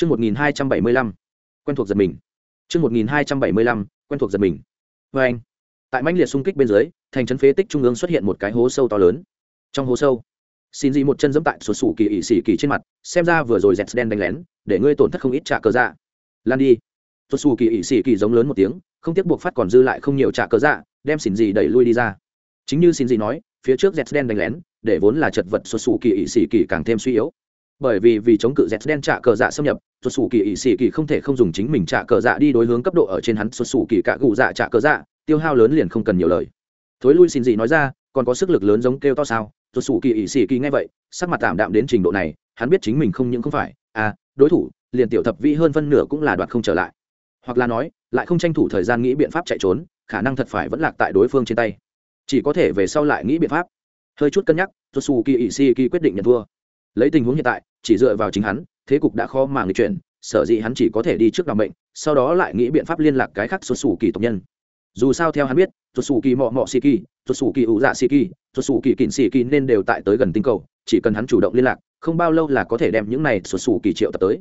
Chương 1275. Quen thuộc giật mình. Chương 1275. Quen thuộc giật mình. Và anh. Tại mãnh liệt xung kích bên dưới, thành trấn phế tích trung ương xuất hiện một cái hố sâu to lớn. Trong hố sâu, xin gì một chân giẫm tại sụt sủ kỳ ỉ xỉ kỳ trên mặt, xem ra vừa rồi dẹt đen đánh lén, để ngươi tổn thất không ít trả cờ dạ. Lan đi. Sụt sủ kỳ ỉ xỉ kỳ giống lớn một tiếng, không tiếc buộc phát còn dư lại không nhiều trả cờ dạ, đem xin gì đẩy lui đi ra. Chính như xin gì nói, phía trước dẹt đen đánh lén, để vốn là chật vật sụt sủ kỳ ỉ xỉ kỳ càng thêm suy yếu bởi vì vì chống cự z đen trả cờ dạ xâm nhập xuất xù kỳ ỵ xì kỳ không thể không dùng chính mình trả cờ dạ đi đối hướng cấp độ ở trên hắn xuất xù kỳ cả cụ dạ trả cờ dạ tiêu hao lớn liền không cần nhiều lời. Thối lui xin gì nói ra, còn có sức lực lớn giống kêu to sao? Xuất xù kỳ ỵ xì kỳ nghe vậy, sắc mặt tạm đạm đến trình độ này, hắn biết chính mình không những không phải à đối thủ, liền tiểu thập vĩ hơn phân nửa cũng là đoạt không trở lại. Hoặc là nói, lại không tranh thủ thời gian nghĩ biện pháp chạy trốn, khả năng thật phải vẫn lạc tại đối phương trên tay. Chỉ có thể về sau lại nghĩ biện pháp. Hơi chút cân nhắc xuất xù kỳ ỵ xì kỳ quyết định nhận thua lấy tình huống hiện tại, chỉ dựa vào chính hắn, thế cục đã khó mà người chuyển, sở dĩ hắn chỉ có thể đi trước đ bệnh sau đó lại nghĩ biện pháp liên lạc cái khác xuất xù kỳ tộc nhân. Dù sao theo hắn biết, xuất xù kỳ mọ mọ xì kỳ, xuất xù kỳ ủ dạ xì kỳ, xuất xù kỳ kỳn xì kỳ nên đều tại tới gần tinh cầu, chỉ cần hắn chủ động liên lạc, không bao lâu là có thể đem những này xuất xù kỳ triệu tập tới.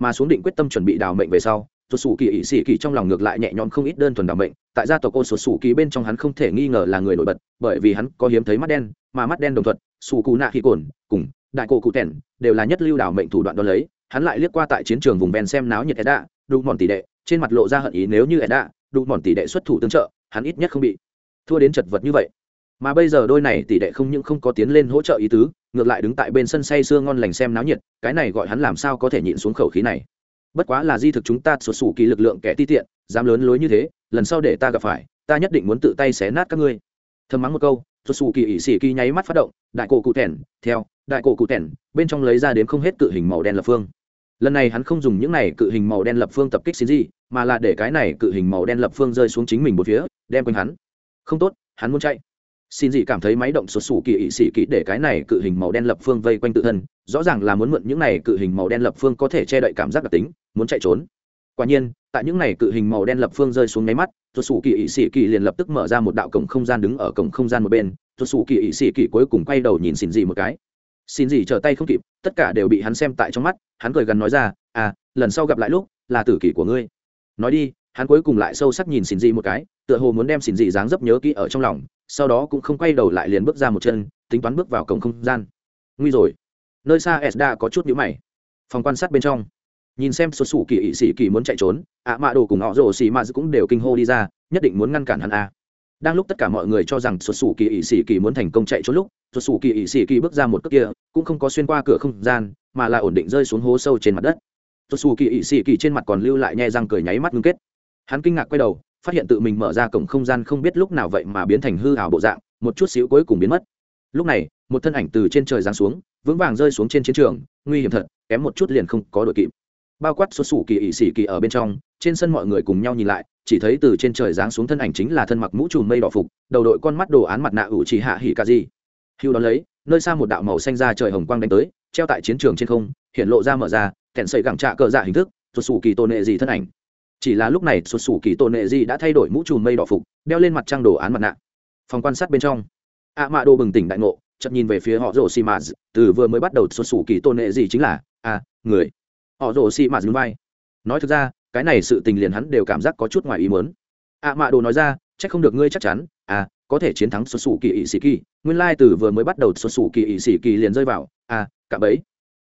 Mà xuống định quyết tâm chuẩn bị đào mệnh về sau, xuất xù kỳ ỵ xì kỳ trong lòng ngược lại nhẹ nhõm không ít đơn thuần đào mệnh, tại gia tộc ô xuất xù kỳ bên trong hắn không thể nghi ngờ là người nổi bật, bởi vì hắn có hiếm thấy mắt đen, mà mắt đen đồng thuận, xù cù nạ khi cồn, cùng đại cổ cụ tèn, đều là nhất lưu đảo mệnh thủ đoạn đo lấy, hắn lại liếc qua tại chiến trường vùng ven xem náo nhiệt edda đủ mòn tỷ đệ, trên mặt lộ ra hận ý nếu như edda đủ mòn tỷ đệ xuất thủ tương trợ, hắn ít nhất không bị thua đến chật vật như vậy. Mà bây giờ đôi này tỷ đệ không những không có tiến lên hỗ trợ ý tứ, ngược lại đứng tại bên sân say sưa ngon lành xem náo nhiệt, cái này gọi hắn làm sao có thể nhịn xuống khẩu khí này? Bất quá là di thực chúng ta sụt sủ kỳ lực lượng kẻ ti tiện, dám lớn lối như thế, lần sau để ta gặp phải, ta nhất định muốn tự tay xé nát các ngươi. Thầm mắng một câu sụt sủ kỳ ỉ xỉ kỳ nháy mắt phát động, đại cổ cụ thèn theo đại cổ cụ tẻn bên trong lấy ra đến không hết cự hình màu đen lập phương. Lần này hắn không dùng những này cự hình màu đen lập phương tập kích xin gì mà là để cái này cự hình màu đen lập phương rơi xuống chính mình một phía, đem quanh hắn. Không tốt, hắn muốn chạy. Xin gì cảm thấy máy động sụt sủ kỳ ị sĩ kỹ để cái này cự hình màu đen lập phương vây quanh tự thân, rõ ràng là muốn mượn những này cự hình màu đen lập phương có thể che đậy cảm giác đặc tính, muốn chạy trốn. Quả nhiên, tại những này cự hình màu đen lập phương rơi xuống máy mắt, sụt sủ kỳ ị sĩ kỳ liền lập tức mở ra một đạo cổng không gian đứng ở cổng không gian một bên, sụt sủ kỳ ị sĩ kỳ cuối cùng quay đầu nhìn xin gì một cái xin gì trở tay không kịp, tất cả đều bị hắn xem tại trong mắt, hắn cười gần nói ra à lần sau gặp lại lúc, là tử kỷ của ngươi. Nói đi, hắn cuối cùng lại sâu sắc nhìn xin gì một cái, tựa hồ muốn đem xin gì dáng dấp nhớ kỹ ở trong lòng, sau đó cũng không quay đầu lại liền bước ra một chân, tính toán bước vào cổng không gian. Nguy rồi. Nơi xa esda có chút nhữ mày. Phòng quan sát bên trong. Nhìn xem số sủ kỳ ỵ sĩ kỳ muốn chạy trốn, ạ mạ đồ cùng họ rồ xì mạ cũng đều kinh hô đi ra, nhất định muốn ngăn cản hắn a đang lúc tất cả mọi người cho rằng xuất xù kỳ ỵ sĩ kỳ muốn thành công chạy trốn lúc xuất xù kỳ ỵ sĩ kỳ bước ra một cước kia, cũng không có xuyên qua cửa không gian, mà là ổn định rơi xuống hố sâu trên mặt đất. Xuất xù kỳ ỵ sĩ kỳ trên mặt còn lưu lại nhe răng cười nháy mắt ngưng kết. Hắn kinh ngạc quay đầu, phát hiện tự mình mở ra cổng không gian không biết lúc nào vậy mà biến thành hư hào bộ dạng, một chút xíu cuối cùng biến mất. Lúc này, một thân ảnh từ trên trời giáng xuống, vững vàng rơi xuống trên chiến trường, nguy hiểm thật, kém một chút liền không có đội kịp. Bao quát xuất xù kỳ ỵ sĩ kỳ ở bên trong, trên sân mọi người cùng nhau nhìn lại, chỉ thấy từ trên trời giáng xuống thân ảnh chính là thân mặc mũ trùm mây đỏ phục, đầu đội con mắt đồ án mặt nạ ủ chỉ hạ hỉ ca di hưu đón lấy, nơi xa một đạo màu xanh ra trời hồng quang đánh tới, treo tại chiến trường trên không, hiện lộ ra mở ra, kẹn sợi gẳng trạ cờ dạ hình thức xuất xù kỳ tôn nệ gì thân ảnh. Chỉ là lúc này xuất xù kỳ tôn nệ gì đã thay đổi mũ trùm mây đỏ phục, đeo lên mặt trang đồ án mặt nạ. Phòng quan sát bên trong ạ mạ đồ bừng tỉnh đại ngộ chậm nhìn về phía họ Rồ xì mạt từ vừa mới bắt đầu xuất xù kỳ tôn nệ gì chính là a người. Họ Rồ xì mạt núi vai. Nói thực ra, cái này sự tình liền hắn đều cảm giác có chút ngoài ý muốn. Ạ mạ đồ nói ra, chắc không được ngươi chắc chắn à có thể chiến thắng xuất xù kỳ ỵ sĩ kỳ nguyên lai từ vừa mới bắt đầu xuất xù kỳ ỵ sĩ kỳ liền rơi vào. À cả bấy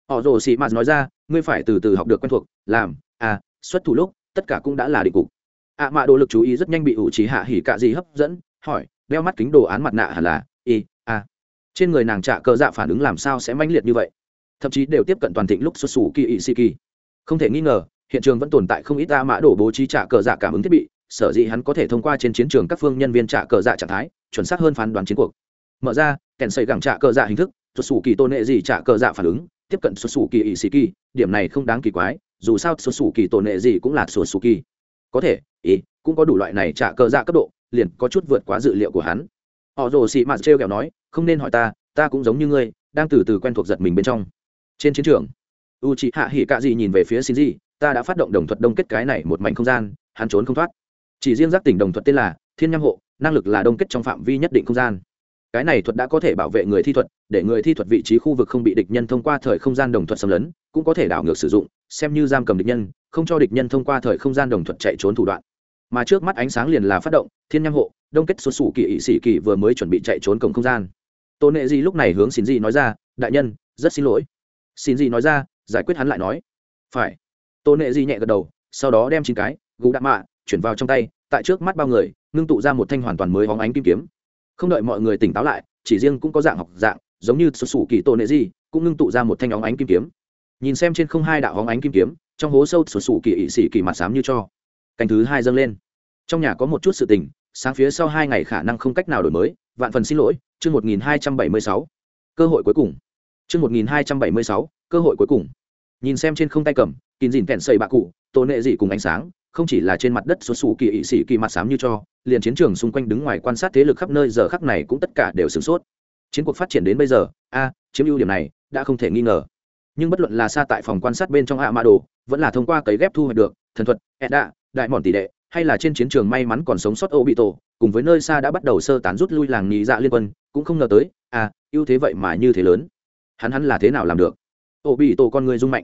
họ rồ xì mạt nói ra, ngươi phải từ từ học được quen thuộc, làm à xuất thủ lúc, tất cả cũng đã là định cục. À, Ạ mạ đồ lực chú ý rất nhanh bị ủ trí hạ hỉ cạ gì hấp dẫn, hỏi, đeo mắt kính đồ án mặt nạ hẳn là y a à. trên người nàng trả cờ dạ phản ứng làm sao sẽ mãnh liệt như vậy? Thậm chí đều tiếp cận toàn thịnh lúc xuất xù kỳ ỵ sĩ kỳ không thể nghi ngờ, hiện trường vẫn tồn tại không ít a mã đổ bố trí trả cờ dạ cảm ứng thiết bị sở dĩ hắn có thể thông qua trên chiến trường các phương nhân viên trả cờ dạ trạng thái, chuẩn xác hơn phán đoán chiến cuộc. Mở ra, kèn xây gẳng trả cờ dạ hình thức xuất xù kỳ tôn nệ gì trả cờ dạ phản ứng, tiếp cận xuất xù kỳ ỵ sĩ kỳ điểm này không đáng kỳ quái, dù sao xuất xù kỳ tôn nệ gì cũng là xuất xù kỳ có thể, ý, cũng có đủ loại này trả cờ dạ cấp độ, liền có chút vượt quá dự liệu của hắn. Họ rồ xị mạt trêu kẹo nói, không nên hỏi ta ta cũng giống như ngươi, đang từ từ quen thuộc giật mình bên trong. Trên chiến trường u chị hạ hỉ cạ gì nhìn về phía shinji, ta đã phát động đồng thuật đông kết cái này một mảnh không gian, hắn trốn không thoát chỉ riêng giác tỉnh đồng thuật tên là thiên nham hộ, năng lực là đông kết trong phạm vi nhất định không gian. Cái này thuật đã có thể bảo vệ người thi thuật, để người thi thuật vị trí khu vực không bị địch nhân thông qua thời không gian đồng thuật xâm lấn, cũng có thể đảo ngược sử dụng, xem như giam cầm địch nhân, không cho địch nhân thông qua thời không gian đồng thuận chạy trốn thủ đoạn. Mà trước mắt ánh sáng liền là phát động, thiên nham hộ, đông kết xuất xù kỳ ỵ sĩ kỳ vừa mới chuẩn bị chạy trốn cổng không gian. Tôn nệ di lúc này hướng xin di nói ra, đại nhân, rất xin lỗi. Xin di nói ra, giải quyết hắn lại nói, phải. Tôn nệ di nhẹ gật đầu, sau đó đem chín cái gú đạm mạ chuyển vào trong tay, tại trước mắt bao người, ngưng tụ ra một thanh hoàn toàn mới hóng ánh kim kiếm. Không đợi mọi người tỉnh táo lại, chỉ riêng cũng có dạng học dạng, giống như sụt sủ kỳ tô nệ di, cũng ngưng tụ ra một thanh óng ánh kim kiếm. Nhìn xem trên không hai đạo hóng ánh kim kiếm, trong hố sâu sụt sủ kỳ ỵ sĩ kỳ mặt xám như cho. Cành thứ hai dâng lên. Trong nhà có một chút sự tình, sáng phía sau hai ngày khả năng không cách nào đổi mới, vạn phần xin lỗi, chương một nghìn hai trăm bảy mươi sáu. Cơ hội cuối cùng. Chương một nghìn hai trăm bảy mươi sáu, cơ hội cuối cùng. Nhìn xem trên không tay cầm, kín dìn kẹn xây bạ cụ, tô nệ dị cùng ánh sáng không chỉ là trên mặt đất xuất xù kỳ ỵ sĩ kỳ mặt xám như cho, liền chiến trường xung quanh đứng ngoài quan sát thế lực khắp nơi giờ khắc này cũng tất cả đều sửng sốt. Chiến cuộc phát triển đến bây giờ, a, chiếm ưu điểm này, đã không thể nghi ngờ. Nhưng bất luận là xa tại phòng quan sát bên trong ạ mã đồ vẫn là thông qua cấy ghép thu hoạch được, thần thuật, edda, đại mòn tỷ đệ, hay là trên chiến trường may mắn còn sống sót ô bị tổ cùng với nơi xa đã bắt đầu sơ tán rút lui làng nhị dạ liên quân, cũng không ngờ tới à ưu thế vậy mà như thế lớn. Hắn hắn là thế nào làm được? Ô bị tổ con người rung mạnh.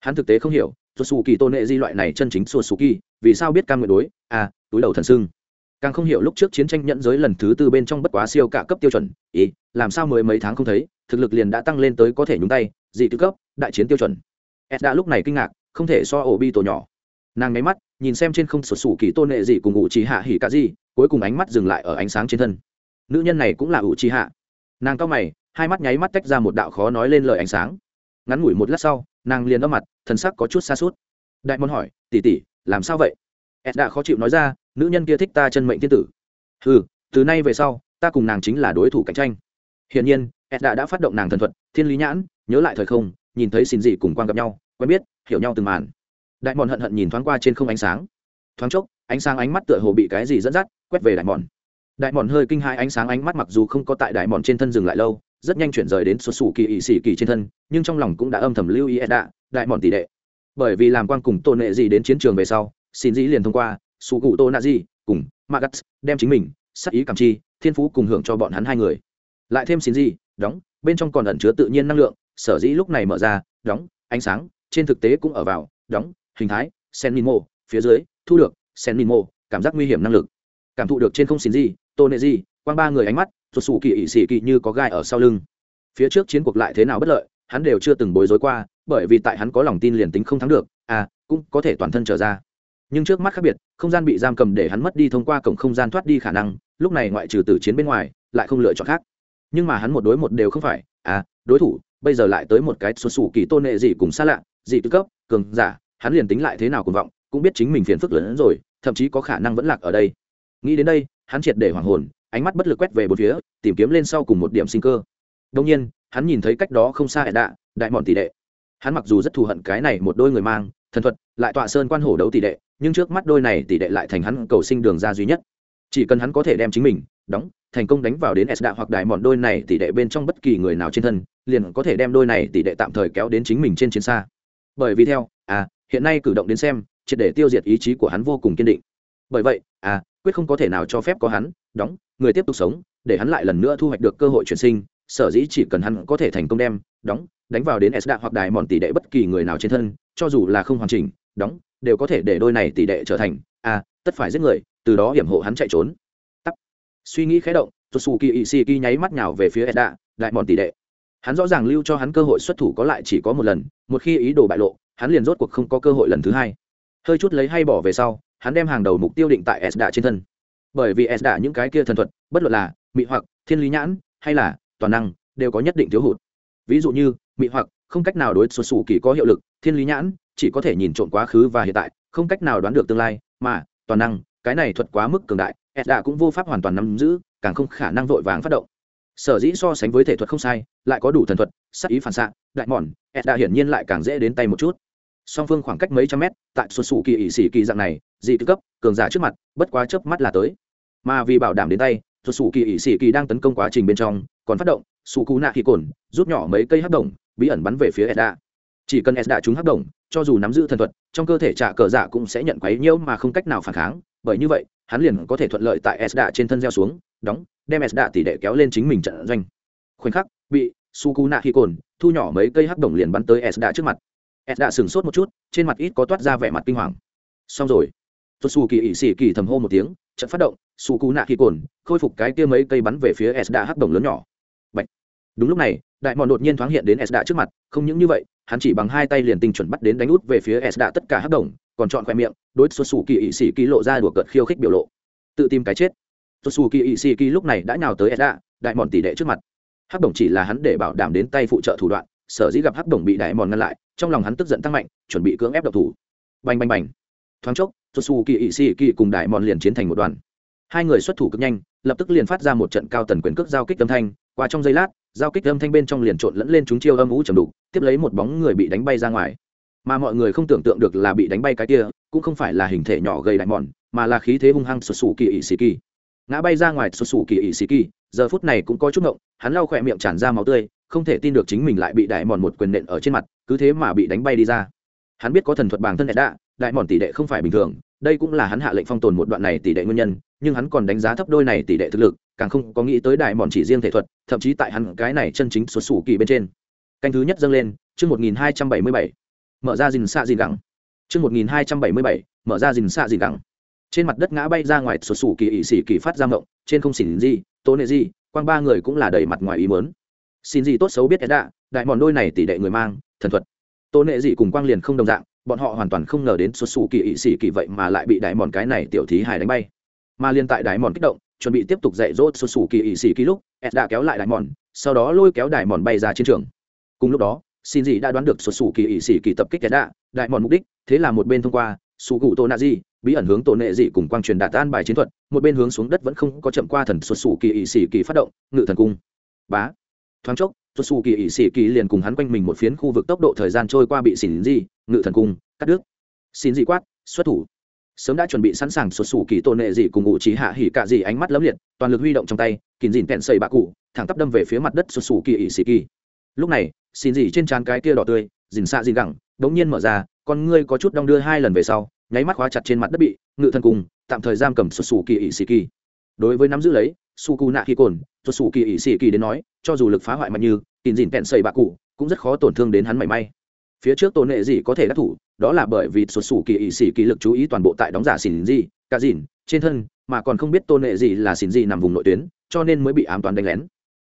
Hắn thực tế không hiểu xuất xù kỳ tôn nệ di loại này chân chính xuất xù kỳ vì sao biết cam nguyện đối? À túi đầu thần sưng. Càng không hiểu lúc trước chiến tranh nhận giới lần thứ tư bên trong bất quá siêu cả cấp tiêu chuẩn. Ý, làm sao mới mấy tháng không thấy, thực lực liền đã tăng lên tới có thể nhúng tay dị tư cấp, đại chiến tiêu chuẩn. Ed đã lúc này kinh ngạc, không thể so ổ bi tổ nhỏ. Nàng nháy mắt, nhìn xem trên không sụt sủ kỳ tôn nệ dị cùng ngụ trí hạ hỉ cả gì, cuối cùng ánh mắt dừng lại ở ánh sáng trên thân. Nữ nhân này cũng là ủ trí hạ. Nàng cao mày, hai mắt nháy mắt tách ra một đạo khó nói lên lời ánh sáng. Ngắn ngủi một lát sau, nàng liền đó mặt, thần sắc có chút xa suốt. Đại môn hỏi tỉ tỉ làm sao vậy? Ed đã khó chịu nói ra, nữ nhân kia thích ta chân mệnh thiên tử. Ừ từ nay về sau, ta cùng nàng chính là đối thủ cạnh tranh. Hiển nhiên, ed đã đã phát động nàng thần thuật, thiên lý nhãn, nhớ lại thời không, nhìn thấy xin gì cùng quan gặp nhau, quen biết, hiểu nhau từng màn. Đại mòn hận hận nhìn thoáng qua trên không ánh sáng. Thoáng chốc, ánh sáng ánh mắt tựa hồ bị cái gì dẫn dắt, quét về đại mòn đại mòn hơi kinh hai ánh sáng ánh mắt mặc dù không có tại đại mòn trên thân dừng lại lâu, rất nhanh chuyển rời đến xuất xù kỳ ỵ xỉ kỳ trên thân, nhưng trong lòng cũng đã âm thầm lưu ý edda đại mòn tỷ đệ bởi vì làm quan cùng tôn nệ gì đến chiến trường về sau, xin dĩ liền thông qua sụ cụ tô nạ gì cùng magus đem chính mình sắc ý cảm chi, thiên phú cùng hưởng cho bọn hắn hai người. Lại thêm xin dĩ, đóng, bên trong còn ẩn chứa tự nhiên năng lượng, sở dĩ lúc này mở ra, đóng, ánh sáng, trên thực tế cũng ở vào, đóng, hình thái, sen min mô phía dưới, thu được sen min mô cảm giác nguy hiểm năng lực. Cảm thụ được trên không xin gì tôn nệ gì quang ba người ánh mắt, rụt sụ kỳ ỵ xỉ kỳ như có gai ở sau lưng. Phía trước chiến cuộc lại thế nào bất lợi hắn đều chưa từng bối rối qua, bởi vì tại hắn có lòng tin liền tính không thắng được à cũng có thể toàn thân trở ra. Nhưng trước mắt khác biệt, không gian bị giam cầm để hắn mất đi thông qua cổng không gian thoát đi khả năng, lúc này ngoại trừ tử chiến bên ngoài, lại không lựa chọn khác. Nhưng mà hắn một đối một đều không phải à đối thủ, bây giờ lại tới một cái xuân xù kỳ tôn nệ gì cùng xa lạ, dị tư cấp, cường giả, hắn liền tính lại thế nào cùng vọng, cũng biết chính mình phiền phức lớn hơn rồi, thậm chí có khả năng vẫn lạc ở đây. Nghĩ đến đây, hắn triệt để hoàng hồn, ánh mắt bất lực quét về bốn phía, tìm kiếm lên sau cùng một điểm sinh cơ. Đông nhiên hắn nhìn thấy cách đó không xa hệ đạ, đại mòn tỷ đệ. Hắn mặc dù rất thù hận cái này một đôi người mang, thần thuật, lại tọa sơn quan hổ đấu tỷ đệ, nhưng trước mắt đôi này tỷ đệ lại thành hắn cầu sinh đường ra duy nhất. Chỉ cần hắn có thể đem chính mình đóng, thành công đánh vào đến s đạ hoặc đại mòn đôi này tỷ đệ bên trong bất kỳ người nào trên thân, liền có thể đem đôi này tỷ đệ tạm thời kéo đến chính mình trên chiến xa. Bởi vì theo à hiện nay cử động đến xem, triệt để tiêu diệt ý chí của hắn vô cùng kiên định. Bởi vậy à quyết không có thể nào cho phép có hắn đóng, người tiếp tục sống, để hắn lại lần nữa thu hoạch được cơ hội chuyển sinh sở dĩ chỉ cần hắn có thể thành công đem, đóng, đánh vào đến s đạ hoặc đài mòn tỷ đệ bất kỳ người nào trên thân, cho dù là không hoàn chỉnh, đóng, đều có thể để đôi này tỷ đệ trở thành à tất phải giết người, từ đó hiểm hộ hắn chạy trốn. Tắt suy nghĩ khé động tosu Isiki nháy mắt nhào về phía s đạ đại mòn tỷ đệ. Hắn rõ ràng lưu cho hắn cơ hội xuất thủ có lại chỉ có một lần, một khi ý đồ bại lộ, hắn liền rốt cuộc không có cơ hội lần thứ hai. Hơi chút lấy hay bỏ về sau, hắn đem hàng đầu mục tiêu định tại s đạ trên thân. Bởi vì s đạ những cái kia thần thuật, bất luận là mị hoặc, thiên lý nhãn, hay là toàn năng, đều có nhất định thiếu hụt. Ví dụ như, mị hoặc, không cách nào đối xuất xù kỳ có hiệu lực, thiên lý nhãn, chỉ có thể nhìn trộm quá khứ và hiện tại, không cách nào đoán được tương lai, mà, toàn năng, cái này thuật quá mức cường đại s đã cũng vô pháp hoàn toàn nắm giữ, càng không khả năng vội vàng phát động. Sở dĩ so sánh với thể thuật không sai, lại có đủ thần thuật, sắc ý phản xạ, đại mòn s đã hiển nhiên lại càng dễ đến tay một chút. Song phương khoảng cách mấy trăm mét, tại xuất xù kỳ ỵ xỉ kỳ dạng này, dị tư cấp, cường giả trước mặt, bất quá chớp mắt là tới. Mà vì bảo đảm đến tay, xuất xù kỳ ỵ xỉ kỳ đang tấn công quá trình bên trong còn phát động sụ cú nạ khí cồn, rút nhỏ mấy cây hắc đồng, bí ẩn bắn về phía edda chỉ cần edda trúng hắc đồng, cho dù nắm giữ thần thuật, trong cơ thể trả cờ giả cũng sẽ nhận quấy nhiễu mà không cách nào phản kháng. Bởi như vậy, hắn liền có thể thuận lợi tại edda trên thân gieo xuống, đóng, đem edda tỷ đệ kéo lên chính mình trận doanh. Khoảnh khắc, bị su cú nạ khí cồn thu nhỏ mấy cây hắc đồng liền bắn tới edda trước mặt. Edda sừng sốt một chút, trên mặt ít có toát ra vẻ mặt kinh hoàng. Xong rồi. Tôi su kỳ ỵ xỉ kỳ thầm hô một tiếng, trận phát động su cú nạ khí cồn, khôi phục cái kia mấy cây bắn về phía edda hắc đồng lớn nhỏ đúng lúc này đại mòn đột nhiên thoáng hiện đến s đạ trước mặt không những như vậy hắn chỉ bằng hai tay liền tinh chuẩn bắt đến đánh út về phía s đạ tất cả hắc đồng còn chọn khoe miệng đối xuất xù kỳ ỵ sĩ kỳ lộ ra đùa cợt khiêu khích biểu lộ. Tự tìm cái chết. Xuất xù kỳ ỵ sĩ kỳ lúc này đã nhào tới s đạ, đại mòn tỷ đệ trước mặt. Hắc đồng chỉ là hắn để bảo đảm đến tay phụ trợ thủ đoạn sở dĩ gặp hắc đồng bị đại mòn ngăn lại trong lòng hắn tức giận tăng mạnh chuẩn bị cưỡng ép độc thủ. Bành bành bành. Thoáng chốc xuất xù kỳ ỵ sĩ kỳ cùng đại mòn liền chiến thành một đoàn. Hai người xuất thủ cực nhanh lập tức liền phát ra một trận cao tần quyền cước giao kích âm thanh qua trong giây lát giao kích âm thanh bên trong liền trộn lẫn lên chúng chiêu âm ú chầm đục, tiếp lấy một bóng người bị đánh bay ra ngoài. Mà mọi người không tưởng tượng được là bị đánh bay cái kia, cũng không phải là hình thể nhỏ gây đại mòn, mà là khí thế hung hăng sụt sù kỳ ỵ xì kỳ. Ngã bay ra ngoài sụt sù kỳ ỵ xì kỳ, giờ phút này cũng có chút ngộng, hắn lau khỏe miệng tràn ra máu tươi, không thể tin được chính mình lại bị đại mòn một quyền nện ở trên mặt, cứ thế mà bị đánh bay đi ra. Hắn biết có thần thuật bản thân đạ đại mòn tỷ đệ không phải bình thường, đây cũng là hắn hạ lệnh phong tồn một đoạn này tỷ đệ nguyên nhân, nhưng hắn còn đánh giá thấp đôi này tỷ đệ thực lực càng không có nghĩ tới đại mòn chỉ riêng thể thuật, thậm chí tại hắn cái này chân chính xuất xù kỳ bên trên. Canh thứ nhất dâng lên, chương một nghìn hai trăm bảy mươi bảy. Mở ra dìn xạ dìn gẳng. Chương một nghìn hai trăm bảy mươi bảy, mở ra dìn xạ dìn gẳng. Trên mặt đất ngã bay ra ngoài xuất xù kỳ ỵ xỉ kỳ phát ra mộng, trên không xỉn gì, tố nệ gì, quang ba người cũng là đầy mặt ngoài ý mớn xin gì tốt xấu biết đã đại mòn đôi này tỷ đệ người mang, thần thuật. Tố nệ gì cùng quang liền không đồng dạng, bọn họ hoàn toàn không ngờ đến xuất xù kỳ ỵ xỉ kỳ vậy mà lại bị đại mòn cái này tiểu thí hài đánh bay. Mà liên tại đại mòn kích động chuẩn bị tiếp tục dạy dỗ xuất sù kỳ ỵ sĩ kỳ lúc, ed đã kéo lại đại mòn sau đó lôi kéo đại mòn bay ra chiến trường. Cùng lúc đó xin dị đã đoán được xuất sù kỳ ỵ sĩ kỳ tập kích ed đã đại mòn mục đích, thế là một bên thông qua sù cụ tô nạ di, bí ẩn hướng tổ nệ dị cùng quang truyền đạt an bài chiến thuật, một bên hướng xuống đất vẫn không có chậm qua thần xuất sù kỳ ỵ sĩ kỳ phát động, ngự thần cung. Bá. Thoáng chốc xuất xù kỳ ỵ sĩ kỳ liền cùng hắn quanh mình một phiến khu vực tốc độ thời gian trôi qua bị xỉn di ngự thần cung, cắt đứt. Xin dị quát, xuất thủ sớm đã chuẩn bị sẵn sàng xuất xù kỳ tôn nệ dị cùng ngụ trí hạ hỉ cả dị ánh mắt lấm liệt, toàn lực huy động trong tay, kín dìn kẹn xây bạ cụ, thẳng tắp đâm về phía mặt đất xuất xù kỳ ỉ xì kỳ. Lúc này, xin dị trên trán cái kia đỏ tươi, dìn xạ dìn gẳng, đống nhiên mở ra, con ngươi có chút đong đưa hai lần về sau, nháy mắt khóa chặt trên mặt đất bị ngự thân cùng, tạm thời giam cầm xuất xù kỳ ỉ xì kỳ. Đối với nắm giữ lấy su cù nạ khi cồn, xuất xù kỳ ỉ xì kỳ đến nói, cho dù lực phá hoại mạnh như, kín dìn kẹn xây bạ cụ, cũng rất khó tổn thương đến hắn mảy may. Phía trước tôn nệ dị có thể đắc thủ đó là bởi vì sụt sủ kỳ ỵ sĩ kỳ lực chú ý toàn bộ tại đóng giả xỉn gì cả dìn, trên thân, mà còn không biết tôn nệ gì là xỉn gì nằm vùng nội tuyến, cho nên mới bị ám toàn đánh lén.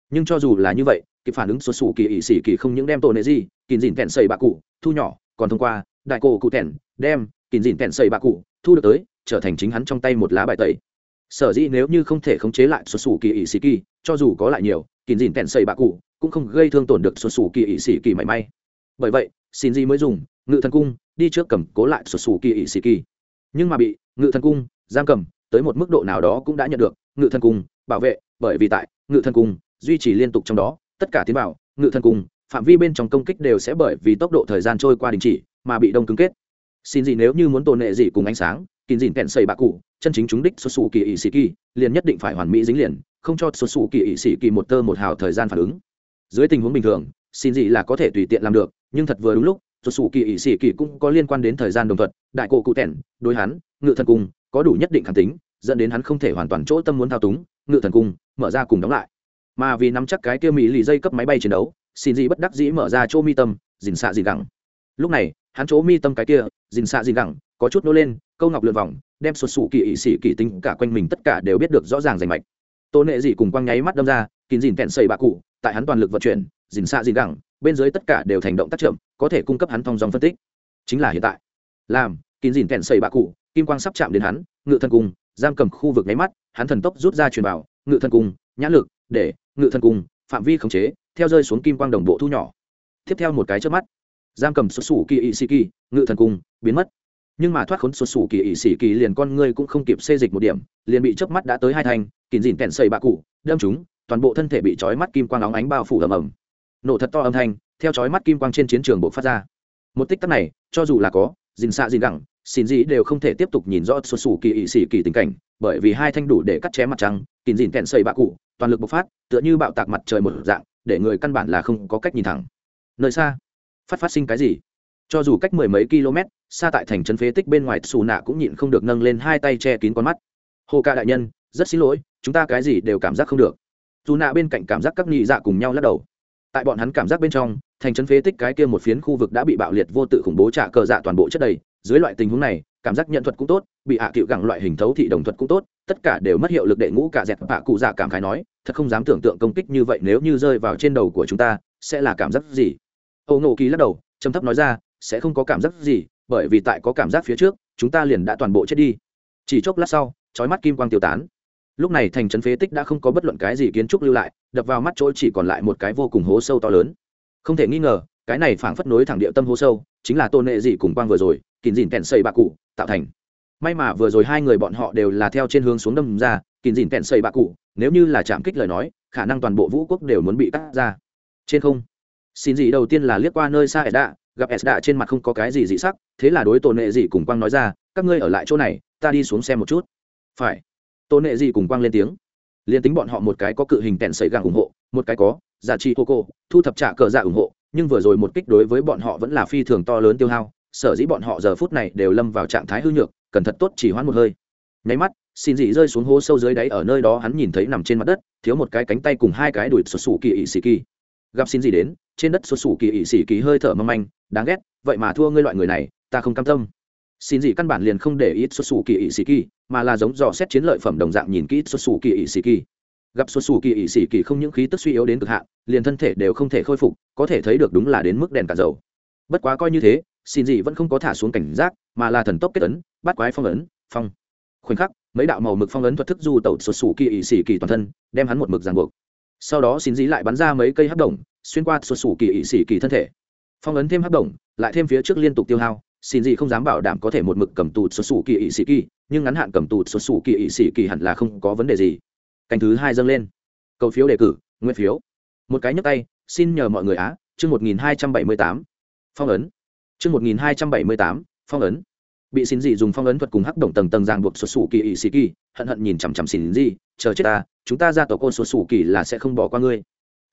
Nhưng cho dù là như vậy, kịp phản ứng sụt sủ kỳ ỵ sĩ kỳ không những đem tôn nệ gì kìm dìn kẹn xây bạc cụ, thu nhỏ, còn thông qua, đại cổ cụ thẹn đem kìm dìn kẹn xây bạc cụ, thu được tới, trở thành chính hắn trong tay một lá bài tẩy. Sở dĩ nếu như không thể khống chế lại sụt sủ kỳ ỵ sĩ kỳ cho dù có lại nhiều kìm dìn kẹn xây bạc cụ cũng không gây thương tổn được sụt sủ kỳ ỵ sĩ kỳ mảy may. Bởi vậy xin gì mới dùng ngự thần cung, đi trước cầm cố lại sụt sù kỳ ỵ Sĩ kỳ. Nhưng mà bị ngự thần cung giam cầm, tới một mức độ nào đó cũng đã nhận được ngự thần cung bảo vệ, bởi vì tại ngự thần cung duy trì liên tục trong đó, tất cả tiến bảo ngự thần cung, phạm vi bên trong công kích đều sẽ bởi vì tốc độ thời gian trôi qua đình chỉ mà bị đông cứng kết. Xin gì nếu như muốn tồn nệ gì cùng ánh sáng, kín dìn kẹn xây bạc cụ, chân chính chúng đích xuất xù kỳ ỵ sĩ kỳ, liền nhất định phải hoàn mỹ dính liền, không cho xuất xù kỳ ỵ sĩ kỳ một tơ một hào thời gian phản ứng. Dưới tình huống bình thường, xin gì là có thể tùy tiện làm được, nhưng thật vừa đúng lúc rồi sủ kỳ ỵ sĩ kỳ cũng có liên quan đến thời gian đồng thuận, đại cổ cụ tẻn, đối hắn, ngự thần cung, có đủ nhất định khẳng tính, dẫn đến hắn không thể hoàn toàn chỗ tâm muốn thao túng, ngự thần cung, mở ra cùng đóng lại. Mà vì nắm chắc cái kia mỹ lì dây cấp máy bay chiến đấu, xin gì bất đắc dĩ mở ra chỗ mi tâm, dình xạ dình gẳng. Lúc này, hắn chỗ mi tâm cái kia, dình xạ dình gẳng, có chút nô lên, câu ngọc lượn vòng, đem sụt sụ kỳ ỵ sĩ kỳ tính cả quanh mình tất cả đều biết được rõ ràng rành mạch. Tôn nệ dị cùng quăng nháy mắt đâm ra, kín dìn kẹn xây bạc cụ, tại hắn toàn lực vận chuyển dìn xạ dìn gẳng bên dưới tất cả đều thành động tác chậm có thể cung cấp hắn thông dòng phân tích. Chính là hiện tại. Làm kín dìn kẹn xây bạ cụ kim quang sắp chạm đến hắn ngự thần cung giam cầm khu vực nháy mắt hắn thần tốc rút ra truyền vào ngự thần cung nhã lực để ngự thần cung phạm vi khống chế theo rơi xuống kim quang đồng bộ thu nhỏ. Tiếp theo một cái trước mắt giam cầm xuất xù kỳ ỵ sĩ kỳ ngự thần cung biến mất. Nhưng mà thoát khốn xuất xù kỳ ỵ sĩ kỳ liền con ngươi cũng không kịp xê dịch một điểm liền bị chớp mắt đã tới hai thành, kín dìn kẹn xây bạ cụ đâm chúng toàn bộ thân thể bị trói mắt kim quang óng ánh bao phủ ầm ầm nổ thật to âm thanh, theo chói mắt kim quang trên chiến trường bộ phát ra. Một tích tắc này, cho dù là có dìn xạ dìn gẳng, xin dĩ đều không thể tiếp tục nhìn rõ xuất xù kỳ ỵ xỉ kỳ tình cảnh, bởi vì hai thanh đủ để cắt chém mặt trăng, kín dìn kẹn xây bạ cụ, toàn lực bộc phát, tựa như bạo tạc mặt trời một dạng, để người căn bản là không có cách nhìn thẳng. Nơi xa, phát phát sinh cái gì? Cho dù cách mười mấy km, xa tại thành trấn phế tích bên ngoài, xù nạ cũng nhịn không được nâng lên hai tay che kín con mắt. Hồ ca đại nhân, rất xin lỗi, chúng ta cái gì đều cảm giác không được. Dù nạ bên cạnh cảm giác các nghị dạ cùng nhau lắc đầu tại bọn hắn cảm giác bên trong, thành trấn phế tích cái kia một phiến khu vực đã bị bạo liệt vô tự khủng bố trả cờ dạ toàn bộ chất đầy. Dưới loại tình huống này, cảm giác nhận thuật cũng tốt, bị hạ à cựu gẳng loại hình thấu thị đồng thuật cũng tốt, tất cả đều mất hiệu lực đệ ngũ cả dẹp hạ cụ dạ cảm khái nói, thật không dám tưởng tượng công kích như vậy nếu như rơi vào trên đầu của chúng ta, sẽ là cảm giác gì? Âu ngộ kỳ lắc đầu, trầm thấp nói ra, sẽ không có cảm giác gì, bởi vì tại có cảm giác phía trước, chúng ta liền đã toàn bộ chết đi. Chỉ chốc lát sau, chói mắt kim quang tiêu tán. Lúc này thành trấn phế tích đã không có bất luận cái gì kiến trúc lưu lại đập vào mắt chỗ chỉ còn lại một cái vô cùng hố sâu to lớn. Không thể nghi ngờ, cái này phảng phất nối thẳng địa tâm hố sâu, chính là tôn nệ dị cùng quang vừa rồi kín dìn kẹn xây bạc cụ, tạo thành. May mà vừa rồi hai người bọn họ đều là theo trên hướng xuống đâm ra kín dìn kẹn xây bạc cụ, nếu như là chạm kích lời nói, khả năng toàn bộ vũ quốc đều muốn bị cắt ra. Trên không, xin dị đầu tiên là liếc qua nơi xa edda gặp edda trên mặt không có cái gì dị sắc, thế là đối tôn nệ dị cùng quang nói ra, các ngươi ở lại chỗ này, ta đi xuống xem một chút. Phải. Tôn nệ dị cùng quang lên tiếng liền tính bọn họ một cái có cự hình tèn sấy gàng ủng hộ, một cái có, giả trị hô cô thu thập trả cờ dạ ủng hộ, nhưng vừa rồi một kích đối với bọn họ vẫn là phi thường to lớn tiêu hao, sở dĩ bọn họ giờ phút này đều lâm vào trạng thái hư nhược, cần thật tốt chỉ hoãn một hơi. Nháy mắt, xin dị rơi xuống hố sâu dưới đáy ở nơi đó hắn nhìn thấy nằm trên mặt đất, thiếu một cái cánh tay cùng hai cái đùi sụt sù kỳ ỵ xì kỳ. Gặp xin dị đến, trên đất sụt sù kỳ ỵ xì kỳ hơi thở mâm anh đáng ghét, vậy mà thua ngươi loại người này, ta không cam tâm xin dị căn bản liền không để ý xuất xù kỳ ỵ sĩ kỳ mà là giống dò xét chiến lợi phẩm đồng dạng nhìn kỹ xuất xù kỳ ỵ sĩ kỳ gặp xuất xù kỳ ỵ sĩ kỳ không những khí tức suy yếu đến cực hạn, liền thân thể đều không thể khôi phục, có thể thấy được đúng là đến mức đèn cả dầu. Bất quá coi như thế, xin gì vẫn không có thả xuống cảnh giác, mà là thần tốc kết ấn, bắt quái phong ấn, phong. Khoảnh khắc, mấy đạo màu mực phong ấn thuật thức du tẩu xuất xù kỳ ỵ sĩ kỳ toàn thân, đem hắn một mực ràng buộc. Sau đó xin dĩ lại bắn ra mấy cây hấp đồng xuyên qua xuất xù kỳ ỵ sĩ kỳ thân thể. Phong ấn thêm hấp đồng lại thêm phía trước liên tục tiêu hao xin gì không dám bảo đảm có thể một mực cầm tù xuất xù kỳ ỵ sĩ kỳ, nhưng ngắn hạn cầm tù xuất xù kỳ ỵ sĩ kỳ hẳn là không có vấn đề gì. Canh thứ hai dâng lên. Cầu phiếu đề cử, nguyên phiếu. Một cái nhấp tay, xin nhờ mọi người á, chương một nghìn hai trăm bảy mươi tám. Phong ấn. Chương một nghìn hai trăm bảy mươi tám, phong ấn. Bị xin gì dùng phong ấn thuật cùng hắc động tầng tầng ràng buộc xuất xù kỳ ỵ sĩ kỳ, hận hận nhìn chằm chằm xin gì, chờ chết ta, chúng ta ra tổ côn xuất xù kỳ là sẽ không bỏ qua ngươi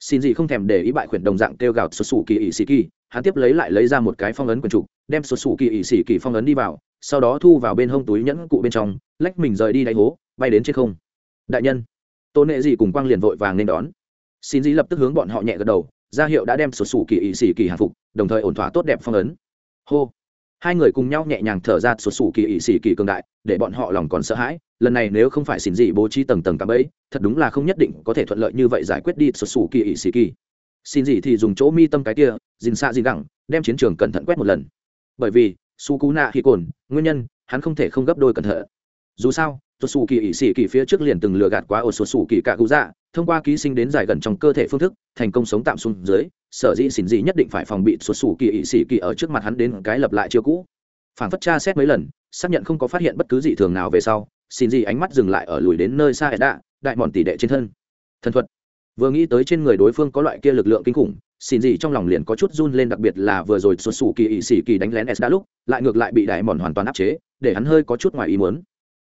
xin gì không thèm để ý bại khuyển đồng dạng kêu gào xuất xù kỳ ỵ sĩ kỳ hắn tiếp lấy lại lấy ra một cái phong ấn quần trục đem xuất xù kỳ ỵ sĩ kỳ phong ấn đi vào, sau đó thu vào bên hông túi nhẫn cụ bên trong, lách mình rời đi đáy hố, bay đến trên không. Đại nhân tôn nệ gì cùng quang liền vội vàng nên đón. Xin gì lập tức hướng bọn họ nhẹ gật đầu, ra hiệu đã đem sụt sủ kỳ ỵ sĩ kỳ hàng phục, đồng thời ổn thỏa tốt đẹp phong ấn. Hô hai người cùng nhau nhẹ nhàng thở ra, sụt sù kỳ ỵ xì kỳ cường đại, để bọn họ lòng còn sợ hãi. Lần này nếu không phải xin gì bố trí tầng tầng cạm ấy thật đúng là không nhất định có thể thuận lợi như vậy giải quyết đi, sụt sù kỳ ỵ xì kỳ. Xin gì thì dùng chỗ mi tâm cái kia dìn xa dìn gẳng, đem chiến trường cẩn thận quét một lần. Bởi vì, su cú nạ khi cồn, nguyên nhân, hắn không thể không gấp đôi cẩn thận. Dù sao tuột xù kỳ ỵ sĩ kỳ phía trước liền từng lừa gạt quá ổ sụt xù kỳ cả cụ dạ thông qua ký sinh đến giải gần trong cơ thể phương thức thành công sống tạm xuống dưới sở dĩ xỉn dị nhất định phải phòng bị xuất xù kỳ ỵ sĩ kỳ ở trước mặt hắn đến cái lập lại chiêu cũ. Phản phất tra xét mấy lần xác nhận không có phát hiện bất cứ gì thường nào về sau xỉn dị ánh mắt dừng lại ở lùi đến nơi xa đã, đại mòn tỷ đệ trên thân. Thần thuật. Vừa nghĩ tới trên người đối phương có loại kia lực lượng kinh khủng xin gì trong lòng liền có chút run lên đặc biệt là vừa rồi xuất xù kỳ ỵ xỉ kỳ đánh lén s đã lúc lại ngược lại bị đại mòn hoàn toàn áp chế để hắn hơi có chút ngoài ý muốn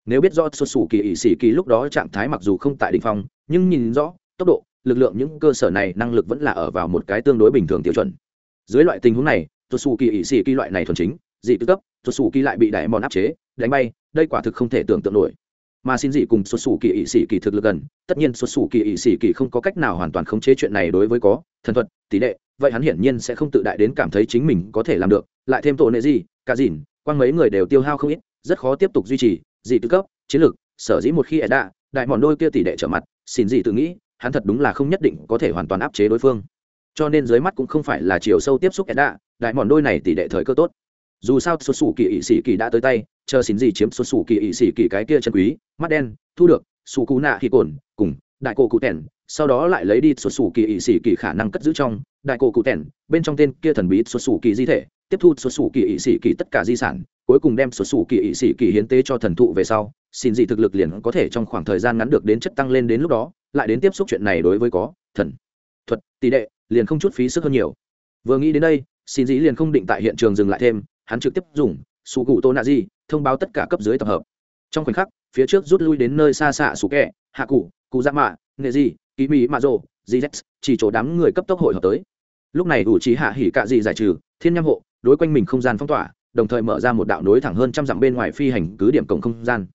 nếu biết rõ xuất xù kỳ ỵ sĩ kỳ lúc đó trạng thái mặc dù không tại đ ỉ n h phong, nhưng nhìn rõ, tốc độ, lực lượng những cơ sở này năng lực vẫn là ở vào một cái tương đối bình thường tiêu chuẩn. Dưới loại tình huống này, xuất xù kỳ ỵ sĩ kỳ loại này thuần chính, dị tư cấp, xuất xù kỳ lại bị đại mòn áp chế, đánh bay, đây quả thực không thể tưởng tượng nổi. Mà xin dị cùng xuất xù kỳ ỵ sĩ kỳ thực lực gần, tất nhiên xuất xù kỳ ỵ sĩ kỳ không có cách nào hoàn toàn khống chế chuyện này đối với có, thần thuật, tỷ lệ, vậy hắn hiển nhiên sẽ không tự đại đến cảm thấy chính mình có thể làm được, lại thêm tổ nệ gì, cả dìn, quang mấy người đều tiêu hao không ít, rất khó tiếp tục duy trì dị tư cấp, chiến lược, sở dĩ một khi edda đại mòn đôi kia tỷ đệ trở mặt, xin dị tự nghĩ, hắn thật đúng là không nhất định có thể hoàn toàn áp chế đối phương. Cho nên dưới mắt cũng không phải là chiều sâu tiếp xúc edda đại mòn đôi này tỷ đệ thời cơ tốt. Dù sao xuất xù kỳ ỵ sĩ kỳ đã tới tay, chờ xin gì chiếm xuất xù kỳ ỵ sĩ kỳ cái kia chân quý, mắt đen, thu được, xù cú nạ khi cồn, cùng, đại cổ cụ tèn, sau đó lại lấy đi xuất xù kỳ ỵ sĩ kỳ khả năng cất giữ trong, đại cổ cụ tèn, bên trong tên kia thần bí xuất xù kỳ di thể, tiếp thu xuất xù kỳ ỵ sĩ kỳ tất cả di sản cuối cùng đem sổ sủ kỳ ỵ sĩ kỳ hiến tế cho thần thụ về sau, xin dị thực lực liền có thể trong khoảng thời gian ngắn được đến chất tăng lên đến lúc đó, lại đến tiếp xúc chuyện này đối với có, thần, thuật, tỷ đệ, liền không chút phí sức hơn nhiều. Vừa nghĩ đến đây, xin dị liền không định tại hiện trường dừng lại thêm, hắn trực tiếp dùng sụ cụ tô nạ di thông báo tất cả cấp dưới tập hợp. Trong khoảnh khắc, phía trước rút lui đến nơi xa xạ sủ kẹ, hạ cụ cụ dạ mạ, nghệ di ký mỹ mạ rồ gz chỉ chỗ đám người cấp tốc hội hợp tới. Lúc này ủ trí hạ hỉ cạ dị giải trừ, thiên nham hộ, đối quanh mình không gian phong tỏa đồng thời mở ra một đạo nối thẳng hơn trăm dặm bên ngoài phi hành cứ điểm cổng không gian.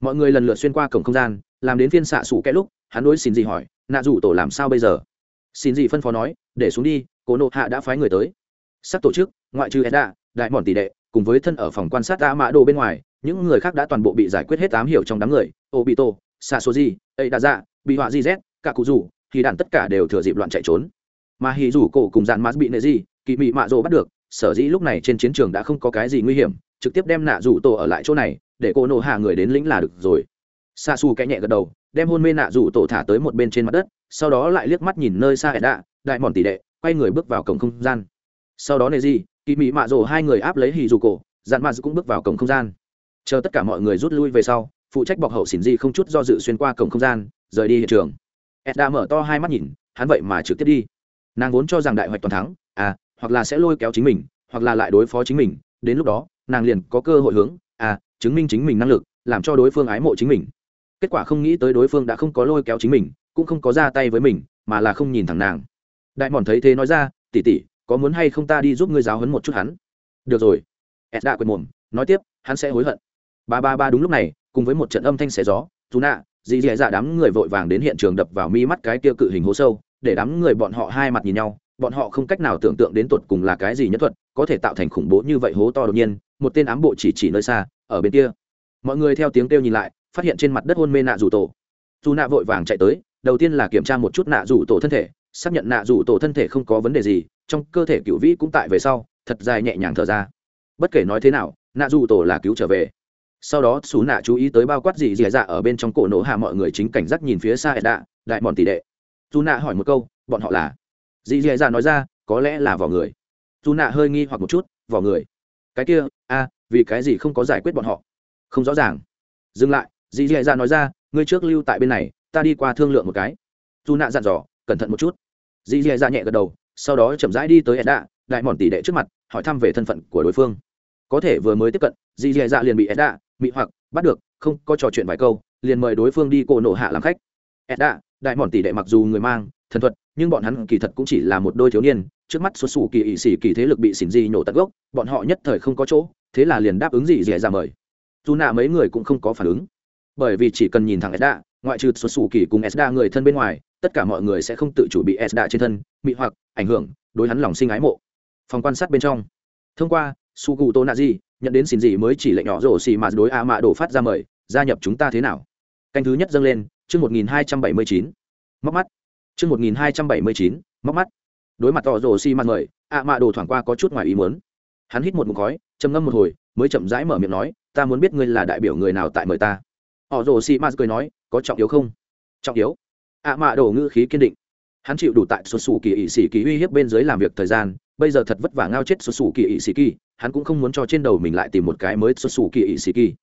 Mọi người lần lượt xuyên qua cổng không gian, làm đến phiên xạ xù kẽ lúc, hắn đối xin gì hỏi, nạ rủ tổ làm sao bây giờ? Xin gì phân phó nói, để xuống đi, cố nộ hạ đã phái người tới. Sắc tổ chức, ngoại trừ edda, đại mòn tỷ đệ, cùng với thân ở phòng quan sát đã mã đồ bên ngoài, những người khác đã toàn bộ bị giải quyết hết tám hiểu trong đám người, obito gì ấy đã dạ bị họa di z cả cụ rủ thì đàn tất cả đều thừa dịp loạn chạy trốn. Mà hì rủ cổ cùng dàn mã bị nệ gì kỳ mị mạ rồ bắt được sở dĩ lúc này trên chiến trường đã không có cái gì nguy hiểm, trực tiếp đem nạ rủ tổ ở lại chỗ này, để cô nộ hạ người đến lĩnh là được rồi. Xa xù kẽ nhẹ gật đầu, đem hôn mê nạ rủ tổ thả tới một bên trên mặt đất, sau đó lại liếc mắt nhìn nơi xa ẻ đạ đại mòn tỷ đệ, quay người bước vào cổng không gian. Sau đó nề gì kỳ mị mạ rồ hai người áp lấy hì dù cổ dàn mát cũng bước vào cổng không gian. Chờ tất cả mọi người rút lui về sau, phụ trách bọc hậu xỉn di không chút do dự xuyên qua cổng không gian, rời đi hiện trường. Edda mở to hai mắt nhìn, hắn vậy mà trực tiếp đi. Nàng vốn cho rằng đại hoạch toàn thắng à hoặc là sẽ lôi kéo chính mình, hoặc là lại đối phó chính mình, đến lúc đó, nàng liền có cơ hội hướng à chứng minh chính mình năng lực, làm cho đối phương ái mộ chính mình. Kết quả không nghĩ tới đối phương đã không có lôi kéo chính mình, cũng không có ra tay với mình, mà là không nhìn thẳng nàng. Đại mòn thấy thế nói ra tỉ tỉ có muốn hay không ta đi giúp ngươi giáo hấn một chút hắn? Được rồi. Ed đã quên mồm, nói tiếp, hắn sẽ hối hận. Ba ba ba đúng lúc này, cùng với một trận âm thanh xẻ gió dù nạ dì dì dạ đám người vội vàng đến hiện trường đập vào mi mắt cái kia cự hình hố sâu, để đám người bọn họ hai mặt nhìn nhau bọn họ không cách nào tưởng tượng đến tuột cùng là cái gì nhất thuật có thể tạo thành khủng bố như vậy hố to đột nhiên, một tên ám bộ chỉ chỉ nơi xa, ở bên kia. Mọi người theo tiếng kêu nhìn lại, phát hiện trên mặt đất hôn mê nạ rủ tổ. Dù nạ vội vàng chạy tới, đầu tiên là kiểm tra một chút nạ rủ tổ thân thể, xác nhận nạ rủ tổ thân thể không có vấn đề gì, trong cơ thể cựu vĩ cũng tại về sau, thật dài nhẹ nhàng thở ra. Bất kể nói thế nào, nạ rủ tổ là cứu trở về. Sau đó, xú nạ chú ý tới bao quát gì dì dạ ở bên trong cổ nổ hạ mọi người chính cảnh giác nhìn phía xa đạ đại bọn tỷ đệ. Dù nạ hỏi một câu, bọn họ là? Dì dì dạ nói ra, có lẽ là vỏ người. Dù nạ hơi nghi hoặc một chút, vỏ người. Cái kia, a, vì cái gì không có giải quyết bọn họ? Không rõ ràng. Dừng lại, dì dì dạ nói ra, ngươi trước lưu tại bên này, ta đi qua thương lượng một cái. Dù nạ dặn dò, cẩn thận một chút. Dì dì dạ nhẹ gật đầu, sau đó chậm rãi đi tới edda đại mòn tỷ đệ trước mặt, hỏi thăm về thân phận của đối phương. Có thể vừa mới tiếp cận, dì dì dạ liền bị edda mị hoặc, bắt được, không có trò chuyện vài câu, liền mời đối phương đi cổ nổ hạ làm khách. Edda đại mòn tỷ đệ mặc dù người mang thần thuật, nhưng bọn hắn kỳ thật cũng chỉ là một đôi thiếu niên, trước mắt xuất xù kỳ ỵ xỉ kỳ thế lực bị xỉn di nhổ tận gốc, bọn họ nhất thời không có chỗ, thế là liền đáp ứng gì dễ ra mời. Dù nạ mấy người cũng không có phản ứng. Bởi vì chỉ cần nhìn thẳng edda ngoại trừ xuất xù kỳ cùng edda người thân bên ngoài, tất cả mọi người sẽ không tự chủ bị edda trên thân, mị hoặc, ảnh hưởng, đối hắn lòng sinh ái mộ. Phòng quan sát bên trong. Thông qua, su cụ tô nạ di nhận đến xin gì mới chỉ lệnh nhỏ rổ xì mà đối a mạ đổ phát ra mời, gia nhập chúng ta thế nào? Canh thứ nhất dâng lên, chương một nghìn hai trăm bảy mươi chín. Móc mắt chương một nghìn hai trăm bảy mươi chín móc mắt. Đối mặt tỏ rổ mặt người, ạ mạ đồ thoảng qua có chút ngoài ý muốn. Hắn hít một ngụm khói trầm ngâm một hồi mới chậm rãi mở miệng nói ta muốn biết ngươi là đại biểu người nào tại mời ta? Họ rồ xì m cười nói có trọng yếu không? Trọng yếu? Ạ mạ đồ ngữ khí kiên định. Hắn chịu đủ tại xuất xù kỳ ỷ sĩ kỳ uy hiếp bên dưới làm việc thời gian bây giờ thật vất vả ngao chết xuất xù kỳ ỷ sĩ kỳ hắn cũng không muốn cho trên đầu mình lại tìm một cái mới xuất xù kỳ ỷ sĩ kỳ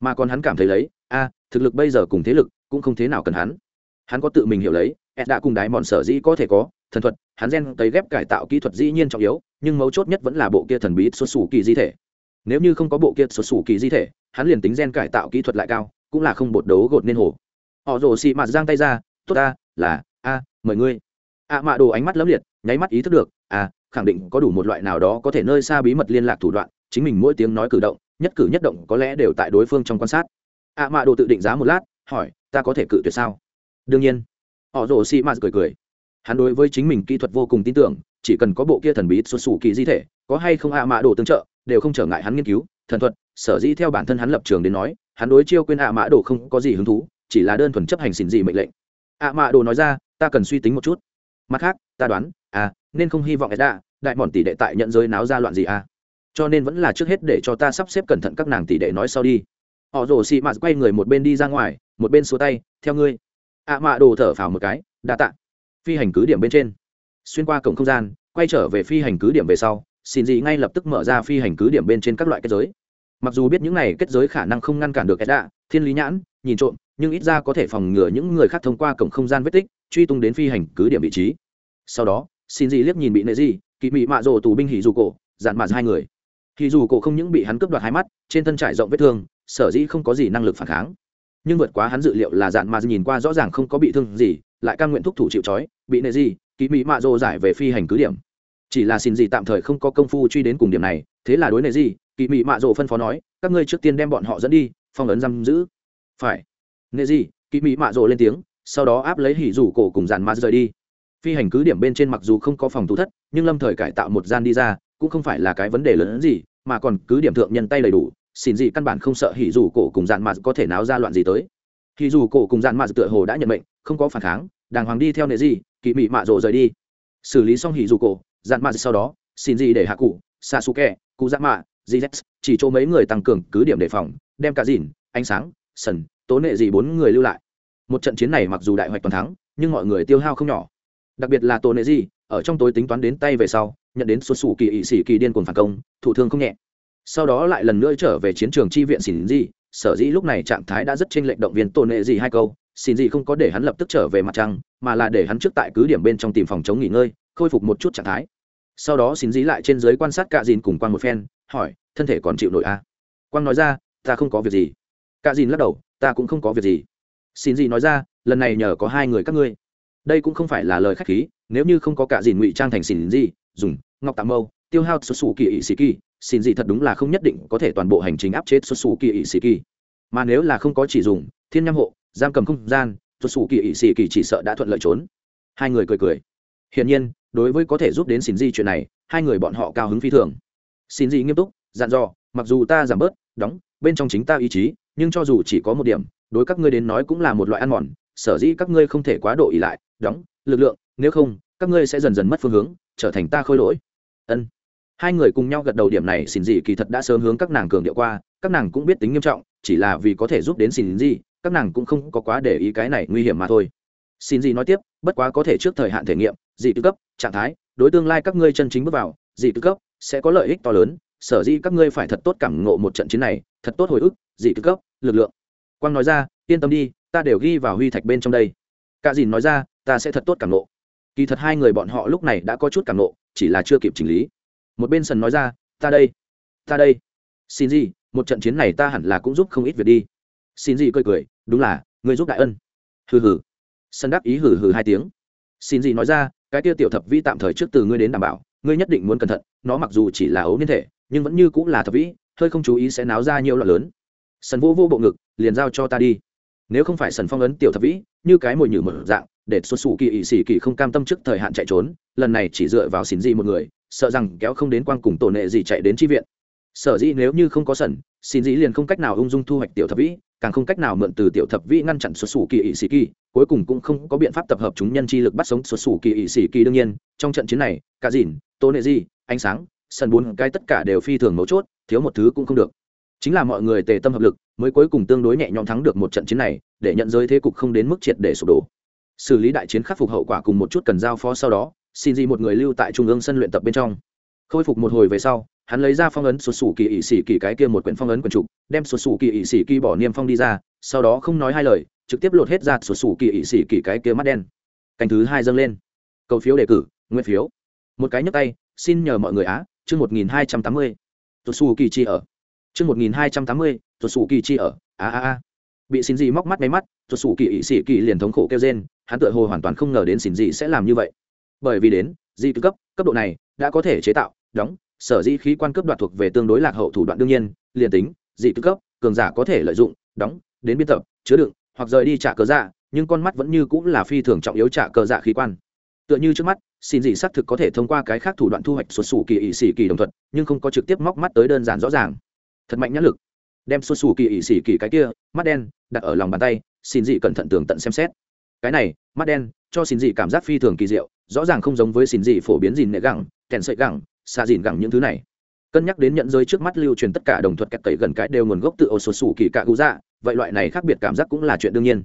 mà còn hắn cảm thấy lấy a thực lực bây giờ cùng thế lực cũng không thế nào cần hắn. Hắn có tự mình hiểu lấy đã cùng đái mòn sở dĩ có thể có, thần thuật, hắn gen tấy ghép cải tạo kỹ thuật dĩ nhiên trọng yếu, nhưng mấu chốt nhất vẫn là bộ kia thần bí xuất xù kỳ di thể. Nếu như không có bộ kia xuất xù kỳ di thể, hắn liền tính gen cải tạo kỹ thuật lại cao, cũng là không bột đấu gột nên hồ. Họ rồ xị mạt giang tay ra, tốt ta, là, a, mời ngươi. A mạ đồ ánh mắt lấm liệt, nháy mắt ý thức được a khẳng định có đủ một loại nào đó có thể nơi xa bí mật liên lạc thủ đoạn, chính mình mỗi tiếng nói cử động, nhất cử nhất động có lẽ đều tại đối phương trong quan sát. A mạ đồ tự định giá một lát, hỏi, ta có thể cự tuyệt sao? Đương nhiên họ rồ xị mạt cười cười. Hắn đối với chính mình kỹ thuật vô cùng tin tưởng, chỉ cần có bộ kia thần bí xuất xù kỳ di thể, có hay không a mạ đồ tương trợ, đều không trở ngại hắn nghiên cứu. Thần thuật, sở dĩ theo bản thân hắn lập trường đến nói, hắn đối chiêu quên ạ mã đồ không có gì hứng thú, chỉ là đơn thuần chấp hành xin gì mệnh lệnh. Ạ mã đồ nói ra, ta cần suy tính một chút. Mặt khác, ta đoán à nên không hy vọng edda đại mòn tỷ đệ tại nhận giới náo ra loạn gì à? Cho nên vẫn là trước hết để cho ta sắp xếp cẩn thận các nàng tỷ đệ nói sau đi. Họ rồ xị mạt quay người một bên đi ra ngoài, một bên xua tay, theo ngươi ạ mạ đồ thở phào một cái, đa tạ. Phi hành cứ điểm bên trên. Xuyên qua cổng không gian, quay trở về phi hành cứ điểm về sau, xin gì ngay lập tức mở ra phi hành cứ điểm bên trên các loại kết giới. Mặc dù biết những này kết giới khả năng không ngăn cản được edda thiên lý nhãn, nhìn trộm, nhưng ít ra có thể phòng ngừa những người khác thông qua cổng không gian vết tích, truy tung đến phi hành cứ điểm vị trí. Sau đó, xin gì liếc nhìn bị nệ gì kỵ mị mạ rồ tù binh hỉ dù cổ, dạn mạ hai người. Hỉ dù cổ không những bị hắn cướp đoạt hai mắt, trên thân trải rộng vết thương, sở dĩ không có gì năng lực phản kháng nhưng vượt quá hắn dự liệu là dạn mà nhìn qua rõ ràng không có bị thương gì, lại căn nguyện thúc thủ chịu trói, bị nệ gì ký mỹ mạ rô giải về phi hành cứ điểm. Chỉ là xin gì tạm thời không có công phu truy đến cùng điểm này, thế là đối nệ gì ký mỹ mạ rô phân phó nói, các ngươi trước tiên đem bọn họ dẫn đi, phong ấn giam giữ. Phải. Nệ gì ký mỹ mạ rô lên tiếng, sau đó áp lấy hỉ rủ cổ cùng dàn ma rời đi. Phi hành cứ điểm bên trên mặc dù không có phòng thủ thất, nhưng lâm thời cải tạo một gian đi ra, cũng không phải là cái vấn đề lớn hơn gì, mà còn cứ điểm thượng nhân tay đầy đủ xin gì căn bản không sợ hỉ dù cổ cùng dạn mà có thể náo ra loạn gì tới. Hỉ dù cổ cùng dạn mà tựa hồ đã nhận mệnh, không có phản kháng, đàng hoàng đi theo nệ gì kỵ mị mạ rộ rời đi. Xử lý xong hỉ dù cổ, dạn mà sau đó, xin gì để hạ cụ sa su kẹ cụ dạn mạ gz chỉ chỗ mấy người tăng cường cứ điểm đề phòng, đem cả dìn, ánh sáng, sần, tố nệ gì bốn người lưu lại. Một trận chiến này mặc dù đại hoạch toàn thắng, nhưng mọi người tiêu hao không nhỏ. Đặc biệt là tổ nệ gì ở trong tối tính toán đến tay về sau, nhận đến xuất xù kỳ ỵ sĩ kỳ điên cuồng phản công thủ thương không nhẹ sau đó lại lần nữa trở về chiến trường chi viện xin gì sở dĩ lúc này trạng thái đã rất chênh lệch động viên tôn nệ gì hai câu. Xin gì không có để hắn lập tức trở về mặt trăng, mà là để hắn trước tại cứ điểm bên trong tìm phòng chống nghỉ ngơi, khôi phục một chút trạng thái. Sau đó xin dí lại trên dưới quan sát cạ dìn cùng quan một phen, hỏi, thân thể còn chịu nổi à? quang nói ra, ta không có việc gì. Cạ dìn lắc đầu, ta cũng không có việc gì. Xin gì nói ra, lần này nhờ có hai người các ngươi. Đây cũng không phải là lời khách khí, nếu như không có cả dìn ngụy trang thành xin gì dùng, ngọc tạm mâu, tiêu hao số xù kỳ ỵ sĩ kỳ xin gì thật đúng là không nhất định có thể toàn bộ hành trình áp chế xuất xù kỳ ỵ sĩ kỳ mà nếu là không có chỉ dùng, thiên nham hộ, giam cầm không gian xuất xù kỳ ỵ sĩ kỳ chỉ sợ đã thuận lợi trốn. Hai người cười cười. Hiển nhiên, đối với có thể giúp đến xin gì chuyện này, hai người bọn họ cao hứng phi thường. Xin gì nghiêm túc, dặn dò, mặc dù ta giảm bớt, đóng, bên trong chính ta ý chí, nhưng cho dù chỉ có một điểm, đối các ngươi đến nói cũng là một loại ăn mòn, sở dĩ các ngươi không thể quá độ ỉ lại, đóng, lực lượng, nếu không, các ngươi sẽ dần dần mất phương hướng, trở thành ta khôi lỗi. Ân hai người cùng nhau gật đầu điểm này xin gì kỳ thật đã sớm hướng các nàng cường điệu qua, các nàng cũng biết tính nghiêm trọng, chỉ là vì có thể giúp đến xin gì các nàng cũng không có quá để ý cái này nguy hiểm mà thôi. Xin gì nói tiếp, bất quá có thể trước thời hạn thể nghiệm, dị tư cấp, trạng thái, đối tương lai các ngươi chân chính bước vào, dị tư cấp sẽ có lợi ích to lớn, sở dĩ các ngươi phải thật tốt cảm ngộ một trận chiến này, thật tốt hồi ức, dị tư cấp, lực lượng. Quang nói ra, yên tâm đi, ta đều ghi vào huy thạch bên trong đây. Cả dìn nói ra, ta sẽ thật tốt cảm ngộ. Kỳ thật hai người bọn họ lúc này đã có chút cảm ngộ, chỉ là chưa kịp chỉnh lý một bên sần nói ra, ta đây ta đây. Xin gì, một trận chiến này ta hẳn là cũng giúp không ít việc đi. Xin gì cười cười, đúng là, người giúp đại ân. Hừ hừ. Sân đáp ý hừ hừ hai tiếng. Xin gì nói ra, cái kia tiểu thập vi tạm thời trước từ ngươi đến đảm bảo, ngươi nhất định muốn cẩn thận, nó mặc dù chỉ là ấu niên thể, nhưng vẫn như cũng là thập vĩ, hơi không chú ý sẽ náo ra nhiều loạn lớn. Sần vô vô bộ ngực, liền giao cho ta đi. Nếu không phải sần phong ấn tiểu thập vĩ, như cái mồi nhử một dạng, để xuất xù kỳ ỵ sĩ kỳ không cam tâm trước thời hạn chạy trốn, lần này chỉ dựa vào xin gì một người sợ rằng kéo không đến quang cùng tổ nệ gì chạy đến tri viện. Sở dĩ nếu như không có sẩn, xin dĩ liền không cách nào ung dung thu hoạch tiểu thập vĩ càng không cách nào mượn từ tiểu thập vĩ ngăn chặn xuất xù kỳ ỵ sĩ kỳ cuối cùng cũng không có biện pháp tập hợp chúng nhân chi lực bắt sống xuất xù kỳ ỵ sĩ kỳ đương nhiên trong trận chiến này cả dìn tổ nệ gì ánh sáng sân bốn cái tất cả đều phi thường mấu chốt thiếu một thứ cũng không được. Chính là mọi người tề tâm hợp lực mới cuối cùng tương đối nhẹ nhõm thắng được một trận chiến này để nhận giới thế cục không đến mức triệt để sụp đổ. Xử lý đại chiến khắc phục hậu quả cùng một chút cần giao phó sau đó xin gì một người lưu tại trung ương sân luyện tập bên trong. Khôi phục một hồi về sau, hắn lấy ra phong ấn sụt xù kỳ ỵ sĩ kỳ cái kia một quyển phong ấn quần trục đem sụt xù kỳ ỵ sĩ kỳ bỏ niêm phong đi ra, sau đó không nói hai lời, trực tiếp lột hết ra sụt xù kỳ ỵ sĩ kỳ cái kia mắt đen. Canh thứ hai dâng lên. Cầu phiếu đề cử, nguyên phiếu. Một cái nhấp tay, xin nhờ mọi người á, chương một nghìn hai trăm tám mươi. Sụt xù kỳ chi ở. Chương một nghìn hai trăm tám mươi, sụt xù kỳ chi ở. A a a. Bị xin gì móc mắt máy mắt, sụt xù kỳ ỵ sĩ kỳ liền thống khổ kêu trên hắn tựa hồ hoàn toàn không ngờ đến xin gì sẽ làm như vậy bởi vì đến di cấp cấp độ này đã có thể chế tạo, đóng, sở dĩ khí quan cấp đoạt thuộc về tương đối lạc hậu thủ đoạn đương nhiên, liền tính, dị tư cấp, cường giả có thể lợi dụng, đóng, đến biên tập, chứa đựng, hoặc rời đi trả cờ dạ nhưng con mắt vẫn như cũng là phi thường trọng yếu trả cờ dạ khí quan. Tựa như trước mắt, xin dị xác thực có thể thông qua cái khác thủ đoạn thu hoạch xuất xù kỳ ỵ sĩ kỳ đồng thuận, nhưng không có trực tiếp móc mắt tới đơn giản rõ ràng. Thật mạnh nhãn lực. Đem xuất xù kỳ ỵ sĩ kỳ cái kia, mắt đen, đặt ở lòng bàn tay, xin dị cẩn thận tường tận xem xét cái này, mắt đen, cho xin dị cảm giác phi thường kỳ diệu, rõ ràng không giống với xin dị phổ biến dìn nệ gẳng, kèn sợi gẳng xa dìn gẳng những thứ này. Cân nhắc đến nhận giới trước mắt lưu truyền tất cả đồng thuật cách tẩy gần cái đều nguồn gốc tự ô số sủ kỳ cạ cụ dạ vậy loại này khác biệt cảm giác cũng là chuyện đương nhiên.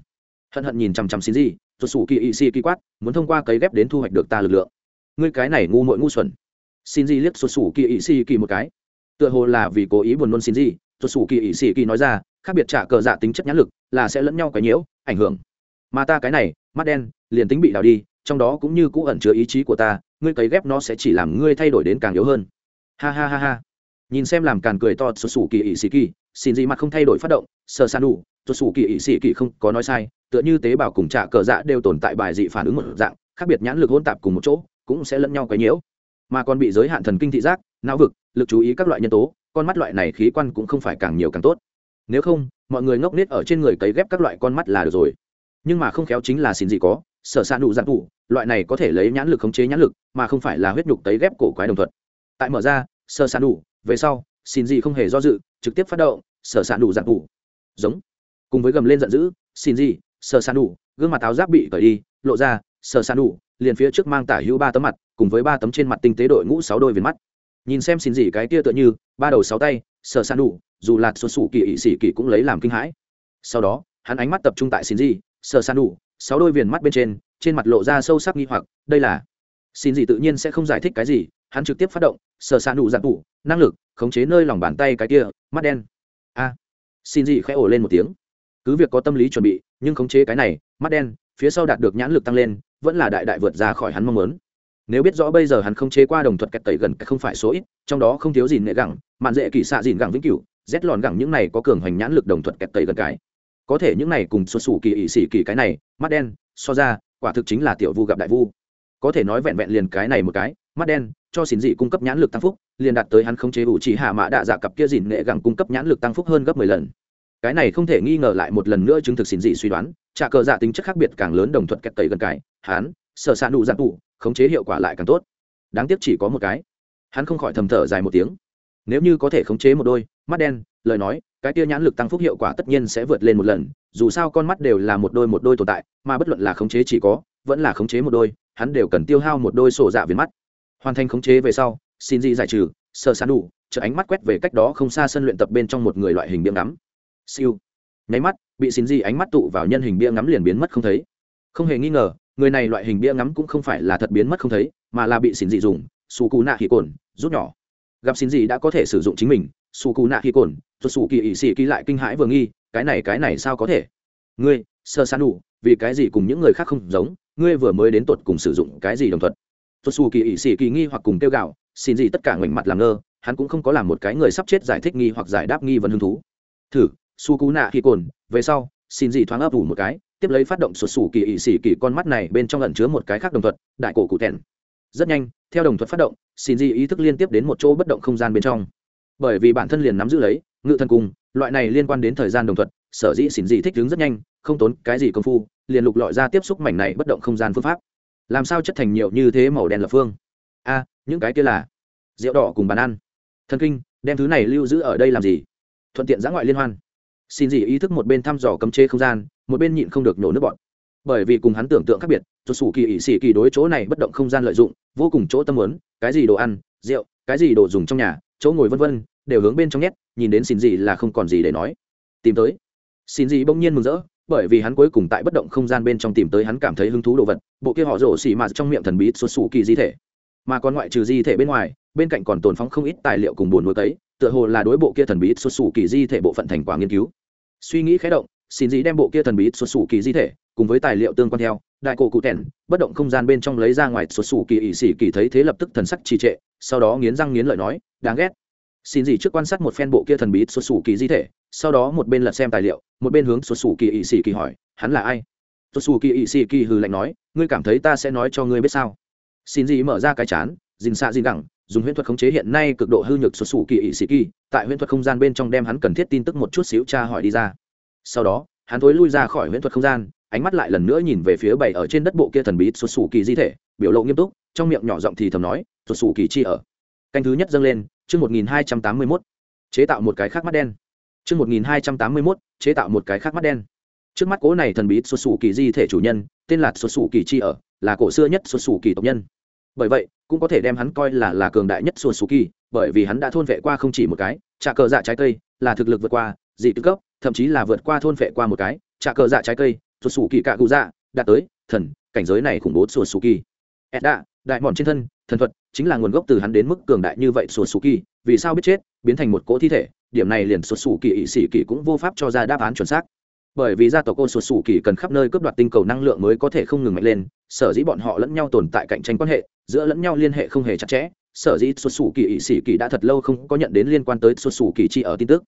Hận hận nhìn chằm chằm xin gì số sủ kỳ y si kỳ quát, muốn thông qua cấy ghép đến thu hoạch được ta lực lượng. Ngươi cái này ngu muội ngu xuẩn. Xin gì liếc số sủ kỳ y si kỳ một cái. Tựa hồ là vì cố ý buồn nôn xin gì số sủ kỳ y si kỳ nói ra, khác biệt trả cờ dạ tính chất nhãn lực là sẽ lẫn nhau cái nhiễu, ảnh hưởng mà ta cái này, mắt đen, liền tính bị đào đi, trong đó cũng như cũ ẩn chứa ý chí của ta, ngươi cấy ghép nó sẽ chỉ làm ngươi thay đổi đến càng yếu hơn. Ha ha ha ha. Nhìn xem làm càn cười to xuất xù kỳ ỵ sĩ kỳ xin gì mặt không thay đổi phát động, sờ san đủ xuất xù kỳ ỵ sĩ kỳ không có nói sai, tựa như tế bào cùng trả cờ dạ đều tồn tại bài dị phản ứng một dạng, khác biệt nhãn lực hôn tạp cùng một chỗ, cũng sẽ lẫn nhau quấy nhiễu. Mà còn bị giới hạn thần kinh thị giác, não vực, lực chú ý các loại nhân tố, con mắt loại này khí quan cũng không phải càng nhiều càng tốt. Nếu không, mọi người ngốc nết ở trên người cấy ghép các loại con mắt là được rồi nhưng mà không khéo chính là xin gì có, sở s ạ nụ dạng tụ, loại này có thể lấy nhãn lực khống chế nhãn lực, mà không phải là huyết nhục tấy ghép cổ quái đồng thuận. Tại mở ra, sở s ạ nụ, về sau, xin gì không hề do dự, trực tiếp phát động, sở s ạ nụ dạng tụ. Giống. Cùng với gầm lên giận dữ, xin gì sở s ạ nụ, gương mặt áo giáp bị cởi đi, lộ ra, sở s ạ nụ, liền phía trước mang tả hữu ba tấm mặt, cùng với ba tấm trên mặt tinh tế đội ngũ sáu đôi viền mắt. Nhìn xem xin gì cái kia tựa như, ba đầu sáu tay, sở s ạ nụ, dù là xuất xù kỳ ỵ xỉ kỳ cũng lấy làm kinh hãi. Sau đó, hắn ánh mắt tập trung tại xin gì sở san đủ sáu đôi viền mắt bên trên trên mặt lộ ra sâu sắc nghi hoặc đây là xin gì tự nhiên sẽ không giải thích cái gì hắn trực tiếp phát động sở san đủ nụ đủ, tủ năng lực khống chế nơi lòng bàn tay cái kia mắt đen. A xin gì khẽ ổ lên một tiếng. Cứ việc có tâm lý chuẩn bị nhưng khống chế cái này mắt đen phía sau đạt được nhãn lực tăng lên vẫn là đại đại vượt ra khỏi hắn mong muốn. Nếu biết rõ bây giờ hắn không chế qua đồng thuật kẹt tẩy gần cái không phải số ít trong đó không thiếu gì nệ gẳng mạn dễ kỳ xạ dìn gẳng vĩnh cửu rét lòn gẳng những này có cường hoành nhãn lực đồng thuật kẹt tẩy gần cái có thể những này cùng xuất xù kỳ ỵ xỉ kỳ cái này, mắt đen, so ra, quả thực chính là tiểu vu gặp đại vu. Có thể nói vẹn vẹn liền cái này một cái, mắt đen, cho xỉn dị cung cấp nhãn lực tăng phúc, liền đạt tới hắn không chế ủ chỉ hạ mã đạ dạ cặp kia dìn nghệ gẳng cung cấp nhãn lực tăng phúc hơn gấp mười lần. Cái này không thể nghi ngờ lại một lần nữa chứng thực xỉn dị suy đoán, trả cờ dạ tính chất khác biệt càng lớn đồng thuận kẹt tẩy gần cái hắn sợ xạ nụ giặc tụ, khống chế hiệu quả lại càng tốt. Đáng tiếc chỉ có một cái. Hắn không khỏi thầm thở dài một tiếng. Nếu như có thể khống chế một đôi, mắt đen, lời nói cái tia nhãn lực tăng phúc hiệu quả tất nhiên sẽ vượt lên một lần, dù sao con mắt đều là một đôi một đôi tồn tại, mà bất luận là khống chế chỉ có, vẫn là khống chế một đôi, hắn đều cần tiêu hao một đôi sổ dạ viền mắt. Hoàn thành khống chế về sau, xin dị giải trừ sơ sán đủ chợ ánh mắt quét về cách đó không xa sân luyện tập bên trong một người loại hình bia ngắm. Siêu. Nháy mắt, bị xin dị ánh mắt tụ vào nhân hình bia ngắm liền biến mất không thấy. Không hề nghi ngờ, người này loại hình bia ngắm cũng không phải là thật biến mất không thấy, mà là bị xin dị dùng su cù nạ hỉ cồn, rút nhỏ. Gặp xin dị đã có thể sử dụng chính mình sù cù nạ khi cồn rồi sù kỳ ỵ sĩ kỳ lại kinh hãi vừa nghi, cái này cái này sao có thể? Ngươi, sơ san đủ, vì cái gì cùng những người khác không giống, ngươi vừa mới đến tột cùng sử dụng cái gì đồng thuận? Rồi sù kỳ ỵ sĩ kỳ nghi hoặc cùng tiêu gạo, xin gì tất cả ngoảnh mặt làm ngơ, hắn cũng không có làm một cái người sắp chết giải thích nghi hoặc giải đáp nghi vấn hứng thú. Thử su cú nạ khi cồn, về sau, xin gì thoáng ấp ủ một cái, tiếp lấy phát động sụt sù kỳ ỵ xỉ kỳ con mắt này bên trong lẩn chứa một cái khác đồng thuật đại cổ cụ thẹn rất nhanh, theo đồng thuật phát động, xin di ý thức liên tiếp đến một chỗ bất động không gian bên trong bởi vì bản thân liền nắm giữ lấy, ngự thân cung, loại này liên quan đến thời gian đồng thuận, sở dĩ xin dị thích đứng rất nhanh, không tốn cái gì công phu, liền lục lọi ra tiếp xúc mảnh này bất động không gian phương pháp. Làm sao chất thành nhiều như thế màu đen lập phương? A, những cái kia là rượu đỏ cùng bàn ăn. Thần kinh, đem thứ này lưu giữ ở đây làm gì? Thuận tiện giã ngoại liên hoan. Xin gì ý thức một bên thăm dò cấm chế không gian, một bên nhịn không được nhổ nước bọn bởi vì cùng hắn tưởng tượng khác biệt cho sủ kỳ ỵ xỉ kỳ đối chỗ này bất động không gian lợi dụng, vô cùng chỗ tâm muốn, cái gì đồ ăn, rượu, cái gì đồ dùng trong nhà, chỗ ngồi vân vân đều hướng bên trong nhét, nhìn đến xin gì là không còn gì để nói. Tìm tới. Xin gì bỗng nhiên mừng rỡ, bởi vì hắn cuối cùng tại bất động không gian bên trong tìm tới hắn cảm thấy hứng thú đồ vật, bộ kia họ rổ xỉ mạt trong miệng thần bí xuất xù kỳ di thể. Mà còn ngoại trừ di thể bên ngoài, bên cạnh còn tồn phóng không ít tài liệu cùng buồn nuôi tấy, tựa hồ là đối bộ kia thần bí xuất xù kỳ di thể bộ phận thành quả nghiên cứu. Suy nghĩ khé động, xin dĩ đem bộ kia thần bí xuất xù kỳ di thể, cùng với tài liệu tương quan theo, đại cổ cụ tẻn bất động không gian bên trong lấy ra ngoài xuất xù kỳ ỵ xỉ kỳ thấy thế lập tức thần sắc trì trệ, sau đó nghiến răng nghiến lợi nói, đáng ghét xin gì trước quan sát một phen bộ kia thần bí xuất xù kỳ di thể, sau đó một bên lật xem tài liệu, một bên hướng xuất xù kỳ ỵ xì kỳ hỏi, hắn là ai? Xuất xù kỳ ỵ xì kỳ hừ lạnh nói, ngươi cảm thấy ta sẽ nói cho ngươi biết sao? Xin gì mở ra cái chán, dình xạ dình gẳng dùng huyễn thuật khống chế hiện nay cực độ hư nhược xuất xù kỳ ỵ xì kỳ, tại huyễn thuật không gian bên trong đem hắn cần thiết tin tức một chút xíu tra hỏi đi ra. Sau đó, hắn thối lui ra khỏi huyễn thuật không gian, ánh mắt lại lần nữa nhìn về phía bảy ở trên đất bộ kia thần bí xuất xù kỳ di thể, biểu lộ nghiêm túc, trong miệng nhỏ giọng thì thầm nói, xuất xù kỳ chi ở. Canh thứ nhất dâng lên chương một nghìn hai trăm tám mươi mốt, chế tạo một cái khác mắt đen. Chương một nghìn hai trăm tám mươi mốt, chế tạo một cái khác mắt đen. Trước mắt cố này thần bí xuất sủ kỳ di thể chủ nhân, tên là xuất sủ kỳ chi ở, là cổ xưa nhất xuất sủ kỳ tộc nhân. Bởi vậy, cũng có thể đem hắn coi là là cường đại nhất xuất sủ kỳ bởi vì hắn đã thôn vệ qua không chỉ một cái trả cờ dạ trái cây là thực lực vượt qua dị tư cấp, thậm chí là vượt qua thôn vệ qua một cái trả cờ dạ trái cây xuất sủ kỳ cạ cụ dạ đạt tới, thần, cảnh giới này khủng bố xuất sủ kỳ edda, đại mọn trên thân, thần thuật chính là nguồn gốc từ hắn đến mức cường đại như vậy xuất xù kỳ, vì sao biết chết, biến thành một cỗ thi thể, điểm này liền xuất xù kỳ ỵ sĩ kỳ cũng vô pháp cho ra đáp án chuẩn xác. Bởi vì gia tộc cô xuất xù kỳ cần khắp nơi cướp đoạt tinh cầu năng lượng mới có thể không ngừng mạnh lên, sở dĩ bọn họ lẫn nhau tồn tại cạnh tranh quan hệ, giữa lẫn nhau liên hệ không hề chặt chẽ, sở dĩ xuất xù kỳ ỵ sĩ kỳ đã thật lâu không có nhận đến liên quan tới xuất xù kỳ chi ở tin tức.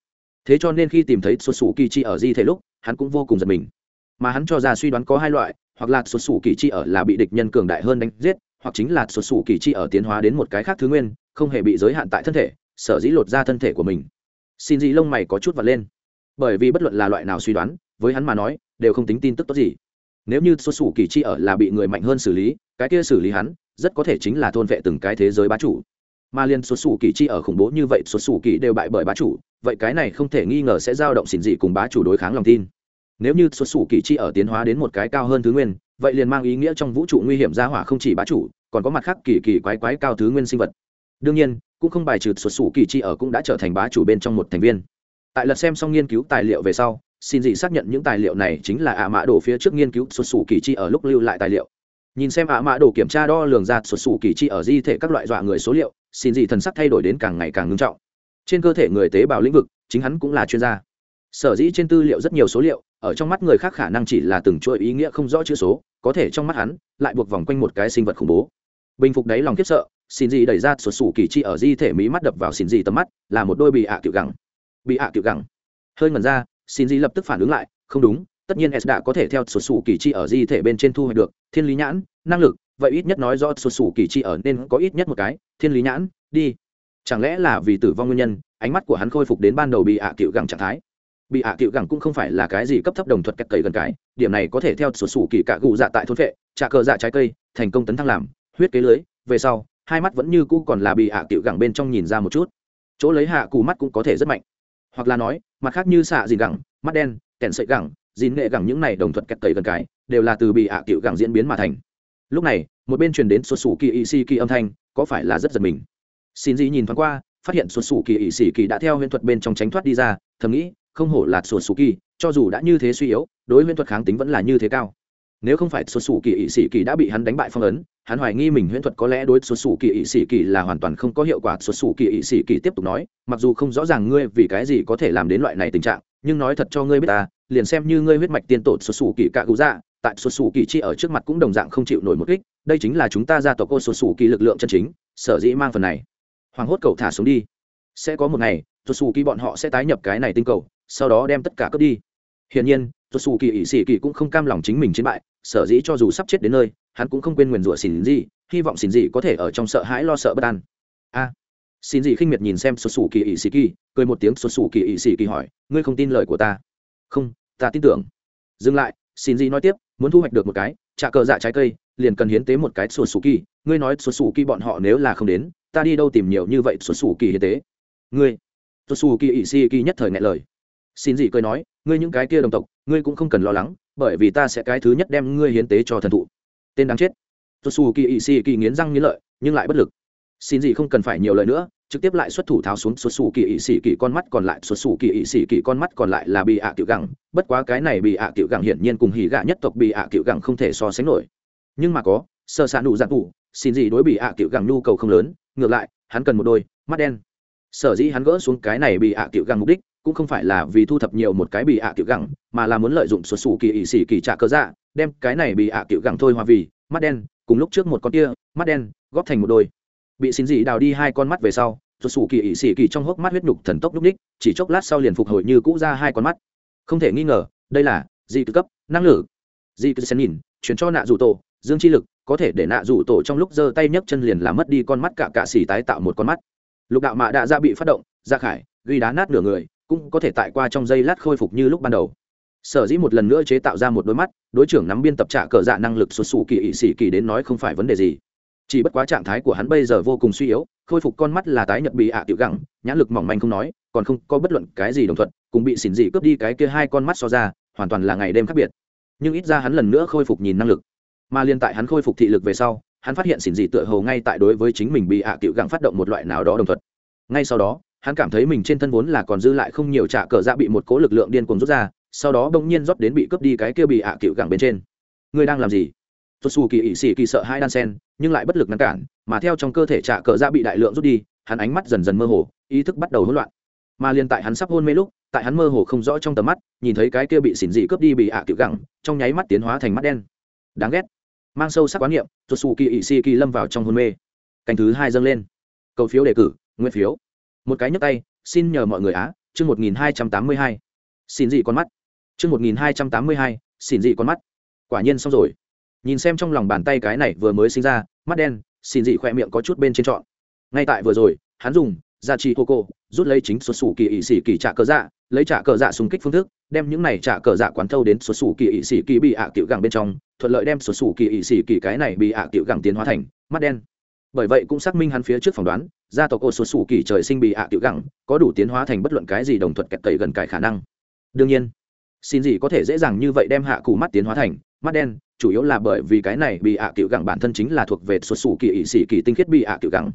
Thế cho nên khi tìm thấy xuất xù kỳ chi ở di thể lúc, hắn cũng vô cùng giật mình. Mà hắn cho ra suy đoán có hai loại, hoặc là xuất xù kỳ chi ở là bị địch nhân cường đại hơn đánh giết hoặc chính là xuất xù kỳ chi ở tiến hóa đến một cái khác thứ nguyên, không hề bị giới hạn tại thân thể, sở dĩ lột ra thân thể của mình. Xin dị lông mày có chút vật lên. Bởi vì bất luận là loại nào suy đoán, với hắn mà nói, đều không tính tin tức tốt gì. Nếu như xuất xù kỳ chi ở là bị người mạnh hơn xử lý, cái kia xử lý hắn, rất có thể chính là thôn vệ từng cái thế giới bá chủ. Mà liên xuất xù kỳ chi ở khủng bố như vậy xuất xù kỳ đều bại bởi bá chủ, vậy cái này không thể nghi ngờ sẽ giao động xin dị cùng bá chủ đối kháng lòng tin nếu như xuất xù kỳ chi ở tiến hóa đến một cái cao hơn thứ nguyên, vậy liền mang ý nghĩa trong vũ trụ nguy hiểm ra hỏa không chỉ bá chủ, còn có mặt khác kỳ kỳ quái quái cao thứ nguyên sinh vật. Đương nhiên, cũng không bài trừ xuất xù kỳ chi ở cũng đã trở thành bá chủ bên trong một thành viên. Tại lật xem xong nghiên cứu tài liệu về sau, xin dị xác nhận những tài liệu này chính là ạ mã đồ phía trước nghiên cứu xuất xù kỳ chi ở lúc lưu lại tài liệu. Nhìn xem ạ mã đồ kiểm tra đo lường ra xuất xù kỳ chi ở di thể các loại dọa người số liệu, xin dị thần sắc thay đổi đến càng ngày càng ngưng trọng. Trên cơ thể người tế bào lĩnh vực, chính hắn cũng là chuyên gia. Sở dĩ trên tư liệu rất nhiều số liệu ở trong mắt người khác khả năng chỉ là từng chuỗi ý nghĩa không rõ chữ số, có thể trong mắt hắn, lại buộc vòng quanh một cái sinh vật khủng bố. Bình phục đáy lòng khiếp sợ, xin dị đẩy ra sụt sủ kỳ chi ở di thể mí mắt đập vào xin dị tầm mắt, là một đôi bị ạ à tiểu gẳng. Bị ạ à tiểu gẳng. Hơi ngẩn ra, xin dị lập tức phản ứng lại, không đúng, tất nhiên s đã có thể theo sụt sủ kỳ chi ở di thể bên trên thu hoạch được, thiên lý nhãn, năng lực, vậy ít nhất nói do sụt sủ kỳ chi ở nên có ít nhất một cái, thiên lý nhãn, đi. Chẳng lẽ là vì tử vong nguyên nhân, ánh mắt của hắn khôi phục đến ban đầu bị ạ à gẳng trạng thái? Bị ạ cựu gẳng cũng không phải là cái gì cấp thấp đồng thuật cách cấy gần cái, điểm này có thể theo sổ sủ kỳ cạ gù dạ tại thôn vệ trả cờ dạ trái cây, thành công tấn thăng làm, huyết kế lưới, về sau, hai mắt vẫn như cũ còn là bị ạ cựu gẳng bên trong nhìn ra một chút. Chỗ lấy hạ cù mắt cũng có thể rất mạnh. Hoặc là nói, mặt khác như xạ dìn gẳng, mắt đen kèn sợi gẳng, dìn nghệ gẳng những này đồng thuật cách cấy gần cái, đều là từ bị ạ cựu gẳng diễn biến mà thành. Lúc này, một bên truyền đến sổ sủ kỳ ỵ si kỳ âm thanh, có phải là rất giật mình? Xin gì nhìn thoáng qua, phát hiện sổ sủ kỳ ỵ sĩ kỳ đã theo huyễn thuật bên trong tránh thoát đi ra, thầm nghĩ không hổ là sổ sủ kỳ cho dù đã như thế suy yếu, đối huyễn thuật kháng tính vẫn là như thế cao. Nếu không phải sổ sủ kỳ ỵ sĩ kỳ đã bị hắn đánh bại phong ấn, hắn hoài nghi mình huyễn thuật có lẽ đối sổ sủ kỳ ỵ sĩ kỳ là hoàn toàn không có hiệu quả. Sổ sủ kỳ ỵ sĩ kỳ tiếp tục nói, mặc dù không rõ ràng ngươi vì cái gì có thể làm đến loại này tình trạng, nhưng nói thật cho ngươi biết ta, liền xem như ngươi huyết mạch tiên tổ sổ sủ kỳ cạ cụ dạ tại sổ sủ kỳ chi ở trước mặt cũng đồng dạng không chịu nổi một kích, đây chính là chúng ta ra tộc cô sổ sủ kỳ lực lượng chân chính, sở dĩ mang phần này. Hoàng hốt cầu thả xuống đi. Sẽ có một ngày sổ sủ kỳ bọn họ sẽ tái nhập cái này tinh cầu sau đó đem tất cả cướp đi. Hiển nhiên tuột xù kỳ ỵ sĩ kỳ cũng không cam lòng chính mình chiến bại sở dĩ cho dù sắp chết đến nơi hắn cũng không quên nguyền rủa xỉn gì hy vọng xỉn gì có thể ở trong sợ hãi lo sợ bất an. A. À, xin gì khinh miệt nhìn xem xuất xù kỳ ỵ sĩ kỳ cười một tiếng xuất xù kỳ ỵ sĩ kỳ hỏi ngươi không tin lời của ta? Không ta tin tưởng. Dừng lại xỉn gì nói tiếp muốn thu hoạch được một cái trả cờ dạ trái cây liền cần hiến tế một cái xuất xù kỳ ngươi nói xuất xù kỳ bọn họ nếu là không đến ta đi đâu tìm nhiều như vậy xuất xù kỳ hiến tế? Ngươi. Xuất xù kỳ ỵ sĩ kỳ nhất thời ngại lời xin dị cười nói, ngươi những cái kia đồng tộc, ngươi cũng không cần lo lắng, bởi vì ta sẽ cái thứ nhất đem ngươi hiến tế cho thần thụ. Tên đáng chết. Xuất xù kỳ ỵ sĩ kỳ nghiến răng nghiến lợi, nhưng lại bất lực. Xin dị không cần phải nhiều lời nữa, trực tiếp lại xuất thủ tháo xuống xuất xù kỳ ỵ sĩ kỳ con mắt còn lại. Xuất xù kỳ ỵ sĩ kỳ con mắt còn lại là bị ạ à tiểu gẳng, bất quá cái này bị ạ à tiểu gẳng hiển nhiên cùng hỉ gạ nhất tộc bị ạ à tiểu gẳng không thể so sánh nổi. Nhưng mà có, sơ xạ nụ giặc cụ xin dị đối bị ạ tiểu gẳng nhu cầu không lớn, ngược lại, hắn cần một đôi, mắt đen. Sở dĩ hắn gỡ xuống cái này bị ạ tiểu gẳng mục đích cũng không phải là vì thu thập nhiều một cái bị ạ tiểu gẳng, mà là muốn lợi dụng xuất xù kỳ ỵ xỉ kỳ trả cơ dạ đem cái này bị ạ tiểu gẳng thôi hoa vì, mắt đen, cùng lúc trước một con kia, mắt đen, góp thành một đôi. Bị xin dị đào đi hai con mắt về sau, xuất xù kỳ ỵ xỉ kỳ trong hốc mắt huyết nhục thần tốc lúc ních chỉ chốc lát sau liền phục hồi như cũ ra hai con mắt. Không thể nghi ngờ, đây là dị cực cấp, năng lực. Dị cực xen nhìn, chuyển cho nạ rủ tổ, dương chi lực, có thể để nạ rủ tổ trong lúc giơ tay nhấc chân liền làm mất đi con mắt cả cạ xỉ tái tạo một con mắt. Lục đạo mạ đã ra dạ bị phát động ra khải, ghi đá nát nửa người cũng có thể tại qua trong giây lát khôi phục như lúc ban đầu. Sở dĩ một lần nữa chế tạo ra một đôi mắt, đối trưởng nắm biên tập trả cờ dạ năng lực xuất xù kỳ ỵ sĩ kỳ đến nói không phải vấn đề gì. Chỉ bất quá trạng thái của hắn bây giờ vô cùng suy yếu, khôi phục con mắt là tái nhật bị ạ tiểu gẳng nhãn lực mỏng manh không nói, còn không có bất luận cái gì đồng thuận, cùng bị xỉn dị cướp đi cái kia hai con mắt so ra, hoàn toàn là ngày đêm khác biệt. Nhưng ít ra hắn lần nữa khôi phục nhìn năng lực. Mà liên tại hắn khôi phục thị lực về sau, hắn phát hiện xỉn dị tựa hồ ngay tại đối với chính mình bị ạ tiểu gẳng phát động một loại nào đó đồng thuận. Ngay sau đó hắn cảm thấy mình trên thân vốn là còn dư lại không nhiều trả cờ dạ bị một cố lực lượng điên cuồng rút ra, sau đó bỗng nhiên rót đến bị cướp đi cái kia bị ạ cựu gẳng bên trên. Ngươi đang làm gì? Tuột xù kỳ ỵ xì kỳ sợ hai đan sen, nhưng lại bất lực ngăn cản, mà theo trong cơ thể trả cờ dạ bị đại lượng rút đi, hắn ánh mắt dần dần mơ hồ, ý thức bắt đầu hỗn loạn. Mà liền tại hắn sắp hôn mê lúc, tại hắn mơ hồ không rõ trong tầm mắt, nhìn thấy cái kia bị xỉn dị cướp đi bị ạ à tiểu gẳng, trong nháy mắt tiến hóa thành mắt đen. Đáng ghét. Mang sâu sắc quán niệm tuột xù kỳ ỵ xì kỳ lâm vào trong hôn mê. Canh thứ hai dâng lên. Cầu phiếu đề cử nguyên phiếu một cái nhấp tay, xin nhờ mọi người á, chương một nghìn hai trăm tám mươi hai. Xin dị con mắt. Chương một nghìn hai trăm tám mươi hai, xin dị con mắt. Quả nhiên xong rồi. Nhìn xem trong lòng bàn tay cái này vừa mới sinh ra, mắt đen, xin dị khoe miệng có chút bên trên trọn. Ngay tại vừa rồi, hắn dùng gia trì hô cô rút lấy chính xuất xù kỳ ỵ xỉ kỳ trả cờ dạ lấy trả cờ dạ xung kích phương thức, đem những này trả cờ dạ quán thâu đến xuất xù kỳ ỵ sĩ kỳ bị ạ à cựu gẳng bên trong, thuận lợi đem xuất xù kỳ ỵ sĩ kỳ cái này bị ạ à cựu gẳng tiến hóa thành mắt đen. Bởi vậy cũng xác minh hắn phía trước phỏng đoán gia tộc ô xuất xù kỳ trời sinh bị ạ à cựu gẳng, có đủ tiến hóa thành bất luận cái gì đồng thuật kẹt cậy gần cải khả năng. Đương nhiên, xin gì có thể dễ dàng như vậy đem hạ cụ mắt tiến hóa thành mắt đen, chủ yếu là bởi vì cái này bị ạ tiểu gẳng bản thân chính là thuộc về xuất xù kỳ ỵ sĩ kỳ tinh khiết bị ạ tiểu gẳng.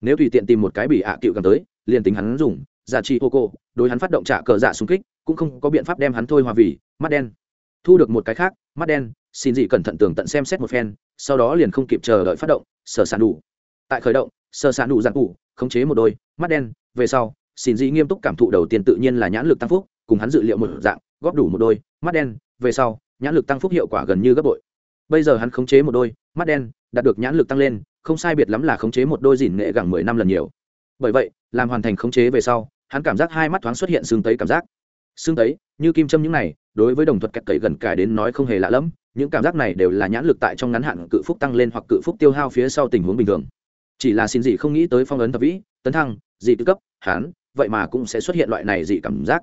Nếu tùy tiện tìm một cái bị ạ tiểu gẳng tới, liền tính hắn dùng giả trị hô cô, đối hắn phát động trả cờ dạ xung kích, cũng không có biện pháp đem hắn thôi hòa vì mắt đen. Thu được một cái khác, mắt đen, xin gì cẩn thận tường tận xem xét một phen, sau đó liền không kịp chờ đợi phát động, sở sản đủ. Tại khởi động, sở sản đủ giặc ủ khống chế một đôi, mắt đen, về sau xin dị nghiêm túc cảm thụ đầu tiên tự nhiên là nhãn lực tăng phúc, cùng hắn dự liệu một dạng, góp đủ một đôi, mắt đen, về sau, nhãn lực tăng phúc hiệu quả gần như gấp bội. Bây giờ hắn khống chế một đôi, mắt đen, đạt được nhãn lực tăng lên, không sai biệt lắm là khống chế một đôi dìn nghệ gẳng mười năm lần nhiều. Bởi vậy, làm hoàn thành khống chế về sau, hắn cảm giác hai mắt thoáng xuất hiện xương tấy cảm giác. Xương tấy, như kim châm những này, đối với đồng thuật kẹt cậy gần cải đến nói không hề lạ lẫm, những cảm giác này đều là nhãn lực tại trong ngắn hạn cự phúc tăng lên hoặc cự phúc tiêu hao phía sau tình huống bình thường chỉ là xin gì không nghĩ tới phong ấn thập vĩ, tấn thăng, dị tư cấp hắn vậy mà cũng sẽ xuất hiện loại này dị cảm giác.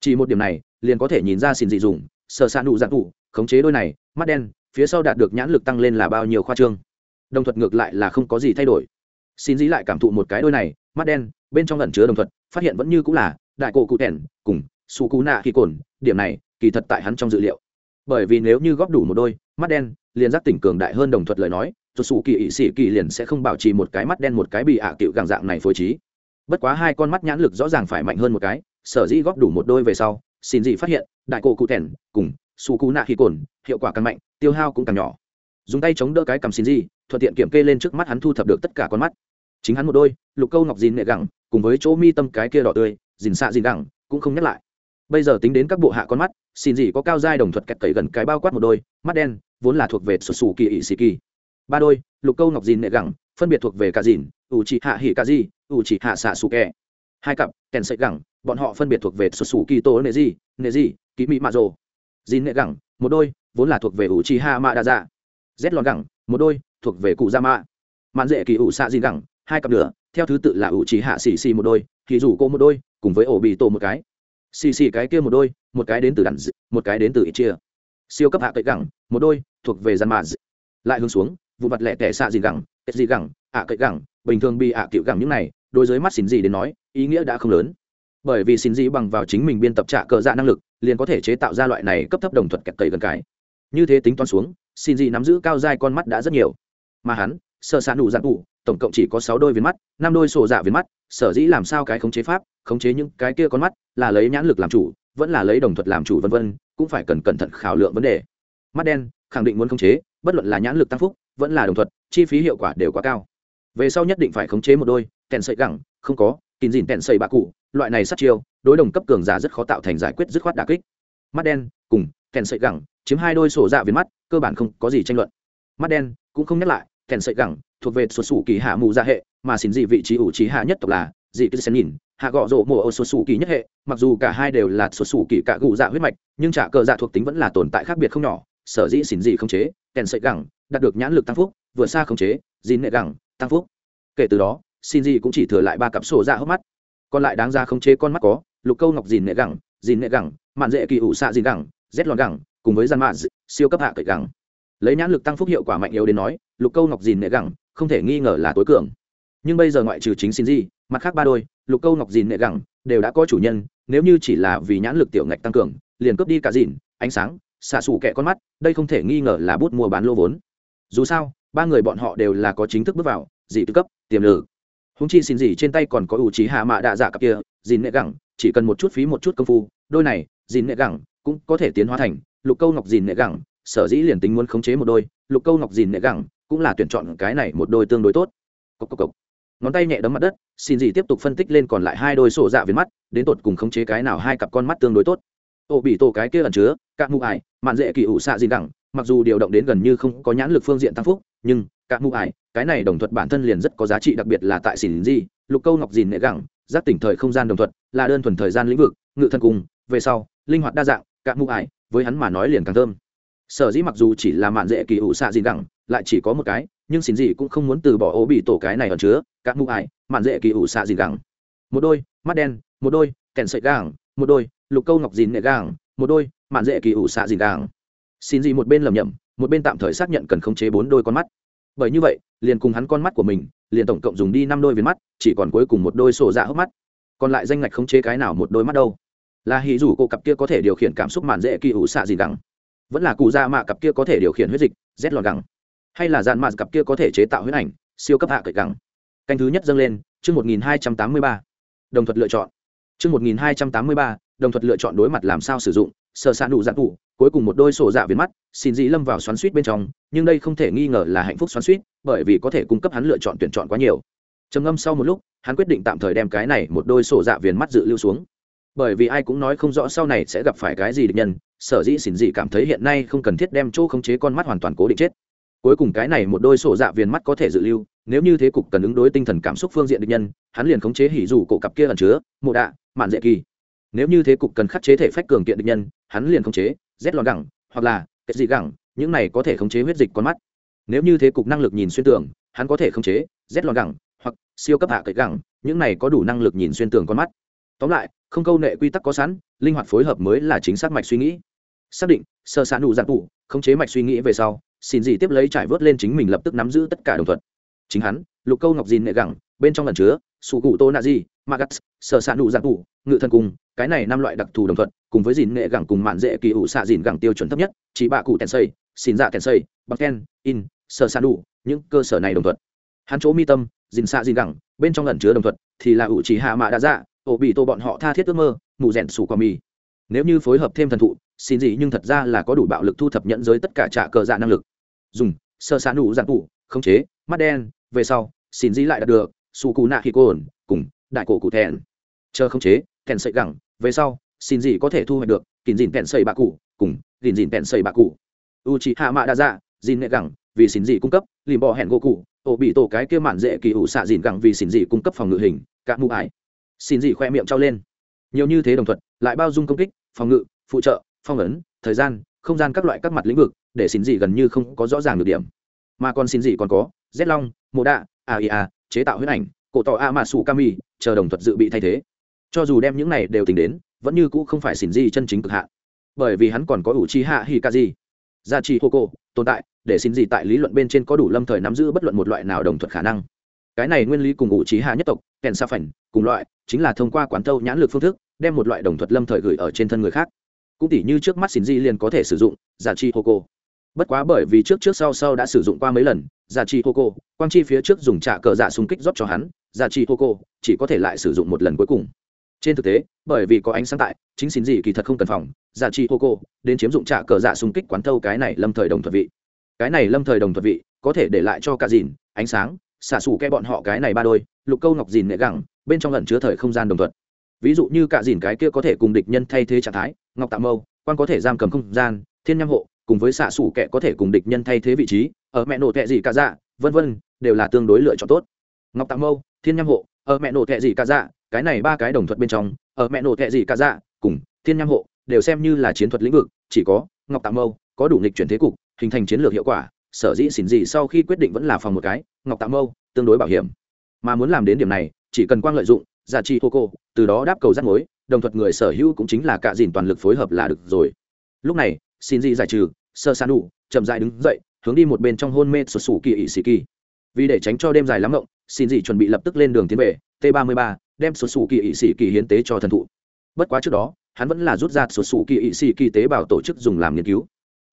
Chỉ một điểm này, liền có thể nhìn ra xin dị dùng sợ xa nụ dạng tụ, khống chế đôi này, mắt đen, phía sau đạt được nhãn lực tăng lên là bao nhiêu khoa trương. Đồng thuật ngược lại là không có gì thay đổi. Xin dĩ lại cảm thụ một cái đôi này, mắt đen, bên trong lẩn chứa đồng thuật, phát hiện vẫn như cũng là đại cổ cụ tẻn cùng su cú nạ khi cồn, điểm này, kỳ thật tại hắn trong dự liệu. Bởi vì nếu như góp đủ một đôi, mắt đen, liền giác tỉnh cường đại hơn đồng thuật lời nói tuột xù kỳ ỵ sĩ kỳ liền sẽ không bảo trì một cái mắt đen một cái bị ạ à cựu gàng dạng này phối trí. Bất quá hai con mắt nhãn lực rõ ràng phải mạnh hơn một cái, sở dĩ góp đủ một đôi về sau, xin dị phát hiện, đại cổ cụ thẻn cùng su cú nạ khi cồn hiệu quả càng mạnh, tiêu hao cũng càng nhỏ. Dùng tay chống đỡ cái cầm xin dị, thuận tiện kiểm kê lên trước mắt hắn thu thập được tất cả con mắt. Chính hắn một đôi, lục câu ngọc dìn nệ gẳng, cùng với chỗ mi tâm cái kia đỏ tươi, dìn xạ dìn gẳng, cũng không nhắc lại. Bây giờ tính đến các bộ hạ con mắt, xin Dị có cao giai đồng thuật kẹt cậy gần cái bao quát một đôi, mắt đen, vốn là thuộc về sụt sù kỳ ỵ sĩ kỳ ba đôi, lục câu ngọc dìn nệ gẳng, phân biệt thuộc về cả dìn, ủ chỉ hạ hỉ cả di, ủ chỉ hạ xạ sù kẹ hai cặp, kèn sợi gẳng, bọn họ phân biệt thuộc về sụt sù kỳ tố nệ di nệ di, ký mỹ mạ rồ. Dìn nệ gẳng, một đôi, vốn là thuộc về ủ chỉ hạ mạ đa dạ. Z lòn gẳng, một đôi, thuộc về cụ gia mạ. Mạn dễ kỳ ủ xạ dìn gẳng, hai cặp nửa, theo thứ tự là ủ chỉ hạ xì xì một đôi thì rủ cô một đôi, cùng với ổ bị tổ một cái. Xì xì cái kia một đôi, một cái đến từ đàn một cái đến từ ít chia. Siêu cấp hạ cậy gẳng, một đôi, thuộc về gian mà lại hướng xuống vụ mặt lẻ tẻ xạ gì gẳng tết gì gẳng, ạ cậy gẳng, bình thường bị ạ cựu gẳng những này, đối với mắt xin gì đến nói, ý nghĩa đã không lớn. Bởi vì xin gì bằng vào chính mình biên tập trạ cờ dạ năng lực, liền có thể chế tạo ra loại này cấp thấp đồng thuật kẹt cậy gần cái. Như thế tính toán xuống xin gì nắm giữ cao dai con mắt đã rất nhiều. Mà hắn sơ sạn đủ dạng đủ tổng cộng chỉ có sáu đôi viên mắt, năm đôi sổ dạ viên mắt, sở dĩ làm sao cái khống chế pháp, khống chế những cái kia con mắt, là lấy nhãn lực làm chủ, vẫn là lấy đồng thuật làm chủ vân vân, cũng phải cần cẩn thận khảo lượng vấn đề. Mắt đen, khẳng định muốn khống chế, bất luận là nhãn lực tăng phúc vẫn là đồng thuật chi phí hiệu quả đều quá cao. Về sau nhất định phải khống chế một đôi, kèn sợi gẳng, không có, kín dìn kèn sợi bạ cụ, loại này sát chiêu, đối đồng cấp cường giả rất khó tạo thành giải quyết dứt khoát đà kích. Mắt đen, cùng kèn sợi gẳng, chiếm hai đôi sổ dạ viên mắt, cơ bản không có gì tranh luận. Mắt đen, cũng không nhắc lại, kèn sợi gẳng, thuộc về xuất xù kỳ hạ mù gia hệ, mà xin dị vị trí ủ trí hạ nhất tộc là dị cứ xen nhìn, hạ gọ rộ mùa ô xuất xù kỳ nhất hệ, mặc dù cả hai đều là xuất xù kỳ cả gù dạ huyết mạch, nhưng trả cờ dạ thuộc tính vẫn là tồn tại khác biệt không nhỏ sở dĩ xỉn dị không chế, kèn sợi gẳng, đạt được nhãn lực tăng phúc, vừa xa không chế dìn nệ gẳng, tăng phúc. Kể từ đó, xin dị cũng chỉ thừa lại ba cặp sổ dạ hốc mắt. Còn lại đáng ra không chế con mắt có, lục câu ngọc dìn nệ gẳng dìn nệ gẳng, mạn dễ kỳ ủ xạ dìn gẳng, rét lòn gẳng, cùng với gian mạn siêu cấp hạ cậy gẳng. Lấy nhãn lực tăng phúc hiệu quả mạnh yếu đến nói, lục câu ngọc dìn nệ gẳng, không thể nghi ngờ là tối cường. Nhưng bây giờ ngoại trừ chính xin gì, mặt khác ba đôi, lục câu ngọc dìn nệ gẳng, đều đã có chủ nhân, nếu như chỉ là vì nhãn lực tiểu ngạch tăng cường, liền cướp đi cả dìn ánh sáng xạ xù kẹ con mắt, đây không thể nghi ngờ là bút mua bán lô vốn. Dù sao, ba người bọn họ đều là có chính thức bước vào, dị tư cấp, tiềm lử húng chi xin gì trên tay còn có ủ trí hạ mạ đạ dạ cặp kia, dìn nệ gẳng, chỉ cần một chút phí một chút công phu, đôi này, dìn nệ gẳng cũng có thể tiến hóa thành lục câu ngọc dìn nệ gẳng, sở dĩ liền tính muốn khống chế một đôi, lục câu ngọc dìn nệ gẳng cũng là tuyển chọn cái này một đôi tương đối tốt. Cốc cốc cốc. ngón tay nhẹ đấm mặt đất, xin gì tiếp tục phân tích lên còn lại hai đôi sổ dạ về mắt, đến tột cùng khống chế cái nào hai cặp con mắt tương đối tốt ô bị tổ cái kia ẩn chứa các mụ ải, mạn dễ kỳ ủ xạ gì gẳng, mặc dù điều động đến gần như không có nhãn lực phương diện tăng phúc, nhưng các mụ ải, cái này đồng thuật bản thân liền rất có giá trị, đặc biệt là tại xỉn gì lục câu ngọc dìn nệ gẳng, giác tỉnh thời không gian đồng thuật, là đơn thuần thời gian lĩnh vực, ngự thân cùng, về sau, linh hoạt đa dạng các mụ ải, với hắn mà nói liền càng thơm. Sở dĩ mặc dù chỉ là mạn dễ kỳ ủ xạ gì gẳng, lại chỉ có một cái, nhưng xỉn gì cũng không muốn từ bỏ ổ bị tổ cái này ẩn chứa các mụ ải, mạn dễ kỳ ủ xạ gì gẳng. Một đôi, mắt đen, một đôi, kèn sợi gẳng, một đôi lục câu ngọc dìn nệ gẳng một đôi, mạn dễ kỳ ủ xạ dìn gẳng xin gì một bên lầm nhầm một bên tạm thời xác nhận cần khống chế bốn đôi con mắt bởi như vậy, liền cùng hắn con mắt của mình, liền tổng cộng dùng đi năm đôi viên mắt, chỉ còn cuối cùng một đôi sổ dạ hốc mắt còn lại danh ngạch khống chế cái nào một đôi mắt đâu là hỉ rủ cô cặp kia có thể điều khiển cảm xúc mạn dễ kỳ ủ xạ gì gẳng? vẫn là cụ da mạ cặp kia có thể điều khiển huyết dịch, rét lọt gẳng. hay là dàn mạn cặp kia có thể chế tạo huyết ảnh, siêu cấp hạ cậy gẳng? canh thứ nhất dâng lên, chương một nghìn hai trăm tám mươi ba đồng thuật lựa chọn chương một nghìn hai trăm tám mươi ba đồng thuật lựa chọn đối mặt làm sao sử dụng sợ xạ nụ dạng cụ cuối cùng một đôi sổ dạ viền mắt, xin dĩ lâm vào xoắn suýt bên trong, nhưng đây không thể nghi ngờ là hạnh phúc xoắn suýt, bởi vì có thể cung cấp hắn lựa chọn tuyển chọn quá nhiều. Trầm ngâm sau một lúc, hắn quyết định tạm thời đem cái này một đôi sổ dạ viền mắt dự lưu xuống. Bởi vì ai cũng nói không rõ sau này sẽ gặp phải cái gì địch nhân, sở dĩ xỉn dị cảm thấy hiện nay không cần thiết đem chỗ khống chế con mắt hoàn toàn cố định chết. Cuối cùng cái này một đôi sổ dạ viền mắt có thể dự lưu, nếu như thế cục cần ứng đối tinh thần cảm xúc phương diện địch nhân, hắn liền khống chế hỉ dù cổ cặp kia ẩn chứa, mộ đạ, mạn dễ kỳ nếu như thế cục cần khắc chế thể phách cường kiện địch nhân, hắn liền khống chế, rét lòn gẳng, hoặc là kết dị gẳng, những này có thể khống chế huyết dịch con mắt. Nếu như thế cục năng lực nhìn xuyên tường, hắn có thể khống chế, rét lòn gẳng, hoặc siêu cấp hạ cậy gẳng, những này có đủ năng lực nhìn xuyên tường con mắt. Tóm lại, không câu nệ quy tắc có sẵn, linh hoạt phối hợp mới là chính xác mạch suy nghĩ. Xác định, sơ sản đủ giản tụ khống chế mạch suy nghĩ về sau, xin gì tiếp lấy trải vớt lên chính mình lập tức nắm giữ tất cả đồng thuận. Chính hắn, lục câu ngọc dìn nệ gẳng, bên trong lần chứa sụ cụ tô nạ di magas sơ sản đủ giản tụ ngự thân cùng cái này năm loại đặc thù đồng thuận, cùng với dìn nghệ gẳng cùng mạn dễ kỳ ủ xạ dìn gẳng tiêu chuẩn thấp nhất, chỉ bạ cụ tèn xây, xin dạ tèn xây bắc ken in sơ sản đủ, những cơ sở này đồng thuận. Hắn chỗ mi tâm dìn xạ dìn gẳng, bên trong ẩn chứa đồng thuận, thì là ủ chỉ hạ mạ đã dạ ổ bị tô bọn họ tha thiết ước mơ, mù rèn sủ qua mì. Nếu như phối hợp thêm thần thụ, xin gì nhưng thật ra là có đủ bạo lực thu thập nhận giới tất cả trả cờ dạ năng lực. Dùng sơ san đủ dạng cụ khống chế, mắt đen, về sau, xin gì lại đạt được su cù nạ khi cô ổn cùng đại cổ cụ thèn chờ khống chế thèn sậy gẳng về sau, xin gì có thể thu hoạch được kìm dìn kẹn xây bạc cụ, cùng kìm dìn kẹn xây bạc cụ. U chị hạ mạ đa dạ dìn nệ gẳng, vì xin gì cung cấp lìm bỏ hẹn gỗ cụ ổ bị tổ cái kia mạn dễ kỳ ủ xạ dìn gẳng vì xin gì cung cấp phòng ngự hình các mụ ải. Xin gì khoe miệng trao lên. Nhiều như thế đồng thuận, lại bao dung công kích, phòng ngự, phụ trợ, phong ấn, thời gian, không gian các loại các mặt lĩnh vực, để xin gì gần như không có rõ ràng được điểm. Mà còn xin gì còn có, z long mô đạ aia chế tạo huyết ảnh, cổ tỏ a mà sủ kami, chờ đồng thuật dự bị thay thế cho dù đem những này đều tính đến, vẫn như cũ không phải xin gì chân chính cực hạn. Bởi vì hắn còn có ủ chi hạ hi ca gì gia trì hô cô tồn tại, để xin gì tại lý luận bên trên có đủ lâm thời nắm giữ bất luận một loại nào đồng thuận khả năng. Cái này nguyên lý cùng ủ trí hạ nhất tộc, kèn sa phảnh, cùng loại, chính là thông qua quán thâu nhãn lực phương thức, đem một loại đồng thuật lâm thời gửi ở trên thân người khác. Cũng tỉ như trước mắt xin di liền có thể sử dụng giả chi hô cô bất quá bởi vì trước trước sau sau đã sử dụng qua mấy lần giả chi hô cô quang chi phía trước dùng trả cờ dạ xung kích rót cho hắn giả chi hô cô chỉ có thể lại sử dụng một lần cuối cùng trên thực tế, bởi vì có ánh sáng tại, chính xin gì kỳ thật không cần phòng, giả chi hô cô, đến chiếm dụng trả cờ dạ xung kích quán thâu cái này lâm thời đồng thuật vị cái này lâm thời đồng thuật vị, có thể để lại cho cả dìn, ánh sáng, xả sủ ke bọn họ cái này ba đôi, lục câu ngọc dìn nệ gẳng, bên trong lần chứa thời không gian đồng thuật. ví dụ như cả dìn cái kia có thể cùng địch nhân thay thế trạng thái, ngọc tạm mâu, quan có thể giam cầm không gian, thiên nham hộ, cùng với xạ sủ kẻ có thể cùng địch nhân thay thế vị trí, ở mẹ nổ tệ gì cả dạ vân vân, đều là tương đối lựa chọn tốt ngọc tạm mâu, thiên nham hộ, ở mẹ nổ tệ gì cả dạ cái này ba cái đồng thuận bên trong, ở mẹ nổ tệ gì cả dạ cùng thiên nham hộ, đều xem như là chiến thuật lĩnh vực, chỉ có ngọc tạm mâu, có đủ nghịch chuyển thế cục, hình thành chiến lược hiệu quả, sở dĩ xỉn gì sau khi quyết định vẫn là phòng một cái, ngọc tạm mâu, tương đối bảo hiểm. Mà muốn làm đến điểm này, chỉ cần quang lợi dụng giá trị hô cô, từ đó đáp cầu rắc mối, đồng thuật người sở hữu cũng chính là cả dìn toàn lực phối hợp là được rồi. Lúc này xin gì giải trừ, sơ san đủ chậm dại đứng dậy, hướng đi một bên trong hôn mê sụt sủ kỳ ỵ sĩ kỳ. Vì để tránh cho đêm dài lắm ngộng xin dị chuẩn bị lập tức lên đường tiến về, t 33 đem sụt sủ kỳ ỵ sĩ kỳ hiến tế cho thần thụ. Bất quá trước đó, hắn vẫn là rút ra sụt sủ kỳ ỵ sĩ kỳ tế bào tổ chức dùng làm nghiên cứu.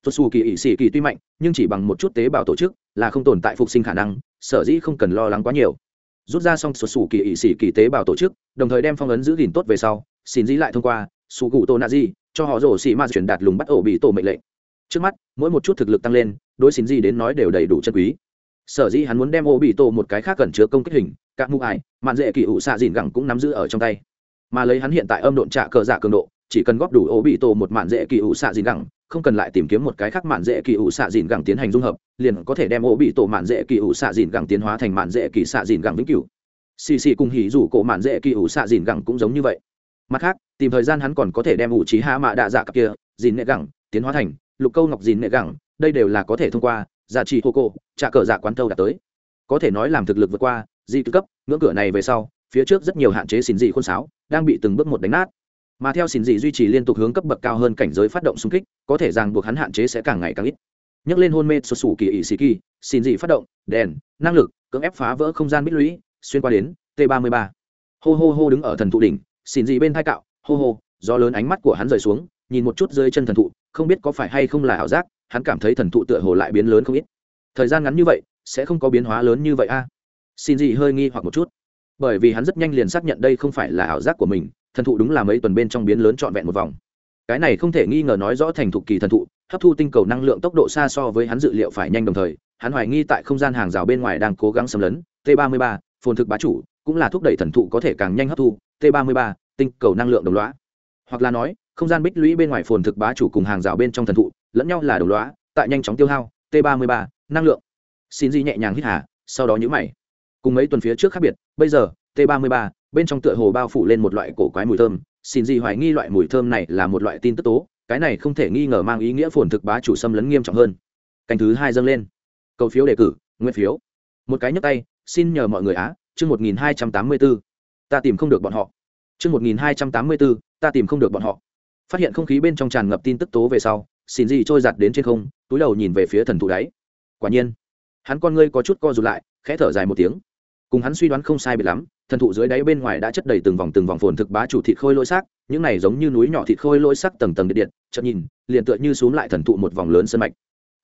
Sụt sủ kỳ ỵ sĩ kỳ tuy mạnh, nhưng chỉ bằng một chút tế bào tổ chức là không tồn tại phục sinh khả năng, sở dĩ không cần lo lắng quá nhiều. Rút ra xong sụt sủ kỳ ỵ sĩ kỳ tế bào tổ chức, đồng thời đem phong ấn giữ gìn tốt về sau, xin dĩ lại thông qua sù cụ tô nạ di cho họ rổ xị ma chuyển đạt lùng bắt ổ bị tổ mệnh lệnh. Trước mắt, mỗi một chút thực lực tăng lên, đối xin dị đến nói đều đầy đủ chân quý sở dĩ hắn muốn đem ô bị tổ một cái khác cần chứa công kích hình các mũ ải, mạn dễ kỳ ủ xạ dìn gẳng cũng nắm giữ ở trong tay. Mà lấy hắn hiện tại âm độn trạ cờ giả cường độ, chỉ cần góp đủ ô bị tổ một mạn dễ kỳ ủ xạ dìn gẳng, không cần lại tìm kiếm một cái khác mạn dễ kỳ ủ xạ dìn gẳng tiến hành dung hợp, liền có thể đem ô bị tổ mạn dễ kỳ ủ xạ dìn gẳng tiến hóa thành mạn dễ kỳ xạ dìn gẳng vĩnh cửu. Xì xì cùng hỉ rủ cổ mạn dễ kỳ ủ xạ dìn gẳng cũng giống như vậy. Mặt khác, tìm thời gian hắn còn có thể đem ủ trí hạ mạ đạ dạ cặp kia, dìn nệ gẳng, tiến hóa thành lục câu ngọc dìn nệ gẳng, đây đều là có thể thông qua giá trị hô cô, trả cờ dạ quán thâu đạt tới. Có thể nói làm thực lực vượt qua di cấp, ngưỡng cửa này về sau, phía trước rất nhiều hạn chế xin dị khôn sáo, đang bị từng bước một đánh nát. Mà theo xin dị duy trì liên tục hướng cấp bậc cao hơn cảnh giới phát động xung kích, có thể rằng buộc hắn hạn chế sẽ càng ngày càng ít. Nhắc lên hôn mê sụt sủ kỳ ỵ sĩ kỳ, xin dị phát động, đèn, năng lực, cưỡng ép phá vỡ không gian bích lũy, xuyên qua đến t 33 hô hô hô đứng ở thần thụ đỉnh, xin dị bên thai cạo, hô hô do lớn ánh mắt của hắn rời xuống, nhìn một chút dưới chân thần thụ, không biết có phải hay không là ảo giác hắn cảm thấy thần thụ tựa hồ lại biến lớn không ít. Thời gian ngắn như vậy, sẽ không có biến hóa lớn như vậy a. Xin gì hơi nghi hoặc một chút. Bởi vì hắn rất nhanh liền xác nhận đây không phải là ảo giác của mình, thần thụ đúng là mấy tuần bên trong biến lớn trọn vẹn một vòng. Cái này không thể nghi ngờ nói rõ thành thụ kỳ thần thụ, hấp thu tinh cầu năng lượng tốc độ xa so với hắn dự liệu phải nhanh đồng thời, hắn hoài nghi tại không gian hàng rào bên ngoài đang cố gắng xâm lấn. T 33 phồn thực bá chủ, cũng là thúc đẩy thần thụ có thể càng nhanh hấp thu. T 33 tinh cầu năng lượng đồng loá hoặc là nói, không gian bích lũy bên ngoài phồn thực bá chủ cùng hàng rào bên trong thần thụ lẫn nhau là đồng loá tại nhanh chóng tiêu hao, t 33 năng lượng. Xin di nhẹ nhàng hít hà, sau đó nhữ mày. Cùng mấy tuần phía trước khác biệt, bây giờ, t 33 bên trong tựa hồ bao phủ lên một loại cổ quái mùi thơm. Xin di hoài nghi loại mùi thơm này là một loại tin tức tố, cái này không thể nghi ngờ mang ý nghĩa phồn thực bá chủ xâm lấn nghiêm trọng hơn. Canh thứ hai dâng lên. Cầu phiếu đề cử, nguyên phiếu. Một cái nhấp tay, xin nhờ mọi người á, chương một nghìn hai trăm tám mươi bốn ta tìm không được bọn họ. Chương một nghìn hai trăm tám mươi bốn ta tìm không được bọn họ. Phát hiện không khí bên trong tràn ngập tin tức tố về sau xin gì trôi giặt đến trên không, túi đầu nhìn về phía thần thụ đáy. Quả nhiên, hắn con ngươi có chút co rụt lại, khẽ thở dài một tiếng. Cùng hắn suy đoán không sai bị lắm, thần thụ dưới đáy bên ngoài đã chất đầy từng vòng từng vòng phồn thực bá chủ thịt khôi lỗi xác, những này giống như núi nhỏ thịt khôi lỗi xác tầng tầng điện điện, chợt nhìn, liền tựa như xuống lại thần thụ một vòng lớn sân mạch.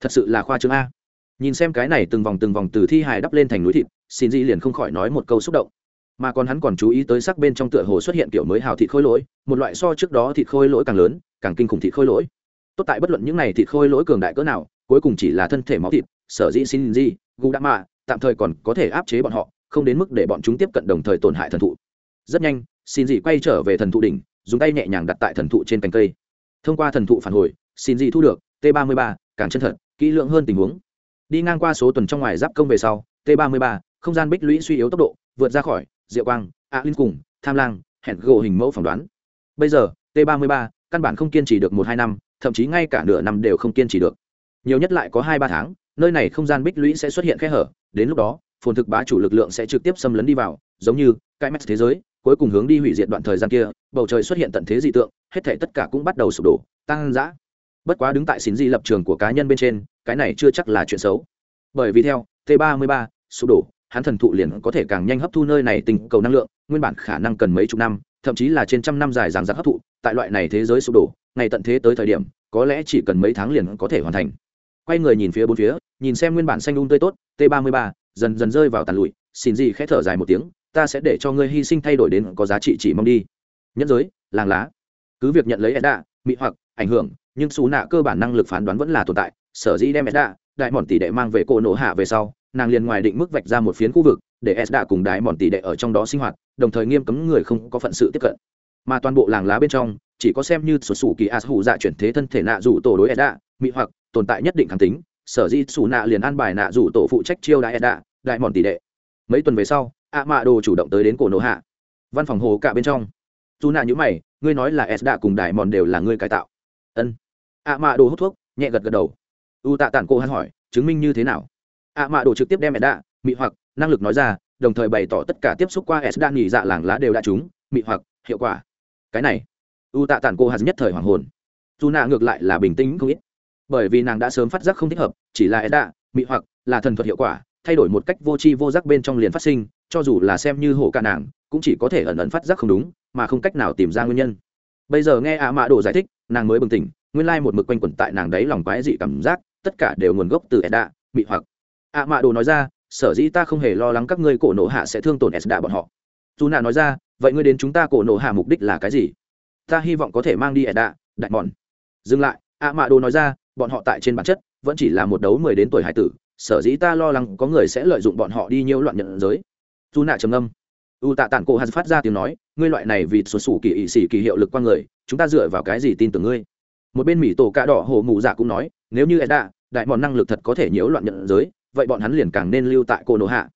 Thật sự là khoa trương a. Nhìn xem cái này từng vòng từng vòng từ thi hài đắp lên thành núi thịt, xin di liền không khỏi nói một câu xúc động. Mà còn hắn còn chú ý tới sắc bên trong tựa hồ xuất hiện kiểu mới hào thịt khôi lỗi, một loại so trước đó thịt khôi lỗi càng lớn, càng kinh khủng thịt khôi lỗi tốt tại bất luận những này thịt khôi lỗi cường đại cỡ nào, cuối cùng chỉ là thân thể máu thịt, sở dĩ xin di gu đa mạ tạm thời còn có thể áp chế bọn họ, không đến mức để bọn chúng tiếp cận đồng thời tổn hại thần thụ. Rất nhanh xin dị quay trở về thần thụ đỉnh, dùng tay nhẹ nhàng đặt tại thần thụ trên cành cây. Thông qua thần thụ phản hồi xin dị thu được t 33 càng chân thật, kỹ lượng hơn tình huống. Đi ngang qua số tuần trong ngoài giáp công về sau, t 33 không gian bích lũy suy yếu tốc độ, vượt ra khỏi, diệu quang, a linh cùng, tham lang, hẹn gỗ hình mẫu phỏng đoán. Bây giờ, t 33 căn bản không kiên trì được một hai năm thậm chí ngay cả nửa năm đều không kiên trì được. Nhiều nhất lại có hai ba tháng, nơi này không gian bích lũy sẽ xuất hiện khe hở, đến lúc đó, phồn thực bá chủ lực lượng sẽ trực tiếp xâm lấn đi vào, giống như cái mắt thế giới, cuối cùng hướng đi hủy diệt đoạn thời gian kia, bầu trời xuất hiện tận thế dị tượng, hết thể tất cả cũng bắt đầu sụp đổ tăng giã bất quá đứng tại xín di lập trường của cá nhân bên trên, cái này chưa chắc là chuyện xấu. Bởi vì theo t 33 sụp đổ, hắn thần thụ liền có thể càng nhanh hấp thu nơi này tình cầu năng lượng, nguyên bản khả năng cần mấy chục năm, thậm chí là trên trăm năm dài dàng dặc hấp thụ tại loại này thế giới sụp đổ, ngày tận thế tới thời điểm, có lẽ chỉ cần mấy tháng liền có thể hoàn thành. Quay người nhìn phía bốn phía, nhìn xem nguyên bản xanh un tươi tốt, t 33 dần dần rơi vào tàn lụi, xin gì khẽ thở dài một tiếng, ta sẽ để cho ngươi hy sinh thay đổi đến có giá trị chỉ mong đi. Nhẫn giới, làng lá. Cứ việc nhận lấy edda, mị hoặc, ảnh hưởng, nhưng xù nạ cơ bản năng lực phán đoán vẫn là tồn tại. Sở dĩ đem edda, đại mòn tỷ đệ mang về cổ nổ hạ về sau, nàng liền ngoài định mức vạch ra một phiến khu vực, để edda cùng đại mòn tỷ đệ ở trong đó sinh hoạt, đồng thời nghiêm cấm người không có phận sự tiếp cận mà toàn bộ làng lá bên trong, chỉ có xem như sổ sủ kỳ as hụ dạ chuyển thế thân thể nạ rủ tổ đối edda mị hoặc, tồn tại nhất định kháng tính, sở dĩ sủ nạ liền an bài nạ rủ tổ phụ trách chiêu đại edda đại mòn tỷ đệ. Mấy tuần về sau, ạ mạ đồ chủ động tới đến cổ nổ hạ. Văn phòng hồ cả bên trong. Dù nạ nhữ mày, ngươi nói là edda cùng đại mòn đều là ngươi cải tạo. Ân. Ạ mạ đồ hút thuốc, nhẹ gật gật đầu. U tạ tản cô hắn hỏi, chứng minh như thế nào? Ạ mạ đồ trực tiếp đem edda đạ mị hoặc, năng lực nói ra, đồng thời bày tỏ tất cả tiếp xúc qua edda nghỉ dạ làng lá đều đã trúng, mị hoặc, hiệu quả cái này. U tạ tản cô hạt nhất thời hoàng hồn. Dù nạ ngược lại là bình tĩnh không ít. Bởi vì nàng đã sớm phát giác không thích hợp, chỉ là E đạ mị hoặc là thần thuật hiệu quả, thay đổi một cách vô tri vô giác bên trong liền phát sinh, cho dù là xem như hổ cả nàng, cũng chỉ có thể ẩn ẩn phát giác không đúng, mà không cách nào tìm ra nguyên nhân. Bây giờ nghe ạ mạ đồ giải thích, nàng mới bừng tỉnh, nguyên lai một mực quanh quẩn tại nàng đấy lòng quái dị cảm giác, tất cả đều nguồn gốc từ edda, Mị hoặc. Ạ mạ đồ nói ra, sở dĩ ta không hề lo lắng các ngươi cổ nổ hạ sẽ thương tổn edda bọn họ. Dù nạ nói ra vậy ngươi đến chúng ta cổ nổ hạ mục đích là cái gì? Ta hy vọng có thể mang đi edda đại mòn dừng lại, ạ mạ đồ nói ra, bọn họ tại trên bản chất, vẫn chỉ là một đấu mười đến tuổi hải tử, sở dĩ ta lo lắng có người sẽ lợi dụng bọn họ đi nhiễu loạn nhận giới. Dù nạ trầm âm u tạ tản cổ hạt phát ra tiếng nói, ngươi loại này vì sổ sủ kỳ ỵ xỉ kỳ hiệu lực qua người, chúng ta dựa vào cái gì tin tưởng ngươi? Một bên mỹ tổ cạ đỏ hồ mù dạ cũng nói, nếu như edda đại mòn năng lực thật có thể nhiễu loạn nhận giới, vậy bọn hắn liền càng nên lưu tại cổ nổ hạ.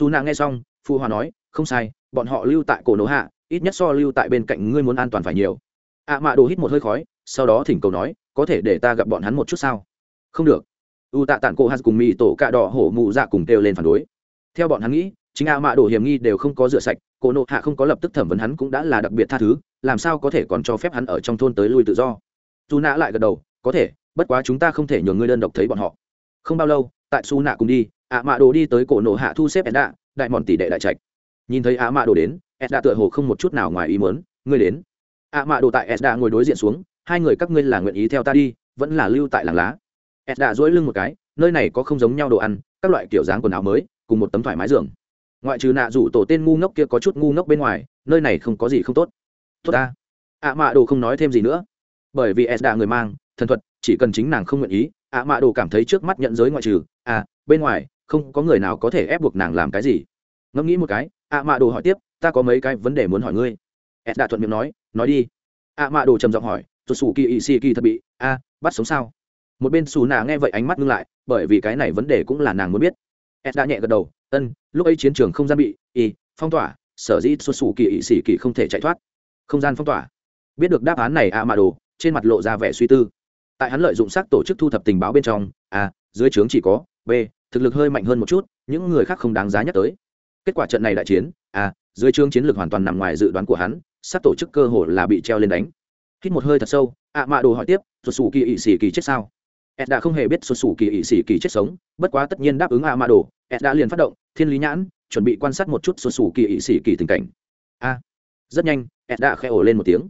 Dù nạ nghe xong, phu hòa nói, không sai bọn họ lưu tại cổ nổ hạ, ít nhất so lưu tại bên cạnh ngươi muốn an toàn phải nhiều. Ạ mạ đồ hít một hơi khói, sau đó thỉnh cầu nói, có thể để ta gặp bọn hắn một chút sao? Không được. U tạ tản cổ hạt cùng mì tổ cạ đỏ hổ mù dạ cùng kêu lên phản đối. Theo bọn hắn nghĩ, chính ạ mạ đồ hiểm nghi đều không có rửa sạch, cổ nộ hạ không có lập tức thẩm vấn hắn cũng đã là đặc biệt tha thứ, làm sao có thể còn cho phép hắn ở trong thôn tới lui tự do. Dù nã lại gật đầu, có thể, bất quá chúng ta không thể nhường ngươi đơn độc thấy bọn họ. Không bao lâu, tại su nạ cùng đi ạ mạ đồ đi tới cổ nổ hạ thu xếp đạ đại mòn tỷ đệ đại trạch nhìn thấy ạ mạ đồ đến edda tựa hồ không một chút nào ngoài ý muốn, ngươi đến. Ạ mạ đồ tại edda ngồi đối diện xuống, hai người các ngươi là nguyện ý theo ta đi, vẫn là lưu tại làng lá. Edda dỗi lưng một cái, nơi này có không giống nhau đồ ăn, các loại kiểu dáng quần áo mới, cùng một tấm thoải mái giường. Ngoại trừ nạ rủ tổ tên ngu ngốc kia có chút ngu ngốc bên ngoài, nơi này không có gì không tốt. Tốt ta. Ạ mạ đồ không nói thêm gì nữa. Bởi vì edda người mang, thần thuật, chỉ cần chính nàng không nguyện ý ạ mạ đồ cảm thấy trước mắt nhận giới ngoại trừ à bên ngoài, không có người nào có thể ép buộc nàng làm cái gì. Ngẫm nghĩ một cái ạ mạ đồ hỏi tiếp, ta có mấy cái vấn đề muốn hỏi ngươi. Ed đã thuận miệng nói nói đi. ạ mạ đồ trầm giọng hỏi rồi xù kỳ ỵ xì kỳ thật bị, a, bắt sống sao? Một bên xù nà nghe vậy ánh mắt ngưng lại, bởi vì cái này vấn đề cũng là nàng muốn biết. Ed đã nhẹ gật đầu, ân, lúc ấy chiến trường không gian bị y phong tỏa, sở dĩ xuất xù kỳ ỵ xì kỳ không thể chạy thoát. Không gian phong tỏa. Biết được đáp án này, ạ mạ đồ, trên mặt lộ ra vẻ suy tư. Tại hắn lợi dụng xác tổ chức thu thập tình báo bên trong, a, dưới trướng chỉ có, b, thực lực hơi mạnh hơn một chút, những người khác không đáng giá nhắc tới kết quả trận này đại chiến à, dưới chương chiến lược hoàn toàn nằm ngoài dự đoán của hắn sát tổ chức cơ hội là bị treo lên đánh. Hít một hơi thật sâu ạ mạ đồ hỏi tiếp xuất xù kỳ ỵ xì kỳ chết sao? Ed đã không hề biết xuất xù kỳ ỵ xì kỳ chết sống bất quá tất nhiên đáp ứng ạ mạ đồ ed đã liền phát động thiên lý nhãn chuẩn bị quan sát một chút xuất xù kỳ ỵ xì kỳ tình cảnh. A rất nhanh ed đã khẽ ổ lên một tiếng.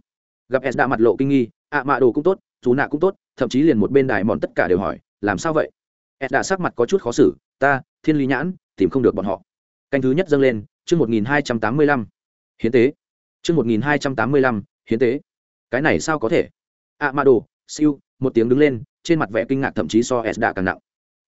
Gặp ed đã mặt lộ kinh nghi ạ mạ đồ cũng tốt chú nạ cũng tốt thậm chí liền một bên đài mòn tất cả đều hỏi làm sao vậy? Ed đã sắc mặt có chút khó xử ta thiên lý nhãn tìm không được bọn họ canh thứ nhất dâng lên, chương một nghìn hai trăm tám mươi lăm. Hiến tế. Chương một nghìn hai trăm tám mươi lăm, hiến tế. Cái này sao có thể? A ma đồ, siêu, một tiếng đứng lên, trên mặt vẻ kinh ngạc thậm chí so s đạ càng nặng.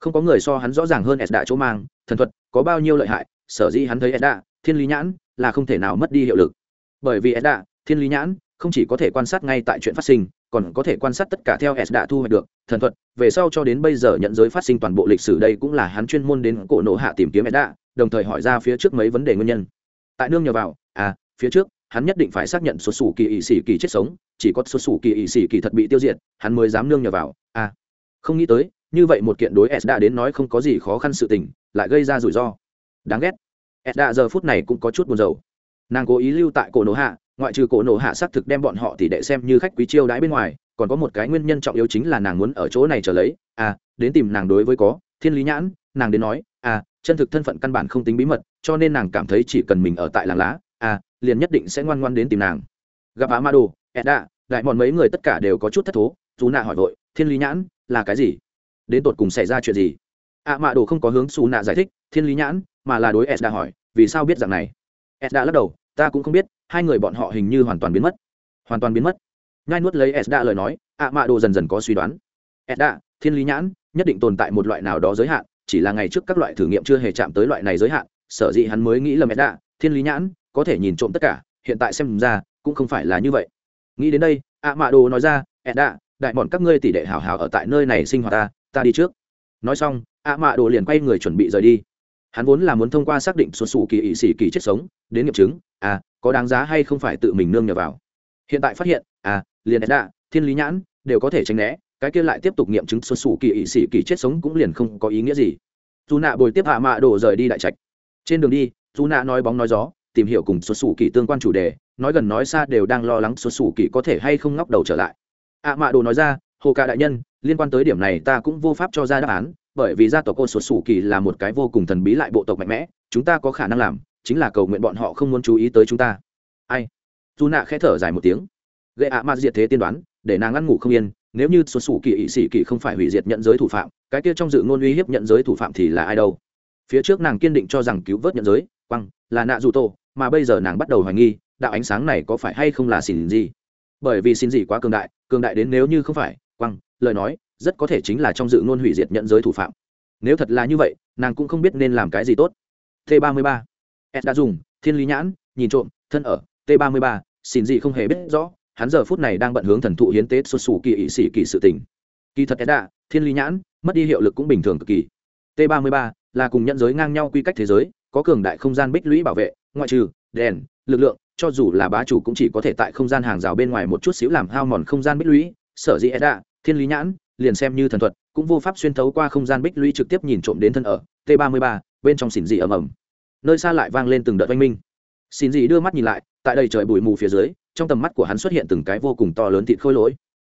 Không có người so hắn rõ ràng hơn s đạ chỗ mang, thần thuật, có bao nhiêu lợi hại, sở dĩ hắn thấy s đạ, thiên lý nhãn, là không thể nào mất đi hiệu lực. Bởi vì s đạ, thiên lý nhãn, không chỉ có thể quan sát ngay tại chuyện phát sinh, còn có thể quan sát tất cả theo s đã thu hoạch được, thần thuật, về sau cho đến bây giờ nhận giới phát sinh toàn bộ lịch sử đây cũng là hắn chuyên môn đến cổ nộ hạ tìm kiếm s đã đồng thời hỏi ra phía trước mấy vấn đề nguyên nhân. Tại nương nhờ vào à phía trước, hắn nhất định phải xác nhận số sủ kỳ ỵ sĩ kỳ chết sống, chỉ có số sủ kỳ ỵ sĩ kỳ thật bị tiêu diệt, hắn mới dám nương nhờ vào à. Không nghĩ tới, như vậy một kiện đối s đã đến nói không có gì khó khăn sự tình, lại gây ra rủi ro. Đáng ghét. S đã giờ phút này cũng có chút buồn rầu. Nàng cố ý lưu tại cổ nổ hạ, ngoại trừ cổ nổ hạ xác thực đem bọn họ tỷ đệ xem như khách quý chiêu đãi bên ngoài, còn có một cái nguyên nhân trọng yếu chính là nàng muốn ở chỗ này trở lấy à đến tìm nàng đối với có, thiên lý nhãn, nàng đến nói à chân thực thân phận căn bản không tính bí mật, cho nên nàng cảm thấy chỉ cần mình ở tại làng lá à liền nhất định sẽ ngoan ngoan đến tìm nàng. Gặp á ma đồ edda đại bọn mấy người tất cả đều có chút thất thố dù nạ hỏi vội, thiên lý nhãn, là cái gì? Đến tột cùng xảy ra chuyện gì? Ạ mạ đồ không có hướng xù nạ giải thích, thiên lý nhãn, mà là đối edda hỏi, vì sao biết rằng này? Edda lắc đầu, ta cũng không biết, hai người bọn họ hình như hoàn toàn biến mất. Hoàn toàn biến mất? Ngay nuốt lấy edda lời nói ạ mạ đồ dần dần có suy đoán. Edda, thiên lý nhãn, nhất định tồn tại một loại nào đó giới hạn chỉ là ngày trước các loại thử nghiệm chưa hề chạm tới loại này giới hạn, sở dĩ hắn mới nghĩ là mẹ đạ, thiên lý nhãn, có thể nhìn trộm tất cả, hiện tại xem ra, cũng không phải là như vậy. Nghĩ đến đây, ạ mạ đồ nói ra edda đại bọn các ngươi tỷ đệ hảo hảo ở tại nơi này sinh hoạt ta ta đi trước. Nói xong, ạ mạ đồ liền quay người chuẩn bị rời đi. Hắn vốn là muốn thông qua xác định xuân sủ kỳ ỵ xỉ kỳ chết sống, đến nghiệm chứng à có đáng giá hay không phải tự mình nương nhờ vào? Hiện tại phát hiện à liền edda thiên lý nhãn, đều có thể tránh né cái kia lại tiếp tục nghiệm chứng xuất xù kỳ ỵ sĩ kỳ chết sống cũng liền không có ý nghĩa gì. Dù nạ bồi tiếp hạ mạ đổ rời đi đại trạch. Trên đường đi, dù nạ nói bóng nói gió, tìm hiểu cùng xuất xù kỳ tương quan chủ đề, nói gần nói xa đều đang lo lắng xuất xù kỳ có thể hay không ngóc đầu trở lại. Hạ mạ đồ nói ra, hồ ca đại nhân, liên quan tới điểm này ta cũng vô pháp cho ra đáp án, bởi vì gia tộc cô xuất xù kỳ là một cái vô cùng thần bí lại bộ tộc mạnh mẽ, chúng ta có khả năng làm, chính là cầu nguyện bọn họ không muốn chú ý tới chúng ta. Ai? Dù nạ khẽ thở dài một tiếng. Gây ạ ma diệt thế tiên đoán, để nàng ngăn ngủ không yên nếu như xuất xù kỳ ỵ sĩ kỳ không phải hủy diệt nhận giới thủ phạm, cái kia trong dự ngôn uy hiếp nhận giới thủ phạm thì là ai đâu? Phía trước nàng kiên định cho rằng cứu vớt nhận giới, quăng, là nạ dù tô, mà bây giờ nàng bắt đầu hoài nghi, đạo ánh sáng này có phải hay không là xin gì? Bởi vì xin gì quá cường đại cường đại đến nếu như không phải, quăng, lời nói, rất có thể chính là trong dự ngôn hủy diệt nhận giới thủ phạm. Nếu thật là như vậy, nàng cũng không biết nên làm cái gì tốt. T 33 s đã dùng, thiên lý nhãn, nhìn trộm, thân ở. T 33 xin gì không hề biết rõ hắn giờ phút này đang bận hướng thần thụ hiến tế xuất xù kỳ ỵ sĩ kỳ sự tình. Kỳ thật đạ thiên lý nhãn, mất đi hiệu lực cũng bình thường cực kỳ. T 33 là cùng nhận giới ngang nhau quy cách thế giới, có cường đại không gian bích lũy bảo vệ, ngoại trừ, đèn, lực lượng, cho dù là bá chủ cũng chỉ có thể tại không gian hàng rào bên ngoài một chút xíu làm hao mòn không gian bích lũy. Sở dĩ edda, thiên lý nhãn, liền xem như thần thuật, cũng vô pháp xuyên thấu qua không gian bích lũy trực tiếp nhìn trộm đến thân ở. T 33 bên trong xỉn dị ầm ầm. Nơi xa lại vang lên từng đợt oanh minh. Xỉn dị đưa mắt nhìn lại, tại đây trời bụi mù phía dưới trong tầm mắt của hắn xuất hiện từng cái vô cùng to lớn thịt khôi lỗi.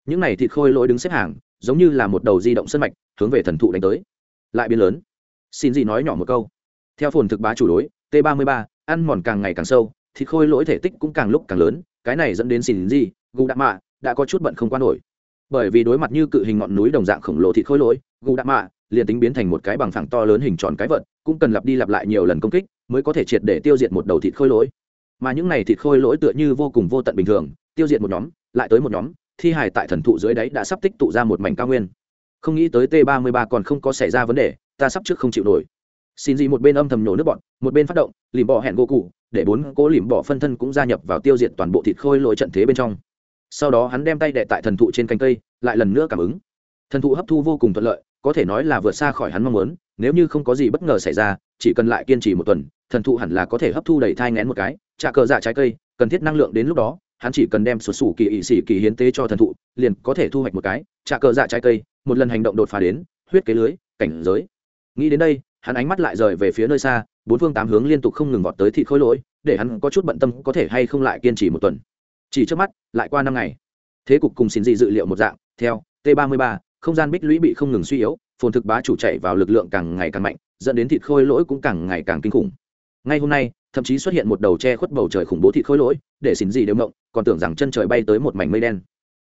Những này thịt khôi lỗi đứng xếp hàng, giống như là một đầu di động sân mạch, hướng về thần thụ đánh tới. Lại biến lớn. Xin gì nói nhỏ một câu. Theo phồn thực bá chủ đối, t 33 ăn mòn càng ngày càng sâu, thịt khôi lỗi thể tích cũng càng lúc càng lớn, cái này dẫn đến xin gì gu đạ mạ, đã có chút bận không qua nổi. Bởi vì đối mặt như cự hình ngọn núi đồng dạng khổng lồ thịt khôi lỗi gu đạ mạ liền tính biến thành một cái bằng phẳng to lớn hình tròn cái vật, cũng cần lặp đi lặp lại nhiều lần công kích mới có thể triệt để tiêu diệt một đầu thịt khôi lỗi mà những này thịt khôi lỗi tựa như vô cùng vô tận bình thường, tiêu diệt một nhóm, lại tới một nhóm, thi hài tại thần thụ dưới đáy đã sắp tích tụ ra một mảnh cao nguyên. Không nghĩ tới t 33 còn không có xảy ra vấn đề, ta sắp trước không chịu nổi. Xin gì một bên âm thầm nhổ nước bọn, một bên phát động, lìm bỏ hẹn gỗ cụ để bốn cố lìm bỏ phân thân cũng gia nhập vào tiêu diệt toàn bộ thịt khôi lỗi trận thế bên trong. Sau đó hắn đem tay đệ tại thần thụ trên cành cây, lại lần nữa cảm ứng. Thần thụ hấp thu vô cùng thuận lợi, có thể nói là vượt xa khỏi hắn mong muốn, nếu như không có gì bất ngờ xảy ra, chỉ cần lại kiên trì một tuần thần thụ hẳn là có thể hấp thu đầy thai ngén một cái trả cờ dạ trái cây, cần thiết năng lượng đến lúc đó, hắn chỉ cần đem sụt sủ kỳ ỵ sĩ kỳ hiến tế cho thần thụ, liền có thể thu hoạch một cái trả cờ dạ trái cây, một lần hành động đột phá đến, huyết kế lưới, cảnh giới. Nghĩ đến đây, hắn ánh mắt lại rời về phía nơi xa, bốn phương tám hướng liên tục không ngừng vọt tới thịt khối lỗi, để hắn có chút bận tâm có thể hay không lại kiên trì một tuần. Chỉ trước mắt, lại qua năm ngày. Thế cục cùng xin dị dự liệu một dạng, theo t 33 không gian bích lũy bị không ngừng suy yếu, phồn thực bá chủ chạy vào lực lượng càng ngày càng mạnh, dẫn đến thịt khôi lỗi cũng càng ngày càng kinh khủng ngay hôm nay, thậm chí xuất hiện một đầu che khuất bầu trời khủng bố thịt khối lỗi, để xin gì đều mộng, còn tưởng rằng chân trời bay tới một mảnh mây đen.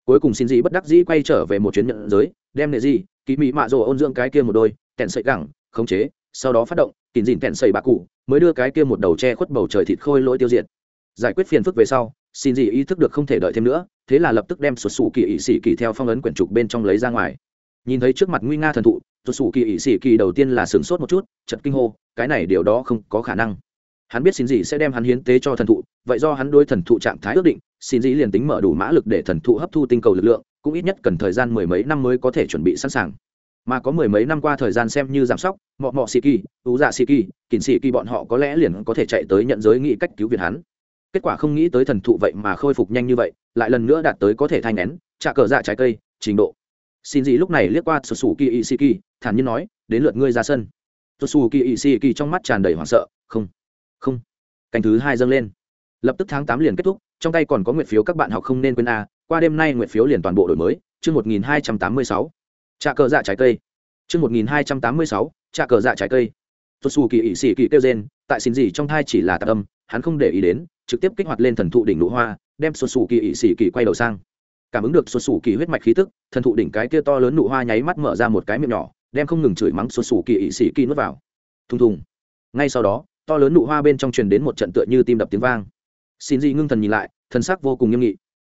Cuối cùng xin gì bất đắc dĩ quay trở về một chuyến nhận giới, đem nệ gì, ký mỹ mạ rồ ôn dưỡng cái kia một đôi, kẹn sợi gẳng, khống chế, sau đó phát động kìm dìn kẹn sợi bạc cụ, mới đưa cái kia một đầu che khuất bầu trời thịt khôi lỗi tiêu diệt. Giải quyết phiền phức về sau, xin gì ý thức được không thể đợi thêm nữa, thế là lập tức đem sụt sụ kỳ ỵ sĩ kỳ theo phong ấn quyển trục bên trong lấy ra ngoài. Nhìn thấy trước mặt nguy nga thần thụ, sụt sụ kỳ ỵ sĩ kỳ đầu tiên là sửng sốt một chút chật kinh hô, cái này điều đó không có khả năng hắn biết xin gì sẽ đem hắn hiến tế cho thần thụ, vậy do hắn đối thần thụ trạng thái ước định, xin gì liền tính mở đủ mã lực để thần thụ hấp thu tinh cầu lực lượng, cũng ít nhất cần thời gian mười mấy năm mới có thể chuẩn bị sẵn sàng. Mà có mười mấy năm qua thời gian xem như giảm sóc, mọ mọ xì kỳ, ú dạ xì kỳ kỳn xì kỳ bọn họ có lẽ liền có thể chạy tới nhận giới nghĩ cách cứu viện hắn. Kết quả không nghĩ tới thần thụ vậy mà khôi phục nhanh như vậy, lại lần nữa đạt tới có thể thay nén, trả cờ dạ trái cây, trình độ. Xin gì lúc này liếc qua sụt sù kỳ ỵ xì kỳ, thản nhiên nói, đến lượt ngươi ra sân. Sụt sù kỳ ỵ xì kỳ trong mắt tràn đầy hoảng sợ, không không. Canh thứ hai dâng lên. Lập tức tháng tám liền kết thúc, trong tay còn có nguyện phiếu các bạn học không nên quên a, qua đêm nay nguyện phiếu liền toàn bộ đổi mới, chương một nghìn hai trăm tám mươi sáu. Trà cờ dạ trái cây. Chương một nghìn hai trăm tám mươi sáu trà cờ dạ trái cây. Tuột xù kỳ ỵ xỉ kỳ kêu gen tại xin gì trong thai chỉ là tạc âm, hắn không để ý đến, trực tiếp kích hoạt lên thần thụ đỉnh nụ hoa, đem xuất xù kỳ ỵ xỉ kỳ quay đầu sang. Cảm ứng được xuất xù kỳ huyết mạch khí tức, thần thụ đỉnh cái kia to lớn nụ hoa nháy mắt mở ra một cái miệng nhỏ, đem không ngừng chửi mắng xuất xù kỳ ỵ xỉ kỳ nuốt vào. Thùng thùng. Ngay sau đó to lớn nụ hoa bên trong truyền đến một trận tựa như tim đập tiếng vang. Xin Di ngưng thần nhìn lại, thần sắc vô cùng nghiêm nghị.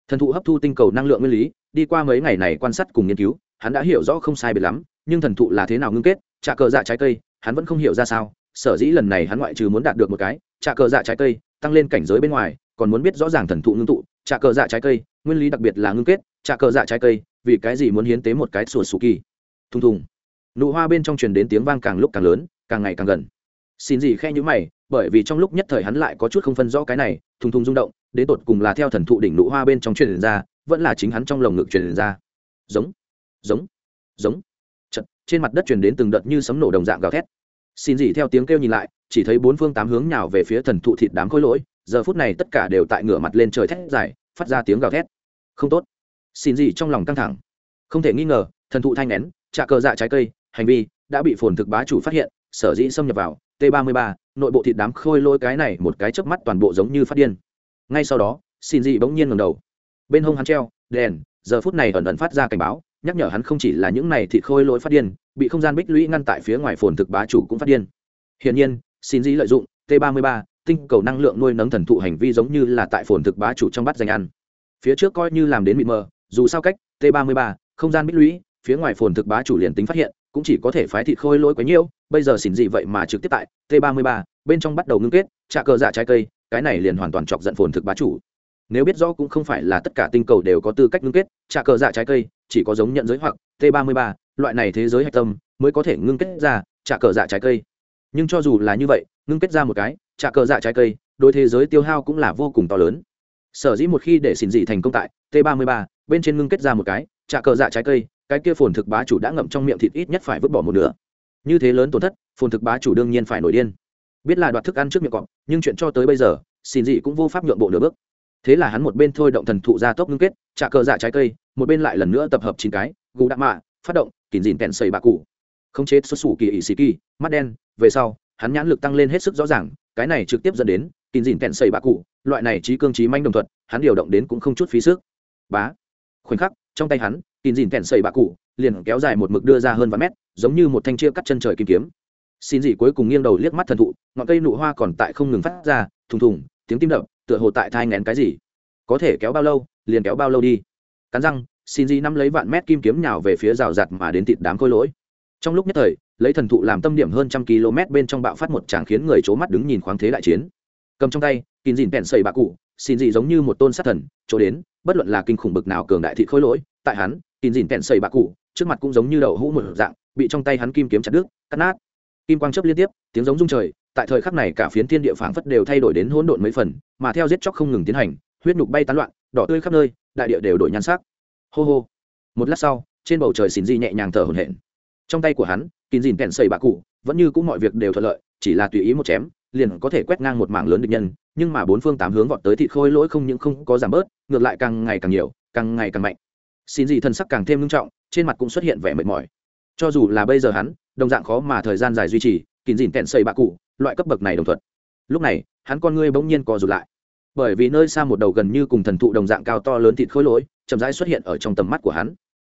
Thần thụ hấp thu tinh cầu năng lượng nguyên lý, đi qua mấy ngày này quan sát cùng nghiên cứu, hắn đã hiểu rõ không sai biệt lắm, nhưng thần thụ là thế nào ngưng kết trả cờ dạ trái cây, hắn vẫn không hiểu ra sao, sở dĩ lần này hắn ngoại trừ muốn đạt được một cái trả cờ dạ trái cây, tăng lên cảnh giới bên ngoài, còn muốn biết rõ ràng thần thụ ngưng tụ trả cờ dạ trái cây, nguyên lý đặc biệt là ngưng kết trả cờ dạ trái cây, vì cái gì muốn hiến tế một cái sùa sù kỳ. Thùng thùng. Nụ hoa bên trong truyền đến tiếng vang càng lúc càng lớn, càng ngày càng gần xin gì khe nhữ mày bởi vì trong lúc nhất thời hắn lại có chút không phân rõ cái này thùng thùng rung động đến tột cùng là theo thần thụ đỉnh nụ hoa bên trong truyền ra vẫn là chính hắn trong lồng ngực truyền ra. Giống giống giống. Chật, trên mặt đất truyền đến từng đợt như sấm nổ đồng dạng gào thét. Xin gì theo tiếng kêu nhìn lại chỉ thấy bốn phương tám hướng nhào về phía thần thụ thịt đám khối lỗi giờ phút này tất cả đều tại ngửa mặt lên trời thét dài phát ra tiếng gào thét. Không tốt. Xin gì trong lòng căng thẳng. Không thể nghi ngờ thần thụ thanh nén trà cờ dạ trái cây hành vi đã bị phồn thực bá chủ phát hiện sở dĩ xâm nhập vào t 33 nội bộ thịt đám khôi lôi cái này một cái chớp mắt toàn bộ giống như phát điên. Ngay sau đó, xin dị bỗng nhiên ngầm đầu. Bên hông hắn treo, đèn, giờ phút này ẩn ẩn phát ra cảnh báo, nhắc nhở hắn không chỉ là những này thịt khôi lỗi phát điên, bị không gian bích lũy ngăn tại phía ngoài phồn thực bá chủ cũng phát điên. Hiển nhiên, xin dị lợi dụng t 33 tinh cầu năng lượng nuôi nấng thần thụ hành vi giống như là tại phồn thực bá chủ trong bắt dành ăn. Phía trước coi như làm đến mịt mờ, dù sao cách t 33 không gian bích lũy, phía ngoài phồn thực bá chủ liền tính phát hiện cũng chỉ có thể phái thịt khôi lỗi quá nhiễu, bây giờ xỉn gì vậy mà trực tiếp tại t 33 bên trong bắt đầu ngưng kết trả cờ dạ trái cây cái này liền hoàn toàn chọc giận phồn thực bá chủ. Nếu biết rõ cũng không phải là tất cả tinh cầu đều có tư cách ngưng kết trả cờ dạ trái cây chỉ có giống nhận giới hoặc t 33 loại này thế giới hạch tâm mới có thể ngưng kết ra trả cờ dạ trái cây. Nhưng cho dù là như vậy ngưng kết ra một cái trả cờ dạ trái cây đối thế giới tiêu hao cũng là vô cùng to lớn. Sở dĩ một khi để xỉn dị thành công tại t 33 bên trên ngưng kết ra một cái trả cờ dạ trái cây cái kia phồn thực bá chủ đã ngậm trong miệng thịt ít nhất phải vứt bỏ một nửa. Như thế lớn tổn thất, phồn thực bá chủ đương nhiên phải nổi điên. Biết là đoạt thức ăn trước miệng cọp, nhưng chuyện cho tới bây giờ xin dị cũng vô pháp nhượng bộ nửa bước. Thế là hắn một bên thôi động thần thụ ra tốc ngưng kết trả cờ dạ trái cây, một bên lại lần nữa tập hợp chín cái, gù đạ mạ, phát động kìm dìn kẹn xây bạc cụ. Không chết xuất xù kỳ ỵ xì kỳ, mắt đen, về sau, hắn nhãn lực tăng lên hết sức rõ ràng, cái này trực tiếp dẫn đến kìm dìn kẹn xây bạc cụ, loại này trí cương trí manh đồng thuận, hắn điều động đến cũng không chút phí sức. Bá. Khoảnh khắc, trong tay hắn kìm dìn kẹn xây bạ cụ, liền kéo dài một mực đưa ra hơn vài mét, giống như một thanh chia cắt chân trời kim kiếm. Xin dị cuối cùng nghiêng đầu liếc mắt thần thụ, ngọn cây nụ hoa còn tại không ngừng phát ra, thùng thùng, tiếng tim đập, tựa hồ tại thai ngén cái gì. Có thể kéo bao lâu, liền kéo bao lâu đi. Cắn răng, xin dị nắm lấy vạn mét kim kiếm nhào về phía rào rạt mà đến thịt đám khôi lỗi. Trong lúc nhất thời, lấy thần thụ làm tâm điểm hơn trăm km bên trong bạo phát một tràng khiến người c mắt đứng nhìn khoáng thế đại chiến. Cầm trong tay, kín dìn kẹn xây bạ cụ, xin dị giống như một tôn sát thần, chỗ đến, bất luận là kinh khủng bực nào cường đại thị khôi lỗi, tại hắn kín dìn bèn xây bạc cụ, trước mặt cũng giống như đậu hũ một dạng, bị trong tay hắn kim kiếm chặt đứt, cắt nát. Kim quang chấp liên tiếp, tiếng giống rung trời, tại thời khắc này cả phiến thiên địa phảng phất đều thay đổi đến hỗn độn mấy phần, mà theo giết chóc không ngừng tiến hành, huyết nhục bay tán loạn, đỏ tươi khắp nơi, đại địa đều đổi nhan sắc. Hô hô. Một lát sau, trên bầu trời xỉn di nhẹ nhàng thở hổn hển. Trong tay của hắn, kín dìn kèn xây bạc cụ, vẫn như cũng mọi việc đều thuận lợi, chỉ là tùy ý một chém, liền có thể quét ngang một mảng lớn địch nhân, nhưng mà bốn phương tám hướng vọt tới thịt khôi lỗi không những không có giảm bớt, ngược lại càng ngày càng nhiều, càng ngày càng mạnh xin gì thần sắc càng thêm nghiêm trọng, trên mặt cũng xuất hiện vẻ mệt mỏi. Cho dù là bây giờ hắn, đồng dạng khó mà thời gian dài duy trì, kín dìn kẹn xây bạ cụ, loại cấp bậc này đồng thuận. Lúc này, hắn con ngươi bỗng nhiên co rụt lại. Bởi vì nơi xa một đầu gần như cùng thần thụ đồng dạng cao to lớn thịt khối lỗi, chậm rãi xuất hiện ở trong tầm mắt của hắn.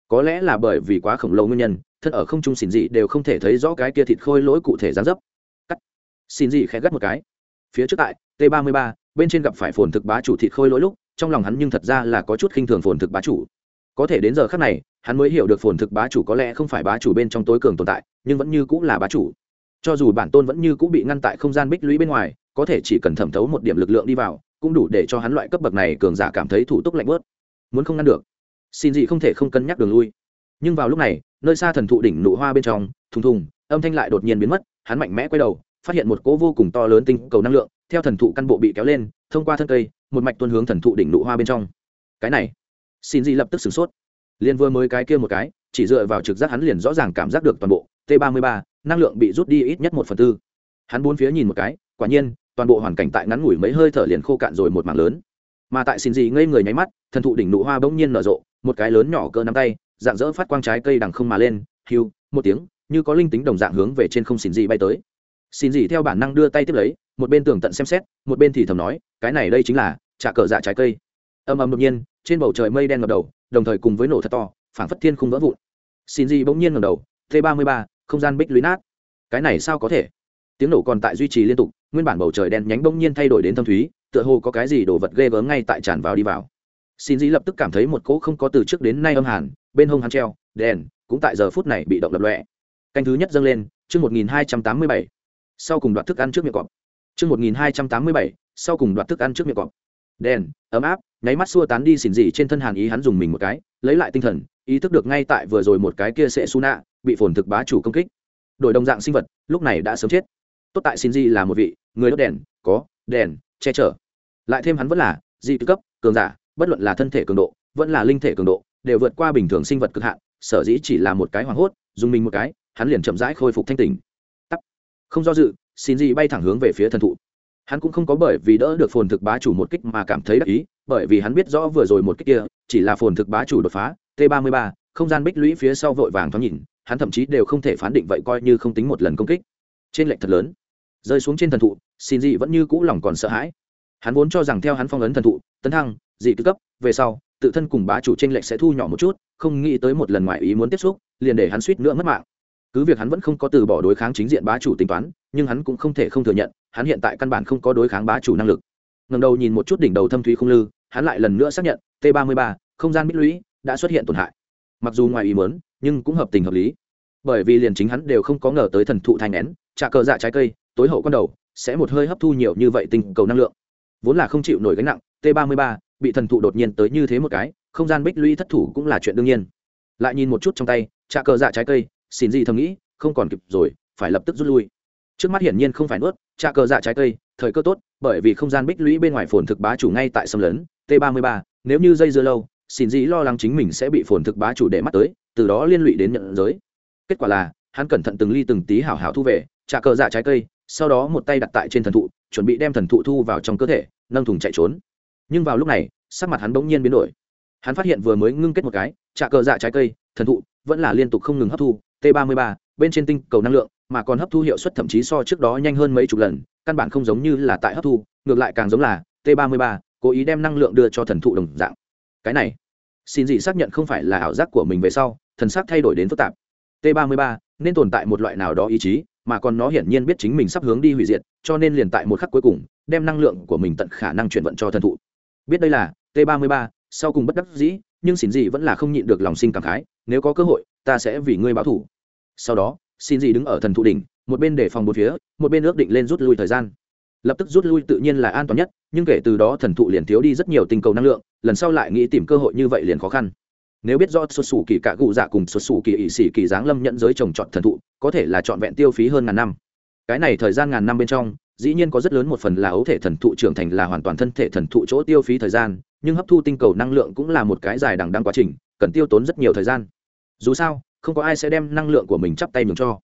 Có lẽ là bởi vì quá khổng lồ nguyên nhân, thân ở không trung xin dị đều không thể thấy rõ cái kia thịt khôi lỗi cụ thể dán dấp. Cắt. Xin dị khẽ gắt một cái. Phía trước tại, t 33 bên trên gặp phải phồn thực bá chủ thịt khôi lỗi lúc, trong lòng hắn nhưng thật ra là có chút khinh thường phồn thực bá chủ có thể đến giờ khác này, hắn mới hiểu được phồn thực bá chủ có lẽ không phải bá chủ bên trong tối cường tồn tại, nhưng vẫn như cũng là bá chủ. Cho dù bản tôn vẫn như cũng bị ngăn tại không gian bích lũy bên ngoài, có thể chỉ cần thẩm thấu một điểm lực lượng đi vào, cũng đủ để cho hắn loại cấp bậc này cường giả cảm thấy thủ tục lạnh bớt. Muốn không ngăn được, xin gì không thể không cân nhắc đường lui. Nhưng vào lúc này, nơi xa thần thụ đỉnh nụ hoa bên trong, thùng thùng, âm thanh lại đột nhiên biến mất, hắn mạnh mẽ quay đầu, phát hiện một cỗ vô cùng to lớn tinh cầu năng lượng, theo thần thụ căn bộ bị kéo lên, thông qua thân cây, một mạch tuân hướng thần thụ đỉnh nụ hoa bên trong. Cái này xin gì lập tức sửng sốt. Liên vừa mới cái kia một cái, chỉ dựa vào trực giác hắn liền rõ ràng cảm giác được toàn bộ t 33 năng lượng bị rút đi ít nhất một phần tư. Hắn bốn phía nhìn một cái, quả nhiên, toàn bộ hoàn cảnh tại ngắn ngủi mấy hơi thở liền khô cạn rồi một mảng lớn. Mà tại xin gì ngây người nháy mắt, thần thụ đỉnh nụ hoa bỗng nhiên nở rộ, một cái lớn nhỏ cỡ nắm tay, dạng dỡ phát quang trái cây đằng không mà lên, hiu, một tiếng, như có linh tính đồng dạng hướng về trên không xin gì bay tới. Xin gì theo bản năng đưa tay tiếp lấy, một bên tường tận xem xét, một bên thì thầm nói, cái này đây chính là trả cờ dạ trái cây âm ầm đột nhiên, trên bầu trời mây đen ngập đầu, đồng thời cùng với nổ thật to, phảng phất thiên không vỡ vụn. Xin gì bỗng nhiên ngầm đầu, t 33 không gian bích lũy nát. Cái này sao có thể? Tiếng nổ còn tại duy trì liên tục, nguyên bản bầu trời đen nhánh bỗng nhiên thay đổi đến thâm thúy, tựa hồ có cái gì đổ vật ghê gớm ngay tại tràn vào đi vào. Xin dĩ lập tức cảm thấy một cỗ không có từ trước đến nay âm hàn, bên hông hắn treo, đèn, cũng tại giờ phút này bị động lập lọe canh thứ nhất dâng lên, chương một nghìn hai trăm tám mươi bảy. Sau cùng đoạt thức ăn trước miệng cọp. Chương một nghìn hai trăm tám mươi bảy, sau cùng đoạt thức ăn trước miệng cọp đèn, ấm áp, nháy mắt xua tán đi xỉn dị trên thân hàn ý hắn dùng mình một cái, lấy lại tinh thần, ý thức được ngay tại vừa rồi một cái kia sẽ su nạ bị phồn thực bá chủ công kích. Đổi đồng dạng sinh vật, lúc này đã sớm chết. Tốt tại xin di là một vị, người đốt đèn, có, đèn, che chở. Lại thêm hắn vẫn là di cấp, cường giả, bất luận là thân thể cường độ, vẫn là linh thể cường độ, đều vượt qua bình thường sinh vật cực hạn, sở dĩ chỉ là một cái hoảng hốt, dùng mình một cái, hắn liền chậm rãi khôi phục thanh tình tắt không do dự xin di bay thẳng hướng về phía thần thụ hắn cũng không có bởi vì đỡ được phồn thực bá chủ một kích mà cảm thấy đắc ý, bởi vì hắn biết rõ vừa rồi một kích kia, chỉ là phồn thực bá chủ đột phá, t 33 không gian bích lũy phía sau vội vàng thoáng nhìn, hắn thậm chí đều không thể phán định vậy coi như không tính một lần công kích. Trên lệnh thật lớn. Rơi xuống trên thần thụ, xin dị vẫn như cũ lòng còn sợ hãi. Hắn vốn cho rằng theo hắn phong ấn thần thụ, tấn thăng, dị tư cấp, về sau, tự thân cùng bá chủ t r ê n lệch sẽ thu nhỏ một chút, không nghĩ tới một lần ngoài ý muốn tiếp xúc, liền để hắn suýt nữa mất mạng cứ việc hắn vẫn không có từ bỏ đối kháng chính diện bá chủ tính toán, nhưng hắn cũng không thể không thừa nhận, hắn hiện tại căn bản không có đối kháng bá chủ năng lực. Ngầm đầu nhìn một chút đỉnh đầu thâm thúy không lư, hắn lại lần nữa xác nhận, t 33 không gian bích lũy, đã xuất hiện tổn hại. Mặc dù ngoài ý muốn, nhưng cũng hợp tình hợp lý. Bởi vì liền chính hắn đều không có ngờ tới thần thụ thai nén trà cờ dạ trái cây, tối hậu con đầu, sẽ một hơi hấp thu nhiều như vậy tinh cầu năng lượng. Vốn là không chịu nổi gánh nặng, t 33 bị thần thụ đột nhiên tới như thế một cái, không gian bích lũy thất thủ cũng là chuyện đương nhiên. Lại nhìn một chút trong tay, trà cờ dạ trái cây xin gì thầm nghĩ, không còn kịp rồi, phải lập tức rút lui. Trước mắt hiển nhiên không phải nuốt trà cờ dạ trái cây, thời cơ tốt, bởi vì không gian bích lũy bên ngoài phồn thực bá chủ ngay tại xâm lớn t 33 nếu như dây dưa lâu, xin dĩ lo lắng chính mình sẽ bị phồn thực bá chủ để mắt tới, từ đó liên lụy đến nhận giới. Kết quả là, hắn cẩn thận từng ly từng tí hảo hảo thu về trả cờ dạ trái cây, sau đó một tay đặt tại trên thần thụ, chuẩn bị đem thần thụ thu vào trong cơ thể, nâng thùng chạy trốn. Nhưng vào lúc này, sắc mặt hắn bỗng nhiên biến đổi. Hắn phát hiện vừa mới ngưng kết một cái trà cờ dạ trái cây, thần thụ, vẫn là liên tục không ngừng hấp thu t 33 bên trên tinh cầu năng lượng, mà còn hấp thu hiệu suất thậm chí so trước đó nhanh hơn mấy chục lần, căn bản không giống như là tại hấp thu, ngược lại càng giống là t 33 cố ý đem năng lượng đưa cho thần thụ đồng dạng. Cái này, xin gì xác nhận không phải là ảo giác của mình về sau, thần sắc thay đổi đến phức tạp. T 33 nên tồn tại một loại nào đó ý chí, mà còn nó hiển nhiên biết chính mình sắp hướng đi hủy diệt, cho nên liền tại một khắc cuối cùng, đem năng lượng của mình tận khả năng chuyển vận cho thần thụ. Biết đây là t 33 sau cùng bất đắc dĩ, nhưng xin gì vẫn là không nhịn được lòng sinh cảm khái, nếu có cơ hội ta sẽ vì ngươi báo thủ. Sau đó, xin gì đứng ở thần thụ đỉnh, một bên để phòng một phía, một bên ước định lên rút lui thời gian. Lập tức rút lui tự nhiên là an toàn nhất, nhưng kể từ đó thần thụ liền thiếu đi rất nhiều tinh cầu năng lượng, lần sau lại nghĩ tìm cơ hội như vậy liền khó khăn. Nếu biết do xuất xù kỳ cạ cụ dạ cùng xuất xù kỳ ỵ sĩ kỳ giáng lâm nhận giới trồng trọt thần thụ, có thể là trọn vẹn tiêu phí hơn ngàn năm. Cái này thời gian ngàn năm bên trong, dĩ nhiên có rất lớn một phần là ấu thể thần thụ trưởng thành là hoàn toàn thân thể thần thụ chỗ tiêu phí thời gian, nhưng hấp thu tinh cầu năng lượng cũng là một cái dài đằng đăng quá trình, cần tiêu tốn rất nhiều thời gian dù sao, không có ai sẽ đem năng lượng của mình chắp tay nhường cho.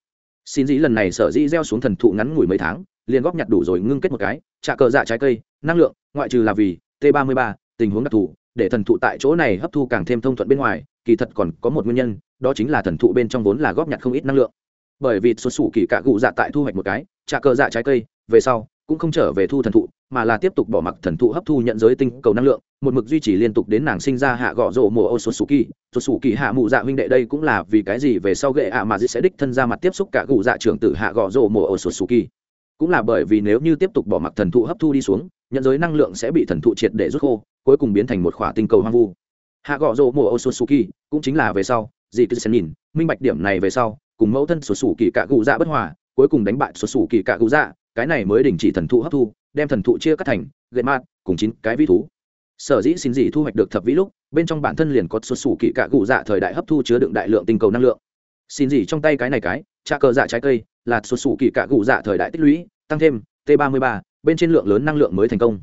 Xin dĩ lần này sở dĩ gieo xuống thần thụ ngắn ngủi mấy tháng, liền góp nhặt đủ rồi ngưng kết một cái trả cờ dạ trái cây, năng lượng, ngoại trừ là vì t 33 tình huống đặc thù, để thần thụ tại chỗ này hấp thu càng thêm thông thuận bên ngoài, kỳ thật còn có một nguyên nhân, đó chính là thần thụ bên trong vốn là góp nhặt không ít năng lượng. Bởi vì xuất xù kỳ cạ cụ dạ tại thu hoạch một cái trả cờ dạ trái cây, về sau, cũng không trở về thu thần thụ, mà là tiếp tục bỏ mặc thần thụ hấp thu nhận giới tinh cầu năng lượng một mực duy trì liên tục đến nàng sinh ra hạ gõ rộ mùa ô xuất su kỳ. Xuất xù kỳ hạ mụ dạ huynh đệ đây cũng là vì cái gì về sau gệ ạ mà dĩ sẽ đích thân ra mặt tiếp xúc cả cụ dạ trưởng tử hạ gõ rộ mùa ô xuất xù kỳ. Cũng là bởi vì nếu như tiếp tục bỏ mặc thần thụ hấp thu đi xuống, nhận giới năng lượng sẽ bị thần thụ triệt để rút khô, cuối cùng biến thành một khỏa tinh cầu hoang vu. Hạ gõ rộ mùa ô xuất xù kỳ, cũng chính là về sau dì cứ xem nhìn, minh bạch điểm này về sau, cùng mẫu thân xuất su kỳ cả cụ dạ bất hòa, cuối cùng đánh bại xuất su kỳ cả cụ dạ cái này mới đình chỉ thần thụ hấp thu, đem thần thụ chia cắt thành gậy mát cùng chín cái vi thú sở dĩ xin gì thu hoạch được thập vĩ lúc, bên trong bản thân liền có xuất xù kỹ cả cụ dạ thời đại hấp thu chứa đựng đại lượng tinh cầu năng lượng. Xin gì trong tay cái này cái, trà cờ dạ trái cây, là xuất xù kỹ cả cụ dạ thời đại tích lũy, tăng thêm t 33 bên trên lượng lớn năng lượng mới thành công.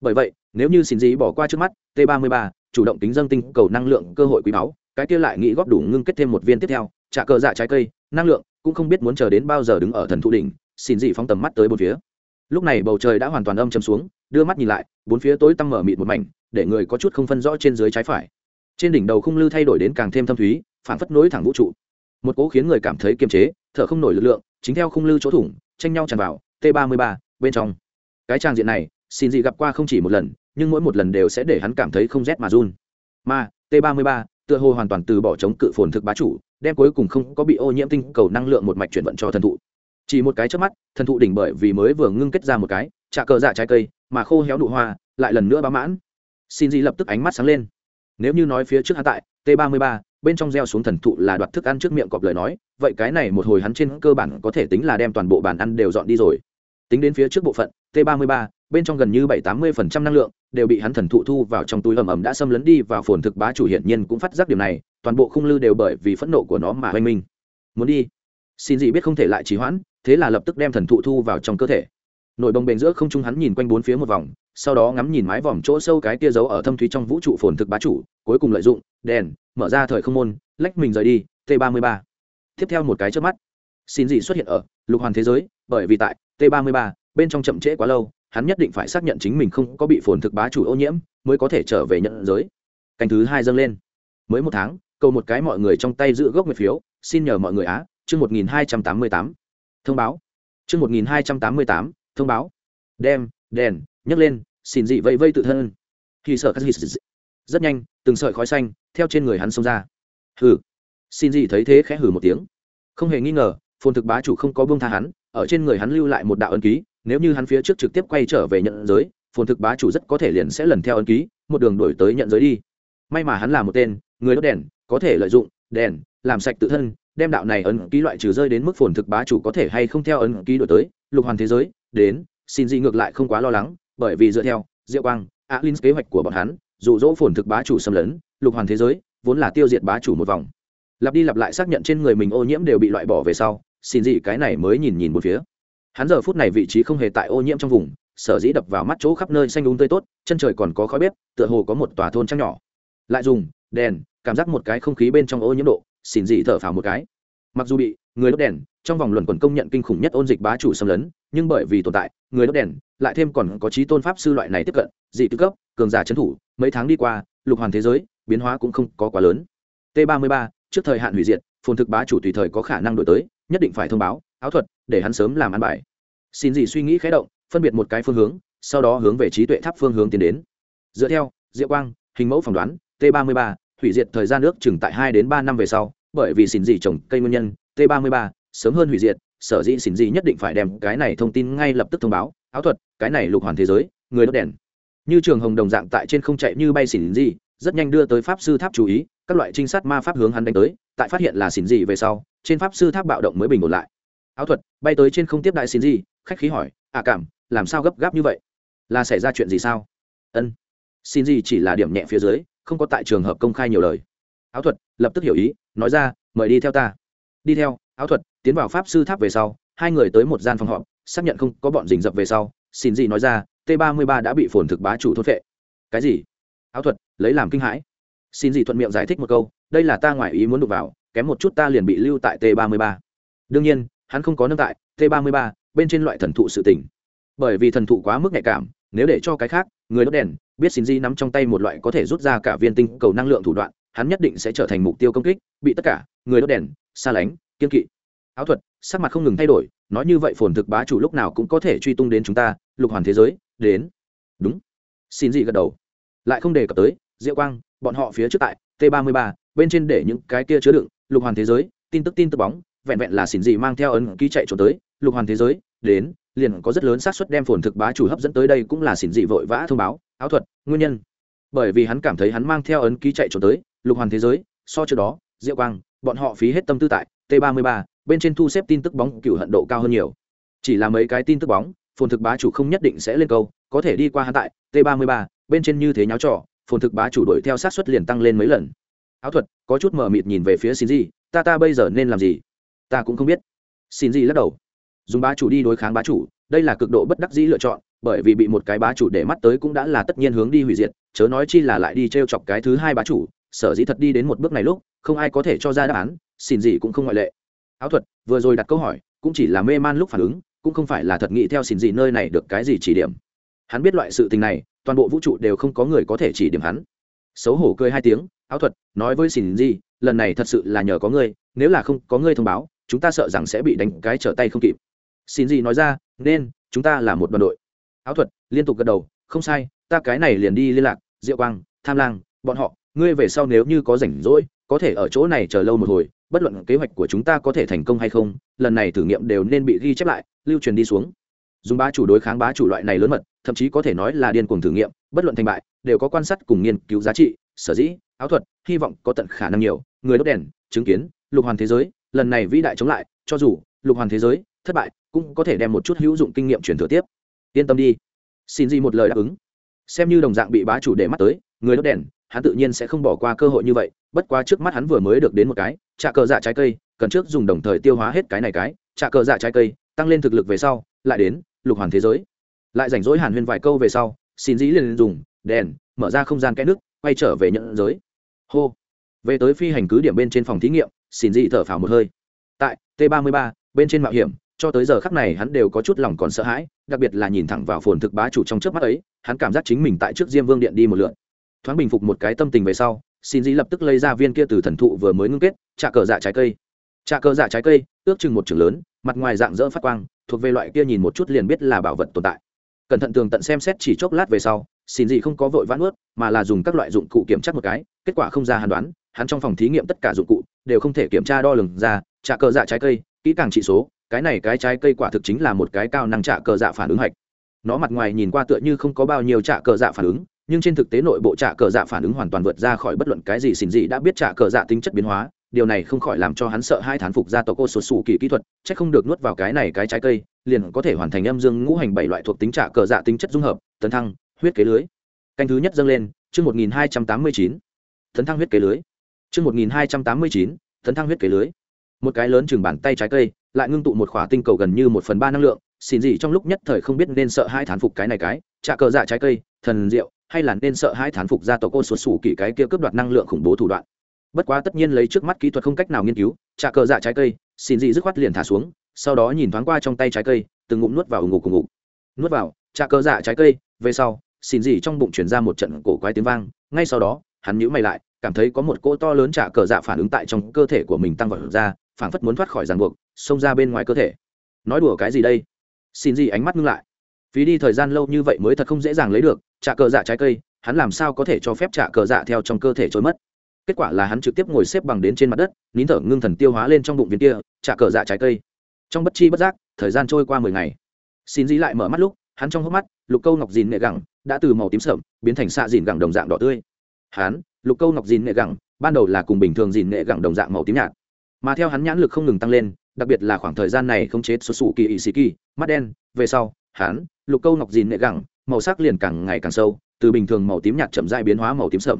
Bởi vậy, nếu như xin gì bỏ qua trước mắt, t 33 chủ động tính dâng tinh cầu năng lượng cơ hội quý báu, cái kia lại nghĩ góp đủ ngưng kết thêm một viên tiếp theo, trà cờ dạ trái cây, năng lượng cũng không biết muốn chờ đến bao giờ đứng ở thần thụ đỉnh, xin gì phóng tầm mắt tới bốn phía. Lúc này bầu trời đã hoàn toàn âm chầm xuống đưa mắt nhìn lại, bốn phía tối tăm mở mịt một mảnh, để người có chút không phân rõ trên dưới trái phải. Trên đỉnh đầu khung lư thay đổi đến càng thêm thâm thúy phản phất nối thẳng vũ trụ. Một cố khiến người cảm thấy kiềm chế, thở không nổi lực lượng, chính theo khung lư chỗ thủng, tranh nhau tràn vào, t 33 bên trong. Cái trang diện này, xin gì gặp qua không chỉ một lần, nhưng mỗi một lần đều sẽ để hắn cảm thấy không rét mà run. Mà, t 33 tựa hồ hoàn toàn từ bỏ chống cự phồn thực bá chủ, đem cuối cùng không có bị ô nhiễm tinh cầu năng lượng một mạch chuyển vận cho thần thụ. Chỉ một cái trước mắt, thần thụ đỉnh bởi vì mới vừa ngưng kết ra một cái trả cờ dạ trái cây, mà khô héo nụ hoa, lại lần nữa bám mãn. Xin gì lập tức ánh mắt sáng lên. Nếu như nói phía trước hạ tại t 33 bên trong gieo xuống thần thụ là đoạt thức ăn trước miệng cọp lời nói, vậy cái này một hồi hắn trên cơ bản có thể tính là đem toàn bộ bàn ăn đều dọn đi rồi. Tính đến phía trước bộ phận, t 33 bên trong gần như bảy tám mươi phần trăm năng lượng đều bị hắn thần thụ thu vào trong túi ầm ầm đã xâm lấn đi vào phồn thực bá chủ hiển nhiên cũng phát giác điều này, toàn bộ khung lư đều bởi vì phẫn nộ của nó mà hoanh minh. Muốn đi. Xin gì biết không thể lại trì hoãn, thế là lập tức đem thần thụ thu vào trong cơ thể nổi bồng bềnh giữa không trung hắn nhìn quanh bốn phía một vòng, sau đó ngắm nhìn mái vòm chỗ sâu cái tia giấu ở thâm thúy trong vũ trụ phồn thực bá chủ, cuối cùng lợi dụng, đèn, mở ra thời không môn, lách mình rời đi, t 33 tiếp theo một cái trước mắt, xin gì xuất hiện ở lục hoàn thế giới, bởi vì tại t 33 bên trong chậm trễ quá lâu, hắn nhất định phải xác nhận chính mình không có bị phồn thực bá chủ ô nhiễm, mới có thể trở về nhận giới. Canh thứ hai dâng lên. Mới một tháng, cầu một cái mọi người trong tay giữ gốc nguyệt phiếu, xin nhờ mọi người á, chương một nghìn hai trăm tám mươi tám. Thông báo. Chương một nghìn hai trăm tám mươi tám thông báo đem đèn nhấc lên xin dị vây vây tự thân khi sợ các rất nhanh từng sợi khói xanh theo trên người hắn xông ra hừ xin dị thấy thế khẽ hừ một tiếng không hề nghi ngờ phồn thực bá chủ không có buông tha hắn ở trên người hắn lưu lại một đạo ấn ký nếu như hắn phía trước trực tiếp quay trở về nhận giới phồn thực bá chủ rất có thể liền sẽ lần theo ấn ký một đường đổi tới nhận giới đi may mà hắn là một tên người đốt đèn có thể lợi dụng đèn làm sạch tự thân đem đạo này ấn ký loại trừ rơi đến mức phồn thực bá chủ có thể hay không theo ấn ký đổi tới lục hoàn thế giới đến, xin gì ngược lại không quá lo lắng, bởi vì dựa theo, diệu quang Á alin kế hoạch của bọn hắn, dụ dỗ phồn thực bá chủ xâm lấn, lục hoàn thế giới, vốn là tiêu diệt bá chủ một vòng. Lặp đi lặp lại xác nhận trên người mình ô nhiễm đều bị loại bỏ về sau, xin gì cái này mới nhìn nhìn một phía. Hắn giờ phút này vị trí không hề tại ô nhiễm trong vùng, sở dĩ đập vào mắt chỗ khắp nơi xanh đúng tươi tốt, chân trời còn có khói bếp, tựa hồ có một tòa thôn trăng nhỏ. Lại dùng, đèn, cảm giác một cái không khí bên trong ô nhiễm độ, xin dị thở phào một cái. Mặc dù bị người đốt đèn trong vòng luận quần công nhận kinh khủng nhất ôn dịch bá chủ xâm lấn, nhưng bởi vì tồn tại, người đốt đèn, lại thêm còn có trí tôn pháp sư loại này tiếp cận, dị tư cấp, cường giả trấn thủ, mấy tháng đi qua, lục hoàn thế giới, biến hóa cũng không có quá lớn. T 33 trước thời hạn hủy diệt, phồn thực bá chủ tùy thời có khả năng đổi tới, nhất định phải thông báo, áo thuật, để hắn sớm làm ăn bài. Xin gì suy nghĩ khé động, phân biệt một cái phương hướng, sau đó hướng về trí tuệ tháp phương hướng tiến đến. Dựa theo, diệu quang, hình mẫu phỏng đoán, t 33 hủy diệt thời gian nước chừng tại hai đến ba năm về sau, bởi vì xin gì trồng cây nguyên nhân, t 33 sớm hơn hủy diệt, sở dĩ xin gì nhất định phải đem cái này thông tin ngay lập tức thông báo. Áo thuật, cái này lục hoàn thế giới, người đốt đèn. Như trường hồng đồng dạng tại trên không chạy như bay xỉn gì rất nhanh đưa tới pháp sư tháp chú ý, các loại trinh sát ma pháp hướng hắn đánh tới, tại phát hiện là xỉn gì về sau, trên pháp sư tháp bạo động mới bình ổn lại. Áo thuật, bay tới trên không tiếp đại xỉn gì khách khí hỏi à cảm, làm sao gấp gáp như vậy? Là xảy ra chuyện gì sao? Ân xin gì chỉ là điểm nhẹ phía dưới, không có tại trường hợp công khai nhiều lời. Áo thuật, lập tức hiểu ý, nói ra, mời đi theo ta. Đi theo? Áo thuật, tiến vào pháp sư tháp về sau, hai người tới một gian phòng họp, xác nhận không có bọn rình rập về sau, xin gì nói ra, t 33 đã bị phồn thực bá chủ thốt vệ cái gì? Áo thuật, lấy làm kinh hãi. Xin gì thuận miệng giải thích một câu, đây là ta ngoại ý muốn đụng vào, kém một chút ta liền bị lưu tại t 33 đương nhiên, hắn không có nâng tại t 33 bên trên loại thần thụ sự tỉnh bởi vì thần thụ quá mức nhạy cảm, nếu để cho cái khác, người đốt đèn, biết xin di nắm trong tay một loại có thể rút ra cả viên tinh cầu năng lượng thủ đoạn, hắn nhất định sẽ trở thành mục tiêu công kích, bị tất cả người đốt đèn, xa lánh kiên kỵ. Áo thuật, sắc mặt không ngừng thay đổi, nói như vậy phồn thực bá chủ lúc nào cũng có thể truy tung đến chúng ta, lục hoàn thế giới, đến. Đúng. Xin gì gật đầu. Lại không đề cập tới, diệu quang, bọn họ phía trước tại t 33 bên trên để những cái kia chứa đựng, lục hoàn thế giới, tin tức tin tức bóng, vẹn vẹn là xin gì mang theo ấn ký chạy trốn tới, lục hoàn thế giới, đến, liền có rất lớn xác suất đem phồn thực bá chủ hấp dẫn tới đây cũng là xỉn dị vội vã thông báo, áo thuật, nguyên nhân. Bởi vì hắn cảm thấy hắn mang theo ấn ký chạy trốn tới, lục hoàn thế giới, so trước đó, diệu quang bọn họ phí hết tâm tư tại t 33 bên trên thu xếp tin tức bóng cửu hận độ cao hơn nhiều. Chỉ là mấy cái tin tức bóng, phồn thực bá chủ không nhất định sẽ lên câu, có thể đi qua hắn tại t 33 bên trên như thế nháo trò, phồn thực bá chủ đuổi theo sát xuất liền tăng lên mấy lần. Áo thuật, có chút mờ mịt nhìn về phía Shinji, ta ta bây giờ nên làm gì? Ta cũng không biết. Shinji lắc đầu. Dùng bá chủ đi đối kháng bá chủ, đây là cực độ bất đắc dĩ lựa chọn, bởi vì bị một cái bá chủ để mắt tới cũng đã là tất nhiên hướng đi hủy diệt, chớ nói chi là lại đi trêu chọc cái thứ hai bá chủ sở dĩ thật đi đến một bước này lúc, không ai có thể cho ra đáp án, xin gì cũng không ngoại lệ. Áo thuật, vừa rồi đặt câu hỏi, cũng chỉ là mê man lúc phản ứng, cũng không phải là thật nghĩ theo xin gì nơi này được cái gì chỉ điểm. Hắn biết loại sự tình này, toàn bộ vũ trụ đều không có người có thể chỉ điểm hắn. Xấu hổ cười hai tiếng, áo thuật, nói với xin gì, lần này thật sự là nhờ có ngươi, nếu là không có ngươi thông báo, chúng ta sợ rằng sẽ bị đánh cái trở tay không kịp. Xin gì nói ra, nên, chúng ta là một đoàn đội. Áo thuật liên tục gật đầu, không sai, ta cái này liền đi liên lạc, diệu quang, tham lang, bọn họ ngươi về sau nếu như có rảnh rỗi, có thể ở chỗ này chờ lâu một hồi, bất luận kế hoạch của chúng ta có thể thành công hay không, lần này thử nghiệm đều nên bị ghi chép lại, lưu truyền đi xuống. Dùng bá chủ đối kháng bá chủ loại này lớn mật, thậm chí có thể nói là điên cuồng thử nghiệm, bất luận thành bại, đều có quan sát cùng nghiên cứu giá trị, sở dĩ, áo thuật, hy vọng có tận khả năng nhiều, người đốt đèn, chứng kiến, lục hoàn thế giới, lần này vĩ đại chống lại, cho dù lục hoàn thế giới thất bại, cũng có thể đem một chút hữu dụng kinh nghiệm truyền thừa tiếp. Yên tâm đi. Xin gì một lời đáp ứng. Xem như đồng dạng bị bá chủ để mắt tới, người đốt đèn hắn tự nhiên sẽ không bỏ qua cơ hội như vậy, bất quá trước mắt hắn vừa mới được đến một cái trà cờ dạ trái cây, cần trước dùng đồng thời tiêu hóa hết cái này cái trà cờ dạ trái cây, tăng lên thực lực về sau, lại đến, lục hoàn thế giới. Lại rảnh rỗi hàn huyên vài câu về sau, xin dĩ liền dùng, đèn, mở ra không gian kẽ nước, quay trở về nhận giới. Hô. Về tới phi hành cứ điểm bên trên phòng thí nghiệm, xin dĩ thở phào một hơi. Tại t 33 bên trên mạo hiểm, cho tới giờ khắc này hắn đều có chút lòng còn sợ hãi, đặc biệt là nhìn thẳng vào phồn thực bá chủ trong trước mắt ấy, hắn cảm giác chính mình tại trước diêm vương điện đi một lượn thoáng bình phục một cái tâm tình về sau, xin dĩ lập tức lấy ra viên kia từ thần thụ vừa mới ngưng kết, trà cờ dạ trái cây. Trà cờ dạ trái cây, ước chừng một trường lớn, mặt ngoài dạng dỡ phát quang, thuộc về loại kia nhìn một chút liền biết là bảo vật tồn tại. Cẩn thận tường tận xem xét chỉ chốc lát về sau, xin gì không có vội vãn ướt mà là dùng các loại dụng cụ kiểm tra một cái, kết quả không ra hàn đoán, hắn trong phòng thí nghiệm tất cả dụng cụ đều không thể kiểm tra đo lường ra, trà cờ dạ trái cây, kỹ càng trị số, cái này cái trái cây quả thực chính là một cái cao năng trà cờ dạ phản ứng hạch. Nó mặt ngoài nhìn qua tựa như không có bao nhiêu trà cờ dạ phản ứng nhưng trên thực tế nội bộ trả cờ dạ phản ứng hoàn toàn vượt ra khỏi bất luận cái gì xin gì đã biết trả cờ dạ tính chất biến hóa. Điều này không khỏi làm cho hắn sợ hai thán phục ra tộc ô sột sủ kỳ kỹ thuật c h ắ c không được nuốt vào cái này cái trái cây, liền có thể hoàn thành âm dương ngũ hành bảy loại thuộc tính trả cờ dạ tính chất dung hợp, tấn thăng, huyết kế lưới. Canh thứ nhất dâng lên, chương một nghìn hai trăm tám mươi chín. Tấn thăng huyết kế lưới. Chương một nghìn hai trăm tám mươi chín, tấn thăng huyết kế lưới. Một cái lớn chừng bàn tay trái cây, lại ngưng tụ một khỏa tinh cầu gần như một phần ba năng lượng, xin gì trong lúc nhất thời không biết nên sợ hai thán phục cái này cái trả cờ dạ trái cây, thần diệu hay là nên sợ hai thán phục ra tộc cô xuất xù kỳ cái kia cướp đoạt năng lượng khủng bố thủ đoạn. Bất quá tất nhiên lấy trước mắt kỹ thuật không cách nào nghiên cứu trả cờ dạ trái cây, xin dị dứt khoát liền thả xuống, sau đó nhìn thoáng qua trong tay trái cây, từng ngụm nuốt vào ngủ cùng ngủ. nuốt vào, trà cờ dạ trái cây, về sau, xin dị trong bụng chuyển ra một trận cổ quái tiếng vang, ngay sau đó, hắn nhíu mày lại, cảm thấy có một cỗ to lớn trà cờ dạ phản ứng tại trong cơ thể của mình tăng vọt ra, phảng phất muốn thoát khỏi ràng buộc, xông ra bên ngoài cơ thể. Nói đùa cái gì đây? Xin dị ánh mắt ngưng lại. Phí đi thời gian lâu như vậy mới thật không dễ dàng lấy được trả cờ dạ trái cây, hắn làm sao có thể cho phép trả cờ dạ theo trong cơ thể trôi mất? Kết quả là hắn trực tiếp ngồi xếp bằng đến trên mặt đất, nín thở ngưng thần tiêu hóa lên trong bụng viên kia, trả cờ dạ trái cây. Trong bất chi bất giác, thời gian trôi qua mười ngày. Xin dĩ lại mở mắt lúc, hắn trong hốc mắt, lục câu ngọc dìn nệ gẳng, đã từ màu tím sợm biến thành xạ dìn gẳng đồng dạng đỏ tươi. Hắn, lục câu ngọc dìn nệ gẳng, ban đầu là cùng bình thường dìn nệ gẳng đồng dạng màu tím nhạt. Mà theo hắn nhãn lực không ngừng tăng lên, đặc biệt là khoảng thời gian này không chế số sủ kỳ ỵ sĩ kỳ mắt đen, về sau, hắn, lục câu ngọc dìn nệ gẳng màu sắc liền càng ngày càng sâu, từ bình thường màu tím nhạt chậm dại biến hóa màu tím sậm.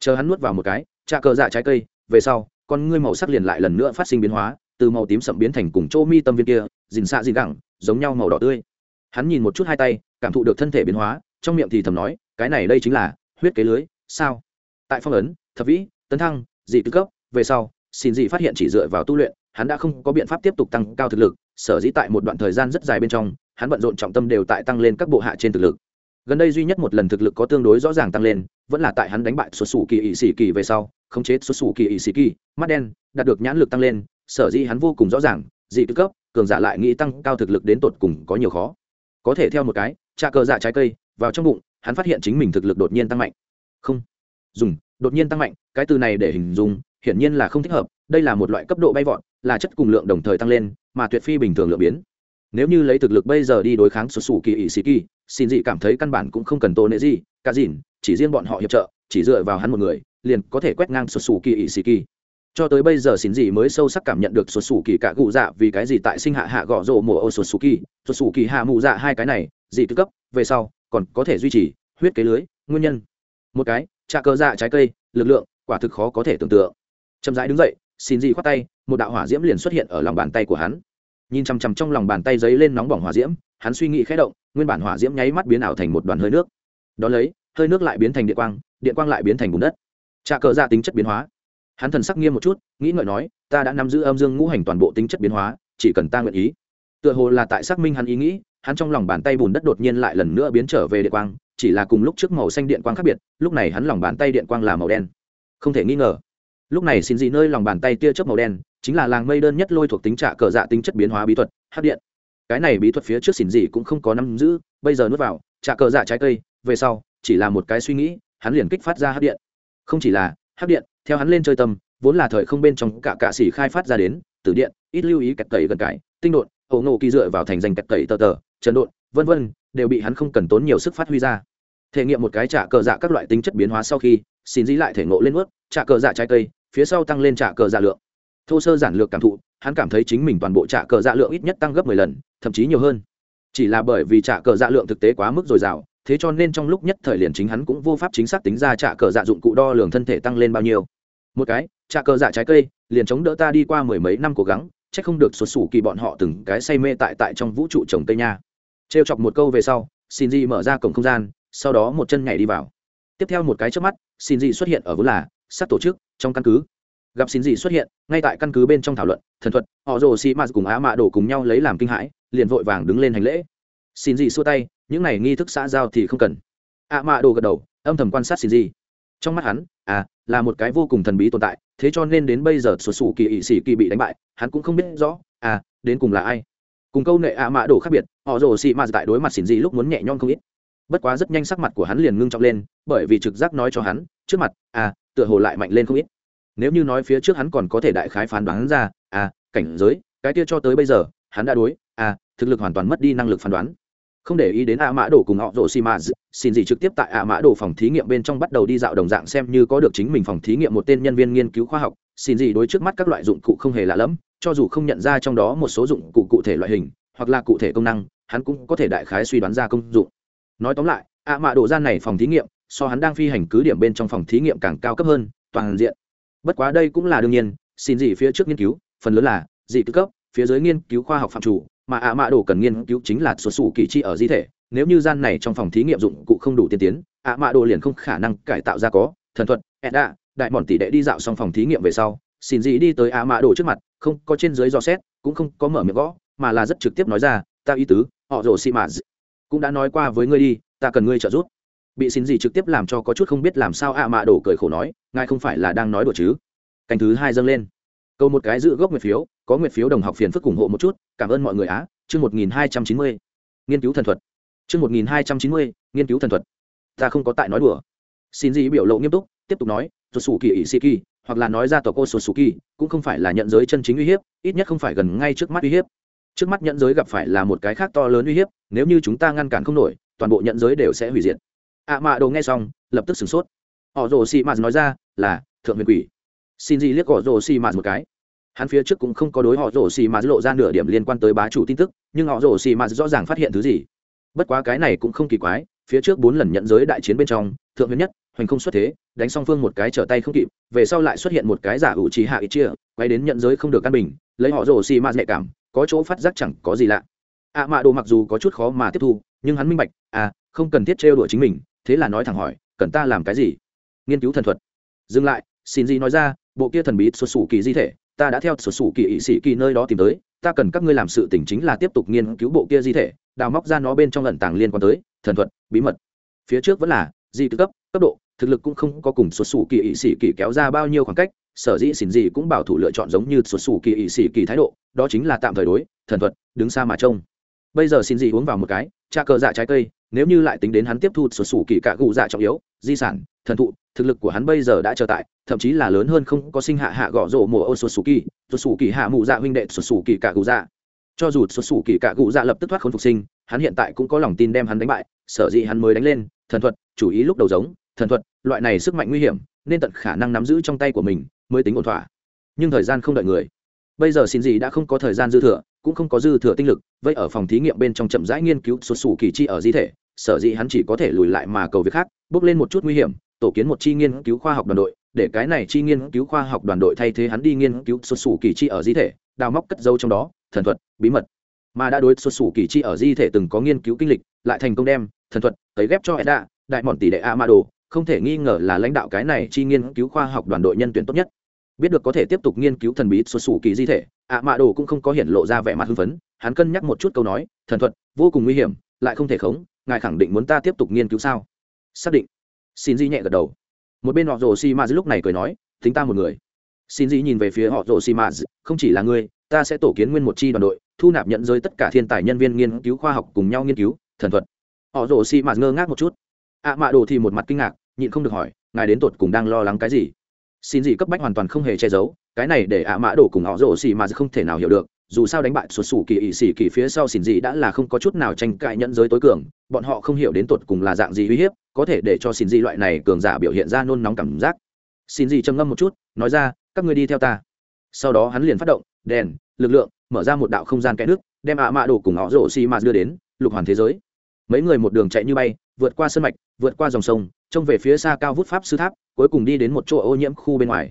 Chờ hắn nuốt vào một cái, trà cờ dạ trái cây, về sau, con ngươi màu sắc liền lại lần nữa phát sinh biến hóa, từ màu tím sậm biến thành cùng chỗ mi tâm viên kia dìn xạ dìn gẳng, giống nhau màu đỏ tươi. Hắn nhìn một chút hai tay, cảm thụ được thân thể biến hóa, trong miệng thì thầm nói, cái này đây chính là huyết kế lưới, sao? Tại phong ấn, thập vĩ, tấn thăng, dị tư cấp, về sau, xin dị phát hiện chỉ dựa vào tu luyện, hắn đã không có biện pháp tiếp tục tăng cao thực lực, sở dĩ tại một đoạn thời gian rất dài bên trong, hắn bận rộn trọng tâm đều tại tăng lên các bộ hạ trên thực lực gần đây duy nhất một lần thực lực có tương đối rõ ràng tăng lên, vẫn là tại hắn đánh bại xuất xù kỳ ỵ sĩ kỳ về sau, khống chế xuất xù kỳ ỵ sĩ kỳ mắt đen, đạt được nhãn lực tăng lên, sở dĩ hắn vô cùng rõ ràng, dị tư cấp, cường giả lại nghĩ tăng cao thực lực đến tột cùng có nhiều khó. Có thể theo một cái, trà cờ dạ trái cây, vào trong bụng, hắn phát hiện chính mình thực lực đột nhiên tăng mạnh. Không. Dùng, đột nhiên tăng mạnh, cái từ này để hình dung, hiển nhiên là không thích hợp, đây là một loại cấp độ bay vọt, là chất cùng lượng đồng thời tăng lên, mà tuyệt phi bình thường lượng biến nếu như lấy thực lực bây giờ đi đối kháng sụt sù kỳ ỵ sĩ kỳ xin dị cảm thấy căn bản cũng không cần tô nệ gì cả dìn chỉ riêng bọn họ hiệp trợ, chỉ dựa vào hắn một người, liền có thể quét ngang sụt sù kỳ ỵ sĩ kỳ cho tới bây giờ xin dị mới sâu sắc cảm nhận được sụt sù kỳ cả cụ dạ vì cái gì tại sinh hạ hạ gõ rộ mùa ô sụt sù kỳ sụt sù kỳ hạ mù dạ hai cái này dị tư cấp, về sau, còn có thể duy trì huyết kế lưới, nguyên nhân. Một cái, trà cơ dạ trái cây, lực lượng, quả thực khó có thể tưởng tượng. Chậm rãi đứng dậy, xin dị khoát tay, một đạo hỏa diễm liền xuất hiện ở lòng bàn tay của hắn nhìn chằm chằm trong lòng bàn tay giấy lên nóng bỏng hỏa diễm, hắn suy nghĩ khẽ động, nguyên bản hỏa diễm nháy mắt biến ảo thành một đoàn hơi nước. Đón lấy, hơi nước lại biến thành điện quang điện quang lại biến thành bùn đất. Trà cờ ra tính chất biến hóa. Hắn thần sắc nghiêm một chút, nghĩ ngợi nói, ta đã nắm giữ âm dương ngũ hành toàn bộ tính chất biến hóa, chỉ cần ta nguyện ý. Tựa hồ là tại xác minh hắn ý nghĩ, hắn trong lòng bàn tay bùn đất đột nhiên lại lần nữa biến trở về điện quang, chỉ là cùng lúc trước màu xanh điện quang khác biệt, lúc này hắn lòng bàn tay điện quang là màu đen. Không thể nghi ngờ lúc này xin dị nơi lòng bàn tay tia chớp màu đen, chính là làng mây đơn nhất lôi thuộc tính trạ cờ dạ tính chất biến hóa bí thuật hấp điện. Cái này bí thuật phía trước xỉn dị cũng không có nắm giữ, bây giờ nuốt vào, trạ cờ dạ trái cây, về sau, chỉ là một cái suy nghĩ, hắn liền kích phát ra hấp điện. Không chỉ là hấp điện, theo hắn lên chơi tâm, vốn là thời không bên trong cả cạ xỉ khai phát ra đến từ điện, ít lưu ý kẹt tẩy gần cải tinh đột ẩu nộ kỳ dựa vào thành danh kẹt tẩy tờ tờ, trần đột vân vân, đều bị hắn không cần tốn nhiều sức phát huy ra. Thể nghiệm một cái trả cờ dạ các loại tính chất biến hóa sau khi, xin dĩ lại thể ngộ lên ướt trả cờ dạ trái cây phía sau tăng lên trả cờ dạ lượng. Thô sơ giản lược cảm thụ, hắn cảm thấy chính mình toàn bộ trả cờ dạ lượng ít nhất tăng gấp mười lần, thậm chí nhiều hơn. Chỉ là bởi vì trả cờ dạ lượng thực tế quá mức dồi dào, thế cho nên trong lúc nhất thời liền chính hắn cũng vô pháp chính xác tính ra trả cờ dạ dụng cụ đo lường thân thể tăng lên bao nhiêu. Một cái, trả cờ dạ trái cây, liền chống đỡ ta đi qua mười mấy năm cố gắng, chắc không được xuất xù kỳ bọn họ từng cái say mê tại tại trong vũ trụ trồng tây nha. Trêu chọc một câu về sau xin di mở ra cổng không gian, sau đó một chân nhảy đi vào. Tiếp theo một cái trước mắt xin di xuất hiện ở vốn là sát tổ chức, trong căn cứ. Gặp xin gì xuất hiện, ngay tại căn cứ bên trong thảo luận, thần thuật, họ rồ xì m cùng á mạ đổ cùng nhau lấy làm kinh hãi, liền vội vàng đứng lên hành lễ. Xin gì xua tay, những này nghi thức xã giao thì không cần. Á mạ đổ gật đầu, âm thầm quan sát xin gì trong mắt hắn à là một cái vô cùng thần bí tồn tại, thế cho nên đến bây giờ sụt sủ kỳ ỵ sĩ kỳ bị đánh bại, hắn cũng không biết rõ à đến cùng là ai. Cùng câu nệ ạ mạ đổ khác biệt, họ rồ xì m tại đối mặt xin dị lúc muốn nhẹ nhõm không ít. Bất quá rất nhanh sắc mặt của hắn liền ngưng trọng lên, bởi vì trực giác nói cho hắn, trước mặt à tựa hồ lại mạnh lên không ít. Nếu như nói phía trước hắn còn có thể đại khái phán đoán ra à cảnh giới, cái kia cho tới bây giờ, hắn đã đối à thực lực hoàn toàn mất đi năng lực phán đoán. Không để ý đến ạ mã đồ cùng họ rồ xì mã xin gì trực tiếp tại ạ mã đồ phòng thí nghiệm bên trong bắt đầu đi dạo đồng dạng xem như có được chính mình phòng thí nghiệm một tên nhân viên nghiên cứu khoa học. Xin gì đối trước mắt các loại dụng cụ không hề lạ lẫm, cho dù không nhận ra trong đó một số dụng cụ cụ thể loại hình, hoặc là cụ thể công năng, hắn cũng có thể đại khái suy đoán ra công dụng. Nói tóm lại ạ mã đồ gian này phòng thí nghiệm so hắn đang phi hành cứ điểm bên trong phòng thí nghiệm càng cao cấp hơn, toàn diện. Bất quá đây cũng là đương nhiên, xin gì phía trước nghiên cứu, phần lớn là dị tư cấp, phía dưới nghiên cứu khoa học phạm chủ, mà ạ mạ đồ cần nghiên cứu chính là xuất xù kỳ chi ở di thể, nếu như gian này trong phòng thí nghiệm dụng cụ không đủ tiên tiến, ạ mạ đồ liền không khả năng cải tạo ra có, thần thuật, edda, đại bọn tỷ đệ đi dạo xong phòng thí nghiệm về sau, xin gì đi tới ạ mạ đồ trước mặt, không có trên dưới dò xét, cũng không có mở miệng gõ, mà là rất trực tiếp nói ra, ta ý tứ, họ rồ xị mà cũng đã nói qua với ngươi đi, ta cần ngươi trợ giúp bị xin gì trực tiếp làm cho có chút không biết làm sao ạ mạ đổ cười khổ nói, ngài không phải là đang nói đùa chứ? Canh thứ hai dâng lên. Câu một cái giữ gốc nguyệt phiếu, có nguyệt phiếu đồng học phiền phức ủng hộ một chút, cảm ơn mọi người á, chương một nghìn hai trăm chín mươi. Nghiên cứu thần thuật. Chương một nghìn hai trăm chín mươi, nghiên cứu thần thuật. Ta không có tại nói đùa. Xin gì biểu lộ nghiêm túc, tiếp tục nói rồi sủ kỳ ỵ sĩ kỳ hoặc là nói ra tòa cô sổ sủ kỳ cũng không phải là nhận giới chân chính uy hiếp, ít nhất không phải gần ngay trước mắt uy hiếp. Trước mắt nhận giới gặp phải là một cái khác to lớn uy hiếp, nếu như chúng ta ngăn cản không nổi, toàn bộ nhận giới đều sẽ hủy diệt ạ à mạ đồ nghe xong, lập tức sửng sốt. Họ rồ xì mạt nói ra là, thượng huyền quỷ. Xin gì liếc họ rồ xì mạt một cái. Hắn phía trước cũng không có đối họ rồ xì mạt lộ ra nửa điểm liên quan tới bá chủ tin tức, nhưng họ rồ xì mạt rõ ràng phát hiện thứ gì. Bất quá cái này cũng không kỳ quái, phía trước bốn lần nhận giới đại chiến bên trong, thượng huyền nhất, hoành không xuất thế, đánh song phương một cái trở tay không kịp, về sau lại xuất hiện một cái giả ủ trí hạ ít chia, quay đến nhận giới không được căn bình, lấy họ rồ xì mạt nhạy cảm, có chỗ phát giác chẳng có gì lạ. Ạ à mạ đồ mặc dù có chút khó mà tiếp thu, nhưng hắn minh bạch à không cần thiết trêu đùa chính mình thế là nói thẳng hỏi, cần ta làm cái gì? Nghiên cứu thần thuật. Dừng lại, xin gì nói ra, bộ kia thần bí xuất xù kỳ di thể, ta đã theo xuất xù kỳ ỵ sĩ kỳ nơi đó tìm tới, ta cần các ngươi làm sự tỉnh chính là tiếp tục nghiên cứu bộ kia di thể, đào móc ra nó bên trong lần tàng liên quan tới, thần thuật, bí mật. Phía trước vẫn là, di cấp cấp độ, thực lực cũng không có cùng xuất xù kỳ ỵ sĩ kỳ kéo ra bao nhiêu khoảng cách, sở dĩ xin gì cũng bảo thủ lựa chọn giống như xuất xù kỳ ỵ sĩ kỳ thái độ, đó chính là tạm thời đối, thần thuật, đứng xa mà trông. Bây giờ xin gì uống vào một cái tra cờ dạ trái cây nếu như lại tính đến hắn tiếp thu sổ sủ kỳ cả gù dạ trọng yếu, di sản, thần thụ, thực lực của hắn bây giờ đã trở tại, thậm chí là lớn hơn không có sinh hạ hạ gõ rổ mùa ô sổ sủ kỳ, sổ sủ kỳ hạ mụ dạ huynh đệ sổ sủ kỳ cả gù dạ. Cho dù sổ sủ kỳ cả gù dạ lập tức thoát khốn phục sinh, hắn hiện tại cũng có lòng tin đem hắn đánh bại, sở dĩ hắn mới đánh lên, thần thuật, chủ ý lúc đầu giống, thần thuật, loại này sức mạnh nguy hiểm, nên tận khả năng nắm giữ trong tay của mình, mới tính ổn thỏa. Nhưng thời gian không đợi người bây giờ xin gì đã không có thời gian dư thừa cũng không có dư thừa tinh lực vậy ở phòng thí nghiệm bên trong chậm rãi nghiên cứu xuất xù kỳ chi ở di thể sở dĩ hắn chỉ có thể lùi lại mà cầu việc khác bước lên một chút nguy hiểm tổ kiến một chi nghiên cứu khoa học đoàn đội để cái này chi nghiên cứu khoa học đoàn đội thay thế hắn đi nghiên cứu xuất xù kỳ chi ở di thể đào móc cất dấu trong đó thần thuật bí mật. Mà đã đối xuất xù kỳ chi ở di thể từng có nghiên cứu kinh lịch lại thành công đem thần thuật tới ghép cho edda đại mòn tỷ đệ Amado, không thể nghi ngờ là lãnh đạo cái này chi nghiên cứu khoa học đoàn đội nhân tuyển tốt nhất biết được có thể tiếp tục nghiên cứu thần bí xuất xù kỳ di thể, ạ mạ đồ cũng không có hiện lộ ra vẻ mặt hưng phấn, hắn cân nhắc một chút câu nói, thần thuật, vô cùng nguy hiểm, lại không thể khống, ngài khẳng định muốn ta tiếp tục nghiên cứu sao? Xác định. Xin di nhẹ gật đầu. Một bên họ rồ si ma lúc này cười nói tính ta một người. Xin di nhìn về phía họ rồ si ma không chỉ là ngươi, ta sẽ tổ kiến nguyên một chi đoàn đội, thu nạp nhận giới tất cả thiên tài nhân viên nghiên cứu khoa học cùng nhau nghiên cứu, thần thuật. Họ rồ si ma ngơ ngác một chút. Ạ mạ đồ thì một mặt kinh ngạc, nhịn không được hỏi, ngài đến tột cùng đang lo lắng cái gì? Xin gì cấp bách hoàn toàn không hề che giấu, cái này để ạ mã đổ cùng họ rổ xì mà không thể nào hiểu được, dù sao đánh bại sụt xù kỳ ỵ xì kỳ phía sau xin gì đã là không có chút nào tranh cãi nhận giới tối cường, bọn họ không hiểu đến tột cùng là dạng gì uy hiếp, có thể để cho xin gì loại này cường giả biểu hiện ra nôn nóng cảm giác. Xin gì trầm ngâm một chút, nói ra, các người đi theo ta. Sau đó hắn liền phát động, đèn, lực lượng, mở ra một đạo không gian kẽ nước, đem ạ mã đổ cùng họ rổ xì mà đưa đến lục hoàn thế giới. Mấy người một đường chạy như bay vượt qua sân mạch, vượt qua dòng sông, trông về phía xa cao vút pháp sư tháp, cuối cùng đi đến một chỗ ô nhiễm khu bên ngoài.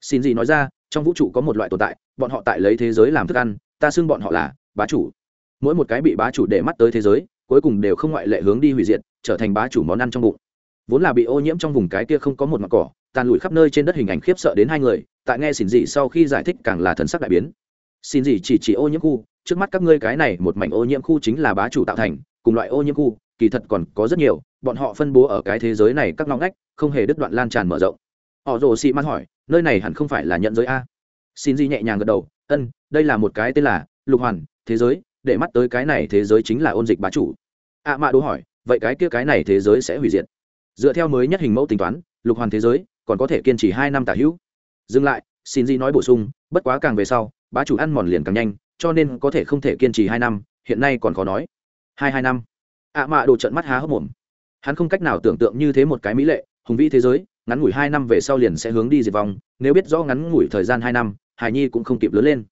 Xin gì nói ra, trong vũ trụ có một loại tồn tại, bọn họ tại lấy thế giới làm thức ăn, ta xưng bọn họ là bá chủ. Mỗi một cái bị bá chủ để mắt tới thế giới, cuối cùng đều không ngoại lệ hướng đi hủy diệt, trở thành bá chủ món ăn trong bụng. Vốn là bị ô nhiễm trong vùng cái kia không có một mặt cỏ, tàn lụi khắp nơi trên đất hình ảnh khiếp sợ đến hai người, tại nghe xin dị sau khi giải thích càng là thần sắc đại biến. Xin dị chỉ chỉ ô nhiễm khu, trước mắt các ngươi cái này một mảnh ô nhiễm khu chính là bá chủ tạo thành, cùng loại ô nhiễm khu kỳ thật còn có rất nhiều, bọn họ phân bố ở cái thế giới này các ngõ ngách, không hề đứt đoạn lan tràn mở rộng. Họ rồ xị mắt hỏi, nơi này hẳn không phải là nhận giới a? Xin di nhẹ nhàng gật đầu, ân, đây là một cái tên là lục hoàn, thế giới, để mắt tới cái này thế giới chính là ôn dịch bá chủ. Ạ à mạ đố hỏi, vậy cái kia cái này thế giới sẽ hủy diệt? Dựa theo mới nhất hình mẫu tính toán, lục hoàn thế giới còn có thể kiên trì hai năm tả hữu. Dừng lại, xin di nói bổ sung, bất quá càng về sau, bá chủ ăn mòn liền càng nhanh, cho nên có thể không thể kiên trì hai năm, hiện nay còn khó nói. Hai hai năm ạ à mạ đồ trận mắt há hốc mồm. Hắn không cách nào tưởng tượng như thế một cái mỹ lệ, hùng vĩ thế giới, ngắn ngủi hai năm về sau liền sẽ hướng đi diệt vong, nếu biết rõ ngắn ngủi thời gian hai năm hài nhi cũng không kịp lớn lên.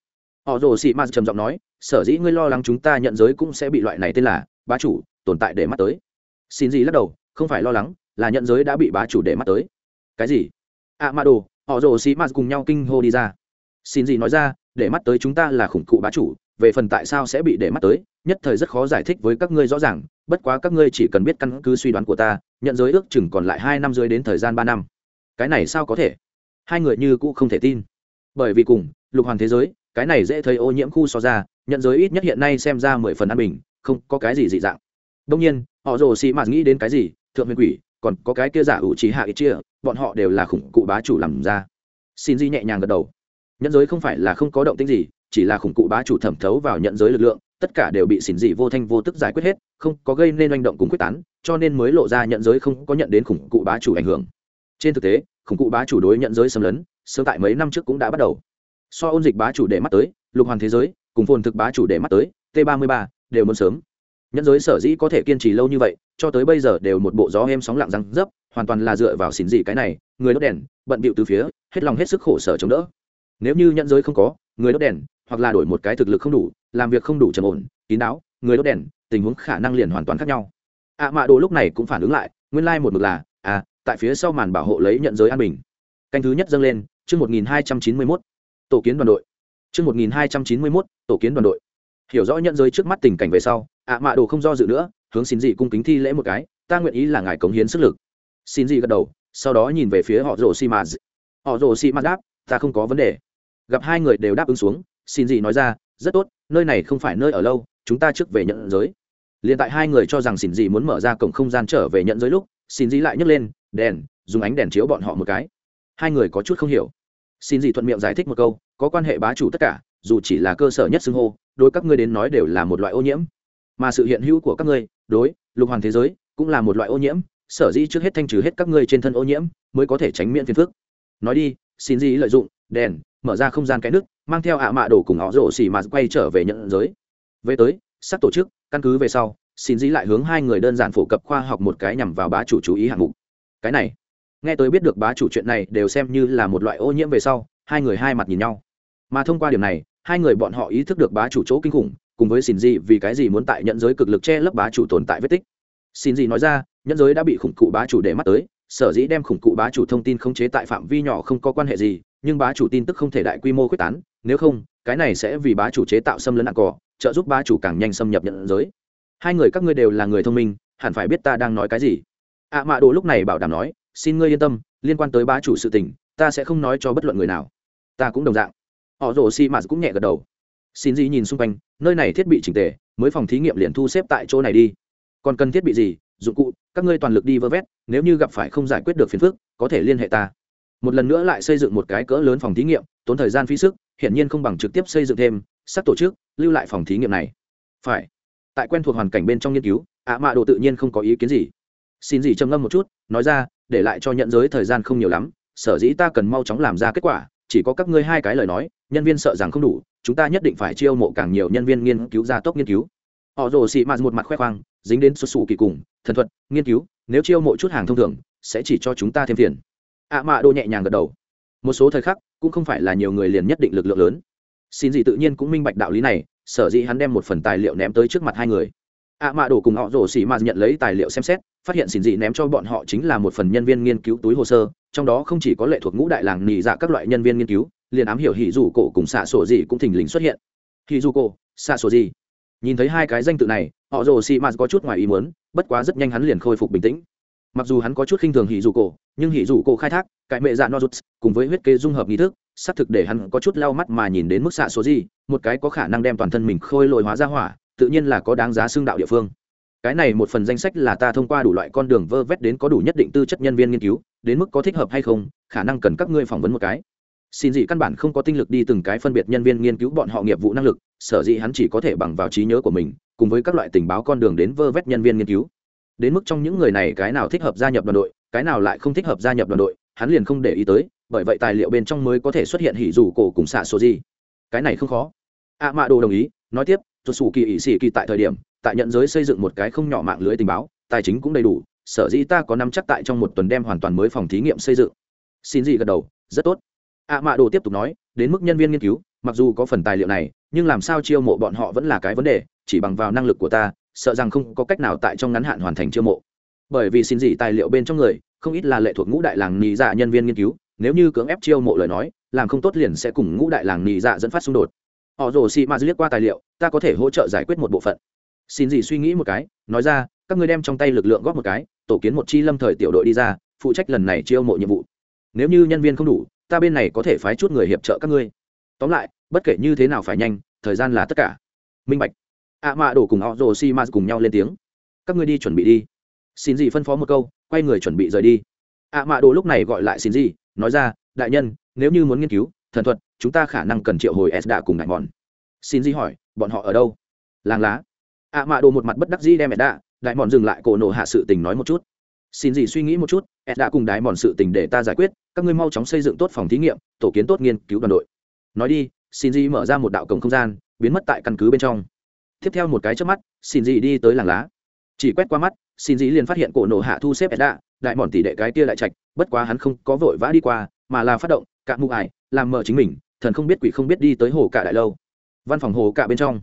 Họ rồ sĩ m trầm giọng nói, sở dĩ ngươi lo lắng chúng ta nhận giới cũng sẽ bị loại này tên là bá chủ tồn tại để mắt tới. Xin gì lắc đầu, không phải lo lắng, là nhận giới đã bị bá chủ để mắt tới. Cái gì? Ạ à đồ, họ rồ sĩ m cùng nhau kinh hô đi ra. Xin gì nói ra, để mắt tới chúng ta là khủng cụ bá chủ, về phần tại sao sẽ bị để mắt tới, nhất thời rất khó giải thích với các ngươi rõ ràng bất quá các ngươi chỉ cần biết căn cứ suy đoán của ta, nhận giới ước chừng còn lại hai năm dưới đến thời gian ba năm. Cái này sao có thể? Hai người như cũ không thể tin. Bởi vì cùng, lục hoàn thế giới, cái này dễ thấy ô nhiễm khu so ra, nhận giới ít nhất hiện nay xem ra mười phần an bình, không có cái gì dị dạng. Đông nhiên, họ rồ xì mạt nghĩ đến cái gì, thượng huyền quỷ, còn có cái kia giả ủ trí hạ ít chia, bọn họ đều là khủng cụ bá chủ làm ra. Xin di nhẹ nhàng gật đầu. Nhận giới không phải là không có động tĩnh gì, chỉ là khủng cụ bá chủ thẩm thấu vào nhận giới lực lượng tất cả đều bị xỉn dị vô thanh vô tức giải quyết hết, không có gây nên manh động cùng quyết tán, cho nên mới lộ ra nhận giới không có nhận đến khủng cụ bá chủ ảnh hưởng. Trên thực tế, khủng cụ bá chủ đối nhận giới xâm lấn, sớm tại mấy năm trước cũng đã bắt đầu. So ôn dịch bá chủ để mắt tới, lục hoàn thế giới, cùng phồn thực bá chủ để mắt tới, t 33 đều muốn sớm. Nhận giới sở dĩ có thể kiên trì lâu như vậy, cho tới bây giờ đều một bộ gió em sóng lặng răng dấp, hoàn toàn là dựa vào xỉn dị cái này, người đốt đèn, bận bịu từ phía, hết lòng hết sức khổ sở chống đỡ. Nếu như nhận giới không có, người đốt đèn, hoặc là đổi một cái thực lực không đủ làm việc không đủ trầm ổn, kín đáo, người đốt đèn, tình huống khả năng liền hoàn toàn khác nhau. Ạ mạ đồ lúc này cũng phản ứng lại, nguyên lai、like、một mực là à tại phía sau màn bảo hộ lấy nhận giới an bình. Canh thứ nhất dâng lên, chương một nghìn hai trăm chín mươi mốt, tổ kiến đoàn đội. Chương một nghìn hai trăm chín mươi mốt, tổ kiến đoàn đội. Hiểu rõ nhận giới trước mắt tình cảnh về sau ạ mạ đồ không do dự nữa, hướng xin dị cung kính thi lễ một cái, ta nguyện ý là ngài cống hiến sức lực. Xin dị gật đầu, sau đó nhìn về phía họ rồ xi mạt họ rồ xi mạt đáp, ta không có vấn đề. Gặp hai người đều đáp ứng xuống, xin dị nói ra rất tốt, nơi này không phải nơi ở lâu, chúng ta trước về nhận giới. Liền tại hai người cho rằng xin dị muốn mở ra cổng không gian trở về nhận giới lúc xin dị lại nhấc lên, đèn, dùng ánh đèn chiếu bọn họ một cái. Hai người có chút không hiểu. Xin dị thuận miệng giải thích một câu, có quan hệ bá chủ tất cả, dù chỉ là cơ sở nhất xưng hô, đối các ngươi đến nói đều là một loại ô nhiễm. Mà sự hiện hữu của các ngươi, đối, lục hoàng thế giới, cũng là một loại ô nhiễm, sở dĩ trước hết thanh trừ hết các ngươi trên thân ô nhiễm, mới có thể tránh miễn phiền phức. Nói đi xin dị lợi dụng, đèn mở ra không gian cái nước, mang theo ạ mạ đổ cùng họ rổ xì mà quay trở về nhận giới. Về tới, sắp tổ chức, căn cứ về sau, xin dĩ lại hướng hai người đơn giản phổ cập khoa học một cái nhằm vào bá chủ chú ý hạng mục. Cái này, nghe tôi biết được bá chủ chuyện này đều xem như là một loại ô nhiễm về sau, hai người hai mặt nhìn nhau. Mà thông qua điểm này, hai người bọn họ ý thức được bá chủ chỗ kinh khủng, cùng với xin dĩ vì cái gì muốn tại nhận giới cực lực che lấp bá chủ tồn tại vết tích. Xin dĩ nói ra, nhận giới đã bị khủng cụ bá chủ để mắt tới, sở dĩ đem khủng cụ bá chủ thông tin không chế tại phạm vi nhỏ không có quan hệ gì nhưng bá chủ tin tức không thể đại quy mô quyết tán, nếu không, cái này sẽ vì bá chủ chế tạo xâm lấn nạn cỏ, trợ giúp bá chủ càng nhanh xâm nhập nhận giới. Hai người các ngươi đều là người thông minh, hẳn phải biết ta đang nói cái gì. Ạ à mạ đồ lúc này bảo đảm nói, xin ngươi yên tâm, liên quan tới bá chủ sự tình, ta sẽ không nói cho bất luận người nào. Ta cũng đồng dạng. Họ rồ xi mạt cũng nhẹ gật đầu. Xin gì nhìn xung quanh, nơi này thiết bị chỉnh tề, mới phòng thí nghiệm liền thu xếp tại chỗ này đi. Còn cần thiết bị gì? Dụng cụ, các ngươi toàn lực đi vơ vét, nếu như gặp phải không giải quyết được phiền phức, có thể liên hệ ta một lần nữa lại xây dựng một cái cỡ lớn phòng thí nghiệm, tốn thời gian phí sức, hiển nhiên không bằng trực tiếp xây dựng thêm sắc tổ chức, lưu lại phòng thí nghiệm này. Phải. Tại quen thuộc hoàn cảnh bên trong nghiên cứu, ạ mạ đồ tự nhiên không có ý kiến gì. Xin gì trầm ngâm một chút, nói ra, để lại cho nhận giới thời gian không nhiều lắm, sở dĩ ta cần mau chóng làm ra kết quả, chỉ có các ngươi hai cái lời nói, nhân viên sợ rằng không đủ, chúng ta nhất định phải chiêu mộ càng nhiều nhân viên nghiên cứu gia tốc nghiên cứu. Họ rồ xị mạt một mặt khoe khoang, dính đến xuất xù kỳ cùng, thần thuật, nghiên cứu, nếu chiêu mộ chút hàng thông thường, sẽ chỉ cho chúng ta thêm tiền ạ mạ đồ nhẹ nhàng gật đầu. Một số thời khắc, cũng không phải là nhiều người liền nhất định lực lượng lớn. Xin gì tự nhiên cũng minh bạch đạo lý này, sở dĩ hắn đem một phần tài liệu ném tới trước mặt hai người. Ạ mạ đồ cùng họ rồ xỉ mà nhận lấy tài liệu xem xét, phát hiện xin dị ném cho bọn họ chính là một phần nhân viên nghiên cứu túi hồ sơ, trong đó không chỉ có lệ thuộc ngũ đại làng nỉ dạ các loại nhân viên nghiên cứu, liền ám hiểu hỉ dù cổ cùng xạ sổ gì cũng thình lình xuất hiện. Hỉ dù cổ, xạ sổ gì? Nhìn thấy hai cái danh tự này, họ rồ xỉ mà có chút ngoài ý muốn, bất quá rất nhanh hắn liền khôi phục bình tĩnh mặc dù hắn có chút khinh thường hỉ dù cổ, nhưng hỉ dù cổ khai thác, cải mệ dạ nozuts cùng với huyết kế dung hợp nghi thức, xác thực để hắn có chút lau mắt mà nhìn đến mức xạ số gì, một cái có khả năng đem toàn thân mình khôi lội hóa ra hỏa, tự nhiên là có đáng giá xương đạo địa phương. Cái này một phần danh sách là ta thông qua đủ loại con đường vơ vét đến có đủ nhất định tư chất nhân viên nghiên cứu, đến mức có thích hợp hay không, khả năng cần các ngươi phỏng vấn một cái. Xin dị căn bản không có tinh lực đi từng cái phân biệt nhân viên nghiên cứu bọn họ nghiệp vụ năng lực, sở dĩ hắn chỉ có thể bằng vào trí nhớ của mình, cùng với các loại tình báo con đường đến vơ vét nhân viên nghiên cứu đến mức trong những người này cái nào thích hợp gia nhập đoàn đội, cái nào lại không thích hợp gia nhập đoàn đội, hắn liền không để ý tới, bởi vậy tài liệu bên trong mới có thể xuất hiện hỉ dù cổ cùng xạ số gì. Cái này không khó. A mạ đồ đồng ý, nói tiếp tuột xù kỳ ỵ xì kỳ tại thời điểm, tại nhận giới xây dựng một cái không nhỏ mạng lưới tình báo, tài chính cũng đầy đủ, sở dĩ ta có năm chắc tại trong một tuần đem hoàn toàn mới phòng thí nghiệm xây dựng. Xin gì gật đầu, rất tốt. A mạ đồ tiếp tục nói, đến mức nhân viên nghiên cứu, mặc dù có phần tài liệu này, nhưng làm sao chiêu mộ bọn họ vẫn là cái vấn đề, chỉ bằng vào năng lực của ta sợ rằng không có cách nào tại trong ngắn hạn hoàn thành chiêu mộ. Bởi vì xin gì tài liệu bên trong người, không ít là lệ thuộc ngũ đại làng nì dạ nhân viên nghiên cứu, nếu như cưỡng ép chiêu mộ lời nói, làm không tốt liền sẽ cùng ngũ đại làng nì dạ dẫn phát xung đột. Họ rồ xì ma liếc qua tài liệu, ta có thể hỗ trợ giải quyết một bộ phận. Xin gì suy nghĩ một cái, nói ra, các ngươi đem trong tay lực lượng góp một cái, tổ kiến một chi lâm thời tiểu đội đi ra, phụ trách lần này chiêu mộ nhiệm vụ. Nếu như nhân viên không đủ, ta bên này có thể phái chút người hiệp trợ các ngươi. Tóm lại, bất kể như thế nào phải nhanh, thời gian là tất cả. Minh bạch ạ mạ đổ cùng họ rồ si ma cùng nhau lên tiếng. Các ngươi đi chuẩn bị đi. Xin gì phân phó một câu, quay người chuẩn bị rời đi. ạ mạ đổ lúc này gọi lại xin gì nói ra, đại nhân, nếu như muốn nghiên cứu, thần thuật, chúng ta khả năng cần triệu hồi s đạ cùng đại mòn. Xin gì hỏi, bọn họ ở đâu? Làng lá. ạ mạ đồ một mặt bất đắc dĩ đem s đạ đại mòn dừng lại cổ nổ hạ sự tình nói một chút. Xin gì suy nghĩ một chút s Đạ cùng đại mòn sự tình để ta giải quyết, các ngươi mau chóng xây dựng tốt phòng thí nghiệm, tổ kiến tốt nghiên cứu đoàn đội. Nói đi xin gì mở ra một đạo cổng không gian, biến mất tại căn cứ bên trong tiếp theo một cái trước mắt, xin gì đi tới làng lá. Chỉ quét qua mắt, xin gì liền phát hiện cổ nổ hạ thu xếp edda, đại mòn tỷ đệ cái kia lại chạch bất quá hắn không có vội vã đi qua, mà là phát động cạn mụ ải, làm mở chính mình, thần không biết quỷ không biết đi tới hồ cả đại lâu. Văn phòng hồ cả bên trong.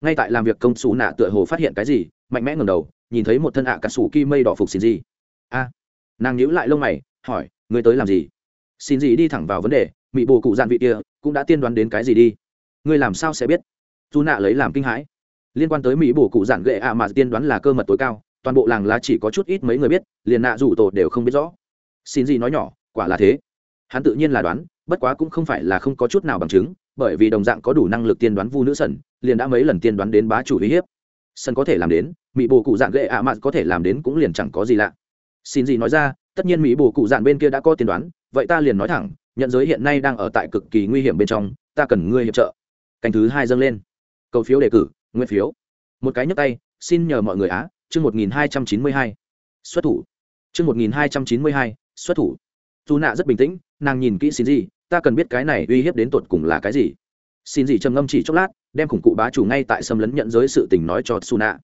Ngay tại làm việc công xù nạ tựa hồ phát hiện cái gì, mạnh mẽ ngầm đầu, nhìn thấy một thân ạ cả sủ kim mây đỏ phục xin gì. A, nàng nhíu lại lông mày, hỏi người tới làm gì? Xin gì đi thẳng vào vấn đề, mị bồ cụ dạn vị kia cũng đã tiên đoán đến cái gì đi. Ngươi làm sao sẽ biết? Dù nạ lấy làm kinh hãi liên quan tới mỹ bổ cụ giản gệ ạ mà tiên đoán là cơ mật tối cao, toàn bộ làng lá chỉ có chút ít mấy người biết, liền nạ rủ tổ đều không biết rõ. Xin gì nói nhỏ, quả là thế. Hắn tự nhiên là đoán, bất quá cũng không phải là không có chút nào bằng chứng, bởi vì đồng dạng có đủ năng lực tiên đoán vu nữ sần, liền đã mấy lần tiên đoán đến bá chủ uy hiếp. Sân có thể làm đến, mỹ bồ cụ dạng gệ ạ à có thể làm đến cũng liền chẳng có gì lạ. Xin gì nói ra, tất nhiên mỹ bồ cụ dạng bên kia đã có tiên đoán, vậy ta liền nói thẳng, nhận giới hiện nay đang ở tại cực kỳ nguy hiểm bên trong, ta cần ngươi hiệp trợ. Canh thứ hai dâng lên. Cầu phiếu đề cử nguyên phiếu. Một cái nhấc tay, xin nhờ mọi người á, chương một nghìn hai trăm chín mươi hai. Xuất thủ. Chương một nghìn hai trăm chín mươi hai, xuất thủ. Dù nạ rất bình tĩnh, nàng nhìn kỹ xin gì ta cần biết cái này uy hiếp đến tột cùng là cái gì. Xin gì trầm ngâm chỉ chốc lát, đem khủng cụ bá chủ ngay tại xâm lấn nhận giới sự tình nói cho su nạ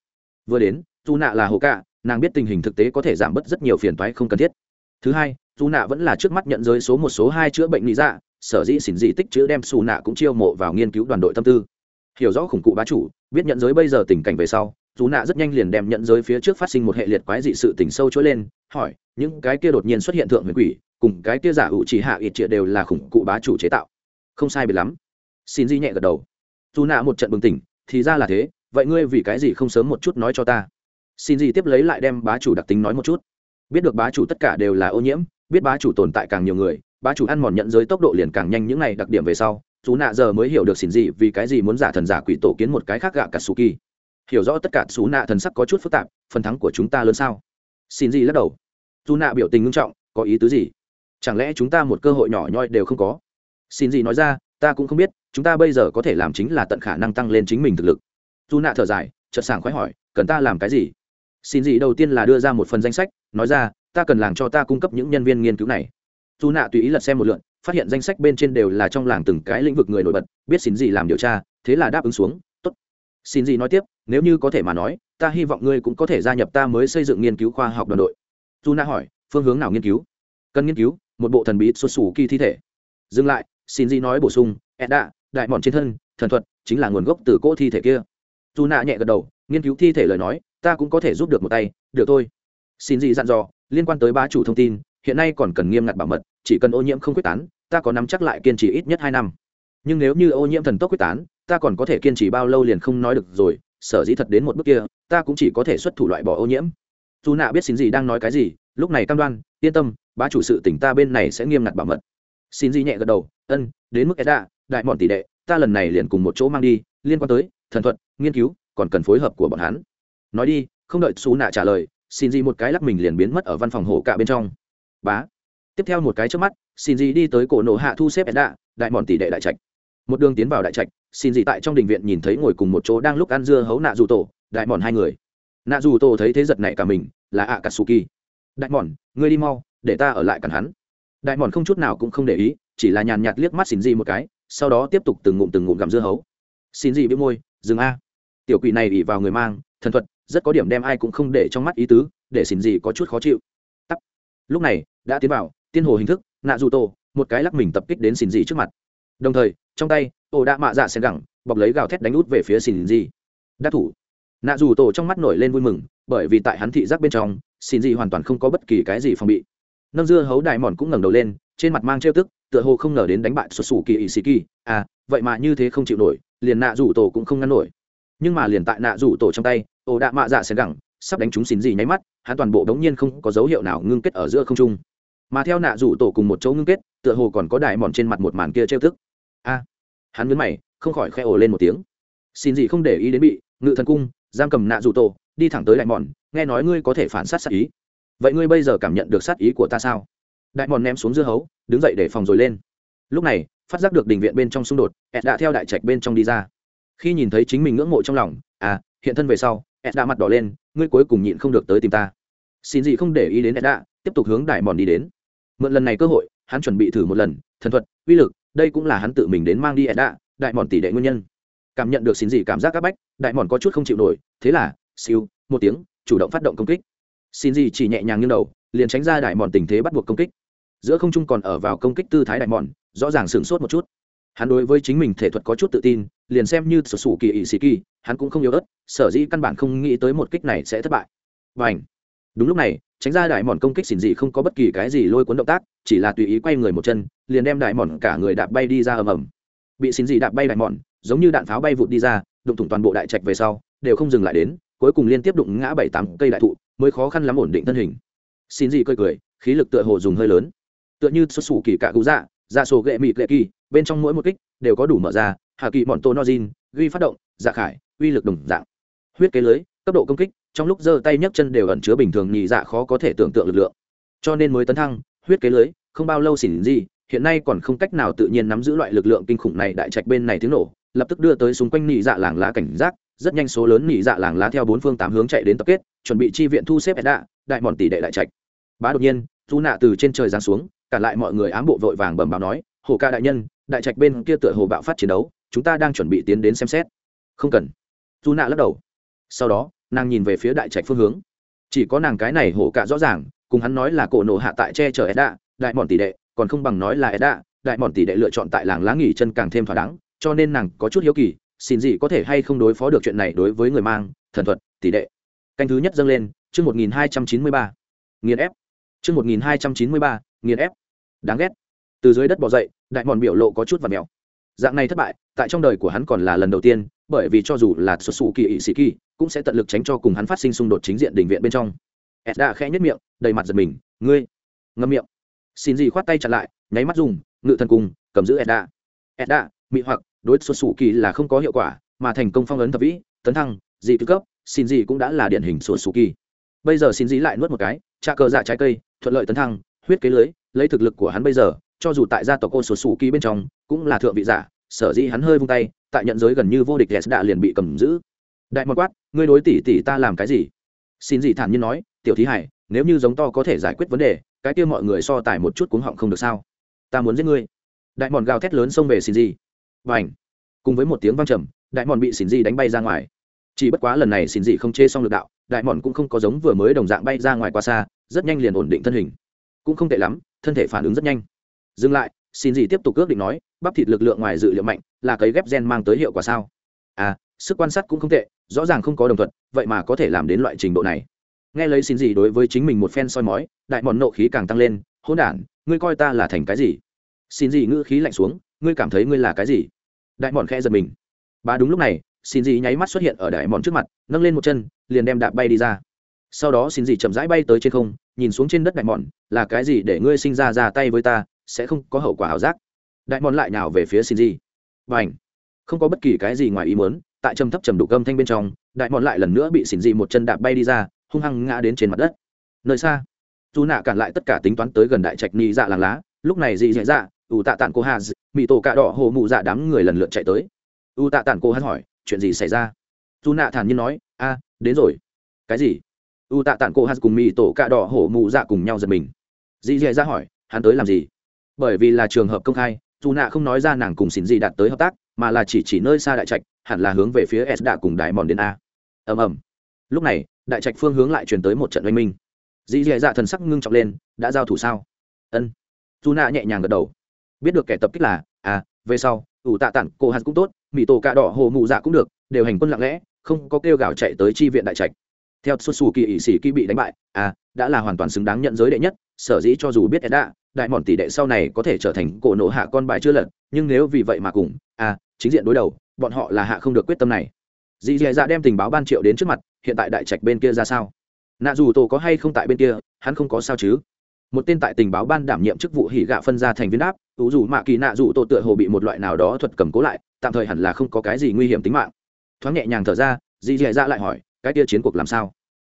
vừa đến su nạ là hồ cạ nàng biết tình hình thực tế có thể giảm bớt rất nhiều phiền toái không cần thiết. Thứ hai su nạ vẫn là trước mắt nhận giới số một số hai chữa bệnh lý dạ sở dĩ xỉn dị tích chữ đem su nạ cũng chiêu mộ vào nghiên cứu đoàn đội tâm tư. Hiểu rõ khủng cụ bá chủ biết nhận giới bây giờ tình cảnh về sau, dù nạ rất nhanh liền đem nhận giới phía trước phát sinh một hệ liệt quái dị sự tình sâu trỗi lên, hỏi, những cái kia đột nhiên xuất hiện thượng huyền quỷ, cùng cái kia giả hữu chỉ hạ ít triệu đều là khủng cụ bá chủ chế tạo. Không sai biệt lắm. Xin di nhẹ gật đầu. Dù nạ một trận bừng tỉnh, thì ra là thế, vậy ngươi vì cái gì không sớm một chút nói cho ta? Xin di tiếp lấy lại đem bá chủ đặc tính nói một chút. Biết được bá chủ tất cả đều là ô nhiễm, biết bá chủ tồn tại càng nhiều người, bá chủ ăn mòn nhận giới tốc độ liền càng nhanh những này đặc điểm về sau dù nạ giờ mới hiểu được xin gì vì cái gì muốn giả thần giả quỷ tổ kiến một cái khác gạ cả su kỳ hiểu rõ tất cả xú nạ thần sắc có chút phức tạp, phần thắng của chúng ta lớn sao? Xin gì lắc đầu. Dù nạ biểu tình ngưng trọng, có ý tứ gì? Chẳng lẽ chúng ta một cơ hội nhỏ nhoi đều không có? Xin gì nói ra, ta cũng không biết, chúng ta bây giờ có thể làm chính là tận khả năng tăng lên chính mình thực lực. Dù nạ thở dài, chợt sảng khoái hỏi, cần ta làm cái gì? Xin gì đầu tiên là đưa ra một phần danh sách, nói ra, ta cần làng cho ta cung cấp những nhân viên nghiên cứu này. Dù nạ tùy ý lật xem một lượn phát hiện danh sách bên trên đều là trong làng từng cái lĩnh vực người nổi bật, biết xin gì làm điều tra, thế là đáp ứng xuống, tốt. Xin gì nói tiếp, nếu như có thể mà nói, ta hy vọng ngươi cũng có thể gia nhập ta mới xây dựng nghiên cứu khoa học đoàn đội. Dù na hỏi, phương hướng nào nghiên cứu? Cần nghiên cứu, một bộ thần bí xuất xù kỳ thi thể. Dừng lại, xin gì nói bổ sung edda đại mòn trên thân, thần thuật chính là nguồn gốc từ cỗ thi thể kia. Dù nạ nhẹ gật đầu, nghiên cứu thi thể lời nói, ta cũng có thể giúp được một tay, được thôi. Xin gì dặn dò, liên quan tới bá chủ thông tin, hiện nay còn cần nghiêm ngặt bảo mật chỉ cần ô nhiễm không quyết tán, ta có nắm chắc lại kiên trì ít nhất hai năm. Nhưng nếu như ô nhiễm thần tốc quyết tán, ta còn có thể kiên trì bao lâu liền không nói được rồi, sở dĩ thật đến một bước kia, ta cũng chỉ có thể xuất thủ loại bỏ ô nhiễm. Dù nạ biết xin gì đang nói cái gì, lúc này cam đoan, yên tâm, bá chủ sự tỉnh ta bên này sẽ nghiêm ngặt bảo mật. Xin gì nhẹ gật đầu, ân, đến mức edda đại bọn tỷ đệ, ta lần này liền cùng một chỗ mang đi, liên quan tới thần thuật, nghiên cứu, còn cần phối hợp của bọn hắn. Nói đi, không đợi xú nạ trả lời, xin gì một cái lắc mình liền biến mất ở văn phòng hổ cả bên trong. Bá tiếp theo một cái trước mắt, xin gì đi tới cổ nổ hạ thu xếp đạ đại mòn tỷ đệ đại trạch. Một đường tiến vào đại trạch, xin gì tại trong đình viện nhìn thấy ngồi cùng một chỗ đang lúc ăn dưa hấu nạ dù tổ, đại mòn hai người. Nạ dù tổ thấy thế giật này cả mình, là ạ katsuki đại mòn, ngươi đi mau, để ta ở lại cản hắn. Đại mòn không chút nào cũng không để ý, chỉ là nhàn nhạt liếc mắt xin gì một cái, sau đó tiếp tục từng ngụm từng ngụm gặm dưa hấu. Xin gì biết môi, dừng a. Tiểu quỷ này ỉ vào người mang, thần thuật, rất có điểm đem ai cũng không để trong mắt ý tứ, để xin gì có chút khó chịu. Tắt. Lúc này, đã tiến vào tiên hồ hình thức, nạ dù tổ, một cái lắc mình tập kích đến xin gì trước mặt. Đồng thời, trong tay ổ đạ mạ dạ xen gẳng, bọc lấy gào thét đánh út về phía xin gì đắc thủ. Nạ dù tổ trong mắt nổi lên vui mừng, bởi vì tại hắn thị giác bên trong xin gì hoàn toàn không có bất kỳ cái gì phòng bị. Nâng dưa hấu đại mòn cũng ngẩng đầu lên, trên mặt mang trêu tức, tựa hồ không ngờ đến đánh bại xuất xù kỳ ỵ sĩ kỳ. À vậy mà như thế không chịu nổi, liền nạ rủ tổ cũng không ngăn nổi. Nhưng mà liền tại nạ rủ tổ trong tay ổ đạ mạ dạ xén gẳng, sắp đánh chúng xin gì nháy mắt, hắn toàn bộ đống nhiên không có dấu hiệu nào ngưng kết ở giữa không trung mà theo nạ rủ tổ cùng một chỗ ngưng kết, tựa hồ còn có đại mòn trên mặt một màn kia trêu thức. a, hắn nhấn mày, không khỏi khẽ ồ lên một tiếng. Xin gì không để ý đến bị, ngự thần cung, giam cầm nạ rủ tổ, đi thẳng tới đại mòn, nghe nói ngươi có thể phản sát sát ý. Vậy ngươi bây giờ cảm nhận được sát ý của ta sao? Đại mòn ném xuống dưa hấu, đứng dậy để phòng rồi lên. Lúc này, phát giác được đình viện bên trong xung đột ed đã theo đại trạch bên trong đi ra. Khi nhìn thấy chính mình ngưỡng mộ trong lòng à hiện thân về sau ed đã mặt đỏ lên, ngươi cuối cùng nhịn không được tới tìm ta xin gì không để ý đến ed tiếp tục hướng đại mòn đi đến. Mượn lần này cơ hội, hắn chuẩn bị thử một lần, thần thuật, uy lực, đây cũng là hắn tự mình đến mang đi ed đại mòn tỷ đệ nguyên nhân. Cảm nhận được xin gì cảm giác áp bách đại mòn có chút không chịu nổi, thế là, siêu, một tiếng, chủ động phát động công kích. Xin gì chỉ nhẹ nhàng như đầu, liền tránh ra đại mòn tình thế bắt buộc công kích. Giữa không trung còn ở vào công kích tư thái đại mòn rõ ràng sửng sốt một chút. Hắn đối với chính mình thể thuật có chút tự tin, liền xem như sổ sủ kỳ ỵ sĩ kỳ, hắn cũng không yếu ớt, sở dĩ căn bản không nghĩ tới một kích này sẽ thất bại. Và ảnh đúng lúc này, tránh ra đại mòn công kích xỉn dị không có bất kỳ cái gì lôi cuốn động tác, chỉ là tùy ý quay người một chân, liền đem đại mòn cả người đạp bay đi ra ầm ầm. Bị xỉn dị đạp bay đại mòn, giống như đạn pháo bay vụt đi ra, đụng thủng toàn bộ đại trạch về sau, đều không dừng lại đến, cuối cùng liên tiếp đụng ngã bảy tám cây đại thụ, mới khó khăn lắm ổn định thân hình. Xin dị cười cười, khí lực tựa hồ dùng hơi lớn. Tựa như xuất xù kỳ cả cụ dạ dạ sổ ghệ mịt lệ kỳ, bên trong mỗi một kích đều có đủ mở ra, hạ kỳ bọn tô nozin ghi phát động dạ khải, uy lực đồng dạng. Huyết kế lưới, cấp độ công kích trong lúc giơ tay nhấc chân đều ẩn chứa bình thường nhị dạ khó có thể tưởng tượng lực lượng. Cho nên mới tấn thăng, huyết kế lưới, không bao lâu xỉn gì, hiện nay còn không cách nào tự nhiên nắm giữ loại lực lượng kinh khủng này đại trạch bên này tiếng nổ, lập tức đưa tới xung quanh nhị dạ làng lá cảnh giác, rất nhanh số lớn nhị dạ làng lá theo bốn phương tám hướng chạy đến tập kết, chuẩn bị chi viện thu xếp đạ đại mòn tỷ đệ đại trạch. Bá đột nhiên thu nạ từ trên trời giáng xuống, cả lại mọi người ám bộ vội vàng bẩm báo nói, hồ ca đại nhân, đại trạch bên kia tựa hồ bạo phát chiến đấu, chúng ta đang chuẩn bị tiến đến xem xét. Không cần. Thu nạ lắc đầu. Sau đó nàng nhìn về phía đại trạch phương hướng. Chỉ có nàng cái này hổ cả rõ ràng, cùng hắn nói là cổ nộ hạ tại che chở edda, đại mòn tỷ đệ, còn không bằng nói là edda, đại mòn tỷ đệ lựa chọn tại làng lá nghỉ chân càng thêm thỏa đáng, cho nên nàng có chút hiếu kỳ, xin gì có thể hay không đối phó được chuyện này đối với người mang, thần thuật, tỷ đệ. Canh thứ nhất dâng lên, chương một nghìn hai trăm chín mươi ba. Nghiền ép. Chương một nghìn hai trăm chín mươi ba, nghiền ép. Đáng ghét. Từ dưới đất bỏ dậy, đại mòn biểu lộ có chút và mèo. Dạng này thất bại, tại trong đời của hắn còn là lần đầu tiên bởi vì cho dù là xuất xù kỳ ỵ sĩ kỳ, cũng sẽ tận lực tránh cho cùng hắn phát sinh xung đột chính diện đình viện bên trong. Ed đã khẽ nhất miệng, đầy mặt giật mình, ngươi! Ngâm miệng. Xin gì khoát tay chặn lại, nháy mắt dùng, ngự thần cùng, cầm giữ ed đã. Ed đã, mị hoặc, đối xuất xù kỳ là không có hiệu quả, mà thành công phong ấn thập vĩ, tấn thăng, dị tư cấp, xin gì cũng đã là điển hình xuất xù kỳ. Bây giờ xin gì lại nuốt một cái, trà cờ dạ trái cây, thuận lợi tấn thăng, huyết kế lưới, lấy thực lực của hắn bây giờ, cho dù tại gia tộc ô số sủ ký bên trong, cũng là thượng vị giả, sở dĩ hắn hơi vung tay tại nhận giới gần như vô địch s đã liền bị cầm giữ. Đại mật quát, ngươi đối tỷ tỷ ta làm cái gì? Xin gì thản nhiên nói, tiểu thí hải, nếu như giống to có thể giải quyết vấn đề, cái kia mọi người so tài một chút cuống họng không được sao? Ta muốn giết ngươi. Đại mòn gào thét lớn xông về xin gì. Và ảnh cùng với một tiếng vang trầm, đại mòn bị xin gì đánh bay ra ngoài. Chỉ bất quá lần này xin gì không chê xong lực đạo, đại mòn cũng không có giống vừa mới đồng dạng bay ra ngoài qua xa, rất nhanh liền ổn định thân hình. Cũng không tệ lắm, thân thể phản ứng rất nhanh. Dừng lại xin gì tiếp tục ước định nói, bắp thịt lực lượng ngoài dự liệu mạnh, là cấy ghép gen mang tới hiệu quả sao? À sức quan sát cũng không tệ, rõ ràng không có đồng thuận, vậy mà có thể làm đến loại trình độ này. Nghe lấy xin gì đối với chính mình một phen soi mói, đại mòn nộ khí càng tăng lên hôn đản, ngươi coi ta là thành cái gì? Xin gì ngữ khí lạnh xuống, ngươi cảm thấy ngươi là cái gì? Đại mòn khe giật mình. Bà đúng lúc này, xin gì nháy mắt xuất hiện ở đại mòn trước mặt, nâng lên một chân, liền đem đạp bay đi ra. Sau đó xin gì chậm rãi bay tới trên không, nhìn xuống trên đất đại mòn là cái gì để ngươi sinh ra ra tay với ta sẽ không có hậu quả ảo giác. Đại mòn lại nào về phía xin gì và ảnh không có bất kỳ cái gì ngoài ý muốn, tại trầm thấp trầm đủ âm thanh bên trong, đại mòn lại lần nữa bị xỉn dị một chân đạp bay đi ra, hung hăng ngã đến trên mặt đất. Nơi xa dù nạ cản lại tất cả tính toán tới gần đại trạch ni dạ làng lá. Lúc này dị dạ dạ ủ tạ tản cô hà mỹ tổ cạ đỏ hồ mụ dạ đám người lần lượt chạy tới. U tạ tản cô hà hỏi, chuyện gì xảy ra? Dù nạ thản nhiên nói, a, đến rồi. Cái gì? U tạ tản cô hát cùng mỹ tổ cạ đỏ hổ mụ dạ cùng nhau giật mình. Dị dì ra dạ hỏi, hắn tới làm gì? Bởi vì là trường hợp công khai, dù nạ không nói ra nàng cùng xin gì đạt tới hợp tác, mà là chỉ chỉ nơi xa đại trạch, hẳn là hướng về phía s đạ cùng đại mòn đến a. Ầm ầm. Lúc này, đại trạch phương hướng lại truyền tới một trận oanh minh. Dì dì dạ thần sắc ngưng trọng lên, đã giao thủ sao? Ân. Dù nạ nhẹ nhàng gật đầu. Biết được kẻ tập kích là à về sau, ủ tạ tản, cô hạt cũng tốt mỹ tổ cạ đỏ hồ mụ dạ cũng được, đều hành quân lặng lẽ, không có kêu gào chạy tới chi viện đại trạch. Theo xuất xù kỳ ỵ sĩ kỳ bị đánh bại à đã là hoàn toàn xứng đáng nhận giới đệ nhất, sở dĩ cho dù biết edda đại mòn tỷ đệ sau này có thể trở thành cổ nộ hạ con bài chưa lật, nhưng nếu vì vậy mà cùng à chính diện đối đầu, bọn họ là hạ không được quyết tâm này. Dì dì dạ đem tình báo ban triệu đến trước mặt, hiện tại đại trạch bên kia ra sao? Nạ dù tổ có hay không tại bên kia, hắn không có sao chứ? Một tên tại tình báo ban đảm nhiệm chức vụ hỉ gạ phân ra thành viên đáp ủ dù mạ kỳ nạ dù tổ tựa hồ bị một loại nào đó thuật cầm cố lại, tạm thời hẳn là không có cái gì nguy hiểm tính mạng. Thoáng nhẹ nhàng thở ra, dì dì dạ lại hỏi, cái kia chiến cuộc làm sao?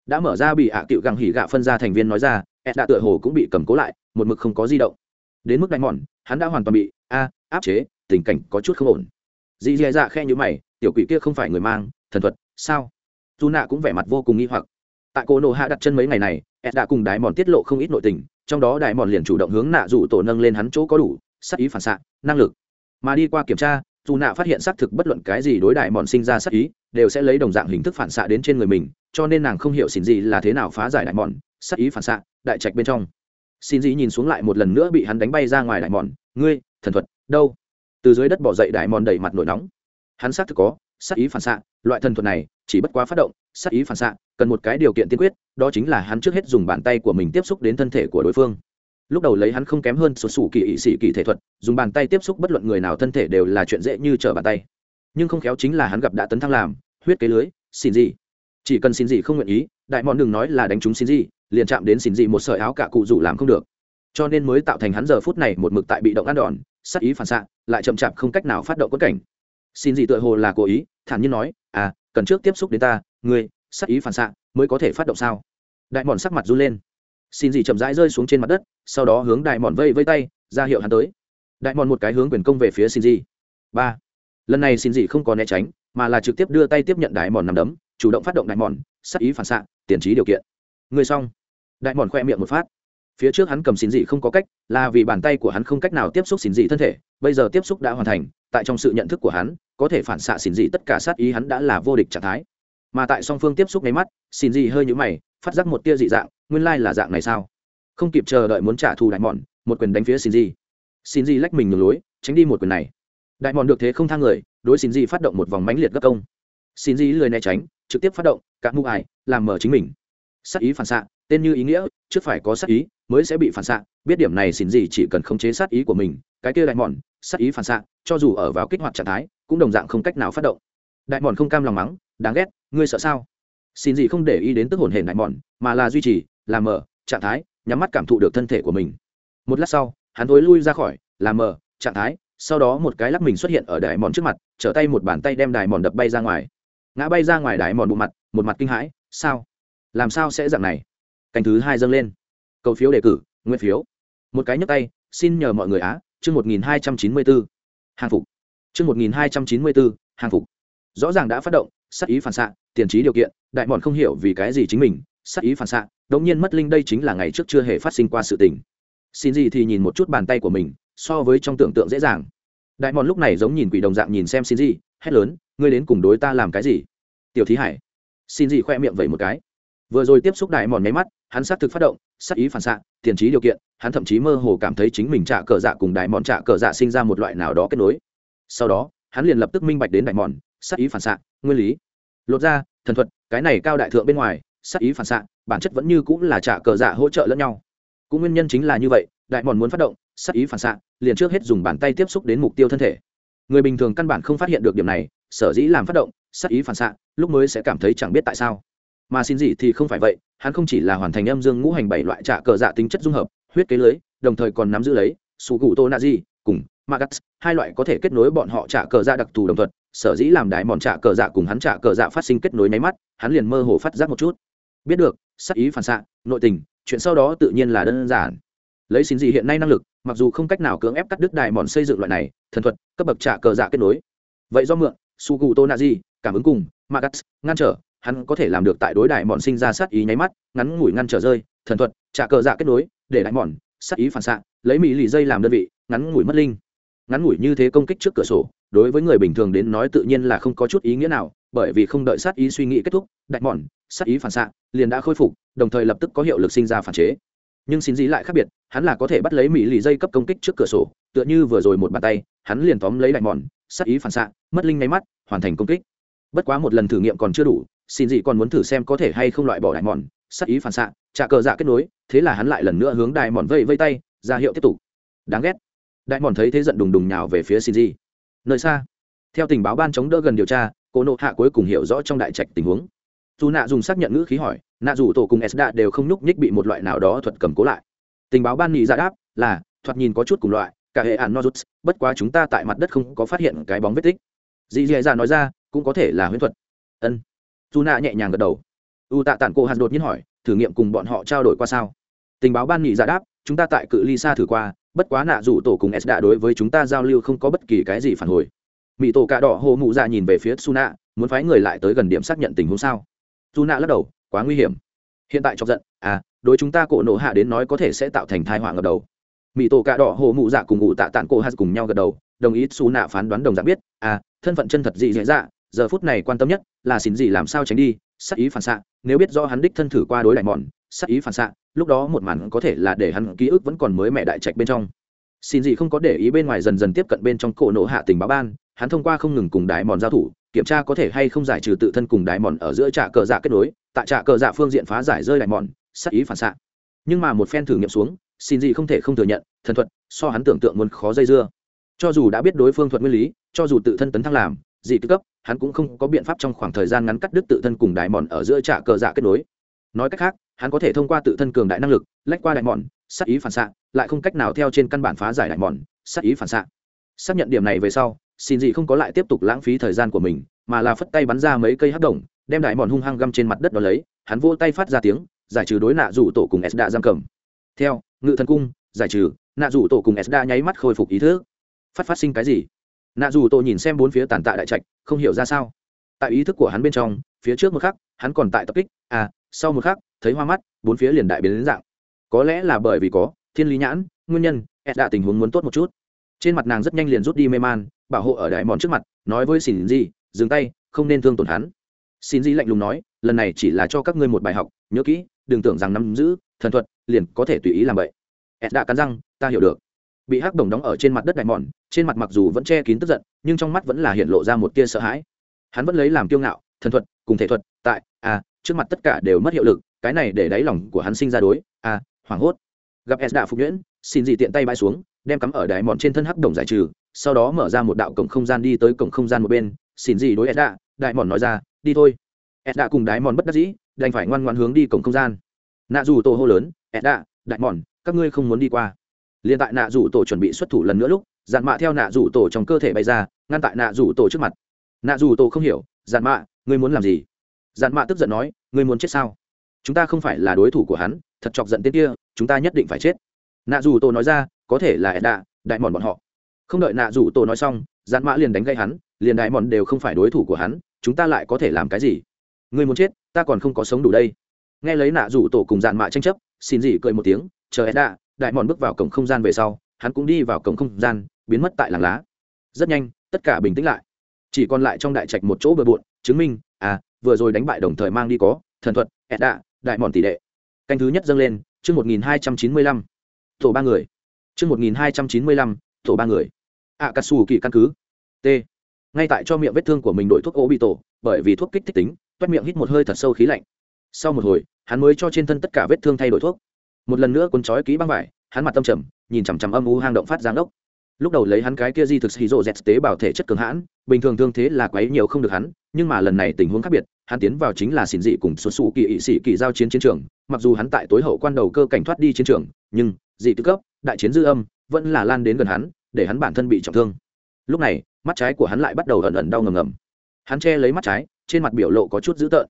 Đã mở ra bị ạ cựu găng hỉ gạ phân ra thành viên nói ra ed đã tựa hồ cũng bị cầm cố lại, một mực không có di động. Đến mức đánh mòn hắn đã hoàn toàn bị, a, áp chế, tình cảnh có chút không ổn. Dì dì dạ khe như mày, tiểu quỷ kia không phải người mang, thần thuật, sao? Dù nạ cũng vẻ mặt vô cùng nghi hoặc. Tại cô nộ hạ đặt chân mấy ngày này, ed đã cùng đái mòn tiết lộ không ít nội tình, trong đó đái mòn liền chủ động hướng nạ rủ tổ nâng lên hắn chỗ có đủ, sắc ý phản xạ, năng lực. Mà đi qua kiểm tra, dù nạ phát hiện xác thực bất luận cái gì đối đại mòn sinh ra sắc ý, đều sẽ lấy đồng dạng hình thức phản xạ đến trên người mình, cho nên nàng không hiểu xin gì là thế nào phá giải đại mòn sắc ý phản xạ, đại trạch bên trong. Xin dĩ nhìn xuống lại một lần nữa bị hắn đánh bay ra ngoài đại mòn. Ngươi, thần thuật, đâu? Từ dưới đất bỏ dậy đại mòn đầy mặt nổi nóng. Hắn xác thực có, sắc ý phản xạ, loại thần thuật này, chỉ bất quá phát động, sắc ý phản xạ, cần một cái điều kiện tiên quyết, đó chính là hắn trước hết dùng bàn tay của mình tiếp xúc đến thân thể của đối phương. Lúc đầu lấy hắn không kém hơn sụt sủ kỳ ỵ sĩ kỳ thể thuật, dùng bàn tay tiếp xúc bất luận người nào thân thể đều là chuyện dễ như trở bàn tay. Nhưng không khéo chính là hắn gặp đã tấn thăng làm, huyết kế lưới, xin gì chỉ cần xin gì không nguyện ý, đại mọn đừng nói là đánh trúng xin gì liền chạm đến xin dị một sợi áo cả cụ rủ làm không được. Cho nên mới tạo thành hắn giờ phút này một mực tại bị động ăn đòn sắc ý phản xạ lại chậm chạp không cách nào phát động quất cảnh. Xin dị tựa hồ là cố ý thản nhiên nói à cần trước tiếp xúc đến ta ngươi sắc ý phản xạ mới có thể phát động sao? Đại mòn sắc mặt run lên. Xin dị chậm rãi rơi xuống trên mặt đất sau đó hướng đại mòn vây vây tay ra hiệu hắn tới. Đại mòn một cái hướng quyền công về phía xin dị. Ba. Lần này xin dị không có né tránh mà là trực tiếp đưa tay tiếp nhận đại mòn nằm đấm chủ động phát động đại mòn, sắc ý phản xạ tiền trí điều kiện. Người xong đại mọn khoe miệng một phát. Phía trước hắn cầm xin dị không có cách, là vì bàn tay của hắn không cách nào tiếp xúc xin dị thân thể, bây giờ tiếp xúc đã hoàn thành, tại trong sự nhận thức của hắn, có thể phản xạ xin dị tất cả sát ý hắn đã là vô địch trạng thái. Mà tại song phương tiếp xúc nháy mắt xin dị hơi nhũ mày, phát giác một tia dị dạng, nguyên lai là dạng này sao? Không kịp chờ đợi muốn trả thù đại mòn, một quyền đánh phía xin dị. Xin dị lách mình ngược lối, tránh đi một quyền này. Đại mòn được thế không thang người, đối xin dị phát động một vòng mãnh liệt gấp công. Xin dị lười né tránh, trực tiếp phát động các mưu ải, làm mở chính mình. Sát ý phản xạ tên như ý nghĩa, trước phải có sát ý, mới sẽ bị phản xạ. Biết điểm này xin gì chỉ cần khống chế sát ý của mình. Cái kia đại mòn sát ý phản xạ, cho dù ở vào kích hoạt trạng thái, cũng đồng dạng không cách nào phát động. Đại mòn không cam lòng mắng, đáng ghét, ngươi sợ sao? Xin gì không để ý đến tức hồn hển đại mòn mà là duy trì làm mở, trạng thái, nhắm mắt cảm thụ được thân thể của mình. Một lát sau, hắn thối lui ra khỏi làm mở, trạng thái, sau đó một cái lắc mình xuất hiện ở đại mòn trước mặt, trở tay một bàn tay đem đài mòn đập bay ra ngoài. Ngã bay ra ngoài đại mòn bộ mặt, một mặt kinh hãi, sao? Làm sao sẽ dạng này? Canh thứ hai dâng lên. Cầu phiếu đề cử, nguyên phiếu. Một cái nhấc tay, xin nhờ mọi người á, chương một nghìn hai trăm chín mươi bốn. Hàng phục. Chương một nghìn hai trăm chín mươi bốn, hàng phục. Rõ ràng đã phát động sắc ý phản xạ, tiền trí điều kiện, đại bọn không hiểu vì cái gì chính mình sắc ý phản xạ, đống nhiên mất linh đây chính là ngày trước chưa hề phát sinh qua sự tình. Xin gì thì nhìn một chút bàn tay của mình, so với trong tưởng tượng dễ dàng. Đại bọn lúc này giống nhìn quỷ đồng dạng nhìn xem xin gì hét lớn, ngươi đến cùng đối ta làm cái gì? Tiểu thí hải. Xin gì khoe miệng vậy một cái vừa rồi tiếp xúc đại mòn nháy mắt, hắn xác thực phát động sắc ý phản xạ, tiền trí điều kiện, hắn thậm chí mơ hồ cảm thấy chính mình trả cờ dạ cùng đại mòn trả cờ dạ sinh ra một loại nào đó kết nối. Sau đó, hắn liền lập tức minh bạch đến đại mòn sắc ý phản xạ, nguyên lý. Lột ra, thần thuật, cái này cao đại thượng bên ngoài sắc ý phản xạ, bản chất vẫn như cũng là trả cờ dạ hỗ trợ lẫn nhau. Cũng nguyên nhân chính là như vậy, đại mòn muốn phát động sắc ý phản xạ, liền trước hết dùng bàn tay tiếp xúc đến mục tiêu thân thể. Người bình thường căn bản không phát hiện được điểm này, sở dĩ làm phát động sắc ý phản xạ, lúc mới sẽ cảm thấy chẳng biết tại sao mà xin gì thì không phải vậy, hắn không chỉ là hoàn thành âm dương ngũ hành bảy loại trạ cờ dạ tính chất dung hợp, huyết kế lưới, đồng thời còn nắm giữ lấy su cụ tô na di, cùng magas hai loại có thể kết nối bọn họ trạ cờ dạ đặc thù đồng thuận, sở dĩ làm đái mòn trạ cờ dạ cùng hắn trạ cờ dạ phát sinh kết nối nháy mắt, hắn liền mơ hồ phát giác một chút. Biết được, sắc ý phản xạ, nội tình, chuyện sau đó tự nhiên là đơn giản. Lấy xin gì hiện nay năng lực, mặc dù không cách nào cưỡng ép cắt đứt đài mòn xây dựng loại này, thần thuật, cấp bậc trả cờ dạ kết nối. Vậy do mượn su cụ tô nạ di, cảm ứng cùng magas ngăn trở hắn có thể làm được tại đối đại mòn sinh ra sát ý nháy mắt, ngắn ngủi ngăn trở rơi, thần thuật, trả cờ dạ kết nối, để đại mòn sát ý phản xạ, lấy mỹ lì dây làm đơn vị, ngắn ngủi mất linh. Ngắn ngủi như thế công kích trước cửa sổ, đối với người bình thường đến nói tự nhiên là không có chút ý nghĩa nào, bởi vì không đợi sát ý suy nghĩ kết thúc, đại mòn sát ý phản xạ, liền đã khôi phục, đồng thời lập tức có hiệu lực sinh ra phản chế. Nhưng xin gì lại khác biệt, hắn là có thể bắt lấy mỹ lì dây cấp công kích trước cửa sổ, tựa như vừa rồi một bàn tay, hắn liền tóm lấy đại mòn sát ý phản xạ, mất linh nháy mắt, hoàn thành công kích. Bất quá một lần thử nghiệm còn chưa đủ xin gì còn muốn thử xem có thể hay không loại bỏ đại mòn, sắc ý phản xạ, trả cờ dạ kết nối, thế là hắn lại lần nữa hướng đại mòn vây vây tay, ra hiệu tiếp tục. Đáng ghét. Đại mòn thấy thế giận đùng đùng nhào về phía xin gì. Nơi xa, theo tình báo ban chống đỡ gần điều tra, cô nộ hạ cuối cùng hiểu rõ trong đại trạch tình huống. Dù nạ dùng xác nhận ngữ khí hỏi, nạ dù tổ cùng s đạ đều không nhúc nhích bị một loại nào đó thuật cầm cố lại. Tình báo ban nghị ra đáp là, thoạt nhìn có chút cùng loại, cả hệ ạn nozuts bất quá chúng ta tại mặt đất không có phát hiện cái bóng vết tích. Dì dì dạ nói ra, cũng có thể là huyễn thuật. Ân dù nạ nhẹ nhàng gật đầu. U tạ tản cô hạt đột nhiên hỏi, thử nghiệm cùng bọn họ trao đổi qua sao? Tình báo ban nghị giả đáp, chúng ta tại cự ly xa thử qua, bất quá nạ rủ tổ cùng s đã đối với chúng ta giao lưu không có bất kỳ cái gì phản hồi. Mỹ tổ cà đỏ hồ mụ ra nhìn về phía su nạ muốn phái người lại tới gần điểm xác nhận tình huống sao? Su nạ lắc đầu, quá nguy hiểm. Hiện tại chọc giận à đối chúng ta cổ nổ hạ đến nói có thể sẽ tạo thành thai họa ngập đầu. Mỹ tổ cà đỏ hồ mụ dạ cùng ngụ tạ tản cổ hạt cùng nhau gật đầu, đồng ý su nạ phán đoán đồng dạng biết à thân phận chân thật gì dễ dạ giờ phút này quan tâm nhất là xin gì làm sao tránh đi sắc ý phản xạ, nếu biết do hắn đích thân thử qua đối đại mòn sắc ý phản xạ, lúc đó một màn có thể là để hắn ký ức vẫn còn mới mẹ đại trạch bên trong. Xin gì không có để ý bên ngoài dần dần tiếp cận bên trong cổ nổ hạ tình báo ban, hắn thông qua không ngừng cùng đại mòn giao thủ, kiểm tra có thể hay không giải trừ tự thân cùng đại mòn ở giữa trạ cờ dạ kết nối, tại trạ cờ dạ phương diện phá giải rơi đại mòn sắc ý phản xạ. Nhưng mà một phen thử nghiệm xuống, xin gì không thể không thừa nhận, thần thuật so hắn tưởng tượng muốn khó dây dưa. Cho dù đã biết đối phương thuật nguyên lý, cho dù tự thân tấn thăng làm dị tư cấp, hắn cũng không có biện pháp trong khoảng thời gian ngắn cắt đứt tự thân cùng đại mòn ở giữa trả cờ dạ kết nối. Nói cách khác, hắn có thể thông qua tự thân cường đại năng lực, lách qua đại mòn sát ý phản xạ, lại không cách nào theo trên căn bản phá giải đại mòn sát ý phản xạ. Xác nhận điểm này về sau, xin dị không có lại tiếp tục lãng phí thời gian của mình, mà là phất tay bắn ra mấy cây hắc đồng, đem đại mòn hung hăng găm trên mặt đất đó lấy, hắn vỗ tay phát ra tiếng, giải trừ đối nạ rủ tổ cùng s đã giam cầm. Theo, ngự thần cung, giải trừ, nạ rủ tổ cùng s đã nháy mắt khôi phục ý thức. Phát phát sinh cái gì? Nạ dù tôi nhìn xem bốn phía tàn tạ đại trạch, không hiểu ra sao. Tại ý thức của hắn bên trong, phía trước một khắc, hắn còn tại tập kích. À sau một khắc, thấy hoa mắt, bốn phía liền đại biến đến dạng. Có lẽ là bởi vì có, thiên lý nhãn, nguyên nhân ed đã tình huống muốn tốt một chút. Trên mặt nàng rất nhanh liền rút đi mê man, bảo hộ ở đại mòn trước mặt, nói với xin di dừng tay, không nên thương tổn hắn. Xin di lạnh lùng nói, lần này chỉ là cho các ngươi một bài học, nhớ kỹ, đừng tưởng rằng nắm giữ, thần thuật, liền có thể tùy ý làm vậy. Ed đã cắn răng, ta hiểu được bị hắc đồng đóng ở trên mặt đất đại mòn, trên mặt mặc dù vẫn che kín tức giận, nhưng trong mắt vẫn là hiện lộ ra một tia sợ hãi. Hắn vẫn lấy làm kiêu ngạo, thần thuật, cùng thể thuật, tại à trước mặt tất cả đều mất hiệu lực, cái này để đáy lòng của hắn sinh ra đối à hoảng hốt. Gặp s đã phục nhuyễn xin gì tiện tay bay xuống, đem cắm ở đại mòn trên thân hắc đồng giải trừ, sau đó mở ra một đạo cổng không gian đi tới cổng không gian một bên, xin gì đối s đã đại mòn nói ra, đi thôi. S đã cùng đái mòn bất đắc dĩ, đành phải ngoan ngoan hướng đi cổng không gian. Nạ dù tô hô lớn, s đã đại mòn, các ngươi không muốn đi qua liền tại nạ rủ tổ chuẩn bị xuất thủ lần nữa lúc, dạn mạ theo nạ rủ tổ trong cơ thể bay ra, ngăn tại nạ rủ tổ trước mặt. Nạ rủ tổ không hiểu, dạn mạ, ngươi muốn làm gì? Dạn mạ tức giận nói, ngươi muốn chết sao? Chúng ta không phải là đối thủ của hắn, thật chọc giận tên kia, chúng ta nhất định phải chết. Nạ rủ tổ nói ra, có thể là đạ đại mòn bọn họ. Không đợi nạ rủ tổ nói xong, dạn mạ liền đánh gây hắn, liền đại mòn đều không phải đối thủ của hắn, chúng ta lại có thể làm cái gì? Ngươi muốn chết, ta còn không có sống đủ đây. Nghe lấy nạ rủ tổ cùng dạn mạ tranh chấp, xin gì cười một tiếng, chờ đạ đại mòn bước vào cổng không gian về sau, hắn cũng đi vào cổng không gian, biến mất tại làng lá. Rất nhanh, tất cả bình tĩnh lại. Chỉ còn lại trong đại trạch một chỗ bừa bộn, chứng minh à vừa rồi đánh bại đồng thời mang đi có, thần thuật, ẹt đạ, đại mòn tỷ đệ. Canh thứ nhất dâng lên, chương một nghìn hai trăm chín mươi lăm. Tổ ba người. Chương một nghìn hai trăm chín mươi lăm, tổ ba người. Ạ cà sù kỳ căn cứ. T. Ngay tại cho miệng vết thương của mình đổi thuốc ố bị tổ bởi vì thuốc kích thích tính, toét miệng hít một hơi thật sâu khí lạnh. Sau một hồi, hắn mới cho trên thân tất cả vết thương thay đổi thuốc một lần nữa cuốn trói kỹ băng vải, hắn mặt tâm trầm, nhìn chằm chằm âm u hang động phát giáng đốc lúc đầu lấy hắn cái kia di thực hì rộ dẹt tế bảo thể chất cường hãn, bình thường thương thế là quấy nhiều không được hắn, nhưng mà lần này tình huống khác biệt, hắn tiến vào chính là xỉn dị cùng xuất xù kỳ ỵ sĩ kỳ giao chiến chiến trường, mặc dù hắn tại tối hậu quan đầu cơ cảnh thoát đi chiến trường, nhưng dị tư cấp, đại chiến dư âm, vẫn là lan đến gần hắn, để hắn bản thân bị trọng thương. Lúc này, mắt trái của hắn lại bắt đầu ẩn ẩn đau ngầm ngầm. Hắn che lấy mắt trái, trên mặt biểu lộ có chút dữ tợn.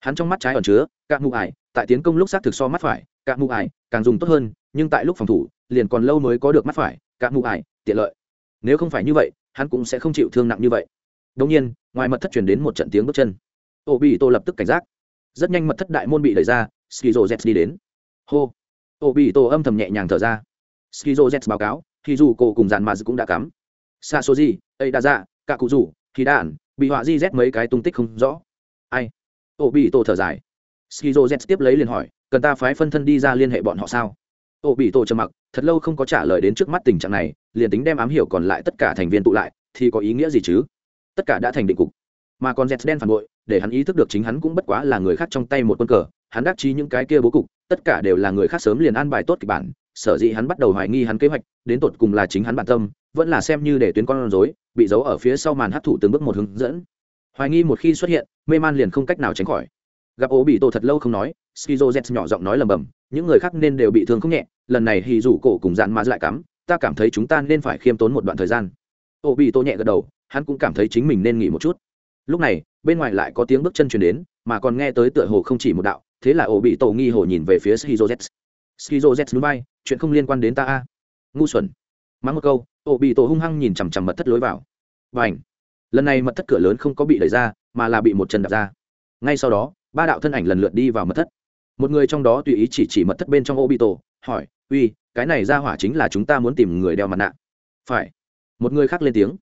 Hắn trong mắt trái ẩn chứa các mụ ải, tại tiến công lúc xác thực so mắt phải cạ mụ ải, càng dùng tốt hơn, nhưng tại lúc phòng thủ, liền còn lâu mới có được mắt phải cạ mụ ải, tiện lợi. Nếu không phải như vậy, hắn cũng sẽ không chịu thương nặng như vậy. Đông nhiên, ngoài mật thất chuyển đến một trận tiếng bước chân. Ô bị tô lập tức cảnh giác. Rất nhanh mật thất đại môn bị đẩy ra skizo z đi đến. Hô. Ô bị tô âm thầm nhẹ nhàng thở ra. Skizo z báo cáo thì dù cô cùng dàn mà cũng đã cắm. Xa số gì ấy đã ra cả cụ rủ thì đạn bị họa di z mấy cái tung tích không rõ. Ai? Ô bị tô thở dài. Skizo z tiếp lấy liền hỏi cần ta phái phân thân đi ra liên hệ bọn họ sao? Ô bị tổ trầm mặc, thật lâu không có trả lời đến trước mắt tình trạng này, liền tính đem ám hiểu còn lại tất cả thành viên tụ lại, thì có ý nghĩa gì chứ? Tất cả đã thành định cục. Mà còn dẹt đen phản bội, để hắn ý thức được chính hắn cũng bất quá là người khác trong tay một quân cờ, hắn đắc chí những cái kia bố cục, tất cả đều là người khác sớm liền an bài tốt kịch bản, sở dĩ hắn bắt đầu hoài nghi hắn kế hoạch, đến tột cùng là chính hắn bản tâm, vẫn là xem như để tuyến con rối, bị giấu ở phía sau màn hấp thụ từng bước một hướng dẫn. Hoài nghi một khi xuất hiện, mê man liền không cách nào tránh khỏi gặp ố bị tổ thật lâu không nói, skizo z nhỏ giọng nói lầm bầm, những người khác nên đều bị thương không nhẹ, lần này hì rủ cổ cùng dạn mà lại cắm, ta cảm thấy chúng ta nên phải khiêm tốn một đoạn thời gian. Ố bị tổ nhẹ gật đầu, hắn cũng cảm thấy chính mình nên nghỉ một chút. Lúc này, bên ngoài lại có tiếng bước chân chuyển đến, mà còn nghe tới tựa hồ không chỉ một đạo, thế là ổ bị tổ nghi hồ nhìn về phía skizo z skizo z núi bay, chuyện không liên quan đến ta a. Ngu xuẩn. Mắng một câu ổ bị tổ hung hăng nhìn chằm chằm mật thất lối vào. Và ảnh lần này mật thất cửa lớn không có bị đẩy ra, mà là bị một chân đạp ra. Ngay sau đó ba đạo thân ảnh lần lượt đi vào mật thất. Một người trong đó tùy ý chỉ chỉ mật thất bên trong ô bị tổ hỏi, uy, cái này ra hỏa chính là chúng ta muốn tìm người đeo mặt nạ. Phải. Một người khác lên tiếng.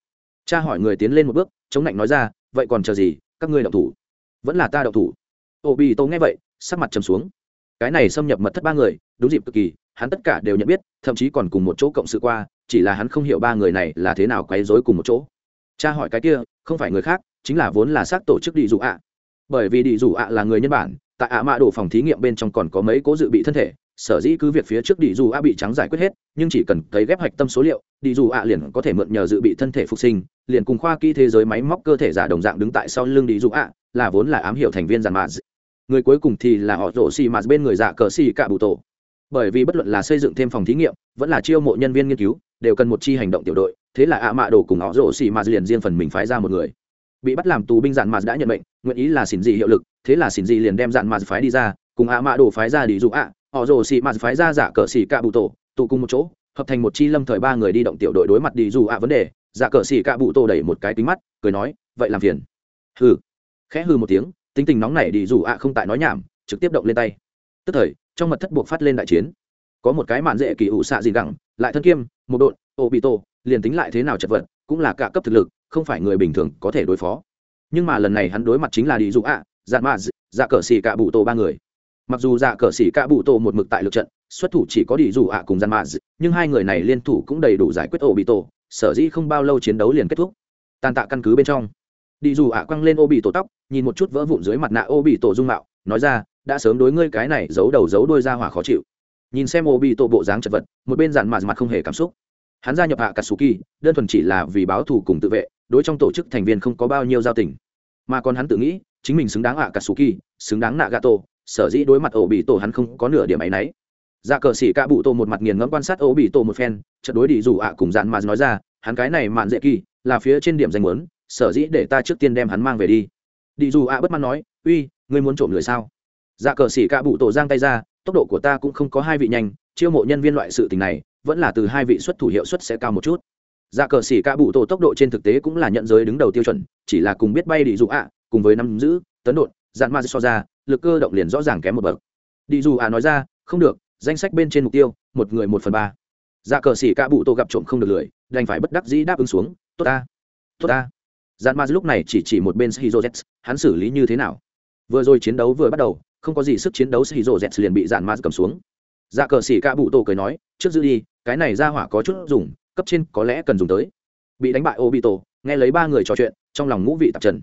Cha hỏi người tiến lên một bước, chống lạnh nói ra, vậy còn chờ gì, các ngươi đậu thủ. Vẫn là ta đậu thủ. Ô bị tổ nghe vậy, sắc mặt trầm xuống. Cái này xâm nhập mật thất ba người, đúng dịp cực kỳ, hắn tất cả đều nhận biết, thậm chí còn cùng một chỗ cộng sự qua, chỉ là hắn không hiểu ba người này là thế nào quấy rối cùng một chỗ. Cha hỏi cái kia, không phải người khác, chính là vốn là xác tổ chức đi dụ ạ bởi vì đi dù ạ là người nhân bản, tại ạ mạ đổ phòng thí nghiệm bên trong còn có mấy cố dự bị thân thể, sở dĩ cứ việc phía trước đi dù ạ bị trắng giải quyết hết, nhưng chỉ cần thấy ghép hạch tâm số liệu, đi dù ạ liền có thể mượn nhờ dự bị thân thể phục sinh, liền cùng khoa kỹ thế giới máy móc cơ thể giả đồng dạng đứng tại sau lưng đi dù ạ, là vốn là ám hiệu thành viên giàn mạ người cuối cùng thì là họ rổ xì mạt bên người giả cờ xì cả bụ tổ. Bởi vì bất luận là xây dựng thêm phòng thí nghiệm, vẫn là chiêu mộ nhân viên nghiên cứu, đều cần một chi hành động tiểu đội, thế là ạ mạ đồ cùng họ rổ xì mạt liền riêng phần mình phái ra một người bị bắt làm tù binh dạn mạt đã nhận mệnh, nguyện ý là xỉn dị hiệu lực, thế là xỉn dị liền đem dạn mạt phái đi ra, cùng ạ mạ đồ phái ra đi dụ ạ, họ rồ xị mạt phái ra giả cờ xỉ cạ bụ tổ, tụ cùng một chỗ, hợp thành một chi lâm thời ba người đi động tiểu đội đối mặt đi dù ạ vấn đề, giả cờ xỉ cạ bụ tổ đẩy một cái tính mắt, cười nói, vậy làm phiền. Hừ. Khẽ hừ một tiếng, tính tình nóng này đi dù ạ không tại nói nhảm, trực tiếp động lên tay. Tức thời, trong mật thất buộc phát lên đại chiến. Có một cái mạn dễ kỳ ủ xạ gì gẳng, lại thân kiêm, một độn, ô bị tổ, liền tính lại thế nào chật vật, cũng là cả cấp thực lực không phải người bình thường có thể đối phó. Nhưng mà lần này hắn đối mặt chính là đi dụ ạ dạ mạ dạ cờ xỉ cả bụ tổ ba người. Mặc dù dạ cờ xỉ cả bụ tổ một mực tại lực trận, xuất thủ chỉ có đi dụ ạ cùng dạ mạ nhưng hai người này liên thủ cũng đầy đủ giải quyết ổ bị tổ sở dĩ không bao lâu chiến đấu liền kết thúc. Tàn tạ căn cứ bên trong. Đi dù ạ quăng lên ô bị tổ tóc, nhìn một chút vỡ vụn dưới mặt nạ ô bị tổ dung mạo, nói ra, đã sớm đối ngươi cái này giấu đầu giấu đôi ra hỏa khó chịu. Nhìn xem ô bị tổ bộ dáng chật vật, một bên dạ dàn mạt mặt không hề cảm xúc. Hắn gia nhập hạ katsuki đơn thuần chỉ là vì báo thù cùng tự vệ đối trong tổ chức thành viên không có bao nhiêu giao tình. Mà còn hắn tự nghĩ, chính mình xứng đáng ạ cả sù kỳ xứng đáng nạ gato sở dĩ đối mặt ổ bị tổ hắn không có nửa điểm áy náy dạ cờ xỉ ca bụ tổ một mặt nghiền ngẫm quan sát ổ bị tổ một phen, chợt đối đi dù ạ cùng dạn mà nói ra, hắn cái này mạn dễ kỳ, là phía trên điểm danh muốn, sở dĩ để ta trước tiên đem hắn mang về đi. Đi dù ạ bất mãn nói, uy, ngươi muốn trộm người sao? Dạ cờ xỉ ca bụ tổ giang tay ra, tốc độ của ta cũng không có hai vị nhanh, chiêu mộ nhân viên loại sự tình này, vẫn là từ hai vị xuất thủ hiệu suất sẽ cao một chút dạ cờ xỉ ca bụ tổ tốc độ trên thực tế cũng là nhận giới đứng đầu tiêu chuẩn, chỉ là cùng biết bay đi dù ạ, cùng với năm giữ, tấn đột dạn ma so ra, lực cơ động liền rõ ràng kém một bậc. Đi dù ạ nói ra, không được, danh sách bên trên mục tiêu, một người một phần ba. Dạ cờ xỉ ca bụ tổ gặp trộm không được lười, đành phải bất đắc dĩ đáp ứng xuống, tốt ta tốt ta. Dạn ma lúc này chỉ chỉ một bên shizu z hắn xử lý như thế nào? Vừa rồi chiến đấu vừa bắt đầu, không có gì sức chiến đấu shizu z liền bị dạn ma cầm xuống. Dạ cờ xỉ ca bụ tổ cười nói, trước giữ đi, cái này ra hỏa có chút dùng cấp trên có lẽ cần dùng tới. Bị đánh bại obito, nghe lấy ba người trò chuyện, trong lòng ngũ vị tạp trần.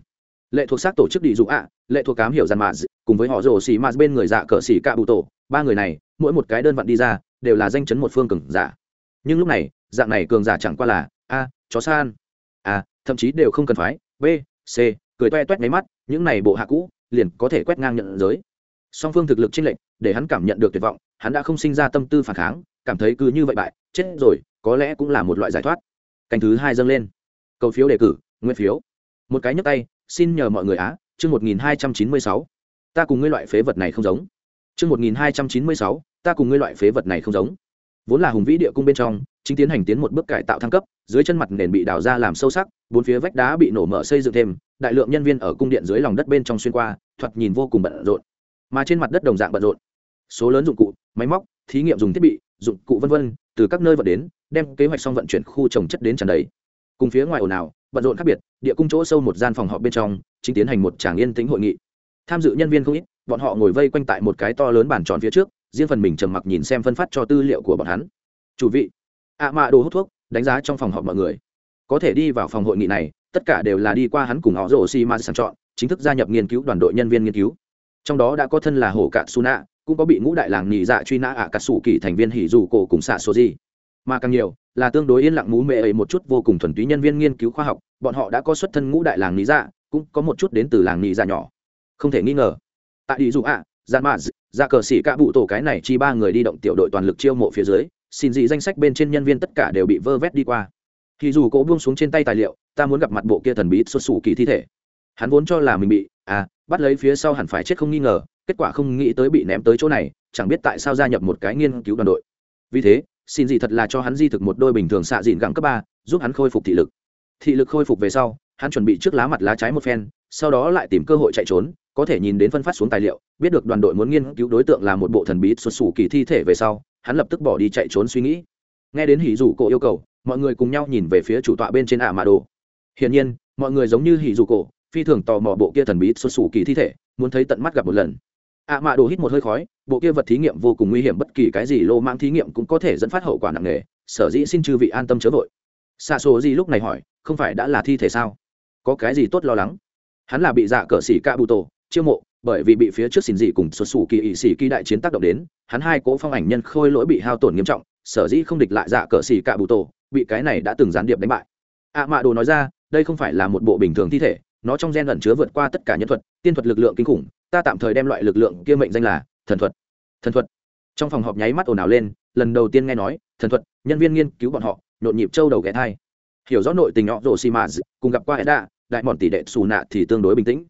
Lệ thuộc xác tổ chức đi dụ ạ, lệ thuộc cám hiểu dàn mạt, cùng với họ rồ xì mạt bên người dạ cờ xì ca bụ tổ, ba người này, mỗi một cái đơn vận đi ra, đều là danh chấn một phương cường giả. Nhưng lúc này, dạng này cường giả chẳng qua là, a, chó san a, thậm chí đều không cần phái b, c, cười toe toét máy mắt, những này bộ hạ cũ, liền có thể quét ngang nhận giới. Song phương thực lực chênh lệch, để hắn cảm nhận được tuyệt vọng, hắn đã không sinh ra tâm tư phản kháng, cảm thấy cứ như vậy bại, chết rồi có lẽ cũng là một loại giải thoát. Canh thứ hai dâng lên. Cầu phiếu đề cử, nguyên phiếu. Một cái nhấp tay, xin nhờ mọi người á, chương một nghìn hai trăm chín mươi sáu. Ta cùng ngươi loại phế vật này không giống. Chương một nghìn hai trăm chín mươi sáu, ta cùng ngươi loại phế vật này không giống. Vốn là hùng vĩ địa cung bên trong, chính tiến hành tiến một bước cải tạo thăng cấp, dưới chân mặt nền bị đào ra làm sâu sắc, bốn phía vách đá bị nổ mở xây dựng thêm, đại lượng nhân viên ở cung điện dưới lòng đất bên trong xuyên qua, thoạt nhìn vô cùng bận rộn. Mà trên mặt đất đồng dạng bận rộn. Số lớn dụng cụ, máy móc, thí nghiệm dùng thiết bị, dụng cụ vân vân, từ các nơi vận đến đem kế hoạch xong vận chuyển khu trồng chất đến tràn đầy. Cùng phía ngoài ồn ào, bận rộn khác biệt, địa cung chỗ sâu một gian phòng họp bên trong, chính tiến hành một tràng yên tĩnh hội nghị. Tham dự nhân viên không ít, bọn họ ngồi vây quanh tại một cái to lớn bàn tròn phía trước, riêng phần mình trầm mặc nhìn xem phân phát cho tư liệu của bọn hắn. Chủ vị, ạ mạ đồ hút thuốc, đánh giá trong phòng họp mọi người. Có thể đi vào phòng hội nghị này, tất cả đều là đi qua hắn cùng họ rổ xi ma sàng chọn, chính thức gia nhập nghiên cứu đoàn đội nhân viên nghiên cứu. Trong đó đã có thân là hổ cạn su nạ cũng có bị ngũ đại làng nhị dạ truy nã ạ cà sủ kỳ thành viên hỉ dù cổ cùng xạ số gì mà càng nhiều là tương đối yên lặng mú mệ ấy một chút vô cùng thuần túy nhân viên nghiên cứu khoa học. Bọn họ đã có xuất thân ngũ đại làng nhị dạ cũng có một chút đến từ làng nhị dạ nhỏ. Không thể nghi ngờ, tại đi dù ạ gian mã ra cờ xỉ cả bụ tổ cái này chi ba người đi động tiểu đội toàn lực chiêu mộ phía dưới, xin dị danh sách bên trên nhân viên tất cả đều bị vơ vét đi qua. Thì dù cỗ buông xuống trên tay tài liệu, ta muốn gặp mặt bộ kia thần bí xuất xù kỳ thi thể. Hắn vốn cho là mình bị à bắt lấy phía sau hẳn phải chết không nghi ngờ, kết quả không nghĩ tới bị ném tới chỗ này, chẳng biết tại sao gia nhập một cái nghiên cứu đoàn đội. Vì thế xin gì thật là cho hắn di thực một đôi bình thường xạ dịn gẳng cấp ba, giúp hắn khôi phục thị lực. Thị lực khôi phục về sau, hắn chuẩn bị trước lá mặt lá trái một phen, sau đó lại tìm cơ hội chạy trốn, có thể nhìn đến phân phát xuống tài liệu, biết được đoàn đội muốn nghiên cứu đối tượng là một bộ thần bí xuất xù kỳ thi thể về sau, hắn lập tức bỏ đi chạy trốn suy nghĩ. Nghe đến hỉ dù cổ yêu cầu, mọi người cùng nhau nhìn về phía chủ tọa bên trên ả mã đồ. Hiển nhiên, mọi người giống như hỉ dù cổ, phi thường tò mò bộ kia thần bí xuất xù kỳ thi thể, muốn thấy tận mắt gặp một lần ạ mạ đồ hít một hơi khói, bộ kia vật thí nghiệm vô cùng nguy hiểm, bất kỳ cái gì lô mang thí nghiệm cũng có thể dẫn phát hậu quả nặng nề, sở dĩ xin chư vị an tâm chớ vội. Xa số gì lúc này hỏi, không phải đã là thi thể sao? Có cái gì tốt lo lắng? Hắn là bị dạ cờ xỉ ca bụ tổ, chiêu mộ, bởi vì bị phía trước xin dị cùng xuất xù kỳ ỵ xỉ kỳ đại chiến tác động đến, hắn hai cố phong ảnh nhân khôi lỗi bị hao tổn nghiêm trọng, sở dĩ không địch lại dạ cờ xỉ ca bụ tổ, bị cái này đã từng gián điệp đánh bại. Ạ mạ đồ nói ra, đây không phải là một bộ bình thường thi thể nó trong gen ẩn chứa vượt qua tất cả nhân thuật, tiên thuật lực lượng kinh khủng, ta tạm thời đem loại lực lượng kia mệnh danh là thần thuật. Thần thuật. Trong phòng họp nháy mắt ồn ào lên, lần đầu tiên nghe nói, thần thuật, nhân viên nghiên cứu bọn họ, nhộn nhịp châu đầu ghé thai. Hiểu rõ nội tình họ rồ xì cùng gặp qua edda, đại mòn tỷ đệ xù nạ thì tương đối bình tĩnh.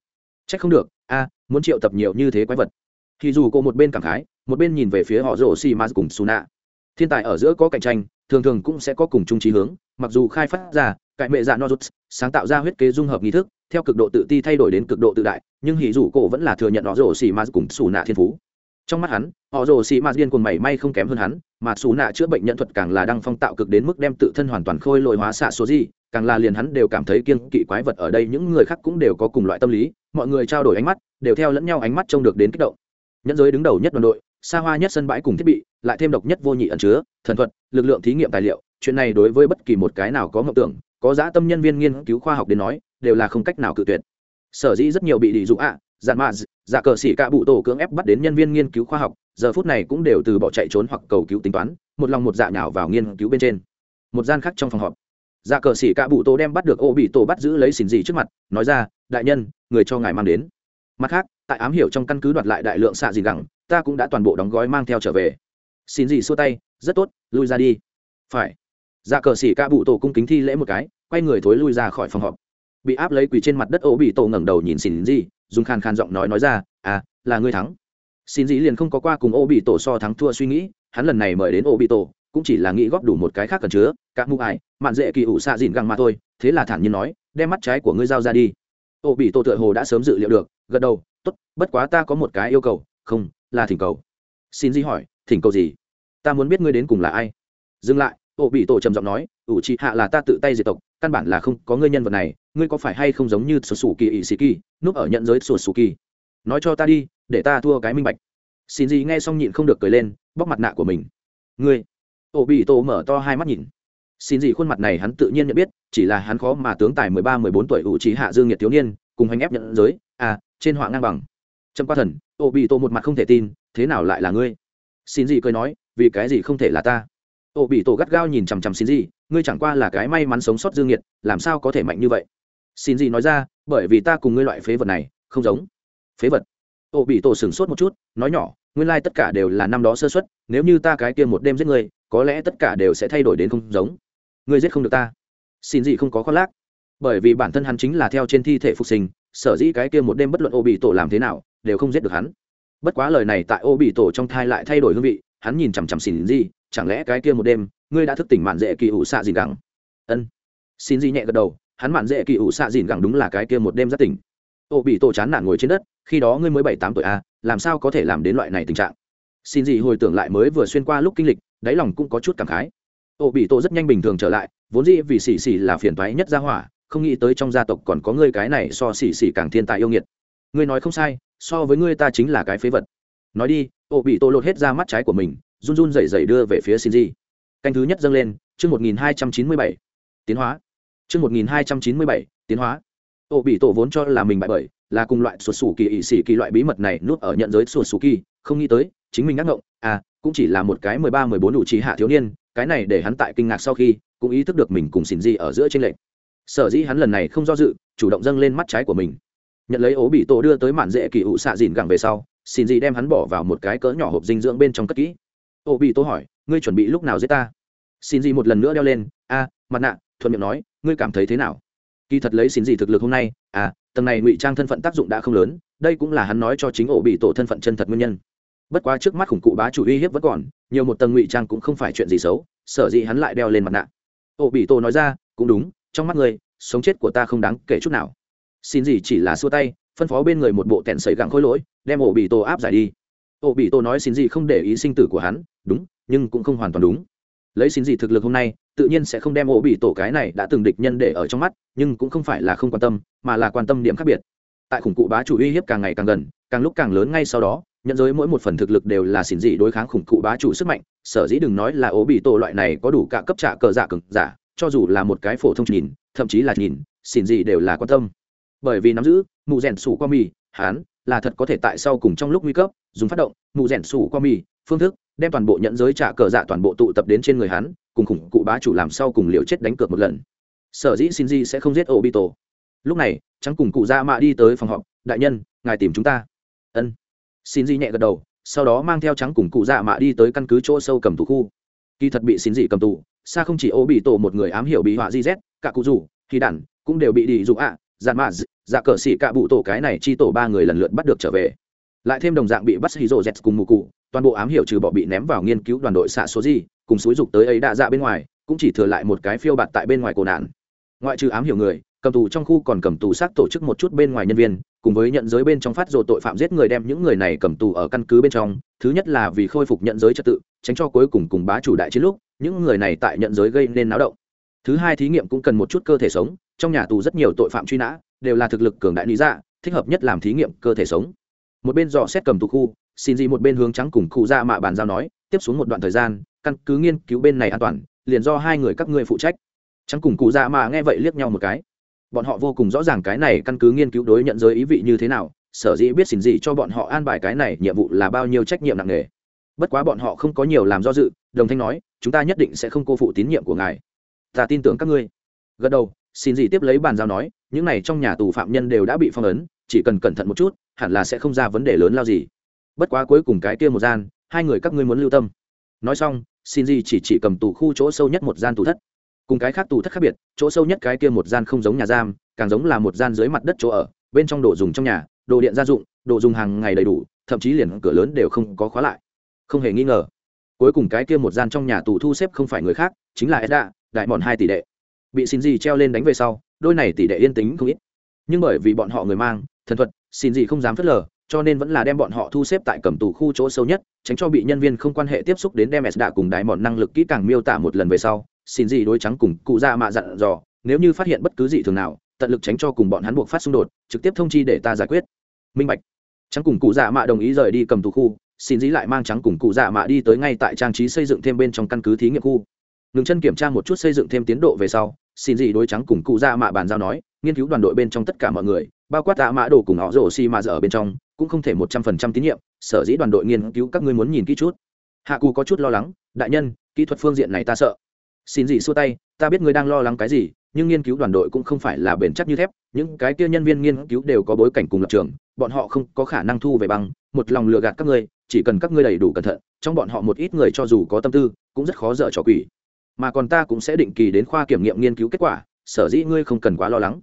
C không được, a, muốn triệu tập nhiều như thế quái vật. Thì dù cô một bên cảm khái, một bên nhìn về phía họ rồ xì cùng xù nạ thiên tài ở giữa có cạnh tranh, thường thường cũng sẽ có cùng chung trí hướng, mặc dù khai phát ra cải mệ dạ nozuts, sáng tạo ra huyết kế dung hợp nghi thức, theo cực độ tự ti thay đổi đến cực độ tự đại, nhưng hỉ dù cổ vẫn là thừa nhận họ rồ xì ma cùng xù nạ thiên phú. Trong mắt hắn, họ rồ xì ma điên cuồng mảy may không kém hơn hắn, mà xù nạ chữa bệnh nhận thuật càng là đang phong tạo cực đến mức đem tự thân hoàn toàn khôi lội hóa xạ số gì, càng là liền hắn đều cảm thấy kiêng kỵ quái vật ở đây những người khác cũng đều có cùng loại tâm lý, mọi người trao đổi ánh mắt, đều theo lẫn nhau ánh mắt trông được đến kích động. Nhẫn giới đứng đầu nhất đoàn đội, xa hoa nhất sân bãi cùng thiết bị, lại thêm độc nhất vô nhị ẩn chứa, thần thuật, lực lượng thí nghiệm tài liệu, chuyện này đối với bất kỳ một cái nào có ngộng tưởng có dã tâm nhân viên nghiên cứu khoa học đến nói đều là không cách nào cự tuyệt. Sở dĩ rất nhiều bị đi dụ ạ à, dạn mạ dạ cờ xỉ cả bụ tổ cưỡng ép bắt đến nhân viên nghiên cứu khoa học giờ phút này cũng đều từ bỏ chạy trốn hoặc cầu cứu tính toán một lòng một dạ nhào vào nghiên cứu bên trên. Một gian khác trong phòng họp dạ cờ xỉ cả bụ tổ đem bắt được ô bị tổ bắt giữ lấy xỉn gì trước mặt nói ra đại nhân người cho ngài mang đến. Mặt khác tại ám hiểu trong căn cứ đoạt lại đại lượng xạ gì gẳng ta cũng đã toàn bộ đóng gói mang theo trở về. Xin gì xua tay rất tốt lui ra đi. Phải dạ cờ xỉ ca bụ tổ cung kính thi lễ một cái, quay người thối lui ra khỏi phòng họp. Bị áp lấy quỳ trên mặt đất ô bị tổ ngẩng đầu nhìn xin gì dùng khan khan giọng nói nói ra à là ngươi thắng. Xin gì liền không có qua cùng ô bị tổ so thắng thua suy nghĩ, hắn lần này mời đến ô bị tổ, cũng chỉ là nghĩ góp đủ một cái khác cần chứa các mụ ải mạn dễ kỳ ủ xạ dìn găng mà thôi, thế là thản nhiên nói, đem mắt trái của ngươi giao ra đi. Ô bị tổ tựa hồ đã sớm dự liệu được, gật đầu, tốt, bất quá ta có một cái yêu cầu, không, là thỉnh cầu. Xin gì hỏi, thỉnh cầu gì? Ta muốn biết ngươi đến cùng là ai. Dừng lại ổ bị tổ trầm giọng nói, ủ trị hạ là ta tự tay diệt tộc, căn bản là không có ngươi nhân vật này, ngươi có phải hay không giống như sổ sủ kỳ ỵ sĩ kỳ, núp ở nhận giới sổ sủ kỳ? Nói cho ta đi, để ta thua cái minh bạch. Xin gì nghe xong nhịn không được cười lên, bóc mặt nạ của mình. Ngươi? Ổ bị tổ mở to hai mắt nhìn. Xin gì khuôn mặt này hắn tự nhiên nhận biết, chỉ là hắn khó mà tướng tài mười ba, mười bốn tuổi ủ trí hạ dương nhiệt thiếu niên, cùng hành ép nhận giới à trên họa ngang bằng. Trâm qua thần, ổ bị tổ một mặt không thể tin, thế nào lại là ngươi? Xin gì cười nói, vì cái gì không thể là ta? Ô bị tổ gắt gao nhìn chằm chằm xin gì ngươi chẳng qua là cái may mắn sống sót dương nhiệt, làm sao có thể mạnh như vậy? Xin gì nói ra, bởi vì ta cùng ngươi loại phế vật này, không giống. Phế vật. Ô bị tổ sửng sốt một chút, nói nhỏ, nguyên lai tất cả đều là năm đó sơ xuất nếu như ta cái kia một đêm giết ngươi, có lẽ tất cả đều sẽ thay đổi đến không giống. Ngươi giết không được ta. Xin gì không có khoác lác. Bởi vì bản thân hắn chính là theo trên thi thể phục sinh, sở dĩ cái kia một đêm bất luận ô bị tổ làm thế nào, đều không giết được hắn. Bất quá lời này tại ô bị tổ trong thai lại thay đổi hương vị, hắn nhìn chằm chằm xin gì chẳng lẽ cái kia một đêm ngươi đã thức tỉnh mạn dễ kỳ ủ xạ dìn gẳng? Ân. Xin di nhẹ gật đầu hắn mạn dễ kỳ ủ xạ dìn gẳng đúng là cái kia một đêm rất tỉnh. Ô bị tổ chán nản ngồi trên đất khi đó ngươi mới bảy tám tuổi a à, làm sao có thể làm đến loại này tình trạng? Xin di hồi tưởng lại mới vừa xuyên qua lúc kinh lịch đáy lòng cũng có chút cảm khái. Ô bị tổ rất nhanh bình thường trở lại vốn dĩ vì xì xì là phiền toái nhất gia hỏa không nghĩ tới trong gia tộc còn có ngươi cái này so xì xì càng thiên tài yêu nghiệt. Ngươi nói không sai so với ngươi ta chính là cái phế vật. Nói đi ô bị tổ lột hết ra mắt trái của mình run run rẩy rẩy đưa về phía Shinji. Canh thứ nhất dâng lên, chương 1297. Tiến hóa. Chương 1297, tiến hóa. Ô bị tổ vốn cho là mình bại bởi, là cùng loại sụt sủ kỳ ỷ sĩ kỳ loại bí mật này nuốt ở nhận giới sụt sủ kỳ, không nghĩ tới, chính mình ngắc ngộng, à, cũng chỉ là một cái 13 14 đủ trí hạ thiếu niên, cái này để hắn tại kinh ngạc sau khi, cũng ý thức được mình cùng Shinji ở giữa trên lệnh. Sở dĩ hắn lần này không do dự, chủ động dâng lên mắt trái của mình. Nhận lấy ố bị tổ đưa tới mạn dễ kỳ ụ xạ dìn gẳng về sau, Shinji đem hắn bỏ vào một cái cỡ nhỏ hộp dinh dưỡng bên trong cất kỹ ô bị tô hỏi, ngươi chuẩn bị lúc nào giết ta? Xin gì một lần nữa đeo lên, a, mặt nạ, thuận miệng nói, ngươi cảm thấy thế nào? Kỳ thật lấy xin gì thực lực hôm nay à tầng này ngụy trang thân phận tác dụng đã không lớn, đây cũng là hắn nói cho chính ổ bị tổ thân phận chân thật nguyên nhân. Bất quá trước mắt khủng cụ bá chủ uy hiếp vẫn còn, nhiều một tầng ngụy trang cũng không phải chuyện gì xấu, sở dĩ hắn lại đeo lên mặt nạ. Ổ bị tổ nói ra, cũng đúng, trong mắt ngươi, sống chết của ta không đáng kể chút nào. Xin gì chỉ là xua tay, phân phó bên người một bộ tẹn sấy gặng khôi lỗi, đem ổ bị tổ áp giải đi. Ổ bị tổ nói xin gì không để ý sinh tử của hắn đúng, nhưng cũng không hoàn toàn đúng. Lấy xin gì thực lực hôm nay, tự nhiên sẽ không đem ổ bị tổ cái này đã từng địch nhân để ở trong mắt, nhưng cũng không phải là không quan tâm, mà là quan tâm điểm khác biệt. Tại khủng cụ bá chủ uy hiếp càng ngày càng gần, càng lúc càng lớn ngay sau đó, nhận giới mỗi một phần thực lực đều là xỉn dị đối kháng khủng cụ bá chủ sức mạnh, sở dĩ đừng nói là ố bị tổ loại này có đủ cả cấp trả cờ dạ giả cực giả, cho dù là một cái phổ thông nhìn, thậm chí là nhìn xỉn dị đều là quan tâm. Bởi vì nắm giữ mụ rèn sủ qua mì, hán, là thật có thể tại sau cùng trong lúc nguy cấp, dùng phát động mụ rèn sủ qua mì, phương thức đem toàn bộ nhận giới trả cờ dạ toàn bộ tụ tập đến trên người hắn cùng khủng cụ bá chủ làm sau cùng liều chết đánh cược một lần. Sở dĩ xin di sẽ không giết ổ bị tổ lúc này trắng cùng cụ Dạ mạ đi tới phòng họp đại nhân ngài tìm chúng ta. Ân. Xin di nhẹ gật đầu sau đó mang theo trắng cùng cụ dạ mạ đi tới căn cứ chỗ sâu cầm tù khu. Kỳ thật bị xin dị cầm tù xa không chỉ ô bị tổ một người ám hiểu bị họa di z cả cụ rủ khi đản cũng đều bị đi dụ ạ à, dạn mạ dạ cờ xỉ cả bụ tổ cái này chi tổ ba người lần lượt bắt được trở về lại thêm đồng dạng bị bắt hí rộ z cùng mù cụ, toàn bộ ám hiểu trừ bỏ bị ném vào nghiên cứu đoàn đội xạ số gì, cùng xúi dục tới ấy đã dạ bên ngoài, cũng chỉ thừa lại một cái phiêu bạt tại bên ngoài cổ nạn. Ngoại trừ ám hiểu người, cầm tù trong khu còn cầm tù xác tổ chức một chút bên ngoài nhân viên, cùng với nhận giới bên trong phát rồ tội phạm giết người đem những người này cầm tù ở căn cứ bên trong, thứ nhất là vì khôi phục nhận giới trật tự, tránh cho cuối cùng cùng bá chủ đại chiến lúc, những người này tại nhận giới gây nên náo động. Thứ hai thí nghiệm cũng cần một chút cơ thể sống, trong nhà tù rất nhiều tội phạm truy nã, đều là thực lực cường đại lý dạ thích hợp nhất làm thí nghiệm cơ thể sống một bên dò xét cầm tù khu, xin gì một bên hướng trắng cùng cụ ra mạ bàn giao nói, tiếp xuống một đoạn thời gian, căn cứ nghiên cứu bên này an toàn, liền do hai người các ngươi phụ trách. Trắng cùng cụ ra mạ nghe vậy liếc nhau một cái. Bọn họ vô cùng rõ ràng cái này căn cứ nghiên cứu đối nhận giới ý vị như thế nào, sở dĩ biết xin gì cho bọn họ an bài cái này nhiệm vụ là bao nhiêu trách nhiệm nặng nề. Bất quá bọn họ không có nhiều làm do dự, đồng thanh nói, chúng ta nhất định sẽ không cô phụ tín nhiệm của ngài. Ta tin tưởng các ngươi. Gật đầu, xin gì tiếp lấy bàn giao nói, những này trong nhà tù phạm nhân đều đã bị phong ấn chỉ cần cẩn thận một chút, hẳn là sẽ không ra vấn đề lớn lao gì. Bất quá cuối cùng cái kia một gian, hai người các ngươi muốn lưu tâm. Nói xong xin gì chỉ chỉ cầm tù khu chỗ sâu nhất một gian tù thất. Cùng cái khác tù thất khác biệt, chỗ sâu nhất cái kia một gian không giống nhà giam, càng giống là một gian dưới mặt đất chỗ ở, bên trong đồ dùng trong nhà, đồ điện gia dụng, đồ dùng hàng ngày đầy đủ, thậm chí liền cửa lớn đều không có khóa lại. Không hề nghi ngờ, cuối cùng cái kia một gian trong nhà tù thu xếp không phải người khác, chính là edda, đại bọn hai tỷ đệ. Bị xin gì treo lên đánh về sau, đôi này tỷ đệ yên tính không ít. Nhưng bởi vì bọn họ người mang thần thuật, xin gì không dám phớt lờ, cho nên vẫn là đem bọn họ thu xếp tại cầm tù khu chỗ sâu nhất, tránh cho bị nhân viên không quan hệ tiếp xúc đến đem s đã cùng đại mòn năng lực kỹ càng miêu tả một lần về sau, xin gì đối trắng cùng cụ ra mạ dặn dò, nếu như phát hiện bất cứ gì thường nào, tận lực tránh cho cùng bọn hắn buộc phát xung đột, trực tiếp thông chi để ta giải quyết. Minh bạch. Trắng cùng cụ dạ mạ đồng ý rời đi cầm tù khu, xin dĩ lại mang trắng cùng cụ dạ mạ đi tới ngay tại trang trí xây dựng thêm bên trong căn cứ thí nghiệm khu. Ngừng chân kiểm tra một chút xây dựng thêm tiến độ về sau, xin dĩ đối trắng cùng cụ dạ mạ bàn giao nói, nghiên cứu đoàn đội bên trong tất cả mọi người bao quát tạ mã đồ cùng họ rổ xi mà giờ ở bên trong, cũng không thể một trăm phần trăm tín nhiệm, sở dĩ đoàn đội nghiên cứu các ngươi muốn nhìn kỹ chút. Hạ cù có chút lo lắng, đại nhân, kỹ thuật phương diện này ta sợ. Xin gì xua tay, ta biết ngươi đang lo lắng cái gì, nhưng nghiên cứu đoàn đội cũng không phải là bền chắc như thép, những cái kia nhân viên nghiên cứu đều có bối cảnh cùng lập trường, bọn họ không có khả năng thu về bằng, một lòng lừa gạt các ngươi, chỉ cần các ngươi đầy đủ cẩn thận, trong bọn họ một ít người cho dù có tâm tư, cũng rất khó dở trò quỷ. Mà còn ta cũng sẽ định kỳ đến khoa kiểm nghiệm nghiên cứu kết quả, sở dĩ ngươi không cần quá lo lắng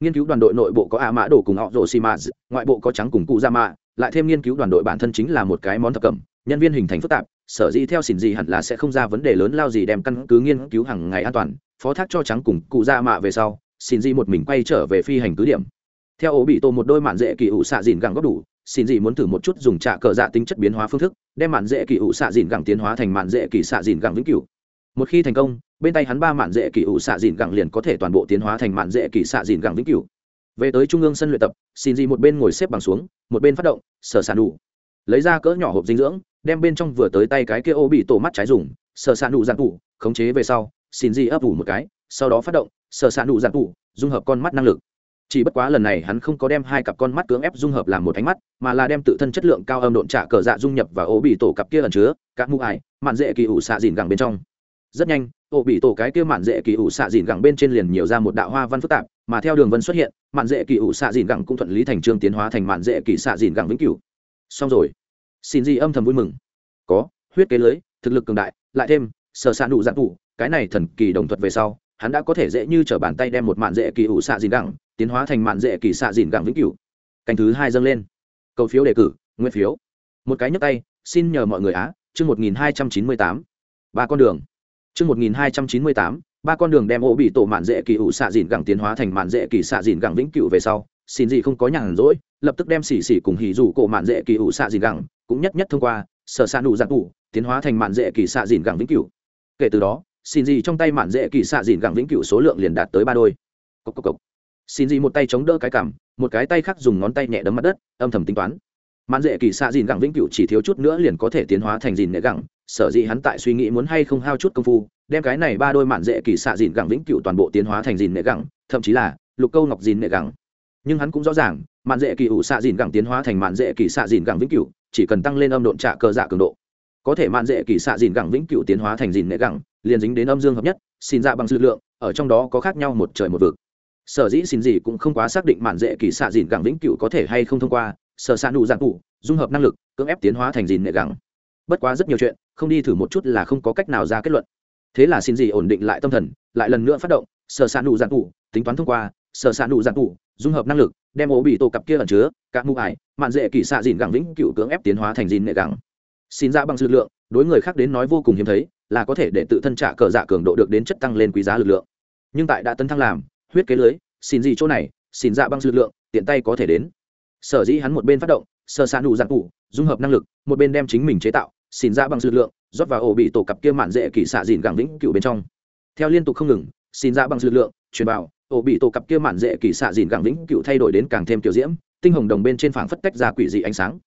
nghiên cứu đoàn đội nội bộ có a mã đổ cùng họ rồ xi mã ngoại bộ có trắng cùng cụ ra mạ lại thêm nghiên cứu đoàn đội bản thân chính là một cái món thập cẩm. Nhân viên hình thành phức tạp, sở dĩ theo xỉn gì hẳn là sẽ không ra vấn đề lớn lao gì đem căn cứ nghiên cứu hàng ngày an toàn. Phó thác cho trắng cùng cụ ra mạ về sau, xỉn gì một mình quay trở về phi hành cứ điểm. Theo ổ bị tổ một đôi mạn dễ kỳ ủ xạ dìn gẳng góc đủ xin gì muốn thử một chút dùng trạ cờ dạ tính chất biến hóa phương thức, đem mạn dễ kỳ ủ xạ dìn gẳng tiến hóa thành mạn dễ kỳ xạ dìn gẳng vĩnh cửu một khi thành công, bên tay hắn ba mạn dễ kỷ ủ xạ dìn gẳng liền có thể toàn bộ tiến hóa thành mạn dễ kỷ xạ dìn gẳng vĩnh cửu. Về tới trung ương sân luyện tập, xin gì một bên ngồi xếp bằng xuống, một bên phát động, sở sản đủ lấy ra cỡ nhỏ hộp dinh dưỡng, đem bên trong vừa tới tay cái kia ô bị tổ mắt trái dùng, sở sản đủ giặc tủ, khống chế về sau, xin gì ấp ủ một cái, sau đó phát động, sở sản đủ giặc tủ, dung hợp con mắt năng lực. Chỉ bất quá lần này hắn không có đem hai cặp con mắt cưỡng ép dung hợp làm một ánh mắt, mà là đem tự thân chất lượng cao âm độn trả cờ dạ dung nhập và ô bị tổ cặp kia ẩn chứa các mũ ải, mạn dễ kỳ ủ xạ dìn gẳng bên trong rất nhanh ổ bị tổ cái kia mạn dễ kỳ ủ xạ dìn gẳng bên trên liền nhiều ra một đạo hoa văn phức tạp, mà theo đường vân xuất hiện, mạn dễ kỳ ủ xạ dìn gẳng cũng thuận lý thành trương tiến hóa thành mạn dễ kỳ xạ dìn gẳng vĩnh cửu. Xong rồi. Xin gì âm thầm vui mừng. Có, huyết kế lưới, thực lực cường đại, lại thêm, sở s ạ nụ giặc tụ cái này thần kỳ đồng thuật về sau, hắn đã có thể dễ như t r ở bàn tay đem một mạn dễ kỳ ủ xạ dìn gẳng, tiến hóa thành mạn dễ kỳ xạ dìn gẳng vĩnh cửu. Canh thứ hai dâng lên. Cầu phiếu đề cử, nguyên phiếu. Một cái nhấp tay, xin nhờ mọi người á, chương một nghìn hai trăm chín mươi tám. Ba con đường chương một nghìn hai trăm chín mươi tám, ba con đường đem ổ bị tổ mạn dễ kỳ ủ xạ dìn gẳng tiến hóa thành mạn dễ kỳ xạ dìn gẳng vĩnh cửu về sau, xin gì không có nhàn rỗi, lập tức đem xỉ xỉ cùng hỉ rủ cổ mạn dễ kỳ ủ xạ dìn gẳng, cũng nhất nhất thông qua, sở s đủ dạng giặc tiến hóa thành mạn dễ kỳ xạ dìn gẳng vĩnh cửu. Kể từ đó, xin gì trong tay mạn dễ kỳ xạ dìn gẳng vĩnh cửu số lượng liền đạt tới ba đôi. Cốc cốc cốc. xin gì một tay chống đỡ cái cằm, một cái tay khác dùng ngón tay nhẹ đấm mặt đất, âm thầm tính toán mãn dễ kỳ xạ dìn gẳng vĩnh cửu chỉ thiếu chút nữa liền có thể tiến hóa thành dìn nệ gẳng. Sở dĩ hắn tại suy nghĩ muốn hay không hao chút công phu, đem cái này ba đôi mạn dễ kỳ xạ dìn gẳng vĩnh cửu toàn bộ tiến hóa thành dìn nệ gẳng, thậm chí là lục câu ngọc dìn nệ gẳng. Nhưng hắn cũng rõ ràng mạn dễ kỳ ủ xạ dìn gẳng tiến hóa thành mạn dễ kỳ xạ dìn gẳng vĩnh cửu, chỉ cần tăng lên âm độn trả cơ dạ cường độ, có thể mạn dễ kỳ xạ dìn gẳng vĩnh cửu tiến hóa thành dìn nệ gẳng, liền dính đến âm dương hợp nhất, xin ra bằng dư lượng, ở trong đó có khác nhau một trời một vực. Sở dĩ xin gì cũng không quá xác định mạn dễ kỳ xạ dìn gẳng vĩnh cửu có thể hay không thông qua sở s ạ nụ dạng cụ, dung hợp năng lực, cưỡng ép tiến hóa thành dìn nệ gẳng. Bất quá rất nhiều chuyện, không đi thử một chút là không có cách nào ra kết luận. Thế là xin gì ổn định lại tâm thần, lại lần nữa phát động, sở s ạ nụ dạng cụ, tính toán thông qua, sở s ạ nụ dạng cụ, dung hợp năng lực, đem ổ bị tổ cặp kia ẩn chứa các mụ ải, mạn dễ kỷ xạ dìn gẳng vĩnh cựu cưỡng ép tiến hóa thành dìn nệ gẳng. Xin ra bằng lực lượng, đối người khác đến nói vô cùng hiếm thấy, là có thể để tự thân trả cờ dạ cường độ được đến chất tăng lên quý giá lực lượng. Nhưng tại đã tấn thăng làm, huyết kế lưới, xin gì chỗ này, xin dạ băng dư lượng, tiện tay có thể đến sở dĩ hắn một bên phát động, sơ xa nụ giặc cụ, dung hợp năng lực, một bên đem chính mình chế tạo xin ra bằng dư lượng, rót vào ổ bị tổ cặp kia mạn dễ kỳ xạ dìn gẳng vĩnh cựu bên trong. Theo liên tục không ngừng xin ra bằng dư lượng, truyền vào, ổ bị tổ cặp kia mạn dễ kỳ xạ dìn gẳng vĩnh cựu thay đổi đến càng thêm kiểu diễm, tinh hồng đồng bên trên phảng phất tách ra quỷ dị ánh sáng.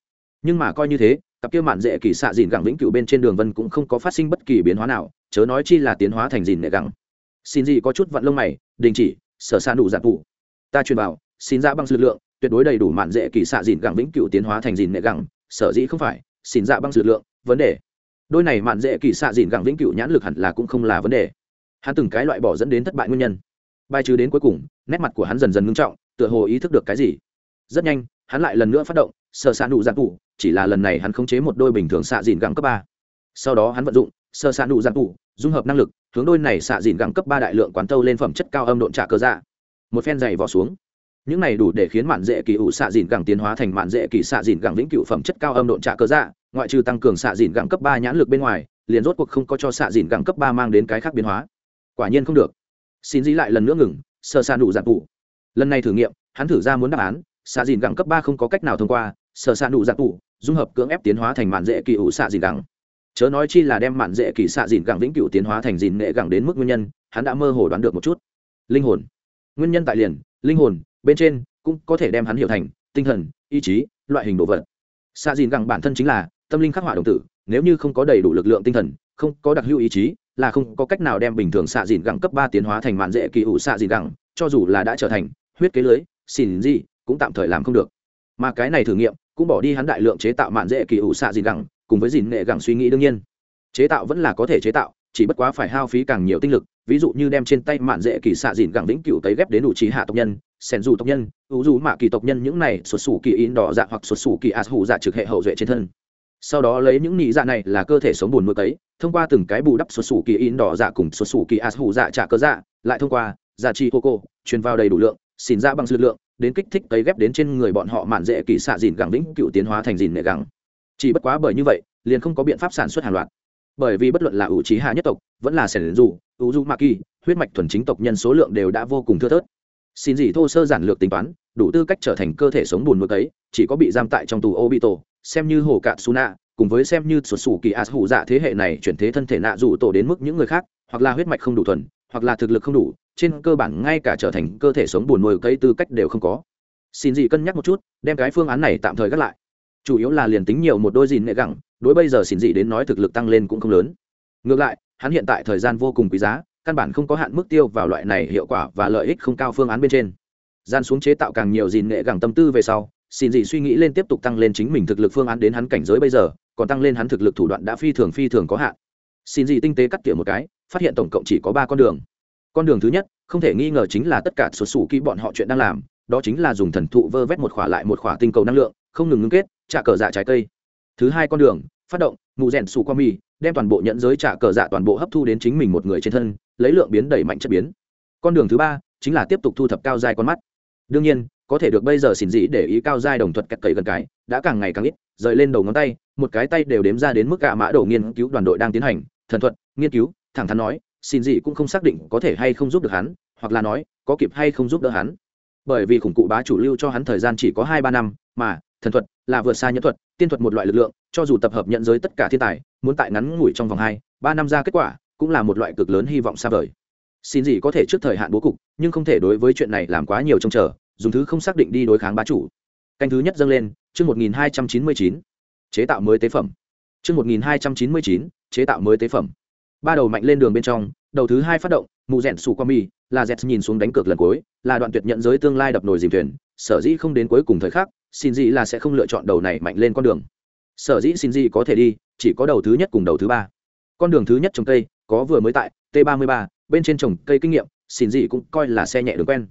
Nhưng mà coi như thế, cặp kia mạn dễ kỳ xạ dìn gẳng vĩnh cựu bên trên đường vân cũng không có phát sinh bất kỳ biến hóa nào, chớ nói chi là tiến hóa thành dìn nệ gẳng. Xin gì có chút vận lông mày, đình chỉ, sở xa đủ giặc cụ. Ta truyền vào xin ra bằng dư lượng tuyệt đối đầy đủ mạn dễ kỳ xạ dìn gẳng vĩnh cựu tiến hóa thành dìn nệ gẳng, sở dĩ không phải xin dạ băng lực lượng, vấn đề. Đôi này mạn dễ kỳ xạ dìn gẳng vĩnh cựu nhãn lực hẳn là cũng không là vấn đề. Hắn từng cái loại bỏ dẫn đến thất bại nguyên nhân. Bài trừ đến cuối cùng, nét mặt của hắn dần dần ngưng trọng, tựa hồ ý thức được cái gì. Rất nhanh, hắn lại lần nữa phát động, sơ xạ nụ dạ giặc cụ chỉ là lần này hắn khống chế một đôi bình thường xạ dìn gẳng cấp ba. Sau đó hắn vận dụng, sơ xạ nụ dạ giặc cụ dung hợp năng lực, hướng đôi này xạ dìn gẳng cấp ba đại lượng quán tâu lên phẩm chất cao âm độn trả cơ dạ. Một phen dày vỏ xuống những này đủ để khiến mạn dễ kỳ ủ xạ dìn gẳng tiến hóa thành mạn dễ kỳ xạ dìn gẳng vĩnh cựu phẩm chất cao âm độn trả cơ dạ ngoại trừ tăng cường xạ dìn gẳng cấp ba nhãn lực bên ngoài, liền rốt cuộc không có cho xạ dìn gẳng cấp ba mang đến cái khác biến hóa. Quả nhiên không được. Xin dĩ lại lần nữa ngừng, sơ xa nụ giặc cụ lần này thử nghiệm, hắn thử ra muốn đáp án, xạ dìn gẳng cấp ba không có cách nào thông qua, sơ xa nụ giặc cụ dung hợp cưỡng ép tiến hóa thành mạn dễ kỳ ủ xạ dìn gẳng. Chớ nói chi là đem mạn dễ kỳ xạ dìn gẳng vĩnh cửu tiến hóa thành dìn nghệ gẳng đến mức nguyên nhân, hắn đã mơ hồ đoán được một chút. Linh hồn. Nguyên nhân tại liền, linh hồn bên trên cũng có thể đem hắn hiểu thành tinh thần, ý chí, loại hình đồ vật. Xạ dìn gẳng bản thân chính là tâm linh khắc họa đồng tử, nếu như không có đầy đủ lực lượng tinh thần, không có đặc hữu ý chí, là không có cách nào đem bình thường xạ dìn gẳng cấp ba tiến hóa thành mạn dễ kỳ ủ xạ dìn gẳng cho dù là đã trở thành huyết kế lưới xin gì cũng tạm thời làm không được. Mà cái này thử nghiệm cũng bỏ đi hắn đại lượng chế tạo mạn dễ kỳ ủ xạ dìn gẳng cùng với dìn nghệ gẳng suy nghĩ đương nhiên. Chế tạo vẫn là có thể chế tạo chỉ bất quá phải hao phí càng nhiều tinh lực, ví dụ như đem trên tay mạn dễ kỳ xạ dìn gẳng vĩnh cựu tấy ghép đến đủ trí hạ tộc nhân sen dù tộc nhân ưu dù mạ kỳ tộc nhân những này, xuất xù kỳ in đỏ dạ hoặc xuất xù kỳ ạt hủ dạ trực hệ hậu duệ trên thân. Sau đó lấy những nị dạ này là cơ thể sống buồn nuôi cấy thông qua từng cái bù đắp xuất xù kỳ in đỏ dạ cùng xuất xù kỳ ạt hủ dạ trả cơ dạ lại thông qua dạ chi hô cô, truyền vào đầy đủ lượng xin ra dạ bằng lực lượng, đến kích thích cấy ghép đến trên người bọn họ mạn dễ kỳ xạ dìn gẳng vĩnh cựu tiến hóa thành dìn nệ gẳng. Chỉ bất quá bởi như vậy, liền không có biện pháp sản xuất hàng loạt bởi vì bất luận là ủ trí hạ nhất tộc, vẫn là sẻn dù ủ du ma kỳ, huyết mạch thuần chính tộc nhân số lượng đều đã vô cùng thưa thớt. Xin gì thô sơ giản lược tính toán, đủ tư cách trở thành cơ thể sống bùn mực ấy, chỉ có bị giam tại trong tù obito, xem như hồ cạn suna cùng với xem như sụt sủ kỳ as hủ dạ thế hệ này chuyển thế thân thể nạ dù tổ đến mức những người khác, hoặc là huyết mạch không đủ thuần, hoặc là thực lực không đủ, trên cơ bản ngay cả trở thành cơ thể sống buồn nuôi cây tư cách đều không có. Xin gì cân nhắc một chút, đem cái phương án này tạm thời gác lại chủ yếu là liền tính nhiều một đôi dìn nệ gẳng, đối bây giờ xin dị đến nói thực lực tăng lên cũng không lớn. Ngược lại, hắn hiện tại thời gian vô cùng quý giá, căn bản không có hạn mức tiêu vào loại này hiệu quả và lợi ích không cao phương án bên trên. Gian xuống chế tạo càng nhiều dìn nệ gẳng tâm tư về sau xin dị suy nghĩ lên tiếp tục tăng lên chính mình thực lực phương án đến hắn cảnh giới bây giờ, còn tăng lên hắn thực lực thủ đoạn đã phi thường phi thường có hạn. Xin dị tinh tế cắt tỉa một cái, phát hiện tổng cộng chỉ có ba con đường. Con đường thứ nhất, không thể nghi ngờ chính là tất cả số sủ kỹ bọn họ chuyện đang làm, đó chính là dùng thần thụ vơ vét một khỏa lại một khỏa tinh cầu năng lượng không ngừng ngưng kết, trả cờ dạ trái cây. Thứ hai con đường, phát động mụ rèn sủ qua mi đem toàn bộ nhận giới trả cờ dạ toàn bộ hấp thu đến chính mình một người trên thân, lấy lượng biến đẩy mạnh chất biến. Con đường thứ ba, chính là tiếp tục thu thập cao dài con mắt. Đương nhiên, có thể được bây giờ xỉn dị để ý cao dài đồng thuật cắt cậy gần cái, đã càng ngày càng ít, rời lên đầu ngón tay, một cái tay đều đếm ra đến mức cả mã đầu nghiên cứu đoàn đội đang tiến hành, thần thuật, nghiên cứu, thẳng thắn nói xin dị cũng không xác định có thể hay không giúp được hắn, hoặc là nói, có kịp hay không giúp đỡ hắn. Bởi vì khủng cụ bá chủ lưu cho hắn thời gian chỉ có hai ba năm, mà thần thuật, là vượt xa nhẫn thuật, tiên thuật một loại lực lượng, cho dù tập hợp nhận giới tất cả thiên tài, muốn tại ngắn ngủi trong vòng hai, ba năm ra kết quả, cũng là một loại cực lớn hy vọng xa vời. Xin gì có thể trước thời hạn bố cục, nhưng không thể đối với chuyện này làm quá nhiều trông chờ, dùng thứ không xác định đi đối kháng bá chủ. Canh thứ nhất dâng lên, chương một nghìn hai trăm chín mươi chín, chế tạo mới tế phẩm. Chương một nghìn hai trăm chín mươi chín, chế tạo mới tế phẩm. Ba đầu mạnh lên đường bên trong, đầu thứ hai phát động mụ rẽn xù qua mi, là z nhìn xuống đánh cược lần cuối, là đoạn tuyệt nhận giới tương lai đập nồi dìm thuyền, sở dĩ không đến cuối cùng thời khắc xin gì là sẽ không lựa chọn đầu này mạnh lên con đường. Sở dĩ xin gì có thể đi, chỉ có đầu thứ nhất cùng đầu thứ ba. Con đường thứ nhất trồng cây, có vừa mới tại, t 33 bên trên trồng cây kinh nghiệm, xin gì cũng coi là xe nhẹ đường quen.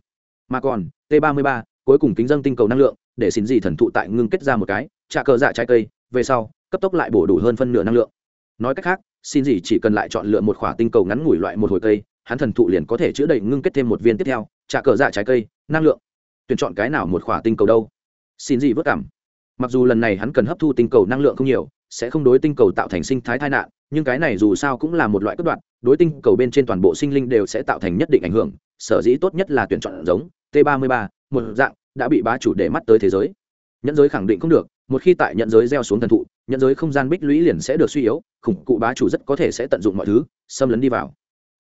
Mà còn, t 33 cuối cùng kính dâng tinh cầu năng lượng, để xin gì thần thụ tại ngưng kết ra một cái, trả cờ dạ trái cây, về sau, cấp tốc lại bổ đủ hơn phân nửa năng lượng. Nói cách khác, xin gì chỉ cần lại chọn lựa một khỏa tinh cầu ngắn ngủi loại một hồi cây, hắn thần thụ liền có thể chữa đầy ngưng kết thêm một viên tiếp theo, trả cờ dạ trái cây, năng lượng. Tuyển chọn cái nào một khỏa tinh cầu đâu? Xin gì vất cảm. Mặc dù lần này hắn cần hấp thu tinh cầu năng lượng không nhiều, sẽ không đối tinh cầu tạo thành sinh thái tai nạn, nhưng cái này dù sao cũng là một loại cất đoạn, đối tinh cầu bên trên toàn bộ sinh linh đều sẽ tạo thành nhất định ảnh hưởng, sở dĩ tốt nhất là tuyển chọn giống t 33 một dạng, đã bị bá chủ để mắt tới thế giới. Nhẫn giới khẳng định không được, một khi tại nhận giới gieo xuống thần thụ nhận giới không gian bích lũy liền sẽ được suy yếu, khủng cụ bá chủ rất có thể sẽ tận dụng mọi thứ, xâm lấn đi vào.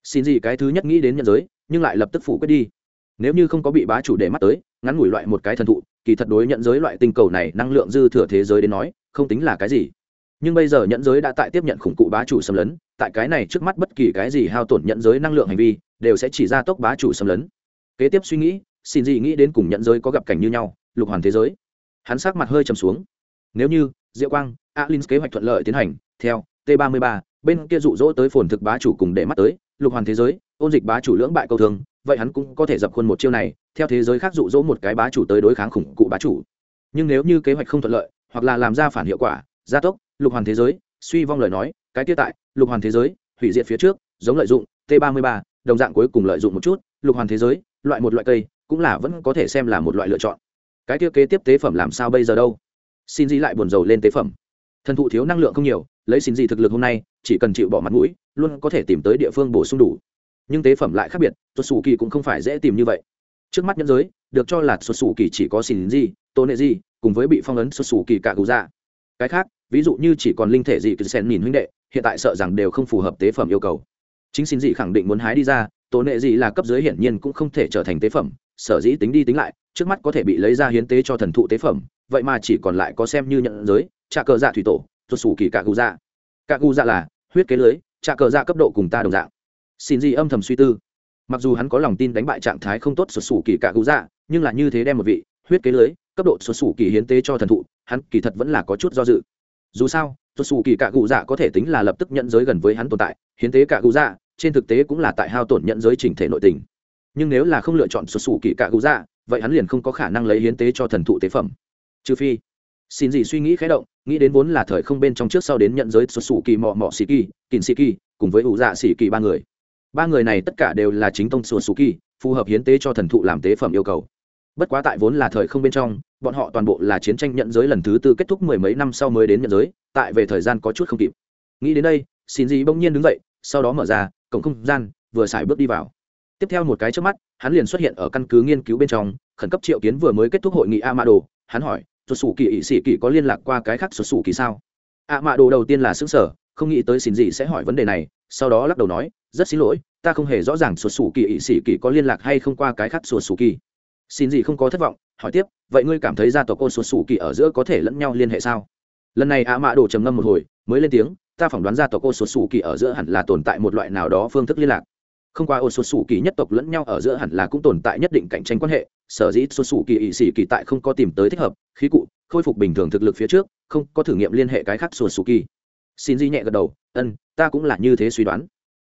Xin gì cái thứ nhất nghĩ đến nhận giới, nhưng lại lập tức phủ quyết đi nếu như không có bị bá chủ để mắt tới, ngắn ngủi loại một cái thần thụ, kỳ thật đối nhận giới loại tinh cầu này năng lượng dư thừa thế giới đến nói, không tính là cái gì. Nhưng bây giờ nhận giới đã tại tiếp nhận khủng cụ bá chủ xâm lấn, tại cái này trước mắt bất kỳ cái gì hao tổn nhận giới năng lượng hành vi, đều sẽ chỉ ra tốc bá chủ xâm lấn. Kế tiếp suy nghĩ, xin gì nghĩ đến cùng nhận giới có gặp cảnh như nhau, lục hoàn thế giới. Hắn sắc mặt hơi trầm xuống. Nếu như, diệu quang, alin kế hoạch thuận lợi tiến hành, theo, t 33 bên kia rụ rỗ tới phồn thực bá chủ cùng để mắt tới, lục hoàn thế giới, ôn dịch bá chủ lưỡng bại câu thường vậy hắn cũng có thể dập khuôn một chiêu này, theo thế giới khác dụ dỗ một cái bá chủ tới đối kháng khủng cụ bá chủ. Nhưng nếu như kế hoạch không thuận lợi, hoặc là làm ra phản hiệu quả, gia tốc, lục hoàn thế giới, suy vong lời nói, cái tiết tại, lục hoàn thế giới, hủy diệt phía trước, giống lợi dụng t 33 đồng dạng cuối cùng lợi dụng một chút, lục hoàn thế giới, loại một loại cây, cũng là vẫn có thể xem là một loại lựa chọn. Cái tiêu kế tiếp tế phẩm làm sao bây giờ đâu? Xin gì lại buồn rầu lên tế phẩm. Thần thụ thiếu năng lượng không nhiều, lấy xin gì thực lực hôm nay, chỉ cần chịu bỏ mặt mũi, luôn có thể tìm tới địa phương bổ sung đủ nhưng tế phẩm lại khác biệt xuất xù kỳ cũng không phải dễ tìm như vậy trước mắt nhẫn giới, được cho là xuất xù kỳ chỉ có xin gì tô nệ gì cùng với bị phong ấn xuất xù kỳ cả cụ ra. cái khác, ví dụ như chỉ còn linh thể gì cứ sen nhìn huynh đệ, hiện tại sợ rằng đều không phù hợp tế phẩm yêu cầu chính xin gì khẳng định muốn hái đi ra tổ nệ gì là cấp dưới hiển nhiên cũng không thể trở thành tế phẩm, sở dĩ tính đi tính lại, trước mắt có thể bị lấy ra hiến tế cho thần thụ tế phẩm, vậy mà chỉ còn lại có xem như nhận giới trà cờ dạ thủy tổ xuất xù kỳ cạ cụ ra. cạ cụ ra là, huyết kế lưới trà cờ dạ cấp độ cùng ta đồng dạng xin gì âm thầm suy tư. Mặc dù hắn có lòng tin đánh bại trạng thái không tốt sụt sủ kỳ cạ cụ dạ nhưng là như thế đem một vị huyết kế lưới, cấp độ sụt sủ kỳ hiến tế cho thần thụ, hắn kỳ thật vẫn là có chút do dự. Dù sao sụt sủ kỳ cạ cụ dạ có thể tính là lập tức nhận giới gần với hắn tồn tại, hiến tế cạ cụ dạ trên thực tế cũng là tại hao tổn nhận giới chỉnh thể nội tình. Nhưng nếu là không lựa chọn sụt sủ kỳ cạ cụ dạ vậy hắn liền không có khả năng lấy hiến tế cho thần thụ tế phẩm. Trừ phi, xin gì suy nghĩ khé động, nghĩ đến vốn là thời không bên trong trước sau đến nhận giới sụt sủ kỳ mọ mọ xì kỳ, kìn xì kỳ, cùng với ủ dạ xì kỳ ba người ba người này tất cả đều là chính tông sùa sù kỳ, phù hợp hiến tế cho thần thụ làm tế phẩm yêu cầu. Bất quá tại vốn là thời không bên trong, bọn họ toàn bộ là chiến tranh nhận giới lần thứ tư kết thúc mười mấy năm sau mới đến nhận giới, tại về thời gian có chút không kịp. Nghĩ đến đây, xin gì bỗng nhiên đứng dậy, sau đó mở ra, cổng không gian, vừa xài bước đi vào. Tiếp theo một cái trước mắt, hắn liền xuất hiện ở căn cứ nghiên cứu bên trong, khẩn cấp triệu kiến vừa mới kết thúc hội nghị amado. Hắn hỏi xuất xù kỳ ỵ sĩ kỳ có liên lạc qua cái khác xuất xù kỳ sao? Amado đầu tiên là xứng sở không nghĩ tới xin gì sẽ hỏi vấn đề này, sau đó lắc đầu nói, rất xin lỗi ta không hề rõ ràng sụt xù kỳ ỵ sĩ kỳ có liên lạc hay không qua cái khác sụt xù kỳ. Xin gì không có thất vọng, hỏi tiếp, vậy ngươi cảm thấy gia tộc cô sụt xù kỳ ở giữa có thể lẫn nhau liên hệ sao? Lần này ạ mạ đồ trầm ngâm một hồi, mới lên tiếng, ta phỏng đoán gia tộc cô sụt xù kỳ ở giữa hẳn là tồn tại một loại nào đó phương thức liên lạc. Không qua ô sụt xù kỳ nhất tộc lẫn nhau ở giữa hẳn là cũng tồn tại nhất định cạnh tranh quan hệ, sở dĩ sụt xù kỳ ỵ sĩ kỳ tại không có tìm tới thích hợp, khí cụ, khôi phục bình thường thực lực phía trước, không có thử nghiệm liên hệ cái khác sụt xù kỳ. Xin di nhẹ gật đầu ân ta cũng là như thế suy đoán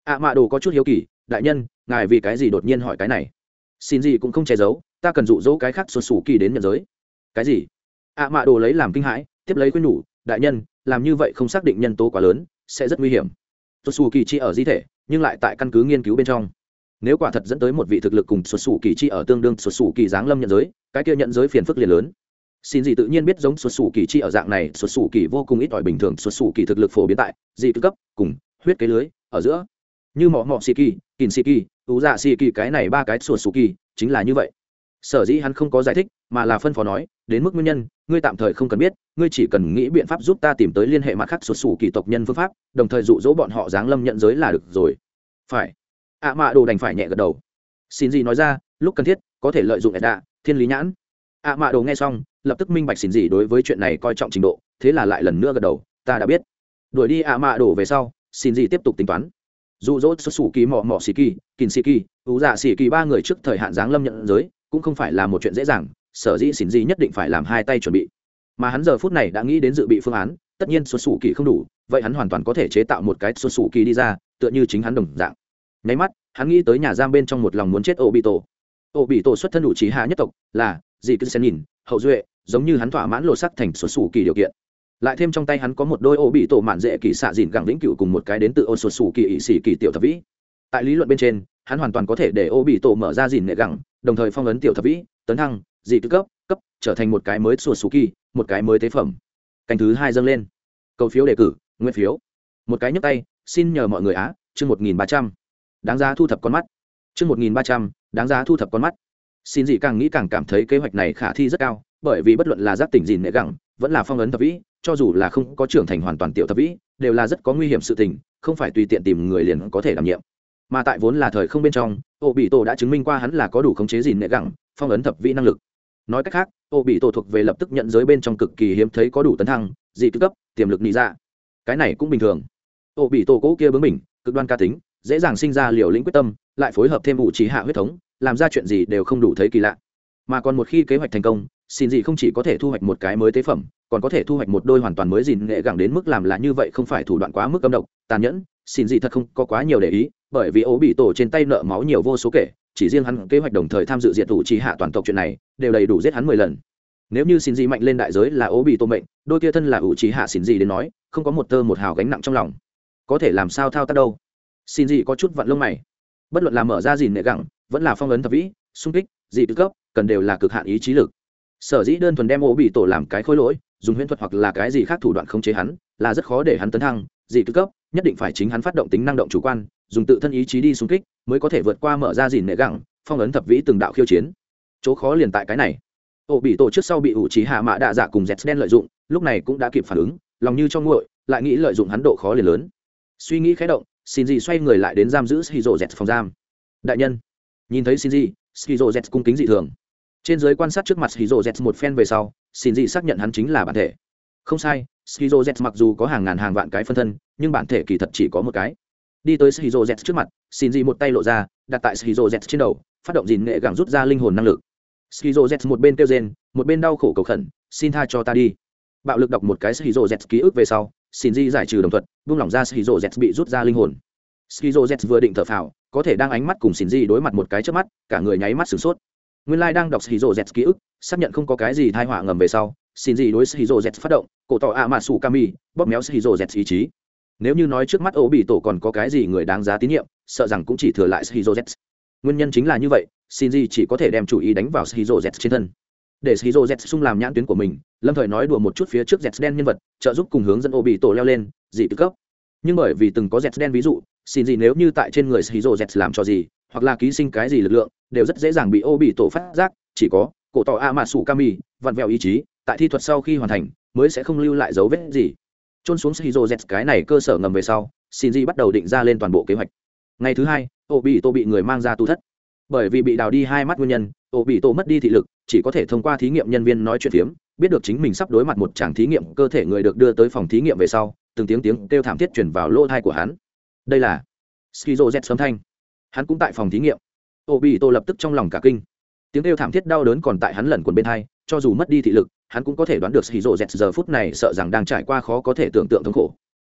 ạ mạ đồ có chút hiếu kỳ, đại nhân, ngài vì cái gì đột nhiên hỏi cái này? Xin gì cũng không che giấu, ta cần dụ dỗ cái khác xuân sủ kỳ đến nhận giới. Cái gì? ạ mạ đồ lấy làm kinh hãi, tiếp lấy quên nhủ, đại nhân, làm như vậy không xác định nhân tố quá lớn, sẽ rất nguy hiểm. Xuân sủ kỳ chi ở di thể, nhưng lại tại căn cứ nghiên cứu bên trong. Nếu quả thật dẫn tới một vị thực lực cùng xuất xù kỳ chi ở tương đương xuất xù kỳ giáng lâm nhận giới, cái kia nhận giới phiền phức liền lớn. Xin gì tự nhiên biết giống xuất xù kỳ chi ở dạng này xuất xù kỳ vô cùng ít ỏi bình thường xuất xù kỳ thực lực phổ biến tại dị tư cấp cùng huyết kế lưới, ở giữa như mỏ mỏ xì kỳ, kìn xì kỳ, ú dạ xì kỳ, cái này ba cái sùa xù kỳ, chính là như vậy. Sở dĩ hắn không có giải thích, mà là phân phó nói, đến mức nguyên nhân, ngươi tạm thời không cần biết, ngươi chỉ cần nghĩ biện pháp giúp ta tìm tới liên hệ mặt khác sụt sù kỳ tộc nhân phương pháp, đồng thời dụ dỗ bọn họ giáng lâm nhận giới là được rồi. Phải. Ạ mạ đồ đành phải nhẹ gật đầu. Xin gì nói ra, lúc cần thiết, có thể lợi dụng edda, thiên lý nhãn. Ạ mạ đồ nghe xong, lập tức minh bạch xin gì đối với chuyện này coi trọng trình độ, thế là lại lần nữa gật đầu, ta đã biết. Đuổi đi ạ mạ đồ về sau, xin gì tiếp tục tính toán. Dù dỗ xuất xù kỳ mò mò xì kỳ kín xì kỳ, ú dạ xì kỳ ba người trước thời hạn giáng lâm nhận giới, cũng không phải là một chuyện dễ dàng, sở dĩ xỉn gì nhất định phải làm hai tay chuẩn bị. Mà hắn giờ phút này đã nghĩ đến dự bị phương án, tất nhiên xuất xù kỳ không đủ, vậy hắn hoàn toàn có thể chế tạo một cái xuất xù kỳ đi ra, tựa như chính hắn đồng dạng. Nháy mắt, hắn nghĩ tới nhà giam bên trong một lòng muốn chết ô bị tổ ô bị tổ xuất thân đủ trí hạ nhất tộc, là, gì cứ xen nhìn, hậu duệ, giống như hắn thỏa mãn lộ sắc thành xuất xù kỳ điều kiện lại thêm trong tay hắn có một đôi ổ bị tổ mạn dễ kỳ xạ dìn gẳng vĩnh cựu cùng một cái đến từ ô sột sủ kỳ ỵ xỉ kỳ tiểu thập vĩ. Tại lý luận bên trên, hắn hoàn toàn có thể để ô bị tổ mở ra dìn nghệ gẳng, đồng thời phong ấn tiểu thập vĩ, tấn thăng, dị tư cấp cấp, trở thành một cái mới sùa sủ kỳ, một cái mới tế phẩm. Canh thứ hai dâng lên. Cầu phiếu đề cử, nguyên phiếu. Một cái nhấp tay, xin nhờ mọi người á, chương một nghìn ba trăm. Đáng giá thu thập con mắt. Chương một nghìn ba trăm, đáng giá thu thập con mắt. Xin dị càng nghĩ càng cảm thấy kế hoạch này khả thi rất cao, bởi vì bất luận là giác tỉnh dìn nệ gẳng, vẫn là phong ấn thập vĩ cho dù là không có trưởng thành hoàn toàn tiểu thập vĩ, đều là rất có nguy hiểm sự tình, không phải tùy tiện tìm người liền có thể đảm nhiệm. Mà tại vốn là thời không bên trong ô bị tổ đã chứng minh qua hắn là có đủ khống chế gì nệ gẳng, phong ấn thập vĩ năng lực. Nói cách khác ô bị tổ thuộc về lập tức nhận giới bên trong cực kỳ hiếm thấy có đủ tấn thăng, dị tư cấp, tiềm lực nị ra cái này cũng bình thường. Ô bị tổ cỗ kia bướng mình cực đoan ca tính, dễ dàng sinh ra liều lĩnh quyết tâm, lại phối hợp thêm ủ trí hạ huyết thống, làm ra chuyện gì đều không đủ thấy kỳ lạ mà còn một khi kế hoạch thành công, xin gì không chỉ có thể thu hoạch một cái mới tế phẩm, còn có thể thu hoạch một đôi hoàn toàn mới dìn nghệ gẳng đến mức làm là như vậy không phải thủ đoạn quá mức âm độc, tàn nhẫn, xin gì thật không có quá nhiều để ý, bởi vì ố bị tổ trên tay nợ máu nhiều vô số kể, chỉ riêng hắn kế hoạch đồng thời tham dự diệt thủ trì hạ toàn tộc chuyện này, đều đầy đủ giết hắn mười lần. Nếu như xin gì mạnh lên đại giới là ố bị tổ mệnh, đôi kia thân là ủ trí hạ xin gì đến nói, không có một tơ một hào gánh nặng trong lòng. Có thể làm sao thao tác đâu? Xin gì có chút vặn lông mày. Bất luận là mở ra gì nệ gẳng, vẫn là phong ấn thập vĩ xung kích, dị tư cấp, cần đều là cực hạn ý chí lực. Sở dĩ đơn thuần đem ổ bị tổ làm cái khối lỗi, dùng huyễn thuật hoặc là cái gì khác thủ đoạn khống chế hắn, là rất khó để hắn tấn thăng, dị tư cấp, nhất định phải chính hắn phát động tính năng động chủ quan, dùng tự thân ý chí đi xung kích, mới có thể vượt qua mở ra dìn nệ gẳng, phong ấn thập vĩ từng đạo khiêu chiến. Chỗ khó liền tại cái này. Ổ bị tổ trước sau bị ủ trí hạ mạ đạ dạ cùng z đen lợi dụng, lúc này cũng đã kịp phản ứng, lòng như cho nguội, lại nghĩ lợi dụng hắn độ khó liền lớn. Suy nghĩ khé động xin gì xoay người lại đến giam giữ shizu z phòng giam. Đại nhân, nhìn thấy xin gì shizu z cung kính dị thường. Trên giới quan sát trước mặt shizu z một phen về sau, xin dị xác nhận hắn chính là bản thể. Không sai shizu z mặc dù có hàng ngàn hàng vạn cái phân thân, nhưng bản thể kỳ thật chỉ có một cái. Đi tới shizu z trước mặt, xin dị một tay lộ ra, đặt tại shizu z trên đầu, phát động dìn nghệ gẳng rút ra linh hồn năng lực. Shizu z một bên kêu rên, một bên đau khổ cầu khẩn, xin tha cho ta đi. Bạo lực đọc một cái shizu z ký ức về sau, xin di giải trừ đồng thuận, buông lỏng ra shizu z bị rút ra linh hồn. Shizu z vừa định thở phào có thể đang ánh mắt cùng xin gì đối mặt một cái trước mắt, cả người nháy mắt sửng sốt. Nguyên lai đang đọc rô z ký ức, xác nhận không có cái gì thai họa ngầm về sau xin gì đối shizu z phát động, cổ tỏ a mạ sủ kami bóp méo shizu z ý chí. Nếu như nói trước mắt ô bị tổ còn có cái gì người đáng giá tín nhiệm, sợ rằng cũng chỉ thừa lại shizu z nguyên nhân chính là như vậy, shinji chỉ có thể đem chủ ý đánh vào shizu z trên thân. Để shizu z sung làm nhãn tuyến của mình, lâm thời nói đùa một chút phía trước z đen nhân vật, trợ giúp cùng hướng dẫn ô bị tổ leo lên, dị tư cấp. Nhưng bởi vì từng có z đen ví dụ Xin gì nếu như tại trên người shizu z làm cho gì, hoặc là ký sinh cái gì lực lượng, đều rất dễ dàng bị ô bị tổ phát giác, chỉ có cổ tỏ a mạ sủ kami, vặn vẹo ý chí, tại thi thuật sau khi hoàn thành, mới sẽ không lưu lại dấu vết gì. Trôn xuống shizu z cái này cơ sở ngầm về sau shinji bắt đầu định ra lên toàn bộ kế hoạch. Ngày thứ hai, ô bị tổ bị người mang ra tu thất. Bởi vì bị đào đi hai mắt nguyên nhân, ô bị tổ mất đi thị lực, chỉ có thể thông qua thí nghiệm nhân viên nói chuyện phiếm, biết được chính mình sắp đối mặt một tràng thí nghiệm cơ thể người được đưa tới phòng thí nghiệm về sau, từng tiếng tiếng kêu thảm thiết chuyển vào lỗ thai của hắn đây là skizo z sấm thanh. Hắn cũng tại phòng thí nghiệm. Ô bị tổ lập tức trong lòng cả kinh. Tiếng kêu thảm thiết đau đớn còn tại hắn lẩn quần bên hai, cho dù mất đi thị lực, hắn cũng có thể đoán được skizo z giờ phút này sợ rằng đang trải qua khó có thể tưởng tượng thống khổ.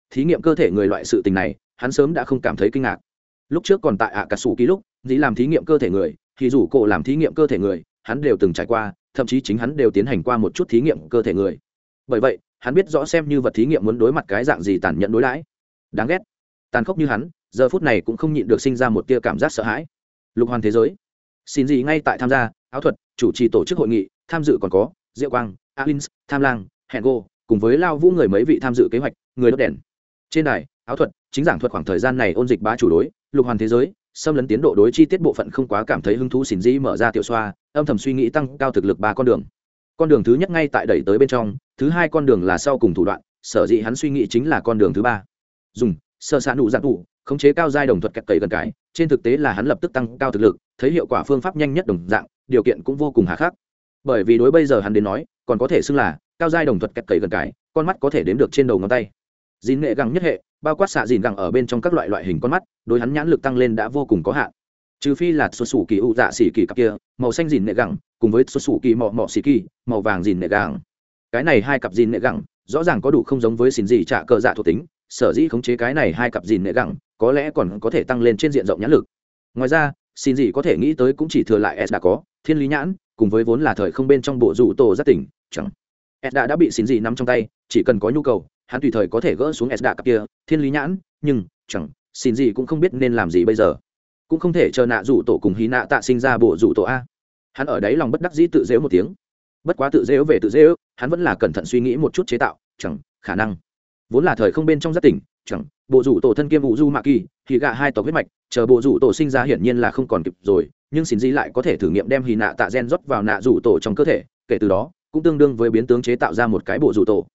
Thí nghiệm cơ thể người loại sự tình này, hắn sớm đã không cảm thấy kinh ngạc. Lúc trước còn tại ạ cà sủ ký lúc, dĩ làm thí nghiệm cơ thể người, thì dù cổ làm thí nghiệm cơ thể người, hắn đều từng trải qua, thậm chí chính hắn đều tiến hành qua một chút thí nghiệm cơ thể người. Bởi vậy, hắn biết rõ xem như vật thí nghiệm muốn đối mặt cái dạng gì tàn nhẫn đối đãi. Đáng ghét tàn khốc như hắn, giờ phút này cũng không nhịn được sinh ra một tia cảm giác sợ hãi. Lục hoàn thế giới. Xin gì ngay tại tham gia, áo thuật, chủ trì tổ chức hội nghị, tham dự còn có, diệu quang, alins, tham lang, hẹn go cùng với lao vũ người mấy vị tham dự kế hoạch, người đốt đèn. Trên đài, áo thuật, chính giảng thuật khoảng thời gian này ôn dịch bá chủ đối, lục hoàn thế giới, xâm lấn tiến độ đối chi tiết bộ phận không quá cảm thấy hứng thú xỉn dĩ mở ra tiểu xoa, âm thầm suy nghĩ tăng cao thực lực ba con đường. Con đường thứ nhất ngay tại đẩy tới bên trong, thứ hai con đường là sau cùng thủ đoạn, sở dĩ hắn suy nghĩ chính là con đường thứ ba. Dùng sợ xạ nụ dạng đủ khống chế cao giai đồng thuật kẹt cầy gần cái, trên thực tế là hắn lập tức tăng cao thực lực, thấy hiệu quả phương pháp nhanh nhất đồng dạng, điều kiện cũng vô cùng hà khắc. Bởi vì đối bây giờ hắn đến nói, còn có thể xưng là cao giai đồng thuật kẹt cầy gần cái, con mắt có thể đếm được trên đầu ngón tay. Dìn nghệ gẳng nhất hệ, bao quát xạ dìn gẳng ở bên trong các loại loại hình con mắt, đối hắn nhãn lực tăng lên đã vô cùng có hạn. Trừ phi là xuất xù kỳ ụ dạ xỉ kỳ cặp kia, màu xanh dìn nệ gẳng, cùng với xuất xù kỳ mọ mọ xỉ kỳ, màu vàng dìn nệ gẳng. Cái này hai cặp dìn nệ gẳng, rõ ràng có đủ không giống với xỉn gì trả cờ dạ thuộc tính sở dĩ khống chế cái này hai cặp dìn nệ gẳng, có lẽ còn có thể tăng lên trên diện rộng nhãn lực. Ngoài ra, xin gì có thể nghĩ tới cũng chỉ thừa lại s đã có, thiên lý nhãn, cùng với vốn là thời không bên trong bộ rủ tổ rất tỉnh, chẳng. S đã đã bị xin gì nắm trong tay, chỉ cần có nhu cầu, hắn tùy thời có thể gỡ xuống s đã cặp kia, thiên lý nhãn, nhưng, chẳng, xin gì cũng không biết nên làm gì bây giờ. Cũng không thể chờ nạ rủ tổ cùng hí nạ tạ sinh ra bộ rủ tổ a. Hắn ở đấy lòng bất đắc dĩ tự dễu một tiếng. Bất quá tự dễu về tự dễu hắn vẫn là cẩn thận suy nghĩ một chút chế tạo, chẳng, khả năng vốn là thời không bên trong rất tỉnh, chẳng, bộ rủ tổ thân kiêm vụ du mạ kỳ, thì gạ hai tộc huyết mạch, chờ bộ rủ tổ sinh ra hiển nhiên là không còn kịp rồi, nhưng xin di lại có thể thử nghiệm đem hì nạ tạ gen rót vào nạ rủ tổ trong cơ thể, kể từ đó, cũng tương đương với biến tướng chế tạo ra một cái bộ rủ tổ.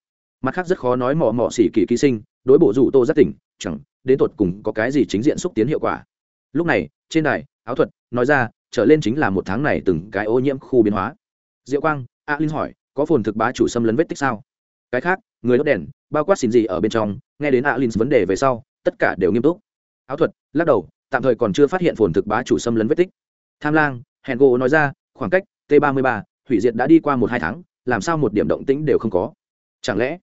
Mặt khác rất khó nói mò mò xỉ kỳ ký sinh, đối bộ rủ tổ rất tỉnh, chẳng, đến tột cùng có cái gì chính diện xúc tiến hiệu quả. Lúc này, trên đài, áo thuật, nói ra, trở lên chính là một tháng này từng cái ô nhiễm khu biến hóa. Diệu quang, a linh hỏi, có phồn thực bá chủ xâm lấn vết tích sao? Cái khác, người đốt đèn, bao quát xin gì ở bên trong, nghe đến alin vấn đề về sau, tất cả đều nghiêm túc. Áo thuật, lắc đầu, tạm thời còn chưa phát hiện phồn thực bá chủ xâm lấn vết tích. Tham lang hẹn gỗ nói ra, khoảng cách t 33 hủy diệt đã đi qua một hai tháng, làm sao một điểm động tĩnh đều không có? Chẳng lẽ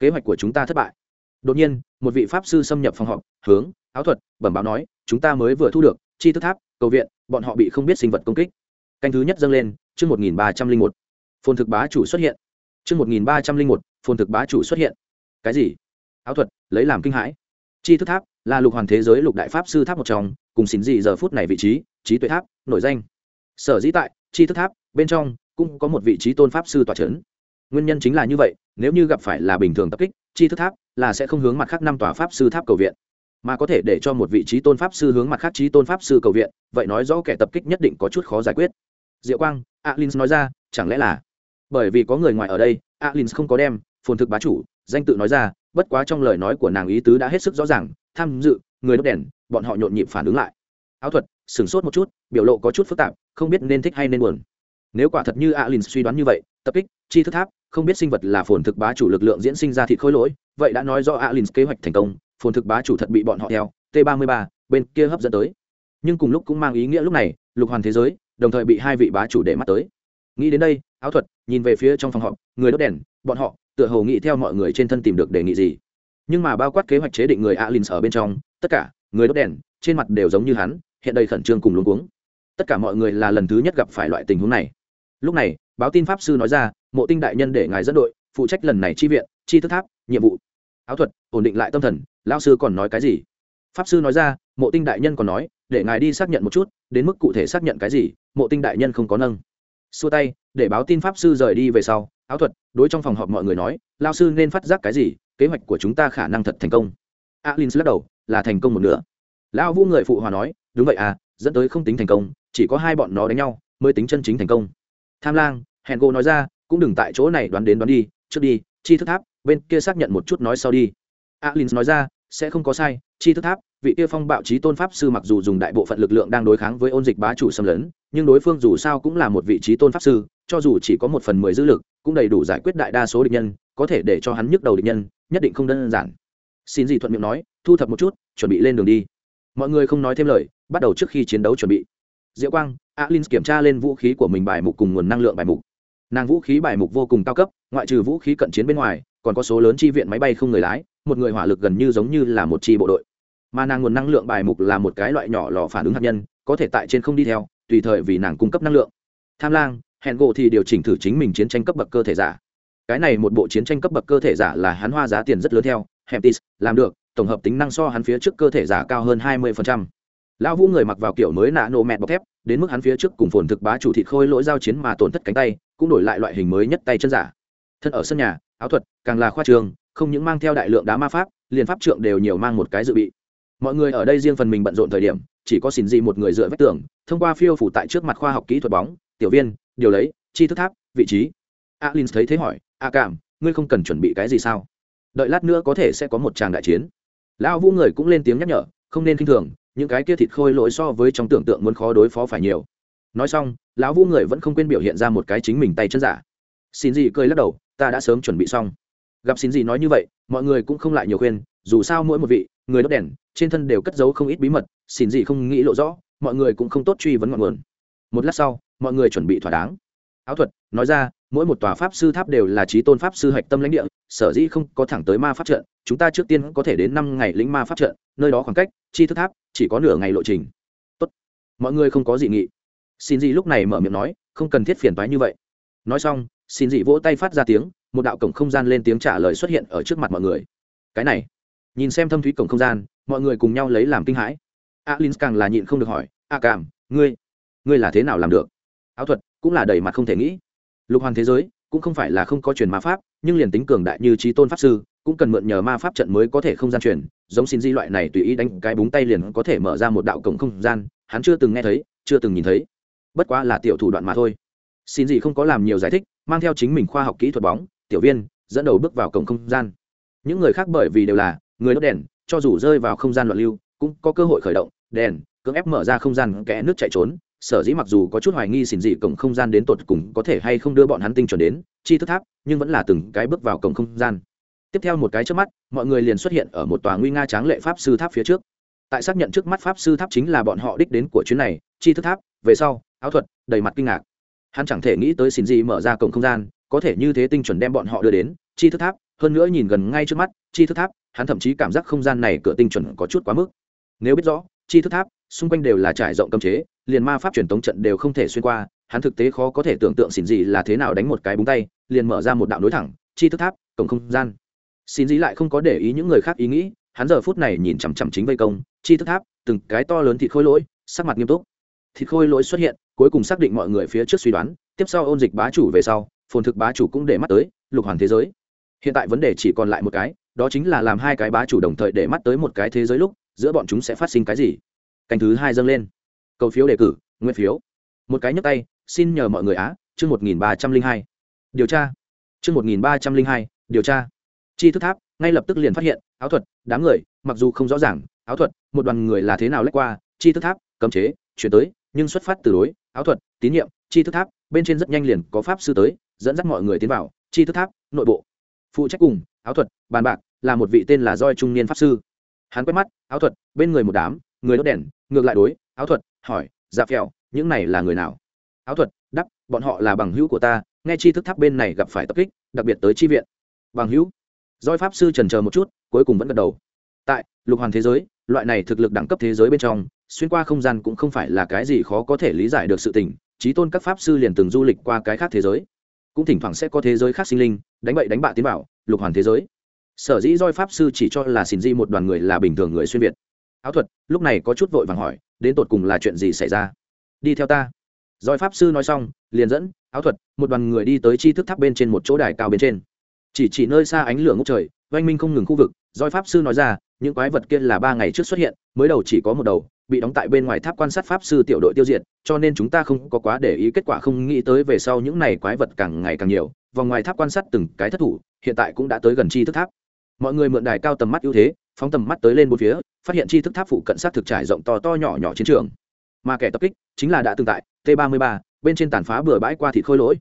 kế hoạch của chúng ta thất bại? Đột nhiên, một vị pháp sư xâm nhập phòng họp, hướng, áo thuật, bẩm báo nói, chúng ta mới vừa thu được, chi thức tháp, cầu viện, bọn họ bị không biết sinh vật công kích. Canh thứ nhất dâng lên, chương một nghìn ba trăm linh một. Phồn thực bá chủ xuất hiện chương một nghìn ba trăm linh một, phồn thực bá chủ xuất hiện. Cái gì? Áo thuật, lấy làm kinh hãi. Chi thức tháp, là lục hoàn thế giới lục đại pháp sư tháp một trong, cùng xin gì giờ phút này vị trí trí tuệ tháp, nổi danh. Sở dĩ tại, chi thức tháp, bên trong, cũng có một vị trí tôn pháp sư tòa c h ấ n nguyên nhân chính là như vậy, nếu như gặp phải là bình thường tập kích, chi thức tháp, là sẽ không hướng mặt khác năm tòa pháp sư tháp cầu viện. Mà có thể để cho một vị trí tôn pháp sư hướng mặt khác trí tôn pháp sư cầu viện, vậy nói rõ kẻ tập kích nhất định có chút khó giải quyết. Diệu quang, alin nói ra, chẳng lẽ là bởi vì có người ngoài ở đây alin không có đem phồn thực bá chủ, danh tự nói ra, bất quá trong lời nói của nàng ý tứ đã hết sức rõ ràng, tham dự, người đốt đèn, bọn họ nhộn nhịp phản ứng lại. Áo thuật, sửng sốt một chút, biểu lộ có chút phức tạp, không biết nên thích hay nên buồn. Nếu quả thật như alin suy đoán như vậy, tập kích, chi thức tháp, không biết sinh vật là phồn thực bá chủ lực lượng diễn sinh ra thịt khối lỗi, vậy đã nói do alin kế hoạch thành công, phồn thực bá chủ thật bị bọn họ theo t 33 bên kia hấp dẫn tới. Nhưng cùng lúc cũng mang ý nghĩa lúc này, lục hoàn thế giới, đồng thời bị hai vị bá chủ để mắt tới nghĩ đến đây, áo thuật, nhìn về phía trong phòng họp, người đốt đèn, bọn họ, tựa hồ nghĩ theo mọi người trên thân tìm được đề nghị gì. Nhưng mà bao quát kế hoạch chế định người alin ở bên trong, tất cả, người đốt đèn, trên mặt đều giống như hắn, hiện đây khẩn trương cùng luống cuống. Tất cả mọi người là lần thứ nhất gặp phải loại tình huống này. Lúc này, báo tin pháp sư nói ra, mộ tinh đại nhân để ngài dẫn đội, phụ trách lần này chi viện, chi thức tháp, nhiệm vụ. Áo thuật, ổn định lại tâm thần lao sư còn nói cái gì? Pháp sư nói ra, mộ tinh đại nhân còn nói, để ngài đi xác nhận một chút, đến mức cụ thể xác nhận cái gì, mộ tinh đại nhân không có nâng xua tay, để báo tin pháp sư rời đi về sau, áo thuật, đối trong phòng họp mọi người nói, lao sư nên phát giác cái gì? Kế hoạch của chúng ta khả năng thật thành công. Alin lắc đầu, là thành công một nửa. Lão vũ người phụ hòa nói, đúng vậy à dẫn tới không tính thành công, chỉ có hai bọn nó đánh nhau mới tính chân chính thành công. Tham lang, hẹn cô nói ra, cũng đừng tại chỗ này đoán đến đoán đi, trước đi, chi thức tháp, bên kia xác nhận một chút nói sau đi. Alin nói ra, sẽ không có sai, chi thức tháp, vị kia phong bạo trí tôn pháp sư mặc dù dùng đại bộ phận lực lượng đang đối kháng với ôn dịch bá chủ xâm lấn nhưng đối phương dù sao cũng là một vị trí tôn pháp sư, cho dù chỉ có một phần mười dữ lực, cũng đầy đủ giải quyết đại đa số địch nhân, có thể để cho hắn nhức đầu địch nhân, nhất định không đơn giản. Xin gì thuận miệng nói, thu thập một chút, chuẩn bị lên đường đi. Mọi người không nói thêm lời, bắt đầu trước khi chiến đấu chuẩn bị. Diệu quang alin kiểm tra lên vũ khí của mình bài mục cùng nguồn năng lượng bài mục. Nàng vũ khí bài mục vô cùng cao cấp, ngoại trừ vũ khí cận chiến bên ngoài, còn có số lớn chi viện máy bay không người lái, một người hỏa lực gần như giống như là một chi bộ đội. Mà nàng nguồn năng lượng bài mục là một cái loại nhỏ lò phản ứng hạt nhân, có thể tại trên không đi theo tùy thời vì nàng cung cấp năng lượng. Tham lang, hẹn gỗ thì điều chỉnh thử chính mình chiến tranh cấp bậc cơ thể giả. Cái này một bộ chiến tranh cấp bậc cơ thể giả là hắn hoa giá tiền rất lớn theo hemptis làm được, tổng hợp tính năng so hắn phía trước cơ thể giả cao hơn hai mươi lão vũ người mặc vào kiểu mới nạ nổ mẹt bọc thép, đến mức hắn phía trước cùng phồn thực bá chủ thịt khôi lỗi giao chiến mà tổn thất cánh tay, cũng đổi lại loại hình mới nhất tay chân giả. Thân ở sân nhà, áo thuật, càng là khoa trường, không những mang theo đại lượng đá ma pháp, liền pháp trượng đều nhiều mang một cái dự bị mọi người ở đây riêng phần mình bận rộn thời điểm, chỉ có xin gì một người dựa vách tường, thông qua phiêu phủ tại trước mặt khoa học kỹ thuật bóng, tiểu viên, điều lấy, chi thức tháp, vị trí. Alin thấy thế hỏi, a cảm, ngươi không cần chuẩn bị cái gì sao? Đợi lát nữa có thể sẽ có một tràng đại chiến. Lão vũ người cũng lên tiếng nhắc nhở, không nên k i n h thường, những cái kia thịt khôi lỗi so với trong tưởng tượng muốn khó đối phó phải nhiều. Nói xong, lão vũ người vẫn không quên biểu hiện ra một cái chính mình tay chân giả. Xin gì cười lắc đầu, ta đã sớm chuẩn bị xong. Gặp xin gì nói như vậy, mọi người cũng không lại nhiều khuyên, dù sao mỗi một vị người đốt đèn, trên thân đều cất giấu không ít bí mật, xin gì không nghĩ lộ rõ, mọi người cũng không tốt truy vấn ngọn nguồn. Một lát sau, mọi người chuẩn bị thỏa đáng. Áo thuật, nói ra, mỗi một tòa pháp sư tháp đều là trí tôn pháp sư hạch tâm lãnh địa, sở dĩ không có thẳng tới ma pháp trận, chúng ta trước tiên có thể đến năm ngày lĩnh ma pháp trận, nơi đó khoảng cách, chi thức tháp, chỉ có nửa ngày lộ trình. Tốt. mọi người không có dị nghị. Xin dị lúc này mở miệng nói, không cần thiết phiền toái như vậy. Nói xong, xin dị vỗ tay phát ra tiếng, một đạo cổng không gian lên tiếng trả lời xuất hiện ở trước mặt mọi người. Cái này nhìn xem thâm thúy cổng không gian, mọi người cùng nhau lấy làm kinh hãi. Alin càng là nhịn không được hỏi, a cảm, ngươi ngươi là thế nào làm được? Áo thuật cũng là đầy mặt không thể nghĩ. Lục hoàn thế giới cũng không phải là không có truyền ma pháp, nhưng liền tính cường đại như trí tôn pháp sư, cũng cần mượn nhờ ma pháp trận mới có thể không gian truyền, giống xin di loại này tùy ý đánh cái búng tay liền có thể mở ra một đạo cổng không gian, hắn chưa từng nghe thấy, chưa từng nhìn thấy. Bất quá là tiểu thủ đoạn mà thôi. Xin gì không có làm nhiều giải thích, mang theo chính mình khoa học kỹ thuật bóng, tiểu viên, dẫn đầu bước vào cổng không gian. Những người khác bởi vì đều là người đốt đèn, cho dù rơi vào không gian loạn lưu, cũng có cơ hội khởi động, đèn, cưỡng ép mở ra không gian kẽ nước chạy trốn. Sở dĩ mặc dù có chút hoài nghi xỉn dị cổng không gian đến tột cùng có thể hay không đưa bọn hắn tinh chuẩn đến, chi thức tháp, nhưng vẫn là từng cái bước vào cổng không gian. Tiếp theo một cái trước mắt, mọi người liền xuất hiện ở một tòa nguy nga tráng lệ pháp sư tháp phía trước. Tại xác nhận trước mắt pháp sư tháp chính là bọn họ đích đến của chuyến này, chi thức tháp, về sau, áo thuật, đầy mặt kinh ngạc. Hắn chẳng thể nghĩ tới xỉn dị mở ra cổng không gian, có thể như thế tinh chuẩn đem bọn họ đưa đến, chi thức tháp, hơn nữa nhìn gần ngay trước mắt, chi thức tháp hắn thậm chí cảm giác không gian này cửa tinh chuẩn có chút quá mức. Nếu biết rõ, chi thức tháp, xung quanh đều là trải rộng cấm chế, liền ma pháp truyền tống trận đều không thể xuyên qua, hắn thực tế khó có thể tưởng tượng xỉn gì là thế nào đánh một cái búng tay, liền mở ra một đạo nối thẳng, chi thức tháp, cổng không gian. Xin gì lại không có để ý những người khác ý nghĩ, hắn giờ phút này nhìn chằm chằm chính vây công, chi thức tháp, từng cái to lớn thịt khôi lỗi, sắc mặt nghiêm túc. Thịt khôi lỗi xuất hiện, cuối cùng xác định mọi người phía trước suy đoán, tiếp sau ôn dịch bá chủ về sau, phồn thực bá chủ cũng để mắt tới, lục hoàn thế giới. Hiện tại vấn đề chỉ còn lại một cái đó chính là làm hai cái bá chủ đồng thời để mắt tới một cái thế giới lúc, giữa bọn chúng sẽ phát sinh cái gì? Canh thứ hai dâng lên. Cầu phiếu đề cử, nguyên phiếu. Một cái nhấp tay, xin nhờ mọi người á, chương một nghìn ba trăm linh hai. Điều tra. Chương một nghìn ba trăm linh hai, điều tra. Chi thức tháp, ngay lập tức liền phát hiện, áo thuật, đám người, mặc dù không rõ ràng, áo thuật, một đoàn người là thế nào lách qua, chi thức tháp, cấm chế, chuyển tới, nhưng xuất phát từ đối, áo thuật, tín nhiệm, chi thức tháp, bên trên rất nhanh liền có pháp sư tới, dẫn dắt mọi người tiến vào, chi thức tháp, nội bộ. Phụ trách cùng, áo thuật, bàn bạc là một vị tên là roi trung niên pháp sư. Hắn quét mắt, áo thuật, bên người một đám, người đốt đèn, ngược lại đối, áo thuật, hỏi dạ phèo, những này là người nào? Áo thuật, đắp, bọn họ là bằng hữu của ta, nghe chi thức tháp bên này gặp phải tập kích, đặc biệt tới chi viện. Bằng hữu? Roi pháp sư trần chờ một chút, cuối cùng vẫn gật đầu. Tại, lục hoàn thế giới, loại này thực lực đẳng cấp thế giới bên trong, xuyên qua không gian cũng không phải là cái gì khó có thể lý giải được sự tình trí tôn các pháp sư liền từng du lịch qua cái khác thế giới. Cũng thỉnh thoảng sẽ có thế giới khác sinh linh, đánh bậy đánh bạ tiến vào, lục hoàn thế giới sở dĩ roi pháp sư chỉ cho là xin di một đoàn người là bình thường người xuyên việt. Áo thuật, lúc này có chút vội vàng hỏi, đến tột cùng là chuyện gì xảy ra? Đi theo ta. Roi pháp sư nói xong, liền dẫn, áo thuật, một đoàn người đi tới chi thức tháp bên trên một chỗ đài cao bên trên. Chỉ chỉ nơi xa ánh lửa ngốc trời, oanh minh không ngừng khu vực roi pháp sư nói ra, những quái vật kia là ba ngày trước xuất hiện, mới đầu chỉ có một đầu, bị đóng tại bên ngoài tháp quan sát pháp sư tiểu đội tiêu diệt, cho nên chúng ta không có quá để ý kết quả không nghĩ tới về sau những này quái vật càng ngày càng nhiều. Vòng ngoài tháp quan sát từng cái thất thủ, hiện tại cũng đã tới gần chi thức tháp mọi người mượn đài cao tầm mắt ưu thế, phóng tầm mắt tới lên bốn phía, phát hiện chi thức tháp phụ cận sát thực trải rộng to to nhỏ nhỏ chiến trường. Mà kẻ tập kích chính là đã tương tại t 33 bên trên tàn phá bừa bãi qua thịt khôi lỗi.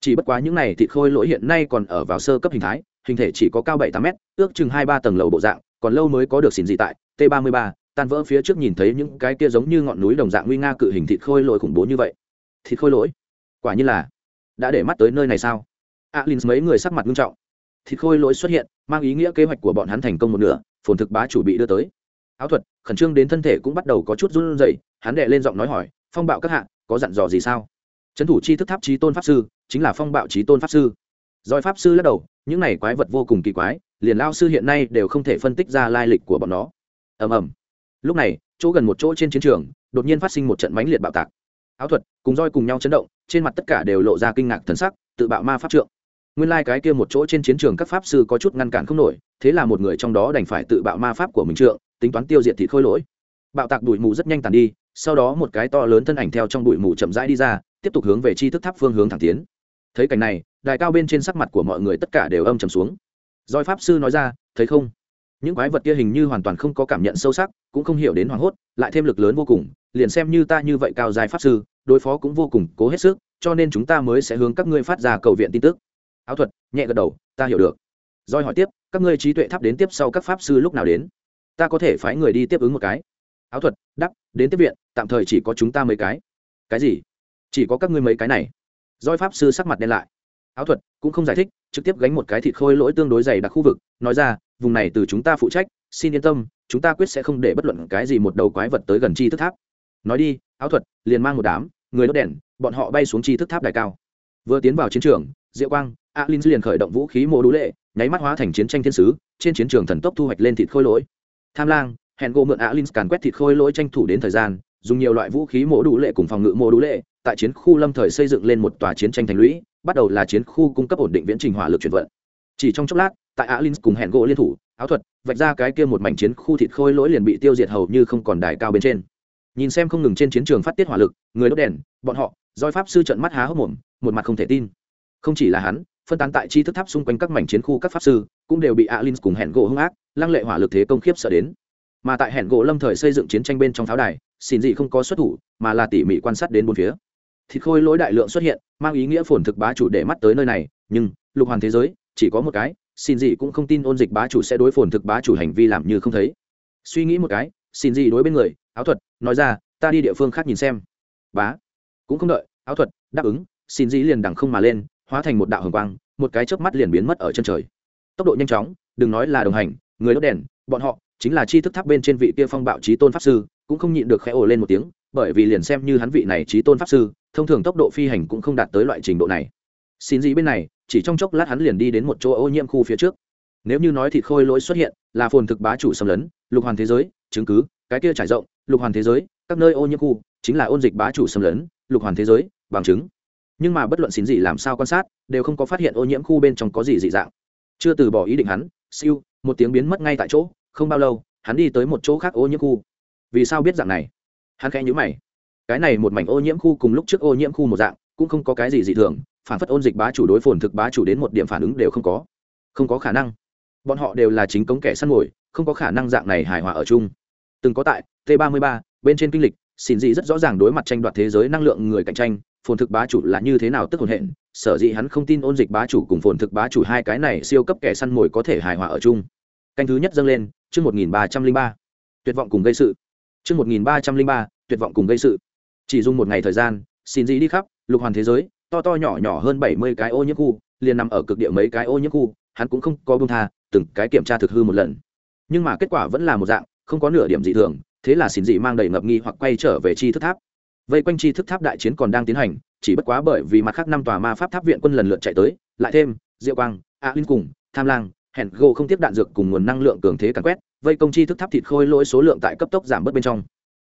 Chỉ bất quá những này thịt khôi lỗi hiện nay còn ở vào sơ cấp hình thái, hình thể chỉ có cao bảy tám m ước chừng hai ba tầng lầu bộ dạng, còn lâu mới có được xỉn dị tại t 33 tan vỡ phía trước nhìn thấy những cái kia giống như ngọn núi đồng dạng nguy nga cự hình thịt khôi lỗi khủng bố như vậy. Thịt khôi lỗi? Quả như là, đã để mắt tới nơi này sao? Alin mấy người sắc mặt nghiêm trọng thịt khôi lỗi xuất hiện, mang ý nghĩa kế hoạch của bọn hắn thành công một nửa, phồn thực bá chủ bị đưa tới. Áo thuật, khẩn trương đến thân thể cũng bắt đầu có chút run rẩy, hắn đệ lên giọng nói hỏi, phong bạo các hạ, có dặn dò gì sao? Trấn thủ chi thức tháp trí tôn pháp sư, chính là phong bạo trí tôn pháp sư. Doi pháp sư lắc đầu, những này quái vật vô cùng kỳ quái, liền lao sư hiện nay đều không thể phân tích ra lai lịch của bọn nó. Ầm ầm. Lúc này, chỗ gần một chỗ trên chiến trường, đột nhiên phát sinh một trận mãnh liệt bạo tạc. Áo thuật, cùng roi cùng nhau chấn động, trên mặt tất cả đều lộ ra kinh ngạc thần sắc, tự bạo ma pháp trượng nguyên lai、like、cái kia một chỗ trên chiến trường các pháp sư có chút ngăn cản không nổi, thế là một người trong đó đành phải tự bạo ma pháp của mình trượng, tính toán tiêu diệt thịt khôi lỗi. Bạo tạc đùi mù rất nhanh tàn đi, sau đó một cái to lớn thân ảnh theo trong bụi mù chậm rãi đi ra, tiếp tục hướng về chi thức tháp phương hướng thẳng tiến. Thấy cảnh này, đài cao bên trên sắc mặt của mọi người tất cả đều âm trầm xuống. Doi pháp sư nói ra, thấy không? Những quái vật kia hình như hoàn toàn không có cảm nhận sâu sắc, cũng không hiểu đến hoảng hốt, lại thêm lực lớn vô cùng, liền xem như ta như vậy cao dài pháp sư, đối phó cũng vô cùng cố hết sức, cho nên chúng ta mới sẽ hướng các ngươi phát ra cầu viện tin tức áo thuật, nhẹ gật đầu, ta hiểu được. Roi hỏi tiếp, các ngươi trí tuệ tháp đến tiếp sau các pháp sư lúc nào đến? Ta có thể phái người đi tiếp ứng một cái. Áo thuật, đắp, đến tiếp viện, tạm thời chỉ có chúng ta mấy cái. Cái gì? Chỉ có các ngươi mấy cái này. Roi pháp sư sắc mặt đen lại. Áo thuật, cũng không giải thích, trực tiếp gánh một cái thịt khôi lỗi tương đối dày đặc khu vực, nói ra, vùng này từ chúng ta phụ trách, xin yên tâm, chúng ta quyết sẽ không để bất luận cái gì một đầu quái vật tới gần chi thức tháp. Nói đi, áo thuật, liền mang một đám, người đốt đèn, bọn họ bay xuống chi thức tháp đài cao. Vừa tiến vào chiến trường, diệu quang alin liền khởi động vũ khí mô đũ lệ, nháy mắt hóa thành chiến tranh thiên sứ, trên chiến trường thần tốc thu hoạch lên thịt khôi lỗi. Tham lang, hẹn gỗ mượn alin càn quét thịt khôi lỗi tranh thủ đến thời gian, dùng nhiều loại vũ khí mô đũ lệ cùng phòng ngự mô đũ lệ, tại chiến khu lâm thời xây dựng lên một tòa chiến tranh thành lũy, bắt đầu là chiến khu cung cấp ổn định viễn trình hỏa lực chuyển vận. Chỉ trong chốc lát, tại alin cùng hẹn gỗ liên thủ, áo thuật, vạch ra cái kia một mảnh chiến khu thịt khôi lỗi liền bị tiêu diệt hầu như không còn đài cao bên trên. Nhìn xem không ngừng trên chiến trường phát tiết hỏa lực, người đốt đèn, bọn họ doi pháp sư trận mắt há hốc mồm, một mặt không thể tin. Không chỉ là hắn phân tán tại chi thức tháp xung quanh các mảnh chiến khu các pháp sư, cũng đều bị alin cùng hẹn gỗ hung ác, lăng lệ hỏa lực thế công khiếp sợ đến. Mà tại hẹn gỗ lâm thời xây dựng chiến tranh bên trong tháo đài xin dị không có xuất thủ, mà là tỉ mỉ quan sát đến bốn phía. Thịt khôi lỗi đại lượng xuất hiện, mang ý nghĩa phồn thực bá chủ để mắt tới nơi này, nhưng, lục hoàn thế giới, chỉ có một cái xin dị cũng không tin ôn dịch bá chủ sẽ đối phồn thực bá chủ hành vi làm như không thấy. Suy nghĩ một cái xin dị đối bên người, áo thuật, nói ra, ta đi địa phương khác nhìn xem. Bá. Cũng không đợi, áo thuật, đáp ứng. Xin dị liền đằng không mà lên hóa thành một đạo hồng quang, một cái chớp mắt liền biến mất ở chân trời. Tốc độ nhanh chóng, đừng nói là đồng hành, người đốt đèn, bọn họ, chính là chi thức tháp bên trên vị kia phong bạo trí tôn pháp sư, cũng không nhịn được khẽ ồ lên một tiếng, bởi vì liền xem như hắn vị này trí tôn pháp sư, thông thường tốc độ phi hành cũng không đạt tới loại trình độ này. Xin gì bên này, chỉ trong chốc lát hắn liền đi đến một chỗ ô nhiễm khu phía trước. Nếu như nói thịt khôi lỗi xuất hiện, là phồn thực bá chủ xâm lấn, lục hoàn thế giới, chứng cứ, cái kia trải rộng, lục hoàn thế giới, các nơi ô nhiễm khu, chính là ôn dịch bá chủ xâm lấn, lục hoàn thế giới, bằng chứng nhưng mà bất luận xin gì làm sao quan sát, đều không có phát hiện ô nhiễm khu bên trong có gì dị dạng. Chưa từ bỏ ý định hắn, siêu, một tiếng biến mất ngay tại chỗ, không bao lâu, hắn đi tới một chỗ khác ô nhiễm khu. Vì sao biết dạng này? Hắn khẽ nhữ mày. Cái này một mảnh ô nhiễm khu cùng lúc trước ô nhiễm khu một dạng, cũng không có cái gì dị thường, phản phất ôn dịch bá chủ đối phồn thực bá chủ đến một điểm phản ứng đều không có. Không có khả năng. Bọn họ đều là chính cống kẻ săn mồi, không có khả năng dạng này hài hòa ở chung. Từng có tại t 33 bên trên kinh lịch, xin dị rất rõ ràng đối mặt tranh đoạt thế giới năng lượng người cạnh tranh phồn thực bá chủ là như thế nào tức hồn hện, sở dĩ hắn không tin ôn dịch bá chủ cùng phồn thực bá chủ hai cái này siêu cấp kẻ săn mồi có thể hài hòa ở chung. Canh thứ nhất dâng lên, chương một nghìn ba trăm linh ba. Tuyệt vọng cùng gây sự. Chương một nghìn ba trăm linh ba, tuyệt vọng cùng gây sự. Chỉ dùng một ngày thời gian, xin dĩ đi khắp, lục hoàn thế giới, to to nhỏ nhỏ hơn bảy mươi cái ô nhiễm khu, liền nằm ở cực địa mấy cái ô nhiễm khu, hắn cũng không có bông tha, từng cái kiểm tra thực hư một lần. Nhưng mà kết quả vẫn là một dạng, không có nửa điểm dị thường, thế là xin dị mang đầy ngập nghi hoặc quay trở về chi thức tháp vây quanh chi thức tháp đại chiến còn đang tiến hành, chỉ bất quá bởi vì mặt khác năm tòa ma pháp tháp viện quân lần lượt chạy tới, lại thêm, diệu quang, a linh cùng, tham lang, hẹn gô không tiếp đạn dược cùng nguồn năng lượng cường thế càn quét, vây công chi thức tháp thịt khôi lỗi số lượng tại cấp tốc giảm bớt bên trong.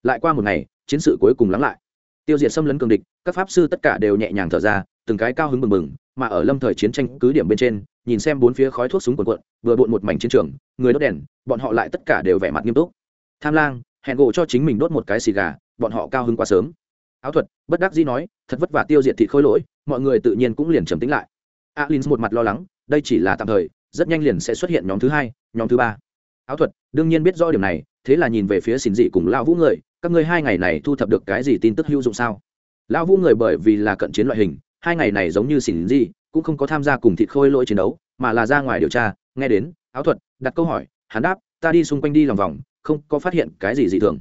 Lại qua một ngày, chiến sự cuối cùng lắng lại. Tiêu diệt xâm lấn cường địch, các pháp sư tất cả đều nhẹ nhàng thở ra, từng cái cao hứng bừng bừng, mà ở lâm thời chiến tranh cứ điểm bên trên, nhìn xem bốn phía khói thuốc súng quần quận vừa bộn một mảnh chiến trường, người đốt đèn, bọn họ lại tất cả đều vẻ mặt nghiêm túc. Tham lang, hẹn gỗ cho chính mình đốt một cái xì gà, bọn họ cao hứng quá sớm áo thuật, bất đắc dĩ nói, thật vất vả tiêu diệt thịt khôi lỗi, mọi người tự nhiên cũng liền trầm tính lại. Alin một mặt lo lắng, đây chỉ là tạm thời, rất nhanh liền sẽ xuất hiện nhóm thứ hai, nhóm thứ ba. Áo thuật, đương nhiên biết rõ điểm này, thế là nhìn về phía xin dị cùng lao vũ người, các ngươi hai ngày này thu thập được cái gì tin tức hữu dụng sao? Lao vũ người bởi vì là cận chiến loại hình, hai ngày này giống như xỉn dị cũng không có tham gia cùng thịt khôi lỗi chiến đấu, mà là ra ngoài điều tra, nghe đến, áo thuật, đặt câu hỏi, hắn đáp, ta đi xung quanh đi lòng vòng, không có phát hiện cái gì dị thường.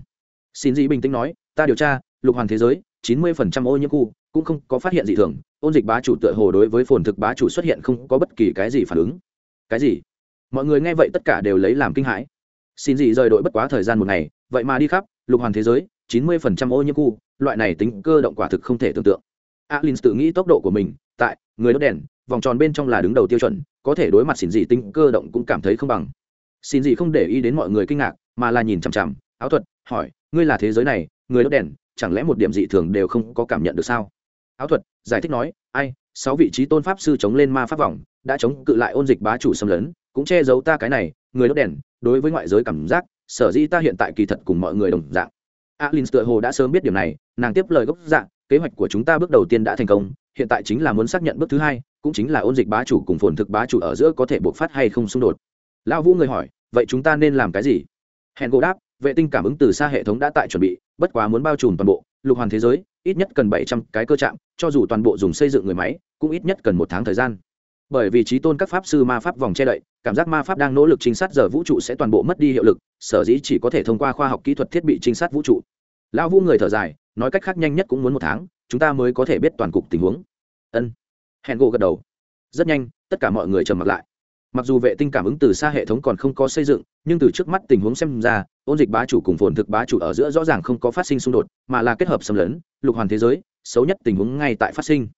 Xin dị bình tĩnh nói, ta điều tra, lục hoàn thế giới chín mươi phần trăm ô nhiễm khu, cũng không có phát hiện dị thường, ôn dịch bá chủ tựa hồ đối với phồn thực bá chủ xuất hiện không có bất kỳ cái gì phản ứng. Cái gì? Mọi người nghe vậy tất cả đều lấy làm kinh hãi. Xin gì rời đội bất quá thời gian một ngày, vậy mà đi khắp, lục hoàn thế giới, chín mươi phần trăm ô nhiễm khu, loại này tính cơ động quả thực không thể tưởng tượng. Alin tự nghĩ tốc độ của mình, tại, người đốt đèn, vòng tròn bên trong là đứng đầu tiêu chuẩn, có thể đối mặt xin gì tính cơ động cũng cảm thấy không bằng. Xin gì không để ý đến mọi người kinh ngạc, mà là nhìn chằm chằm, áo thuật, hỏi, ngươi là thế giới này, người đốt đèn chẳng lẽ một điểm dị thường đều không có cảm nhận được sao? Áo thuật, giải thích nói, ai, sáu vị trí tôn pháp sư chống lên ma pháp vòng, đã chống cự lại ôn dịch bá chủ xâm lấn, cũng che giấu ta cái này, người đốt đèn, đối với ngoại giới cảm giác, sở dĩ ta hiện tại kỳ thật cùng mọi người đồng dạng. Alin tựa hồ đã sớm biết điểm này, nàng tiếp lời gốc dạng, kế hoạch của chúng ta bước đầu tiên đã thành công, hiện tại chính là muốn xác nhận bước thứ hai, cũng chính là ôn dịch bá chủ cùng phồn thực bá chủ ở giữa có thể bộc phát hay không xung đột. Lão vũ người hỏi, vậy chúng ta nên làm cái gì? Hẹn gỗ đáp, vệ tinh cảm ứng từ xa hệ thống đã tại chuẩn bị bất quá muốn bao trùm toàn bộ, lục hoàn thế giới, ít nhất cần bảy trăm cái cơ trạm, cho dù toàn bộ dùng xây dựng người máy, cũng ít nhất cần một tháng thời gian. Bởi vì trí tôn các pháp sư ma pháp vòng che đậy, cảm giác ma pháp đang nỗ lực trinh sát giờ vũ trụ sẽ toàn bộ mất đi hiệu lực, sở dĩ chỉ có thể thông qua khoa học kỹ thuật thiết bị trinh sát vũ trụ. Lão vũ người thở dài, nói cách khác nhanh nhất cũng muốn một tháng, chúng ta mới có thể biết toàn cục tình huống. Ân. Hẹn gỗ gật đầu. Rất nhanh, tất cả mọi người trầm mặc lại mặc dù vệ tinh cảm ứng từ xa hệ thống còn không có xây dựng, nhưng từ trước mắt tình huống xem ra, ôn dịch bá chủ cùng phồn thực bá chủ ở giữa rõ ràng không có phát sinh xung đột, mà là kết hợp xâm lấn, lục hoàn thế giới, xấu nhất tình huống ngay tại phát sinh.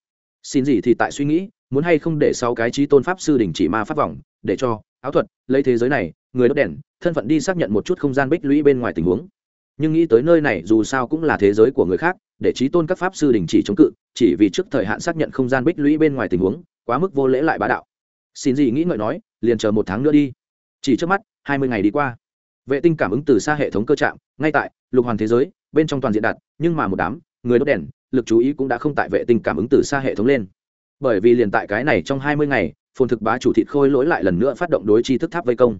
Xin gì thì tại suy nghĩ, muốn hay không để sau cái trí tôn pháp sư đình chỉ ma pháp vòng, để cho, áo thuật, lấy thế giới này, người đốt đèn, thân phận đi xác nhận một chút không gian bích lũy bên ngoài tình huống. Nhưng nghĩ tới nơi này, dù sao cũng là thế giới của người khác, để trí tôn các pháp sư đình chỉ chống cự, chỉ vì trước thời hạn xác nhận không gian bích lũy bên ngoài tình huống, quá mức vô lễ lại bá đạo xin gì nghĩ ngợi nói, liền chờ một tháng nữa đi. Chỉ trước mắt, hai mươi ngày đi qua. Vệ tinh cảm ứng từ xa hệ thống cơ trạm, ngay tại lục hoàn thế giới, bên trong toàn diện đạt nhưng mà một đám người đốt đèn, lực chú ý cũng đã không tại vệ tinh cảm ứng từ xa hệ thống lên. Bởi vì liền tại cái này trong hai mươi ngày, phồn thực bá chủ thịt khôi lỗi lại lần nữa phát động đối chi thức tháp vây công.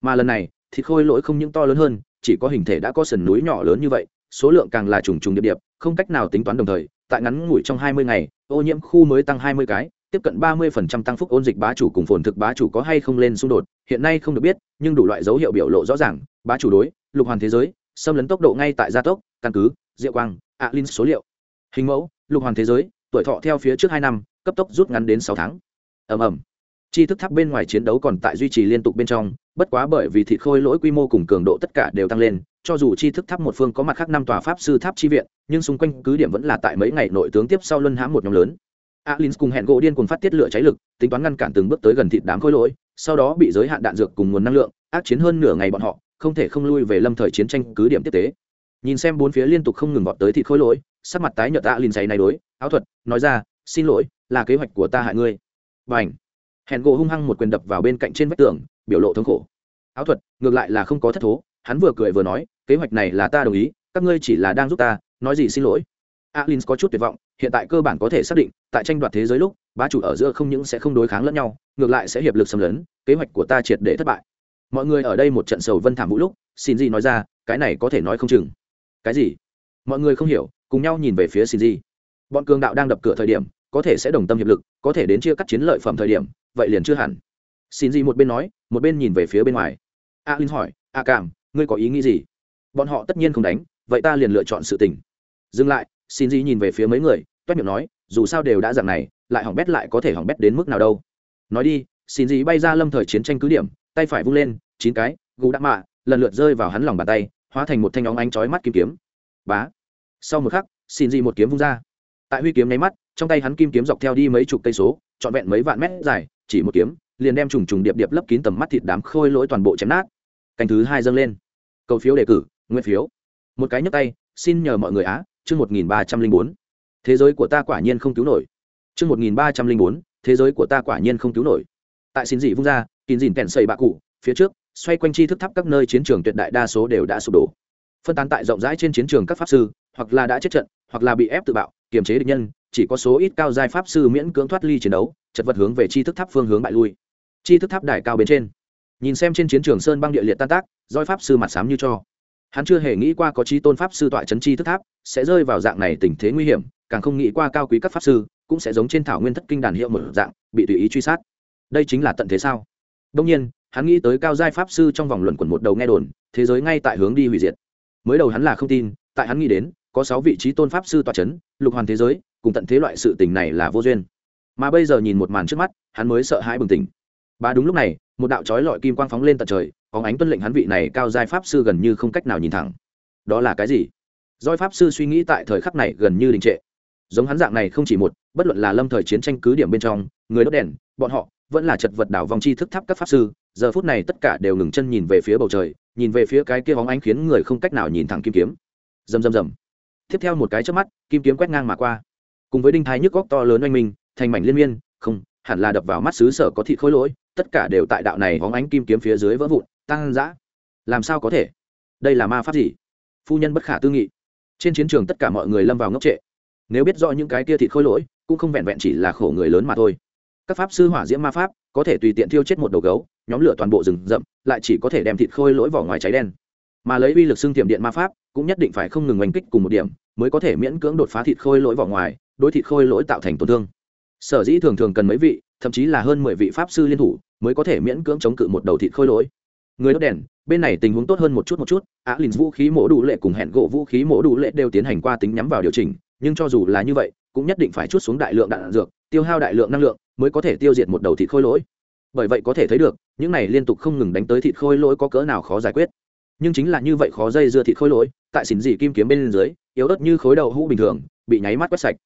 Mà lần này, thịt khôi lỗi không những to lớn hơn, chỉ có hình thể đã có sườn núi nhỏ lớn như vậy, số lượng càng là trùng trùng điệp điệp, không cách nào tính toán đồng thời, tại ngắn ngủi trong hai mươi ngày, ô nhiễm khu mới tăng hai mươi cái tiếp cận ba mươi phần trăm tăng phúc ôn dịch bá chủ cùng phồn thực bá chủ có hay không lên xung đột, hiện nay không được biết, nhưng đủ loại dấu hiệu biểu lộ rõ ràng, bá chủ đối, lục hoàn thế giới, xâm lấn tốc độ ngay tại gia tốc, căn cứ, diệu quang ạ linh số liệu. Hình mẫu, lục hoàn thế giới, tuổi thọ theo phía trước hai năm, cấp tốc rút ngắn đến sáu tháng. Ầm ầm. Chi thức tháp bên ngoài chiến đấu còn tại duy trì liên tục bên trong, bất quá bởi vì thịt khôi lỗi quy mô cùng cường độ tất cả đều tăng lên, cho dù chi thức tháp một phương có mặt khác năm tòa pháp sư tháp chi viện, nhưng xung quanh cứ điểm vẫn là tại mấy ngày nội tướng tiếp sau luân hãm một nhóm lớn alin cùng hẹn gỗ điên cuồng phát tiết lửa cháy lực, tính toán ngăn cản từng bước tới gần thịt đám khối lỗi, sau đó bị giới hạn đạn dược cùng nguồn năng lượng, ác chiến hơn nửa ngày bọn họ, không thể không lui về lâm thời chiến tranh cứ điểm tiếp tế. Nhìn xem bốn phía liên tục không ngừng vọt tới thịt khối lỗi, sắc mặt tái nhợt alin giày này đối, áo thuật, nói ra, xin lỗi, là kế hoạch của ta hại ngươi. Và ảnh hẹn gỗ hung hăng một quyền đập vào bên cạnh trên vách tường, biểu lộ thống khổ. Áo thuật, ngược lại là không có thất thố. Hắn vừa cười vừa nói, kế hoạch này là ta đồng ý, các ngươi chỉ là đang giúp ta, nói gì xin lỗi alin có chút tuyệt vọng, hiện tại cơ bản có thể xác định, tại tranh đoạt thế giới lúc ba chủ ở giữa không những sẽ không đối kháng lẫn nhau, ngược lại sẽ hiệp lực xâm lấn, kế hoạch của ta triệt để thất bại. Mọi người ở đây một trận sầu vân thảm vũ lúc xin gì nói ra, cái này có thể nói không chừng. Cái gì? Mọi người không hiểu, cùng nhau nhìn về phía xin gì bọn cường đạo đang đập cửa thời điểm, có thể sẽ đồng tâm hiệp lực, có thể đến chia cắt chiến lợi phẩm thời điểm, vậy liền chưa hẳn. Xin gì một bên nói, một bên nhìn về phía bên ngoài. A linh hỏi, a cảm, ngươi có ý nghĩ gì? Bọn họ tất nhiên không đánh, vậy ta liền lựa chọn sự tình. Dừng lại xin gì nhìn về phía mấy người, toét miệng nói, dù sao đều đã dạng này, lại hỏng bét lại có thể hỏng bét đến mức nào đâu. Nói đi, xin gì bay ra lâm thời chiến tranh cứ điểm, tay phải vung lên, chín cái, gù đắc mạ, lần lượt rơi vào hắn lòng bàn tay, hóa thành một thanh óng ánh chói mắt kim kiếm. Bá. Sau một khắc, xin gì một kiếm vung ra. Tại huy kiếm nháy mắt, trong tay hắn kim kiếm dọc theo đi mấy chục cây số, trọn vẹn mấy vạn mét dài, chỉ một kiếm, liền đem trùng trùng điệp điệp lấp kín tầm mắt thịt đám khôi lỗi toàn bộ chém nát. Canh thứ hai dâng lên. Cầu phiếu đề cử, nguyên phiếu. Một cái nhấc tay, xin nhờ mọi người á chương một nghìn ba trăm linh bốn. Thế giới của ta quả nhiên không cứu nổi. Chương một nghìn ba trăm linh bốn, thế giới của ta quả nhiên không cứu nổi. Tại xin dị vung ra kín dìn kèn xây bạ cụ, phía trước, xoay quanh chi thức thắp các nơi chiến trường tuyệt đại đa số đều đã sụp đổ. Phân tán tại rộng rãi trên chiến trường các pháp sư, hoặc là đã chết trận, hoặc là bị ép tự bạo, kiềm chế địch nhân, chỉ có số ít cao giai pháp sư miễn cưỡng thoát ly chiến đấu, chật vật hướng về chi thức tháp phương hướng bại lui. Chi thức tháp đài cao bên trên. Nhìn xem trên chiến trường sơn băng địa liệt tan tác doi pháp sư mặt sám như cho hắn chưa hề nghĩ qua có chi tôn pháp sư tọa trấn chi thức tháp, sẽ rơi vào dạng này tình thế nguy hiểm, càng không nghĩ qua cao quý các pháp sư cũng sẽ giống trên thảo nguyên thất kinh đàn hiệu một dạng, bị tùy ý truy sát. Đây chính là tận thế sao? Đông nhiên, hắn nghĩ tới cao giai pháp sư trong vòng luận quẩn một đầu nghe đồn, thế giới ngay tại hướng đi hủy diệt. Mới đầu hắn là không tin, tại hắn nghĩ đến, có sáu vị trí tôn pháp sư tọa c h ấ n lục hoàn thế giới, cùng tận thế loại sự tình này là vô duyên. Mà bây giờ nhìn một màn trước mắt, hắn mới sợ hãi bừng tỉnh. Bà đúng lúc này, một đạo trói lọi kim quang phóng lên tận trời có ánh tuân lệnh hắn vị này cao giai pháp sư gần như không cách nào nhìn thẳng. Đó là cái gì? Doi pháp sư suy nghĩ tại thời khắc này gần như đình trệ. Giống hắn dạng này không chỉ một, bất luận là lâm thời chiến tranh cứ điểm bên trong, người đốt đèn, bọn họ, vẫn là chật vật đảo vòng chi thức tháp các pháp sư, giờ phút này tất cả đều ngừng chân nhìn về phía bầu trời, nhìn về phía cái kia bóng ánh khiến người không cách nào nhìn thẳng kim kiếm. Rầm rầm rầm. Tiếp theo một cái trước mắt, kim kiếm quét ngang mà qua. Cùng với đinh thái nhức góc to lớn oanh minh, thành mảnh liên miên, không, hẳn là đập vào mắt xứ sở có thị khối lỗi, tất cả đều tại đạo này bóng ánh kim kiếm phía dưới vỡ vụn tăng dã. Làm sao có thể? Đây là ma pháp gì? Phu nhân bất khả tư nghị. Trên chiến trường tất cả mọi người lâm vào ngốc trệ. Nếu biết rõ những cái kia thịt khôi lỗi, cũng không vẹn vẹn chỉ là khổ người lớn mà thôi. Các pháp sư hỏa diễm ma pháp có thể tùy tiện thiêu chết một đầu gấu, nhóm lửa toàn bộ rừng rậm, lại chỉ có thể đem thịt khôi lỗi vỏ ngoài cháy đen. Mà lấy uy lực xương tiềm điện ma pháp, cũng nhất định phải không ngừng oanh kích cùng một điểm, mới có thể miễn cưỡng đột phá thịt khôi lỗi vỏ ngoài, đối thịt khôi lỗi tạo thành tổn thương. Sở dĩ thường thường cần mấy vị, thậm chí là hơn mười vị pháp sư liên thủ, mới có thể miễn cưỡng chống cự một đầu thịt khôi lỗi người đốt đèn, bên này tình huống tốt hơn một chút một chút, á lìn vũ khí mổ đủ lệ cùng hẹn gỗ vũ khí mổ đủ lệ đều tiến hành qua tính nhắm vào điều chỉnh, nhưng cho dù là như vậy, cũng nhất định phải chút xuống đại lượng đạn dược, tiêu hao đại lượng năng lượng, mới có thể tiêu diệt một đầu thịt khôi lỗi. Bởi vậy có thể thấy được, những này liên tục không ngừng đánh tới thịt khôi lỗi có cỡ nào khó giải quyết. Nhưng chính là như vậy khó dây dưa thịt khôi lỗi, tại xỉn dị kim kiếm bên dưới, yếu ớt như khối đầu hũ bình thường, bị nháy mắt quét sạch.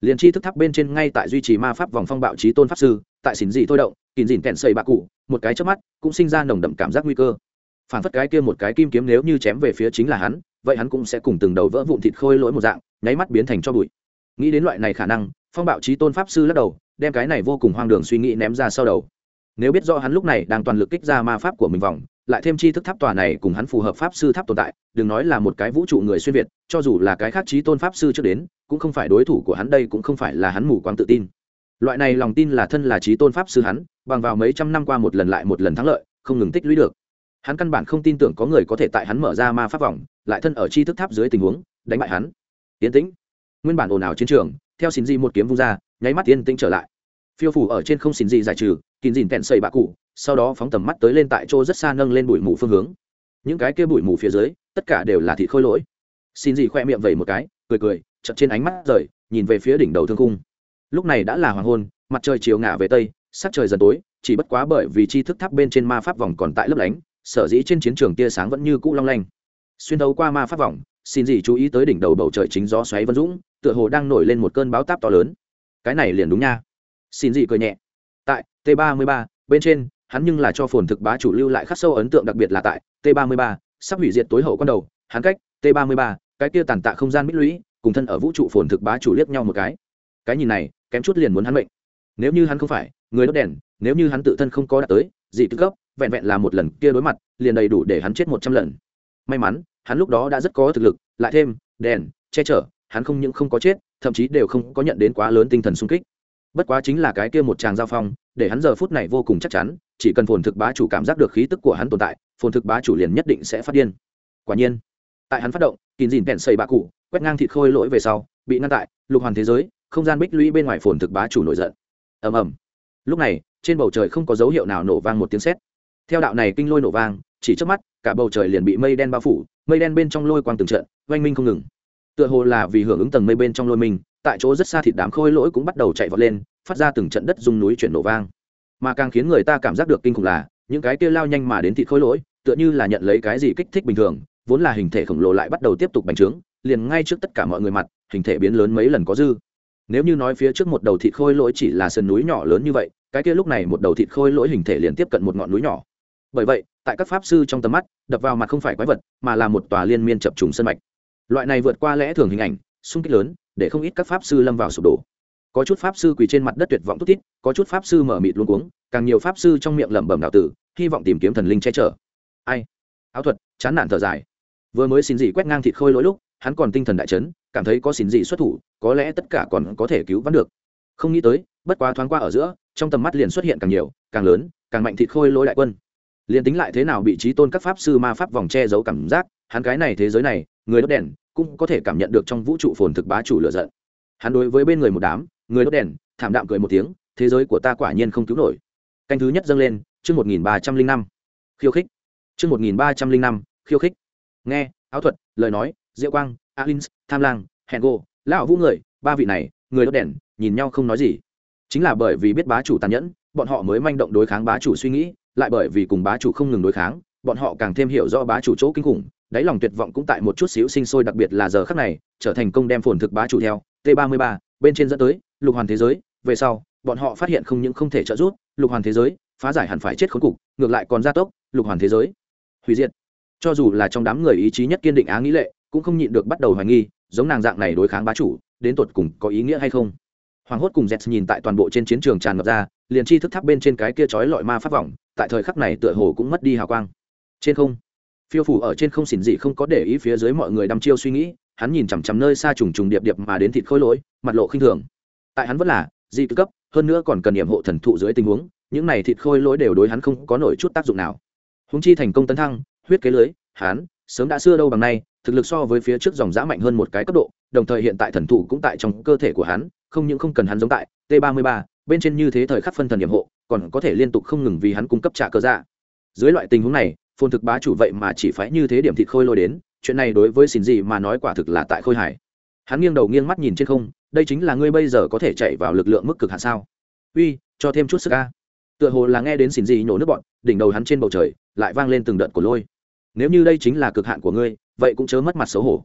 Liền chi thức tháp bên trên ngay tại duy trì ma pháp vòng phong bạo trí tôn pháp sư tại xỉn dị thôi động kìm dìn kẹn xây bạc cụ, một cái trước mắt, cũng sinh ra nồng đậm cảm giác nguy cơ. Phản phất cái kia một cái kim kiếm nếu như chém về phía chính là hắn, vậy hắn cũng sẽ cùng từng đầu vỡ vụn thịt khôi lỗi một dạng, nháy mắt biến thành cho bụi. Nghĩ đến loại này khả năng, phong bạo trí tôn pháp sư lắc đầu, đem cái này vô cùng hoang đường suy nghĩ ném ra sau đầu. Nếu biết rõ hắn lúc này đang toàn lực kích ra ma pháp của mình vòng, lại thêm chi thức tháp tòa này cùng hắn phù hợp pháp sư tháp tồn tại, đừng nói là một cái vũ trụ người xuyên việt, cho dù là cái khác trí tôn pháp sư trước đến, cũng không phải đối thủ của hắn đây cũng không phải là hắn mù quáng tự tin loại này lòng tin là thân là trí tôn pháp sư hắn, bằng vào mấy trăm năm qua một lần lại một lần thắng lợi, không ngừng tích lũy được. Hắn căn bản không tin tưởng có người có thể tại hắn mở ra ma pháp vòng, lại thân ở chi thức tháp dưới tình huống, đánh bại hắn. Yến tĩnh. Nguyên bản ồn ào chiến trường, theo xin di một kiếm vung ra, nháy mắt yên tĩnh trở lại. Phiêu phủ ở trên không xin di giải trừ, kín dìn tẹn xây bạ cụ, sau đó phóng tầm mắt tới lên tại chỗ rất xa nâng lên bụi mù phương hướng. Những cái kia bụi mù phía dưới, tất cả đều là thị khôi lỗi. Xin gì khoe miệng vẩy một cái, cười cười chật trên ánh mắt rời, nhìn về phía đỉnh đầu thương cung lúc này đã là hoàng hôn, mặt trời chiều ngả về tây, sắc trời dần tối, chỉ bất quá bởi vì chi thức tháp bên trên ma pháp vòng còn tại lấp lánh, sở dĩ trên chiến trường tia sáng vẫn như cũ long lanh. Xuyên đấu qua ma pháp vòng, xin gì chú ý tới đỉnh đầu bầu trời chính gió xoáy vân dũng, tựa hồ đang nổi lên một cơn báo táp to lớn. Cái này liền đúng nha. Xin gì cười nhẹ. Tại t 33 bên trên, hắn nhưng là cho phồn thực bá chủ lưu lại khắc sâu ấn tượng đặc biệt là tại t 33 sắp hủy diệt tối hậu con đầu, hắn cách t 33 cái kia tàn tạ không gian mít lũy, cùng thân ở vũ trụ phồn thực bá chủ liếc nhau một cái. Cái nhìn này kém chút liền muốn hắn mệnh. Nếu như hắn không phải, người đốt đèn, nếu như hắn tự thân không có đạt tới, dị tư cấp, vẹn vẹn là một lần kia đối mặt, liền đầy đủ để hắn chết một trăm lần. May mắn, hắn lúc đó đã rất có thực lực, lại thêm, đèn, che chở, hắn không những không có chết, thậm chí đều không có nhận đến quá lớn tinh thần sung kích. Bất quá chính là cái kia một tràng giao phong, để hắn giờ phút này vô cùng chắc chắn, chỉ cần phồn thực bá chủ cảm giác được khí tức của hắn tồn tại, phồn thực bá chủ liền nhất định sẽ phát điên. Quả nhiên, tại hắn phát động, kín dìn kẹn xây bạ cụ, quét ngang thịt khôi lỗi về sau, bị ngăn tại lục hoàn thế giới không gian bích lũy bên ngoài phồn thực bá chủ nổi giận. Ầm ầm. Lúc này, trên bầu trời không có dấu hiệu nào nổ vang một tiếng sét. Theo đạo này kinh lôi nổ vang, chỉ trước mắt, cả bầu trời liền bị mây đen bao phủ, mây đen bên trong lôi quang từng trận, oanh minh không ngừng. Tựa hồ là vì hưởng ứng tầng mây bên trong lôi mình, tại chỗ rất xa thịt đám khôi lỗi cũng bắt đầu chạy vọt lên, phát ra từng trận đất rung núi chuyển nổ vang. Mà càng khiến người ta cảm giác được kinh khủng là, những cái kia lao nhanh mà đến thịt khôi lỗi, tựa như là nhận lấy cái gì kích thích bình thường, vốn là hình thể khổng lồ lại bắt đầu tiếp tục bành trướng, liền ngay trước tất cả mọi người mặt, hình thể biến lớn mấy lần có dư nếu như nói phía trước một đầu thịt khôi lỗi chỉ là sườn núi nhỏ lớn như vậy, cái kia lúc này một đầu thịt khôi lỗi hình thể liền tiếp cận một ngọn núi nhỏ. Bởi vậy, tại các pháp sư trong tầm mắt, đập vào mặt không phải quái vật, mà là một tòa liên miên chập trùng sân mạch. Loại này vượt qua lẽ thường hình ảnh sung kích lớn, để không ít các pháp sư lâm vào sụp đổ. Có chút pháp sư quỳ trên mặt đất tuyệt vọng thút tít có chút pháp sư mở mịt luôn cuống, càng nhiều pháp sư trong miệng lẩm bẩm đạo tử, hy vọng tìm kiếm thần linh che chở. Ai? Áo thuật, chán nản thở dài. Vừa mới xin gì quét ngang thịt khôi lỗi lúc, hắn còn tinh thần đại chấn cảm thấy có xin gì xuất thủ, có lẽ tất cả còn có thể cứu vãn được. Không nghĩ tới, bất quá thoáng qua ở giữa, trong tầm mắt liền xuất hiện càng nhiều, càng lớn, càng mạnh thịt khôi lỗi đại quân. Liền tính lại thế nào bị trí tôn các pháp sư ma pháp vòng che giấu cảm giác, hắn cái này thế giới này, người đốt đèn cũng có thể cảm nhận được trong vũ trụ phồn thực bá chủ lựa giận. Hắn đối với bên người một đám, người đốt đèn, thảm đạm cười một tiếng, thế giới của ta quả nhiên không cứu nổi. Canh thứ nhất dâng lên, chương một nghìn ba trăm linh năm. Khiêu khích. Chương một nghìn ba trăm linh năm, khiêu khích. Nghe, áo thuật, lời nói, diệu quang alins, tham lang, hẹn gô, lão vũ người, ba vị này, người đốt đèn, nhìn nhau không nói gì. Chính là bởi vì biết bá chủ tàn nhẫn, bọn họ mới manh động đối kháng bá chủ suy nghĩ, lại bởi vì cùng bá chủ không ngừng đối kháng, bọn họ càng thêm hiểu rõ bá chủ chỗ kinh khủng, đáy lòng tuyệt vọng cũng tại một chút xíu sinh sôi đặc biệt là giờ khắc này, trở thành công đem phồn thực bá chủ theo, t 33 bên trên dẫn tới, lục hoàn thế giới, về sau, bọn họ phát hiện không những không thể trợ giúp, lục hoàn thế giới, phá giải hẳn phải chết khốn cục, ngược lại còn gia tốc, lục hoàn thế giới. Hủy diệt. Cho dù là trong đám người ý chí nhất kiên định á nghĩ lệ cũng không nhịn được bắt đầu hoài nghi, giống nàng dạng này đối kháng bá chủ, đến tột cùng có ý nghĩa hay không? Hoàng hốt cùng z nhìn tại toàn bộ trên chiến trường tràn ngập ra, liền chi thức tháp bên trên cái kia trói lọi ma phát vọng, tại thời khắc này tựa hồ cũng mất đi hào quang. Trên không, phiêu phủ ở trên không xỉn dị không có để ý phía dưới mọi người đăm chiêu suy nghĩ, hắn nhìn chằm chằm nơi xa trùng trùng điệp điệp mà đến thịt khôi lỗi, mặt lộ khinh thường. Tại hắn vẫn là dị tư cấp, hơn nữa còn cần điểm hộ thần thụ dưới tình huống, những này thịt khôi lỗi đều đối hắn không có nổi chút tác dụng nào. Húng chi thành công tấn thăng, huyết kế lưới, hắn sớm đã xưa đâu bằng nay, thực lực so với phía trước dòng giã mạnh hơn một cái cấp độ, đồng thời hiện tại thần thụ cũng tại trong cơ thể của hắn, không những không cần hắn giống tại t 33 bên trên như thế thời khắc phân thần điểm hộ, còn có thể liên tục không ngừng vì hắn cung cấp trả cơ dạ. Dưới loại tình huống này, phồn thực bá chủ vậy mà chỉ phải như thế điểm thịt khôi lôi đến, chuyện này đối với xin gì mà nói quả thực là tại khôi hải hắn nghiêng đầu nghiêng mắt nhìn trên không, đây chính là ngươi bây giờ có thể chạy vào lực lượng mức cực hạn sao? Uy, cho thêm chút sức ca tựa hồ là nghe đến xin gì nhổ nước bọn, đỉnh đầu hắn trên bầu trời, lại vang lên từng đợt của lôi nếu như đây chính là cực hạn của ngươi, vậy cũng chớ mất mặt xấu hổ.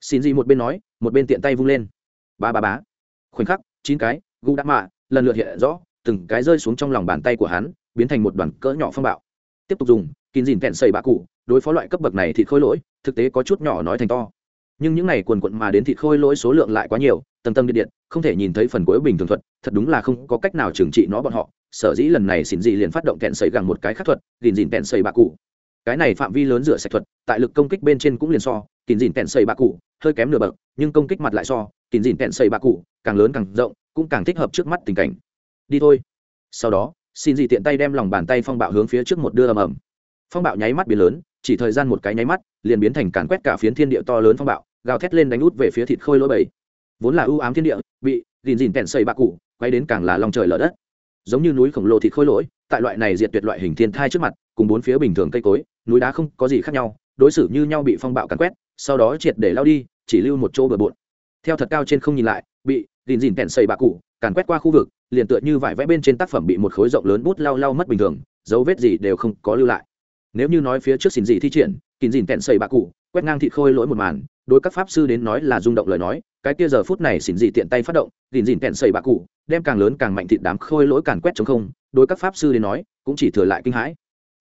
Xin gì một bên nói, một bên tiện tay vung lên. Ba ba bá khoảnh khắc, chín cái gu đã mạ, lần lượt hiện rõ, từng cái rơi xuống trong lòng bàn tay của hắn, biến thành một đoàn cỡ nhỏ phong bạo. Tiếp tục dùng, kín dìn kẹn xây bạ cụ, đối phó loại cấp bậc này thịt khôi lỗi, thực tế có chút nhỏ nói thành to. Nhưng những này quần quận mà đến thịt khôi lỗi số lượng lại quá nhiều, tầng tầng điện điện, không thể nhìn thấy phần cuối bình thường thuật, thật đúng là không có cách nào trừng trị nó bọn họ. Sở dĩ lần này xin dị liền phát động kẹn xây gẳng một cái khắc thuật gìn dìn kẹn xây bạc cụ cái này phạm vi lớn rửa sạch thuật, tại lực công kích bên trên cũng liền so, kín dìn kẹn xây bạc cụ, hơi kém nửa bậc, nhưng công kích mặt lại so, kín dìn kẹn xây bạc cụ, càng lớn càng rộng, cũng càng thích hợp trước mắt tình cảnh. Đi thôi. Sau đó, xin dì tiện tay đem lòng bàn tay phong bạo hướng phía trước một đưa ầm ầm. Phong bạo nháy mắt biến lớn, chỉ thời gian một cái nháy mắt, liền biến thành càn quét cả phiến thiên địa to lớn phong bạo, gào thét lên đánh út về phía thịt khôi lỗ bầy. Vốn là ưu ám thiên địa, bị dìn dìn kẹn xây bạc cụ quay đến càng là lòng trời lở đất. Giống như núi khổng lồ thịt khôi lỗi, tại loại này diệt tuyệt loại hình thiên thai trước mặt, cùng bốn phía bình thường cây cối núi đá không có gì khác nhau, đối xử như nhau bị phong bạo càn quét, sau đó triệt để lao đi, chỉ lưu một chỗ bừa bộn. Theo thật cao trên không nhìn lại, bị dìn dìn kẹn xây bạc cụ, càn quét qua khu vực, liền tựa như vải vẽ bên trên tác phẩm bị một khối rộng lớn bút lao lao mất bình thường, dấu vết gì đều không có lưu lại. Nếu như nói phía trước xin gì thi triển kín dìn kẹn xây bạc cụ, quét ngang thị khôi lỗi một màn, đối các pháp sư đến nói là rung động lời nói, cái kia giờ phút này xin gì tiện tay phát động kín dìn kẹn xây bạc cụ, đem càng lớn càng mạnh thịt đám khôi lỗi càn quét chống không, đối các pháp sư đến nói, cũng chỉ thừa lại kinh hãi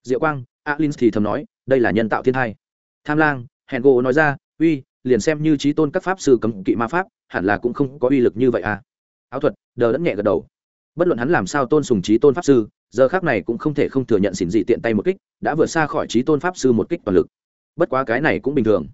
diệu quang alin thì thầm nói, đây là nhân tạo thiên thai. Tham lang, hẹn gỗ nói ra, uy, liền xem như trí tôn các pháp sư cấm kỵ ma pháp, hẳn là cũng không có uy lực như vậy à. Áo thuật, đờ đẫn nhẹ gật đầu. Bất luận hắn làm sao tôn sùng trí tôn pháp sư, giờ khác này cũng không thể không thừa nhận xỉn dị tiện tay một kích, đã vượt xa khỏi trí tôn pháp sư một kích toàn lực. Bất quá cái này cũng bình thường.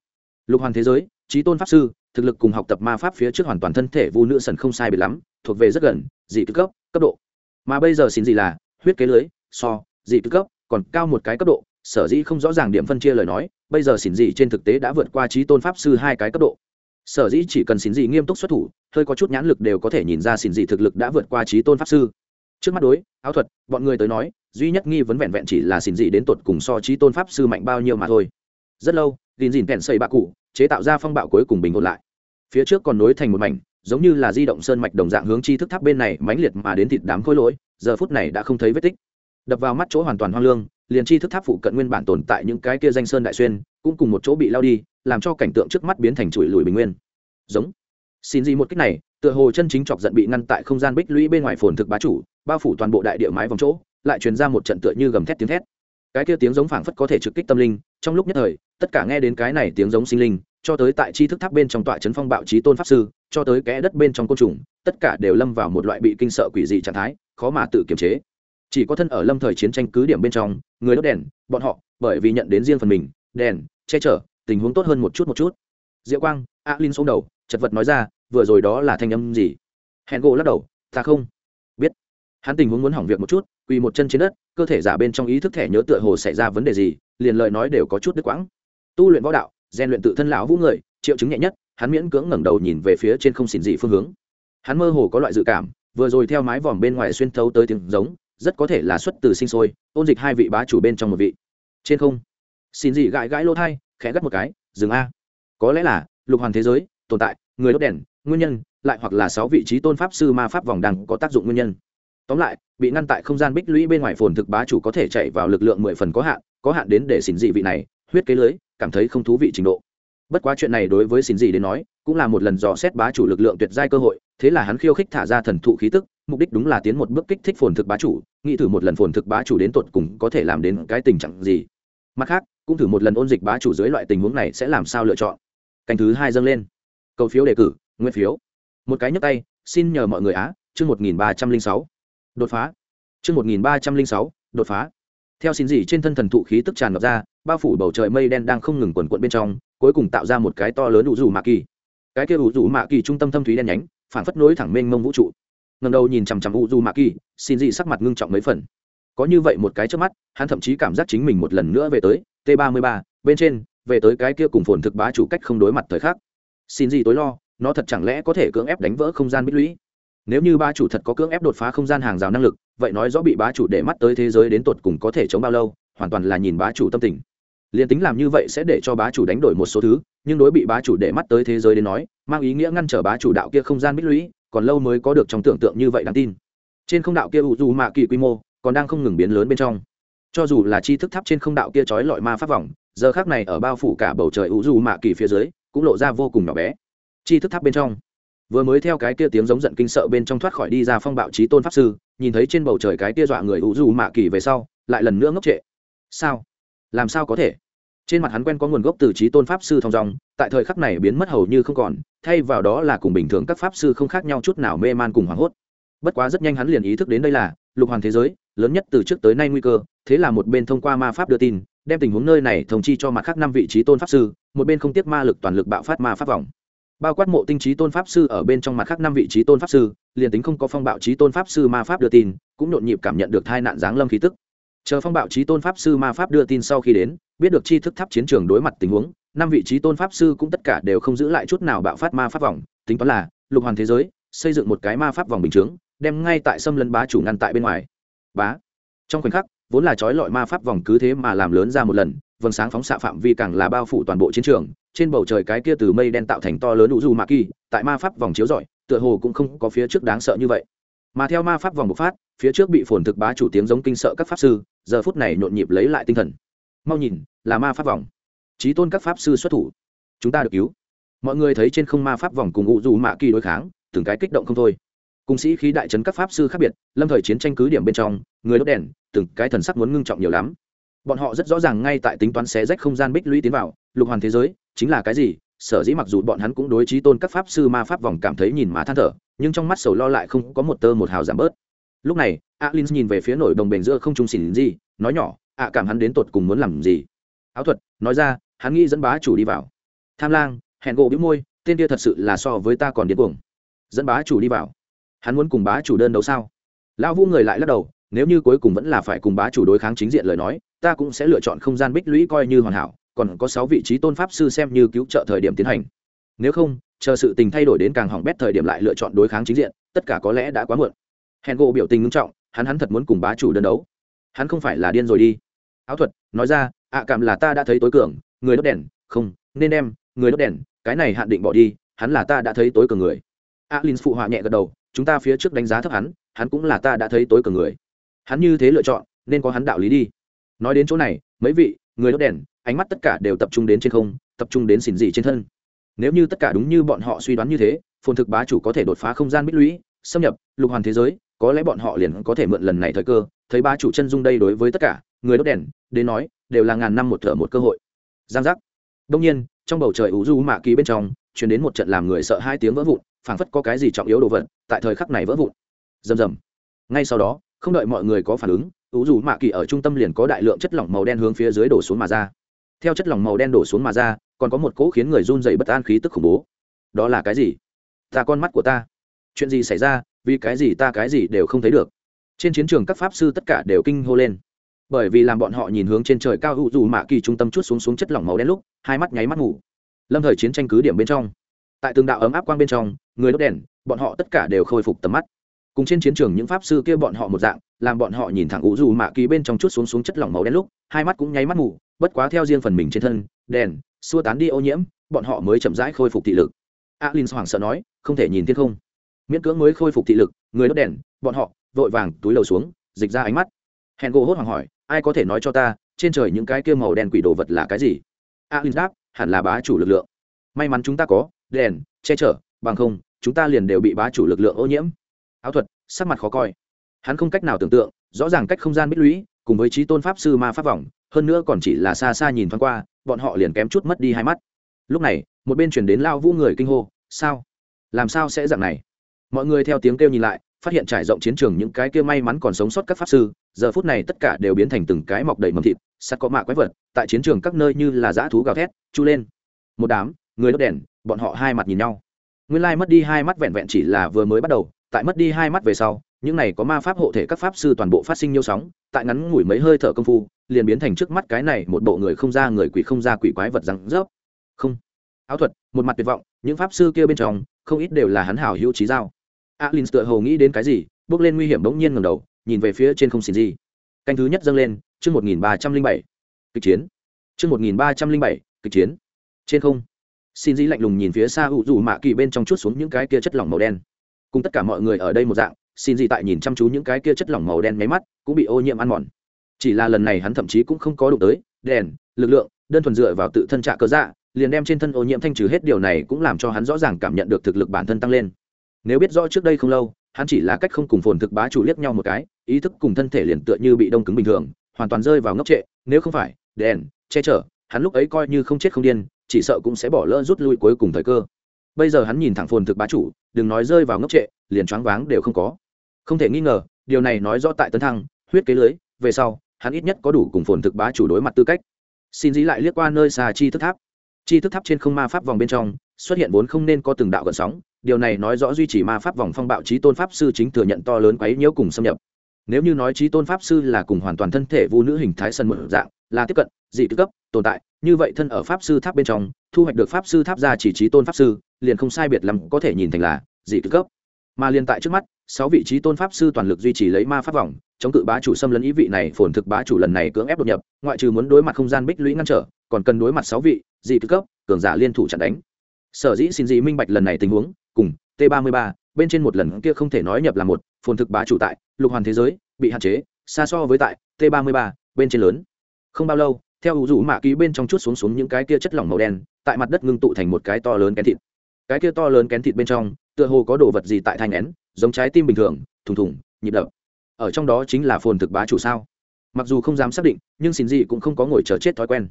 Lục hoàn thế giới, trí tôn pháp sư, thực lực cùng học tập ma pháp phía trước hoàn toàn thân thể vu nữ sần không sai biệt lắm, thuộc về rất gần, dị tư cấp cấp độ. Mà bây giờ xin gì là, huyết kế lưới, so, dị tư cấp còn cao một cái cấp độ, sở dĩ không rõ ràng điểm phân chia lời nói, bây giờ xỉn dị trên thực tế đã vượt qua trí tôn pháp sư hai cái cấp độ. Sở dĩ chỉ cần xỉn dị nghiêm túc xuất thủ, hơi có chút nhãn lực đều có thể nhìn ra xỉn dị thực lực đã vượt qua trí tôn pháp sư. Trước mắt đối, áo thuật, bọn người tới nói, duy nhất nghi vấn vẹn vẹn chỉ là xỉn dị đến tột cùng so trí tôn pháp sư mạnh bao nhiêu mà thôi. Rất lâu gìn dìn kèn xây bạ cụ, chế tạo ra phong bạo cuối cùng bình ổn lại. Phía trước còn nối thành một mảnh, giống như là di động sơn mạch đồng dạng hướng chi thức tháp bên này mãnh liệt mà đến thịt đám khối lỗi, giờ phút này đã không thấy vết tích đập vào mắt chỗ hoàn toàn hoang lương, liền chi thức tháp phụ cận nguyên bản tồn tại những cái kia danh sơn đại xuyên, cũng cùng một chỗ bị lao đi, làm cho cảnh tượng trước mắt biến thành chuỗi lùi bình nguyên. Giống. Xin gì một cách này, tựa hồ chân chính chọc giận bị ngăn tại không gian bích lũy bên ngoài phồn thực bá chủ, bao phủ toàn bộ đại địa mái vòng chỗ, lại truyền ra một trận tựa như gầm thét tiếng thét. Cái kia tiếng giống phảng phất có thể trực kích tâm linh, trong lúc nhất thời, tất cả nghe đến cái này tiếng giống sinh linh, cho tới tại chi thức tháp bên trong tọa trấn phong bạo trí tôn pháp sư, cho tới kẽ đất bên trong côn trùng, tất cả đều lâm vào một loại bị kinh sợ quỷ dị trạng thái, khó mà tự kiềm chế chỉ có thân ở lâm thời chiến tranh cứ điểm bên trong, người đốt đèn, bọn họ, bởi vì nhận đến riêng phần mình, đèn, che chở, tình huống tốt hơn một chút một chút. Diệu quang, a linh xuống đầu, chật vật nói ra, vừa rồi đó là thanh âm gì? Hẹn gỗ lắc đầu, ta không biết. Hắn tình huống muốn hỏng việc một chút, quỳ một chân trên đất, cơ thể giả bên trong ý thức thẻ nhớ tựa hồ xảy ra vấn đề gì, liền lời nói đều có chút đứt quãng. Tu luyện võ đạo, rèn luyện tự thân lão vũ người, triệu chứng nhẹ nhất, hắn miễn cưỡng ngẩng đầu nhìn về phía trên không xỉn dị phương hướng. Hắn mơ hồ có loại dự cảm, vừa rồi theo mái vòm bên ngoài xuyên thấu tới tiếng giống rất có thể là xuất từ sinh sôi, ôn dịch hai vị bá chủ bên trong một vị. Trên không, xin dị gãi gãi lỗ thai, khẽ gắt một cái, dừng a. Có lẽ là, lục hoàn thế giới, tồn tại, người đốt đèn, nguyên nhân, lại hoặc là sáu vị trí tôn pháp sư ma pháp vòng đằng có tác dụng nguyên nhân. Tóm lại, bị ngăn tại không gian bích lũy bên ngoài phồn thực bá chủ có thể chạy vào lực lượng mười phần có hạn có hạn đến để xin dị vị này, huyết kế lưới, cảm thấy không thú vị trình độ. Bất quá chuyện này đối với xin dị đến nói, cũng là một lần dò xét bá chủ lực lượng tuyệt giai cơ hội, thế là hắn khiêu khích thả ra thần thụ khí tức mục đích đúng là tiến một bước kích thích phồn thực bá chủ, nghĩ thử một lần phồn thực bá chủ đến tột cùng có thể làm đến cái tình trạng gì. Mặt khác, cũng thử một lần ôn dịch bá chủ dưới loại tình huống này sẽ làm sao lựa chọn. Canh thứ hai dâng lên. Cầu phiếu đề cử, nguyên phiếu. Một cái nhấp tay, xin nhờ mọi người á, chương một nghìn ba trăm linh sáu. Đột phá. Chương một nghìn ba trăm linh sáu, đột phá. Theo xin gì trên thân thần thụ khí tức tràn ngập ra, bao phủ bầu trời mây đen đang không ngừng quần quận bên trong, cuối cùng tạo ra một cái to lớn ủ rủ mạ kỳ. Cái kia ủ rủ mạ kỳ trung tâm thâm thúy đen nhánh, phản phất nối thẳng mênh mông vũ trụ ngầm đầu nhìn chằm chằm u du mạ kỳ xin gì sắc mặt ngưng trọng mấy phần. Có như vậy một cái trước mắt, hắn thậm chí cảm giác chính mình một lần nữa về tới t 33 bên trên, về tới cái kia cùng phồn thực bá chủ cách không đối mặt thời khắc. Xin gì tối lo, nó thật chẳng lẽ có thể cưỡng ép đánh vỡ không gian bích lũy? Nếu như bá chủ thật có cưỡng ép đột phá không gian hàng rào năng lực, vậy nói rõ bị bá chủ để mắt tới thế giới đến tột cùng có thể chống bao lâu, hoàn toàn là nhìn bá chủ tâm tình. Liền tính làm như vậy sẽ để cho bá chủ đánh đổi một số thứ, nhưng đối bị bá chủ để mắt tới thế giới đến nói, mang ý nghĩa ngăn trở bá chủ đạo kia không gian bích lũy còn lâu mới có được trong tưởng tượng như vậy đáng tin. Trên không đạo kia u dù mạ kỳ quy mô, còn đang không ngừng biến lớn bên trong. Cho dù là chi thức tháp trên không đạo kia trói lọi ma pháp vòng, giờ khác này ở bao phủ cả bầu trời u dù mạ kỳ phía dưới, cũng lộ ra vô cùng nhỏ bé. Chi thức tháp bên trong. Vừa mới theo cái kia tiếng giống giận kinh sợ bên trong thoát khỏi đi ra phong bạo trí tôn pháp sư, nhìn thấy trên bầu trời cái kia dọa người u dù mạ kỳ về sau, lại lần nữa ngốc trệ. Sao? Làm sao có thể? Trên mặt hắn quen có nguồn gốc từ trí tôn pháp sư thong dong, tại thời khắc này biến mất hầu như không còn, thay vào đó là cùng bình thường các pháp sư không khác nhau chút nào mê man cùng hoảng hốt. Bất quá rất nhanh hắn liền ý thức đến đây là, lục hoàn thế giới, lớn nhất từ trước tới nay nguy cơ, thế là một bên thông qua ma pháp đưa tin, đem tình huống nơi này thông chi cho mặt khác năm vị trí tôn pháp sư, một bên không tiếc ma lực toàn lực bạo phát ma pháp vòng. Bao quát mộ tinh trí tôn pháp sư ở bên trong mặt khác năm vị trí tôn pháp sư, liền tính không có phong bạo trí tôn pháp sư ma pháp đưa tin, cũng nhộn nhịp cảm nhận được tai nạn giáng lâm khí tức chờ phong bạo trí tôn pháp sư ma pháp đưa tin sau khi đến, biết được chi thức tháp chiến trường đối mặt tình huống, năm vị trí tôn pháp sư cũng tất cả đều không giữ lại chút nào bạo phát ma pháp vòng. Tính toán là, lục hoàn thế giới, xây dựng một cái ma pháp vòng bình chướng, đem ngay tại xâm lấn bá chủ ngăn tại bên ngoài. Bá. Trong khoảnh khắc, vốn là trói lọi ma pháp vòng cứ thế mà làm lớn ra một lần, vầng sáng phóng xạ phạm vi càng là bao phủ toàn bộ chiến trường, trên bầu trời cái kia từ mây đen tạo thành to lớn đủ dù mạ kỳ tại ma pháp vòng chiếu rọi, tựa hồ cũng không có phía trước đáng sợ như vậy mà theo ma pháp vòng bộc phát, phía trước bị phồn thực bá chủ tiếng giống kinh sợ các pháp sư, giờ phút này nhộn nhịp lấy lại tinh thần. Mau nhìn, là ma pháp vòng. Trí tôn các pháp sư xuất thủ. Chúng ta được cứu. Mọi người thấy trên không ma pháp vòng cùng ngụ dù mạ kỳ đối kháng, từng cái kích động không thôi. Cùng sĩ khí đại trấn các pháp sư khác biệt, lâm thời chiến tranh cứ điểm bên trong, người đốt đèn, từng cái thần sắc muốn ngưng trọng nhiều lắm. Bọn họ rất rõ ràng ngay tại tính toán xé rách không gian bích lũy tiến vào, lục hoàn thế giới, chính là cái gì sở dĩ mặc dù bọn hắn cũng đối trí tôn các pháp sư ma pháp vòng cảm thấy nhìn má than thở, nhưng trong mắt sầu lo lại không có một tơ một hào giảm bớt. Lúc này, alin nhìn về phía nổi đồng bền giữa không trung xỉn gì, nói nhỏ, ạ, cảm hắn đến tột cùng muốn làm gì? Áo thuật, nói ra, hắn nghĩ dẫn bá chủ đi vào. Tham lang, hẹn gỗ bĩu môi, tên kia thật sự là so với ta còn điên cuồng. Dẫn bá chủ đi vào. Hắn muốn cùng bá chủ đơn đấu sao? Lão vũ người lại lắc đầu, nếu như cuối cùng vẫn là phải cùng bá chủ đối kháng chính diện lời nói, ta cũng sẽ lựa chọn không gian bích lũy coi như hoàn hảo còn có sáu vị trí tôn pháp sư xem như cứu trợ thời điểm tiến hành. Nếu không, chờ sự tình thay đổi đến càng hỏng bét thời điểm lại lựa chọn đối kháng chính diện, tất cả có lẽ đã quá muộn. Hèn gỗ biểu tình nghiêm trọng, hắn hắn thật muốn cùng bá chủ đơn đấu. Hắn không phải là điên rồi đi. Áo thuật, nói ra, ạ, cảm là ta đã thấy tối cường, người đốt đèn, không, nên em người đốt đèn, cái này hạn định bỏ đi, hắn là ta đã thấy tối cường người. Alin phụ họa nhẹ gật đầu, chúng ta phía trước đánh giá thấp hắn hắn cũng là ta đã thấy tối cường người. Hắn như thế lựa chọn, nên có hắn đạo lý đi. Nói đến chỗ này, mấy vị, người đốt đèn ánh mắt tất cả đều tập trung đến trên không, tập trung đến xỉn dị trên thân. Nếu như tất cả đúng như bọn họ suy đoán như thế, phồn thực bá chủ có thể đột phá không gian bích lũy, xâm nhập, lục hoàn thế giới, có lẽ bọn họ liền có thể mượn lần này thời cơ, thấy bá chủ chân dung đây đối với tất cả, người đốt đèn, đến nói, đều là ngàn năm một thở một cơ hội. Giang giác. Đông nhiên, trong bầu trời ủ du mạ kỳ bên trong chuyển đến một trận làm người sợ hai tiếng vỡ vụn, phảng phất có cái gì trọng yếu đồ vật, tại thời khắc này vỡ vụn. Rầm rầm. Ngay sau đó, không đợi mọi người có phản ứng, ủ du mạ kỳ ở trung tâm liền có đại lượng chất lỏng màu đen hướng phía dưới đổ xuống mà ra theo chất lỏng màu đen đổ xuống mà ra, còn có một cỗ khiến người run dày bất an khí tức khủng bố. Đó là cái gì? Ta con mắt của ta. Chuyện gì xảy ra? Vì cái gì ta cái gì đều không thấy được. Trên chiến trường các pháp sư tất cả đều kinh hô lên. Bởi vì làm bọn họ nhìn hướng trên trời cao hữu dù mạ kỳ trung tâm chút xuống xuống chất lỏng màu đen lúc, hai mắt nháy mắt ngủ. Lâm thời chiến tranh cứ điểm bên trong. Tại từng đạo ấm áp quang bên trong, người đốt đèn, bọn họ tất cả đều khôi phục tầm mắt cùng trên chiến trường những pháp sư kia bọn họ một dạng, làm bọn họ nhìn thẳng ủ dù mạ kỳ bên trong chút xuống xuống chất lỏng màu đen lúc, hai mắt cũng nháy mắt ngủ bất quá theo riêng phần mình trên thân, đèn, xua tán đi ô nhiễm, bọn họ mới chậm rãi khôi phục thị lực. Alin hoảng sợ nói, không thể nhìn thiên không. Miễn cưỡng mới khôi phục thị lực, người đốt đèn, bọn họ, vội vàng túi lầu xuống, dịch ra ánh mắt. Hẹn gỗ hốt hoảng hỏi, ai có thể nói cho ta, trên trời những cái kia màu đen quỷ đồ vật là cái gì? Alin đáp, hẳn là bá chủ lực lượng. May mắn chúng ta có, đèn, che chở, bằng không, chúng ta liền đều bị bá chủ lực lượng ô nhiễm áo thuật, sắc mặt khó coi. Hắn không cách nào tưởng tượng, rõ ràng cách không gian bích lũy, cùng với trí tôn pháp sư ma pháp vòng, hơn nữa còn chỉ là xa xa nhìn thoáng qua, bọn họ liền kém chút mất đi hai mắt. Lúc này, một bên chuyển đến lao vũ người kinh hô, sao? Làm sao sẽ dạng này? Mọi người theo tiếng kêu nhìn lại, phát hiện trải rộng chiến trường những cái kia may mắn còn sống sót các pháp sư, giờ phút này tất cả đều biến thành từng cái mọc đầy mầm thịt sắt có mạ quái vật, tại chiến trường các nơi như là dã thú gào thét, chu lên. Một đám, người đốt đèn, bọn họ hai mặt nhìn nhau. Nguyên lai mất đi hai mắt vẹn vẹn chỉ là vừa mới bắt đầu tại mất đi hai mắt về sau, những này có ma pháp hộ thể các pháp sư toàn bộ phát sinh nhiều sóng, tại ngắn ngủi mấy hơi thở công phu, liền biến thành trước mắt cái này một bộ người không ra người quỷ không ra quỷ quái vật răng rớp. Không. Áo thuật, một mặt tuyệt vọng, những pháp sư kia bên trong, không ít đều là hắn hảo hữu trí dao alin tựa hồ nghĩ đến cái gì, bước lên nguy hiểm bỗng nhiên ngầm đầu, nhìn về phía trên không xin gì. Canh thứ nhất dâng lên, chương một nghìn ba trăm linh bảy. Kịch chiến. Chương một nghìn ba trăm linh bảy, kịch chiến. Trên không xin dĩ lạnh lùng nhìn phía xa hữu dù mạ kỳ bên trong chút xuống những cái kia chất lỏng màu đen cùng tất cả mọi người ở đây một dạng, xin gì tại nhìn chăm chú những cái kia chất lỏng màu đen máy mắt, cũng bị ô nhiễm ăn mòn. Chỉ là lần này hắn thậm chí cũng không có đụng tới, đèn, lực lượng, đơn thuần dựa vào tự thân trạ cơ dạ liền đem trên thân ô nhiễm thanh trừ hết điều này cũng làm cho hắn rõ ràng cảm nhận được thực lực bản thân tăng lên. Nếu biết rõ trước đây không lâu, hắn chỉ là cách không cùng phồn thực bá chủ liếc nhau một cái, ý thức cùng thân thể liền tựa như bị đông cứng bình thường, hoàn toàn rơi vào ngốc trệ, nếu không phải, đèn, che chở, hắn lúc ấy coi như không chết không điên, chỉ sợ cũng sẽ bỏ lỡ rút lui cuối cùng thời cơ bây giờ hắn nhìn thẳng phồn thực bá chủ, đừng nói rơi vào ngốc trệ, liền choáng váng đều không có. Không thể nghi ngờ, điều này nói rõ tại tấn thăng, huyết kế lưới, về sau, hắn ít nhất có đủ cùng phồn thực bá chủ đối mặt tư cách. Xin dí lại liếc qua nơi xa chi thức tháp. Chi thức tháp trên không ma pháp vòng bên trong, xuất hiện vốn không nên có từng đạo gần sóng, điều này nói rõ duy trì ma pháp vòng phong bạo trí tôn pháp sư chính thừa nhận to lớn quấy nhiễu cùng xâm nhập. Nếu như nói trí tôn pháp sư là cùng hoàn toàn thân thể vu nữ hình thái sân mở dạng là tiếp cận, dị tư cấp, tồn tại. Như vậy thân ở pháp sư tháp bên trong, thu hoạch được pháp sư tháp ra chỉ trí tôn pháp sư, liền không sai biệt lắm có thể nhìn thành là dị tư cấp. Mà liền tại trước mắt, sáu vị trí tôn pháp sư toàn lực duy trì lấy ma pháp vòng, chống cự bá chủ xâm lấn ý vị này, phồn thực bá chủ lần này cưỡng ép đột nhập, ngoại trừ muốn đối mặt không gian bích lũy ngăn trở, còn cần đối mặt sáu vị dị tư cấp, cường giả liên thủ chặn đánh. Sở dĩ xin dị minh bạch lần này tình huống, cùng t 33 bên trên một lần kia không thể nói nhập là một, phồn thực bá chủ tại, lục hoàn thế giới, bị hạn chế, xa so với tại t 33 bên trên lớn không bao lâu, theo ủ rủ mạ ký bên trong chút xuống xuống những cái kia chất lỏng màu đen, tại mặt đất ngưng tụ thành một cái to lớn kén thịt. Cái kia to lớn kén thịt bên trong, tựa hồ có đồ vật gì tại thanh nén, giống trái tim bình thường, thùng thùng, nhịp đập. Ở trong đó chính là phồn thực bá chủ sao? Mặc dù không dám xác định, nhưng xin gì cũng không có ngồi chờ chết thói quen.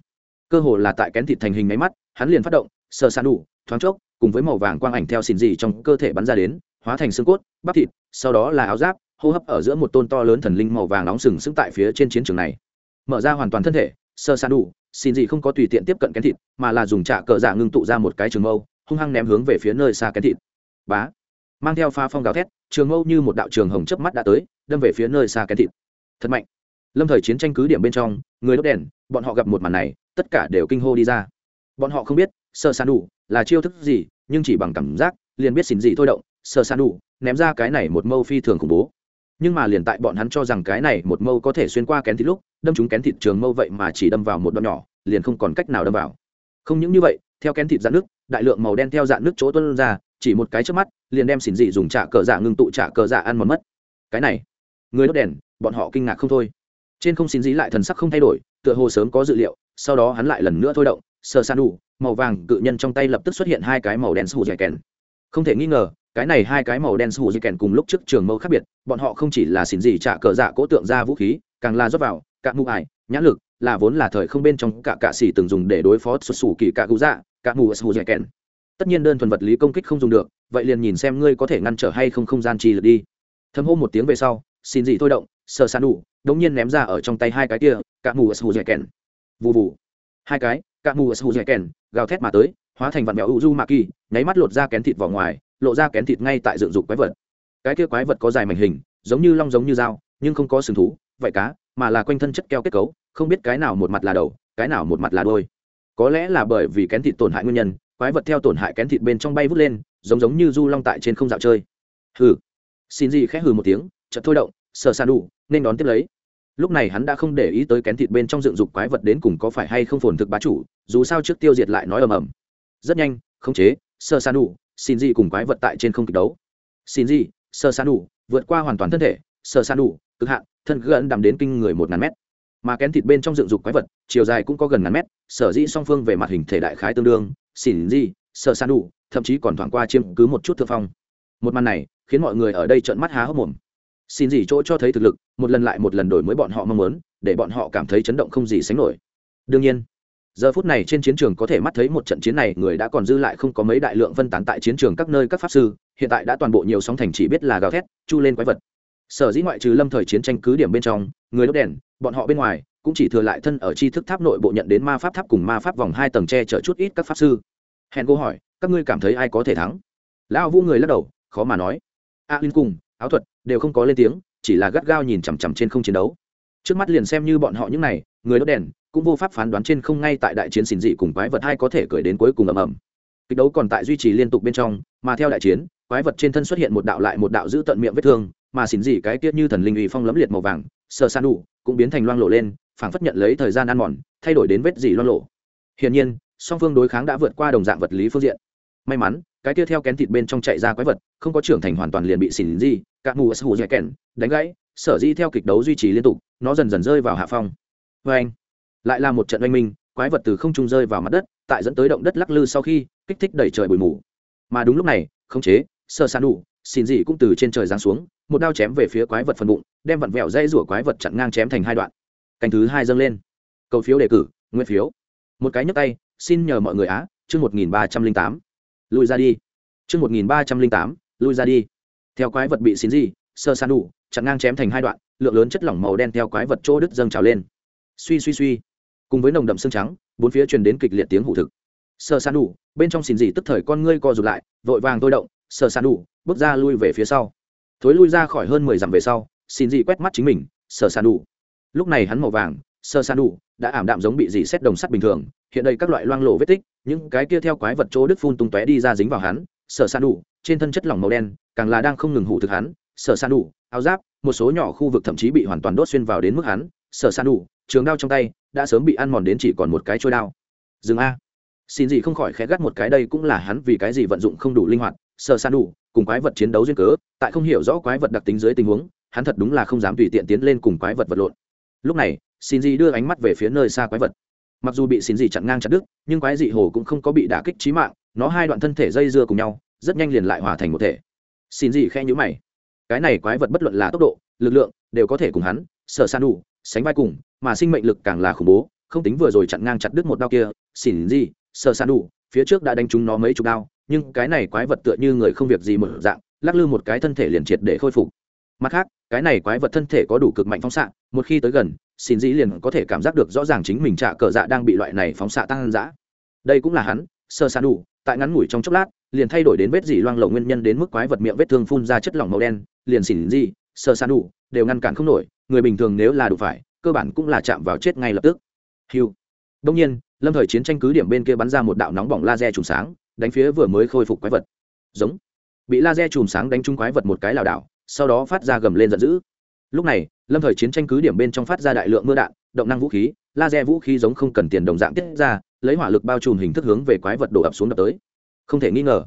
Cơ hồ là tại kén thịt thành hình máy mắt, hắn liền phát động, sờ sàn đủ, thoáng chốc, cùng với màu vàng quang ảnh theo xin gì trong cơ thể bắn ra đến, hóa thành xương cốt, bắp thịt, sau đó là áo giáp, hô hấp ở giữa một tôn to lớn thần linh màu vàng nóng sừng sững tại phía trên chiến trường này mở ra hoàn toàn thân thể, sơ san đủ, xin gì không có tùy tiện tiếp cận kén thịt, mà là dùng trạ cờ giả ngưng tụ ra một cái trường mâu, hung hăng ném hướng về phía nơi xa kén thịt. Bá. Mang theo pha phong gào thét, trường mâu như một đạo trường hồng chớp mắt đã tới, đâm về phía nơi xa kén thịt. Thật mạnh. Lâm thời chiến tranh cứ điểm bên trong, người đốt đèn, bọn họ gặp một màn này, tất cả đều kinh hô đi ra. Bọn họ không biết, sơ san đủ là chiêu thức gì, nhưng chỉ bằng cảm giác, liền biết xin gì thôi động, sơ san đủ ném ra cái này một mâu phi thường khủng bố. Nhưng mà liền tại bọn hắn cho rằng cái này một mâu có thể xuyên qua kén thịt lúc đâm chúng kén thịt trường mâu vậy mà chỉ đâm vào một đoạn nhỏ, liền không còn cách nào đâm vào. Không những như vậy, theo kén thịt dạn nước, đại lượng màu đen theo dạn nước chỗ tuân ra, chỉ một cái trước mắt, liền đem xỉn dị dùng trả cờ dạ ngưng tụ trả cờ dạ ăn mòn mất. Cái này, người đốt đèn, bọn họ kinh ngạc không thôi. Trên không xỉn dị lại thần sắc không thay đổi, tựa hồ sớm có dự liệu, sau đó hắn lại lần nữa thôi động sơ san đủ, màu vàng cự nhân trong tay lập tức xuất hiện hai cái màu đen sù dẻ kèn. Không thể nghi ngờ, cái này hai cái màu đen sù dẻ kèn cùng lúc trước trường mâu khác biệt, bọn họ không chỉ là xỉn dị trả cờ dạ cố tượng ra vũ khí càng là rót vào, cả mù ải nhãn lực, là vốn là thời không bên trong cả cạ xỉ từng dùng để đối phó xuất xù kỳ cả cụ dạ cả mù sù dẻ kèn. Tất nhiên đơn thuần vật lý công kích không dùng được, vậy liền nhìn xem ngươi có thể ngăn trở hay không không gian chi lượt đi. Thâm hô một tiếng về sau, xin dị thôi động, sờ sàn đủ, đống nhiên ném ra ở trong tay hai cái kia, cả mù sù dẻ kèn. Vù vù. Hai cái, cả mù sù dẻ kèn, gào thét mà tới, hóa thành vạn mèo u du mạ kỳ, nháy mắt lột ra kén thịt vào ngoài, lộ ra kén thịt ngay tại dựng dục quái vật. Cái kia quái vật có dài mảnh hình, giống như long giống như dao, nhưng không có sừng thú vậy cá, mà là quanh thân chất keo kết cấu, không biết cái nào một mặt là đầu, cái nào một mặt là đôi có lẽ là bởi vì kén thịt tổn hại nguyên nhân, quái vật theo tổn hại kén thịt bên trong bay vút lên, giống giống như du long tại trên không dạo chơi. Hừ. Xin gì khẽ hừ một tiếng, chợt thôi động, sờ san đủ, nên đón tiếp lấy. Lúc này hắn đã không để ý tới kén thịt bên trong dựng dục quái vật đến cùng có phải hay không phồn thực bá chủ, dù sao trước tiêu diệt lại nói ầm ầm. Rất nhanh, khống chế sơ san đủ, xin gì cùng quái vật tại trên không kịch đấu. Xin gì sơ san đủ, vượt qua hoàn toàn thân thể sơ san đủ, cực hạn thân gần đằm đến kinh người một ngàn mét. Mà kén thịt bên trong dựng dục quái vật, chiều dài cũng có gần ngàn mét, sở dĩ song phương về mặt hình thể đại khái tương đương, xỉn gì sợ san đủ, thậm chí còn thoảng qua chiêm cứ một chút thượng phong. Một màn này, khiến mọi người ở đây trợn mắt há hốc mồm. Xin gì chỗ cho thấy thực lực, một lần lại một lần đổi mới bọn họ mong muốn, để bọn họ cảm thấy chấn động không gì sánh nổi. Đương nhiên, giờ phút này trên chiến trường có thể mắt thấy một trận chiến này, người đã còn dư lại không có mấy đại lượng phân tán tại chiến trường các nơi các pháp sư, hiện tại đã toàn bộ nhiều sóng thành chỉ biết là gào thét, chu lên quái vật sở dĩ ngoại trừ lâm thời chiến tranh cứ điểm bên trong, người đốt đèn, bọn họ bên ngoài, cũng chỉ thừa lại thân ở tri thức tháp nội bộ nhận đến ma pháp tháp cùng ma pháp vòng hai tầng tre chở chút ít các pháp sư. Hèn cô hỏi, các ngươi cảm thấy ai có thể thắng? Lão vũ người lắc đầu, khó mà nói. A linh cùng, áo thuật, đều không có lên tiếng, chỉ là gắt gao nhìn chằm chằm trên không chiến đấu. Trước mắt liền xem như bọn họ những này, người đốt đèn, cũng vô pháp phán đoán trên không ngay tại đại chiến xỉn dị cùng quái vật hai có thể cười đến cuối cùng ầm ầm. Kịch đấu còn tại duy trì liên tục bên trong, mà theo đại chiến, quái vật trên thân xuất hiện một đạo lại một đạo giữ tận miệng vết thương mà xỉn dị cái tiết như thần linh uy phong lấm liệt màu vàng, sờ san đủ, cũng biến thành loang lộ lên, phảng phất nhận lấy thời gian ăn mòn, thay đổi đến vết dị loang lộ. Hiển nhiên, song phương đối kháng đã vượt qua đồng dạng vật lý phương diện. May mắn, cái kia theo kén thịt bên trong chạy ra quái vật, không có trưởng thành hoàn toàn liền bị xỉn dị các mù sù dạy kèn đánh gãy, sở dĩ theo kịch đấu duy trì liên tục, nó dần dần rơi vào hạ phong. Vê anh, lại là một trận oanh minh, quái vật từ không trung rơi vào mặt đất, tại dẫn tới động đất lắc lư sau khi, kích thích đẩy trời bụi mù. Mà đúng lúc này, khống chế sơ san đủ xin dị cũng từ trên trời giáng xuống, một đao chém về phía quái vật phần bụng, đem vặn vẹo dây rủa quái vật chặn ngang chém thành hai đoạn. Canh thứ hai dâng lên. Cầu phiếu đề cử nguyên phiếu. Một cái nhấc tay, xin nhờ mọi người á, chương một nghìn ba trăm linh tám. Lùi ra đi. Chương một nghìn ba trăm linh tám lùi ra đi. Theo quái vật bị xin dị sơ san đủ, chặn ngang chém thành hai đoạn, lượng lớn chất lỏng màu đen theo quái vật chỗ đứt dâng trào lên. Suy suy suy. Cùng với nồng đậm xương trắng, bốn phía truyền đến kịch liệt tiếng hủ thực. Sơ san đủ, bên trong xin dị tức thời con ngươi co rụt lại, vội vàng tôi động sơ sàn đủ bước ra lui về phía sau. Thối lui ra khỏi hơn mười dặm về sau, xin dị quét mắt chính mình sơ sàn đủ lúc này hắn màu vàng sơ sàn đủ đã ảm đạm giống bị dì xét đồng sắt bình thường. Hiện đây các loại loang lộ vết tích, những cái kia theo quái vật chỗ đứt phun tung tóe đi ra dính vào hắn. Sơ sàn đủ trên thân chất lỏng màu đen, càng là đang không ngừng hủ thực hắn. Sơ sàn đủ áo giáp, một số nhỏ khu vực thậm chí bị hoàn toàn đốt xuyên vào đến mức hắn. Sơ sàn đủ trường đao trong tay, đã sớm bị ăn mòn đến chỉ còn một cái trôi đao. Dừng a. Xin gì không khỏi khẽ gắt một cái, đây cũng là hắn vì cái gì vận dụng không đủ linh hoạt sơ san đủ cùng quái vật chiến đấu duyên cớ, tại không hiểu rõ quái vật đặc tính dưới tình huống, hắn thật đúng là không dám tùy tiện tiến lên cùng quái vật vật lộn. Lúc này xin di đưa ánh mắt về phía nơi xa quái vật. Mặc dù bị xin di chặn ngang chặt đứt, nhưng quái dị hồ cũng không có bị đả kích trí mạng, nó hai đoạn thân thể dây dưa cùng nhau, rất nhanh liền lại hòa thành một thể. Xin di khe nhữ mày. Cái này quái vật bất luận là tốc độ, lực lượng, đều có thể cùng hắn, sở san đủ sánh vai cùng, mà sinh mệnh lực càng là khủng bố, không tính vừa rồi chặn ngang chặt đứt một đao kia xin di sở san đủ phía trước đã đánh trúng nó mấy chục đao nhưng cái này quái vật tựa như người không việc gì mở dạng, lắc lư một cái thân thể liền triệt để khôi phục. Mặt khác, cái này quái vật thân thể có đủ cực mạnh phóng xạ, một khi tới gần, xin dĩ liền có thể cảm giác được rõ ràng chính mình trả cờ dạ đang bị loại này phóng xạ tăng dã. Đây cũng là hắn, sơ san đủ, tại ngắn ngủi trong chốc lát, liền thay đổi đến vết dỉ loang lổ nguyên nhân đến mức quái vật miệng vết thương phun ra chất lỏng màu đen, liền xỉn gì sơ san đủ, đều ngăn cản không nổi, người bình thường nếu là đủ phải, cơ bản cũng là chạm vào chết ngay lập tức. Hiu đông nhiên, lâm thời chiến tranh cứ điểm bên kia bắn ra một đạo nóng bỏng laser trùng sáng đánh phía vừa mới khôi phục quái vật. Giống. Bị laser chùm sáng đánh trúng quái vật một cái lảo đảo, sau đó phát ra gầm lên giận dữ. Lúc này, lâm thời chiến tranh cứ điểm bên trong phát ra đại lượng mưa đạn, động năng vũ khí, laser vũ khí giống không cần tiền đồng dạng tiết ra, lấy hỏa lực bao trùm hình thức hướng về quái vật đổ ập xuống đập tới. Không thể nghi ngờ,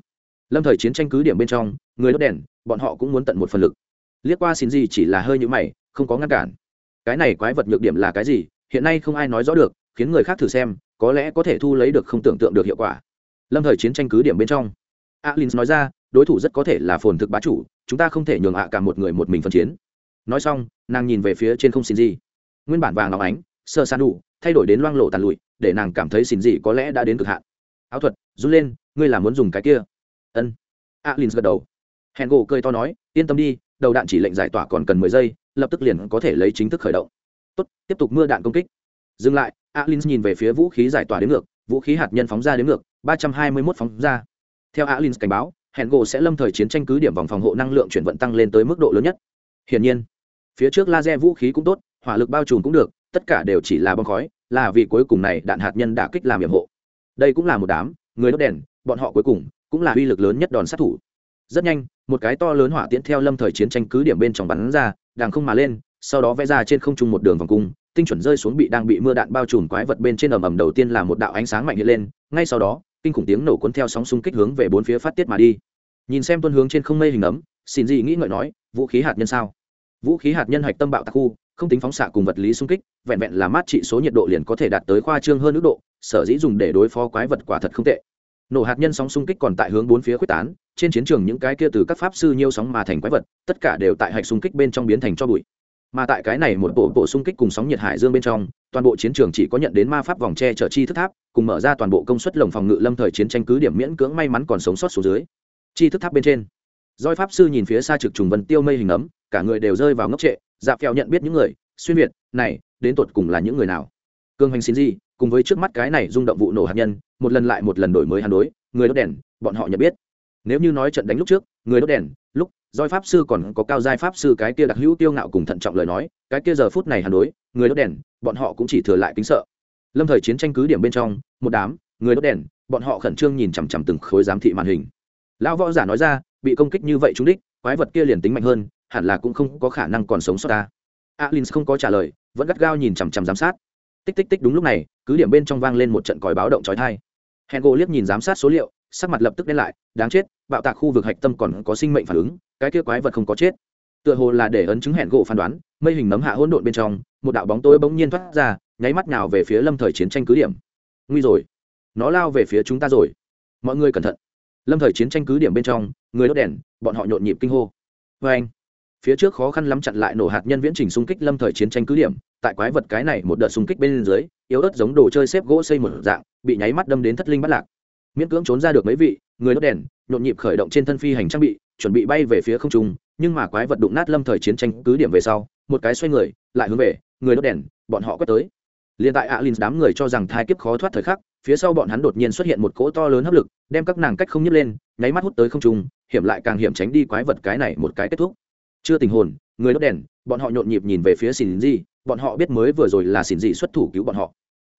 lâm thời chiến tranh cứ điểm bên trong, người đốt đèn, bọn họ cũng muốn tận một phần lực. Liếc qua xin gì chỉ là hơi nhũ mày, không có ngăn cản. Cái này quái vật nhược điểm là cái gì? Hiện nay không ai nói rõ được, khiến người khác thử xem, có lẽ có thể thu lấy được không tưởng tượng được hiệu quả lâm thời chiến tranh cứ điểm bên trong. Alin nói ra, đối thủ rất có thể là phồn thực bá chủ, chúng ta không thể nhường ạ cả một người một mình phân chiến. Nói xong, nàng nhìn về phía trên không xin gì nguyên bản vàng óng ánh, sơ san đủ, thay đổi đến loang lộ tàn lụi, để nàng cảm thấy xin gì có lẽ đã đến cực hạn. Áo thuật, run lên, ngươi là muốn dùng cái kia. Ân. Alin gật đầu. Hẹn gỗ cười to nói, yên tâm đi, đầu đạn chỉ lệnh giải tỏa còn cần mười giây, lập tức liền có thể lấy chính thức khởi động. Tốt, tiếp tục mưa đạn công kích. Dừng lại alin nhìn về phía vũ khí giải tỏa đến ngược, vũ khí hạt nhân phóng ra đến ngược ba trăm hai mươi mốt phóng ra. Theo Alins cảnh báo hẹn gỗ sẽ lâm thời chiến tranh cứ điểm vòng phòng hộ năng lượng chuyển vận tăng lên tới mức độ lớn nhất. Hiển nhiên, phía trước laser vũ khí cũng tốt, hỏa lực bao trùm cũng được, tất cả đều chỉ là bom khói, là vì cuối cùng này đạn hạt nhân đã kích làm nhiệm hộ đây cũng là một đám người đốt đèn, bọn họ cuối cùng cũng là uy lực lớn nhất đòn sát thủ. Rất nhanh, một cái to lớn hỏa tiễn theo lâm thời chiến tranh cứ điểm bên trong bắn ra đàng không mà lên, sau đó vẽ ra trên không trung một đường vòng cung, tinh chuẩn rơi xuống bị đang bị mưa đạn bao trùm quái vật bên trên ầm ầm đầu tiên là một đạo ánh sáng mạnh hiện lên, ngay sau đó kinh khủng tiếng nổ cuốn theo sóng xung kích hướng về bốn phía phát tiết mà đi. Nhìn xem tuân hướng trên không mây hình ấm, xin gì nghĩ ngợi nói, vũ khí hạt nhân sao? Vũ khí hạt nhân hạch tâm bạo tạc khu, không tính phóng xạ cùng vật lý xung kích, vẹn vẹn là mát trị số nhiệt độ liền có thể đạt tới khoa trương hơn nước độ, sở dĩ dùng để đối phó quái vật quả thật không tệ. Nổ hạt nhân sóng xung kích còn tại hướng bốn phía quyết tán, trên chiến trường những cái kia từ các pháp sư nhiêu sóng mà thành quái vật, tất cả đều tại hạch xung kích bên trong biến thành cho bụi mà tại cái này một bộ bộ xung kích cùng sóng nhiệt hải dương bên trong, toàn bộ chiến trường chỉ có nhận đến ma pháp vòng tre trở chi thức tháp, cùng mở ra toàn bộ công suất lồng phòng ngự lâm thời chiến tranh cứ điểm miễn cưỡng may mắn còn sống sót xuống dưới. Chi thức tháp bên trên, doi pháp sư nhìn phía xa trực trùng vân tiêu mây hình ấm, cả người đều rơi vào ngốc trệ dạ phèo nhận biết những người, xuyên việt, này, đến tột cùng là những người nào? Cương hành xin gì cùng với trước mắt cái này rung động vụ nổ hạt nhân, một lần lại một lần đổi mới hàn đối, người đốt đèn, bọn họ nhận biết. Nếu như nói trận đánh lúc trước người đốt đèn, lúc doi pháp sư còn có cao giai pháp sư cái kia đặc hữu tiêu ngạo cùng thận trọng lời nói, cái kia giờ phút này hàn đối, người đốt đèn, bọn họ cũng chỉ thừa lại kính sợ. Lâm thời chiến tranh cứ điểm bên trong, một đám, người đốt đèn, bọn họ khẩn trương nhìn chằm chằm từng khối giám thị màn hình. Lão võ giả nói ra, bị công kích như vậy trúng đích, quái vật kia liền tính mạnh hơn, hẳn là cũng không có khả năng còn sống sót ta. Alin không có trả lời, vẫn gắt gao nhìn chằm chằm giám sát. Tích tích tích đúng lúc này, cứ điểm bên trong vang lên một trận còi báo động trói thai hẹn gỗ liếc nhìn giám sát số liệu sắc mặt lập tức đen lại, đáng chết, bạo tạc khu vực hạch tâm còn có sinh mệnh phản ứng, cái kia quái vật không có chết. Tựa hồ là để ấn chứng hẹn gỗ phán đoán, mây hình nấm hạ hỗn độn bên trong, một đạo bóng tối bỗng nhiên thoát ra, nháy mắt nào về phía lâm thời chiến tranh cứ điểm. Nguy rồi. Nó lao về phía chúng ta rồi. Mọi người cẩn thận. Lâm thời chiến tranh cứ điểm bên trong, người đốt đèn, bọn họ nhộn nhịp kinh hô. Vê anh phía trước khó khăn lắm chặn lại nổ hạt nhân viễn trình xung kích lâm thời chiến tranh cứ điểm, tại quái vật cái này một đợt xung kích bên dưới, yếu ớt giống đồ chơi xếp gỗ xây một dạng, bị nháy mắt đâm đến thất linh bắt lạc miễn cưỡng trốn ra được mấy vị, người đốt đèn, nhộn nhịp khởi động trên thân phi hành trang bị, chuẩn bị bay về phía không trung, nhưng mà quái vật đụng nát lâm thời chiến tranh cứ điểm về sau, một cái xoay người, lại hướng về, người đốt đèn, bọn họ quét tới. Liền tại alin đám người cho rằng thai kiếp khó thoát thời khắc, phía sau bọn hắn đột nhiên xuất hiện một cỗ to lớn hấp lực, đem các nàng cách không nhấc lên, nháy mắt hút tới không trung, hiểm lại càng hiểm tránh đi quái vật cái này một cái kết thúc. Chưa tình hồn, người đốt đèn, bọn họ nhộn nhịp nhìn về phía xin di, bọn họ biết mới vừa rồi là xin di xuất thủ cứu bọn họ.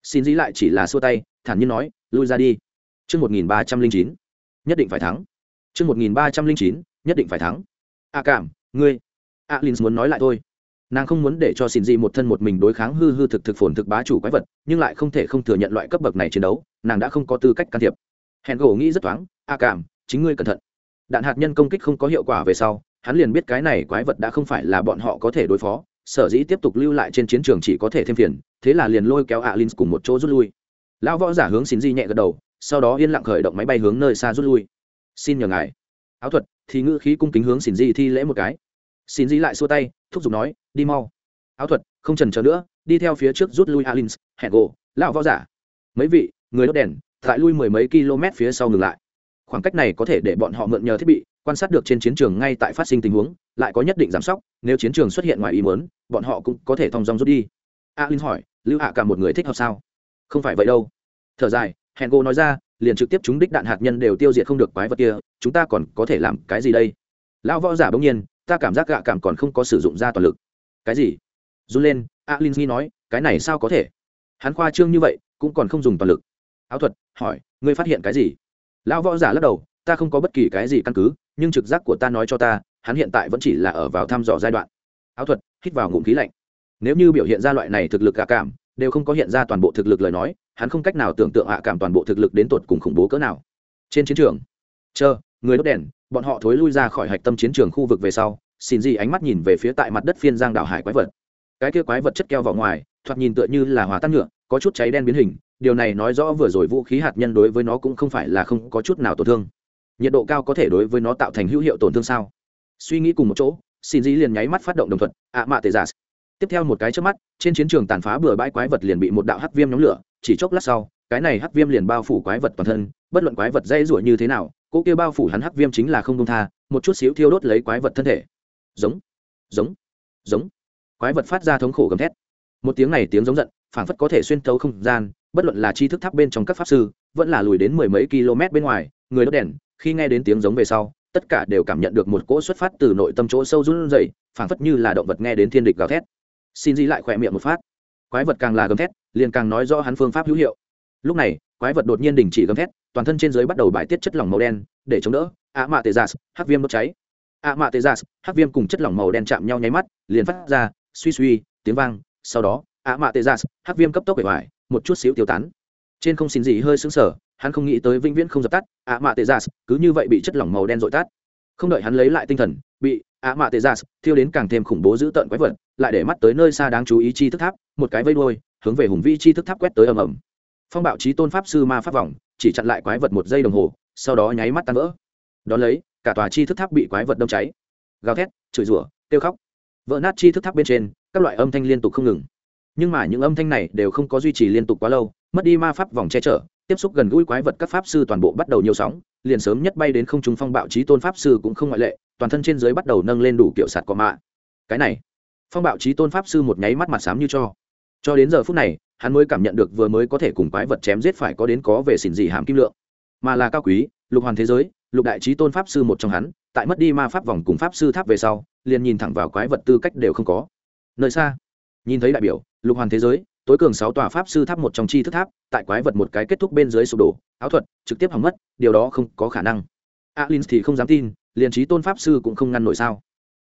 Xin di lại chỉ là xua tay, thản nhiên nói, lui ra đi. Trước 1309, nhất định phải thắng. Trước 1309, nhất định phải thắng. A cảm, ngươi. A Alins muốn nói lại thôi. Nàng không muốn để cho xin Di một thân một mình đối kháng hư hư thực thực phồn thực bá chủ quái vật, nhưng lại không thể không thừa nhận loại cấp bậc này chiến đấu, nàng đã không có tư cách can thiệp. Hèn gỗ nghĩ rất thoáng, A cảm, chính ngươi cẩn thận. Đạn hạt nhân công kích không có hiệu quả về sau, hắn liền biết cái này quái vật đã không phải là bọn họ có thể đối phó, sở dĩ tiếp tục lưu lại trên chiến trường chỉ có thể thêm phiền, thế là liền lôi kéo Alins cùng một chỗ rút lui. Lão võ giả hướng xin Di nhẹ gật đầu, sau đó yên lặng khởi động máy bay hướng nơi xa rút lui. Xin nhờ ngài. Áo thuật, thì ngữ khí cung kính hướng xin di thi lễ một cái. Xin di lại xua tay, thúc giục nói, đi mau. Áo thuật, không trần chờ nữa, đi theo phía trước rút lui alin hẹn gỗ lão võ giả. Mấy vị, người đốt đèn, tại lui mười mấy km phía sau ngừng lại. Khoảng cách này có thể để bọn họ mượn nhờ thiết bị, quan sát được trên chiến trường ngay tại phát sinh tình huống, lại có nhất định giám sóc, nếu chiến trường xuất hiện ngoài ý muốn, bọn họ cũng có thể thong dong rút đi. Alin hỏi, lưu hạ cả một người thích hợp sao? Không phải vậy đâu. Thở dài hẹn gỗ nói ra, liền trực tiếp chúng đích đạn hạt nhân đều tiêu diệt không được quái vật kia, chúng ta còn có thể làm cái gì đây? Lão võ giả bỗng nhiên, ta cảm giác gạ cảm còn không có sử dụng ra toàn lực. Cái gì? Run lên alin nghi nói, cái này sao có thể? Hắn khoa trương như vậy, cũng còn không dùng toàn lực. Áo thuật, hỏi, ngươi phát hiện cái gì? Lão võ giả lắc đầu, ta không có bất kỳ cái gì căn cứ, nhưng trực giác của ta nói cho ta, hắn hiện tại vẫn chỉ là ở vào thăm dò giai đoạn. Áo thuật, hít vào ngụm khí lạnh. Nếu như biểu hiện ra loại này thực lực gạ cảm đều không có hiện ra toàn bộ thực lực lời nói, hắn không cách nào tưởng tượng hạ cảm toàn bộ thực lực đến tột cùng khủng bố cỡ nào. Trên chiến trường, chờ, người đốt đèn, bọn họ thối lui ra khỏi hạch tâm chiến trường khu vực về sau, xin gì ánh mắt nhìn về phía tại mặt đất phiên giang đảo hải quái vật. Cái kia quái vật chất keo vào ngoài, thoạt nhìn tựa như là hòa tan nhựa, có chút cháy đen biến hình, điều này nói rõ vừa rồi vũ khí hạt nhân đối với nó cũng không phải là không có chút nào tổn thương. Nhiệt độ cao có thể đối với nó tạo thành hữu hiệu tổn thương sao? Suy nghĩ cùng một chỗ, xin dĩ liền nháy mắt phát động đồng thuận, ạ mạ tề giả tiếp theo một cái trước mắt, trên chiến trường tàn phá bừa bãi quái vật liền bị một đạo hắc viêm nhóm lửa, chỉ chốc lát sau, cái này hắc viêm liền bao phủ quái vật toàn thân, bất luận quái vật dây rủa như thế nào, cỗ kia bao phủ hắn hắc viêm chính là không công tha, một chút xíu thiêu đốt lấy quái vật thân thể. Giống giống giống. Quái vật phát ra thống khổ gầm thét. Một tiếng này tiếng giống giận, phảng phất có thể xuyên thấu không gian, bất luận là chi thức tháp bên trong các pháp sư, vẫn là lùi đến mười mấy km bên ngoài, người đốt đèn, khi nghe đến tiếng giống về sau, tất cả đều cảm nhận được một cỗ xuất phát từ nội tâm chỗ sâu run rẩy, phảng phất như là động vật nghe đến thiên địch gào thét xin di lại khỏe miệng một phát. Quái vật càng là gầm thét, liền càng nói rõ hắn phương pháp hữu hiệu. Lúc này, quái vật đột nhiên đình chỉ gầm thét, toàn thân trên dưới bắt đầu bài tiết chất lỏng màu đen, để chống đỡ. Ạ mạ tê gia, hắc viêm đốt cháy. Ạ mạ tê gia, hắc viêm cùng chất lỏng màu đen chạm nhau nháy mắt, liền phát ra suy suy, tiếng vang. Sau đó ạ mạ tê gia, hắc viêm cấp tốc bể hoài, một chút xíu tiêu tán. Trên không xin gì hơi sững sờ, hắn không nghĩ tới vĩnh viễn không dập tắt. Ạ mạ tê gia, cứ như vậy bị chất lỏng màu đen dội tắt. Không đợi hắn lấy lại tinh thần, bị ạ mạ tê gia thiêu đến càng thêm khủng bố dữ tợn quái vật lại để mắt tới nơi xa đáng chú ý chi thức tháp, một cái vây đuôi, hướng về hùng vĩ chi thức tháp quét tới ầm ầm. Phong bạo trí tôn pháp sư ma pháp vòng, chỉ chặn lại quái vật một giây đồng hồ, sau đó nháy mắt tan vỡ. Đón lấy, cả tòa chi thức tháp bị quái vật đâm cháy. Gào thét, chửi rủa, kêu khóc. Vỡ nát chi thức tháp bên trên, các loại âm thanh liên tục không ngừng. Nhưng mà những âm thanh này đều không có duy trì liên tục quá lâu, mất đi ma pháp vòng che chở, tiếp xúc gần gũi quái vật các pháp sư toàn bộ bắt đầu nhiều sóng, liền sớm nhất bay đến không trung phong bạo trí tôn pháp sư cũng không ngoại lệ, toàn thân trên dưới bắt đầu nâng lên đủ kiểu sạt cỏ mạ. Cái này phong bạo trí tôn pháp sư một nháy mắt mặt xám như cho. Cho đến giờ phút này, hắn mới cảm nhận được vừa mới có thể cùng quái vật chém giết phải có đến có về xỉn gì hàm kim lượng. Mà là cao quý, lục hoàn thế giới, lục đại trí tôn pháp sư một trong hắn, tại mất đi ma pháp vòng cùng pháp sư tháp về sau, liền nhìn thẳng vào quái vật tư cách đều không có. Nơi xa, nhìn thấy đại biểu, lục hoàn thế giới, tối cường sáu tòa pháp sư tháp một trong chi thức tháp, tại quái vật một cái kết thúc bên dưới sụp đổ, áo thuật, trực tiếp hỏng mất, điều đó không có khả năng. Alin thì không dám tin, liền trí tôn pháp sư cũng không ngăn nổi sao?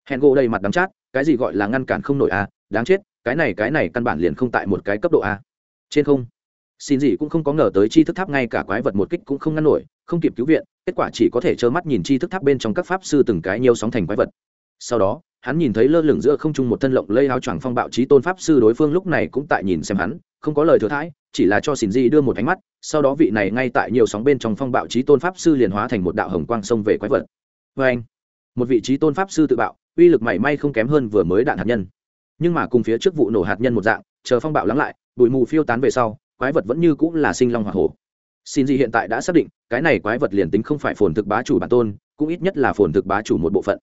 Hẹn gỗ đầy mặt đắm chát cái gì gọi là ngăn cản không nổi a à? đáng chết, cái này cái này căn bản liền không tại một cái cấp độ a trên không. Xin gì cũng không có ngờ tới chi thức tháp ngay cả quái vật một kích cũng không ngăn nổi, không kịp cứu viện, kết quả chỉ có thể trơ mắt nhìn chi thức tháp bên trong các pháp sư từng cái nhiều sóng thành quái vật. Sau đó, hắn nhìn thấy lơ lửng giữa không trung một thân lộng lây áo choàng phong bạo trí tôn pháp sư đối phương lúc này cũng tại nhìn xem hắn, không có lời thừa thãi, chỉ là cho xin di đưa một ánh mắt, sau đó vị này ngay tại nhiều sóng bên trong phong bạo trí tôn pháp sư liền hóa thành một đạo hồng quang sông về quái vật. Vê anh một vị trí tôn pháp sư tự bạo uy lực mảy may không kém hơn vừa mới đạn hạt nhân. Nhưng mà cùng phía trước vụ nổ hạt nhân một dạng, chờ phong bạo lắng lại, bụi mù phiêu tán về sau, quái vật vẫn như cũng là sinh long hoa hổ. Xin gì hiện tại đã xác định, cái này quái vật liền tính không phải phồn thực bá chủ bản tôn, cũng ít nhất là phồn thực bá chủ một bộ phận.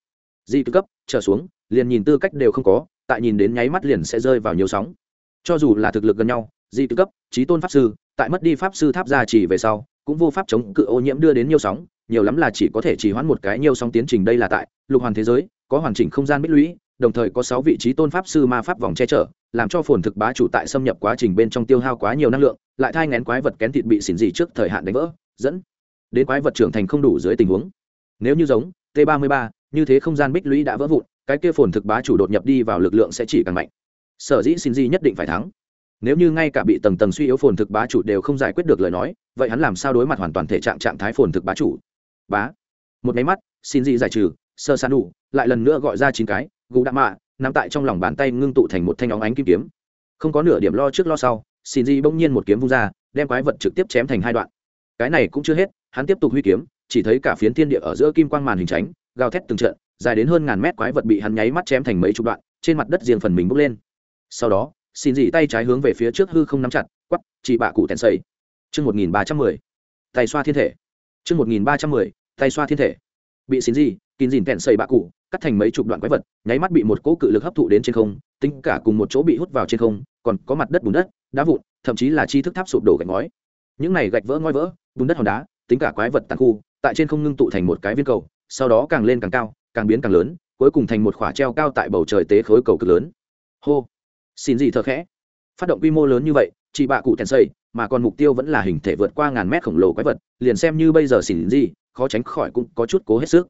Di tư cấp, trở xuống, liền nhìn tư cách đều không có, tại nhìn đến nháy mắt liền sẽ rơi vào nhiều sóng. Cho dù là thực lực gần nhau, di tư cấp trí tôn pháp sư, tại mất đi pháp sư tháp gia chỉ về sau, cũng vô pháp chống cự ô nhiễm đưa đến nhiều sóng, nhiều lắm là chỉ có thể chỉ hoãn một cái nhiều sóng tiến trình đây là tại lục hoàn thế giới có hoàn chỉnh không gian bích lũy, đồng thời có sáu vị trí tôn pháp sư ma pháp vòng che chở, làm cho phồn thực bá chủ tại xâm nhập quá trình bên trong tiêu hao quá nhiều năng lượng, lại thai ngén quái vật kén thịt bị xỉn dị trước thời hạn đánh vỡ, dẫn đến quái vật trưởng thành không đủ dưới tình huống. Nếu như giống, t 33 như thế không gian bích lũy đã vỡ vụn, cái kia phồn thực bá chủ đột nhập đi vào lực lượng sẽ chỉ càng mạnh. Sở dĩ xin di nhất định phải thắng. Nếu như ngay cả bị tầng tầng suy yếu phồn thực bá chủ đều không giải quyết được lời nói, vậy hắn làm sao đối mặt hoàn toàn thể trạng trạng thái phồn thực bá chủ? Bá. Một máy mắt xin di giải trừ, sơ san đủ lại lần nữa gọi ra chín cái, gù đạ mạ nằm tại trong lòng bàn tay ngưng tụ thành một thanh óng ánh kim kiếm. Không có nửa điểm lo trước lo sau, xin di bỗng nhiên một kiếm vung ra, đem quái vật trực tiếp chém thành hai đoạn. Cái này cũng chưa hết, hắn tiếp tục huy kiếm, chỉ thấy cả phiến thiên địa ở giữa kim quang màn hình tránh, gào thét từng trận, dài đến hơn ngàn mét quái vật bị hắn nháy mắt chém thành mấy chục đoạn, trên mặt đất riêng phần mình bốc lên. Sau đó, xin dị tay trái hướng về phía trước hư không nắm chặt quắp chỉ bạ cụ tèn sầy. Chương một nghìn ba trăm mười, tay xoa thiên thể. Chương một nghìn ba trăm mười, tay xoa thiên thể. Bị xin dị kín dìn kẹn sầy bạ cụ, cắt thành mấy chục đoạn quái vật, nháy mắt bị một cỗ cự lực hấp thụ đến trên không, tính cả cùng một chỗ bị hút vào trên không, còn có mặt đất bùn đất, đá vụn, thậm chí là chi thức tháp sụp đổ gạch ngói. Những này gạch vỡ ngói vỡ, bùn đất hòn đá, tính cả quái vật tàn khu, tại trên không ngưng tụ thành một cái viên cầu, sau đó càng lên càng cao, càng biến càng lớn, cuối cùng thành một khỏa treo cao tại bầu trời tế khối cầu cực lớn. Hô! Xin gì thơ khẽ. Phát động quy mô lớn như vậy chị bạ cụ tèn xây, mà còn mục tiêu vẫn là hình thể vượt qua ngàn mét khổng lồ quái vật, liền xem như bây giờ xỉn gì, khó tránh khỏi cũng có chút cố hết sức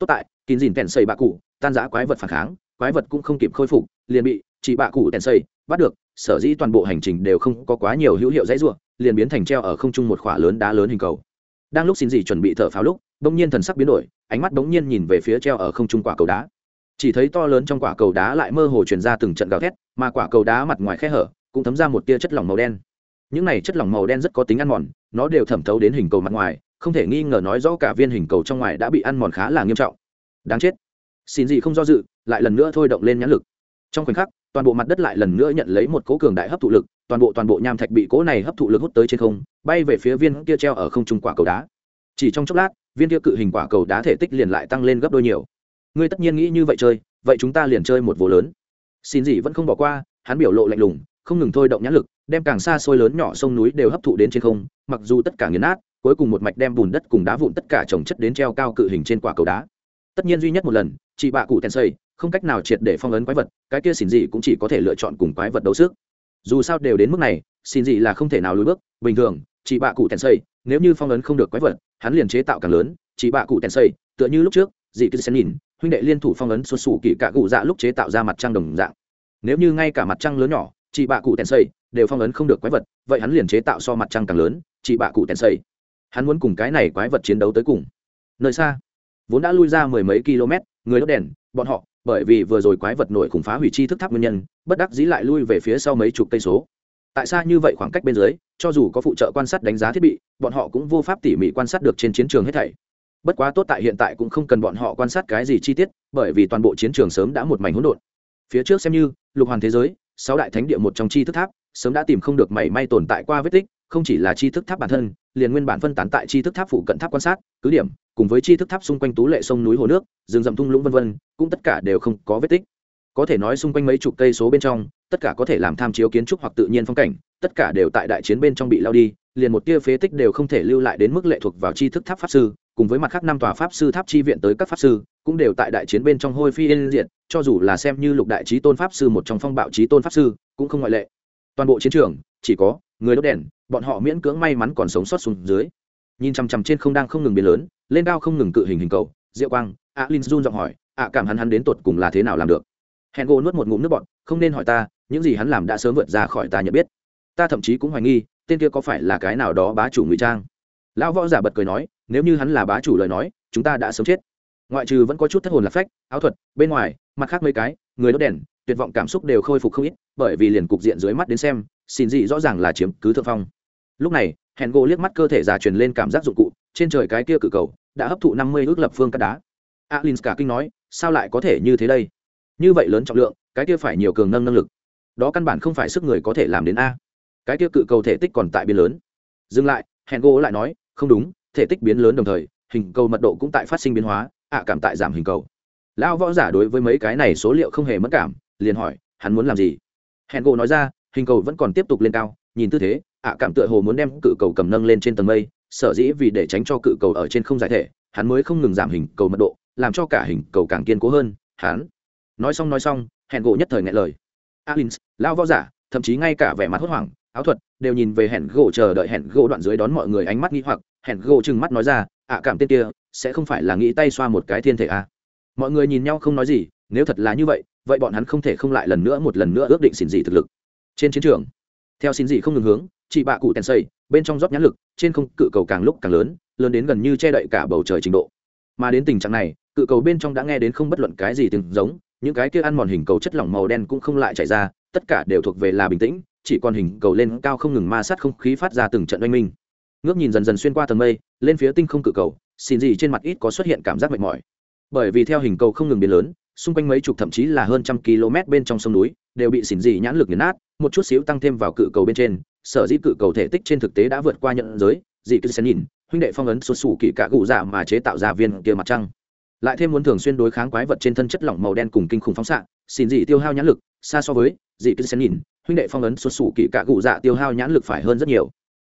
tốt tại, kín dìn tèn xây bạ cụ, tan giã quái vật phản kháng, quái vật cũng không kịp khôi phục, liền bị chị bạ cụ tèn xây bắt được, sở dĩ toàn bộ hành trình đều không có quá nhiều hữu hiệu dãy ruộng liền biến thành treo ở không trung một khỏa lớn đá lớn hình cầu. Đang lúc xin gì chuẩn bị thở pháo lúc, bỗng nhiên thần sắc biến đổi, ánh mắt bỗng nhiên nhìn về phía treo ở không trung quả cầu đá. Chỉ thấy to lớn trong quả cầu đá lại mơ hồ truyền ra từng trận gào thét, mà quả cầu đá mặt ngoài khe hở cũng thấm ra một tia chất lỏng màu đen. Những này chất lỏng màu đen rất có tính ăn mòn, nó đều thẩm thấu đến hình cầu mặt ngoài không thể nghi ngờ nói rõ cả viên hình cầu trong ngoài đã bị ăn mòn khá là nghiêm trọng. Đáng chết. Xin gì không do dự, lại lần nữa thôi động lên nhãn lực. Trong khoảnh khắc, toàn bộ mặt đất lại lần nữa nhận lấy một cố cường đại hấp thụ lực, toàn bộ toàn bộ nham thạch bị cố này hấp thụ lực hút tới trên không, bay về phía viên kia treo ở không trung quả cầu đá. Chỉ trong chốc lát, viên kia cự hình quả cầu đá thể tích liền lại tăng lên gấp đôi nhiều. Ngươi tất nhiên nghĩ như vậy chơi, vậy chúng ta liền chơi một vố lớn. Xin gì vẫn không bỏ qua, hắn biểu lộ lạnh lùng, không ngừng thôi động nhãn lực, đem càng xa xôi lớn nhỏ sông núi đều hấp thụ đến trên không, mặc dù tất cả nghiền nát cuối cùng một mạch đem bùn đất cùng đá vụn tất cả trồng chất đến treo cao cự hình trên quả cầu đá. Tất nhiên duy nhất một lần, chị bạ cụ tèn xây không cách nào triệt để phong ấn quái vật, cái kia xin gì cũng chỉ có thể lựa chọn cùng quái vật đấu sức. Dù sao đều đến mức này, xin gì là không thể nào lùi bước. Bình thường, chị bạ cụ tèn xây nếu như phong ấn không được quái vật, hắn liền chế tạo càng lớn. Chị bạ cụ tèn xây tựa như lúc trước, dị cứ xem nhìn, huynh đệ liên thủ phong ấn xuất xù kỳ cả cụ dạ lúc chế tạo ra mặt trăng đồng dạng. Nếu như ngay cả mặt trăng lớn nhỏ, chị bạ cụ tèn xây đều phong ấn không được quái vật, vậy hắn liền chế tạo so mặt trăng càng lớn, chị bạ cụ tèn xây hắn muốn cùng cái này quái vật chiến đấu tới cùng. Nơi xa, vốn đã lui ra mười mấy km, người đốt đèn, bọn họ, bởi vì vừa rồi quái vật nổi khủng phá hủy chi thức tháp nguyên nhân, bất đắc dĩ lại lui về phía sau mấy chục cây số. Tại sao như vậy khoảng cách bên dưới, cho dù có phụ trợ quan sát đánh giá thiết bị, bọn họ cũng vô pháp tỉ mỉ quan sát được trên chiến trường hết thảy. Bất quá tốt tại hiện tại cũng không cần bọn họ quan sát cái gì chi tiết, bởi vì toàn bộ chiến trường sớm đã một mảnh hỗn độn. Phía trước xem như, lục hoàn thế giới, sáu đại thánh địa một trong chi thức tháp, sớm đã tìm không được mảy may tồn tại qua vết tích không chỉ là chi thức tháp bản thân, liền nguyên bản phân tán tại chi thức tháp phụ cận tháp quan sát, cứ điểm, cùng với chi thức tháp xung quanh tú lệ sông núi hồ nước, rừng rậm thung lũng vân vân, cũng tất cả đều không có vết tích. Có thể nói xung quanh mấy chục cây số bên trong, tất cả có thể làm tham chiếu kiến trúc hoặc tự nhiên phong cảnh, tất cả đều tại đại chiến bên trong bị lao đi, liền một tia phế tích đều không thể lưu lại đến mức lệ thuộc vào chi thức tháp pháp sư, cùng với mặt khác năm tòa pháp sư tháp chi viện tới các pháp sư, cũng đều tại đại chiến bên trong hôi phi yên diện cho dù là xem như lục đại trí tôn pháp sư một trong phong bạo trí tôn pháp sư, cũng không ngoại lệ. Toàn bộ chiến trường, chỉ có người đốt đèn, bọn họ miễn cưỡng may mắn còn sống sót xuống dưới. Nhìn chằm chằm trên không đang không ngừng biến lớn, lên cao không ngừng cự hình hình cầu, diệu quang, a linh run giọng hỏi ạ cảm hắn hắn đến tột cùng là thế nào làm được? Hẹn gỗ nuốt một ngụm nước bọt, không nên hỏi ta, những gì hắn làm đã sớm vượt ra khỏi ta nhận biết. Ta thậm chí cũng hoài nghi, tên kia có phải là cái nào đó bá chủ ngụy trang? Lão võ giả bật cười nói, nếu như hắn là bá chủ lời nói, chúng ta đã sớm chết. Ngoại trừ vẫn có chút thất hồn lạc phách, áo thuật, bên ngoài, mặt khác mấy cái, người đốt đèn, tuyệt vọng cảm xúc đều khôi phục không ít, bởi vì liền cục diện dưới mắt đến xem xin dị rõ ràng là chiếm cứ thượng phong. Lúc này, hẹn gỗ liếc mắt cơ thể già truyền lên cảm giác dụng cụ, trên trời cái kia cự cầu đã hấp thụ năm mươi ước lập phương cắt đá. Alin cả kinh nói, sao lại có thể như thế đây? Như vậy lớn trọng lượng, cái kia phải nhiều cường nâng năng lực. Đó căn bản không phải sức người có thể làm đến a. Cái kia cự cầu thể tích còn tại biến lớn. Dừng lại, hẹn gỗ lại nói, không đúng, thể tích biến lớn đồng thời, hình cầu mật độ cũng tại phát sinh biến hóa, ạ cảm tại giảm hình cầu. Lão võ giả đối với mấy cái này số liệu không hề mất cảm, liền hỏi, hắn muốn làm gì? Hẹn gỗ nói ra hình cầu vẫn còn tiếp tục lên cao, nhìn tư thế, ạ cảm tựa hồ muốn đem cự cầu cầm nâng lên trên tầng mây, sở dĩ vì để tránh cho cự cầu ở trên không giải thể, hắn mới không ngừng giảm hình cầu mật độ, làm cho cả hình cầu càng kiên cố hơn, hắn. Nói xong nói xong, hẹn gỗ nhất thời ngại lời. Alins lao võ giả, thậm chí ngay cả vẻ mặt hốt hoảng, áo thuật, đều nhìn về hẹn gỗ chờ đợi hẹn gỗ đoạn dưới đón mọi người ánh mắt nghi hoặc, hẹn gỗ trừng mắt nói ra, ạ cảm tên kia, sẽ không phải là nghĩ tay xoa một cái thiên thể à. mọi người nhìn nhau không nói gì, nếu thật là như vậy vậy bọn hắn không thể không lại lần nữa một lần nữa ước định xin gì thực lực trên chiến trường. Theo xin dị không ngừng hướng, chị bạ cụ tèn xây bên trong rót nhãn lực, trên không cự cầu càng lúc càng lớn lớn đến gần như che đậy cả bầu trời trình độ. Mà đến tình trạng này, cự cầu bên trong đã nghe đến không bất luận cái gì từng giống, những cái kia ăn mòn hình cầu chất lỏng màu đen cũng không lại chảy ra, tất cả đều thuộc về là bình tĩnh, chỉ còn hình cầu lên cao không ngừng ma sát không khí phát ra từng trận oanh minh. Ngước nhìn dần dần xuyên qua tầng mây, lên phía tinh không cự cầu, xin gì trên mặt ít có xuất hiện cảm giác mệt mỏi. Bởi vì theo hình cầu không ngừng biến lớn xung quanh mấy chục thậm chí là hơn trăm km bên trong sông núi, đều bị xỉn dị nhãn lực nghiền nát, một chút xíu tăng thêm vào cự cầu bên trên, sở dĩ cự cầu thể tích trên thực tế đã vượt qua nhận giới, dị cứ xen nhìn, huynh đệ phong ấn xuất xù kỳ cả gụ dạ mà chế tạo ra viên kia mặt trăng. Lại thêm muốn thường xuyên đối kháng quái vật trên thân chất lỏng màu đen cùng kinh khủng phóng xạ, xỉn dị tiêu hao nhãn lực, xa so với dị cứ xen nhìn, huynh đệ phong ấn xuất xù kỳ cả gụ dạ tiêu hao nhãn lực phải hơn rất nhiều.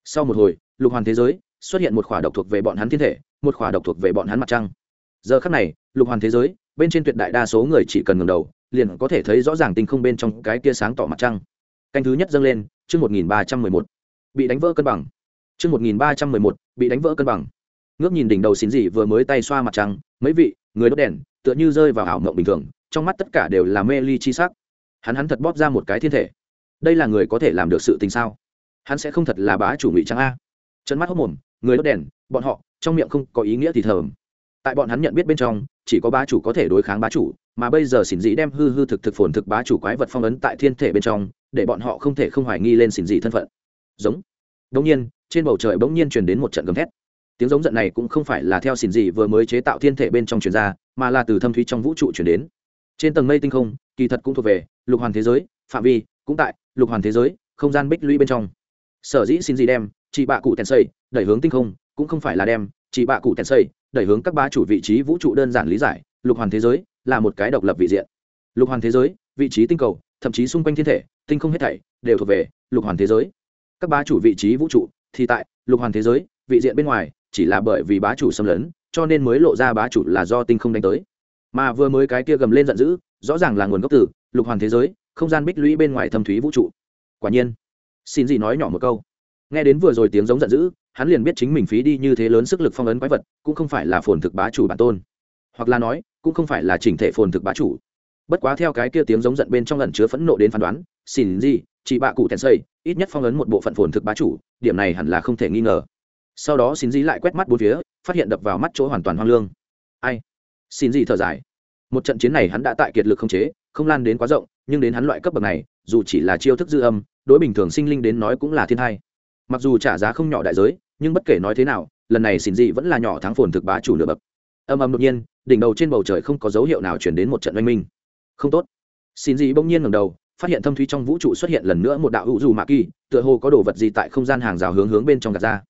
Sau một hồi, lục hoàn thế giới xuất hiện một khỏa độc thuộc về bọn hắn thiên thể, một khỏa độc thuộc về bọn hắn mặt trăng. Giờ khắc này, lục hoàn thế giới bên trên tuyệt đại đa số người chỉ cần ngẩng đầu, liền có thể thấy rõ ràng tinh không bên trong cái tia sáng tỏ mặt trăng. Canh thứ nhất dâng lên, chương một nghìn ba trăm mười một. Bị đánh vỡ cân bằng. Chương một nghìn ba trăm mười một, bị đánh vỡ cân bằng. Ngước nhìn đỉnh đầu xín dị vừa mới tay xoa mặt trăng, mấy vị, người đốt đèn, tựa như rơi vào ảo mộng bình thường, trong mắt tất cả đều là mê ly chi sắc. Hắn hắn thật bóp ra một cái thiên thể. Đây là người có thể làm được sự tình sao? Hắn sẽ không thật là bá chủ ngụy trang a. Chân mắt hốc mồm, người đốt đèn, bọn họ, trong miệng không có ý nghĩa thì thầm. Tại bọn hắn nhận biết bên trong chỉ có bá chủ có thể đối kháng bá chủ, mà bây giờ xỉn dị đem hư hư thực thực phồn thực bá chủ quái vật phong ấn tại thiên thể bên trong, để bọn họ không thể không hoài nghi lên xỉn dị thân phận. Giống. Đông nhiên, trên bầu trời bỗng nhiên truyền đến một trận gầm thét. Tiếng giống giận này cũng không phải là theo xỉn dị vừa mới chế tạo thiên thể bên trong truyền ra, mà là từ thâm thúy trong vũ trụ truyền đến. Trên tầng mây tinh không, kỳ thật cũng thuộc về lục hoàn thế giới, phạm vi cũng tại lục hoàn thế giới, không gian bích lũy bên trong. Sở dĩ xin gì đem chị bạ cụ tèn xây đẩy hướng tinh không, cũng không phải là đem chị bạ cụ tèn xây đẩy hướng các bá chủ vị trí vũ trụ đơn giản lý giải, lục hoàn thế giới là một cái độc lập vị diện. Lục hoàn thế giới, vị trí tinh cầu, thậm chí xung quanh thiên thể, tinh không hết thảy đều thuộc về lục hoàn thế giới. Các bá chủ vị trí vũ trụ thì tại lục hoàn thế giới, vị diện bên ngoài chỉ là bởi vì bá chủ xâm lấn, cho nên mới lộ ra bá chủ là do tinh không đánh tới. Mà vừa mới cái kia gầm lên giận dữ, rõ ràng là nguồn gốc từ lục hoàn thế giới, không gian bích lũy bên ngoài thâm thúy vũ trụ. Quả nhiên, xin gì nói nhỏ một câu nghe đến vừa rồi tiếng giống giận dữ, hắn liền biết chính mình phí đi như thế lớn sức lực phong ấn quái vật, cũng không phải là phồn thực bá chủ bản tôn. Hoặc là nói, cũng không phải là chỉnh thể phồn thực bá chủ. Bất quá theo cái kia tiếng giống giận bên trong lần chứa phẫn nộ đến phán đoán xin gì chỉ bạ cụ tèn xây ít nhất phong ấn một bộ phận phồn thực bá chủ, điểm này hẳn là không thể nghi ngờ. Sau đó xin gì lại quét mắt bốn phía, phát hiện đập vào mắt chỗ hoàn toàn hoang lương. Ai? Xin gì thở dài. Một trận chiến này hắn đã tại kiệt lực không chế, không lan đến quá rộng, nhưng đến hắn loại cấp bậc này, dù chỉ là chiêu thức dư âm, đối bình thường sinh linh đến nói cũng là thiên thai mặc dù trả giá không nhỏ đại giới, nhưng bất kể nói thế nào, lần này xin dị vẫn là nhỏ thắng phồn thực bá chủ nửa bậc. Âm âm đột nhiên, đỉnh đầu trên bầu trời không có dấu hiệu nào chuyển đến một trận oanh minh. Không tốt. Xin dị bỗng nhiên ngẩng đầu, phát hiện thâm thúy trong vũ trụ xuất hiện lần nữa một đạo hữu dù mạ kỳ, tựa hồ có đồ vật gì tại không gian hàng rào hướng hướng bên trong gạt ra.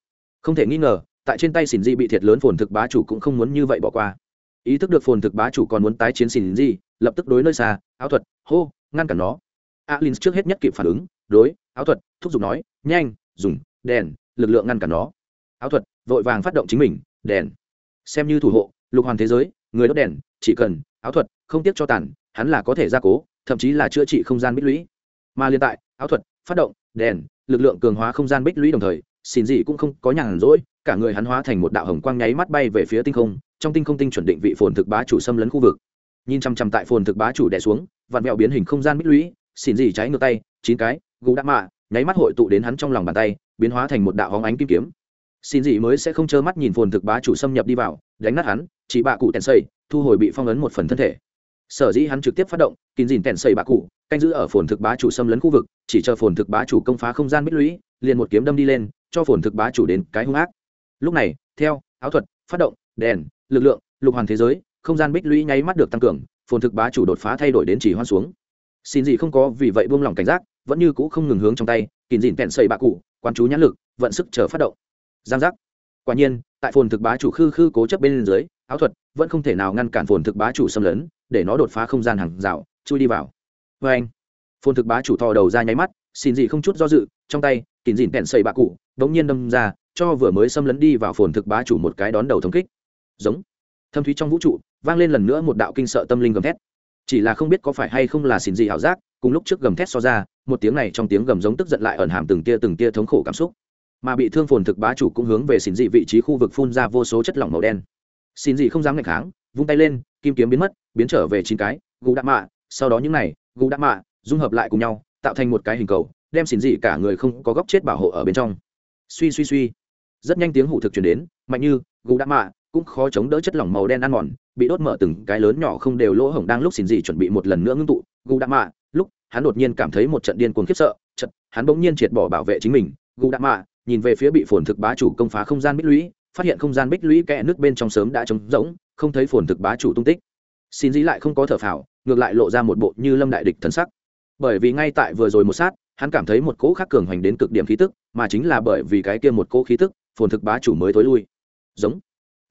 Không thể nghi ngờ, tại trên tay xin dị bị thiệt lớn phồn thực bá chủ cũng không muốn như vậy bỏ qua. Ý thức được phồn thực bá chủ còn muốn tái chiến xin dị, lập tức đối nơi xa, áo thuật, hô, ngăn cản nó. Alin trước hết nhất kịp phản ứng, đối, áo thuật, thúc giục nói, nhanh dùng, đèn, lực lượng ngăn cản nó. Áo thuật, vội vàng phát động chính mình, đèn. Xem như thủ hộ, lục hoàn thế giới, người đốt đèn, chỉ cần, áo thuật, không tiếc cho tàn, hắn là có thể gia cố, thậm chí là chữa trị không gian bích lũy. Mà liên tại, áo thuật, phát động, đèn, lực lượng cường hóa không gian bích lũy đồng thời xin gì cũng không có nhàn rỗi, cả người hắn hóa thành một đạo hồng quang nháy mắt bay về phía tinh không, trong tinh không tinh chuẩn định vị phồn thực bá chủ xâm lấn khu vực. Nhìn chăm chăm tại phồn thực bá chủ đè xuống vạt mẹo biến hình không gian bích lũy xin gì trái ngược tay, chín cái, gù đã mạ nháy mắt hội tụ đến hắn trong lòng bàn tay, biến hóa thành một đạo hóng ánh kim kiếm. Xin gì mới sẽ không trơ mắt nhìn phồn thực bá chủ xâm nhập đi vào, đánh nát hắn, chỉ bạ cụ tèn xây thu hồi bị phong ấn một phần thân thể. Sở dĩ hắn trực tiếp phát động, kín dìn tèn xây bạ cụ, canh giữ ở phồn thực bá chủ xâm lấn khu vực, chỉ chờ phồn thực bá chủ công phá không gian bích lũy, liền một kiếm đâm đi lên, cho phồn thực bá chủ đến cái hung ác. Lúc này, theo, áo thuật, phát động, đèn, lực lượng, lục hoàn thế giới, không gian bích lũy nháy mắt được tăng cường, phồn thực bá chủ đột phá thay đổi đến chỉ hoan xuống. Xin gì không có vì vậy buông lỏng cảnh giác vẫn như cũ không ngừng hướng trong tay kìm dìn kẹn xây bạ cụ quan chú nhãn lực, vận sức chờ phát động. Giang giác. Quả nhiên, tại phồn thực bá chủ khư khư cố chấp bên dưới, áo thuật vẫn không thể nào ngăn cản phồn thực bá chủ xâm lấn, để nó đột phá không gian hàng rào, chui đi vào. Vê anh, phồn thực bá chủ thò đầu ra nháy mắt, xin gì không chút do dự, trong tay kìm dìn kẹn xây bạ cụ, đống nhiên đâm ra, cho vừa mới xâm lấn đi vào phồn thực bá chủ một cái đón đầu thống kích. Giống. Thâm thúy trong vũ trụ, vang lên lần nữa một đạo kinh sợ tâm linh gầm thét chỉ là không biết có phải hay không là xin gì ảo giác, cùng lúc trước gầm thét so ra, một tiếng này trong tiếng gầm giống tức giận lại ẩn hàm từng tia từng tia thống khổ cảm xúc. Mà bị thương phồn thực bá chủ cũng hướng về xin dị vị trí khu vực phun ra vô số chất lỏng màu đen. Xin dị không dám ngạch kháng, vung tay lên, kim kiếm biến mất, biến trở về chín cái, gù đạ mạ. Sau đó những này, gù đạ mạ, dung hợp lại cùng nhau, tạo thành một cái hình cầu, đem xin dị cả người không có góc chết bảo hộ ở bên trong. Suy suy suy. Rất nhanh tiếng hụ thực chuyển đến, mạnh như, gù đạ mạ cũng khó chống đỡ chất lỏng màu đen ăn mòn, bị đốt mở từng cái lớn nhỏ không đều lỗ hổng đang lúc xin gì chuẩn bị một lần nữa ngưng tụ, gù đạ mạ, lúc hắn đột nhiên cảm thấy một trận điên cuồng khiếp sợ chật hắn bỗng nhiên triệt bỏ bảo vệ chính mình, gù đạ mạ, nhìn về phía bị phồn thực bá chủ công phá không gian bích lũy, phát hiện không gian bích lũy kẽ nước bên trong sớm đã trống rỗng, không thấy phồn thực bá chủ tung tích. Xin dĩ lại không có thở phào, ngược lại lộ ra một bộ như lâm đại địch thần sắc. Bởi vì ngay tại vừa rồi một sát, hắn cảm thấy một cỗ khác cường hoành đến cực điểm khí tức, mà chính là bởi vì cái kia một cỗ khí tức, phồn thực bá chủ mới tối lui. Giống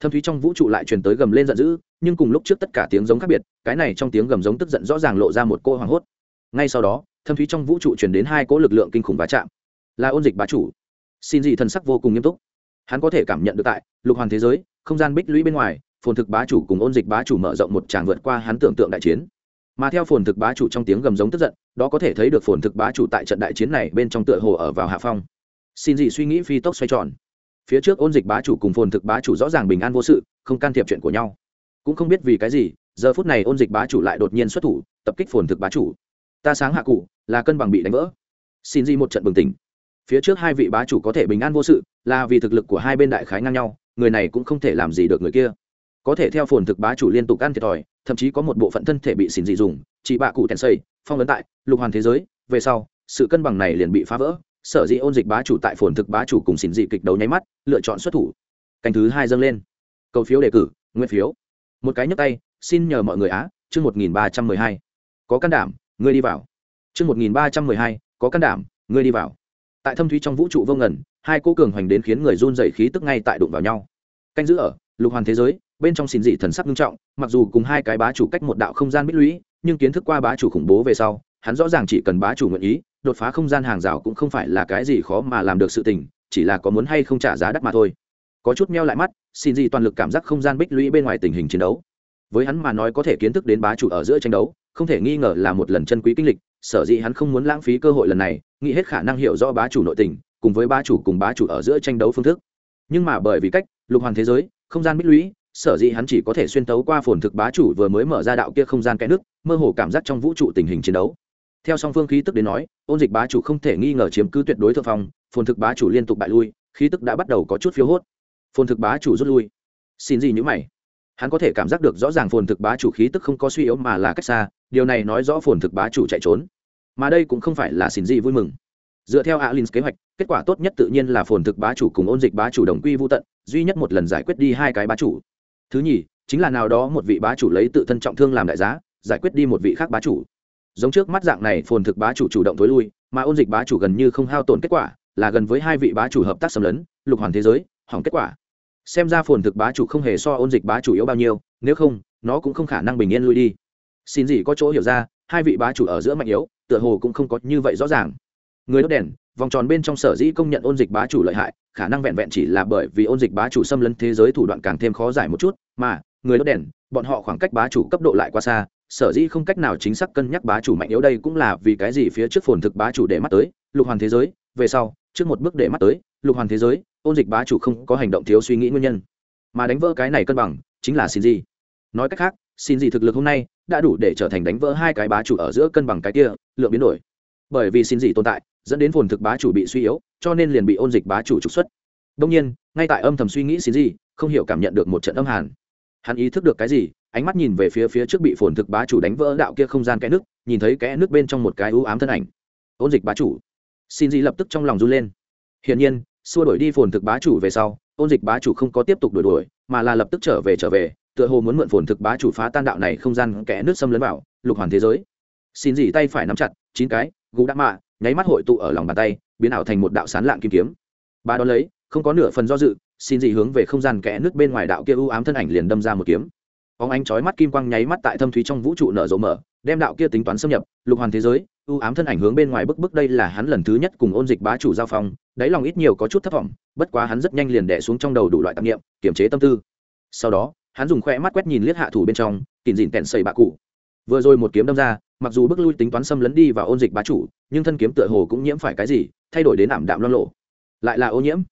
thâm thúy trong vũ trụ lại truyền tới gầm lên giận dữ, nhưng cùng lúc trước tất cả tiếng giống khác biệt, cái này trong tiếng gầm giống tức giận rõ ràng lộ ra một cô hoảng hốt. Ngay sau đó, thâm thúy trong vũ trụ truyền đến hai cỗ lực lượng kinh khủng va chạm. Là ôn dịch bá chủ. Xin dị thần sắc vô cùng nghiêm túc. Hắn có thể cảm nhận được tại lục hoàn thế giới, không gian bích lũy bên ngoài, phồn thực bá chủ cùng ôn dịch bá chủ mở rộng một tràng vượt qua hắn tưởng tượng đại chiến. Mà theo phồn thực bá chủ trong tiếng gầm giống tức giận, đó có thể thấy được phồn thực bá chủ tại trận đại chiến này bên trong tựa hồ ở vào hạ phong. Xin dị suy nghĩ phi tốc xoay tròn phía trước ôn dịch bá chủ cùng phồn thực bá chủ rõ ràng bình an vô sự, không can thiệp chuyện của nhau. Cũng không biết vì cái gì, giờ phút này ôn dịch bá chủ lại đột nhiên xuất thủ, tập kích phồn thực bá chủ. Ta sáng hạ cụ, là cân bằng bị đánh vỡ. Xin dị một trận bừng tỉnh. Phía trước hai vị bá chủ có thể bình an vô sự, là vì thực lực của hai bên đại khái ngang nhau, người này cũng không thể làm gì được người kia. Có thể theo phồn thực bá chủ liên tục ăn thiệt thòi, thậm chí có một bộ phận thân thể bị xỉn dị dùng, chỉ bạ cụ tèn xây, phong ấn tại lục hoàn thế giới, về sau, sự cân bằng này liền bị phá vỡ sở dĩ ôn dịch bá chủ tại phồn thực bá chủ cùng xỉn dị kịch đấu nháy mắt, lựa chọn xuất thủ. Canh thứ hai dâng lên. Cầu phiếu đề cử nguyên phiếu. Một cái nhấp tay, xin nhờ mọi người á, chương một nghìn ba trăm mười hai. Có can đảm, ngươi đi vào. Chương một nghìn ba trăm mười hai, có can đảm, ngươi đi vào. Tại thâm thúy trong vũ trụ vô ngần, hai cô cường hoành đến khiến người run dày khí tức ngay tại đụng vào nhau. Canh giữ ở, lục hoàn thế giới, bên trong xin dị thần sắc nghiêm trọng, mặc dù cùng hai cái bá chủ cách một đạo không gian bích lũy, nhưng kiến thức qua bá chủ khủng bố về sau hắn rõ ràng chỉ cần bá chủ nguyện ý, đột phá không gian hàng rào cũng không phải là cái gì khó mà làm được sự tình, chỉ là có muốn hay không trả giá đắt mà thôi. Có chút meo lại mắt, xin gì toàn lực cảm giác không gian bích lũy bên ngoài tình hình chiến đấu. Với hắn mà nói có thể kiến thức đến bá chủ ở giữa tranh đấu, không thể nghi ngờ là một lần chân quý kinh lịch, sở dĩ hắn không muốn lãng phí cơ hội lần này, nghĩ hết khả năng hiểu rõ bá chủ nội tình, cùng với bá chủ cùng bá chủ ở giữa tranh đấu phương thức. Nhưng mà bởi vì cách, lục hoàn thế giới, không gian bích lũy, sở dĩ hắn chỉ có thể xuyên tấu qua phồn thực bá chủ vừa mới mở ra đạo kia không gian kẽ nước, mơ hồ cảm giác trong vũ trụ tình hình chiến đấu theo song phương khí tức đến nói, ôn dịch bá chủ không thể nghi ngờ chiếm cứ tuyệt đối thượng phong, phồn thực bá chủ liên tục bại lui, khí tức đã bắt đầu có chút phiếu hốt. Phồn thực bá chủ rút lui. Xin gì nhữ mày. Hắn có thể cảm giác được rõ ràng phồn thực bá chủ khí tức không có suy yếu mà là cách xa, điều này nói rõ phồn thực bá chủ chạy trốn. Mà đây cũng không phải là xin gì vui mừng. Dựa theo alin kế hoạch, kết quả tốt nhất tự nhiên là phồn thực bá chủ cùng ôn dịch bá chủ đồng quy vô tận, duy nhất một lần giải quyết đi hai cái bá chủ. Thứ nhì, chính là nào đó một vị bá chủ lấy tự thân trọng thương làm đại giá, giải quyết đi một vị khác bá chủ giống trước mắt dạng này, phồn thực bá chủ chủ động tối lui, mà ôn dịch bá chủ gần như không hao tổn kết quả, là gần với hai vị bá chủ hợp tác xâm lấn, lục hoàn thế giới, hỏng kết quả. Xem ra phồn thực bá chủ không hề so ôn dịch bá chủ yếu bao nhiêu, nếu không, nó cũng không khả năng bình yên lui đi. Xin gì có chỗ hiểu ra, hai vị bá chủ ở giữa mạnh yếu, tựa hồ cũng không có như vậy rõ ràng. Người đốt đèn, vòng tròn bên trong sở dĩ công nhận ôn dịch bá chủ lợi hại, khả năng vẹn vẹn chỉ là bởi vì ôn dịch bá chủ xâm lấn thế giới thủ đoạn càng thêm khó giải một chút, mà, người đốt đèn, bọn họ khoảng cách bá chủ cấp độ lại quá xa sở dĩ không cách nào chính xác cân nhắc bá chủ mạnh yếu đây cũng là vì cái gì phía trước phồn thực bá chủ để mắt tới, lục hoàn thế giới, về sau, trước một bước để mắt tới, lục hoàn thế giới, ôn dịch bá chủ không có hành động thiếu suy nghĩ nguyên nhân. Mà đánh vỡ cái này cân bằng, chính là xin gì nói cách khác xin gì thực lực hôm nay đã đủ để trở thành đánh vỡ hai cái bá chủ ở giữa cân bằng cái kia, lượng biến đổi. Bởi vì xin gì tồn tại, dẫn đến phồn thực bá chủ bị suy yếu, cho nên liền bị ôn dịch bá chủ trục xuất. Đông nhiên, ngay tại âm thầm suy nghĩ xin gì không hiểu cảm nhận được một trận âm hàn. Hắn ý thức được cái gì ánh mắt nhìn về phía phía trước bị phồn thực bá chủ đánh vỡ đạo kia không gian kẽ nước, nhìn thấy kẽ nước bên trong một cái ưu ám thân ảnh. Ôn dịch bá chủ. Xin gì lập tức trong lòng run lên. Hiển nhiên, xua đuổi đi phồn thực bá chủ về sau, ôn dịch bá chủ không có tiếp tục đuổi đuổi, mà là lập tức trở về trở về, tựa hồ muốn mượn phồn thực bá chủ phá tan đạo này không gian kẽ nước xâm lấn vào, lục hoàn thế giới. Xin gì tay phải nắm chặt, chín cái gú đắc mạ, nháy mắt hội tụ ở lòng bàn tay, biến ảo thành một đạo sán lạng kim kiếm. Ba đón lấy, không có nửa phần do dự, xin gì hướng về không gian kẽ nước bên ngoài đạo kia u ám thân ảnh liền đâm ra một kiếm óng ánh chói mắt kim quang nháy mắt tại thâm thúy trong vũ trụ nở rộ mở, đem đạo kia tính toán xâm nhập, lục hoàn thế giới, u ám thân ảnh hướng bên ngoài bức bức đây là hắn lần thứ nhất cùng ôn dịch bá chủ giao phong, đáy lòng ít nhiều có chút thất vọng bất quá hắn rất nhanh liền đẻ xuống trong đầu đủ loại tạp nghiệm kiềm chế tâm tư. Sau đó, hắn dùng khoe mắt quét nhìn liếc hạ thủ bên trong kìm dịn kẹn xây bạ cụ. Vừa rồi một kiếm đâm ra, mặc dù bước lui tính toán xâm lấn đi vào ôn dịch bá chủ, nhưng thân kiếm tựa hồ cũng nhiễm phải cái gì, thay đổi đến ảm đạm loan lộ. Lại là ô nhiễm.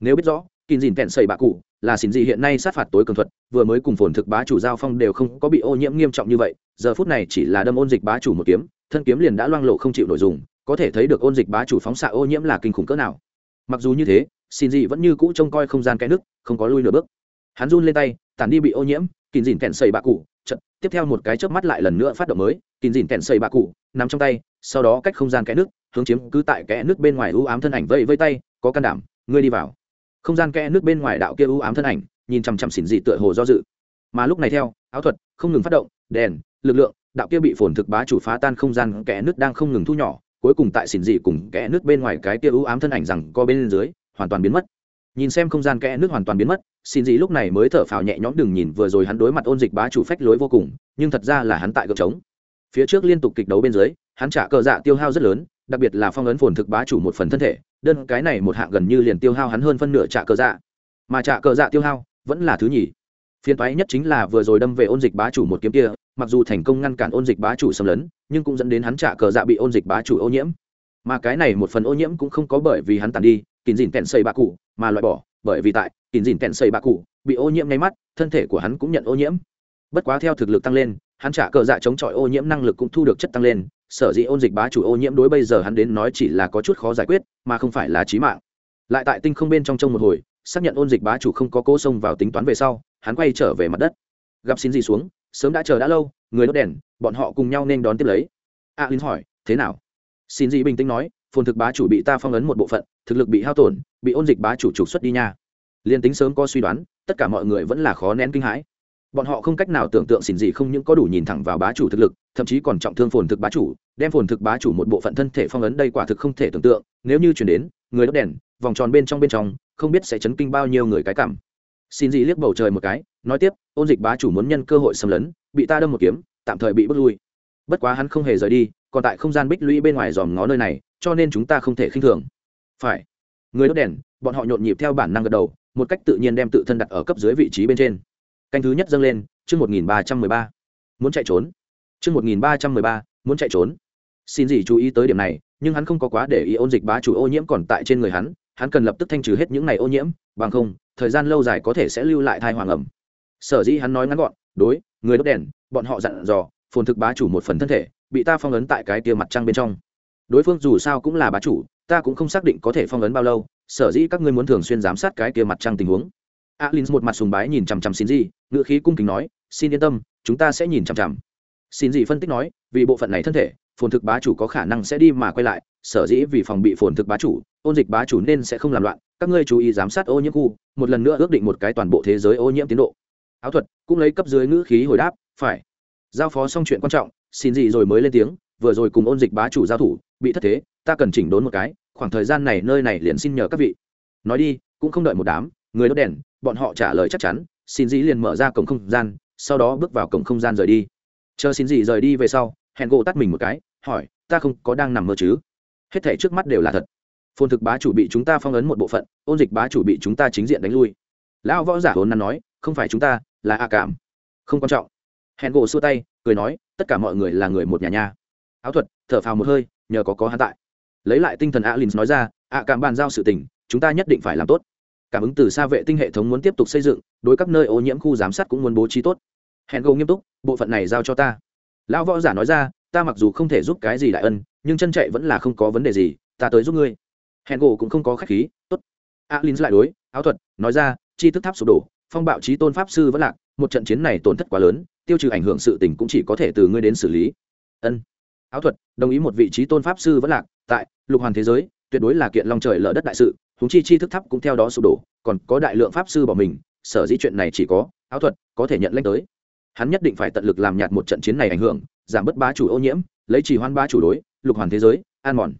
Nếu biết rõ kìm dịn kẹn xây bạ cụ là xin gì hiện nay sát phạt tối cường thuật, vừa mới cùng phồn thực bá chủ giao phong đều không có bị ô nhiễm nghiêm trọng như vậy, giờ phút này chỉ là đâm ôn dịch bá chủ một kiếm, thân kiếm liền đã loang lộ không chịu nội dùng, có thể thấy được ôn dịch bá chủ phóng xạ ô nhiễm là kinh khủng cỡ nào. Mặc dù như thế, xin gì vẫn như cũ trông coi không gian cái nước không có lui nửa bước. Hắn run lên tay, tản đi bị ô nhiễm, kín dìn kẹn xây bạ cụ trận tiếp theo một cái chớp mắt lại lần nữa phát động mới, kín dìn kẹn xây bạ cụ nằm trong tay, sau đó cách không gian kẽ nước hướng chiếm cứ tại kẽ nước bên ngoài ưu ám thân ảnh vây vây tay, có can đảm, ngươi đi vào không gian kẽ nước bên ngoài đạo kia ưu ám thân ảnh, nhìn chằm chằm xỉn dị tựa hồ do dự. Mà lúc này theo, áo thuật, không ngừng phát động, đèn, lực lượng, đạo kia bị phồn thực bá chủ phá tan không gian kẽ nước đang không ngừng thu nhỏ, cuối cùng tại xỉn dị cùng kẽ nước bên ngoài cái kia ưu ám thân ảnh rằng co bên dưới, hoàn toàn biến mất. Nhìn xem không gian kẽ nước hoàn toàn biến mất xin dị lúc này mới thở phào nhẹ nhõm đừng nhìn, vừa rồi hắn đối mặt ôn dịch bá chủ phách lối vô cùng, nhưng thật ra là hắn tại gợp trống. Phía trước liên tục kịch đấu bên dưới, hắn trả cờ dạ tiêu hao rất lớn, đặc biệt là phong ấn phồn thực bá chủ một phần thân thể đơn cái này một hạng gần như liền tiêu hao hắn hơn phân nửa trả cờ dạ. Mà trả cờ dạ tiêu hao vẫn là thứ nhì. Phiên toái nhất chính là vừa rồi đâm về ôn dịch bá chủ một kiếm kia, mặc dù thành công ngăn cản ôn dịch bá chủ xâm lấn, nhưng cũng dẫn đến hắn trả cờ dạ bị ôn dịch bá chủ ô nhiễm. Mà cái này một phần ô nhiễm cũng không có bởi vì hắn tàn đi, kín dìn kẹn xây bạ cụ, mà loại bỏ, bởi vì tại kín dìn kẹn xây bạ cụ bị ô nhiễm ngay mắt, thân thể của hắn cũng nhận ô nhiễm. Bất quá theo thực lực tăng lên, hắn trả cờ dạ chống chọi ô nhiễm năng lực cũng thu được chất tăng lên sở dĩ ôn dịch bá chủ ô nhiễm đối bây giờ hắn đến nói chỉ là có chút khó giải quyết mà không phải là trí mạng. Lại tại tinh không bên trong trông một hồi xác nhận ôn dịch bá chủ không có cố xông vào tính toán về sau hắn quay trở về mặt đất. Gặp xin gì xuống sớm đã chờ đã lâu người đốt đèn bọn họ cùng nhau nên đón tiếp lấy. A à, linh hỏi thế nào? Xin gì bình tĩnh nói phồn thực bá chủ bị ta phong ấn một bộ phận thực lực bị hao tổn bị ôn dịch bá chủ trục xuất đi nha. Liên tính sớm có suy đoán tất cả mọi người vẫn là khó nén kinh hãi bọn họ không cách nào tưởng tượng xin gì không những có đủ nhìn thẳng vào bá chủ thực lực, thậm chí còn trọng thương phồn thực bá chủ, đem phồn thực bá chủ một bộ phận thân thể phong ấn đây quả thực không thể tưởng tượng, nếu như chuyển đến, người đốt đèn, vòng tròn bên trong bên trong, không biết sẽ chấn kinh bao nhiêu người cái cảm. Xin gì liếc bầu trời một cái, nói tiếp, ôn dịch bá chủ muốn nhân cơ hội xâm lấn, bị ta đâm một kiếm, tạm thời bị bước lui. Bất quá hắn không hề rời đi, còn tại không gian bích lũy bên ngoài dòm ngó nơi này, cho nên chúng ta không thể khinh thường. Phải. Người đốt đèn, bọn họ nhộn nhịp theo bản năng gật đầu, một cách tự nhiên đem tự thân đặt ở cấp dưới vị trí bên trên canh thứ nhất dâng lên, chương một nghìn ba trăm mười ba. Muốn chạy trốn. Chương một nghìn ba trăm mười ba, muốn chạy trốn. Xin gì chú ý tới điểm này, nhưng hắn không có quá để ý ôn dịch bá chủ ô nhiễm còn tại trên người hắn hắn cần lập tức thanh trừ hết những này ô nhiễm, bằng không, thời gian lâu dài có thể sẽ lưu lại thai hoàng ẩm. Sở dĩ hắn nói ngắn gọn, đối, người đốt đèn, bọn họ dặn dò, phồn thực bá chủ một phần thân thể, bị ta phong ấn tại cái tia mặt trăng bên trong. Đối phương dù sao cũng là bá chủ, ta cũng không xác định có thể phong ấn bao lâu, sở dĩ các ngươi muốn thường xuyên giám sát cái tia mặt trăng tình huống alin một mặt sùng bái nhìn chằm chằm xin gì ngựa khí cung kính nói, xin yên tâm, chúng ta sẽ nhìn chằm chằm. Xin gì phân tích nói, vì bộ phận này thân thể, phồn thực bá chủ có khả năng sẽ đi mà quay lại, sở dĩ vì phòng bị phồn thực bá chủ, ôn dịch bá chủ nên sẽ không làm loạn, các ngươi chú ý giám sát ô nhiễm khu, một lần nữa ước định một cái toàn bộ thế giới ô nhiễm tiến độ. Áo thuật, cũng lấy cấp dưới ngữ khí hồi đáp, phải. Giao phó xong chuyện quan trọng xin gì rồi mới lên tiếng, vừa rồi cùng ôn dịch bá chủ giao thủ, bị thất thế, ta cần chỉnh đốn một cái, khoảng thời gian này nơi này liền xin nhờ các vị. Nói đi, cũng không đợi một đám người đốt đèn, bọn họ trả lời chắc chắn, xin dĩ liền mở ra cổng không gian, sau đó bước vào cổng không gian rời đi. Chờ xin dĩ rời đi về sau, hẹn gỗ tắt mình một cái, hỏi, ta không có đang nằm mơ chứ? Hết thể trước mắt đều là thật. Phồn thực bá chủ bị chúng ta phong ấn một bộ phận, ôn dịch bá chủ bị chúng ta chính diện đánh lui. Lão võ giả hồn năn nói, không phải chúng ta, là a cảm. Không quan trọng. Hẹn gỗ xua tay, cười nói, tất cả mọi người là người một nhà nhà. áo thuật, thở phào một hơi, nhờ có có hắn tại. Lấy lại tinh thần alin nói ra, a cảm bàn giao sự tình, chúng ta nhất định phải làm tốt cảm ứng từ xa vệ tinh hệ thống muốn tiếp tục xây dựng, đối các nơi ô nhiễm khu giám sát cũng muốn bố trí tốt. Hẹn gô nghiêm túc, bộ phận này giao cho ta. Lão võ giả nói ra, ta mặc dù không thể giúp cái gì đại ân, nhưng chân chạy vẫn là không có vấn đề gì, ta tới giúp ngươi. Hẹn gỗ cũng không có khách khí, tốt. Alin lại đối, áo thuật, nói ra, chi thức tháp sụp đổ, phong bạo trí tôn pháp sư vẫn lạc, một trận chiến này tổn thất quá lớn, tiêu trừ ảnh hưởng sự tình cũng chỉ có thể từ ngươi đến xử lý. Ân. Áo thuật, đồng ý một vị trí tôn pháp sư vẫn lạc, tại lục hoàn thế giới tuyệt đối là kiện long trời lở đất đại sự húng chi chi thức thấp cũng theo đó sụp đổ, còn có đại lượng pháp sư bỏ mình, sở dĩ chuyện này chỉ có áo thuật có thể nhận lãnh tới. Hắn nhất định phải tận lực làm nhạt một trận chiến này ảnh hưởng, giảm bớt bá chủ ô nhiễm, lấy chỉ hoan bá chủ đối, lục hoàn thế giới, an mòn.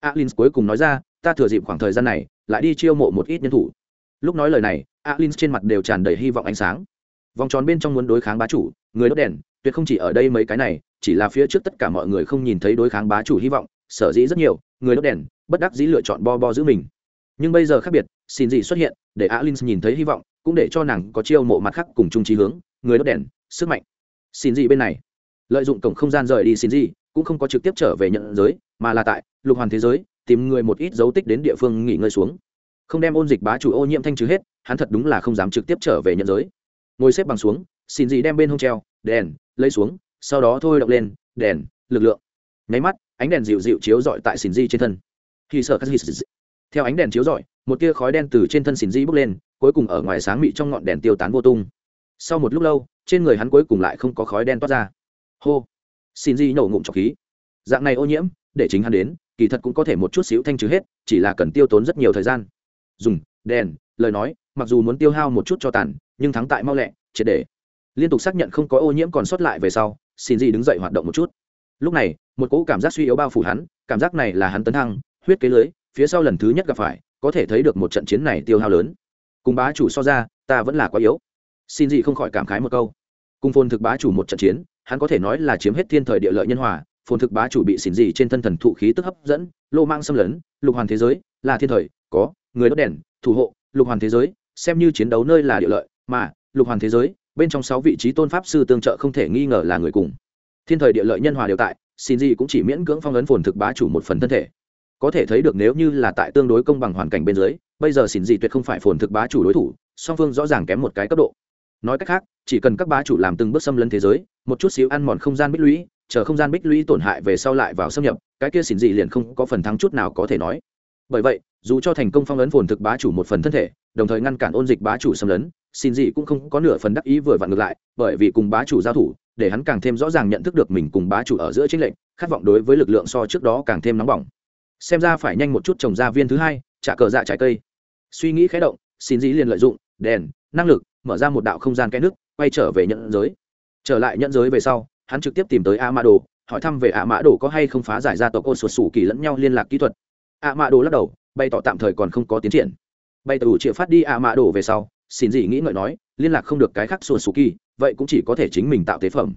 Alin cuối cùng nói ra, ta thừa dịp khoảng thời gian này, lại đi chiêu mộ một ít nhân thủ. Lúc nói lời này alin trên mặt đều tràn đầy hy vọng ánh sáng. Vòng tròn bên trong muốn đối kháng bá chủ, người đốt đèn, tuyệt không chỉ ở đây mấy cái này, chỉ là phía trước tất cả mọi người không nhìn thấy đối kháng bá chủ hy vọng sở dĩ rất nhiều, người đốt đèn, bất đắc dĩ lựa chọn bo bo giữ mình. Nhưng bây giờ khác biệt, xin gì xuất hiện, để alin nhìn thấy hy vọng, cũng để cho nàng có chiêu mộ mặt khác cùng chung trí hướng, người đốt đèn, sức mạnh. Xin gì bên này? Lợi dụng cổng không gian rời đi xin gì, cũng không có trực tiếp trở về nhận giới, mà là tại lục hoàn thế giới, tìm người một ít dấu tích đến địa phương nghỉ ngơi xuống. Không đem ôn dịch bá chủ ô nhiễm thanh trừ hết, hắn thật đúng là không dám trực tiếp trở về nhận giới. Ngồi xếp bằng xuống, xin gì đem bên hông treo, đèn, lấy xuống, sau đó thôi động lên, đèn, lực lượng. Nháy mắt ánh đèn dịu dịu chiếu rọi tại xỉn di trên thân. Khi sợ theo ánh đèn chiếu rọi, một tia khói đen từ trên thân xỉn di bốc lên, cuối cùng ở ngoài sáng mị trong ngọn đèn tiêu tán vô tung. Sau một lúc lâu, trên người hắn cuối cùng lại không có khói đen toát ra. Hô! Xin di nổ ngụm trọc khí. Dạng này ô nhiễm, để chính hắn đến, kỳ thật cũng có thể một chút xíu thanh trừ hết, chỉ là cần tiêu tốn rất nhiều thời gian. Dùng, đèn, lời nói, mặc dù muốn tiêu hao một chút cho tàn, nhưng thắng tại mau lẹ, triệt để. Liên tục xác nhận không có ô nhiễm còn sót lại về sau xin di đứng dậy hoạt động một chút lúc này, một cỗ cảm giác suy yếu bao phủ hắn, cảm giác này là hắn tấn thăng, huyết kế lưới, phía sau lần thứ nhất gặp phải, có thể thấy được một trận chiến này tiêu hao lớn. Cùng bá chủ so ra, ta vẫn là quá yếu. Xin gì không khỏi cảm khái một câu. Cùng phồn thực bá chủ một trận chiến, hắn có thể nói là chiếm hết thiên thời địa lợi nhân hòa, phồn thực bá chủ bị xin gì trên thân thần thụ khí tức hấp dẫn, lô mang xâm lấn, lục hoàn thế giới, là thiên thời, có, người đốt đèn, thủ hộ, lục hoàn thế giới, xem như chiến đấu nơi là địa lợi, mà, lục hoàn thế giới, bên trong sáu vị trí tôn pháp sư tương trợ không thể nghi ngờ là người cùng thiên thời địa lợi nhân hòa đều tại, xin gì cũng chỉ miễn cưỡng phong ấn phồn thực bá chủ một phần thân thể. Có thể thấy được nếu như là tại tương đối công bằng hoàn cảnh bên dưới, bây giờ xin gì tuyệt không phải phồn thực bá chủ đối thủ, song phương rõ ràng kém một cái cấp độ. Nói cách khác, chỉ cần các bá chủ làm từng bước xâm lấn thế giới, một chút xíu ăn mòn không gian bích lũy, chờ không gian bích lũy tổn hại về sau lại vào xâm nhập, cái kia xỉn dị liền không có phần thắng chút nào có thể nói bởi vậy, dù cho thành công phong ấn phồn thực bá chủ một phần thân thể, đồng thời ngăn cản ôn dịch bá chủ xâm lấn, xin dị cũng không có nửa phần đắc ý vừa vặn ngược lại, bởi vì cùng bá chủ giao thủ, để hắn càng thêm rõ ràng nhận thức được mình cùng bá chủ ở giữa chính lệnh khát vọng đối với lực lượng so trước đó càng thêm nóng bỏng. Xem ra phải nhanh một chút trồng ra viên thứ hai, trả cờ dạ trái cây. Suy nghĩ khé động, xin dĩ liền lợi dụng, đèn, năng lực, mở ra một đạo không gian cái nước, quay trở về nhận giới. Trở lại nhận giới về sau, hắn trực tiếp tìm tới a mã đồ, hỏi thăm về a mã đồ có hay không phá giải ra tộc ô sụt sủ kỳ lẫn nhau liên lạc kỹ thuật ạ mạ đồ lắc đầu, bày tỏ tạm thời còn không có tiến triển. Bày tỏ chịu phát đi ạ mạ đồ về sau, xin gì nghĩ ngợi nói, liên lạc không được cái khác sụt xù kỳ, vậy cũng chỉ có thể chính mình tạo tế phẩm.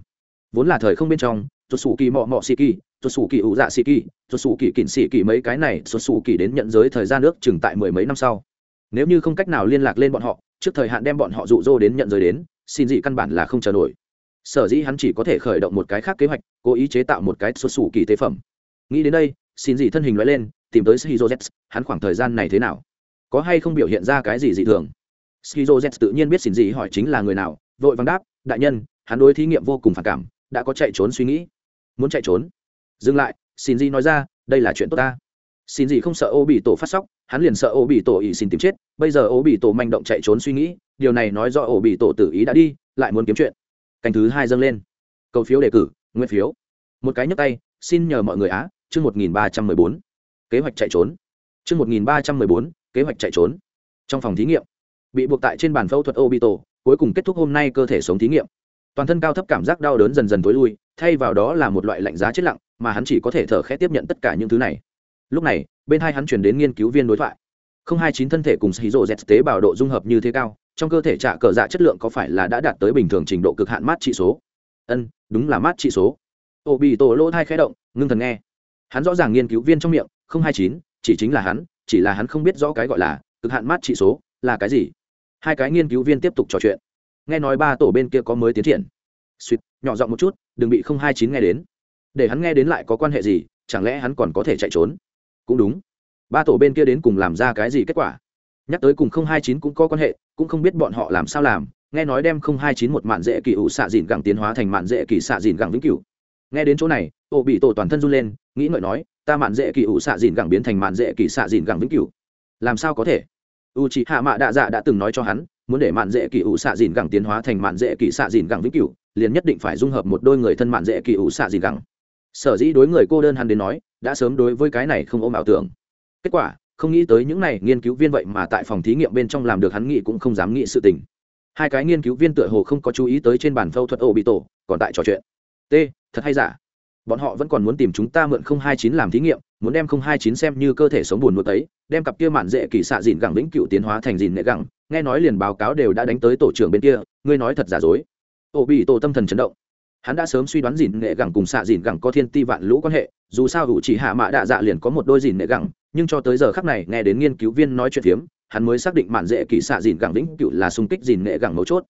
Vốn là thời không bên trong sụt xù kỳ mọ mọ xì kỳ sụt xù kỳ ủ dạ xì kỳ sụt xù kỳ kỉnh xì kỳ mấy cái này sụt xù kỳ đến nhận giới thời gian nước chừng tại mười mấy năm sau. Nếu như không cách nào liên lạc lên bọn họ, trước thời hạn đem bọn họ dụ dỗ đến nhận giới đến, xin gì căn bản là không chờ nổi. Sở dĩ hắn chỉ có thể khởi động một cái khác kế hoạch, cố ý chế tạo một cái xuất xù kỳ tế phẩm. Nghĩ đến đây, xin gì thân hình loại lên tìm tới Shizozets, hắn khoảng thời gian này thế nào? Có hay không biểu hiện ra cái gì dị thường? Shizozets tự nhiên biết xin gì hỏi chính là người nào, vội vàng đáp, đại nhân, hắn đối thí nghiệm vô cùng phản cảm, đã có chạy trốn suy nghĩ. Muốn chạy trốn? Dừng lại, xin gì nói ra, đây là chuyện tốt ta. Xin gì không sợ ô bị tổ phát sóc, hắn liền sợ ô bị tổ ý xin tìm chết, bây giờ ô bị tổ manh động chạy trốn suy nghĩ, điều này nói rõ ô bị tổ tử ý đã đi, lại muốn kiếm chuyện. Cành thứ hai dâng lên. Cầu phiếu đề cử, nguyên phiếu. Một cái nhấc tay, xin nhờ mọi người á, chương 1314 kế hoạch chạy trốn. Chương một nghìn ba trăm mười bốn, kế hoạch chạy trốn. Trong phòng thí nghiệm, bị buộc tại trên bàn phẫu thuật obito, cuối cùng kết thúc hôm nay cơ thể sống thí nghiệm. Toàn thân cao thấp cảm giác đau đớn dần dần tối lui, thay vào đó là một loại lạnh giá chết lặng, mà hắn chỉ có thể thở khẽ tiếp nhận tất cả những thứ này. Lúc này, bên hai hắn chuyển đến nghiên cứu viên đối thoại. Không hai chín thân thể cùng Hiro z tế bào độ dung hợp như thế cao, trong cơ thể trả cờ dạ chất lượng có phải là đã đạt tới bình thường trình độ cực hạn mát trị số? Ân, đúng là mát trị số. Obito lỗ thai khẽ động, ngưng thần nghe. Hắn rõ ràng nghiên cứu viên trong miệng không hai chín, chỉ chính là hắn, chỉ là hắn không biết rõ cái gọi là, cực hạn mát trị số, là cái gì. Hai cái nghiên cứu viên tiếp tục trò chuyện. Nghe nói ba tổ bên kia có mới tiến triển. Suýt, nhỏ giọng một chút, đừng bị không hai chín nghe đến. Để hắn nghe đến lại có quan hệ gì, chẳng lẽ hắn còn có thể chạy trốn? Cũng đúng. Ba tổ bên kia đến cùng làm ra cái gì kết quả? Nhắc tới cùng không hai chín cũng có quan hệ, cũng không biết bọn họ làm sao làm. Nghe nói đem không hai chín một mạn dễ kỳ ủ xạ dìn gẳng tiến hóa thành mạn dễ kỳ xạ dìn gẳng vĩnh cửu. Nghe đến chỗ này ô bị tổ toàn thân run lên, nghĩ ngợi nói ta mạn dễ kỳ ủ xạ dìn gẳng biến thành mạn dễ kỳ xạ dìn gẳng vĩnh cửu. Làm sao có thể? U c h ị hạ mạ đạ dạ đã từng nói cho hắn, muốn để mạn dễ kỳ ủ xạ dìn gẳng tiến hóa thành mạn dễ kỳ xạ dìn gẳng vĩnh cửu, liền nhất định phải dung hợp một đôi người thân mạn dễ kỳ ủ xạ dìn gẳng. Sở dĩ đối người cô đơn hắn đến nói, đã sớm đối với cái này không ôm ảo tưởng. Kết quả, không nghĩ tới những này nghiên cứu viên vậy mà tại phòng thí nghiệm bên trong làm được hắn nghĩ cũng không dám nghĩ sự tình. Hai cái nghiên cứu viên tựa hồ không có chú ý tới trên bàn phẫu thuật ô bị tổ còn tại trò chuyện. T, thật hay giả? Bọn họ vẫn còn muốn tìm chúng ta mượn không hai chín làm thí nghiệm, muốn đem không hai chín xem như cơ thể sống buồn nuốt ấy, đem cặp kia mạn dễ kỳ xạ dìn gẳng vĩnh cựu tiến hóa thành dìn nệ gẳng. Nghe nói liền báo cáo đều đã đánh tới tổ trưởng bên kia, ngươi nói thật giả dối. Ô bị tổ tâm thần chấn động. Hắn đã sớm suy đoán dìn nệ gẳng cùng xạ dìn gẳng có thiên ti vạn lũ quan hệ, dù sao hữu chỉ hạ mạ đạ dạ liền có một đôi dìn nệ gẳng, nhưng cho tới giờ khắc này nghe đến nghiên cứu viên nói chuyện phiếm, hắn mới xác định mạn dễ kỳ xạ dìn gẳng vĩnh cựu là xung kích dìn nệ gẳng mấu chốt.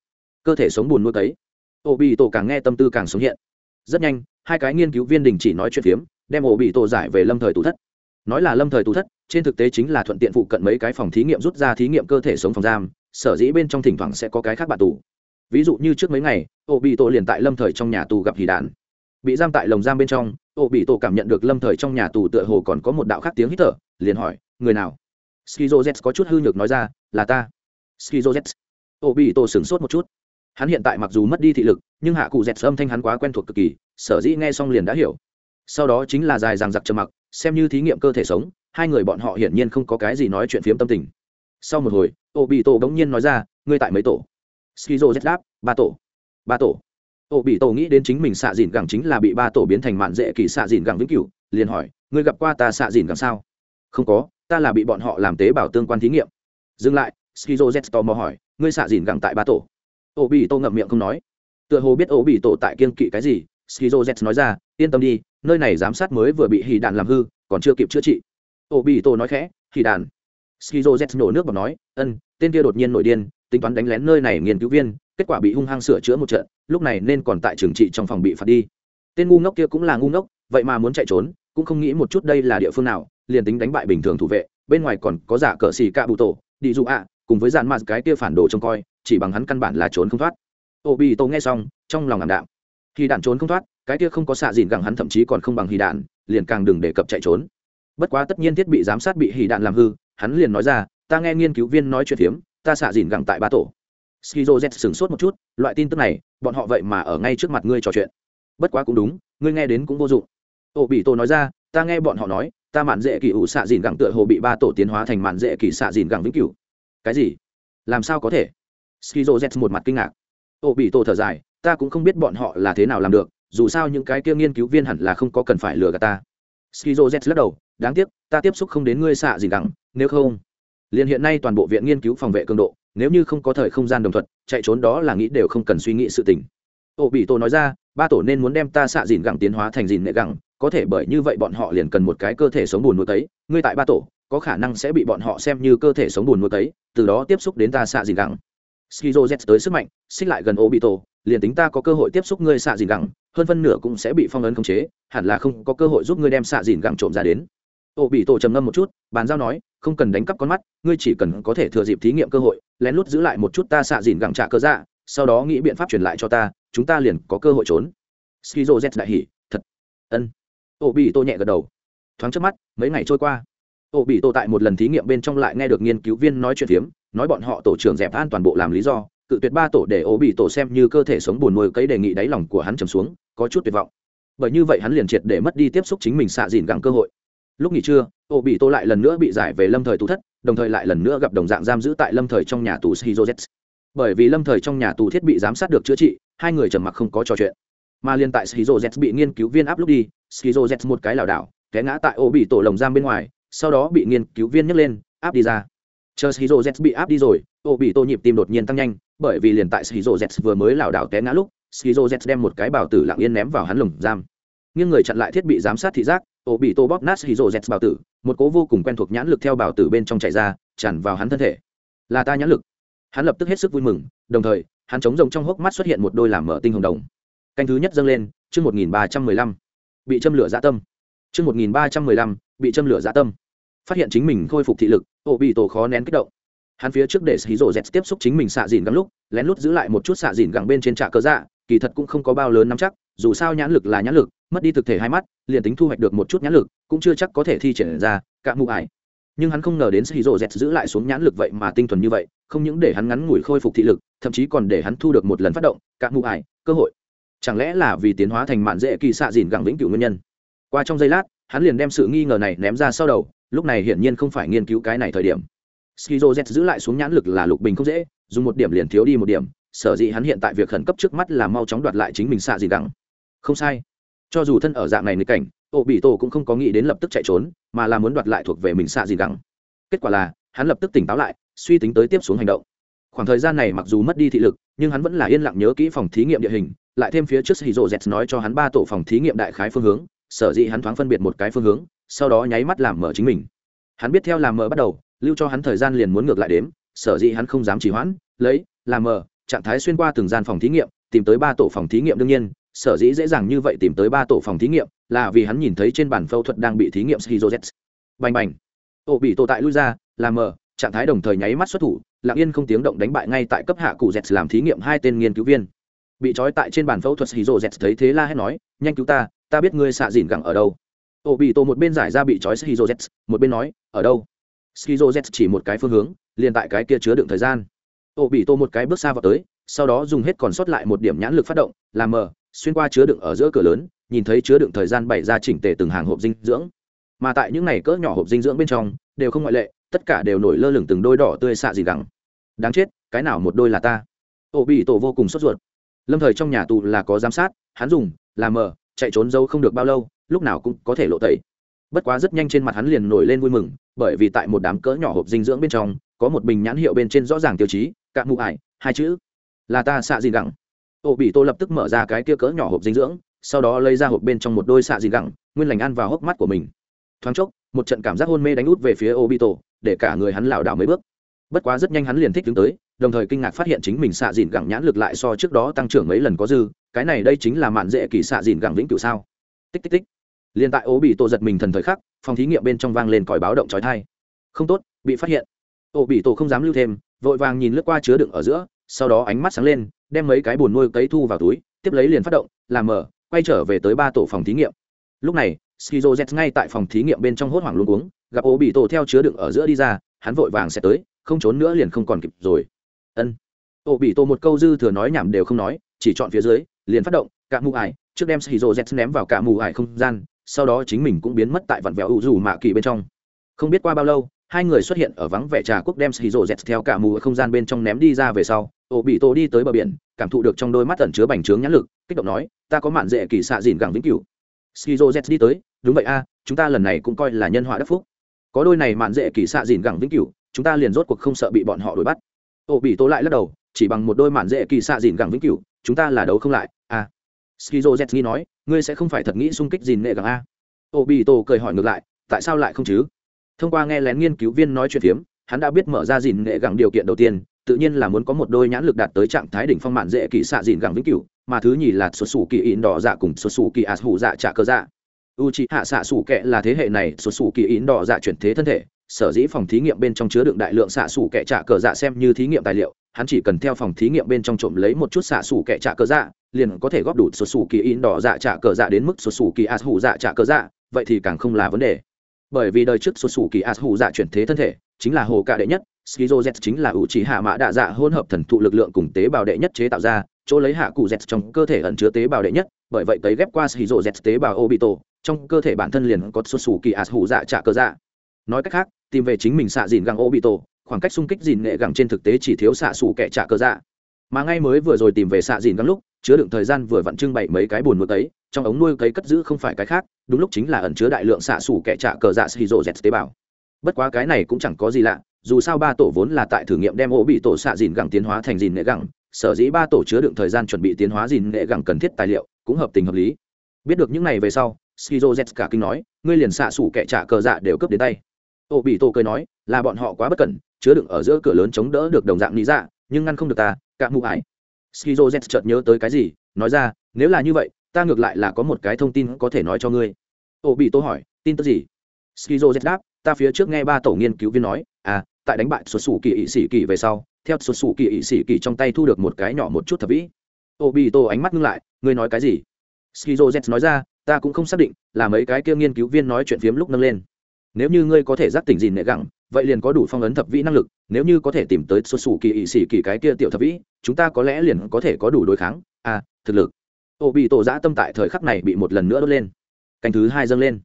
Cơ thể sống buồn nuôi ấy. ô bị tổ càng nghe tâm tư càng sống hiện. Rất nhanh hai cái nghiên cứu viên đình chỉ nói chuyện phiếm, đem ổ bị tổ giải về lâm thời tù thất. Nói là lâm thời tù thất, trên thực tế chính là thuận tiện phụ cận mấy cái phòng thí nghiệm rút ra thí nghiệm cơ thể sống phòng giam, sở dĩ bên trong thỉnh thoảng sẽ có cái khác bạn tù. Ví dụ như trước mấy ngày, ổ bị tổ liền tại lâm thời trong nhà tù gặp hì đạn. Bị giam tại lồng giam bên trong, ổ bị tổ cảm nhận được lâm thời trong nhà tù tựa hồ còn có một đạo khác tiếng hít thở, liền hỏi, người nào? Skizo z có chút hư nhược nói ra, là ta. Skizo z ổ bị tổ sửng sốt một chút hắn hiện tại mặc dù mất đi thị lực, nhưng hạ cụ dẹt âm thanh hắn quá quen thuộc cực kỳ, sở dĩ nghe xong liền đã hiểu. Sau đó chính là dài ràng giặc trầm mặc, xem như thí nghiệm cơ thể sống, hai người bọn họ hiển nhiên không có cái gì nói chuyện phiếm tâm tình. Sau một hồi ô bị tổ bỗng nhiên nói ra, ngươi tại mấy tổ? Skizo z đáp, ba tổ. Ba tổ? Ô bị tổ nghĩ đến chính mình xạ dìn gẳng chính là bị ba tổ biến thành mạn dễ kỳ xạ dìn gẳng vĩnh cửu, liền hỏi, ngươi gặp qua ta xạ dìn gẳng sao? Không có, ta là bị bọn họ làm tế bào tương quan thí nghiệm. Dừng lại, skizo z tò mò hỏi, ngươi xạ dìn gẳng tại ba tổ? Ổ bị tổ ngậm miệng không nói. Tựa hồ biết ổ bị tổ tại kiên kỵ cái gì skizo z nói ra, yên tâm đi, nơi này giám sát mới vừa bị hì đạn làm hư, còn chưa kịp chữa trị. Ổ bị tổ nói khẽ hì đạn. Skizo z nổ nước và nói, ân, tên kia đột nhiên nổi điên, tính toán đánh lén nơi này nghiên cứu viên, kết quả bị hung hăng sửa chữa một trận, lúc này nên còn tại trường trị trong phòng bị phạt đi. Tên ngu ngốc kia cũng là ngu ngốc, vậy mà muốn chạy trốn, cũng không nghĩ một chút đây là địa phương nào, liền tính đánh bại bình thường thủ vệ, bên ngoài còn có giả cờ xì cạ bụ tổ đi dụ ạ, cùng với dàn mặt cái kia phản đồ trông coi chỉ bằng hắn căn bản là trốn không thoát. Ô bị tổ nghe xong, trong lòng ảm đạm. Khi đạn trốn không thoát, cái kia không có xạ dìn gẳng hắn thậm chí còn không bằng hì đạn, liền càng đừng đề cập chạy trốn. Bất quá tất nhiên thiết bị giám sát bị hì đạn làm hư, hắn liền nói ra, ta nghe nghiên cứu viên nói chuyện phiếm ta xạ dìn gẳng tại ba tổ. Skizo z sửng sốt một chút, loại tin tức này, bọn họ vậy mà ở ngay trước mặt ngươi trò chuyện. Bất quá cũng đúng, ngươi nghe đến cũng vô dụng. Ô bị tổ nói ra, ta nghe bọn họ nói, ta mạn dễ kỷ ủ xạ dìn gẳng tựa hồ bị ba tổ tiến hóa thành mạn dễ kỷ xạ dìn gẳng vĩnh cửu. Cái gì? Làm sao có thể? Skizo z một mặt kinh ngạc. Ô, bị tổ thở dài, ta cũng không biết bọn họ là thế nào làm được, dù sao những cái kia nghiên cứu viên hẳn là không có cần phải lừa gạt ta. Skizo z lắc đầu, đáng tiếc, ta tiếp xúc không đến ngươi xạ gì gắng, nếu không. Liền hiện nay toàn bộ viện nghiên cứu phòng vệ cường độ, nếu như không có thời không gian đồng thuận, chạy trốn đó là nghĩ đều không cần suy nghĩ sự tình. Ô, bị tổ nói ra, ba tổ nên muốn đem ta xạ dìn gẳng tiến hóa thành dìn nệ gẳng có thể bởi như vậy bọn họ liền cần một cái cơ thể sống buồn nuôi tấy, ngươi tại ba tổ, có khả năng sẽ bị bọn họ xem như cơ thể sống buồn nuôi tấy, từ đó tiếp xúc đến ta xạ dìn gẳng skizo z tới sức mạnh, xích lại gần ô bị tổ liền tính ta có cơ hội tiếp xúc ngươi xạ dìn gẳng, hơn phân nửa cũng sẽ bị phong ấn khống chế, hẳn là không có cơ hội giúp ngươi đem xạ dìn gẳng trộm ra đến. Ô bị tổ trầm ngâm một chút, bàn giao nói, không cần đánh cắp con mắt, ngươi chỉ cần có thể thừa dịp thí nghiệm cơ hội, lén lút giữ lại một chút ta xạ dìn gẳng trả cơ dạ sau đó nghĩ biện pháp truyền lại cho ta, chúng ta liền có cơ hội trốn. Skizo z đại hỉ, thật. Ân. Ô bị tổ nhẹ gật đầu. Thoáng trước mắt, mấy ngày trôi qua. Ô bị tổ tại một lần thí nghiệm bên trong lại nghe được nghiên cứu viên nói chuyện phiếm nói bọn họ tổ trưởng dẹp an toàn bộ làm lý do, cự tuyệt ba tổ để ố bị tổ xem như cơ thể sống buồn nuôi cấy đề nghị đáy lòng của hắn trầm xuống, có chút tuyệt vọng. Bởi như vậy hắn liền triệt để mất đi tiếp xúc chính mình xạ dìn gặng cơ hội. Lúc nghỉ trưa ô bị tô lại lần nữa bị giải về lâm thời tù thất, đồng thời lại lần nữa gặp đồng dạng giam giữ tại lâm thời trong nhà tù shizu bởi vì lâm thời trong nhà tù thiết bị giám sát được chữa trị, hai người trầm mặc không có trò chuyện. Mà liên tại shizu bị nghiên cứu viên áp lúc đi shizu một cái lảo đảo, té ngã tại ô bị tổ lồng giam bên ngoài, sau đó bị nghiên cứu viên nhấc lên, áp đi ra chờ shizu bị áp đi rồi, ô bị tô nhịp tim đột nhiên tăng nhanh, bởi vì liền tại shizu vừa mới lảo đảo té ngã lúc shizu đem một cái bảo tử lặng yên ném vào hắn lồng giam. Nhưng người chặn lại thiết bị giám sát thị giác ổ bị tô bóp nát hydro z bảo tử, một cố vô cùng quen thuộc nhãn lực theo bảo tử bên trong chạy ra, tràn vào hắn thân thể. Là ta nhãn lực. Hắn lập tức hết sức vui mừng, đồng thời, hắn chống rồng trong hốc mắt xuất hiện một đôi làm mở tinh hồng đồng. Canh thứ nhất dâng lên, chương một nghìn ba trăm mười lăm. Bị châm lửa dạ tâm. Chương một nghìn ba trăm mười lăm, bị châm lửa dạ tâm phát hiện chính mình khôi phục thị lực ô bị tổ khó nén kích động. Hắn phía trước để xí rổ z tiếp xúc chính mình xạ dìn gắng lúc, lén lút giữ lại một chút xạ dìn gắng bên trên trạ cơ dạ kỳ thật cũng không có bao lớn nắm chắc, dù sao nhãn lực là nhãn lực, mất đi thực thể hai mắt, liền tính thu hoạch được một chút nhãn lực, cũng chưa chắc có thể thi triển ra, cả mụ ải. Nhưng hắn không ngờ đến hì rổ z giữ lại xuống nhãn lực vậy mà tinh thuần như vậy, không những để hắn ngắn ngủi khôi phục thị lực, thậm chí còn để hắn thu được một lần phát động, cả mụ ải, cơ hội. Chẳng lẽ là vì tiến hóa thành mạn dễ kỳ xạ dìn gẳng vĩnh cửu nguyên nhân? Qua trong giây lát, hắn liền đem sự nghi ngờ này ném ra sau đầu lúc này hiển nhiên không phải nghiên cứu cái này thời điểm. Skizo z giữ lại xuống nhãn lực là lục bình không dễ, dùng một điểm liền thiếu đi một điểm, sở dĩ hắn hiện tại việc khẩn cấp trước mắt là mau chóng đoạt lại chính mình xạ gì gẳng không sai. Cho dù thân ở dạng này nghịch cảnh ô bị tổ cũng không có nghĩ đến lập tức chạy trốn, mà là muốn đoạt lại thuộc về mình xạ gì gắng. Kết quả là, hắn lập tức tỉnh táo lại, suy tính tới tiếp xuống hành động. Khoảng thời gian này mặc dù mất đi thị lực, nhưng hắn vẫn là yên lặng nhớ kỹ phòng thí nghiệm địa hình, lại thêm phía trước hydro z nói cho hắn ba tổ phòng thí nghiệm đại khái phương hướng, sở dĩ hắn thoáng phân biệt một cái phương hướng sau đó nháy mắt làm mở chính mình. Hắn biết theo làm mở bắt đầu, lưu cho hắn thời gian liền muốn ngược lại đếm, sở dĩ hắn không dám trì hoãn, lấy, làm mở, trạng thái xuyên qua từng gian phòng thí nghiệm, tìm tới ba tổ phòng thí nghiệm đương nhiên, sở dĩ dễ dàng như vậy tìm tới ba tổ phòng thí nghiệm, là vì hắn nhìn thấy trên bàn phẫu thuật đang bị thí nghiệm shizu bành bành. Ổ bị tổ tại lui ra, làm mở, trạng thái đồng thời nháy mắt xuất thủ, lặng yên không tiếng động đánh bại ngay tại cấp hạ cụ z làm thí nghiệm hai tên nghiên cứu viên. Bị trói tại trên bàn phẫu thuật shizu thấy thế la hét nói, nhanh cứu ta ta biết ngươi xạ dìn gẳng ở đâu ô bị tổ một bên giải ra bị trói shizu một bên nói, ở đâu? Shizu chỉ một cái phương hướng, liền tại cái kia chứa đựng thời gian. Ô bị tổ một cái bước xa vào tới, sau đó dùng hết còn sót lại một điểm nhãn lực phát động, làm mờ, xuyên qua chứa đựng ở giữa cửa lớn, nhìn thấy chứa đựng thời gian bày ra chỉnh tề từng hàng hộp dinh dưỡng. Mà tại những này cỡ nhỏ hộp dinh dưỡng bên trong, đều không ngoại lệ, tất cả đều nổi lơ lửng từng đôi đỏ tươi xạ gì gắng đáng chết, cái nào một đôi là ta? Ô bị tổ vô cùng sốt ruột. Lâm thời trong nhà tù là có giám sát, hắn dùng, làm mờ chạy trốn dâu không được bao lâu, lúc nào cũng có thể lộ tẩy. Bất quá rất nhanh trên mặt hắn liền nổi lên vui mừng, bởi vì tại một đám cỡ nhỏ hộp dinh dưỡng bên trong, có một bình nhãn hiệu bên trên rõ ràng tiêu chí cạn mụ ải, hai chữ. Là ta xạ gì gẳng. Ô bị tô lập tức mở ra cái kia cỡ nhỏ hộp dinh dưỡng, sau đó lấy ra hộp bên trong một đôi xạ gì gẳng, nguyên lành ăn vào hốc mắt của mình. Thoáng chốc, một trận cảm giác hôn mê đánh út về phía ô bị tổ để cả người hắn lảo đảo mấy bước. Bất quá rất nhanh hắn liền thích đứng tới, đồng thời kinh ngạc phát hiện chính mình xạ dịn gẳng nhãn lực lại so trước đó tăng trưởng mấy lần có dư cái này đây chính là mạn dễ kỳ xạ dìn gẳng vĩnh cửu sao? Tích tích tích. Liền tại ố bị tổ giật mình thần thời khắc, phòng thí nghiệm bên trong vang lên còi báo động trói thai không tốt, bị phát hiện. Ố bị tổ không dám lưu thêm, vội vàng nhìn lướt qua chứa đựng ở giữa, sau đó ánh mắt sáng lên, đem mấy cái bùn nuôi cấy thu vào túi, tiếp lấy liền phát động, làm mở, quay trở về tới ba tổ phòng thí nghiệm. Lúc này, skizo z ngay tại phòng thí nghiệm bên trong hốt hoảng luôn uống gặp ố bị tổ theo chứa đựng ở giữa đi ra, hắn vội vàng sẽ tới, không trốn nữa liền không còn kịp rồi. Ân. Ổ bị tổ một câu dư thừa nói nhảm đều không nói, chỉ chọn phía dưới liền phát động, cả mù ải, trước đem shizu z ném vào cả mù ải không gian, sau đó chính mình cũng biến mất tại vặn vẹo u dù mạ kỳ bên trong. Không biết qua bao lâu, hai người xuất hiện ở vắng vẻ trà quốc đem shizu z theo cả mù ở không gian bên trong ném đi ra về sau ổ bị tổ đi tới bờ biển, cảm thụ được trong đôi mắt ẩn chứa bành trướng nhãn lực, kích động nói, ta có mạn dễ kỳ xạ dìn gẳng vĩnh cửu. Shizu z đi tới, đúng vậy a, chúng ta lần này cũng coi là nhân họa đắc phúc. Có đôi này mạn dễ kỳ xạ dìn gẳng vĩnh cửu, chúng ta liền rốt cuộc không sợ bị bọn họ đuổi bắt. Ổ bị tổ lại lắc đầu, chỉ bằng một đôi mạn dễ kỳ xạ dìn gẳng vĩnh cửu chúng ta là đấu không lại à, skizo z nghi nói ngươi sẽ không phải thật nghĩ xung kích dìn nệ gẳng a. Ổ bị tổ cười hỏi ngược lại tại sao lại không chứ? Thông qua nghe lén nghiên cứu viên nói chuyện phiếm hắn đã biết mở ra dìn nghệ gẳng điều kiện đầu tiên tự nhiên là muốn có một đôi nhãn lực đạt tới trạng thái đỉnh phong mạn dễ kỳ xạ dìn gẳng vĩnh cửu mà thứ nhì là xuất xù kỳ in đỏ dạ cùng xuất xù kỳ ạt hủ dạ trả cơ dạ u c hạ xạ xù kệ là thế hệ này xuất xù kỳ in đỏ dạ chuyển thế thân thể sở dĩ phòng thí nghiệm bên trong chứa đựng đại lượng xạ xù kẻ trả cờ dạ xem như thí nghiệm tài liệu, hắn chỉ cần theo phòng thí nghiệm bên trong trộm lấy một chút xạ xù kẻ trả cờ dạ liền có thể góp đủ số xù kỳ in đỏ dạ trả cờ dạ đến mức số xù kỳ as hủ dạ trả cờ dạ vậy thì càng không là vấn đề. Bởi vì đời trước số xù kỳ as hủ dạ chuyển thế thân thể, chính là hồ cạ đệ nhất, skizo z chính là ủ trí hạ mã đạ dạ hỗn hợp thần thụ lực lượng cùng tế bào đệ nhất chế tạo ra, chỗ lấy hạ cụ z trong cơ thể ẩn chứa tế bào đệ nhất, bởi vậy tấy ghép qua skizo z tế bào obito, trong cơ thể bản thân liền có số xù kỳ as hủ dạ trả cơ dạ. Nói cách khác tìm về chính mình xạ dìn găng tổ, khoảng cách xung kích dìn nghệ gẳng trên thực tế chỉ thiếu xạ xù kẻ trả cơ dạ. Mà ngay mới vừa rồi tìm về xạ dìn găng lúc, chứa đựng thời gian vừa vặn trưng bày mấy cái bùn mực ấy, trong ống nuôi cấy cất giữ không phải cái khác, đúng lúc chính là ẩn chứa đại lượng xạ xù kẻ trả cờ dạ shizu z tế bào. Bất quá cái này cũng chẳng có gì lạ, dù sao ba tổ vốn là tại thử nghiệm đem ô bị tổ xạ dìn gẳng tiến hóa thành dìn nghệ gẳng, sở dĩ ba tổ chứa đựng thời gian chuẩn bị tiến hóa dìn nghệ gẳng cần thiết tài liệu, cũng hợp tình hợp lý. Biết được những này về sau shizu z cả kinh nói, ngươi liền xạ xủ kẻ trả cờ dạ đều cướp đến tay ô bị tổ cười nói, là bọn họ quá bất cẩn, chứa đựng ở giữa cửa lớn chống đỡ được đồng dạng lý dạ nhưng ngăn không được ta, cả mụ ải. Skizo z chợt nhớ tới cái gì, nói ra, nếu là như vậy, ta ngược lại là có một cái thông tin có thể nói cho ngươi. Ô bị tổ hỏi, tin tức gì? Skizo z đáp, ta phía trước nghe ba tổ nghiên cứu viên nói à tại đánh bại xuất xù kỳ ỵ sĩ kỳ về sau, theo xuất xù kỳ ỵ sĩ kỳ trong tay thu được một cái nhỏ một chút thập vĩ. Ô bị tổ ánh mắt ngưng lại, ngươi nói cái gì? Skizo z nói ra, ta cũng không xác định, là mấy cái kia nghiên cứu viên nói chuyện phiếm lúc nâng lên nếu như ngươi có thể giác tỉnh gì nệ gẳng, vậy liền có đủ phong ấn thập vĩ năng lực, nếu như có thể tìm tới xuất xù kỳ ỵ sĩ kỳ cái kia tiểu thập vĩ, chúng ta có lẽ liền có thể có đủ đối kháng. À thực lực. Ô bị tổ giã tâm tại thời khắc này bị một lần nữa đốt lên. Canh thứ hai dâng lên.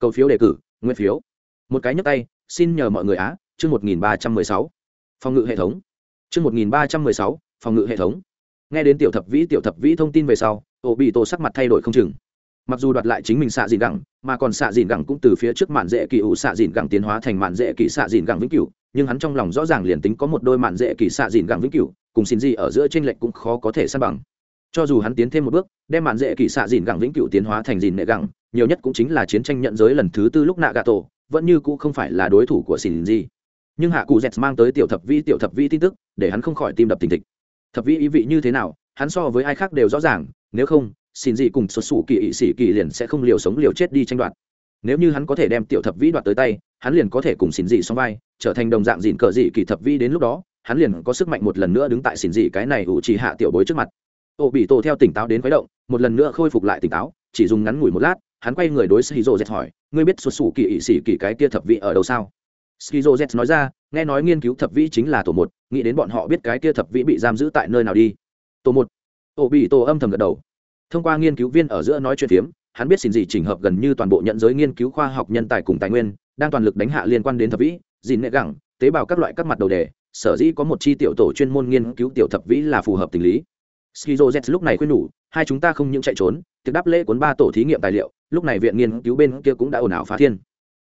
Cầu phiếu đề cử, nguyên phiếu. Một cái nhấp tay, xin nhờ mọi người á, chương một nghìn ba trăm mười sáu. Phòng ngự hệ thống. Chương một nghìn ba trăm mười sáu, phòng ngự hệ thống. Nghe đến tiểu thập vĩ, tiểu thập vĩ thông tin về sau, ô bị tổ sắc mặt thay đổi không chừng mặc dù đoạt lại chính mình xạ dìn gẳng, mà còn xạ dìn gẳng cũng từ phía trước mạn dễ kỳ ủ xạ dìn gẳng tiến hóa thành mạn dễ kỳ xạ dìn gẳng vĩnh cửu, nhưng hắn trong lòng rõ ràng liền tính có một đôi mạn dễ kỳ xạ dìn gẳng vĩnh cửu, cùng xin gì ở giữa trên lệch cũng khó có thể san bằng. Cho dù hắn tiến thêm một bước, đem mạn dễ kỳ xạ dìn gẳng vĩnh cửu tiến hóa thành dìn nệ gẳng, nhiều nhất cũng chính là chiến tranh nhận giới lần thứ tư lúc nạ gà tổ vẫn như cũ không phải là đối thủ của xin gì. Nhưng hạ cụ dẹt mang tới tiểu thập vi tiểu thập vi tin tức, để hắn không khỏi tim đập tình thịch. Thập vi ý vị như thế nào, hắn so với ai khác đều rõ ràng, nếu không xin gì cùng xuất xù kỳ ỵ sĩ kỳ liền sẽ không liều sống liều chết đi tranh đoạt. Nếu như hắn có thể đem tiểu thập vĩ đoạt tới tay, hắn liền có thể cùng xin dị xong vai, trở thành đồng dạng dịn cờ dị kỳ thập vĩ đến lúc đó, hắn liền có sức mạnh một lần nữa đứng tại xin dị cái này ủ trì hạ tiểu bối trước mặt. Ô bị tổ theo tỉnh táo đến khuấy động, một lần nữa khôi phục lại tỉnh táo, chỉ dùng ngắn ngủi một lát, hắn quay người đối shizu z hỏi, ngươi biết xuất xù kỳ ỵ sĩ kỳ cái kia thập vị ở đâu sao? Shizu z nói ra, nghe nói nghiên cứu thập vĩ chính là tổ một, nghĩ đến bọn họ biết cái kia thập vĩ bị giam giữ tại nơi nào đi. Tổ một. Ô bị tổ âm thầm gật đầu thông qua nghiên cứu viên ở giữa nói chuyện phiếm, hắn biết xin gì chỉnh hợp gần như toàn bộ nhận giới nghiên cứu khoa học nhân tài cùng tài nguyên, đang toàn lực đánh hạ liên quan đến thập vĩ, dìn nệ gẳng, tế bào các loại các mặt đầu đề, sở dĩ có một chi tiểu tổ chuyên môn nghiên cứu tiểu thập vĩ là phù hợp tình lý. Skizo z lúc này khuyên nhủ, hai chúng ta không những chạy trốn tiệc đáp lễ cuốn ba tổ thí nghiệm tài liệu, lúc này viện nghiên cứu bên kia cũng đã ồn ào phá thiên.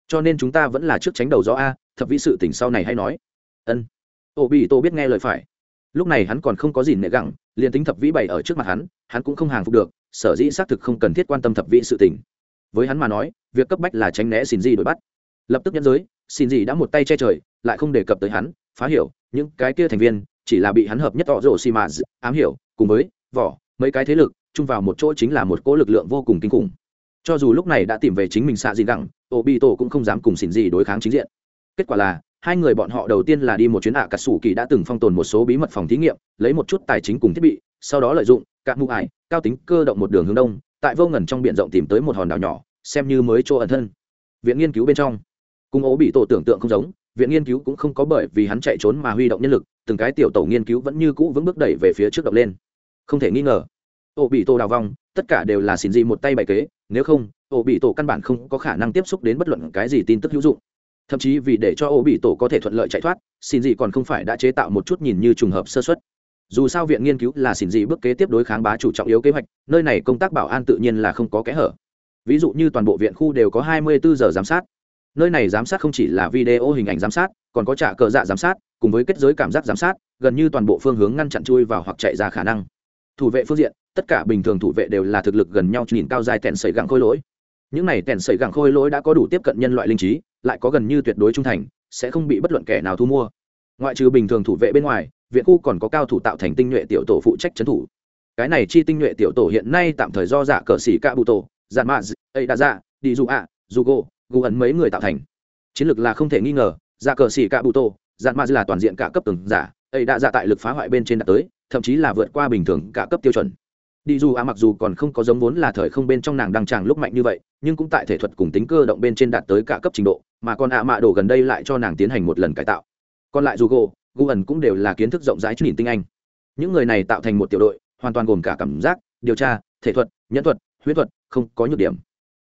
Cho nên chúng ta vẫn là trước tránh đầu gió a, thập vĩ sự tỉnh sau này hay nói. Ân. Ô bị tô biết nghe lời phải. Lúc này hắn còn không có gì nệ gẳng liền tính thập vĩ bày ở trước mặt hắn hắn cũng không hàng phục được, sở dĩ xác thực không cần thiết quan tâm thập vĩ sự tình. với hắn mà nói, việc cấp bách là tránh né xin gì đuổi bắt. Lập tức nhẫn giới xin gì đã một tay che trời, lại không đề cập tới hắn, phá hiểu, những cái kia thành viên, chỉ là bị hắn hợp nhất tỏ rổ xì mà ám hiểu, cùng với vỏ, mấy cái thế lực, chung vào một chỗ chính là một cỗ lực lượng vô cùng kinh khủng. Cho dù lúc này đã tìm về chính mình xạ gì gẳng ô bi tổ cũng không dám cùng xin gì đối kháng chính diện. Kết quả là hai người bọn họ đầu tiên là đi một chuyến ạ à cà sủ kỳ đã từng phong tồn một số bí mật phòng thí nghiệm, lấy một chút tài chính cùng thiết bị, sau đó lợi dụng các mụ ải, cao tính cơ động một đường hướng đông, tại vô ngần trong b i ể n rộng tìm tới một hòn đảo nhỏ, xem như mới chỗ ẩn thân. Viện nghiên cứu bên trong cung ố bị tổ tưởng tượng không giống, viện nghiên cứu cũng không có bởi vì hắn chạy trốn mà huy động nhân lực, từng cái tiểu tổ nghiên cứu vẫn như cũ vững bước đẩy về phía trước động lên. Không thể nghi ngờ ô bị tổ đào vong, tất cả đều là xin gì một tay bài kế, nếu không ô bị tổ căn bản không có khả năng tiếp xúc đến bất luận cái gì tin tức hữu dụng thậm chí vì để cho ô bị tổ có thể thuận lợi chạy thoát, xin gì còn không phải đã chế tạo một chút nhìn như trùng hợp sơ xuất dù sao viện nghiên cứu là xin gì bước kế tiếp đối kháng bá chủ trọng yếu kế hoạch, nơi này công tác bảo an tự nhiên là không có kẽ hở. Ví dụ như toàn bộ viện khu đều có 24 giờ giám sát. Nơi này giám sát không chỉ là video hình ảnh giám sát, còn có trả cờ dạ giám sát, cùng với kết giới cảm giác giám sát, gần như toàn bộ phương hướng ngăn chặn chui vào hoặc chạy ra khả năng. Thủ vệ phương diện, tất cả bình thường thủ vệ đều là thực lực gần nhau nhìn cao dài tèn sẩy gặng khôi lỗi những này tèn sẩy gẳng khôi lỗi đã có đủ tiếp cận nhân loại linh trí, lại có gần như tuyệt đối trung thành, sẽ không bị bất luận kẻ nào thu mua. Ngoại trừ bình thường thủ vệ bên ngoài, viện khu còn có cao thủ tạo thành tinh nhuệ tiểu tổ phụ trách trấn thủ. Cái này chi tinh nhuệ tiểu tổ hiện nay tạm thời do giả cờ xỉ ca bụ tổ giàn mạ ấy đã ra đi dù ạ, dù gỗ gù ẩn mấy người tạo thành. Chiến lược là không thể nghi ngờ giả cờ xỉ ca bụ tổ giàn mạ là toàn diện cả cấp từng giả ấy đã ra tại lực phá hoại bên trên đã tới, thậm chí là vượt qua bình thường cả cấp tiêu chuẩn đi dù a mặc dù còn không có giống vốn là thời không bên trong nàng đăng tràng lúc mạnh như vậy, nhưng cũng tại thể thuật cùng tính cơ động bên trên đạt tới cả cấp trình độ, mà còn ạ mạ đổ gần đây lại cho nàng tiến hành một lần cải tạo. Còn lại dù gỗ gu ẩn cũng đều là kiến thức rộng rãi nhìn tinh anh. Những người này tạo thành một tiểu đội, hoàn toàn gồm cả cảm giác, điều tra, thể thuật, nhẫn thuật, huyết thuật, không có nhược điểm.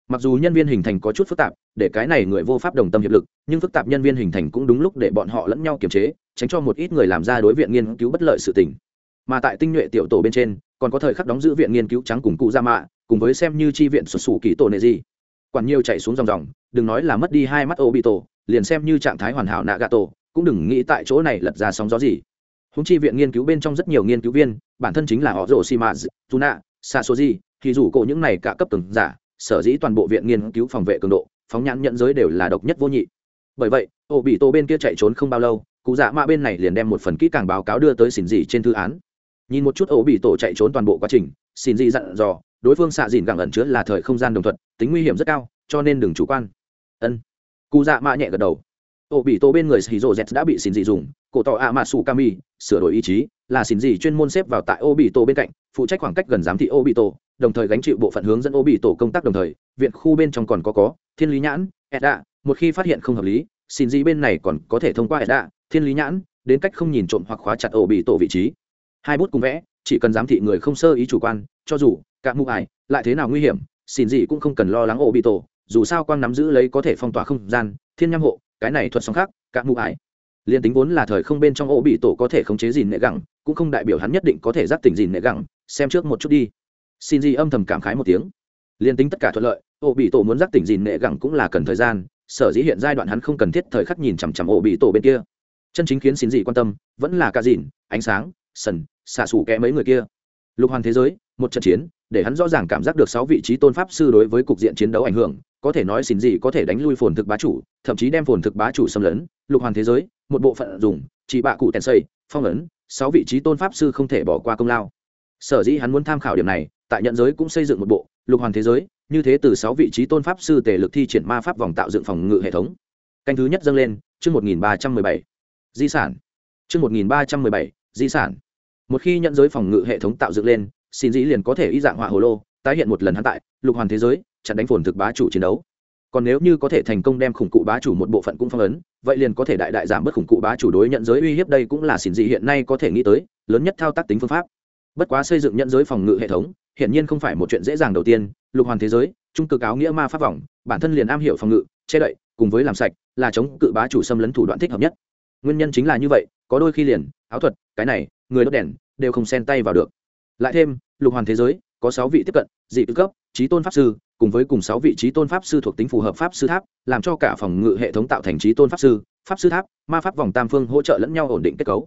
Mặc dù nhân viên hình thành có chút phức tạp, để cái này người vô pháp đồng tâm hiệp lực, nhưng phức tạp nhân viên hình thành cũng đúng lúc để bọn họ lẫn nhau kiềm chế, tránh cho một ít người làm ra đối viện nghiên cứu bất lợi sự tình. Mà tại tinh nhuệ tiểu tổ bên trên còn có thời khắc đóng giữ viện nghiên cứu trắng cùng cụ gia mạ, cùng với xem như chi viện xuất xù kỳ tổ nệ gì. Quản nhiều chạy xuống dòng dòng, đừng nói là mất đi hai mắt ô bị tổ liền xem như trạng thái hoàn hảo nạ gà tổ cũng đừng nghĩ tại chỗ này lật ra sóng gió gì. Húng chi viện nghiên cứu bên trong rất nhiều nghiên cứu viên, bản thân chính là họ rổ simaz tuna sa số gì thì dù cổ những này cả cấp từng giả, sở dĩ toàn bộ viện nghiên cứu phòng vệ cường độ, phóng nhãn nhận giới đều là độc nhất vô nhị. Bởi vậy ô bị tổ bên kia chạy trốn không bao lâu, cụ dạ mạ bên này liền đem một phần kỹ càng báo cáo đưa tới xỉn dị trên thư án nhìn một chút ổ bị tổ chạy trốn toàn bộ quá trình, xin dị dặn dò, đối phương xạ dìn gẳng ẩn chứa là thời không gian đồng thuận, tính nguy hiểm rất cao, cho nên đừng chủ quan. Ân. Cụ dạ mạ nhẹ gật đầu. Ổ bị tổ bên người xì rô z đã bị xin dị dùng, cổ tỏ ạ mạ sủ kami sửa đổi ý chí, là xin dị chuyên môn xếp vào tại ổ bị tổ bên cạnh, phụ trách khoảng cách gần giám thị ổ bị tổ, đồng thời gánh chịu bộ phận hướng dẫn ổ bị tổ công tác đồng thời, viện khu bên trong còn có có, thiên lý nhãn, edda, một khi phát hiện không hợp lý, xin dị bên này còn có thể thông qua edda, thiên lý nhãn, đến cách không nhìn trộm hoặc khóa chặt ổ bị tổ vị trí hai bút cùng vẽ, chỉ cần giám thị người không sơ ý chủ quan, cho dù cả mụ ải lại thế nào nguy hiểm, xin gì cũng không cần lo lắng ổ bị tổ, dù sao quang nắm giữ lấy có thể phong tỏa không gian, thiên nham hộ, cái này thuật song khác, cả mụ ải. Liền tính vốn là thời không bên trong ổ bị tổ có thể khống chế gìn nệ gẳng, cũng không đại biểu hắn nhất định có thể giáp tỉnh gìn nệ gẳng, xem trước một chút đi. Xin gì âm thầm cảm khái một tiếng. Liền tính tất cả thuận lợi, ổ bị tổ muốn giáp tỉnh gìn nệ gẳng cũng là cần thời gian, sở dĩ hiện giai đoạn hắn không cần thiết thời khắc nhìn chằm chằm ổ bị tổ bên kia. Chân chính khiến xin gì quan tâm, vẫn là cả dìn ánh sáng, sần xả sủ kẽ mấy người kia. Lục hoàn thế giới, một trận chiến, để hắn rõ ràng cảm giác được sáu vị trí tôn pháp sư đối với cục diện chiến đấu ảnh hưởng, có thể nói xin gì có thể đánh lui phồn thực bá chủ, thậm chí đem phồn thực bá chủ xâm lấn. Lục hoàn thế giới, một bộ phận dùng, chỉ bạ cụ tèn xây, phong ấn, sáu vị trí tôn pháp sư không thể bỏ qua công lao. Sở dĩ hắn muốn tham khảo điểm này, tại nhận giới cũng xây dựng một bộ, lục hoàn thế giới, như thế từ sáu vị trí tôn pháp sư tề lực thi triển ma pháp vòng tạo dựng phòng ngự hệ thống. Canh thứ nhất dâng lên, chương một nghìn ba trăm mười bảy. Di sản. Chương một nghìn ba trăm mười bảy, di sản một khi nhận giới phòng ngự hệ thống tạo dựng lên, xin dĩ liền có thể y dạng họa hồ lô, tái hiện một lần hắn tại, lục hoàn thế giới, chặn đánh phồn thực bá chủ chiến đấu. Còn nếu như có thể thành công đem khủng cụ bá chủ một bộ phận cũng phong ấn, vậy liền có thể đại đại giảm bớt khủng cụ bá chủ đối nhận giới uy hiếp đây cũng là xỉn dị hiện nay có thể nghĩ tới, lớn nhất thao tác tính phương pháp. Bất quá xây dựng nhận giới phòng ngự hệ thống, hiển nhiên không phải một chuyện dễ dàng đầu tiên, lục hoàn thế giới, trung cực áo nghĩa ma pháp vòng, bản thân liền am hiểu phòng ngự, che đậy, cùng với làm sạch, là chống cự bá chủ xâm lấn thủ đoạn thích hợp nhất. Nguyên nhân chính là như vậy, có đôi khi liền, áo thuật, cái này người đốt đèn đều không xen tay vào được. Lại thêm, lục hoàn thế giới, có sáu vị tiếp cận, dị tư cấp, trí tôn pháp sư, cùng với cùng sáu vị trí tôn pháp sư thuộc tính phù hợp pháp sư tháp, làm cho cả phòng ngự hệ thống tạo thành trí tôn pháp sư pháp sư tháp, ma pháp vòng tam phương hỗ trợ lẫn nhau ổn định kết cấu.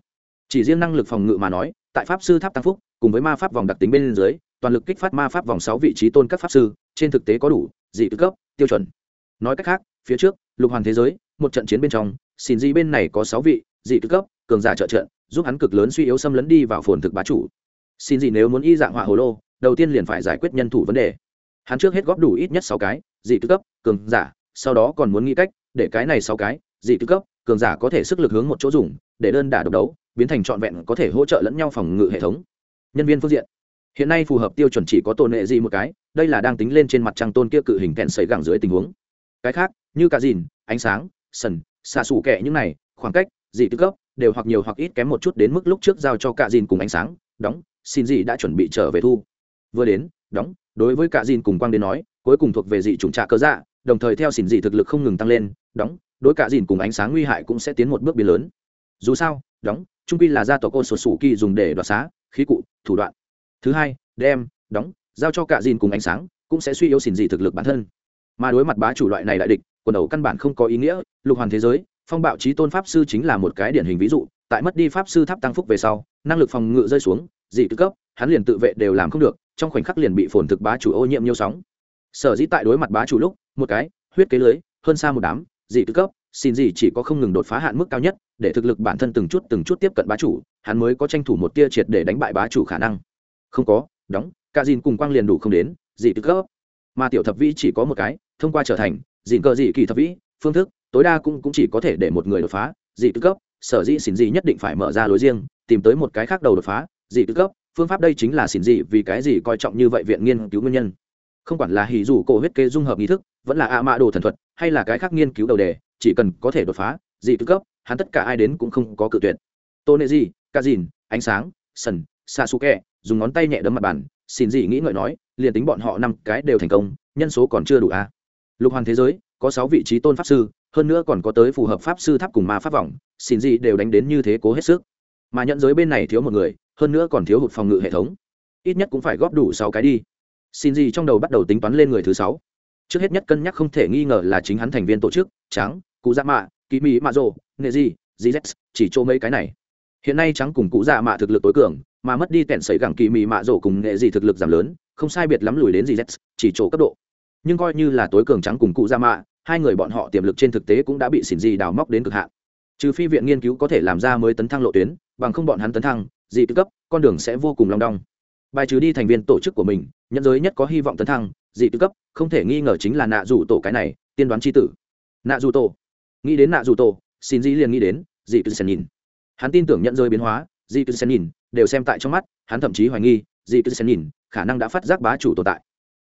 Chỉ riêng năng lực phòng ngự mà nói, tại pháp sư tháp tăng phúc, cùng với ma pháp vòng đặc tính bên dưới, toàn lực kích phát ma pháp vòng sáu vị trí tôn các pháp sư, trên thực tế có đủ, dị tư cấp, tiêu chuẩn. Nói cách khác, phía trước, lục hoàn thế giới, một trận chiến bên trong xin di bên này có sáu vị, dị tư cấp, cường giả trợ trận giúp hắn cực lớn suy yếu xâm lấn đi vào phồn thực bá chủ. Xin gì nếu muốn y dạng họa hồ lô, đầu tiên liền phải giải quyết nhân thủ vấn đề. Hắn trước hết góp đủ ít nhất sáu cái, dị tư cấp, cường giả, sau đó còn muốn nghĩ cách để cái này sáu cái, dị tư cấp, cường giả có thể sức lực hướng một chỗ dùng, để đơn đả độc đấu, biến thành trọn vẹn có thể hỗ trợ lẫn nhau phòng ngự hệ thống. Nhân viên phương diện. Hiện nay phù hợp tiêu chuẩn chỉ có tôn nệ gì một cái, đây là đang tính lên trên mặt trăng tôn kia cự hình kẹn sấy gẳng dưới tình huống. Cái khác, như cả dìn, ánh sáng, sần, xạ xù kẹ những này, khoảng cách, dị tư cấp đều hoặc nhiều hoặc ít kém một chút đến mức lúc trước giao cho cả dìn cùng ánh sáng, đóng, xin dị đã chuẩn bị trở về thu. Vừa đến, đóng, đối với cả dìn cùng quang đến nói, cuối cùng thuộc về dị chủng trạ cơ dạ đồng thời theo xin dị thực lực không ngừng tăng lên, đóng, đối cả dìn cùng ánh sáng nguy hại cũng sẽ tiến một bước biến lớn. Dù sao, đóng, trung quy là gia tộc ôn sổ sủ kỳ dùng để đoạt xá, khí cụ, thủ đoạn. Thứ hai, đem, đóng, giao cho cả dìn cùng ánh sáng, cũng sẽ suy yếu xỉn dị thực lực bản thân. Mà đối mặt bá chủ loại này đại địch, quần đầu căn bản không có ý nghĩa, lục hoàn thế giới phong bạo trí tôn pháp sư chính là một cái điển hình ví dụ, tại mất đi pháp sư tháp tăng phúc về sau, năng lực phòng ngự rơi xuống, dị tư cấp, hắn liền tự vệ đều làm không được, trong khoảnh khắc liền bị phồn thực bá chủ ô nhiễm nhiều sóng. Sở dĩ tại đối mặt bá chủ lúc, một cái, huyết kế lưới, hơn xa một đám, dị tư cấp, xin gì chỉ có không ngừng đột phá hạn mức cao nhất, để thực lực bản thân từng chút từng chút tiếp cận bá chủ, hắn mới có tranh thủ một tia triệt để đánh bại bá chủ khả năng. Không có, đóng, cả dìn cùng quang liền đủ không đến, dị tư cấp. Mà tiểu thập vĩ chỉ có một cái, thông qua trở thành Dị cờ dị kỳ thập vĩ, phương thức tối đa cũng, cũng chỉ có thể để một người đột phá dị tư cấp sở dĩ xin dị nhất định phải mở ra lối riêng tìm tới một cái khác đầu đột phá dị tư cấp. Phương pháp đây chính là xin dị, vì cái gì coi trọng như vậy viện nghiên cứu nguyên nhân. Không quản là hỉ dù cổ huyết kê dung hợp nghi thức vẫn là a mã đồ thần thuật hay là cái khác nghiên cứu đầu đề chỉ cần có thể đột phá dị tư cấp hắn tất cả ai đến cũng không có cự tuyệt. Tôn nệ gì ca dìn ánh sáng sần sa su kẹ dùng ngón tay nhẹ đấm mặt bàn. Xin dị nghĩ ngợi nói liền tính bọn họ năm cái đều thành công nhân số còn chưa đủ a. À. lục hoàn thế giới có sáu vị trí tôn pháp sư hơn nữa còn có tới phù hợp pháp sư tháp cùng ma pháp vòng, xin gì đều đánh đến như thế cố hết sức. Mà nhận giới bên này thiếu một người, hơn nữa còn thiếu hụt phòng ngự hệ thống. Ít nhất cũng phải góp đủ sáu cái đi. Xin gì trong đầu bắt đầu tính toán lên người thứ sáu. Trước hết nhất cân nhắc không thể nghi ngờ là chính hắn thành viên tổ chức trắng cụ dạ mạ kỳ mỹ mạ rồ, nệ gì gz chỉ chỗ mấy cái này. Hiện nay trắng cùng cụ dạ mạ thực lực tối cường, mà mất đi tẻn sấy gẳng kỳ mỹ mạ rồ cùng nệ gì thực lực giảm lớn, không sai biệt lắm lùi đến gz chỉ chỗ cấp độ. Nhưng coi như là tối cường trắng cùng cụ dạ mạ hai người bọn họ tiềm lực trên thực tế cũng đã bị xỉn gì đào móc đến cực hạn. Trừ phi viện nghiên cứu có thể làm ra mới tấn thăng lộ tuyến, bằng không bọn hắn tấn thăng, dị tư cấp, con đường sẽ vô cùng long đong. Bài trừ đi thành viên tổ chức của mình nhân giới nhất có hy vọng tấn thăng, dị tư cấp, không thể nghi ngờ chính là nạ rủ tổ cái này, tiên đoán chi tử. Nạ rủ tổ. Nghĩ đến nạ rủ tổ xin dĩ liền nghĩ đến, dị cứ sen nhìn. Hắn tin tưởng nhận giới biến hóa, dị cứ sen nhìn, đều xem tại trong mắt, hắn thậm chí hoài nghi, dị cứ sen nhìn, khả năng đã phát giác bá chủ tồn tại.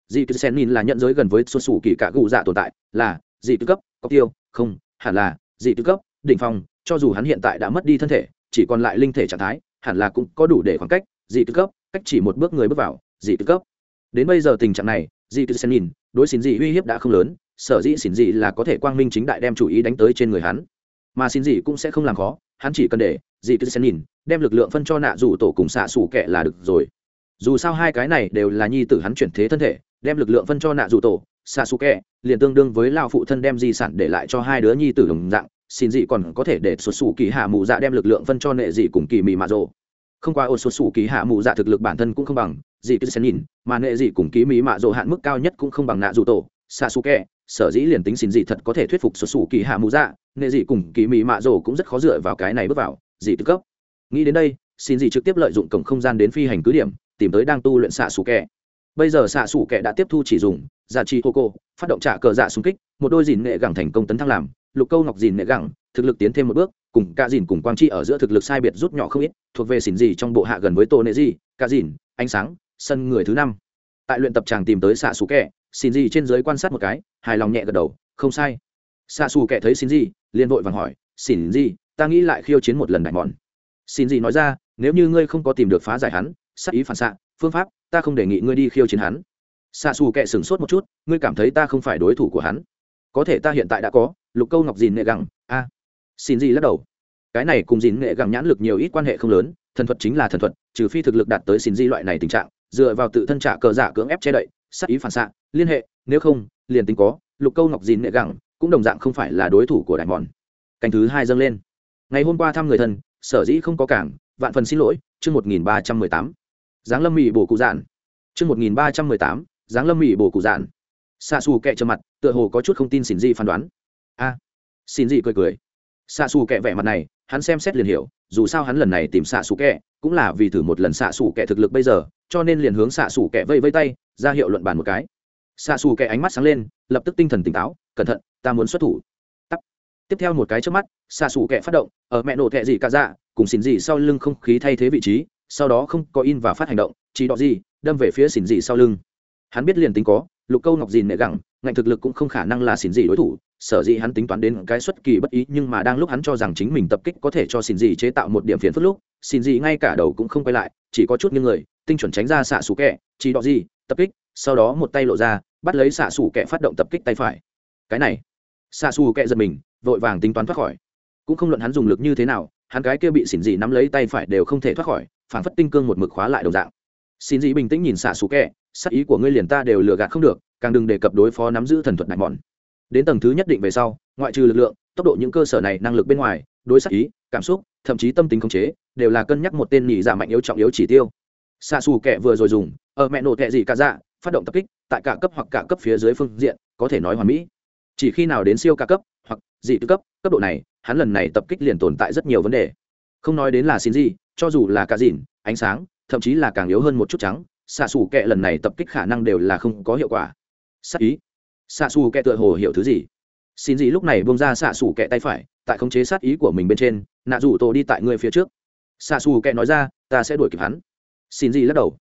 Dị cứ sen nhìn là nhận giới gần với xuất xù kỳ cả gù dạ tồn tại, là dị tư cấp có tiêu, không, hẳn là dị tư cấp, đỉnh phong, cho dù hắn hiện tại đã mất đi thân thể, chỉ còn lại linh thể trạng thái, hẳn là cũng có đủ để khoảng cách, dị tư cấp, cách chỉ một bước người bước vào, dị tư cấp. Đến bây giờ tình trạng này, dị tư sen nhìn, đối xin dị uy hiếp đã không lớn, sở dĩ xin dị là có thể quang minh chính đại đem chủ ý đánh tới trên người hắn. Mà xin dị cũng sẽ không làm khó, hắn chỉ cần để, dị tư sen nhìn, đem lực lượng phân cho nạ dù tổ cùng xạ xù kệ là được rồi. Dù sao hai cái này đều là nhi tử hắn chuyển thế thân thể đem lực lượng phân cho nạ dù tổ xa su kệ liền tương đương với lao phụ thân đem di sản để lại cho hai đứa nhi tử đồng dạng, xin dị còn có thể để xuất xù kỳ hạ mù dạ đem lực lượng phân cho nệ dị cùng kỳ mị mạ rộ không qua ô xuất xù kỳ hạ mù dạ thực lực bản thân cũng không bằng, dị cứ sẽ nhìn, mà nệ dị cùng kỳ mị mạ rộ hạn mức cao nhất cũng không bằng nạ dù tổ xa su kẹ sở dĩ liền tính xin dị thật có thể thuyết phục xuất xù kỳ hạ mù dạ nệ dị cùng kỳ mị mạ rộ cũng rất khó dựa vào cái này bước vào, dị tư cấp. Nghĩ đến đây, xin dị trực tiếp lợi dụng cổng không gian đến phi hành cứ điểm, tìm tới đang tu luyện xạ xù kẹ bây giờ xạ xủ kẻ đã tiếp thu chỉ dùng, giả trị hô cô, phát động trả cờ dạ xung kích, một đôi dìn nghệ gẳng thành công tấn thăng làm, lục câu ngọc dìn nghệ gẳng, thực lực tiến thêm một bước, cùng cả dìn cùng quang chi ở giữa thực lực sai biệt rút nhỏ không ít, thuộc về xỉn gì trong bộ hạ gần với tô nệ gì cả dìn, ánh sáng, sân người thứ năm. Tại luyện tập chàng tìm tới xạ xù kẹ xin gì trên dưới quan sát một cái, hài lòng nhẹ gật đầu, không sai. Xạ xù kẹ thấy xin gì, liền vội vàng hỏi xin gì, ta nghĩ lại khiêu chiến một lần đại mòn xin gì nói ra, nếu như ngươi không có tìm được phá giải hắn sắc ý phản xạ, phương pháp ta không đề nghị ngươi đi khiêu chiến hắn. Xa xù kệ sửng sốt một chút, ngươi cảm thấy ta không phải đối thủ của hắn? Có thể ta hiện tại đã có, lục câu ngọc dìn nghệ gẳng, a. Xin gì lắc đầu. Cái này cùng dìn nghệ gẳng nhãn lực nhiều ít quan hệ không lớn, thần thuật chính là thần thuật, trừ phi thực lực đạt tới xin di loại này tình trạng, dựa vào tự thân trả cờ giả cưỡng ép che đậy, sát ý phản xạ, liên hệ, nếu không, liền tính có, lục câu ngọc dìn nghệ gẳng cũng đồng dạng không phải là đối thủ của đại mòn. Canh thứ hai dâng lên. Ngày hôm qua thăm người thân, sở dĩ không có cảng, vạn phần xin lỗi, chương một nghìn ba trăm mười tám giáng lâm mỹ bổ cụ dạn. Chương một nghìn ba trăm mười tám, giáng lâm mỹ bổ cụ dạn. Xạ xù kẹ trầm mặt, tựa hồ có chút không tin xin gì phán đoán. A xin gì cười cười. Xạ xù kẹ vẻ mặt này, hắn xem xét liền hiểu, dù sao hắn lần này tìm xạ xù kẹ cũng là vì thử một lần xạ xù kẹ thực lực bây giờ, cho nên liền hướng xạ xù kẹ vây vây tay, ra hiệu luận bàn một cái. Xạ xù kẹ ánh mắt sáng lên, lập tức tinh thần tỉnh táo, cẩn thận, ta muốn xuất thủ. Tắp. tiếp theo một cái trước mắt xạ xù kẹ phát động, ở mẹ nổ thẹ gì cả dạ cùng xin gì sau lưng không khí thay thế vị trí sau đó không có in và phát hành động, chỉ đọ gì, đâm về phía xỉn dị sau lưng. Hắn biết liền tính có, lục câu ngọc dìn nệ gẳng, ngạnh thực lực cũng không khả năng là xỉn dị đối thủ, sở dĩ hắn tính toán đến cái xuất kỳ bất ý, nhưng mà đang lúc hắn cho rằng chính mình tập kích có thể cho xỉn dị chế tạo một điểm phiền phức lúc, xỉn dị ngay cả đầu cũng không quay lại, chỉ có chút như người, tinh chuẩn tránh ra xạ xù kẹ chỉ đọ gì, tập kích, sau đó một tay lộ ra, bắt lấy xạ xù kẹ phát động tập kích tay phải. Cái này, xạ xù kẹ giật mình, vội vàng tính toán thoát khỏi. Cũng không luận hắn dùng lực như thế nào hắn cái kia bị xỉn dị nắm lấy tay phải đều không thể thoát khỏi phản phất tinh cương một mực khóa lại đồng dạng. Xỉn dị bình tĩnh nhìn xạ xù kẹ, sắc ý của ngươi liền ta đều lừa gạt không được, càng đừng đề cập đối phó nắm giữ thần thuật đại mòn đến tầng thứ nhất định về sau, ngoại trừ lực lượng, tốc độ những cơ sở này năng lực bên ngoài, đối sắc ý, cảm xúc, thậm chí tâm tính khống chế, đều là cân nhắc một tên nhị giả mạnh yếu trọng yếu chỉ tiêu. Xạ xù kẹ vừa rồi dùng, ở mẹ nổ tệ gì cả dạ phát động tập kích, tại cả cấp hoặc cả cấp phía dưới phương diện, có thể nói hoàn mỹ. Chỉ khi nào đến siêu ca cấp, hoặc dị tư cấp cấp độ này hắn lần này tập kích liền tồn tại rất nhiều vấn đề. Không nói đến là xin gì cho dù là cá dìn, ánh sáng, thậm chí là càng yếu hơn một chút trắng xạ xù kẹ lần này tập kích khả năng đều là không có hiệu quả. Sắc ý. Xạ xù kẹ tựa hồ hiểu thứ gì? Xin gì lúc này bông ra xạ xù kẹ tay phải, tại khống chế sát ý của mình bên trên, nạ rủ tổ đi tại người phía trước. Xạ xù kẹ nói ra, ta sẽ đuổi kịp hắn. Xin gì lắc đầu.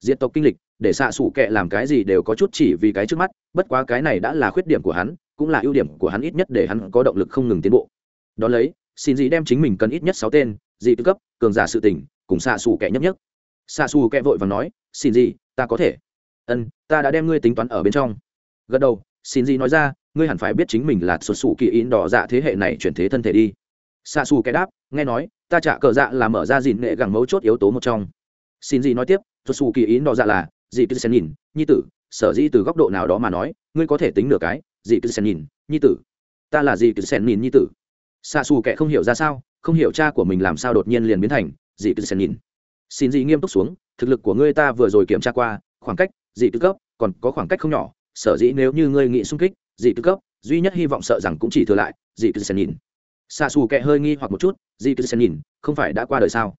Diện tộc kinh lịch, để xạ xù kẹ làm cái gì đều có chút chỉ vì cái trước mắt, bất quá cái này đã là khuyết điểm của hắn, cũng là ưu điểm của hắn ít nhất để hắn có động lực không ngừng tiến bộ đ ó lấy, xin gì đem chính mình cần ít nhất sáu tên, dị tư cấp, cường giả sự tỉnh cùng xạ xù kẻ nhấp nhất xạ xù kẻ vội và nói, xin gì ta có thể. Ân, ta đã đem ngươi tính toán ở bên trong. Gật đầu, xin gì nói ra, ngươi hẳn phải biết chính mình là xuất xù kỳ in đỏ dạ thế hệ này chuyển thế thân thể đi. Xạ xù kẻ đáp, nghe nói, ta trả cờ dạ là mở ra dịn nghệ gẳng mấu chốt yếu tố một trong. Xin gì nói tiếp xuất xù kỳ in đỏ dạ là, dị cứ xem nhìn, nhi tử, sở dĩ từ góc độ nào đó mà nói, ngươi có thể tính nửa cái, dị cứ xem nhìn, nhi tử. Ta là dị cứ xem nhìn nhi tử xạ xù kệ không hiểu ra sao, không hiểu cha của mình làm sao đột nhiên liền biến thành dị cứ xen nhìn. Xin dị nghiêm túc xuống, thực lực của ngươi ta vừa rồi kiểm tra qua, khoảng cách dị cứ cấp còn có khoảng cách không nhỏ, sở dĩ nếu như ngươi nghĩ xung kích dị cứ cấp, duy nhất hy vọng sợ rằng cũng chỉ thừa lại dị cứ xen nhìn. Xạ xù kệ hơi nghi hoặc một chút, dị cứ xen nhìn, không phải đã qua đời sao?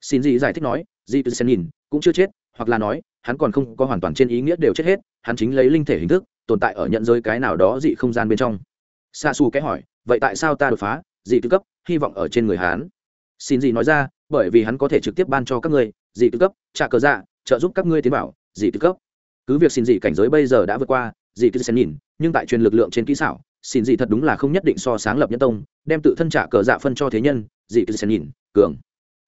Xin dị giải thích nói, dị cứ xen nhìn cũng chưa chết, hoặc là nói, hắn còn không có hoàn toàn trên ý nghĩa đều chết hết, hắn chính lấy linh thể hình thức, tồn tại ở nhận giới cái nào đó dị không gian bên trong. Xa xù cái hỏi, vậy tại sao ta đột phá? Dị tư cấp, hy vọng ở trên người hắn. Xin dị nói ra, bởi vì hắn có thể trực tiếp ban cho các ngươi, dị tư cấp, trả cờ dạ trợ giúp các ngươi tiến bảo, dị tư cấp. Cứ việc xin dị cảnh giới bây giờ đã vượt qua, dị tư sen nhìn, nhưng tại truyền lực lượng trên kỹ xảo, xin dị thật đúng là không nhất định so sáng lập nhân tông, đem tự thân trả cờ dạ phân cho thế nhân, dị tư sen nhìn, cường.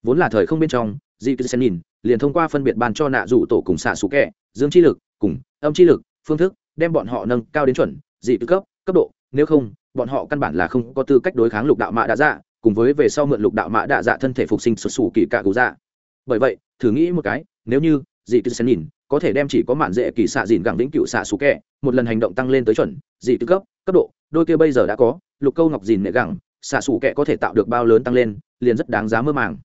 Vốn là thời không bên trong, dị tư sen nhìn, liền thông qua phân biệt ban cho nạ rủ tổ cùng xạ xú kẹ dương chi lực, cùng âm chi lực, phương thức, đem bọn họ nâng cao đến chuẩn, dị tư cấp cấp độ, nếu không bọn họ căn bản là không có tư cách đối kháng lục đạo mạ đạ dạ cùng với về sau mượn lục đạo mạ đạ dạ thân thể phục sinh xuất xù kỳ cạ cụ dạ. Bởi vậy, thử nghĩ một cái, nếu như dị tư sen nhìn, có thể đem chỉ có mạn dễ kỳ xạ dìn gẳng vĩnh cựu xạ xù kẹ, một lần hành động tăng lên tới chuẩn, dị tư cấp cấp độ, đôi kia bây giờ đã có, lục câu ngọc dìn nệ gẳng, xạ xù kẹ có thể tạo được bao lớn tăng lên, liền rất đáng giá mơ màng.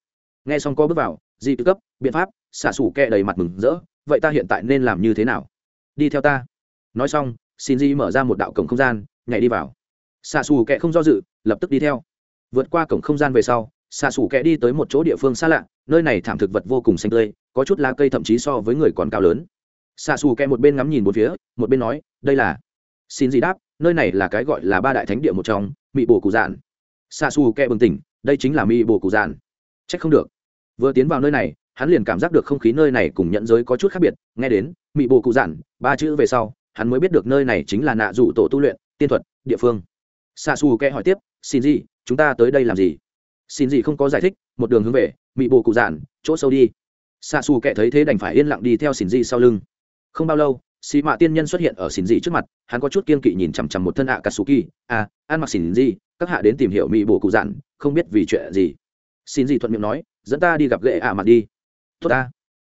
Nghe xong có bước vào, dị tư cấp, biện pháp, xạ xù kẹ đầy mặt mừng rỡ, vậy ta hiện tại nên làm như thế nào? Đi theo ta. Nói xong, xin di mở ra một đạo cổng không gian, nhảy đi vào xạ xù kẹ không do dự, lập tức đi theo. Vượt qua cổng không gian về sau, xạ xù kẹ đi tới một chỗ địa phương xa lạ, nơi này thảm thực vật vô cùng xanh tươi, có chút lá cây thậm chí so với người còn cao lớn. Xạ xù kẹ một bên ngắm nhìn một phía, một bên nói, đây là xin gì đáp, nơi này là cái gọi là ba đại thánh địa một trong, Mị bồ cụ dạn xạ xù kẹ bừng tỉnh, đây chính là Mị bồ cụ dạn c h ắ c không được. Vừa tiến vào nơi này, hắn liền cảm giác được không khí nơi này cùng nhận giới có chút khác biệt, nghe đến mị bồ cụ Dạn ba chữ về sau, hắn mới biết được nơi này chính là nạ dụ tổ tu luyện, tiên thuật, địa phương xa xù kẽ hỏi tiếp, xin gì, chúng ta tới đây làm gì? Xin gì không có giải thích, một đường hướng về, mị bồ cụ giản, chỗ sâu đi. Xa xù kẽ thấy thế đành phải yên lặng đi theo xin gì sau lưng. Không bao lâu xì mạ tiên nhân xuất hiện ở xin gì trước mặt, hắn có chút kiên kỵ nhìn chằm chằm một thân ạ cà sù kỳ à ăn mặc xin gì, các hạ đến tìm hiểu mị bồ cụ giản, không biết vì chuyện gì? Xin gì thuận miệng nói, dẫn ta đi gặp gệ ạ mặt đi. Tốt ta.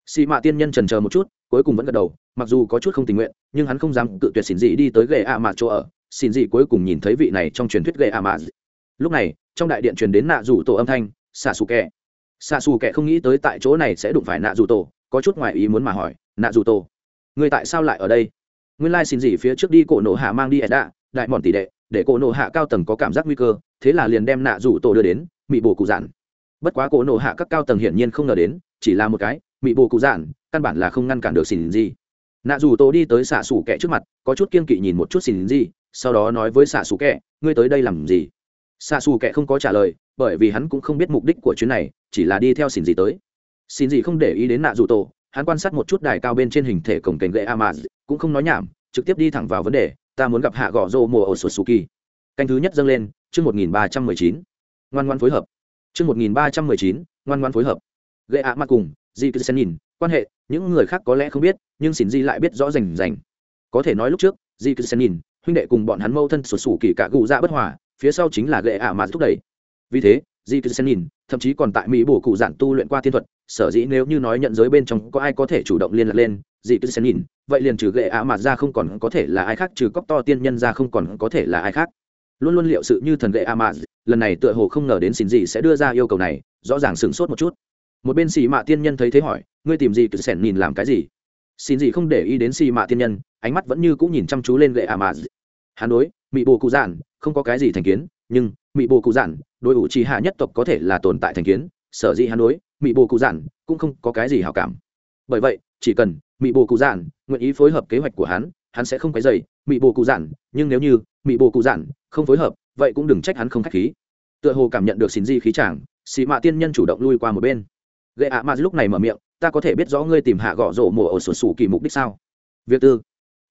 Xì mạ tiên nhân trần chờ một chút, cuối cùng vẫn gật đầu, mặc dù có chút không tình nguyện, nhưng hắn không dám cự tuyệt xin dị đi tới gệ ạ mặt chỗ ở xin dị cuối cùng nhìn thấy vị này trong truyền thuyết gây ạ mặt lúc này, trong đại điện truyền đến nạ rủ tổ âm thanh, xạ xù kẹ xạ xù kẹ không nghĩ tới tại chỗ này sẽ đụng phải nạ rủ tổ, có chút ngoài ý muốn mà hỏi, nạ rủ tổ, người tại sao lại ở đây? Nguyên lai xin dị phía trước đi cổ nổ hạ mang đi ẻ đạ, đại mòn tỷ đệ, để cổ nổ hạ cao tầng có cảm giác nguy cơ, thế là liền đem nạ rủ tổ đưa đến, mị bổ cụ giản. Bất quá cổ nổ hạ các cao tầng hiển nhiên không ngờ đến, chỉ là một cái, mị bồ cụ giản, căn bản là không ngăn cản được xin gì. Nạ dù tổ đi tới xạ xủ kẹ trước mặt, có chút kiên kỵ nhìn một chút xin gì sau đó nói với xạ xù kẹ ngươi tới đây làm gì? Xạ xù kẹ không có trả lời bởi vì hắn cũng không biết mục đích của chuyến này chỉ là đi theo xỉn gì tới. Xỉn gì không để ý đến nạ dù tổ hắn quan sát một chút đài cao bên trên hình thể cổng cảnh gậy amaz cũng không nói nhảm trực tiếp đi thẳng vào vấn đề ta muốn gặp hạ gõ rô mùa ở sột suki canh thứ nhất dâng lên chương một nghìn ba trăm mười chín. Ngoan ngoan phối hợp. Chương một nghìn ba trăm mười chín ngoan ngoan phối hợp. gậy amaz cùng, Di Cư xen nhìn, quan hệ, những người khác có lẽ không biết, nhưng Xỉn Di lại biết rõ rành rành. Có thể nói lúc trước, Di Cư xen nhìn, huynh đệ cùng bọn hắn mâu thân sụt sủ kỳ cả gù dạ bất hòa, phía sau chính là gệ ả mà thúc đẩy. Vì thế, Di cứ xen nhìn, thậm chí còn tại Mỹ bổ cụ giản tu luyện qua thiên thuật, sở dĩ nếu như nói nhận giới bên trong có ai có thể chủ động liên lạc lên, Di cứ xen nhìn, vậy liền trừ gệ ả mà ra không còn có thể là ai khác trừ cóc to tiên nhân ra không còn có thể là ai khác. Luôn luôn liệu sự như thần gậy mà lần này tựa hồ không ngờ đến xin gì sẽ đưa ra yêu cầu này rõ ràng sửng sốt một chút. Một bên xì mạ tiên nhân thấy thế hỏi ngươi tìm gì cứ Xen nhìn làm cái gì? Xin gì không để ý đến xì mạ thiên nhân, ánh mắt vẫn như cũng nhìn chăm chú lên gậy ả mà hắn đối mỹ bồ cụ giản, không có cái gì thành kiến, nhưng mỹ bồ cụ giản, đối ủ trì hạ nhất tộc có thể là tồn tại thành kiến, sở dĩ hắn đối mỹ bồ cụ giản, cũng không có cái gì hảo cảm. Bởi vậy, chỉ cần mỹ bồ cụ giản, nguyện ý phối hợp kế hoạch của hắn hắn sẽ không cái dày mỹ bồ cụ giản, nhưng nếu như mỹ bồ cụ giản không phối hợp, vậy cũng đừng trách hắn không k h á c h khí. Tựa hồ cảm nhận được xin di khí chàng, xì mạ tiên nhân chủ động lui qua một bên gậy ạ mạt lúc này mở miệng, ta có thể biết rõ ngươi tìm hạ gõ rổ mùa ở sổ sủ kỳ mục đích sao? Việc tư.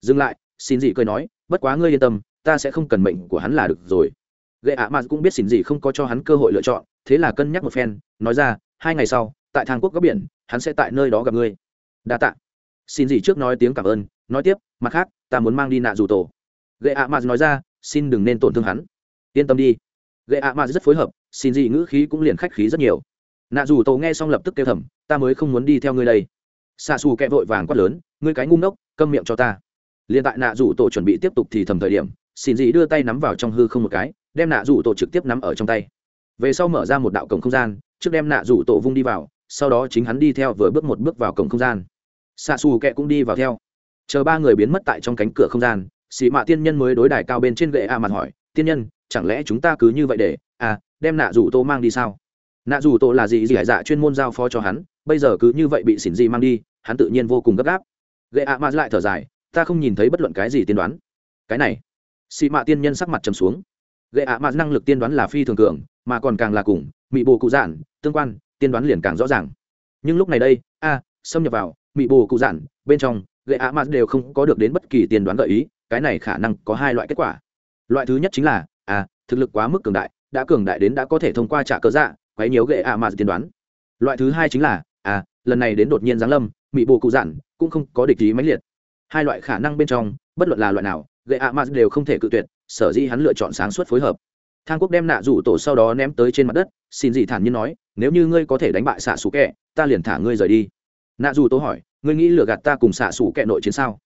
Dừng lại, xin dị cười nói, bất quá ngươi yên tâm, ta sẽ không cần mệnh của hắn là được rồi. Gậy ạ mạt cũng biết xin dị không có cho hắn cơ hội lựa chọn, thế là cân nhắc một phen, nói ra, hai ngày sau, tại thang quốc góc biển, hắn sẽ tại nơi đó gặp ngươi. Đa tạ. Xin gì trước nói tiếng cảm ơn, nói tiếp, mặt khác, ta muốn mang đi nạ dù tổ. Gậy ạ mạt nói ra, xin đừng nên tổn thương hắn. Yên tâm đi. Gậy ạ mạt rất phối hợp, xin gì ngữ khí cũng liền khách khí rất nhiều nạ dù tổ nghe xong lập tức kêu thầm, ta mới không muốn đi theo ngươi đây. Xa xù kẹ vội vàng quát lớn, ngươi cái ngu ngốc, câm miệng cho ta. Liền tại nạ dù tổ chuẩn bị tiếp tục thì thầm thời điểm, xin gì đưa tay nắm vào trong hư không một cái, đem nạ dù tổ trực tiếp nắm ở trong tay. Về sau mở ra một đạo cổng không gian, trước đem nạ dù tổ vung đi vào, sau đó chính hắn đi theo vừa bước một bước vào cổng không gian. Xa xù kẹ cũng đi vào theo. Chờ ba người biến mất tại trong cánh cửa không gian, xị mạ tiên nhân mới đối đài cao bên trên gậy a mặt hỏi, tiên nhân, chẳng lẽ chúng ta cứ như vậy để à đem nạ rủ tô mang đi sao? Nạ dù tổ là gì gì hải dạ chuyên môn giao phó cho hắn. Bây giờ cứ như vậy bị xỉn gì mang đi, hắn tự nhiên vô cùng gấp gáp. Gậy ạ mặt lại thở dài, ta không nhìn thấy bất luận cái gì tiên đoán. Cái này xị mạ tiên nhân sắc mặt trầm xuống. Gậy ạ mặt năng lực tiên đoán là phi thường cường, mà còn càng là cùng, mị bồ cụ giản, tương quan, tiên đoán liền càng rõ ràng. Nhưng lúc này đây, a, xâm nhập vào, mị bồ cụ giản, bên trong gậy ạ mặt đều không có được đến bất kỳ tiên đoán gợi ý, cái này khả năng có hai loại kết quả. Loại thứ nhất chính là a thực lực quá mức cường đại, đã cường đại đến đã có thể thông qua trả cớ dạ quấy nhiều gậy ạ mà tiên đoán. Loại thứ hai chính là à lần này đến đột nhiên giáng lâm mỹ bồ cụ giản cũng không có địch ý mãnh liệt. Hai loại khả năng bên trong, bất luận là loại nào gậy ạ mà đều không thể cự tuyệt, sở dĩ hắn lựa chọn sáng suốt phối hợp. Thang quốc đem nạ rủ tổ sau đó ném tới trên mặt đất, xin dị thản nhiên nói, nếu như ngươi có thể đánh bại xạ xù kẹ ta liền thả ngươi rời đi. Nạ dù tổ hỏi, ngươi nghĩ lừa gạt ta cùng xạ xù kẹ nội chiến sao?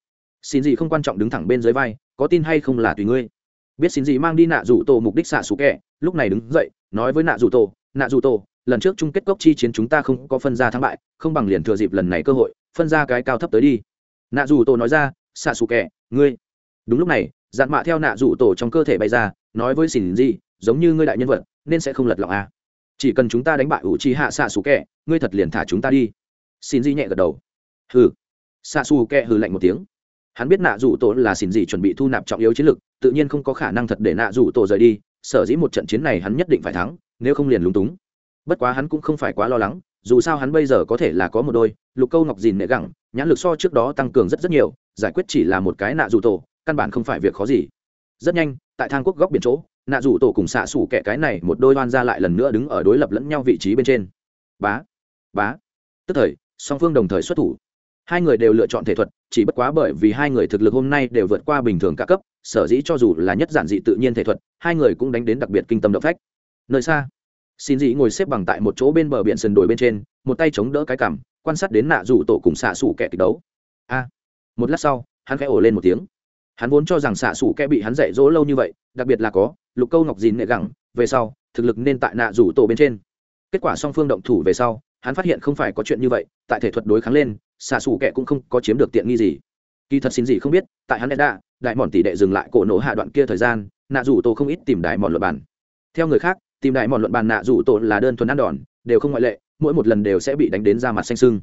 Xin dị không quan trọng đứng thẳng bên dưới vai, có tin hay không là tùy ngươi. Biết xin dị mang đi nạ rủ tổ mục đích xạ xù kẹ lúc này đứng dậy, nói với nạ rủ tổ nạ Dù tổ lần trước chung kết cốc chi chiến chúng ta không có phân ra thắng bại không bằng liền thừa dịp lần này cơ hội phân ra cái cao thấp tới đi. Nạ Dù tổ nói ra xạ xù Kẻ, ngươi. Đúng lúc này dạn mạ theo nạ Dù tổ trong cơ thể bay ra nói với xỉn gì giống như ngươi đại nhân vật nên sẽ không lật lọng à. chỉ cần chúng ta đánh bại ủ Chi hạ xạ xù Kẻ, ngươi thật liền thả chúng ta đi. Xin di nhẹ gật đầu. Hừ. Xạ xù Kẻ hừ lạnh một tiếng. Hắn biết nạ Dù tổ là xỉn gì chuẩn bị thu nạp trọng yếu chiến lực, tự nhiên không có khả năng thật để nạ Dù tổ rời đi sở dĩ một trận chiến này hắn nhất định phải thắng nếu không liền lúng túng. Bất quá hắn cũng không phải quá lo lắng, dù sao hắn bây giờ có thể là có một đôi, lục câu ngọc dìn nệ gẳng, nhãn lực so trước đó tăng cường rất rất nhiều, giải quyết chỉ là một cái nạ rủ tổ, căn bản không phải việc khó gì. Rất nhanh, tại thang quốc góc biển chỗ, nạ rủ tổ cùng xạ xủ kẻ cái này một đôi oan ra lại lần nữa đứng ở đối lập lẫn nhau vị trí bên trên. Bá bá. Tức thời, song phương đồng thời xuất thủ. Hai người đều lựa chọn thể thuật, chỉ bất quá bởi vì hai người thực lực hôm nay đều vượt qua bình thường cả cấp, sở dĩ cho dù là nhất giản dị tự nhiên thể thuật, hai người cũng đánh đến đặc biệt kinh tâm động phách nơi xa. Xin dị ngồi xếp bằng tại một chỗ bên bờ biển sườn đồi bên trên, một tay chống đỡ cái cằm, quan sát đến nạ rủ tổ cùng xạ xủ kẻ kịch đấu. A. Một lát sau, hắn khẽ ổ lên một tiếng. Hắn vốn cho rằng xạ xủ kẻ bị hắn dạy dỗ lâu như vậy, đặc biệt là có, lục câu ngọc dìn nệ gẳng, về sau, thực lực nên tại nạ rủ tổ bên trên. Kết quả song phương động thủ về sau, hắn phát hiện không phải có chuyện như vậy, tại thể thuật đối kháng lên, xạ xủ kẻ cũng không có chiếm được tiện nghi gì. Kỳ thật xin gì không biết, tại hắn đã đại mòn tỷ đệ dừng lại cổ nổ hạ đoạn kia thời gian, nạ rủ tổ không ít tìm đại mòn luật bàn. Theo người khác tìm đại mòn luận bàn nạ dù tổ là đơn thuần ăn đòn, đều không ngoại lệ, mỗi một lần đều sẽ bị đánh đến ra mặt xanh sưng.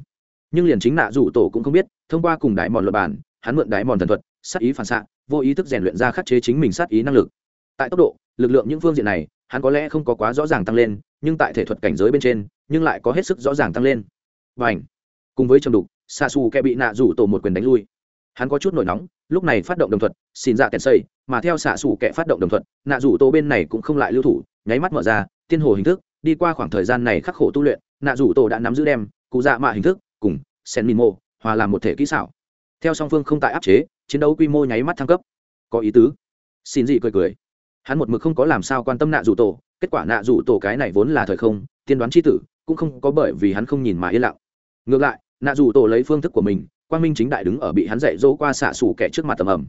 Nhưng liền chính nạ dù tổ cũng không biết, thông qua cùng đại mòn luận bàn, hắn mượn đại mòn thần thuật, sát ý phản xạ, vô ý thức rèn luyện ra khắc chế chính mình sát ý năng lực. Tại tốc độ, lực lượng những phương diện này, hắn có lẽ không có quá rõ ràng tăng lên, nhưng tại thể thuật cảnh giới bên trên, nhưng lại có hết sức rõ ràng tăng lên. Và ảnh cùng với trầm đục xa xù kẻ bị nạ rủ tổ một quyền đánh lui. Hắn có chút nổi nóng, lúc này phát động đồng thuật, xin dạ kèn xây mà theo xạ xù kẻ phát động đồng thuận, nạ rủ tổ bên này cũng không lại lưu thủ nháy mắt mở ra tiên hồ hình thức đi qua khoảng thời gian này khắc khổ tu luyện nạ rủ tổ đã nắm giữ đem cụ dạ mạ hình thức cùng sen min mô hòa làm một thể kỹ xảo. Theo song phương không tại áp chế chiến đấu quy mô nháy mắt thăng cấp. Có ý tứ. Xin dị cười cười. Hắn một mực không có làm sao quan tâm nạ rủ tổ kết quả nạ rủ tổ cái này vốn là thời không tiên đoán c h i tử cũng không có bởi vì hắn không nhìn mà yên lặng. Ngược lại nạ rủ tổ lấy phương thức của mình quang minh chính đại đứng ở bị hắn dạy dỗ qua xạ xủ kẻ trước mặt tầm ầm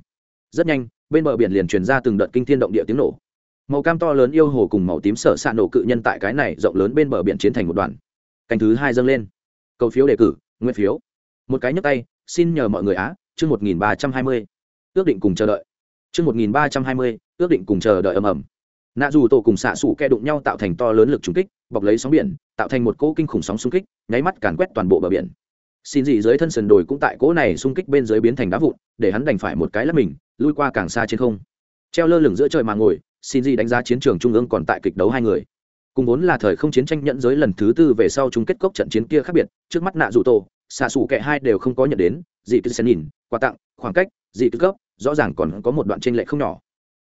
rất nhanh, bên bờ biển liền truyền ra từng đợt kinh thiên động địa tiếng nổ. Màu cam to lớn yêu hồ cùng màu tím sở s ạ nổ cự nhân tại cái này rộng lớn bên bờ biển chiến thành một đoàn. Canh thứ hai dâng lên. Cầu phiếu đề cử, nguyên phiếu. Một cái nhấp tay, xin nhờ mọi người á, chương một nghìn ba trăm hai mươi. Ước định cùng chờ đợi. Chương một nghìn ba trăm hai mươi, ước định cùng chờ đợi ầm ầm. Nạ dù tổ cùng xạ xủ kẹ đụng nhau tạo thành to lớn lực trúng kích, bọc lấy sóng biển, tạo thành một cỗ kinh khủng sóng xung kích, nháy mắt càn quét toàn bộ bờ biển xin dị dưới thân sườn đồi cũng tại cỗ này xung kích bên dưới biến thành đá vụn, để hắn đành phải một cái lắp mình, lui qua càng xa trên không. Treo lơ lửng giữa trời mà ngồi, xin dị đánh giá chiến trường trung ương còn tại kịch đấu hai người. Cùng vốn là thời không chiến tranh nhận giới lần thứ tư về sau chung kết cốc trận chiến kia khác biệt, trước mắt nạ dù tổ, xạ xù kệ hai đều không có nhận đến, dị cứ xen nhìn, quà tặng, khoảng cách, dị cứ cấp, rõ ràng còn có một đoạn tranh lệ không nhỏ.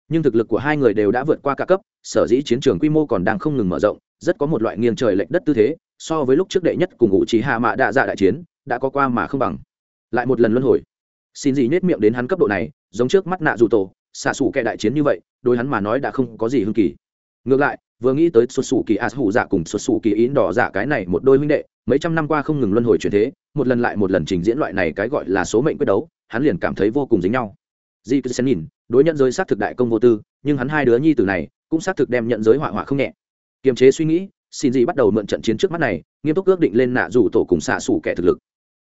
Nhưng thực lực của hai người đều đã vượt qua cả cấp, sở dĩ chiến trường quy mô còn đang không ngừng mở rộng, rất có một loại nghiêng trời lệch đất tư thế, so với lúc trước đệ nhất cùng ngụ trí hạ mạ đạ dạ đại chiến đã có qua mà không bằng. Lại một lần luân hồi. Xin gì nết miệng đến hắn cấp độ này, giống trước mắt nạ dù tổ, xạ xù kẻ đại chiến như vậy, đối hắn mà nói đã không có gì hưng kỳ. Ngược lại, vừa nghĩ tới xuất xù kỳ as hủ dạ cùng xuất xù kỳ ín đỏ dạ cái này một đôi huynh đệ, mấy trăm năm qua không ngừng luân hồi chuyển thế, một lần lại một lần trình diễn loại này cái gọi là số mệnh quyết đấu, hắn liền cảm thấy vô cùng dính nhau. Di cứ xem nhìn, đối nhận giới xác thực đại công vô tư, nhưng hắn hai đứa nhi tử này, cũng xác thực đem nhận giới họa họa không nhẹ. Kiềm chế suy nghĩ, xin gì bắt đầu mượn trận chiến trước mắt này, nghiêm túc ước định lên nạ dù tổ cùng xạ xủ kẻ thực lực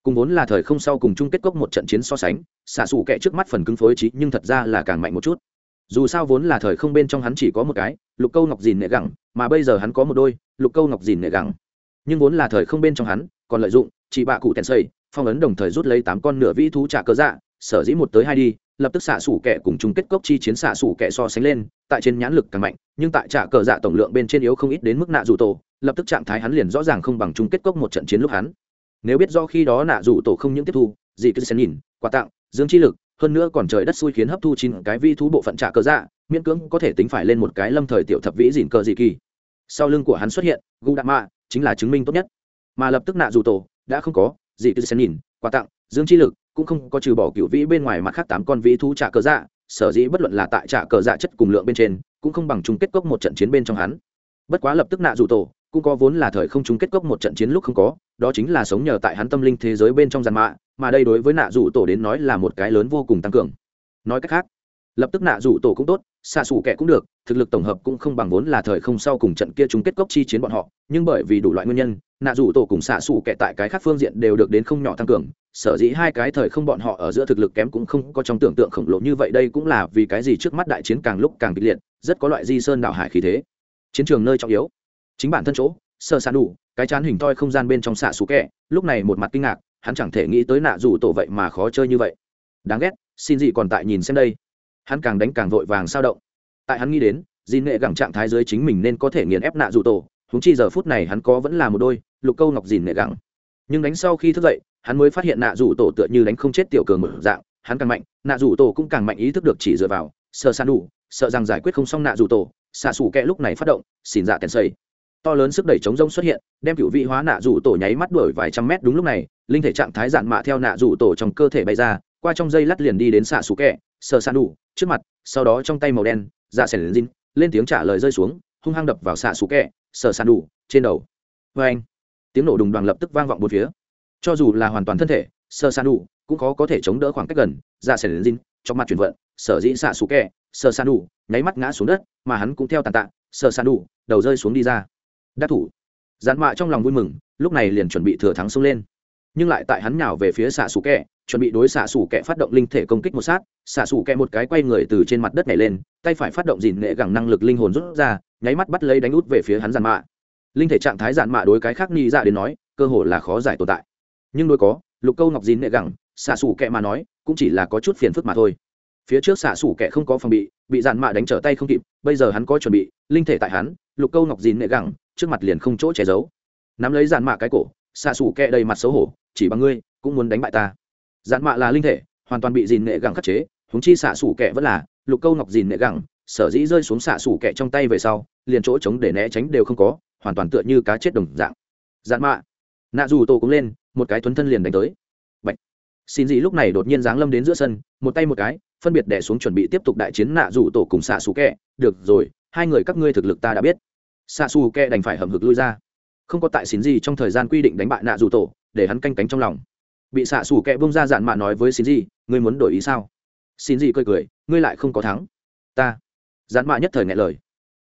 cùng vốn là thời không sau cùng chung kết cốc một trận chiến so sánh, xạ xù kệ trước mắt phần cứng phối trí nhưng thật ra là càng mạnh một chút. Dù sao vốn là thời không bên trong hắn chỉ có một cái, lục câu ngọc dìn nệ gẳng, mà bây giờ hắn có một đôi, lục câu ngọc dìn nệ gẳng. Nhưng vốn là thời không bên trong hắn, còn lợi dụng chị bạ cụ tèn xây, phong ấn đồng thời rút lấy tám con nửa vĩ thú trả cớ dạ sở dĩ một tới hai đi, lập tức xạ xủ kẻ cùng chung kết cốc chi chiến xạ xủ kẻ so sánh lên, tại trên nhãn lực càng mạnh, nhưng tại trả cờ dạ tổng lượng bên trên yếu không ít đến mức nạ dù tổ, lập tức trạng thái hắn liền rõ ràng không bằng chung kết cốc một trận chiến lúc hắn nếu biết do khi đó nạ dù tổ không những tiếp thu dị cứ sẽ nhìn, quà tặng, dương chi lực, hơn nữa còn trời đất xui khiến hấp thu chín cái vi thú bộ phận trả cờ dạ miễn cưỡng có thể tính phải lên một cái lâm thời tiểu thập vĩ dìn cờ dị kỳ. Sau lưng của hắn xuất hiện, gu đạ mạ, chính là chứng minh tốt nhất. Mà lập tức nạ dù tổ đã không có dị cứ sẽ nhìn, quà tặng, dương chi lực, cũng không có trừ bỏ cựu vĩ bên ngoài mặt khác tám con vĩ thú trả cờ dạ sở dĩ bất luận là tại trả cờ dạ chất cùng lượng bên trên, cũng không bằng chung kết cốc một trận chiến bên trong hắn. Bất quá lập tức nạ dù tổ cũng có vốn là thời không chung kết cốc một trận chiến lúc không có, đó chính là sống nhờ tại hắn tâm linh thế giới bên trong giàn mạ, mà đây đối với nạ dụ tổ đến nói là một cái lớn vô cùng tăng cường. Nói cách khác, lập tức nạ dụ tổ cũng tốt xa xù kẻ cũng được, thực lực tổng hợp cũng không bằng vốn là thời không sau cùng trận kia chung kết cốc chi chiến bọn họ, nhưng bởi vì đủ loại nguyên nhân, nạ dụ tổ cùng xạ xù kẻ tại cái khác phương diện đều được đến không nhỏ tăng cường, sở dĩ hai cái thời không bọn họ ở giữa thực lực kém cũng không có trong tưởng tượng khổng lồ như vậy, đây cũng là vì cái gì trước mắt đại chiến càng lúc càng kịch liệt, rất có loại di sơn đảo hải khí thế. Chiến trường nơi trọng yếu chính bản thân chỗ, sơ sàn đủ, cái chán hình toi không gian bên trong xạ xú kẹ, lúc này một mặt kinh ngạc, hắn chẳng thể nghĩ tới nạ dù tổ vậy mà khó chơi như vậy. Đáng ghét, xin gì còn tại nhìn xem đây. Hắn càng đánh càng vội vàng sao động. Tại hắn nghĩ đến di nghệ gẳng trạng thái dưới chính mình nên có thể nghiền ép nạ dù tổ húng chi giờ phút này hắn có vẫn là một đôi, lục câu ngọc dìn nghệ gẳng. Nhưng đánh sau khi thức dậy, hắn mới phát hiện nạ dù tổ tựa như đánh không chết tiểu cường một dạng, hắn càng mạnh, nạ dù tổ cũng càng mạnh ý thức được chỉ dựa vào sợ san đủ, sợ rằng giải quyết không xong nạ dù tổ, xạ xù kẹ lúc này phát động xin dạ tèn xây to lớn sức đẩy chống rông xuất hiện đem cựu vị hóa nạ rủ tổ nháy mắt đuổi vài trăm mét đúng lúc này linh thể trạng thái dạn mạ theo nạ rủ tổ trong cơ thể bay ra qua trong dây lắt liền đi đến xạ xù kẹ sờ san đủ trước mặt sau đó trong tay màu đen dạ sẻn lên lên tiếng trả lời rơi xuống hung hăng đập vào xạ xù kẹ sờ san đủ trên đầu. Vê anh tiếng nổ đùng đoàn lập tức vang vọng một phía. Cho dù là hoàn toàn thân thể sơ san đủ cũng khó có thể chống đỡ khoảng cách gần dạ sẻ lên, trong mặt chuyển vận sở dĩ xạ xù kẹ sơ san đủ nháy mắt ngã xuống đất mà hắn cũng theo tàn tạ sơ san đủ đầu rơi xuống đi ra đắc thủ. Dán mạ trong lòng vui mừng, lúc này liền chuẩn bị thừa thắng xông lên. Nhưng lại tại hắn nhào về phía xạ xù kẹ, chuẩn bị đối xạ xù kẹ phát động linh thể công kích một sát, xạ xù kẹ một cái quay người từ trên mặt đất nhảy lên, tay phải phát động dìn nghệ gẳng năng lực linh hồn rút ra, nháy mắt bắt lấy đánh út về phía hắn giàn mạ. Linh thể trạng thái giàn mạ đối cái khác ni ra đến nói, cơ hội là khó giải tồn tại. Nhưng đối có, lục câu ngọc dìn nghệ gẳng, xạ xù kệ mà nói, cũng chỉ là có chút phiền phức mà thôi. Phía trước xạ xù kệ không có phòng bị bị dạn mạ đánh trở tay không kịp, bây giờ hắn có chuẩn bị, linh thể tại hắn lục câu ngọc Dìn nệ gẳng, trước mặt liền không chỗ che giấu. Nắm lấy dạn mạ cái cổ, xạ xù kẹ đầy mặt xấu hổ, chỉ bằng ngươi, cũng muốn đánh bại ta. Dạn mạ là linh thể, hoàn toàn bị dìn nệ gẳng khắc chế húng chi xạ xù kẹ vẫn là, lục câu ngọc dìn nệ gẳng, sở dĩ rơi xuống xạ xù kẹ trong tay về sau, liền chỗ chống để né tránh đều không có, hoàn toàn tựa như cá chết đồng dạng. Dạn mạ, nạ dù tổ cũng lên, một cái thuấn thân liền đánh tới. Bạch. xin gì lúc này đột nhiên giáng lâm đến giữa sân, một tay một cái, phân biệt đẻ xuống chuẩn bị tiếp tục đại chiến nạ dù tổ cùng xạ xù kẹ. Được rồi, hai người các ngươi thực lực ta đã biết xa xù kẹ đành phải hầm hực lui ra. Không có tại xin gì trong thời gian quy định đánh bại nạ dù tổ, để hắn canh cánh trong lòng. Bị xạ xù kẹ bông ra dạn mạ nói với xin gì, ngươi muốn đổi ý sao? Xin gì cười cười, ngươi lại không có thắng. Ta. Dạn mạ nhất thời ngại lời.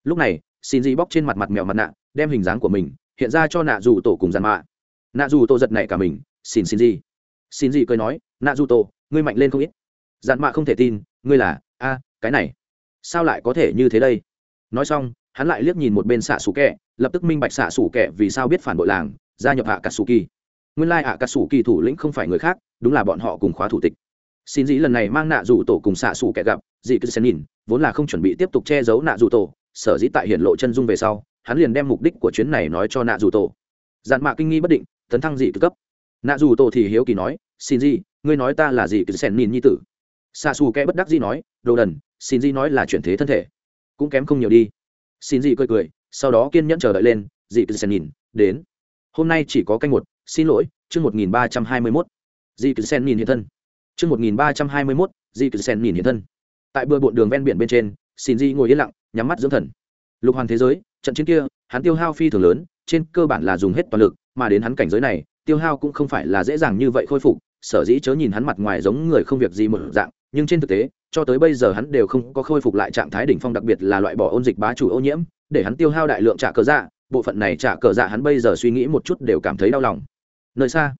Lúc này xin gì bóc trên mặt mặt mèo mặt nạ, đem hình dáng của mình hiện ra cho nạ dù tổ cùng dạn mạ. Nạ dù tổ giật nảy cả mình xin xin gì? Xin gì cười nói, nạ dù tổ, ngươi mạnh lên không ít. Dạn mạ không thể tin, ngươi là? A, cái này, sao lại có thể như thế đây? Nói xong hắn lại liếc nhìn một bên xạ xù kẹ lập tức minh bạch xạ xù kẹ vì sao biết phản bội làng gia nhập hạ cà xù kỳ nguyên lai hạ cà xù kỳ thủ lĩnh không phải người khác đúng là bọn họ cùng khóa thủ tịch. Xin dĩ lần này mang nạ dù tổ cùng xạ xù kẻ gặp dị cứ xen nhìn vốn là không chuẩn bị tiếp tục che giấu nạ dù tổ sở dĩ tại hiện lộ chân dung về sau hắn liền đem mục đích của chuyến này nói cho nạ dù tổ. Dạn mạ kinh nghi bất định tấn thăng dị cứ cấp. Nạ dù tổ thì hiếu kỳ nói xin dĩ, ngươi nói ta là gì cứ xen nhìn nhi tử. Xạ xù kẻ bất đắc dĩ nói đồ đần xin dĩ nói là chuyển thế thân thể. Cũng kém không nhiều đi xin gì cười cười, sau đó kiên nhẫn chờ đợi lên, dị cứ sen nhìn, đến. Hôm nay chỉ có canh một, xin lỗi, chương một nghìn ba trăm hai mươi mốt. Dị cứ sen nhìn hiện thân. Chương một nghìn ba trăm hai mươi mốt, dị cứ sen nhìn hiện thân. Tại bờ bộn đường ven biển bên trên, xin dị ngồi yên lặng, nhắm mắt dưỡng thần. Lục hoàn thế giới, trận chiến kia, hắn tiêu hao phi thường lớn, trên cơ bản là dùng hết toàn lực, mà đến hắn cảnh giới này, tiêu hao cũng không phải là dễ dàng như vậy khôi phục, sở dĩ chớ nhìn hắn mặt ngoài giống người không việc gì một dạng nhưng trên thực tế, cho tới bây giờ hắn đều không có khôi phục lại trạng thái đỉnh phong, đặc biệt là loại bỏ ôn dịch bá chủ ô nhiễm, để hắn tiêu hao đại lượng trả cờ dạ. Bộ phận này trả cờ dạ hắn bây giờ suy nghĩ một chút đều cảm thấy đau lòng. Nơi xa,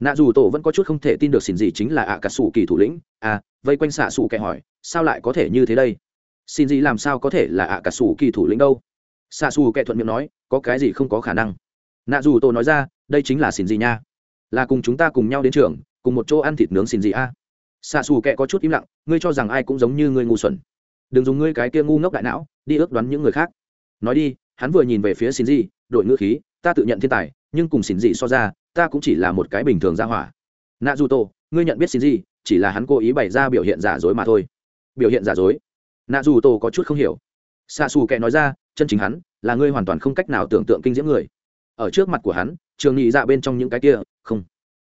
nạ dù tổ vẫn có chút không thể tin được xin gì chính là ạ cả sủ kỳ thủ lĩnh. À vây quanh xạ sủ kẻ hỏi, sao lại có thể như thế đây? Xin gì làm sao có thể là ạ cả sủ kỳ thủ lĩnh đâu? Xạ sủ kẻ thuận miệng nói, có cái gì không có khả năng? Nạ dù tổ nói ra, đây chính là xin gì nha. Là cùng chúng ta cùng nhau đến trường, cùng một chỗ ăn thịt nướng xin gì a. à? Xạ xù kệ có chút im lặng, ngươi cho rằng ai cũng giống như ngươi ngu xuẩn. Đừng dùng ngươi cái kia ngu ngốc đại não, đi ước đoán những người khác. Nói đi, hắn vừa nhìn về phía xin gì đội ngữ khí, ta tự nhận thiên tài, nhưng cùng xin gì so ra, ta cũng chỉ là một cái bình thường ra hỏa. Nạ dù tổ ngươi nhận biết xin gì chỉ là hắn cố ý bày ra biểu hiện giả dối mà thôi. Biểu hiện giả dối? Nạ dù tổ có chút không hiểu. Xạ xù kệ nói ra, chân chính hắn, là ngươi hoàn toàn không cách nào tưởng tượng kinh diễm người. Ở trước mặt của hắn, trường nghị dạ bên trong những cái kia, không.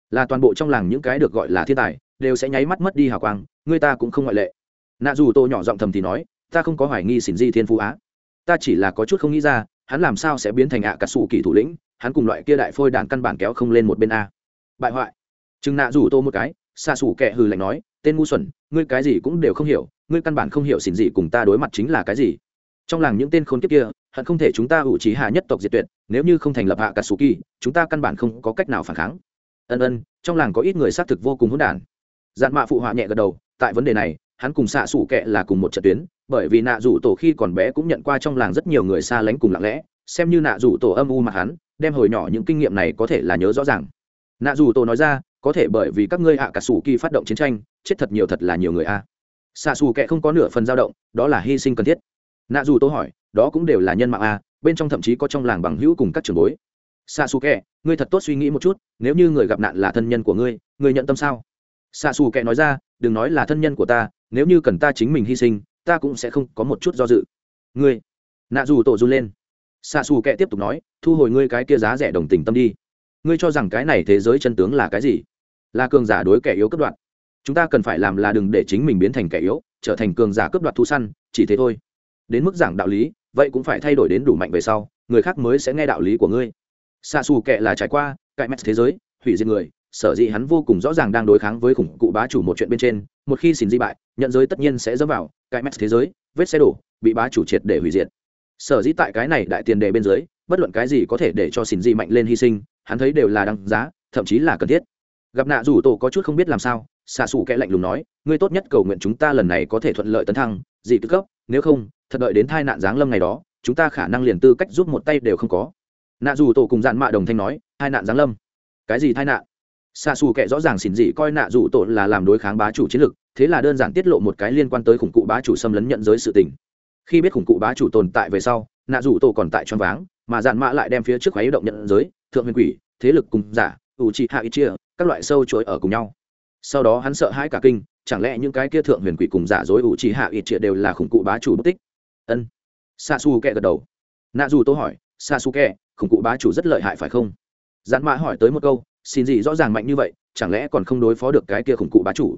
Là toàn bộ trong làng những cái được gọi là thiên tài đều sẽ nháy mắt mất đi hào quang, người ta cũng không ngoại lệ. Nạ dù tô nhỏ giọng thầm thì nói, ta không có hoài nghi xỉn di thiên phú á. Ta chỉ là có chút không nghĩ ra, hắn làm sao sẽ biến thành ạ à cà sủ kỳ thủ lĩnh, hắn cùng loại kia đại phôi đàn căn bản kéo không lên một bên a. Bại hoại. Chừng nạ rủ tô một cái xa xù kẹ hừ lạnh nói, tên ngu xuẩn, ngươi cái gì cũng đều không hiểu, ngươi căn bản không hiểu xỉn gì cùng ta đối mặt chính là cái gì. Trong làng những tên khốn kiếp kia, hận không thể chúng ta ủ trí hạ nhất tộc diệt tuyệt, nếu như không thành lập hạ cả sù kỳ, chúng ta căn bản không có cách nào phản kháng. Ân ân, trong làng có ít người xác thực vô cùng hỗn đản dạn mạ phụ họa nhẹ gật đầu, tại vấn đề này, hắn cùng xạ xủ kệ là cùng một trận tuyến, bởi vì nạ rủ tổ khi còn bé cũng nhận qua trong làng rất nhiều người xa lánh cùng lặng lẽ, xem như nạ rủ tổ âm u mặt hắn, đem hồi nhỏ những kinh nghiệm này có thể là nhớ rõ ràng. Nạ rủ tổ nói ra, có thể bởi vì các ngươi ạ cả sủ kỳ phát động chiến tranh, chết thật nhiều thật là nhiều người a. Xạ xù kệ không có nửa phần dao động, đó là hy sinh cần thiết. Nạ dù tôi hỏi, đó cũng đều là nhân mạng a, bên trong thậm chí có trong làng bằng hữu cùng các trường bối. Xạ xù kệ ngươi thật tốt suy nghĩ một chút, nếu như người gặp nạn là thân nhân của ngươi ngươi nhận tâm sao? Xạ xù kệ nói ra, đừng nói là thân nhân của ta, nếu như cần ta chính mình hy sinh, ta cũng sẽ không có một chút do dự. Ngươi? Nạ dù tổ run lên. Xạ xù kệ tiếp tục nói, thu hồi ngươi cái kia giá rẻ đồng tình tâm đi. Ngươi cho rằng cái này thế giới chân tướng là cái gì? Là cường giả đối kẻ yếu cấp đoạn chúng ta cần phải làm là đừng để chính mình biến thành kẻ yếu, trở thành cường giả cấp đoạt thu săn, chỉ thế thôi. Đến mức giảng đạo lý, vậy cũng phải thay đổi đến đủ mạnh về sau, người khác mới sẽ nghe đạo lý của ngươi. Xa xù kệ là trải qua cãi mẹt thế giới, hủy diệt người sở dĩ hắn vô cùng rõ ràng đang đối kháng với khủng cụ bá chủ một chuyện bên trên, một khi xin di bại, nhận giới tất nhiên sẽ dẫm vào cái mét thế giới, vết xe đổ, bị bá chủ triệt để hủy diệt. Sở dĩ tại cái này đại tiền đề bên dưới, bất luận cái gì có thể để cho xin di mạnh lên hy sinh, hắn thấy đều là đăng giá, thậm chí là cần thiết. Gặp nạ rủ tổ có chút không biết làm sao, xạ xù kẽ lạnh lùng nói, ngươi tốt nhất cầu nguyện chúng ta lần này có thể thuận lợi tấn thăng, dị tư cấp, nếu không, thật đợi đến tai nạn giáng lâm ngày đó, chúng ta khả năng liền tư cách giúp một tay đều không có. Nạ dù tổ cùng dạn mạ đồng thanh nói hai nạn giáng lâm. Cái gì tai nạn? Xa xù kệ rõ ràng xỉn dị coi nạ dù tổ là làm đối kháng bá chủ chiến lược, thế là đơn giản tiết lộ một cái liên quan tới khủng cụ bá chủ xâm lấn nhận giới sự tình. Khi biết khủng cụ bá chủ tồn tại về sau nạ dù tổ còn tại choáng váng mà dạn mạ lại đem phía trước khoái động nhận giới thượng huyền quỷ thế lực cùng giả ủ trị hạ ít chia các loại sâu chuỗi ở cùng nhau. Sau đó hắn sợ hãi cả kinh chẳng lẽ những cái kia thượng huyền quỷ cùng giả dối ủ trị hạ ít chia đều là khủng cụ bá chủ bất tích? Ân. Xa xù kệ gật đầu. Nạ dù tôi hỏi xa xù kệ khủng cụ bá chủ rất lợi hại phải không? Dạn mã hỏi tới một câu xin gì rõ ràng mạnh như vậy, chẳng lẽ còn không đối phó được cái kia khủng cụ bá chủ?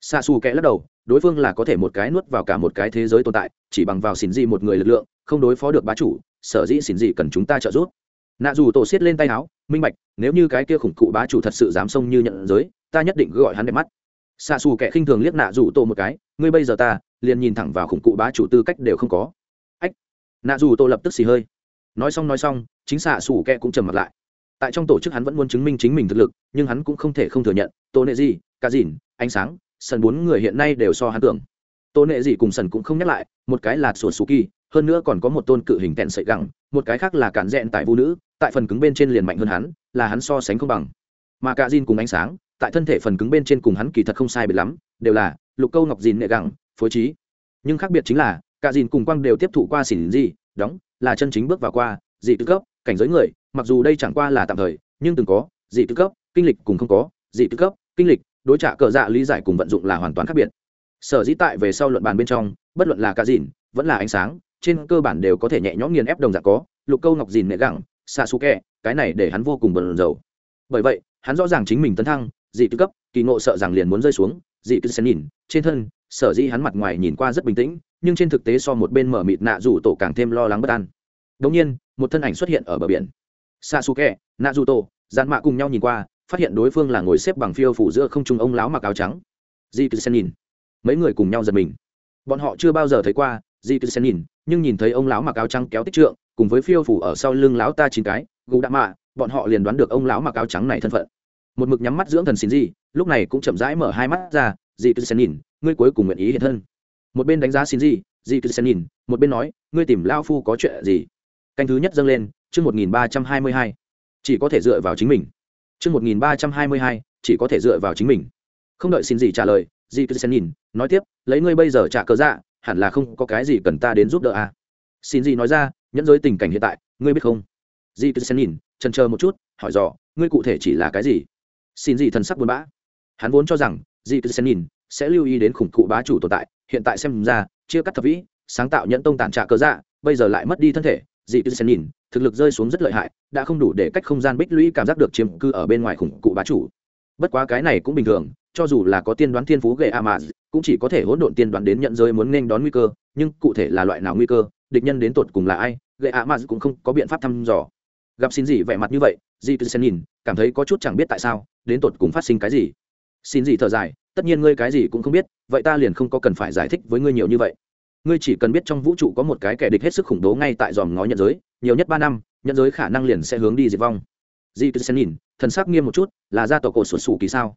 Xa xù kẽ lắc đầu, đối phương là có thể một cái nuốt vào cả một cái thế giới tồn tại, chỉ bằng vào xin gì một người lực lượng, không đối phó được bá chủ, sở dĩ xin gì cần chúng ta trợ giúp. Nạ dù tổ xiết lên tay áo, minh bạch, nếu như cái kia khủng cụ bá chủ thật sự dám xông như nhận giới, ta nhất định gọi hắn đẹp mắt. Xa xù kẻ khinh thường liếc nạ dù tổ một cái, ngươi bây giờ ta, liền nhìn thẳng vào khủng cụ bá chủ tư cách đều không có. Ách! Nạ dù tô lập tức xì hơi. Nói xong nói xong, chính xạ xù kẹ cũng trầm mặt lại tại trong tổ chức hắn vẫn muốn chứng minh chính mình thực lực, nhưng hắn cũng không thể không thừa nhận, tô nệ gì cá dìn, ánh sáng sân bốn người hiện nay đều so hắn tưởng. Tô nệ gì cùng sân cũng không nhắc lại, một cái là sùa sù kỳ, hơn nữa còn có một tôn cự hình tẹn sợi gẳng, một cái khác là cản rẽn tại vũ nữ, tại phần cứng bên trên liền mạnh hơn hắn, là hắn so sánh không bằng. Mà cả dìn cùng ánh sáng, tại thân thể phần cứng bên trên cùng hắn kỳ thật không sai biệt lắm, đều là lục câu ngọc dìn nệ gẳng, phối trí. Nhưng khác biệt chính là, cả dìn cùng quang đều tiếp thụ qua xỉn gì đóng, là chân chính bước vào qua, dị tư cấp, cảnh giới người mặc dù đây chẳng qua là tạm thời, nhưng từng có, dị tư cấp, kinh lịch cùng không có, dị tư cấp, kinh lịch, đối trả cờ dạ lý giải cùng vận dụng là hoàn toàn khác biệt. Sở dĩ tại về sau luận bàn bên trong, bất luận là cá dìn vẫn là ánh sáng, trên cơ bản đều có thể nhẹ nhõm nghiền ép đồng dạng có, lục câu ngọc dìn nệ gẳng xa su kẹ, cái này để hắn vô cùng bận rầu bởi vậy, hắn rõ ràng chính mình tấn thăng, dị tư cấp, kỳ ngộ sợ rằng liền muốn rơi xuống, dị tư sen nhìn, trên thân, sở dĩ hắn mặt ngoài nhìn qua rất bình tĩnh, nhưng trên thực tế so một bên mở mịt nạ rủ tổ càng thêm lo lắng bất an. Đồng nhiên, một thân ảnh xuất hiện ở bờ biển sasuke nạ rủ tổ dàn mạ cùng nhau nhìn qua, phát hiện đối phương là ngồi xếp bằng phiêu phủ giữa không trung ông láo mặc áo trắng. Di cứ sen nhìn mấy người cùng nhau giật mình. Bọn họ chưa bao giờ thấy qua di cứ sen nhìn nhưng nhìn thấy ông lão mặc áo trắng kéo tích trượng, cùng với phiêu phủ ở sau lưng lão ta chín cái, gù đạ mạ, bọn họ liền đoán được ông lão mặc áo trắng này thân phận. Một mực nhắm mắt dưỡng thần xin gì, lúc này cũng chậm rãi mở hai mắt ra di cứ sen nhìn ngươi cuối cùng nguyện ý hiện thân. Một bên đánh giá xin gì di cứ sen nhìn một bên nói, ngươi tìm lao phu có chuyện gì? Canh thứ nhất dâng lên chương một nghìn ba trăm hai mươi hai, chỉ có thể dựa vào chính mình. Chương một nghìn ba trăm hai mươi hai, chỉ có thể dựa vào chính mình. Không đợi xin gì trả lời, di cứ sen nhìn, nói tiếp, lấy ngươi bây giờ trả cờ dạ hẳn là không có cái gì cần ta đến giúp đỡ à. xin gì nói ra, nhẫn giới tình cảnh hiện tại, ngươi biết không? Di cứ sen nhìn, chần chờ một chút, hỏi dò, ngươi cụ thể chỉ là cái gì? Xin gì thần sắc buồn bã. Hắn vốn cho rằng, di cứ sen nhìn, sẽ lưu ý đến khủng cụ bá chủ tồn tại, hiện tại xem ra, chia cắt thập vĩ, sáng tạo nhẫn tông tản trả cờ dạ bây giờ lại mất đi thân thể. Dị cứ sen nhìn thực lực rơi xuống rất lợi hại, đã không đủ để cách không gian bích lũy cảm giác được chiếm cư ở bên ngoài khủng cụ bá chủ. Bất quá cái này cũng bình thường, cho dù là có tiên đoán thiên phú ghệ a mà cũng chỉ có thể hỗn độn tiên đoán đến nhận giới muốn nên đón nguy cơ, nhưng cụ thể là loại nào nguy cơ, địch nhân đến tột cùng là ai ghệ a mà cũng không có biện pháp thăm dò. Gặp xin gì vẻ mặt như vậy, di cứ xen nhìn, cảm thấy có chút chẳng biết tại sao, đến tột cùng phát sinh cái gì. Xin gì thở dài, tất nhiên ngươi cái gì cũng không biết, vậy ta liền không có cần phải giải thích với ngươi nhiều như vậy. Ngươi chỉ cần biết trong vũ trụ có một cái kẻ địch hết sức khủng bố ngay tại dòm ngó nhận giới nhiều nhất ba năm nhận giới khả năng liền sẽ hướng đi diệt vong. Di cứ sen nhìn, thần sắc nghiêm một chút, là gia tộc cổ sụt sù kỳ sao?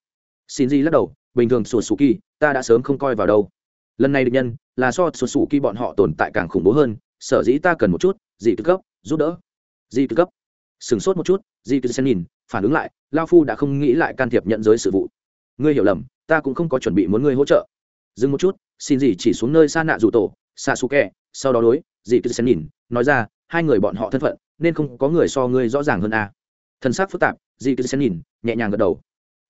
Xin di lắc đầu, bình thường sụt sù kỳ, ta đã sớm không coi vào đâu. Lần này địch nhân, là so sụt sù kỳ bọn họ tồn tại càng khủng bố hơn, sở dĩ ta cần một chút, di cứ cấp, giúp đỡ. Di cứ cấp. Sửng sốt một chút, di cứ sen nhìn, phản ứng lại, lao phu đã không nghĩ lại can thiệp nhận giới sự vụ. Ngươi hiểu lầm, ta cũng không có chuẩn bị muốn ngươi hỗ trợ. Dừng một chút, xin gì chỉ xuống nơi xa nạ rủ tổ xa su kẹ sau đó đối, Di cứ sen nhìn, nói ra hai người bọn họ thân phận, nên không có người so ngươi rõ ràng hơn à. thân xác phức tạp dì cứ xen nhìn, nhẹ nhàng gật đầu.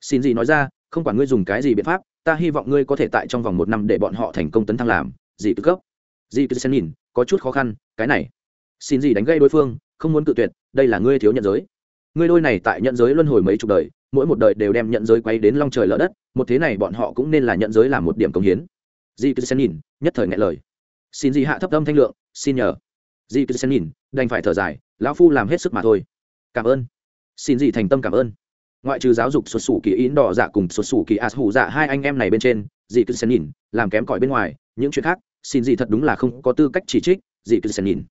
Xin gì nói ra, không quản ngươi dùng cái gì biện pháp, ta hy vọng ngươi có thể tại trong vòng một năm để bọn họ thành công tấn thăng làm dì cứ cấp. Dì cứ xen nhìn, có chút khó khăn, cái này. Xin gì đánh gây đối phương, không muốn cự tuyệt, đây là ngươi thiếu nhận giới. Ngươi đôi này tại nhận giới luân hồi mấy chục đời, mỗi một đời đều đem nhận giới quay đến long trời lỡ đất, một thế này bọn họ cũng nên là nhận giới làm một điểm công hiến. Di cứ xen nhìn, nhất thời ngại lời. Xin gì hạ thấp âm thanh lượng, xin nhờ dì cứ xem nhìn, đành phải thở dài, lão phu làm hết sức mà thôi. Cảm ơn. Xin dì thành tâm cảm ơn. Ngoại trừ giáo dục xuất xù kỳ ín đỏ dạ cùng xuất xù kỳ as hủ dạ hai anh em này bên trên dì cứ xem nhìn, làm kém cỏi bên ngoài, những chuyện khác, xin dì thật đúng là không có tư cách chỉ trích dì cứ xem nhìn.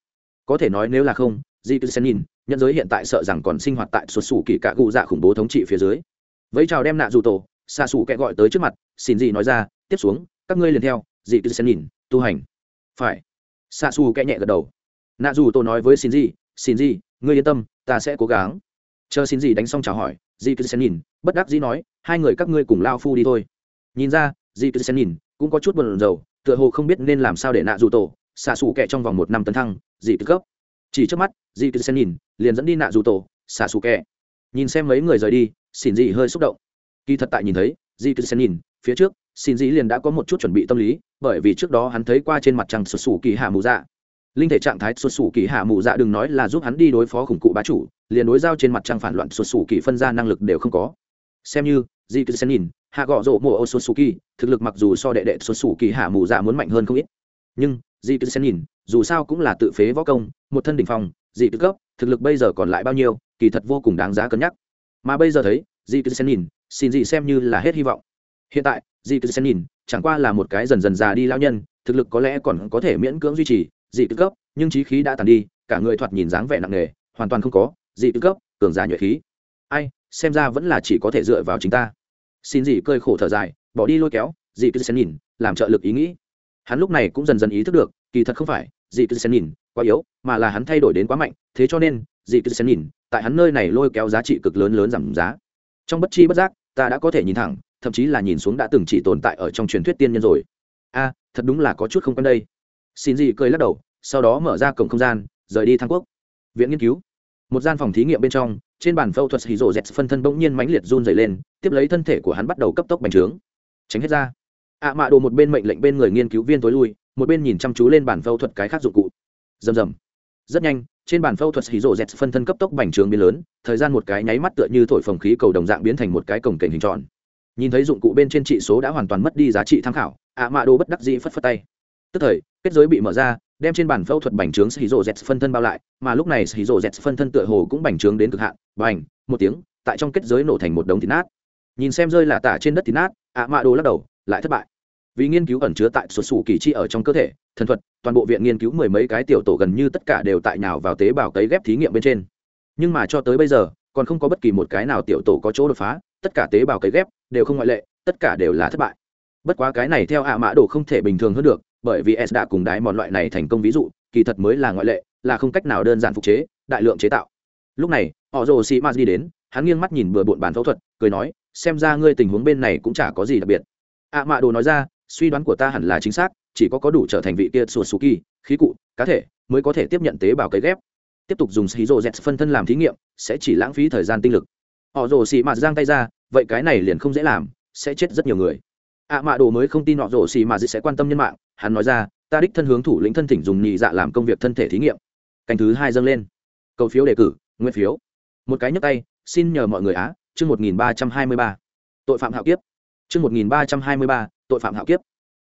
Có thể nói nếu là không dì cứ xem nhìn, nhân giới hiện tại sợ rằng còn sinh hoạt tại xuất xù kỳ cả cụ dạ khủng bố thống trị phía dưới. Vẫy chào đem nạ dù tổ xa xù kẹ gọi tới trước mặt, xin dì nói ra, tiếp xuống, các ngươi liền theo dị cứ xem nhìn, tu hành. Phải. Xa xù kẹ nhẹ gật đầu nạ dù tổ nói với xin gì xin gì ngươi yên tâm, ta sẽ cố gắng. Chờ xin gì đánh xong chào hỏi di cứ sẽ nhìn, bất đắc dĩ nói, hai người các ngươi cùng lao phu đi thôi. Nhìn ra di cứ sẽ nhìn, cũng có chút buồn rầu, tựa hồ không biết nên làm sao để nạ dù tổ xạ xù kẹ trong vòng một năm tấn thăng di cứ cấp chỉ trước mắt di cứ sẽ nhìn, liền dẫn đi nạ dù tổ xạ xù kẹ nhìn xem mấy người rời đi xin gì hơi xúc động. Kỳ thật tại nhìn thấy di cứ sẽ nhìn, phía trước xin gì liền đã có một chút chuẩn bị tâm lý, bởi vì trước đó hắn thấy qua trên mặt trăng sụt sù kỳ hạ mù dạ linh thể trạng thái xuất xù kỳ hạ mù dạ đừng nói là giúp hắn đi đối phó khủng cụ bá chủ, liền đối giao trên mặt trăng phản loạn xuất xù kỳ phân ra năng lực đều không có. Xem như di cứ sen nhìn hạ gõ rộ mùa ô xuất xù kỳ, thực lực mặc dù so đệ đệ xuất xù kỳ hạ mù dạ muốn mạnh hơn không ít. Nhưng di cứ sen nhìn dù sao cũng là tự phế võ công, một thân đỉnh phong di cứ cấp, thực lực bây giờ còn lại bao nhiêu, kỳ thật vô cùng đáng giá cân nhắc. Mà bây giờ thấy di cứ sen nhìn xin gì xem như là hết hy vọng. Hiện tại di cứ sen nhìn chẳng qua là một cái dần dần già đi lao nhân, thực lực có lẽ còn có thể miễn cưỡng duy trì dị tư cấp, nhưng trí khí đã tàn đi, cả người thoạt nhìn dáng vẻ nặng nề, hoàn toàn không có, dị tư cấp, cường già nhuệ khí. Ai, xem ra vẫn là chỉ có thể dựa vào chính ta. Xin dị cơi khổ thở dài, bỏ đi lôi kéo, dị cứ sen nhìn, làm trợ lực ý nghĩ. Hắn lúc này cũng dần dần ý thức được, kỳ thật không phải, dị cứ sen nhìn, quá yếu, mà là hắn thay đổi đến quá mạnh, thế cho nên, dị cứ sen nhìn, tại hắn nơi này lôi kéo giá trị cực lớn lớn giảm giá. Trong bất chi bất giác, ta đã có thể nhìn thẳng, thậm chí là nhìn xuống đã từng chỉ tồn tại ở trong truyền thuyết tiên nhân rồi. A, thật đúng là có chút không quen đây xin gì cười lắc đầu, sau đó mở ra cổng không gian, rời đi thang quốc. Viện nghiên cứu. Một gian phòng thí nghiệm bên trong, trên bàn phẫu thuật hì rổ z phân thân bỗng nhiên mãnh liệt run dày lên, tiếp lấy thân thể của hắn bắt đầu cấp tốc bành trướng. Tránh hết ra. Ạ mạ đồ một bên mệnh lệnh bên người nghiên cứu viên tối lui, một bên nhìn chăm chú lên bàn phẫu thuật cái khác dụng cụ. Rầm rầm. Rất nhanh, trên bàn phẫu thuật hí rổ z phân thân cấp tốc bành trướng biến lớn, thời gian một cái nháy mắt tựa như thổi phồng khí cầu đồng dạng biến thành một cái cổng kềnh hình tròn. Nhìn thấy dụng cụ bên trên trị số đã hoàn toàn mất đi giá trị tham khảo, ạ mạ đồ bất đắc dĩ phất phất tay tức thời, kết giới bị mở ra, đem trên bàn phẫu thuật bành trướng hí rộ z phân thân bao lại, mà lúc này hí rộ z phân thân tựa hồ cũng bành trướng đến cực hạn, bành, một tiếng, tại trong kết giới nổ thành một đống thịt nát. Nhìn xem rơi là tả trên đất thịt nát, ạ mạ đồ lắc đầu, lại thất bại. Vì nghiên cứu ẩn chứa tại sụt sủ kỳ chi ở trong cơ thể, thần thuật, toàn bộ viện nghiên cứu mười mấy cái tiểu tổ gần như tất cả đều tại nào vào tế bào cấy ghép thí nghiệm bên trên. Nhưng mà cho tới bây giờ, còn không có bất kỳ một cái nào tiểu tổ có chỗ đột phá, tất cả tế bào cấy ghép đều không ngoại lệ, tất cả đều là thất bại. Bất quá cái này theo ạ mã đồ không thể bình thường hơn được bởi vì s đã cùng đái mòn loại này thành công ví dụ, kỳ thật mới là ngoại lệ, là không cách nào đơn giản phục chế, đại lượng chế tạo. Lúc này, họ rồ sĩ đi đến, hắn nghiêng mắt nhìn bừa bộn bàn phẫu thuật, cười nói, xem ra ngươi tình huống bên này cũng chả có gì đặc biệt. Ạ Mạ đồ nói ra, suy đoán của ta hẳn là chính xác, chỉ có có đủ trở thành vị kia sùa sù kỳ khí cụ, cá thể, mới có thể tiếp nhận tế bào cấy ghép. Tiếp tục dùng hí z phân thân làm thí nghiệm, sẽ chỉ lãng phí thời gian tinh lực. Họ rồ xì mạt giang tay ra, vậy cái này liền không dễ làm, sẽ chết rất nhiều người ạ à mạ đồ mới không tin họ rổ xì mà dị sẽ quan tâm nhân mạng, hắn nói ra, ta đích thân hướng thủ lĩnh thân thỉnh dùng nhị dạ làm công việc thân thể thí nghiệm. Canh thứ hai dâng lên. Cầu phiếu đề cử, nguyên phiếu. Một cái nhấp tay, xin nhờ mọi người á, chương một nghìn ba trăm hai mươi ba. Tội phạm hạo kiếp. Chương một nghìn ba trăm hai mươi ba, tội phạm hạo kiếp.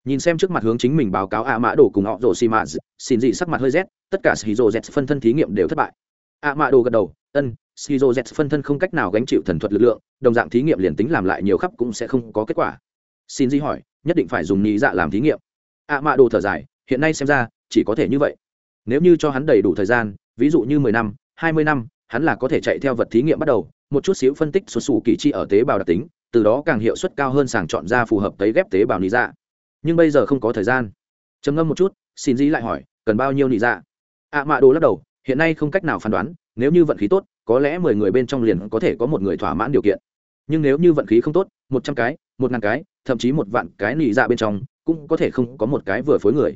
Nhìn xem trước mặt hướng chính mình báo cáo ạ mã đồ cùng họ rồ xì mạ xin dị sắc mặt hơi rét, tất cả xì shizu z phân thân thí nghiệm đều thất bại. Ạ mã đồ gật đầu, ân shizu z phân thân không cách nào gánh chịu thần thuật lực lượng, đồng dạng thí nghiệm liền tính làm lại nhiều khắp cũng sẽ không có kết quả xin di hỏi, nhất định phải dùng nhị dạ làm thí nghiệm. Ạ mạ đồ thở dài, hiện nay xem ra, chỉ có thể như vậy. Nếu như cho hắn đầy đủ thời gian, ví dụ như mười năm, hai mươi năm, hắn là có thể chạy theo vật thí nghiệm bắt đầu, một chút xíu phân tích số sủ kỳ chi ở tế bào đặc tính, từ đó càng hiệu suất cao hơn sàng chọn ra phù hợp tấy ghép tế bào lý dạ. Nhưng bây giờ không có thời gian. Trầm ngâm một chút, xin dĩ lại hỏi, cần bao nhiêu nị dạ? Ạ mạ đồ lắc đầu, hiện nay không cách nào phán đoán, nếu như vận khí tốt, có lẽ mười người bên trong liền có thể có một người thỏa mãn điều kiện nhưng nếu như vận khí không tốt, một trăm cái, một ngàn cái, thậm chí một vạn cái nị dạ bên trong, cũng có thể không có một cái vừa phối người.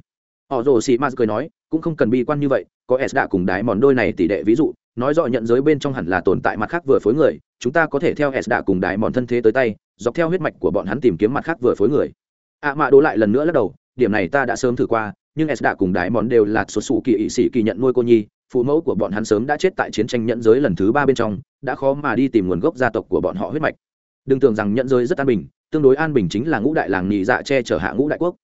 Họ rồ sĩ maz cười nói, cũng không cần bi quan như vậy, có s đã cùng đái mòn đôi này tỷ đệ ví dụ, nói rõ nhận giới bên trong hẳn là tồn tại mặt khác vừa phối người, chúng ta có thể theo s đã cùng đái mòn thân thế tới tay, dọc theo huyết mạch của bọn hắn tìm kiếm mặt khác vừa phối người. Ạ mạ đố lại lần nữa lắc đầu, điểm này ta đã sớm thử qua, nhưng s đã cùng đái món đều là số sủ kỳ ỵ sĩ kỳ nhận nuôi cô nhi phụ mẫu của bọn hắn sớm đã chết tại chiến tranh nhẫn giới lần thứ ba bên trong, đã khó mà đi tìm nguồn gốc gia tộc của bọn họ huyết mạch. Đừng tưởng rằng nhẫn giới rất an bình, tương đối an bình chính là ngũ đại làng nhị dạ che chở hạ ngũ đại quốc.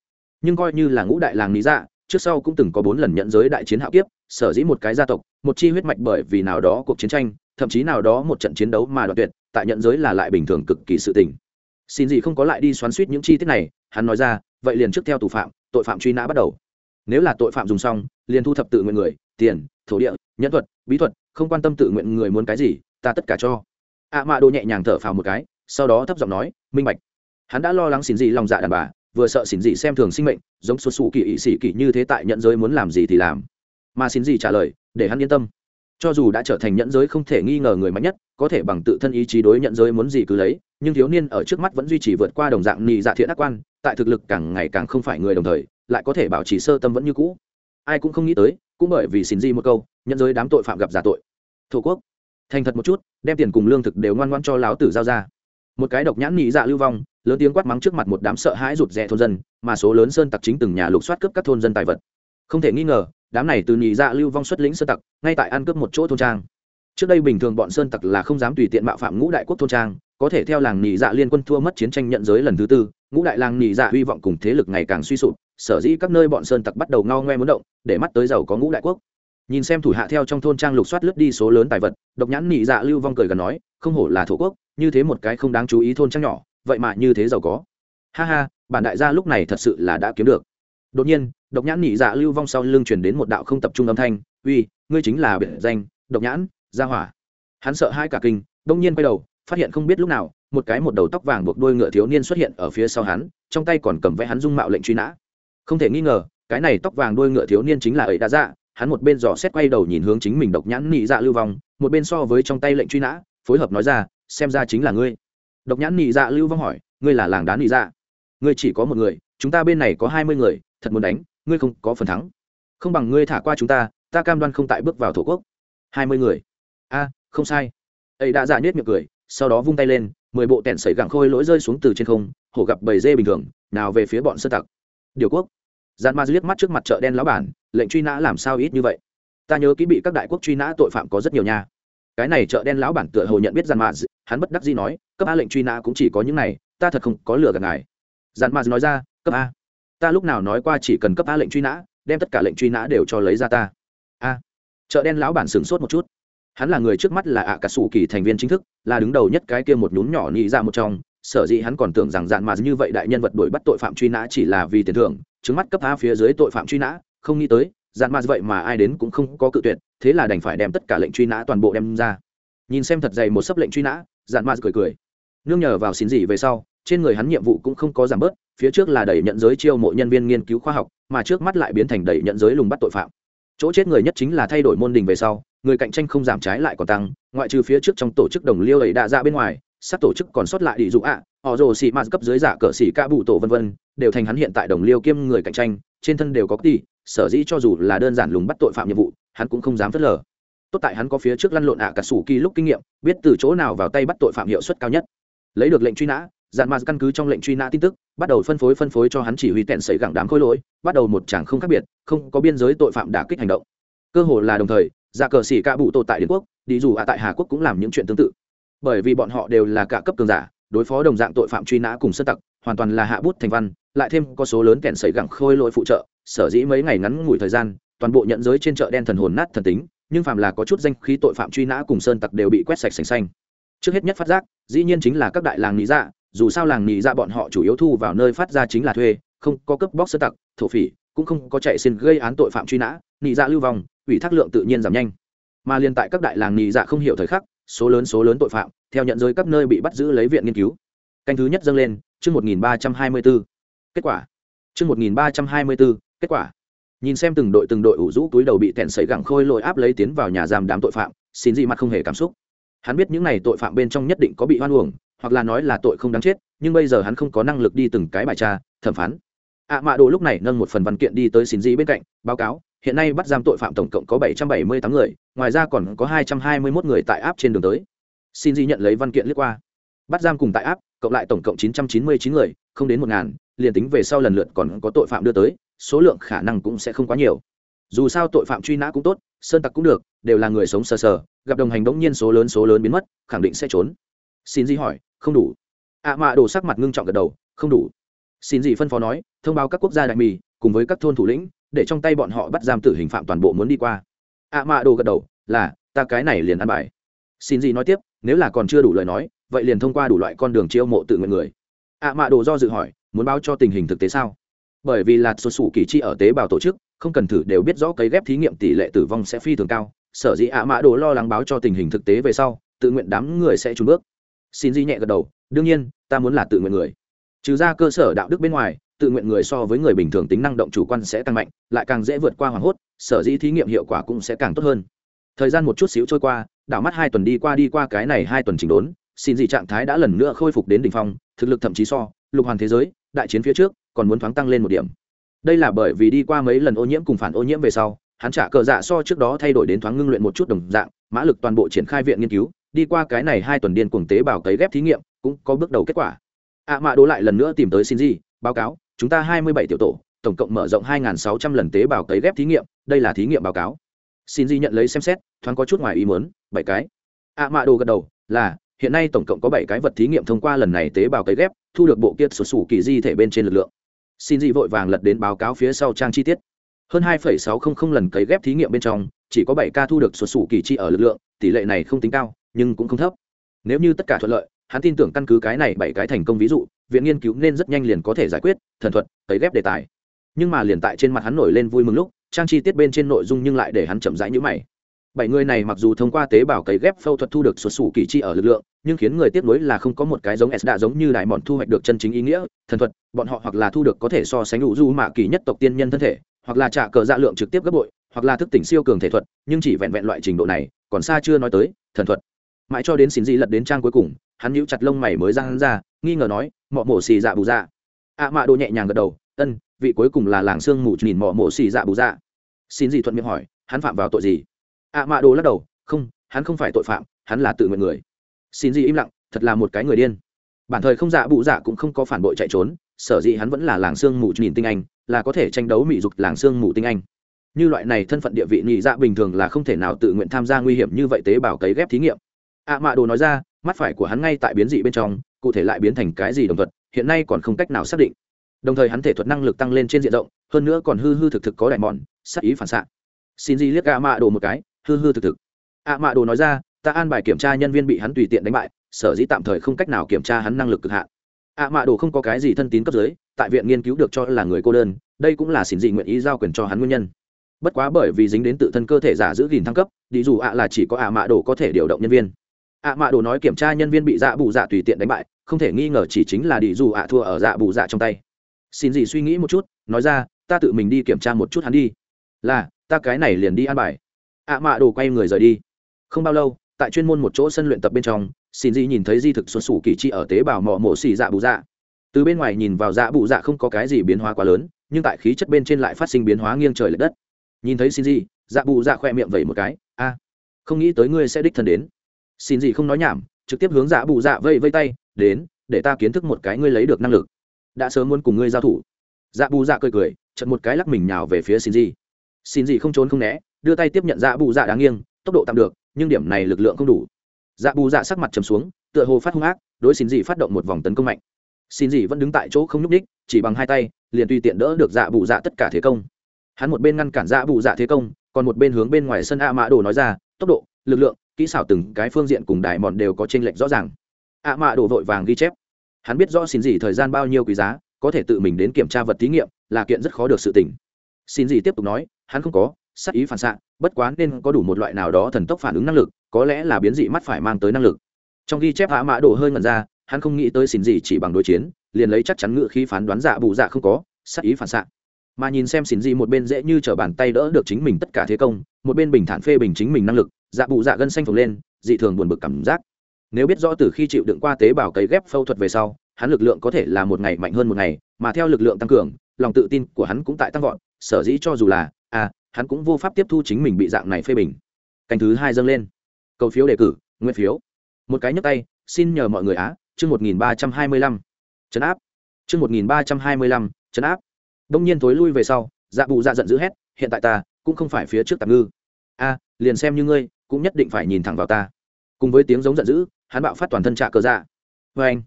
Nhưng coi như là ngũ đại làng nhị dạ trước sau cũng từng có bốn lần nhận giới đại chiến hạo kiếp, sở dĩ một cái gia tộc, một chi huyết mạch bởi vì nào đó cuộc chiến tranh, thậm chí nào đó một trận chiến đấu mà đoạt tuyệt, tại nhận giới là lại bình thường cực kỳ sự tình. Xin gì không có lại đi xoắn suýt những chi tiết này, hắn nói ra, vậy liền trước theo thủ phạm, tội phạm truy nã bắt đầu. Nếu là tội phạm dùng xong, liền thu thập tự nguyện người tiền, thổ địa, nhân thuật, bí thuật, không quan tâm tự nguyện người muốn cái gì, ta tất cả cho. Ạ mạ đồ nhẹ nhàng thở phào một cái, sau đó thấp giọng nói, minh bạch. Hắn đã lo lắng xin gì lòng dạ đàn bà, vừa sợ xin gì xem thường sinh mệnh, giống xuất xù kỳ ỵ sĩ kỳ như thế tại nhận giới muốn làm gì thì làm. Mà xin gì trả lời, để hắn yên tâm. Cho dù đã trở thành nhẫn giới không thể nghi ngờ người mạnh nhất, có thể bằng tự thân ý chí đối nhận giới muốn gì cứ lấy, nhưng thiếu niên ở trước mắt vẫn duy trì vượt qua đồng dạng nị dạ thiện ác quan, tại thực lực càng ngày càng không phải người đồng thời, lại có thể bảo trì sơ tâm vẫn như cũ ai cũng không nghĩ tới, cũng bởi vì xin di một câu, nhận giới đám tội phạm gặp giả tội. Thổ quốc, thành thật một chút, đem tiền cùng lương thực đều ngoan ngoan cho láo tử giao ra. Một cái độc nhãn nhị dạ lưu vong, lớn tiếng quát mắng trước mặt một đám sợ hãi rụt rè thôn dân, mà số lớn sơn tặc chính từng nhà lục soát cướp các thôn dân tài vật. Không thể nghi ngờ, đám này từ nhị dạ lưu vong xuất lĩnh sơn tặc, ngay tại ăn cướp một chỗ thôn trang. Trước đây bình thường bọn sơn tặc là không dám tùy tiện mạo phạm ngũ đại quốc thôn trang có thể theo làng nhị dạ liên quân thua mất chiến tranh nhận giới lần thứ tư, ngũ đại làng nhị dạ hy vọng cùng thế lực ngày càng suy sụp, sở dĩ các nơi bọn sơn tặc bắt đầu ngao ngoe muốn động, để mắt tới giàu có ngũ đại quốc. Nhìn xem thủ hạ theo trong thôn trang lục soát lướt đi số lớn tài vật, độc nhãn nhị dạ lưu vong cười gần nói, không hổ là thổ quốc, như thế một cái không đáng chú ý thôn trang nhỏ, vậy mà như thế giàu có. Ha ha, bản đại gia lúc này thật sự là đã kiếm được. Đột nhiên, độc nhãn nhị dạ lưu vong sau lưng truyền đến một đạo không tập trung âm thanh, uy, ngươi chính là biệt danh, độc nhãn, gia hỏa. Hắn sợ hai cả kinh, đông nhiên quay đầu phát hiện không biết lúc nào, một cái một đầu tóc vàng buộc đuôi ngựa thiếu niên xuất hiện ở phía sau hắn, trong tay còn cầm vẽ hắn dung mạo lệnh truy nã. Không thể nghi ngờ, cái này tóc vàng đuôi ngựa thiếu niên chính là ấy đã dạ hắn một bên dò xét quay đầu nhìn hướng chính mình độc nhãn nhị dạ lưu vong, một bên so với trong tay lệnh truy nã, phối hợp nói ra, xem ra chính là ngươi. Độc nhãn nhị dạ lưu vong hỏi, ngươi là làng đá nhị dạ? Ngươi chỉ có một người, chúng ta bên này có hai mươi người, thật muốn đánh, ngươi không có phần thắng. Không bằng ngươi thả qua chúng ta ta cam đoan không tại bước vào thổ quốc. Hai mươi người? A, không sai. Ấy đã dạ nhét miệng cười sau đó vung tay lên mười bộ tẻn sẩy gặng khôi lỗi rơi xuống từ trên không hổ gặp bầy dê bình thường nào về phía bọn sơ tặc. Điều quốc. Gian ma liếc mắt trước mặt chợ đen lão bản lệnh truy nã làm sao ít như vậy? Ta nhớ kỹ bị các đại quốc truy nã tội phạm có rất nhiều nha. Cái này chợ đen lão bản tựa hồ nhận biết gian ma, hắn bất đắc dĩ nói cấp a lệnh truy nã cũng chỉ có những này ta thật không có lừa gạt ngài. Gian ma nói ra cấp a. Ta lúc nào nói qua chỉ cần cấp a lệnh truy nã đem tất cả lệnh truy nã đều cho lấy ra ta. A. Chợ đen lão bản sửng sốt một chút hắn là người trước mắt là ạ cả sủ kỳ thành viên chính thức, là đứng đầu nhất cái kia một nhún nhỏ nhị ra một trong. Sở dĩ hắn còn tưởng rằng dạn mà như vậy đại nhân vật đuổi bắt tội phạm truy nã chỉ là vì tiền thưởng chứng mắt cấp a phía dưới tội phạm truy nã, không nghĩ tới dạn mà vậy mà ai đến cũng không có cự tuyệt, thế là đành phải đem tất cả lệnh truy nã toàn bộ đem ra. Nhìn xem thật dày một sấp lệnh truy nã dạn mà cười cười. Nương nhờ vào xin gì về sau, trên người hắn nhiệm vụ cũng không có giảm bớt, phía trước là đẩy nhận giới chiêu mộ nhân viên nghiên cứu khoa học, mà trước mắt lại biến thành đẩy nhận giới lùng bắt tội phạm chỗ chết người nhất chính là thay đổi môn đình về sau, người cạnh tranh không giảm trái lại còn tăng, ngoại trừ phía trước trong tổ chức đồng liêu ấy đã ra bên ngoài sắp tổ chức còn sót lại đi dụ ạ, họ rồ xì mạt cấp dưới giả cờ xì ca bụ tổ vân vân, đều thành hắn hiện tại đồng liêu kiêm người cạnh tranh, trên thân đều có tỷ, sở dĩ cho dù là đơn giản lùng bắt tội phạm nhiệm vụ, hắn cũng không dám phớt lờ. Tốt tại hắn có phía trước lăn lộn ạ cả sủ kỳ lúc kinh nghiệm, biết từ chỗ nào vào tay bắt tội phạm hiệu suất cao nhất. Lấy được lệnh truy nã dàn mạt căn cứ trong lệnh truy nã tin tức, bắt đầu phân phối phân phối cho hắn chỉ huy tẹn xảy gẳng đám khối lỗi, bắt đầu một chẳng không khác biệt, không có biên giới tội phạm đả kích hành động. Cơ hồ là đồng thời giả cờ xỉ ca bụ tổ tại đế quốc, đi dù ạ tại hà quốc cũng làm những chuyện tương tự. Bởi vì bọn họ đều là cả cấp cường giả, đối phó đồng dạng tội phạm truy nã cùng sơ tặc, hoàn toàn là hạ bút thành văn, lại thêm có số lớn kẹn xảy gẳng khôi lỗi phụ trợ, sở dĩ mấy ngày ngắn ngủi thời gian, toàn bộ nhận giới trên chợ đen thần hồn nát thần tính, nhưng phàm là có chút danh khí tội phạm truy nã cùng sơn tặc đều bị quét sạch sành xanh. Trước hết nhất phát giác, dĩ nhiên chính là các đại làng lý dạ dù sao làng nhị dạ bọn họ chủ yếu thu vào nơi phát ra chính là thuê, không có cấp bóc sơ tặc, thổ phỉ, cũng không có chạy xin gây án tội phạm truy nã, nhị dạ lưu vong, ủy thác lượng tự nhiên giảm nhanh. Mà liên tại các đại làng nhị dạ không hiểu thời khắc, số lớn số lớn tội phạm, theo nhận giới các nơi bị bắt giữ lấy viện nghiên cứu. Canh thứ nhất dâng lên, chương một nghìn ba trăm hai mươi b kết quả. Chương một nghìn ba trăm hai mươi b kết quả. Nhìn xem từng đội từng đội ủ rũ túi đầu bị tẹn sấy gẳng khôi lội áp lấy tiến vào nhà giam đám tội phạm, xin gì mặt không hề cảm xúc. Hắn biết những này tội phạm bên trong nhất định có bị hoan uổng hoặc là nói là tội không đáng chết, nhưng bây giờ hắn không có năng lực đi từng cái bài tra, thẩm phán. Ạ mạ đồ lúc này nâng một phần văn kiện đi tới xin dĩ bên cạnh, báo cáo, hiện nay bắt giam tội phạm tổng cộng có bảy trăm bảy mươi tám người, ngoài ra còn có hai trăm hai mươi mốt người tại áp trên đường tới. Xin dĩ nhận lấy văn kiện liếc qua. Bắt giam cùng tại áp, cộng lại tổng cộng chín trăm chín mươi chín người, không đến một ngàn, liền tính về sau lần lượt còn có tội phạm đưa tới, số lượng khả năng cũng sẽ không quá nhiều. Dù sao tội phạm truy nã cũng tốt, sơn tặc cũng được, đều là người sống sờ sờ, gặp đồng hành đống nhiên số lớn số lớn biến mất, khẳng định sẽ trốn. Xin Di hỏi không đủ. Ạ à mạ đồ sắc mặt ngưng trọng gật đầu, không đủ. Xin gì phân phó nói, thông báo các quốc gia đại mì, cùng với các thôn thủ lĩnh, để trong tay bọn họ bắt giam tử hình phạm toàn bộ muốn đi qua. Ạ à mạ đồ gật đầu, là, ta cái này liền ăn bài. Xin gì nói tiếp, nếu là còn chưa đủ lời nói, vậy liền thông qua đủ loại con đường chiêu mộ tự nguyện người. Ạ à mạ đồ do dự hỏi, muốn báo cho tình hình thực tế sao? Bởi vì là số sủ kỳ chi ở tế bào tổ chức, không cần thử đều biết rõ cấy ghép thí nghiệm tỷ lệ tử vong sẽ phi thường cao. Sở dĩ ạ mã đồ lo lắng báo cho tình hình thực tế về sau, tự nguyện đám người sẽ trùn bước xin di nhẹ gật đầu, đương nhiên, ta muốn là tự nguyện người. Trừ ra cơ sở đạo đức bên ngoài, tự nguyện người so với người bình thường tính năng động chủ quan sẽ tăng mạnh, lại càng dễ vượt qua hoảng hốt, sở dĩ thí nghiệm hiệu quả cũng sẽ càng tốt hơn. Thời gian một chút xíu trôi qua, đảo mắt hai tuần đi qua đi qua cái này hai tuần chỉnh đốn, xin gì trạng thái đã lần nữa khôi phục đến đ ỉ n h phong, thực lực thậm chí so, lục hoàn thế giới, đại chiến phía trước, còn muốn thoáng tăng lên một điểm. Đây là bởi vì đi qua mấy lần ô nhiễm cùng phản ô nhiễm về sau, hắn trả cờ dạ so trước đó thay đổi đến thoáng ngưng luyện một chút đồng dạng, mã lực toàn bộ triển khai viện nghiên cứu đi qua cái này hai tuần điên cuồng tế bào cấy ghép thí nghiệm, cũng có bước đầu kết quả. Ạ mạ đố lại lần nữa tìm tới xin gì báo cáo, chúng ta hai mươi bảy tiểu tổ, tổng cộng mở rộng hai sáu trăm lần tế bào cấy ghép thí nghiệm, đây là thí nghiệm báo cáo. Xin gì nhận lấy xem xét, thoáng có chút ngoài ý muốn, bảy cái. Ạ mạ đồ gật đầu, là, hiện nay tổng cộng có bảy cái vật thí nghiệm thông qua lần này tế bào cấy ghép, thu được bộ kiệt sổ sủ kỳ di thể bên trên lực lượng. Xin dị vội vàng lật đến báo cáo phía sau trang chi tiết. Hơn hai sáu trăm linh lần cấy ghép thí nghiệm bên trong, chỉ có bảy ca thu được sổ sủ kỳ chi ở lực lượng, tỷ lệ này không tính cao nhưng cũng không thấp. Nếu như tất cả thuận lợi, hắn tin tưởng căn cứ cái này bảy cái thành công ví dụ, viện nghiên cứu nên rất nhanh liền có thể giải quyết, thần thuật cấy ghép đề tài. Nhưng mà liền tại trên mặt hắn nổi lên vui mừng lúc, trang chi tiết bên trên nội dung nhưng lại để hắn chậm rãi nhữ mày. Bảy người này mặc dù thông qua tế bào cấy ghép phẫu thuật thu được xuất sủ kỳ chi ở lực lượng, nhưng khiến người tiếc nuối là không có một cái giống s đã giống như đại mòn thu hoạch được chân chính ý nghĩa, thần thuật, bọn họ hoặc là thu được có thể so sánh đủ du mạ kỳ nhất tộc tiên nhân thân thể, hoặc là trả cờ dạ lượng trực tiếp gấp bội, hoặc là thức tỉnh siêu cường thể thuật, nhưng chỉ vẹn vẹn loại trình độ này, còn xa chưa nói tới, thần thuật mãi cho đến xin dị lật đến trang cuối cùng, hắn nhíu chặt lông mày mới ra hắn ra, nghi ngờ nói, mọ mổ xì dạ bù dạ. Ạ mạ đồ nhẹ nhàng gật đầu, ân, vị cuối cùng là làng xương mù nhìn mọ mổ xì dạ bù dạ. Xin dị thuận miệng hỏi, hắn phạm vào tội gì? Ạ mạ đồ lắc đầu, không, hắn không phải tội phạm, hắn là tự nguyện người. Xin dị im lặng, thật là một cái người điên. Bản thời không dạ bụ dạ cũng không có phản bội chạy trốn, sở dĩ hắn vẫn là làng sương mù nhìn tinh anh, là có thể tranh đấu mỹ dục làng sương mù tinh anh. Như loại này thân phận địa vị nhị dạ bình thường là không thể nào tự nguyện tham gia nguy hiểm như vậy tế bào cấy ghép thí nghiệm ạ mạ đồ nói ra, mắt phải của hắn ngay tại biến dị bên trong, cụ thể lại biến thành cái gì đồng thuật, hiện nay còn không cách nào xác định. Đồng thời hắn thể thuật năng lực tăng lên trên diện rộng, hơn nữa còn hư hư thực thực có đại mòn sắc ý phản xạ. Xin di liếc ạ mạ đồ một cái, hư hư thực thực. ạ mạ đồ nói ra, ta an bài kiểm tra nhân viên bị hắn tùy tiện đánh bại, sở dĩ tạm thời không cách nào kiểm tra hắn năng lực cực hạn. ạ mạ đồ không có cái gì thân tín cấp dưới, tại viện nghiên cứu được cho là người cô đơn, đây cũng là xin Dị nguyện ý giao quyền cho hắn nguyên nhân. Bất quá bởi vì dính đến tự thân cơ thể giả giữ gìn thăng cấp, đi dù ạ là chỉ có ạ mạ đồ có thể điều động nhân viên ạ mạ đồ nói kiểm tra nhân viên bị dạ bù dạ tùy tiện đánh bại, không thể nghi ngờ chỉ chính là đi dù ạ thua ở dạ bù dạ trong tay. Xin gì suy nghĩ một chút, nói ra, ta tự mình đi kiểm tra một chút hắn đi. Là, ta cái này liền đi ăn bài. ạ mạ đồ quay người rời đi. Không bao lâu, tại chuyên môn một chỗ sân luyện tập bên trong, xin gì nhìn thấy di thực xuân sủ kỳ chi ở tế bào mỏ mổ xì dạ bù dạ. Từ bên ngoài nhìn vào dạ bù dạ không có cái gì biến hóa quá lớn, nhưng tại khí chất bên trên lại phát sinh biến hóa nghiêng trời l ệ đất. Nhìn thấy xin gì dạ bù dạ khoe miệng vẩy một cái, a, không nghĩ tới ngươi sẽ đích thân đến xin gì không nói nhảm, trực tiếp hướng dạ bù dạ vây vây tay, đến, để ta kiến thức một cái ngươi lấy được năng lực. Đã sớm muốn cùng ngươi giao thủ. Dạ bù dạ cười cười chật một cái lắc mình nhào về phía xin gì. Xin gì không trốn không né, đưa tay tiếp nhận dạ bù dạ đáng nghiêng, tốc độ tạm được, nhưng điểm này lực lượng không đủ. Dạ bù dạ sắc mặt trầm xuống, tựa hồ phát hung ác, đối xin gì phát động một vòng tấn công mạnh. Xin gì vẫn đứng tại chỗ không nhúc ních chỉ bằng hai tay, liền tùy tiện đỡ được dạ bù dạ tất cả thế công. Hắn một bên ngăn cản dạ bù dạ thế công, còn một bên hướng bên ngoài sân a mã đồ nói ra, tốc độ, lực lượng kỹ xảo từng cái phương diện cùng đài mòn đều có trên lệch rõ ràng. A mã đổ vội vàng ghi chép. Hắn biết rõ xin gì thời gian bao nhiêu quý giá, có thể tự mình đến kiểm tra vật thí nghiệm, là kiện rất khó được sự tỉnh xin gì tiếp tục nói, hắn không có sắc ý phản xạ, bất quá nên có đủ một loại nào đó thần tốc phản ứng năng lực, có lẽ là biến dị mắt phải mang tới năng lực. Trong ghi chép hạ mã đổ hơi ngẩn ra, hắn không nghĩ tới xin gì chỉ bằng đối chiến, liền lấy chắc chắn ngự khí phán đoán dạ bù dạ không có sắc ý phản xạ. Mà nhìn xem xin gì một bên dễ như t r ở bàn tay đỡ được chính mình tất cả thế công, một bên bình thản phê bình chính mình năng lực dạ bù dạ gân xanh phồng lên, dị thường buồn bực cảm giác. Nếu biết rõ từ khi chịu đựng qua tế bào cấy ghép phẫu thuật về sau, hắn lực lượng có thể là một ngày mạnh hơn một ngày, mà theo lực lượng tăng cường, lòng tự tin của hắn cũng tại tăng vọt, sở dĩ cho dù là à hắn cũng vô pháp tiếp thu chính mình bị dạng này phê bình. Canh thứ hai dâng lên. Cầu phiếu đề cử, nguyên phiếu. Một cái nhấp tay, xin nhờ mọi người á, chương một nghìn ba trăm hai mươi lăm. Chấn áp. Chương một nghìn ba trăm hai mươi lăm, chấn áp. Đông nhiên tối lui về sau dạ bù dạ giận dữ hét, hiện tại ta cũng không phải phía trước tạm ngư. A liền xem như ngươi cũng nhất định phải nhìn thẳng vào ta. Cùng với tiếng giống giận dữ, hắn bạo phát toàn thân trạ cơ dạ. Vê anh,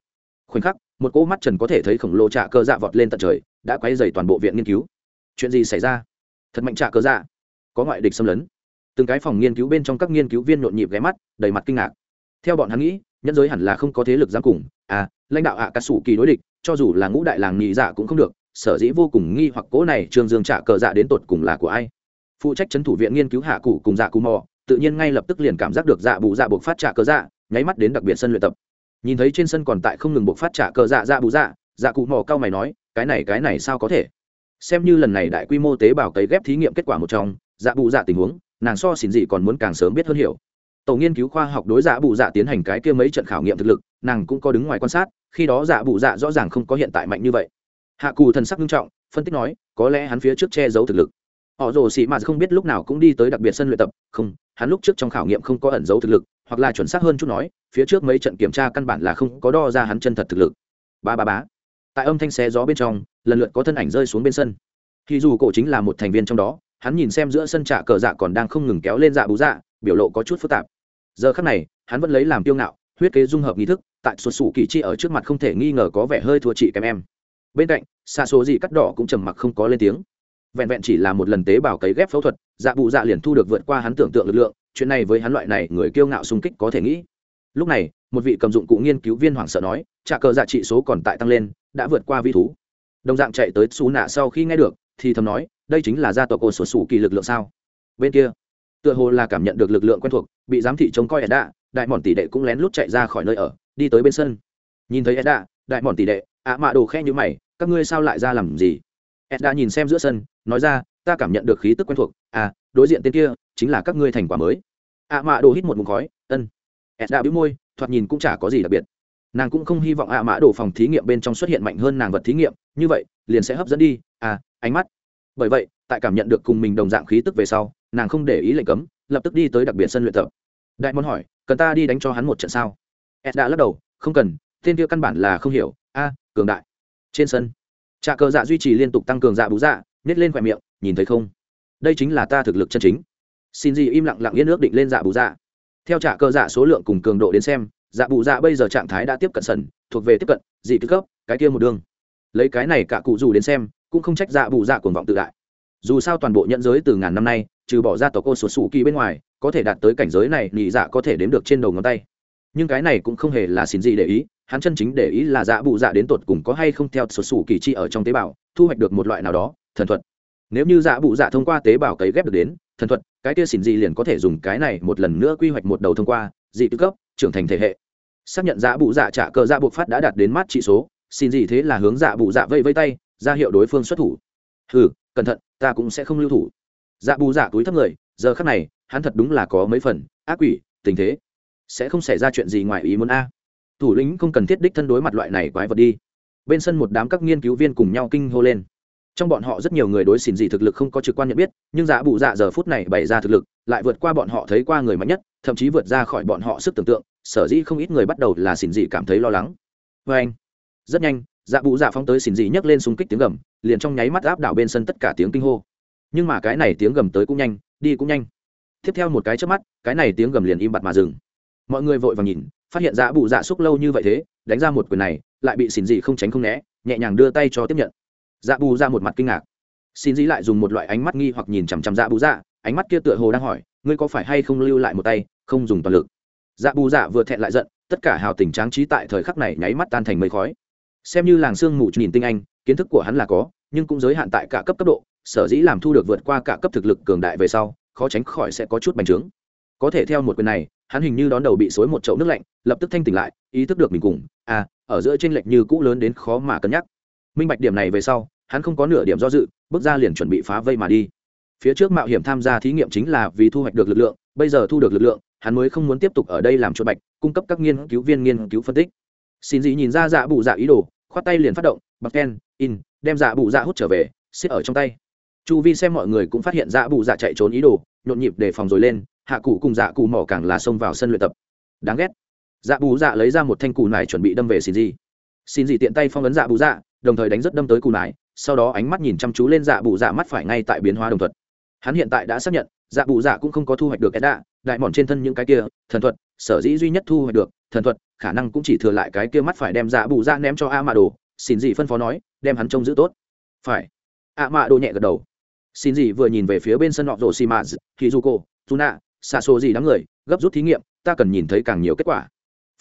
khoảnh khắc, một cỗ mắt trần có thể thấy khổng lồ trạ cơ dạ vọt lên tận trời, đã quay dày toàn bộ viện nghiên cứu. Chuyện gì xảy ra? Thật mạnh trạ cơ dạ. Có ngoại địch xâm lấn. Từng cái phòng nghiên cứu bên trong các nghiên cứu viên nhộn nhịp ghé mắt, đầy mặt kinh ngạc. Theo bọn hắn nghĩ nhân giới hẳn là không có thế lực giám cùng. À lãnh đạo ạ à cà sủ kỳ đối địch, cho dù là ngũ đại làng nhị dạ cũng không được. Sở dĩ vô cùng nghi hoặc cố này trương dương trả cờ dạ đến tột cùng là của ai? Phụ trách chấn thủ viện nghiên cứu hạ cụ cùng dạ cù mò tự nhiên ngay lập tức liền cảm giác được dạ bù dạ buộc phát trả cờ dạ nháy mắt đến đặc biệt sân luyện tập. Nhìn thấy trên sân còn tại không ngừng buộc phát trả cờ dạ dạ bù dạ dạ cụ mò cao mày nói, cái này cái này sao có thể? Xem như lần này đại quy mô tế bào cấy ghép thí nghiệm kết quả một trong dạ bù dạ tình huống, nàng so xỉn dị còn muốn càng sớm biết hơn hiểu. Tổ nghiên cứu khoa học đối dạ bù dạ tiến hành cái kia mấy trận khảo nghiệm thực lực, nàng cũng có đứng ngoài quan sát, khi đó dạ bù dạ rõ ràng không có hiện tại mạnh như vậy. Hạ cù thần sắc nghiêm trọng, phân tích nói, có lẽ hắn phía trước che giấu thực lực. Họ rồ sĩ mà không biết lúc nào cũng đi tới đặc biệt sân luyện tập, không hắn lúc trước trong khảo nghiệm không có ẩn giấu thực lực, hoặc là chuẩn xác hơn chút nói, phía trước mấy trận kiểm tra căn bản là không có đo ra hắn chân thật thực lực. Ba ba bá tại âm thanh xé gió bên trong, lần lượt có thân ảnh rơi xuống bên sân. Thì dù cổ chính là một thành viên trong đó, hắn nhìn xem giữa sân trạ cờ dạ còn đang không ngừng kéo lên dạ bú dạ biểu lộ có chút phức tạp. Giờ khắc này, hắn vẫn lấy làm tiêu ngạo, huyết kế dung hợp nghi thức, tại xuất xù kỳ chi ở trước mặt không thể nghi ngờ có vẻ hơi thua chị kém em. Bên cạnh, xa số gì cắt đỏ cũng trầm mặc không có lên tiếng vẹn vẹn chỉ là một lần tế bào cấy ghép phẫu thuật dạ bụ dạ liền thu được vượt qua hắn tưởng tượng lực lượng, chuyện này với hắn loại này người kiêu ngạo xung kích có thể nghĩ. Lúc này, một vị cầm dụng cụ nghiên cứu viên hoảng sợ nói, trả cờ dạ trị số còn tại tăng lên, đã vượt qua vi thú. Đồng dạng chạy tới xú nạ sau khi nghe được, thì thầm nói, đây chính là gia tộc ổ sổ sủ kỳ lực lượng sao? Bên kia, tựa hồ là cảm nhận được lực lượng quen thuộc, bị giám thị chống coi edda, đại mòn tỷ đệ cũng lén lút chạy ra khỏi nơi ở, đi tới bên sân. Nhìn thấy edda, đại mòn tỷ đệ, ạ mạ đồ khe như mày, các ngươi sao lại ra làm gì? Edda nhìn xem giữa sân, nói ra, ta cảm nhận được khí tức quen thuộc. À đối diện tên kia chính là các ngươi thành quả mới. Ạ mạ đồ hít một ngụm khói, ân. Edda bĩu môi, thoạt nhìn cũng chả có gì đặc biệt. Nàng cũng không hy vọng ạ mã đồ phòng thí nghiệm bên trong xuất hiện mạnh hơn nàng vật thí nghiệm, như vậy, liền sẽ hấp dẫn đi. À ánh mắt. Bởi vậy, tại cảm nhận được cùng mình đồng dạng khí tức về sau, nàng không để ý lệnh cấm, lập tức đi tới đặc biệt sân luyện tập. Đại môn hỏi, cần ta đi đánh cho hắn một trận sao? Ed đã lắc đầu, không cần, tên kia căn bản là không hiểu. A, cường đại. Trên sân trà cờ dạ duy trì liên tục tăng cường dạ bú dạ nhét lên khỏe miệng, nhìn thấy không? Đây chính là ta thực lực chân chính. Xin gì im lặng lặng yên ước định lên dạ bù dạ. Theo trả cơ dạ số lượng cùng cường độ đến xem dạ bù dạ bây giờ trạng thái đã tiếp cận sần, thuộc về tiếp cận, dị thứ cấp, cái kia một đường. Lấy cái này cả cụ dù đến xem, cũng không trách dạ bù dạ cuồng vọng tự đại. Dù sao toàn bộ nhận giới từ ngàn năm nay, trừ bỏ ra tổ cô sụt sụ kỳ bên ngoài, có thể đạt tới cảnh giới này nhị dạ có thể đếm được trên đầu ngón tay. Nhưng cái này cũng không hề là xin gì để ý hắn chân chính để ý là dạ bụ dạ đến tột cùng có hay không theo sổ sủ kỳ chi ở trong tế bào, thu hoạch được một loại nào đó, thần thuật. Nếu như dạ bụ dạ thông qua tế bào cấy ghép được đến, thần thuật, cái kia xỉn dị liền có thể dùng cái này một lần nữa quy hoạch một đầu thông qua, dị tư cấp, trưởng thành thể hệ. Xác nhận dạ bụ dạ trả cờ dạ buộc phát đã đạt đến mát trị số xin dị thế là hướng dạ bụ dạ vây vây tay, ra hiệu đối phương xuất thủ. Hừ, cẩn thận, ta cũng sẽ không lưu thủ. Dạ bù dạ túi thấp người, giờ khắc này, hắn thật đúng là có mấy phần ác quỷ, tình thế. Sẽ không xảy ra chuyện gì ngoài ý muốn a thủ lĩnh không cần thiết đích thân đối mặt loại này quái vật đi. Bên sân một đám các nghiên cứu viên cùng nhau kinh hô lên. Trong bọn họ rất nhiều người đối xỉn dị thực lực không có trực quan nhận biết, nhưng giả bụ dạ giờ phút này bày ra thực lực, lại vượt qua bọn họ thấy qua người mạnh nhất, thậm chí vượt ra khỏi bọn họ sức tưởng tượng, sở dĩ không ít người bắt đầu là xỉn dị cảm thấy lo lắng. Vê anh, rất nhanh dạ bụ dạ phóng tới xỉn dị nhấc lên xung kích tiếng gầm, liền trong nháy mắt áp đảo bên sân tất cả tiếng kinh hô. Nhưng mà cái này tiếng gầm tới cũng nhanh, đi cũng nhanh. Tiếp theo một cái trước mắt, cái này tiếng gầm liền im bặt mà dừng. Mọi người vội vàng nhìn phát hiện dạ bụ dạ xúc lâu như vậy thế, đánh ra một quyền này, lại bị xỉn dị không tránh không né, nhẹ nhàng đưa tay cho tiếp nhận. Dạ bù ra một mặt kinh ngạc. Xin dĩ lại dùng một loại ánh mắt nghi hoặc nhìn chằm chằm dạ bù dạ ánh mắt kia tựa hồ đang hỏi, ngươi có phải hay không lưu lại một tay, không dùng toàn lực? Dạ bù dạ vừa thẹn lại giận, tất cả hào tình tráng trí tại thời khắc này nháy mắt tan thành mây khói. Xem như làng sương mù nhìn tinh anh, kiến thức của hắn là có, nhưng cũng giới hạn tại cả cấp cấp độ, sở dĩ làm thu được vượt qua cả cấp thực lực cường đại về sau, khó tránh khỏi sẽ có chút bành trướng. Có thể theo một quyền này hắn hình như đón đầu bị xối một chậu nước lạnh, lập tức thanh tỉnh lại, ý thức được mình cùng à ở giữa tranh lệch như cũ lớn đến khó mà cân nhắc. Minh bạch điểm này về sau, hắn không có nửa điểm do dự, bước ra liền chuẩn bị phá vây mà đi. Phía trước mạo hiểm tham gia thí nghiệm chính là vì thu hoạch được lực lượng, bây giờ thu được lực lượng, hắn mới không muốn tiếp tục ở đây làm chuột bạch, cung cấp các nghiên cứu viên nghiên cứu phân tích. Xin gì nhìn ra dạ bụ dạ ý đồ, khoát tay liền phát động, bật ken in, đem dạ bụ dạ hút trở về xếp ở trong tay. Chu vi xem mọi người cũng phát hiện dạ bụ dạ chạy trốn ý đồ, nhộn nhịp để phòng rồi lên hạ cụ cùng dạ cụ mỏ càng là xông vào sân luyện tập. Đáng ghét. Dạ bù dạ lấy ra một thanh cù nải chuẩn bị đâm về xin gì xin gì tiện tay phong ấn dạ bù dạ đồng thời đánh rất đâm tới cù nải, sau đó ánh mắt nhìn chăm chú lên dạ bù dạ mắt phải ngay tại biến hóa đồng thuật. Hắn hiện tại đã xác nhận dạ bù dạ cũng không có thu hoạch được cái đạ đại mòn trên thân những cái kia, thần thuật, sở dĩ duy nhất thu hoạch được thần thuật, khả năng cũng chỉ thừa lại cái kia mắt phải đem dạ bù dạ ném cho a mạ đồ. Xin gì phân phó nói, đem hắn trông giữ tốt. Phải. A mạ đồ nhẹ gật đầu. Xin gì vừa nhìn về phía bên sân nọ rổ xì mạ khi du cô tuna xa số gì đám người, gấp rút thí nghiệm, ta cần nhìn thấy càng nhiều kết quả.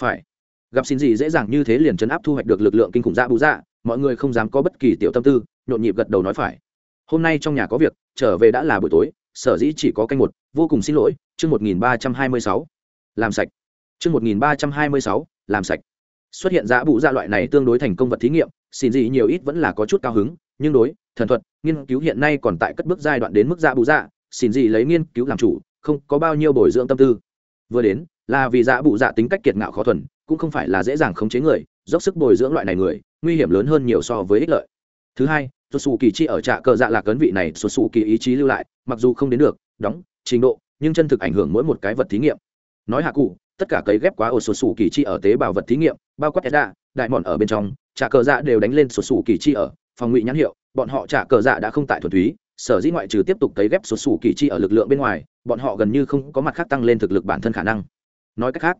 Phải. Gặp xin gì dễ dàng như thế liền chấn áp thu hoạch được lực lượng kinh khủng dạ bù dạ mọi người không dám có bất kỳ tiểu tâm tư, nhộn nhịp gật đầu nói phải. Hôm nay trong nhà có việc, trở về đã là buổi tối, sở dĩ chỉ có canh một, vô cùng xin lỗi, chương một nghìn ba trăm hai mươi sáu. Làm sạch. Chương một nghìn ba trăm hai mươi sáu, làm sạch. Xuất hiện dạ bụ dạ loại này tương đối thành công vật thí nghiệm, xin gì nhiều ít vẫn là có chút cao hứng, nhưng đối, thần thuật, nghiên cứu hiện nay còn tại cất bước giai đoạn đến mức dạ bụ dạ xin gì lấy nghiên cứu làm chủ không có bao nhiêu bồi dưỡng tâm tư. Vừa đến, là vì dạ bụ dạ tính cách kiệt ngạo khó thuần, cũng không phải là dễ dàng khống chế người, dốc sức bồi dưỡng loại này người, nguy hiểm lớn hơn nhiều so với ích lợi. Thứ hai xuất xù kỳ chi ở trạ cờ dạ lạc cấn vị này xuất xù kỳ ý chí lưu lại, mặc dù không đến được, đóng, trình độ, nhưng chân thực ảnh hưởng mỗi một cái vật thí nghiệm. Nói hạ cụ, tất cả cấy ghép quá ở xuất xù kỳ chi ở tế bào vật thí nghiệm, bao quát edda đại mòn ở bên trong, trạ cờ dạ đều đánh lên xuất xù kỳ chi ở, phòng ngụy nhãn hiệu, bọn họ trạ cờ dạ đã không tại thuần túy, sở dĩ ngoại trừ tiếp tục cấy ghép xuất xù kỳ chi ở lực lượng bên ngoài bọn họ gần như không có mặt khác tăng lên thực lực bản thân khả năng. Nói cách khác,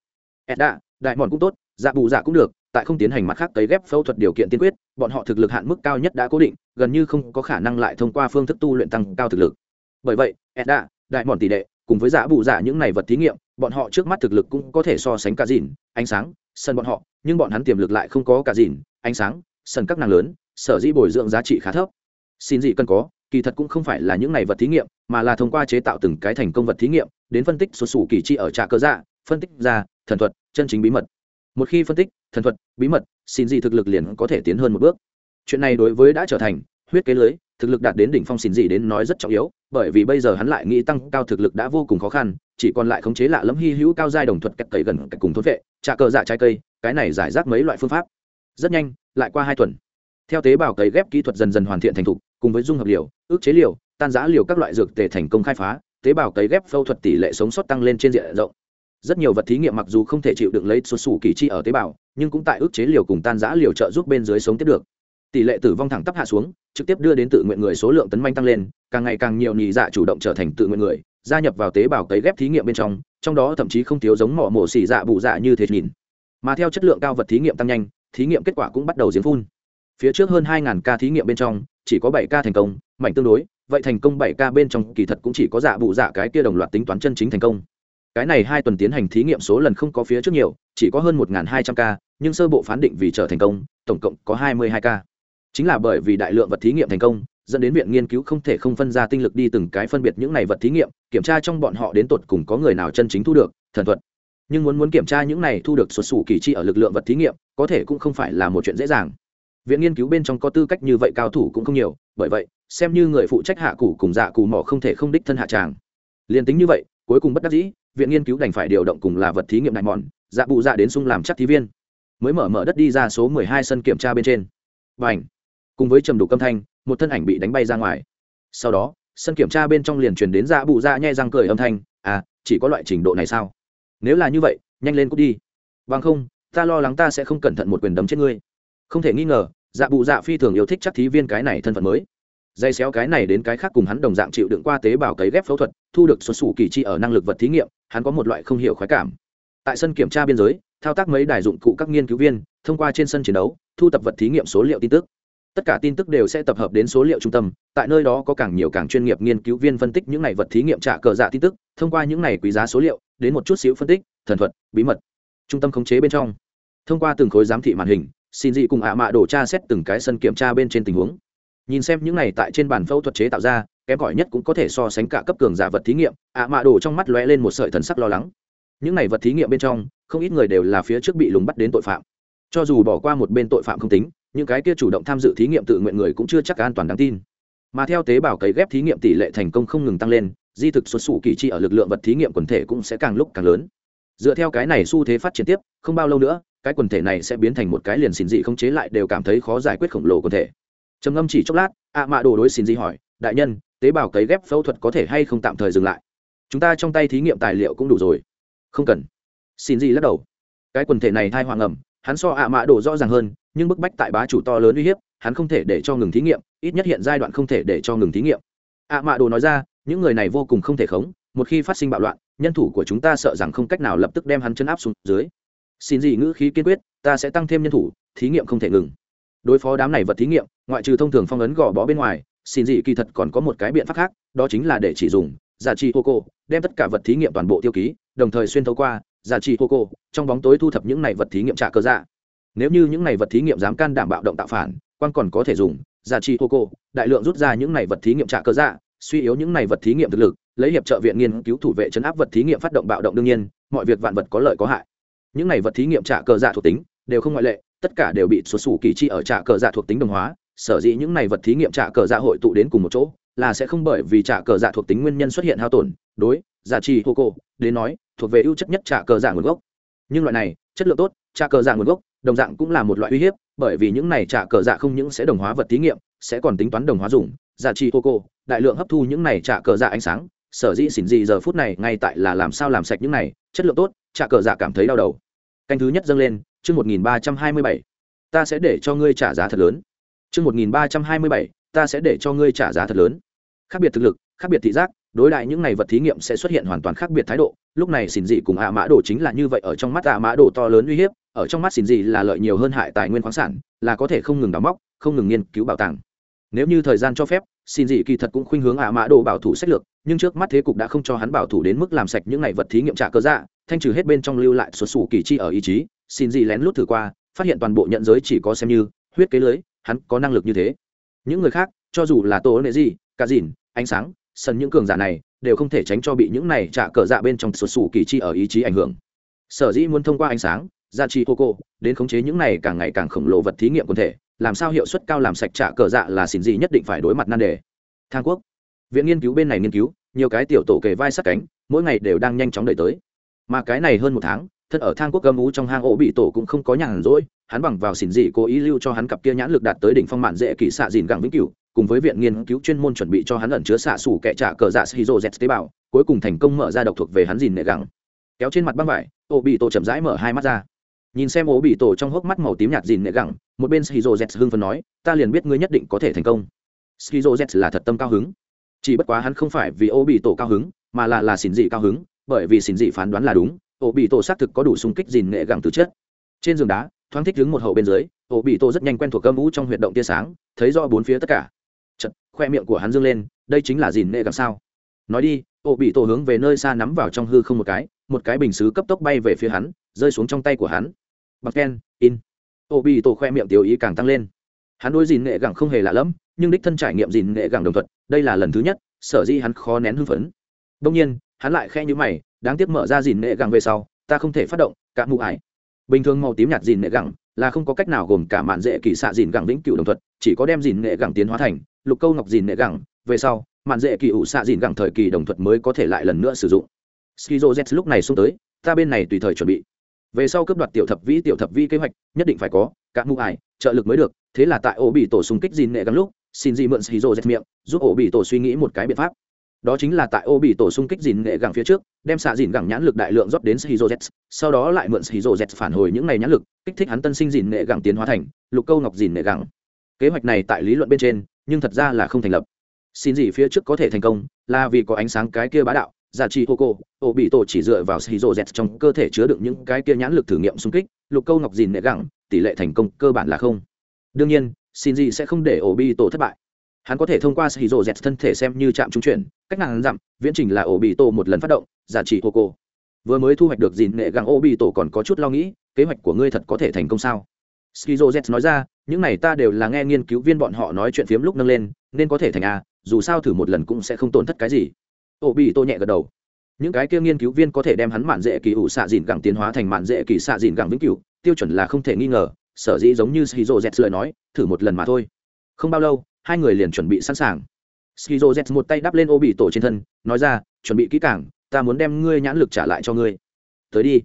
edda, đại mòn cũng tốt dạ bù dạ cũng được, tại không tiến hành mặt khác cấy ghép phẫu thuật điều kiện tiên quyết, bọn họ thực lực hạn mức cao nhất đã cố định, gần như không có khả năng lại thông qua phương thức tu luyện tăng cao thực lực. Bởi vậy, edda, đại mòn tỷ lệ cùng với giả bù giả những này vật thí nghiệm, bọn họ trước mắt thực lực cũng có thể so sánh cả dìn ánh sáng, sân bọn họ, nhưng bọn hắn tiềm lực lại không có cả dìn ánh sáng, sân các nàng lớn, sở dĩ bồi dưỡng giá trị khá thấp. Xin gì cần có kỳ thật cũng không phải là những này vật thí nghiệm, mà là thông qua chế tạo từng cái thành công vật thí nghiệm, đến phân tích số sủ kỳ chi ở trà cơ dạ phân tích ra thần thuật, chân chính bí mật. Một khi phân tích thần thuật, bí mật, xin gì thực lực liền có thể tiến hơn một bước. Chuyện này đối với đã trở thành huyết kế lưới, thực lực đạt đến đỉnh phong xin gì đến nói rất trọng yếu, bởi vì bây giờ hắn lại nghĩ tăng cao thực lực đã vô cùng khó khăn, chỉ còn lại khống chế lạ lẫm hy hữu cao giai đồng thuật cách cậy gần cách cùng thốt vệ trà cờ dạ trái cây, cái này giải rác mấy loại phương pháp. Rất nhanh, lại qua hai tuần. Theo tế bào cấy ghép kỹ thuật dần dần hoàn thiện thành thục cùng với dung hợp liều, ước chế liều, tan giã liều các loại dược tề thành công khai phá, tế bào cấy ghép phẫu thuật tỷ lệ sống sót tăng lên trên diện rộng. Rất nhiều vật thí nghiệm mặc dù không thể chịu được lấy xuất xù kỳ chi ở tế bào, nhưng cũng tại ước chế liều cùng tan giã liều trợ giúp bên dưới sống tiếp được. Tỷ lệ tử vong thẳng tắp hạ xuống, trực tiếp đưa đến tự nguyện người số lượng tấn manh tăng lên, càng ngày càng nhiều nhị dạ chủ động trở thành tự nguyện người, gia nhập vào tế bào cấy ghép thí nghiệm bên trong trong đó thậm chí không thiếu giống mỏ mổ xỉ dạ bụ dạ như thế nhìn. Mà theo chất lượng cao vật thí nghiệm tăng nhanh, thí nghiệm kết quả cũng bắt đầu diễn phun. Phía trước hơn 2.000 ca thí nghiệm bên trong chỉ có 7 ca thành công, mảnh tương đối, vậy thành công 7 ca bên trong kỳ thật cũng chỉ có dạ bụ dạ cái kia đồng loạt tính toán chân chính thành công. Cái này hai tuần tiến hành thí nghiệm số lần không có phía trước nhiều, chỉ có hơn 1.200 ca, nhưng sơ bộ phán định vì trở thành công, tổng cộng có 22 ca. Chính là bởi vì đại lượng vật thí nghiệm thành công, dẫn đến viện nghiên cứu không thể không phân ra tinh lực đi từng cái phân biệt những này vật thí nghiệm, kiểm tra trong bọn họ đến tột cùng có người nào chân chính thu được, thần thuật. Nhưng muốn muốn kiểm tra những này thu được xuất xù kỳ chi ở lực lượng vật thí nghiệm, có thể cũng không phải là một chuyện dễ dàng viện nghiên cứu bên trong có tư cách như vậy cao thủ cũng không nhiều, bởi vậy, xem như người phụ trách hạ cụ cùng dạ cù mỏ không thể không đích thân hạ tràng. Liền tính như vậy, cuối cùng bất đắc dĩ, viện nghiên cứu đành phải điều động cùng là vật thí nghiệm đại mòn dạ bụ dạ đến sung làm chắc thí viên. Mới mở mở đất đi ra số mười hai sân kiểm tra bên trên. Và ảnh cùng với trầm đục âm thanh, một thân ảnh bị đánh bay ra ngoài. Sau đó, sân kiểm tra bên trong liền truyền đến dạ bụ dạ nhẹ răng cười âm thanh à chỉ có loại trình độ này sao? Nếu là như vậy, nhanh lên cút đi. Bằng không, ta lo lắng ta sẽ không cẩn thận một quyền đấm chết ngươi. Không thể nghi ngờ dạ bụ dạ phi thường yêu thích chắc thí viên cái này thân phận mới. Dây xéo cái này đến cái khác cùng hắn đồng dạng chịu đựng qua tế bào cấy ghép phẫu thuật, thu được xuất xù kỳ trị ở năng lực vật thí nghiệm, hắn có một loại không hiểu khoái cảm. Tại sân kiểm tra biên giới, thao tác mấy đài dụng cụ các nghiên cứu viên, thông qua trên sân chiến đấu, thu tập vật thí nghiệm số liệu tin tức. Tất cả tin tức đều sẽ tập hợp đến số liệu trung tâm, tại nơi đó có càng nhiều càng chuyên nghiệp nghiên cứu viên phân tích những này vật thí nghiệm trả cờ dạ tin tức, thông qua những này quý giá số liệu, đến một chút xíu phân tích, thần thuật, bí mật, trung tâm khống chế bên trong. Thông qua từng khối giám thị màn hình xin dị cùng ạ mạ đổ tra xét từng cái sân kiểm tra bên trên tình huống. Nhìn xem những này tại trên bàn phẫu thuật chế tạo ra, kém cỏi nhất cũng có thể so sánh cả cấp cường giả vật thí nghiệm, ạ mạ đổ trong mắt lóe lên một sợi thần sắc lo lắng. Những này vật thí nghiệm bên trong, không ít người đều là phía trước bị lùng bắt đến tội phạm. Cho dù bỏ qua một bên tội phạm không tính, những cái kia chủ động tham dự thí nghiệm tự nguyện người cũng chưa chắc an toàn đáng tin. Mà theo tế bào cấy ghép thí nghiệm tỷ lệ thành công không ngừng tăng lên, di thực xuất xù kỳ chi ở lực lượng vật thí nghiệm quần thể cũng sẽ càng lúc càng lớn. Dựa theo cái này xu thế phát triển tiếp, không bao lâu nữa cái quần thể này sẽ biến thành một cái liền xin dị không chế lại đều cảm thấy khó giải quyết khổng lồ quần thể. Trầm ngâm chỉ chốc lát, ạ mạ đồ đối xin dị hỏi, đại nhân, tế bào cấy ghép phẫu thuật có thể hay không tạm thời dừng lại? Chúng ta trong tay thí nghiệm tài liệu cũng đủ rồi. Không cần. Xin dị lắc đầu. Cái quần thể này thai hoàng ẩm, hắn so ạ mạ đồ rõ ràng hơn, nhưng bức bách tại bá chủ to lớn uy hiếp, hắn không thể để cho ngừng thí nghiệm, ít nhất hiện giai đoạn không thể để cho ngừng thí nghiệm. Ạ mạ đồ nói ra, những người này vô cùng không thể khống, một khi phát sinh bạo loạn, nhân thủ của chúng ta sợ rằng không cách nào lập tức đem hắn chân áp xuống dưới xin gì ngữ khí kiên quyết, ta sẽ tăng thêm nhân thủ, thí nghiệm không thể ngừng. Đối phó đám này vật thí nghiệm, ngoại trừ thông thường phong ấn gò bó bên ngoài, xin gì kỳ thật còn có một cái biện pháp khác, đó chính là để chỉ dùng giả trị hô cô, đem tất cả vật thí nghiệm toàn bộ tiêu ký, đồng thời xuyên thấu qua giả trị hô cô, trong bóng tối thu thập những này vật thí nghiệm trả cơ dạ. Nếu như những này vật thí nghiệm dám can đảm bạo động tạo phản quan còn có thể dùng giả trị hô cô, đại lượng rút ra những này vật thí nghiệm trả cơ dạ suy yếu những này vật thí nghiệm thực lực, lấy hiệp trợ viện nghiên cứu thủ vệ chấn áp vật thí nghiệm phát động bạo động đương nhiên, mọi việc vạn vật có lợi có hại những này vật thí nghiệm trả cờ dạ thuộc tính đều không ngoại lệ, tất cả đều bị xuất xù kỳ chi ở trả cờ dạ thuộc tính đồng hóa. Sở dĩ những này vật thí nghiệm trả cờ dạ hội tụ đến cùng một chỗ là sẽ không bởi vì trả cờ dạ thuộc tính nguyên nhân xuất hiện hao tổn. Đối giả trì hô cô đến nói, thuộc về ưu chất nhất trả cờ dạ nguồn gốc. Nhưng loại này chất lượng tốt trả cờ dạ nguồn gốc, đồng dạng cũng là một loại uy hiếp, bởi vì những này trả cờ dạ không những sẽ đồng hóa vật thí nghiệm, sẽ còn tính toán đồng hóa dùng. Giả trì hô cô đại lượng hấp thu những này trả cờ dạ ánh sáng, sở dĩ xỉn gì giờ phút này ngay tại là làm sao làm sạch những này, chất lượng tốt trả cờ dạ cảm thấy đau đầu canh thứ nhất dâng lên, chương một nghìn ba trăm hai mươi bảy. Ta sẽ để cho ngươi trả giá thật lớn. Chương một nghìn ba trăm hai mươi bảy, ta sẽ để cho ngươi trả giá thật lớn. Khác biệt thực lực, khác biệt thị giác, đối đại những ngày vật thí nghiệm sẽ xuất hiện hoàn toàn khác biệt thái độ. Lúc này xỉn dị cùng ạ mã đồ chính là như vậy, ở trong mắt ạ mã đồ to lớn uy hiếp, ở trong mắt xỉn dị là lợi nhiều hơn hại tài nguyên khoáng sản, là có thể không ngừng đóng móc, không ngừng nghiên cứu bảo tàng. Nếu như thời gian cho phép xin dị kỳ thật cũng khuynh hướng ạ mã đồ bảo thủ sách lược, nhưng trước mắt thế cục đã không cho hắn bảo thủ đến mức làm sạch những ngày vật thí nghiệm trả cơ dạ thanh trừ hết bên trong lưu lại xuất xù kỳ chi ở ý chí, xin gì lén lút thử qua, phát hiện toàn bộ nhận giới chỉ có xem như, huyết kế lưới, hắn có năng lực như thế. Những người khác, cho dù là tổ nệ gì cả dìn, ánh sáng sân những cường giả này, đều không thể tránh cho bị những này trả cờ dạ bên trong xuất xù kỳ chi ở ý chí ảnh hưởng. Sở dĩ muốn thông qua ánh sáng, gia trì hô cô, đến khống chế những này càng ngày càng khổng lồ vật thí nghiệm quần thể, làm sao hiệu suất cao làm sạch trả cờ dạ là xin gì nhất định phải đối mặt nan đề. Thang quốc, viện nghiên cứu bên này nghiên cứu, nhiều cái tiểu tổ kề vai sát cánh, mỗi ngày đều đang nhanh chóng đẩy tới mà cái này hơn một tháng, thân ở thang quốc gâm ú trong hang ổ bị tổ cũng không có nhàn rỗi, hắn bằng vào xỉn dị cố ý lưu cho hắn cặp kia nhãn lực đạt tới đỉnh phong mạn dễ kỹ xạ dìn gẳng vĩnh cửu, cùng với viện nghiên cứu chuyên môn chuẩn bị cho hắn ẩn chứa xạ sủ kẻ trả cờ dạ shizo z tế bào, cuối cùng thành công mở ra độc thuộc về hắn dìn nệ gẳng. Kéo trên mặt băng vải, ổ bị tổ chậm rãi mở hai mắt ra. Nhìn xem ổ bị tổ trong hốc mắt màu tím nhạt dìn nệ gẳng, một bên skizo z hưng phần nói, ta liền biết ngươi nhất định có thể thành công. Skizo z là thật tâm cao hứng. Chỉ bất quá hắn không phải vì ổ bị tổ cao hứng, mà là là xỉn dị cao hứng bởi vì xin dị phán đoán là đúng ổ bị tổ xác thực có đủ sung kích dìn nghệ gẳng từ chất. Trên giường đá, thoáng thích đứng một hậu bên dưới ổ bị tổ rất nhanh quen thuộc cơm vũ trong huyệt động tia sáng, thấy rõ bốn phía tất cả. Chật khoe miệng của hắn dương lên, đây chính là dìn nghệ gẳng sao? Nói đi ổ bị tổ hướng về nơi xa nắm vào trong hư không một cái một cái bình xứ cấp tốc bay về phía hắn, rơi xuống trong tay của hắn. Bằng ken, in. Ổ bị tổ khoe miệng tiểu ý càng tăng lên. Hắn đôi dìn nghệ gẳng không hề lạ lẫm, nhưng đích thân trải nghiệm dìn nghệ gẳng đồng thuận, đây là lần thứ nhất, sở dĩ hắn khó nén hưng phấn. Đông nhiên hắn lại khe như mày đáng tiếc mở ra dìn nệ gẳng về sau ta không thể phát động cả mụ ải. Bình thường màu tím nhạt dìn nệ gẳng là không có cách nào gồm cả mạn dễ kỳ xạ dìn gẳng vĩnh cửu đồng thuật, chỉ có đem dìn nệ gẳng tiến hóa thành lục câu ngọc dìn nệ gẳng về sau mạn dễ kỳ ủ xạ dìn gẳng thời kỳ đồng thuật mới có thể lại lần nữa sử dụng. Skizo z lúc này xuống tới ta bên này tùy thời chuẩn bị. Về sau cướp đoạt tiểu thập vĩ tiểu thập vi kế hoạch nhất định phải có các mụ ải trợ lực mới được thế là tại ổ bị tổ xung kích dìn nệ gắng lúc xin gì mượn skizo z miệng giúp ổ bị tổ suy nghĩ một cái biện pháp đó chính là tại ô bị tổ xung kích dìn nghệ gẳng phía trước, đem xạ dìn gẳng nhãn lực đại lượng rót đến shizu z, sau đó lại mượn shizu z phản hồi những này nhãn lực, kích thích hắn tân sinh dìn nghệ gẳng tiến hóa thành lục câu ngọc dìn nghệ gẳng. Kế hoạch này tại lý luận bên trên, nhưng thật ra là không thành lập. Xin gì phía trước có thể thành công, là vì có ánh sáng cái kia bá đạo, giả trị hô cô, ô bị tổ chỉ dựa vào shizu z trong cơ thể chứa đựng những cái kia nhãn lực thử nghiệm xung kích, lục câu ngọc dìn nghệ gẳng, tỷ lệ thành công cơ bản là không. Đương nhiên, xin gì sẽ không để ô bị tổ thất bại hắn có thể thông qua shizu z thân thể xem như trạm trung chuyển cách nàng dặm viễn trình là ổ bị tổ một lần phát động giả trị hô cô vừa mới thu hoạch được dìn nghệ gẳng ổ bị tổ còn có chút lo nghĩ kế hoạch của ngươi thật có thể thành công sao? Skizo Z nói ra, những này ta đều là nghe nghiên cứu viên bọn họ nói chuyện phiếm lúc nâng lên, nên có thể thành a, dù sao thử một lần cũng sẽ không tổn thất cái gì. Ô bị tô nhẹ gật đầu. Những cái kia nghiên cứu viên có thể đem hắn mạn dễ kỳ ủ xạ dìn gẳng tiến hóa thành mạn dễ kỳ xạ dìn gẳng vĩnh cửu tiêu chuẩn là không thể nghi ngờ sở dĩ giống như shizu z lời nói thử một lần mà thôi. Không bao lâu hai người liền chuẩn bị sẵn sàng. Skizo z một tay đắp lên ô bị tổ trên thân, nói ra, chuẩn bị kỹ càng, ta muốn đem ngươi nhãn lực trả lại cho ngươi. Tới đi.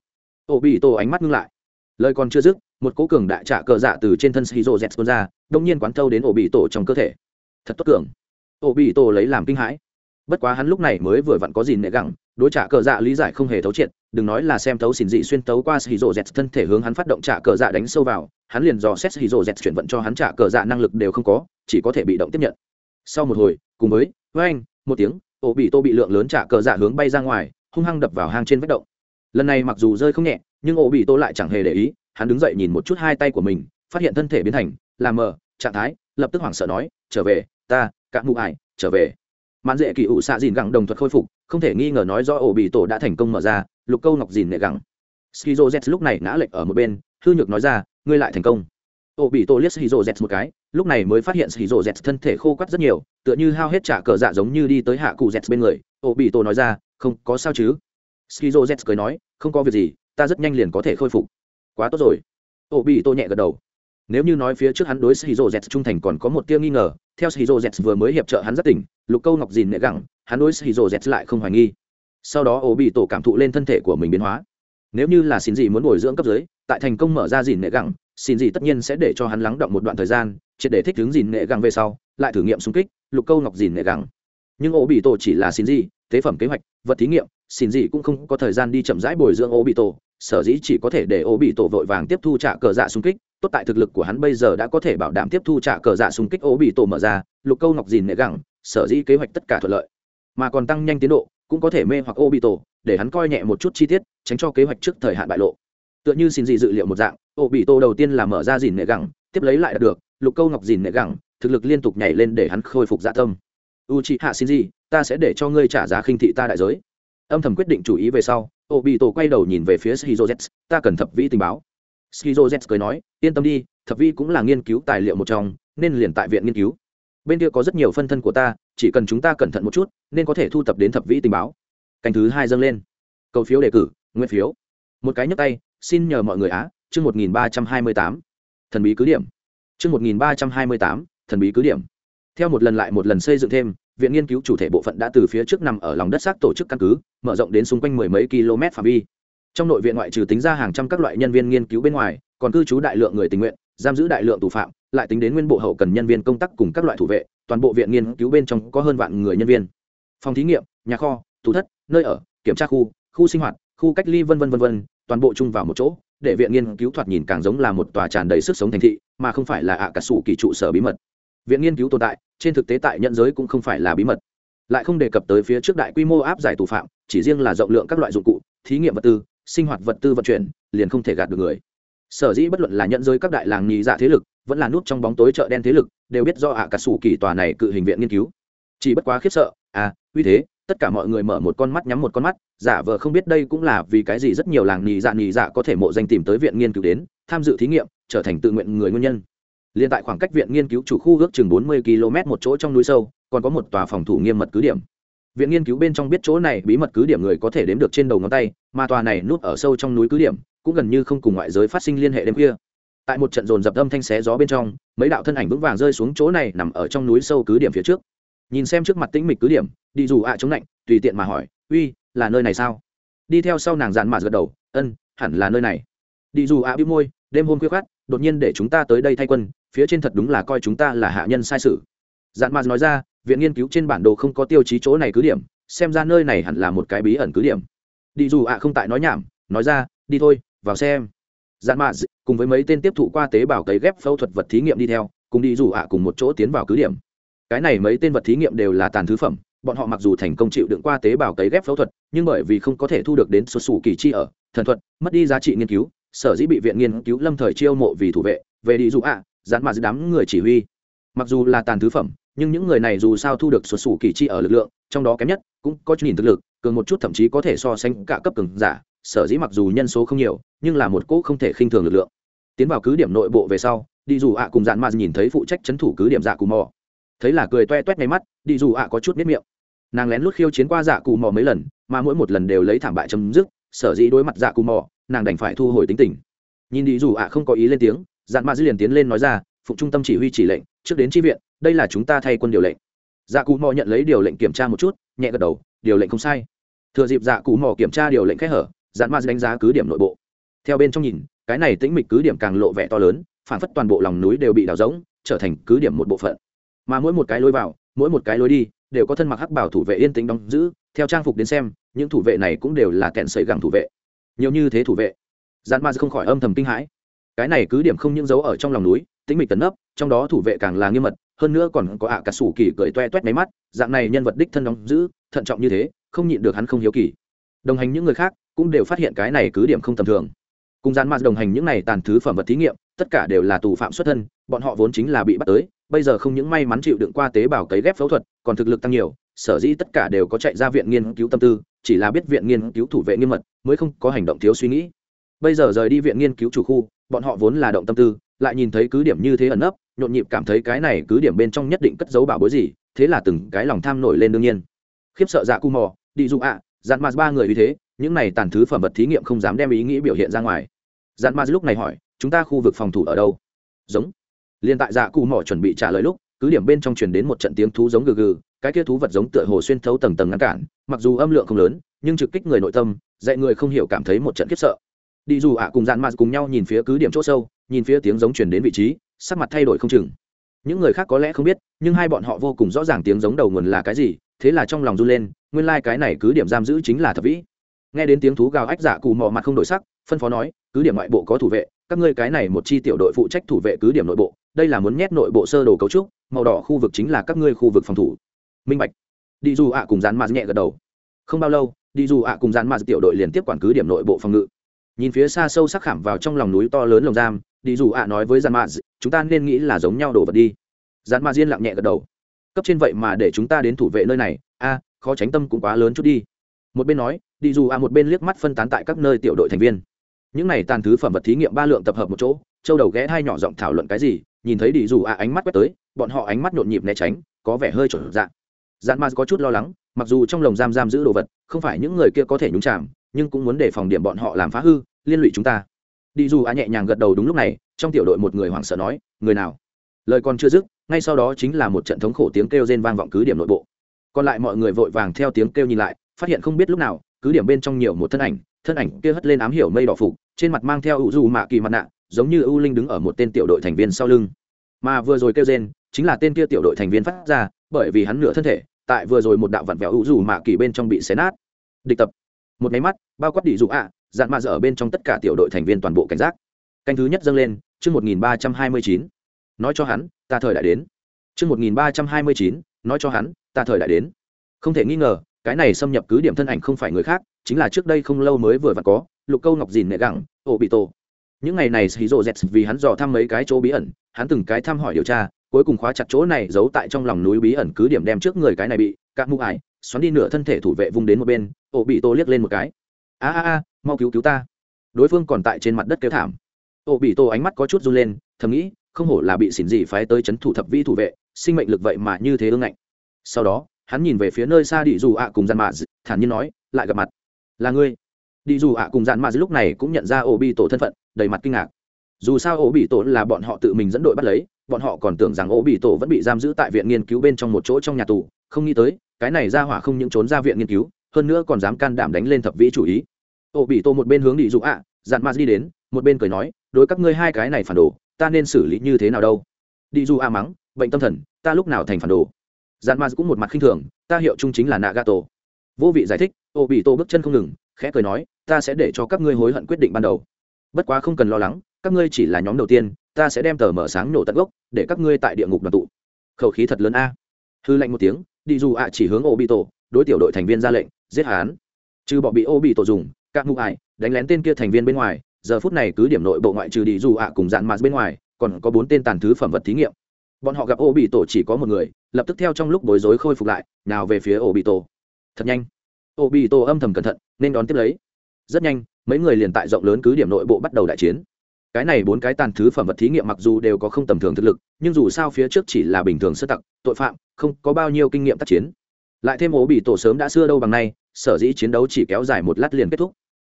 Ô bị tổ ánh mắt ngưng lại. Lời còn chưa dứt, một cố cường đại trả cờ dạ từ trên thân skizo z tuôn ra, đông nhiên quán thâu đến Obito bị tổ trong cơ thể. Thật tốt cường. Obito bị tổ lấy làm kinh hãi. Bất quá hắn lúc này mới vừa vặn có gì nệ gẳng đối trả cờ dạ lý giải không hề thấu triệt, đừng nói là xem thấu xỉn dị xuyên tấu qua hì rộ dẹt, thân thể hướng hắn phát động trả cờ dạ đánh sâu vào, hắn liền dò xét hì rộ dẹt chuyển vận cho hắn trả cờ dạ năng lực đều không có, chỉ có thể bị động tiếp nhận. Sau một hồi, cùng với với anh, một tiếng ổ bị tô bị lượng lớn trả cờ dạ hướng bay ra ngoài, hung hăng đập vào hang trên vách động. Lần này mặc dù rơi không nhẹ, nhưng ổ bị tô lại chẳng hề để ý, hắn đứng dậy nhìn một chút hai tay của mình, phát hiện thân thể biến thành làm mờ, trạng thái, lập tức hoảng sợ nói, trở về, ta cạn mụ ải, trở về. Mạn dễ kỳ ủ xạ dìn gẳng đồng thuật khôi phục không thể nghi ngờ nói do ổ bị tổ đã thành công mở ra, lục câu ngọc dìn nệ gẳng. Skizo z lúc này ngã lệch ở một bên, hư nhược nói ra, ngươi lại thành công. Ổ bị tổ liếc skizo z một cái, lúc này mới phát hiện skizo z thân thể khô quắt rất nhiều, tựa như hao hết trả cờ dạ giống như đi tới hạ cụ z bên người. Ổ bị tổ nói ra, không, có sao chứ? Skizo z cười nói, không có việc gì, ta rất nhanh liền có thể khôi phục. Quá tốt rồi. Ổ bị tổ nhẹ gật đầu nếu như nói phía trước hắn đối shizu Z trung thành còn có một tia nghi ngờ, theo shizu Z vừa mới hiệp trợ hắn rất tỉnh, lục câu ngọc dìn nệ gẳng, hắn đối shizu Z lại không hoài nghi. Sau đó Ổ bị tổ cảm thụ lên thân thể của mình biến hóa. Nếu như là xin gì muốn bồi dưỡng cấp dưới, tại thành công mở ra dìn nệ gẳng, xin gì tất nhiên sẽ để cho hắn lắng động một đoạn thời gian, triệt để thích ứng dìn nệ gẳng về sau, lại thử nghiệm xung kích, lục câu ngọc dìn nệ gẳng. Nhưng Ổ bị tổ chỉ là xin gì, tế phẩm kế hoạch, vật thí nghiệm, xin gì cũng không có thời gian đi chậm rãi bồi dưỡng Ổ bị tổ, sở dĩ chỉ có thể để Ổ bị tổ vội vàng tiếp thu trả cờ dạ xung kích, tốt tại thực lực của hắn bây giờ đã có thể bảo đảm tiếp thu trả cờ dạ xung kích ố bị tổ mở ra, lục câu ngọc dìn nệ gẳng, sở dĩ kế hoạch tất cả thuận lợi. Mà còn tăng nhanh tiến độ, cũng có thể mê hoặc ô bị tổ, để hắn coi nhẹ một chút chi tiết, tránh cho kế hoạch trước thời hạn bại lộ. Tựa như xin gì dự liệu một dạng ô bị tổ đầu tiên là mở ra dìn nệ gẳng, tiếp lấy lại được, lục câu ngọc dìn nệ gẳng, thực lực liên tục nhảy lên để hắn khôi phục dạ tâm. U chị hạ xin gì ta sẽ để cho ngươi trả giá khinh thị ta đại giới. Âm thầm quyết định chủ ý về sau ô bị tổ quay đầu nhìn về phía shizu z ta cần thập vĩ tình báo skizo z cười nói, yên tâm đi, thập vi cũng là nghiên cứu tài liệu một trong, nên liền tại viện nghiên cứu. Bên kia có rất nhiều phân thân của ta, chỉ cần chúng ta cẩn thận một chút, nên có thể thu thập đến thập vĩ tình báo. Canh thứ hai dâng lên. Cầu phiếu đề cử, nguyên phiếu. Một cái nhấp tay, xin nhờ mọi người á, chương một nghìn ba trăm hai mươi tám, thần bí cứ điểm. Chương một nghìn ba trăm hai mươi tám, thần bí cứ điểm. Theo một lần lại một lần xây dựng thêm, viện nghiên cứu chủ thể bộ phận đã từ phía trước nằm ở lòng đất xác tổ chức căn cứ, mở rộng đến xung quanh mười mấy km phạm vi trong nội viện ngoại trừ tính ra hàng trăm các loại nhân viên nghiên cứu bên ngoài, còn cư trú đại lượng người tình nguyện, giam giữ đại lượng tù phạm, lại tính đến nguyên bộ hậu cần nhân viên công tác cùng các loại thủ vệ, toàn bộ viện nghiên cứu bên trong có hơn vạn người nhân viên. Phòng thí nghiệm, nhà kho tủ thất, nơi ở, kiểm tra khu khu sinh hoạt, khu cách ly v v v v toàn bộ chung vào một chỗ, để viện nghiên cứu thoạt nhìn càng giống là một tòa tràn đầy sức sống thành thị, mà không phải là ạ cả sủ kỳ trụ sở bí mật. Viện nghiên cứu tồn tại, trên thực tế tại nhận giới cũng không phải là bí mật. Lại không đề cập tới phía trước đại quy mô áp giải tù phạm, chỉ riêng là rộng lượng các loại dụng cụ, thí nghiệm vật tư sinh hoạt vật tư vận chuyển, liền không thể gạt được người. Sở dĩ bất luận là nhận giới các đại làng nhì dạ thế lực, vẫn là nút trong bóng tối chợ đen thế lực, đều biết do ạ cả sủ kỳ tòa này cự hình viện nghiên cứu. Chỉ bất quá khiếp sợ à uy thế, tất cả mọi người mở một con mắt nhắm một con mắt, giả vờ không biết đây cũng là vì cái gì rất nhiều làng nhì dạ nhì dạ có thể mộ danh tìm tới viện nghiên cứu đến, tham dự thí nghiệm, trở thành tự nguyện người nguyên nhân. Liên tại khoảng cách viện nghiên cứu chủ khu ước chừng 40 km một chỗ trong núi sâu, còn có một tòa phòng thủ nghiêm mật cứ điểm viện nghiên cứu bên trong biết chỗ này bí mật cứ điểm người có thể đếm được trên đầu ngón tay, mà tòa này núp ở sâu trong núi cứ điểm, cũng gần như không cùng ngoại giới phát sinh liên hệ đêm kia tại một trận dồn dập âm thanh xé gió bên trong, mấy đạo thân ảnh vững vàng rơi xuống chỗ này nằm ở trong núi sâu cứ điểm phía trước. Nhìn xem trước mặt tĩnh mịch cứ điểm, đi dù ạ chống lạnh, tùy tiện mà hỏi, uy, là nơi này sao? Đi theo sau nàng dàn mà gật đầu, ân, hẳn là nơi này. Đi dù ạ bĩu môi, đêm hôm khuya khát đột nhiên để chúng ta tới đây thay quân, phía trên thật đúng là coi chúng ta là hạ nhân sai sự dạn mà nói ra, viện nghiên cứu trên bản đồ không có tiêu chí chỗ này cứ điểm, xem ra nơi này hẳn là một cái bí ẩn cứ điểm. Đi dù ạ không tại nói nhảm, nói ra, đi thôi, vào xem. Dạn mà cùng với mấy tên tiếp thụ qua tế bào cấy ghép phẫu thuật vật thí nghiệm đi theo, cùng đi dù ạ cùng một chỗ tiến vào cứ điểm. Cái này mấy tên vật thí nghiệm đều là tàn thứ phẩm, bọn họ mặc dù thành công chịu đựng qua tế bào cấy ghép phẫu thuật, nhưng bởi vì không có thể thu được đến số sủ kỳ chi ở, thần thuật, mất đi giá trị nghiên cứu, sở dĩ bị viện nghiên cứu lâm thời chiêu mộ vì thủ vệ, về đi dù ạ dán mà đám người chỉ huy. Mặc dù là tàn thứ phẩm nhưng những người này dù sao thu được số sủ kỳ chi ở lực lượng, trong đó kém nhất cũng có nhìn thực lực, cường một chút thậm chí có thể so sánh cả cấp cường giả, sở dĩ mặc dù nhân số không nhiều, nhưng là một cỗ không thể khinh thường lực lượng. Tiến vào cứ điểm nội bộ về sau, đi dù ạ cùng dạn ma nhìn thấy phụ trách c h ấ n thủ cứ điểm dạ cù mò. Thấy là cười toe toét ngay mắt, đi dù ạ có chút biết miệng. Nàng lén lút khiêu chiến qua dạ cù mò mấy lần, mà mỗi một lần đều lấy thảm bại chấm dứt, sở dĩ đối mặt dạ cù mò, nàng đành phải thu hồi tính tình. Nhìn đi dù ạ không có ý lên tiếng dạn ma dư liền tiến lên nói ra phụ trung tâm chỉ huy chỉ lệnh, trước đến tri viện, đây là chúng ta thay quân điều lệnh. Dạ cụ mò nhận lấy điều lệnh kiểm tra một chút, nhẹ gật đầu, điều lệnh không sai. Thừa dịp dạ cụ mò kiểm tra điều lệnh khẽ hở dạn ma đánh giá cứ điểm nội bộ. Theo bên trong nhìn, cái này tĩnh mịch cứ điểm càng lộ vẻ to lớn phản phất toàn bộ lòng núi đều bị đào rỗng, trở thành cứ điểm một bộ phận. Mà mỗi một cái lối vào, mỗi một cái lối đi, đều có thân mặc hắc bảo thủ vệ yên tĩnh đóng giữ, theo trang phục đến xem, những thủ vệ này cũng đều là kẹn sợi gẳng thủ vệ. Nhiều như thế thủ vệ. Dạn ma không khỏi âm thầm kinh hãi. Cái này cứ điểm không những dấu ở trong lòng núi tĩnh mịch tấn ấp trong đó thủ vệ càng là nghiêm mật, hơn nữa còn có ạ cả sủ kỳ cười toe toét máy mắt, dạng này nhân vật đích thân đóng giữ, thận trọng như thế, không nhịn được hắn không hiếu kỳ. Đồng hành những người khác cũng đều phát hiện cái này cứ điểm không tầm thường. Cùng gian mạt đồng hành những này tàn thứ phẩm vật thí nghiệm, tất cả đều là tù phạm xuất thân, bọn họ vốn chính là bị bắt tới, bây giờ không những may mắn chịu đựng qua tế bào cấy ghép phẫu thuật, còn thực lực tăng nhiều, sở dĩ tất cả đều có chạy ra viện nghiên cứu tâm tư, chỉ là biết viện nghiên cứu thủ vệ nghiêm mật, mới không có hành động thiếu suy nghĩ. Bây giờ rời đi viện nghiên cứu chủ khu, bọn họ vốn là động tâm tư lại nhìn thấy cứ điểm như thế ẩn nấp nhộn nhịp cảm thấy cái này cứ điểm bên trong nhất định cất giấu bảo bối gì thế là từng cái lòng tham nổi lên đương nhiên. Khiếp sợ dạ cu mò đi dụ ạ à, dặn mà ba người như thế những này tàn thứ phẩm vật thí nghiệm không dám đem ý nghĩ biểu hiện ra ngoài. Dạn ma lúc này hỏi chúng ta khu vực phòng thủ ở đâu? Giống. Liền tại dạ cu mò chuẩn bị trả lời lúc cứ điểm bên trong truyền đến một trận tiếng thú giống gừ gừ cái kia thú vật giống tựa hồ xuyên thấu tầng tầng ngăn cản mặc dù âm lượng không lớn nhưng trực kích người nội tâm dạy người không hiểu cảm thấy một trận khiếp sợ đi dù ạ cùng dạn ma cùng nhau nhìn phía cứ điểm chỗ sâu, nhìn phía tiếng giống truyền đến vị trí, sắc mặt thay đổi không chừng. Những người khác có lẽ không biết, nhưng hai bọn họ vô cùng rõ ràng tiếng giống đầu nguồn là cái gì, thế là trong lòng run lên, nguyên lai、like、cái này cứ điểm giam giữ chính là thập vĩ. Nghe đến tiếng thú gào ách giả cù mò mặt không đổi sắc, phân phó nói, cứ điểm ngoại bộ có thủ vệ, các ngươi cái này một chi tiểu đội phụ trách thủ vệ cứ điểm nội bộ, đây là muốn nhét nội bộ sơ đồ cấu trúc, màu đỏ khu vực chính là các ngươi khu vực phòng thủ. Minh bạch. Đi dù ạ cùng dán mạt nhẹ gật đầu. Không bao lâu, đi dù ạ cùng dán mạt tiểu đội liền tiếp quản cứ điểm nội bộ phòng ngự nhìn phía xa sâu sắc khảm vào trong lòng núi to lớn lồng giam, đi dù ạ nói với dán mạt chúng ta nên nghĩ là giống nhau đồ vật đi. Dán mạt diên lặng nhẹ gật đầu. Cấp trên vậy mà để chúng ta đến thủ vệ nơi này, a, khó tránh tâm cũng quá lớn chút đi. Một bên nói, đi dù ạ một bên liếc mắt phân tán tại các nơi tiểu đội thành viên. Những này tàn thứ phẩm vật thí nghiệm ba lượng tập hợp một chỗ, châu đầu ghé hai nhỏ giọng thảo luận cái gì, nhìn thấy đi dù ạ ánh mắt quét tới, bọn họ ánh mắt nhộn nhịp né tránh, có vẻ hơi trở dạng dạn ma có chút lo lắng, mặc dù trong lồng giam giam giữ đồ vật, không phải những người kia có thể nhúng chạm nhưng cũng muốn để phòng điểm bọn họ làm phá hư, liên lụy chúng ta. Đi dù á nhẹ nhàng gật đầu đúng lúc này, trong tiểu đội một người hoảng sợ nói, người nào? Lời còn chưa dứt, ngay sau đó chính là một trận thống khổ tiếng kêu rên vang vọng cứ điểm nội bộ. Còn lại mọi người vội vàng theo tiếng kêu nhìn lại, phát hiện không biết lúc nào, cứ điểm bên trong nhiều một thân ảnh thân ảnh kia hất lên ám hiểu mây đỏ phục, trên mặt mang theo ủ dù mạ kỳ mặt nạ, giống như ưu linh đứng ở một tên tiểu đội thành viên sau lưng. Mà vừa rồi kêu rên, chính là tên kia tiểu đội thành viên phát ra, bởi vì hắn nửa thân thể, tại vừa rồi một đạo vặn vẹo ủ dù mạ kỳ bên trong bị xé nát. Địch tập một máy mắt, bao quát đỉ dụ ạ, dạn mạ ở bên trong tất cả tiểu đội thành viên toàn bộ cảnh giác. Canh thứ nhất dâng lên, chương một nghìn ba trăm hai mươi chín. Nói cho hắn, ta thời đại đến. Chương một nghìn ba trăm hai mươi chín, nói cho hắn, ta thời đại đến. Không thể nghi ngờ, cái này xâm nhập cứ điểm thân ảnh không phải người khác, chính là trước đây không lâu mới vừa và có, lục câu ngọc dìn nệ gẳng, ổ bị tổ. Những ngày này hí rộ z vì hắn dò thăm mấy cái chỗ bí ẩn, hắn từng cái thăm hỏi điều tra, cuối cùng khóa chặt chỗ này giấu tại trong lòng núi bí ẩn cứ điểm đem trước người cái này bị các mũ ải xoắn đi nửa thân thể thủ vệ vung đến một bên, ổ bị tô liếc lên một cái. A a a, mau cứu cứu ta. Đối phương còn tại trên mặt đất kêu thảm. Ổ bị tô ánh mắt có chút run lên, thầm nghĩ, không hổ là bị xỉn gì phái tới c h ấ n thủ thập vi thủ vệ, sinh mệnh lực vậy mà như thế ương ngạnh. Sau đó, hắn nhìn về phía nơi xa đi dù ạ cùng gian mạ thản nhiên nói, lại gặp mặt. Là ngươi. Đi dù ạ cùng gian mạ lúc này cũng nhận ra ổ bị tổ thân phận, đầy mặt kinh ngạc. Dù sao ổ bị tổ là bọn họ tự mình dẫn đội bắt lấy, bọn họ còn tưởng rằng ổ bị tổ vẫn bị giam giữ tại viện nghiên cứu bên trong một chỗ trong nhà tù không nghĩ tới, cái này ra hỏa không những trốn ra viện nghiên cứu, hơn nữa còn dám can đảm đánh lên thập vĩ chủ ý. Ô bị tô một bên hướng đi dụ ạ dạn ma đi đến, một bên cười nói, đối các ngươi hai cái này phản đồ, ta nên xử lý như thế nào đâu? Đi du a mắng, bệnh tâm thần, ta lúc nào thành phản đồ? Dạn ma cũng một mặt khinh thường, ta hiệu chung chính là nagato. Vô vị giải thích, ô bị tô bước chân không ngừng, khẽ cười nói, ta sẽ để cho các ngươi hối hận quyết định ban đầu. Bất quá không cần lo lắng, các ngươi chỉ là nhóm đầu tiên, ta sẽ đem tờ mở sáng nổ tận gốc, để các ngươi tại địa ngục đoàn tụ. Khẩu khí thật lớn a. Hư lạnh một tiếng đi dù ạ chỉ hướng ô bị tổ đối tiểu đội thành viên ra lệnh, giết hắn. Trừ bỏ bị ô bị tổ dùng các ngụ ải đánh lén tên kia thành viên bên ngoài, giờ phút này cứ điểm nội bộ ngoại trừ đi dù ạ cùng dạn mạt bên ngoài, còn có bốn tên tàn thứ phẩm vật thí nghiệm. Bọn họ gặp ô bị tổ chỉ có một người, lập tức theo trong lúc bối rối khôi phục lại, nào về phía ô bị tổ thật nhanh. Ô bị tổ âm thầm cẩn thận, nên đón tiếp lấy. Rất nhanh, mấy người liền tại rộng lớn cứ điểm nội bộ bắt đầu đại chiến cái này bốn cái tàn thứ phẩm vật thí nghiệm mặc dù đều có không tầm thường thực lực, nhưng dù sao phía trước chỉ là bình thường sơ tặc, tội phạm, không có bao nhiêu kinh nghiệm tác chiến. Lại thêm ố bị tổ sớm đã xưa đâu bằng nay, sở dĩ chiến đấu chỉ kéo dài một lát liền kết thúc.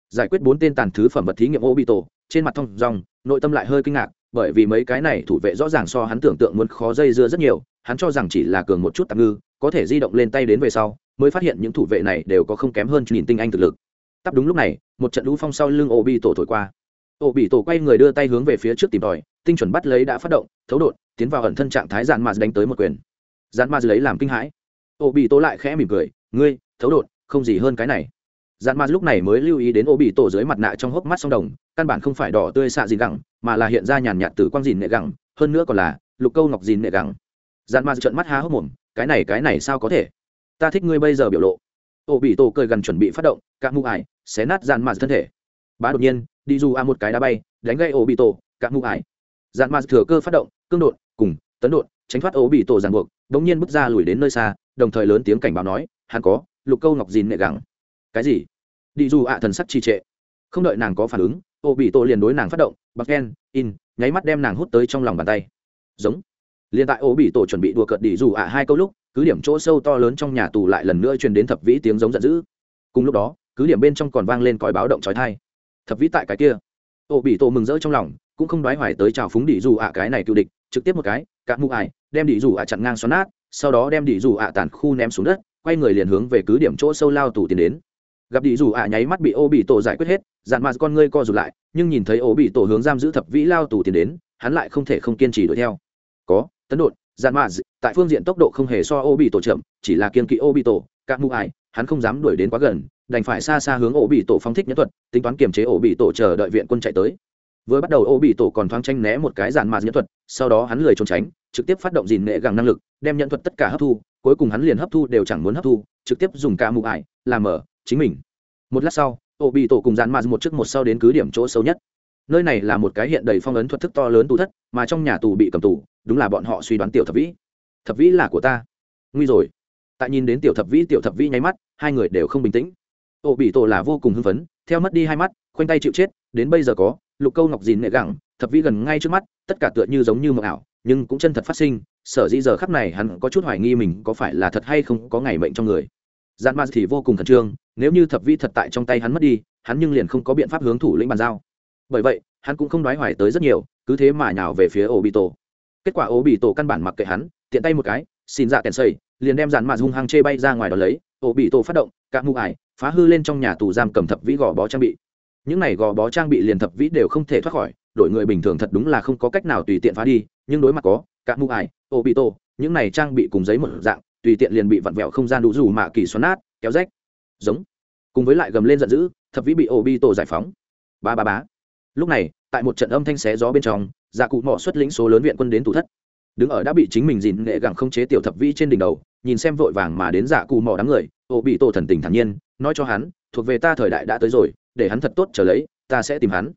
Giải quyết bốn tên tàn thứ phẩm vật thí nghiệm ố bị tổ, trên mặt thông dòng nội tâm lại hơi kinh ngạc, bởi vì mấy cái này thủ vệ rõ ràng so hắn tưởng tượng muốn khó dây dưa rất nhiều, hắn cho rằng chỉ là cường một chút tạm ngư, có thể di động lên tay đến về sau, mới phát hiện những thủ vệ này đều có không kém hơn nhìn tinh anh thực lực. Tắp đúng lúc này, một trận lũ phong sau lưng ố bị tổ thổi qua. Ổ bị tổ quay người đưa tay hướng về phía trước tìm tòi, tinh chuẩn bắt lấy đã phát động, thấu đột, tiến vào ẩn thân trạng thái dạn mà đánh tới một quyền. Dạn mà lấy làm kinh hãi. Ổ bị tổ lại khẽ mỉm cười, ngươi, thấu đột, không gì hơn cái này. Dạn ma lúc này mới lưu ý đến Ổ bị tổ dưới mặt nạ trong hốc mắt song đồng, căn bản không phải đỏ tươi xạ dìn gẳng, mà là hiện ra nhàn nhạt từ quang dìn nệ gẳng, hơn nữa còn là lục câu ngọc dìn nệ gẳng. Dạn ma trợn mắt há hốc mồm, cái này cái này sao có thể? Ta thích ngươi bây giờ biểu lộ. Ổ bị tổ cười gần chuẩn bị phát động các mụ ải, xé nát dạn ma thân thể bá đột nhiên, đi dù a một cái đá bay, đánh gây ổ bị tổ cạn mụ ải. Dạn ma thừa cơ phát động, cương đột cùng, tấn đột tránh thoát ổ bị tổ ràng buộc, đống nhiên bước ra lùi đến nơi xa, đồng thời lớn tiếng cảnh báo nói, hắn có, lục câu ngọc dìn nệ gẳng. Cái gì? Đi dù ạ thần sắc trì trệ. Không đợi nàng có phản ứng ô bị tổ liền đối nàng phát động bắc ken in, nháy mắt đem nàng hút tới trong lòng bàn tay. Giống. Liền tại ô bị tổ chuẩn bị đùa cợt đi dù ạ hai câu lúc, cứ điểm chỗ sâu to lớn trong nhà tù lại lần nữa truyền đến thập vĩ tiếng giống giận dữ. Cùng lúc đó, cứ điểm bên trong còn vang lên còi báo động trói thai thập vĩ tại cái kia. Ô bị tổ mừng rỡ trong lòng, cũng không đoái hoài tới trào phúng đi dù ạ cái này cựu địch, trực tiếp một cái cạn mụ ải, đem đi dù ạ chặn ngang xoắn nát, sau đó đem đi dù ạ tàn khu ném xuống đất, quay người liền hướng về cứ điểm chỗ sâu lao tù tiến đến. Gặp đi dù ạ nháy mắt bị ô bị tổ giải quyết hết, dạn mặt con ngươi co rụt lại, nhưng nhìn thấy ô bị tổ hướng giam giữ thập vĩ lao tù tiến đến, hắn lại không thể không kiên trì đuổi theo. Có, tấn đột dạn mặt tại phương diện tốc độ không hề so ô bị tổ chậm, chỉ là kiên kỵ ô bị tổ cạn mụ ải, hắn không dám đuổi đến quá gần đành phải xa xa hướng ổ bị tổ phóng thích nhẫn thuật, tính toán kiềm chế ổ bị tổ chờ đợi viện quân chạy tới. Vừa bắt đầu ổ bị tổ còn thoáng tranh né một cái giàn mạt nhẫn thuật, sau đó hắn lười trốn tránh, trực tiếp phát động dìn nệ gẳng năng lực, đem nhẫn thuật tất cả hấp thu, cuối cùng hắn liền hấp thu đều chẳng muốn hấp thu, trực tiếp dùng ca mụ ải, làm mở chính mình. Một lát sau, ổ bị tổ cùng dàn mạt một trước một sau đến cứ điểm chỗ sâu nhất. Nơi này là một cái hiện đầy phong ấn thuật thức to lớn tù thất, mà trong nhà tù bị cầm tù, đúng là bọn họ suy đoán tiểu thập vĩ. Thập vĩ là của ta. Nguy rồi. Tại nhìn đến tiểu thập vĩ, tiểu thập vĩ nháy mắt, hai người đều không bình tĩnh ổ bị tổ là vô cùng hưng phấn, theo mất đi hai mắt, khoanh tay chịu chết, đến bây giờ có, lục câu ngọc dìn nệ gẳng, thập vĩ gần ngay trước mắt, tất cả tựa như giống như mộng ảo, nhưng cũng chân thật phát sinh, sở dĩ giờ khắp này hắn có chút hoài nghi mình có phải là thật hay không có ngày mệnh trong người. Gian ma thì vô cùng khẩn trương, nếu như thập vĩ thật tại trong tay hắn mất đi, hắn nhưng liền không có biện pháp hướng thủ lĩnh bàn giao. Bởi vậy, hắn cũng không đoái hoài tới rất nhiều, cứ thế mà nhào về phía ổ bị tổ kết quả ổ bị tổ căn bản mặc kệ hắn, tiện tay một cái xin dạ kèn xây, liền đem dàn mạ hung hăng chê bay ra ngoài đó lấy ổ bị tổ phát động cạm mụ ải, phá hư lên trong nhà tù giam cầm thập vĩ gò bó trang bị. Những này gò bó trang bị liền thập vĩ đều không thể thoát khỏi, đội người bình thường thật đúng là không có cách nào tùy tiện phá đi, nhưng đối mặt có cạm mụ ải ổ bị tổ, những này trang bị cùng giấy một dạng, tùy tiện liền bị vặn vẹo không gian đủ dù mạ kỳ xoắn nát, kéo rách. Giống. Cùng với lại gầm lên giận dữ, thập vĩ bị ổ bị tổ giải phóng. Ba ba bá lúc này, tại một trận âm thanh xé gió bên trong dạ cụ mỏ xuất lĩnh số lớn viện quân đến tủ thất đứng ở đã bị chính mình dìn nghệ gẳng không chế tiểu thập vĩ trên đỉnh đầu, nhìn xem vội vàng mà đến dạ cù mò đám người, ô bị tổ thần tình thản nhiên, nói cho hắn, thuộc về ta thời đại đã tới rồi, để hắn thật tốt trở lấy, ta sẽ tìm hắn.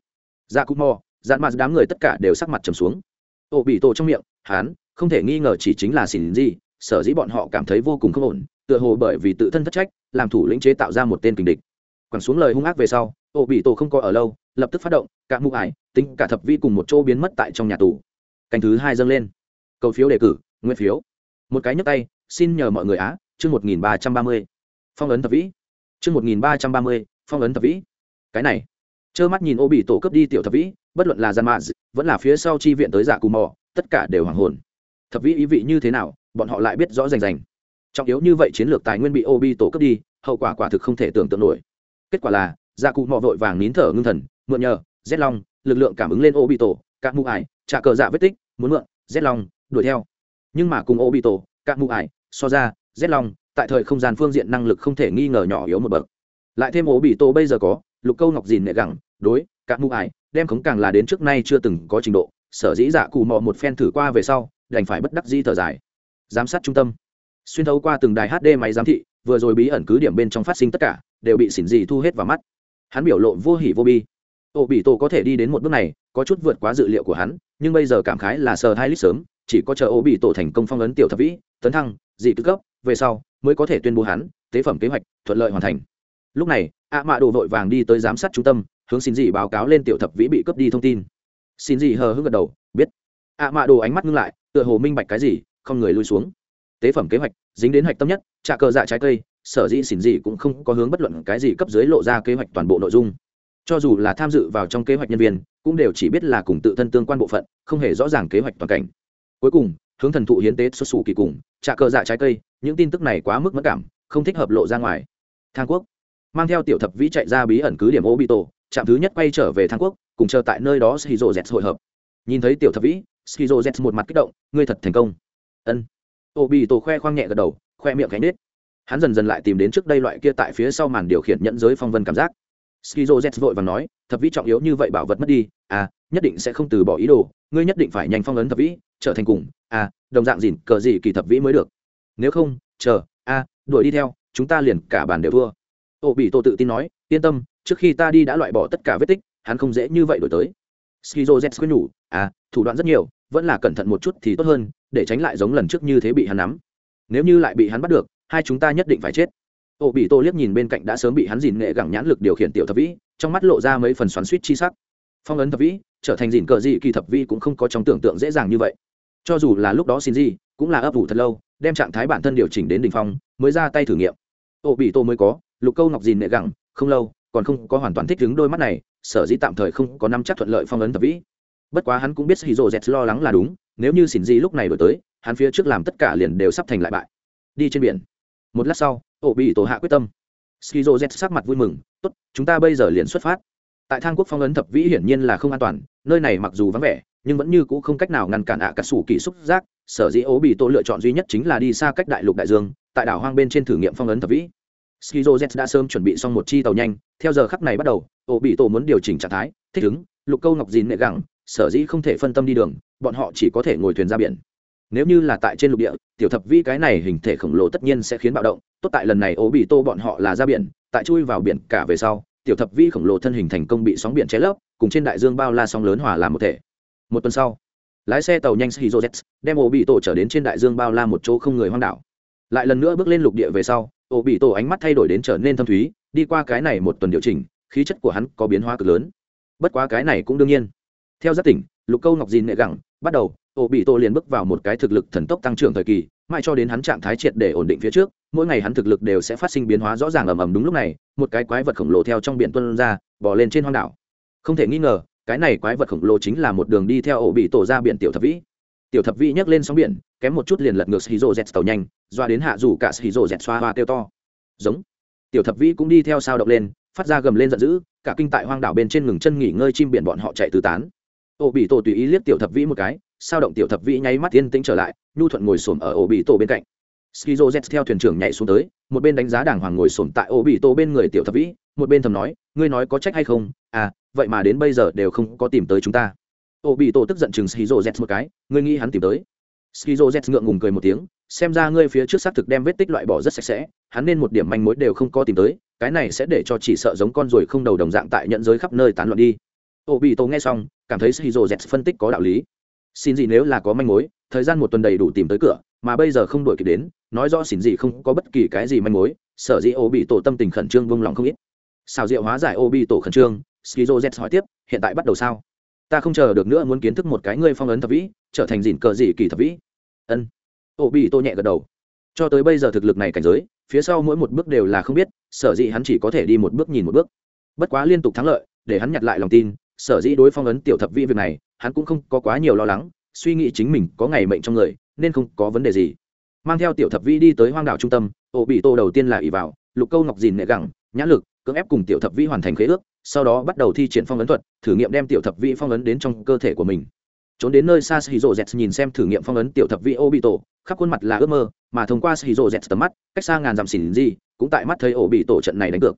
Dạ cù mò dạn mặt đám người tất cả đều sắc mặt trầm xuống. Ô bị tổ trong miệng, hắn, không thể nghi ngờ chỉ chính là xỉn gì, sở dĩ bọn họ cảm thấy vô cùng không ổn, tựa hồ bởi vì tự thân thất trách, làm thủ lĩnh chế tạo ra một tên kình địch. Quẳng xuống lời hung ác về sau, ô bị tổ không có ở lâu, lập tức phát động, cả mụ ải, tính cả thập vi cùng một chỗ biến mất tại trong nhà tù. Canh thứ hai dâng lên cầu phiếu đề cử nguyên phiếu. Một cái nhấp tay, xin nhờ mọi người á, chương một nghìn ba trăm ba mươi. Phong ấn thập vĩ. Chương một nghìn ba trăm ba mươi, phong ấn thập vĩ. Cái này. Trơ mắt nhìn ô bị tổ cướp đi tiểu thập vĩ, bất luận là gian mạ vẫn là phía sau chi viện tới giả cù mò, tất cả đều hoàng hồn. Thập vĩ ý vị như thế nào, bọn họ lại biết rõ rành rành. Trọng yếu như vậy chiến lược tài nguyên bị ô bị tổ cướp đi, hậu quả quả thực không thể tưởng tượng nổi. Kết quả là, giả cù mò vội vàng nín thở ngưng thần, mượn nhờ rét long, lực lượng cảm ứng lên ô bị tổ các mụ ải trả cờ dạ vết tích, muốn mượn rét long đuổi theo. Nhưng mà cùng ô bị tổ các mụ ải, so ra rét long, tại thời không gian phương diện năng lực không thể nghi ngờ nhỏ yếu một bậc. Lại thêm ô bị tổ bây giờ có, lục câu ngọc dìn nệ gẳng, đối các mụ ải, đem khống càng là đến trước nay chưa từng có trình độ, sở dĩ dạ cụ mò một phen thử qua về sau, đành phải bất đắc di thở dài. Giám sát trung tâm. Xuyên thấu qua từng đài hd máy giám thị, vừa rồi bí ẩn cứ điểm bên trong phát sinh tất cả, đều bị xỉn dị thu hết vào mắt. Hắn biểu lộ vô hỉ vô bi. Ô bị tổ có thể đi đến một bước này, có chút vượt quá dự liệu của hắn, nhưng bây giờ cảm khái là sờ hai lít sớm chỉ có chờ ô bị tổ thành công phong ấn tiểu thập vĩ, tấn thăng, dị tư cấp, về sau mới có thể tuyên bố hắn tế phẩm kế hoạch thuận lợi hoàn thành. Lúc này, ạ mạ đồ vội vàng đi tới giám sát trung tâm, hướng xin dị báo cáo lên tiểu thập vĩ bị cướp đi thông tin. Xin dị hờ hững gật đầu, biết. Ạ mạ đồ ánh mắt ngưng lại, tựa hồ minh bạch cái gì, không người lui xuống. Tế phẩm kế hoạch, dính đến hạch tâm nhất trả cờ dạ trái cây, sở dĩ xỉn dị cũng không có hướng bất luận cái gì cấp dưới lộ ra kế hoạch toàn bộ nội dung. Cho dù là tham dự vào trong kế hoạch nhân viên, cũng đều chỉ biết là cùng tự thân tương quan bộ phận, không hề rõ ràng kế hoạch toàn cảnh cuối cùng, hướng thần thụ hiến tế xuất xù kỳ cùng, trả cờ dạ trái cây, những tin tức này quá mức mất cảm, không thích hợp lộ ra ngoài. Thang quốc mang theo tiểu thập vĩ chạy ra bí ẩn cứ điểm ô bị tổ trạm thứ nhất quay trở về thang quốc, cùng chờ tại nơi đó shizu z hội hợp. Nhìn thấy tiểu thập vĩ shizu z một mặt kích động, ngươi thật thành công. Ân. Ô bị tổ khoe khoang nhẹ gật đầu, khoe miệng cánh nết. Hắn dần dần lại tìm đến trước đây loại kia tại phía sau màn điều khiển nhận giới phong vân cảm giác skizo z vội và nói thập vĩ trọng yếu như vậy bảo vật mất đi à nhất định sẽ không từ bỏ ý đồ ngươi nhất định phải nhanh phong ấn thập vĩ trở thành cùng à đồng dạng dìn cờ gì kỳ thập vĩ mới được. Nếu không chờ a à, đuổi đi theo chúng ta liền cả bàn đều thua. Ô bị tô tự tin nói yên tâm trước khi ta đi đã loại bỏ tất cả vết tích hắn không dễ như vậy đổi tới. Skizo z khuyên nhủ à thủ đoạn rất nhiều vẫn là cẩn thận một chút thì tốt hơn để tránh lại giống lần trước như thế bị hắn nắm. Nếu như lại bị hắn bắt được hai chúng ta nhất định phải chết ô bị tô liếc nhìn bên cạnh đã sớm bị hắn dìn nghệ gẳng nhãn lực điều khiển tiểu thập vĩ, trong mắt lộ ra mấy phần xoắn suýt chi sắc. Phong ấn thập vĩ, trở thành dìn cờ dị kỳ thập vĩ cũng không có trong tưởng tượng dễ dàng như vậy. Cho dù là lúc đó xin gì cũng là ấp ủ thật lâu, đem trạng thái bản thân điều chỉnh đến đ ỉ n h phong, mới ra tay thử nghiệm. Ô bị tô mới có, lục câu ngọc dìn nệ gẳng, không lâu, còn không có hoàn toàn thích đứng đôi mắt này, sở dĩ tạm thời không có năm chắc thuận lợi phong ấn thập vĩ. Bất quá hắn cũng biết hì rồ z lo lắng là đúng, nếu như xin gì lúc này đổi tới, hắn phía trước làm tất cả liền đều sắp thành lại bại. Đi trên biển. Một lát sau ổ bị tổ hạ quyết tâm. Skizo z sắc mặt vui mừng, tốt, chúng ta bây giờ liền xuất phát. Tại thang quốc phong ấn thập vĩ hiển nhiên là không an toàn, nơi này mặc dù vắng vẻ, nhưng vẫn như c ũ không cách nào ngăn cản ạ à cả sủ kỳ xúc giác. Sở dĩ ố bị tổ lựa chọn duy nhất chính là đi xa cách đại lục đại dương, tại đảo hoang bên trên thử nghiệm phong ấn thập vĩ. Skizo z đã sớm chuẩn bị xong một chi tàu nhanh, theo giờ khắc này bắt đầu, ổ bị tổ muốn điều chỉnh trạng thái, thích ứng, lục câu ngọc dìn nệ gẳng, sở dĩ không thể phân tâm đi đường, bọn họ chỉ có thể ngồi thuyền ra biển. Nếu như là tại trên lục địa tiểu thập vi cái này hình thể khổng lồ tất nhiên sẽ khiến bạo động, tốt tại lần này ố bị tô bọn họ là ra biển, tại chui vào biển cả về sau, tiểu thập vi khổng lồ thân hình thành công bị sóng biển che lấp, cùng trên đại dương bao la sóng lớn hòa làm một thể. Một tuần sau, lái xe tàu nhanh hizozets đem ố bị tổ trở đến trên đại dương bao la một chỗ không người hoang đảo. Lại lần nữa bước lên lục địa về sau, ố bị tổ ánh mắt thay đổi đến trở nên thâm thúy, đi qua cái này một tuần điều chỉnh, khí chất của hắn có biến hóa cực lớn. Bất quá cái này cũng đương nhiên. Theo giác tỉnh, lục câu ngọc dìn nệ gẳng bắt đầu ổ bị tổ liền bước vào một cái thực lực thần tốc tăng trưởng thời kỳ, mãi cho đến hắn trạng thái triệt để ổn định phía trước, mỗi ngày hắn thực lực đều sẽ phát sinh biến hóa rõ ràng ầm ầm đúng lúc này, một cái quái vật khổng lồ theo trong biển tuân ra bỏ lên trên hoang đảo. Không thể nghi ngờ, cái này quái vật khổng lồ chính là một đường đi theo ổ bị tổ ra biển tiểu thập vĩ. Tiểu thập vĩ nhấc lên sóng biển, kém một chút liền lật ngược shizu z tàu nhanh, doa đến hạ rủ cả shizu z xoa hoa kêu to. Giống. Tiểu thập vĩ cũng đi theo sao động lên, phát ra gầm lên giận dữ, cả kinh tại hoang đảo bên trên ngừng chân nghỉ ngơi chim biển bọn họ chạy tứ tán. Ổ bị tổ tùy ý liếc tiểu thập vĩ một cái sao động tiểu thập vĩ nháy mắt yên tĩnh trở lại, nhu thuận ngồi xổm ở ổ bị tổ bên cạnh. Skizo z theo thuyền trưởng nhảy xuống tới, một bên đánh giá đàng hoàng ngồi xổm tại ô bị tổ bên người tiểu thập vĩ, một bên thầm nói, ngươi nói có trách hay không? À vậy mà đến bây giờ đều không có tìm tới chúng ta. Ô bị tổ tức giận chừng skizo z một cái, ngươi nghĩ hắn tìm tới? Skizo z ngượng ngùng cười một tiếng, xem ra ngươi phía trước xác thực đem vết tích loại bỏ rất sạch sẽ, hắn nên một điểm manh mối đều không có tìm tới, cái này sẽ để cho chỉ sợ giống con ruồi không đầu đồng dạng tại nhận giới khắp nơi tán loạn đi. Ô bị tổ nghe xong, cảm thấy skizo z phân tích có đạo lý xin gì nếu là có manh mối, thời gian một tuần đầy đủ tìm tới cửa, mà bây giờ không đổi kịp đến, nói rõ xin gì không có bất kỳ cái gì manh mối, sở dĩ ô bị tổ tâm tình khẩn trương vung lòng không ít. Xào rượu hóa giải ô bị tổ khẩn trương, skizo z hỏi tiếp, hiện tại bắt đầu sao? Ta không chờ được nữa muốn kiến thức một cái ngươi phong ấn thập vĩ, trở thành dìn cờ dị kỳ thập vĩ. Ân. Ô bị tổ nhẹ gật đầu. Cho tới bây giờ thực lực này cảnh giới, phía sau mỗi một bước đều là không biết, sở dĩ hắn chỉ có thể đi một bước nhìn một bước. Bất quá liên tục thắng lợi, để hắn nhặt lại lòng tin sở dĩ đối phong ấn tiểu thập vĩ việc này, hắn cũng không có quá nhiều lo lắng, suy nghĩ chính mình có ngày mệnh trong người, nên không có vấn đề gì. Mang theo tiểu thập vĩ đi tới hoang đảo trung tâm, ổ bị tô đầu tiên là ỉ vào, lục câu ngọc dìn nệ gẳng, nhã lực, cưỡng ép cùng tiểu thập vĩ hoàn thành khế ước, sau đó bắt đầu thi triển phong ấn thuật, thử nghiệm đem tiểu thập vĩ phong ấn đến trong cơ thể của mình. Trốn đến nơi xa shizu z nhìn xem thử nghiệm phong ấn tiểu thập vĩ ô bị tổ khắp khuôn mặt là ước mơ, mà thông qua shizu z tầm mắt, cách xa ngàn dặm xỉn gì, cũng tại mắt thấy ổ bị tổ trận này đánh cược.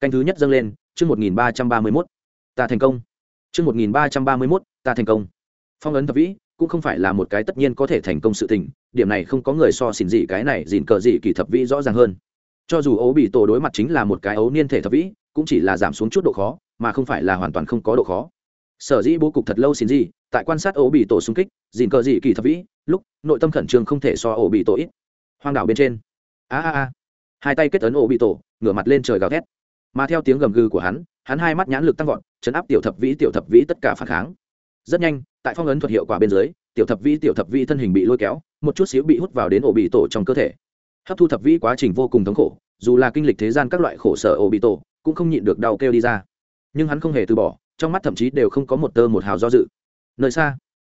Canh thứ nhất dâng lên, chương một nghìn ba trăm ba mươi mốt. Ta thành công chương một nghìn ba trăm ba mươi mốt, ta thành công. Phong ấn thập vĩ cũng không phải là một cái tất nhiên có thể thành công sự tình, điểm này không có người so xỉn gì cái này gìn cờ gì kỳ thập vĩ rõ ràng hơn. Cho dù ấu bị tổ đối mặt chính là một cái ấu niên thể thập vĩ, cũng chỉ là giảm xuống chút độ khó, mà không phải là hoàn toàn không có độ khó. Sở dĩ bố cục thật lâu xỉn gì, tại quan sát ấu bị tổ xung kích, gìn cờ gì kỳ thập vĩ, lúc, nội tâm khẩn trương không thể so ấu bị tổ ít. Hoang đảo bên trên. A a a. Hai tay kết ấn ấu bị tổ, ngửa mặt lên trời gào thét. Mà theo tiếng gầm gừ của hắn hắn hai mắt nhãn lực tăng vọt, chấn áp tiểu thập vĩ, tiểu thập vĩ tất cả phản kháng. Rất nhanh, tại phong ấn thuật hiệu quả bên dưới, tiểu thập vĩ, tiểu thập vĩ thân hình bị lôi kéo, một chút xíu bị hút vào đến ổ bị tổ trong cơ thể. Hấp thu thập vĩ quá trình vô cùng thống khổ, dù là kinh lịch thế gian các loại khổ sở ổ bị tổ cũng không nhịn được đau kêu đi ra. Nhưng hắn không hề từ bỏ, trong mắt thậm chí đều không có một tơ một hào do dự. Nơi xa,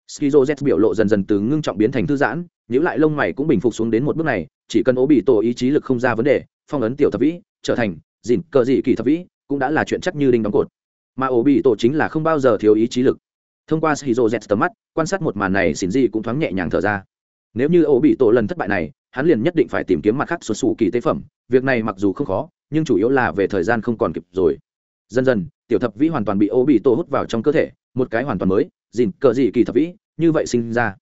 skizo z biểu lộ dần dần từ ngưng trọng biến thành thư giãn nhữ lại lông mày cũng bình phục xuống đến một bước này, chỉ cần ố bị tổ ý chí lực không ra vấn đề, phong ấn tiểu thập vĩ, trở thành dìn cờ dị kỳ thập vĩ cũng đã là chuyện chắc như đinh đóng cột. Mà ổ bị tổ chính là không bao giờ thiếu ý chí lực. Thông qua shizu z tầm mắt, quan sát một màn này xin gì cũng thoáng nhẹ nhàng thở ra. Nếu như ổ bị tổ lần thất bại này, hắn liền nhất định phải tìm kiếm mặt khác xuất xù kỳ tế phẩm. Việc này mặc dù không khó, nhưng chủ yếu là về thời gian không còn kịp rồi. Dần dần, tiểu thập vĩ hoàn toàn bị ổ bị tổ hút vào trong cơ thể, một cái hoàn toàn mới dìn cờ gì kỳ thập vĩ, như vậy sinh ra.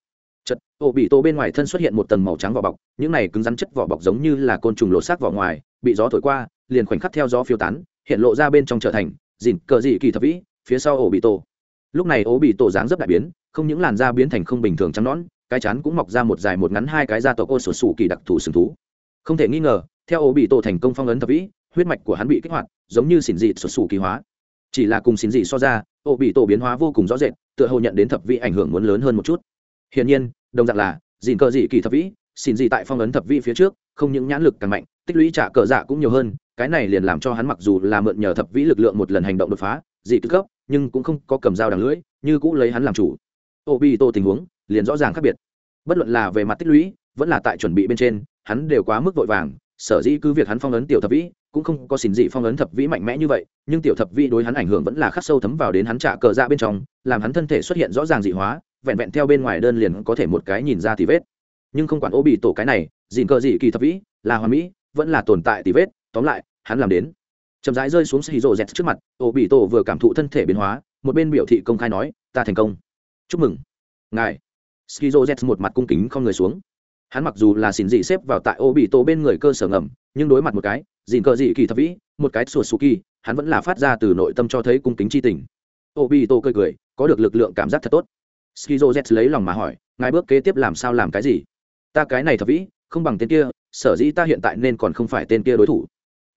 Chật ổ bị tổ bên ngoài thân xuất hiện một tầng màu trắng vỏ bọc, những này cứng rắn chất vỏ bọc giống như là côn trùng lột xác vỏ ngoài, bị gió thổi qua, liền khoảnh khắc theo gió phiêu tán hiện lộ ra bên trong trở thành dìn cờ dị kỳ thập vĩ, phía sau ổ bị tổ. Lúc này ổ bị tổ dáng rất đại biến, không những làn da biến thành không bình thường trắng nón cái chắn cũng mọc ra một dài một ngắn hai cái da tộc ô sổ sủ kỳ đặc thù sừng thú. Không thể nghi ngờ, theo ổ bị tổ thành công phong ấn thập vĩ, huyết mạch của hắn bị kích hoạt, giống như xỉn dị sổ sủ kỳ hóa. Chỉ là cùng xỉn dị so ra, ổ bị tổ biến hóa vô cùng rõ rệt, tựa hồ nhận đến thập vĩ ảnh hưởng muốn lớn hơn một chút. Hiển nhiên, đồng dạng là dìn cờ dị kỳ thập vĩ, xỉn dị tại phong ấn thập vĩ phía trước, không những nhãn lực càng mạnh, tích lũy trả cờ dạ cũng nhiều hơn cái này liền làm cho hắn mặc dù là mượn nhờ thập vĩ lực lượng một lần hành động đột phá, dị cực cấp, nhưng cũng không có cầm dao đằng lưỡi, như cũ lấy hắn làm chủ. Ô bi tô tình huống liền rõ ràng khác biệt. Bất luận là về mặt tích lũy, vẫn là tại chuẩn bị bên trên, hắn đều quá mức vội vàng, sở dĩ cứ việc hắn phong ấn tiểu thập vĩ, cũng không có xỉn dị phong ấn thập vĩ mạnh mẽ như vậy, nhưng tiểu thập vĩ đối hắn ảnh hưởng vẫn là khắc sâu thấm vào đến hắn trả cờ ra bên trong, làm hắn thân thể xuất hiện rõ ràng dị hóa, vẹn vẹn theo bên ngoài đơn liền có thể một cái nhìn ra tì vết. Nhưng không quản ô bị tổ cái này dìn cờ dị kỳ thập vĩ, là hoàn mỹ, vẫn là tồn tại tì vết, tóm lại hắn làm đến. Chậm rãi rơi xuống xì rộ dẹt trước mặt ô bị tổ vừa cảm thụ thân thể biến hóa, một bên biểu thị công khai nói, ta thành công. Chúc mừng. Ngài. Skizo z một mặt cung kính không người xuống. Hắn mặc dù là xin dị xếp vào tại ô bị tổ bên người cơ sở ngầm, nhưng đối mặt một cái dìn cờ dị kỳ thập vĩ, một cái sùa sù kỳ hắn vẫn là phát ra từ nội tâm cho thấy cung kính c h i tình. Ô bị tổ cười cười, có được lực lượng cảm giác thật tốt. Skizo z lấy lòng mà hỏi, ngài bước kế tiếp làm sao, làm cái gì? Ta cái này thập vĩ, không bằng tên kia, sở dĩ ta hiện tại nên còn không phải tên kia đối thủ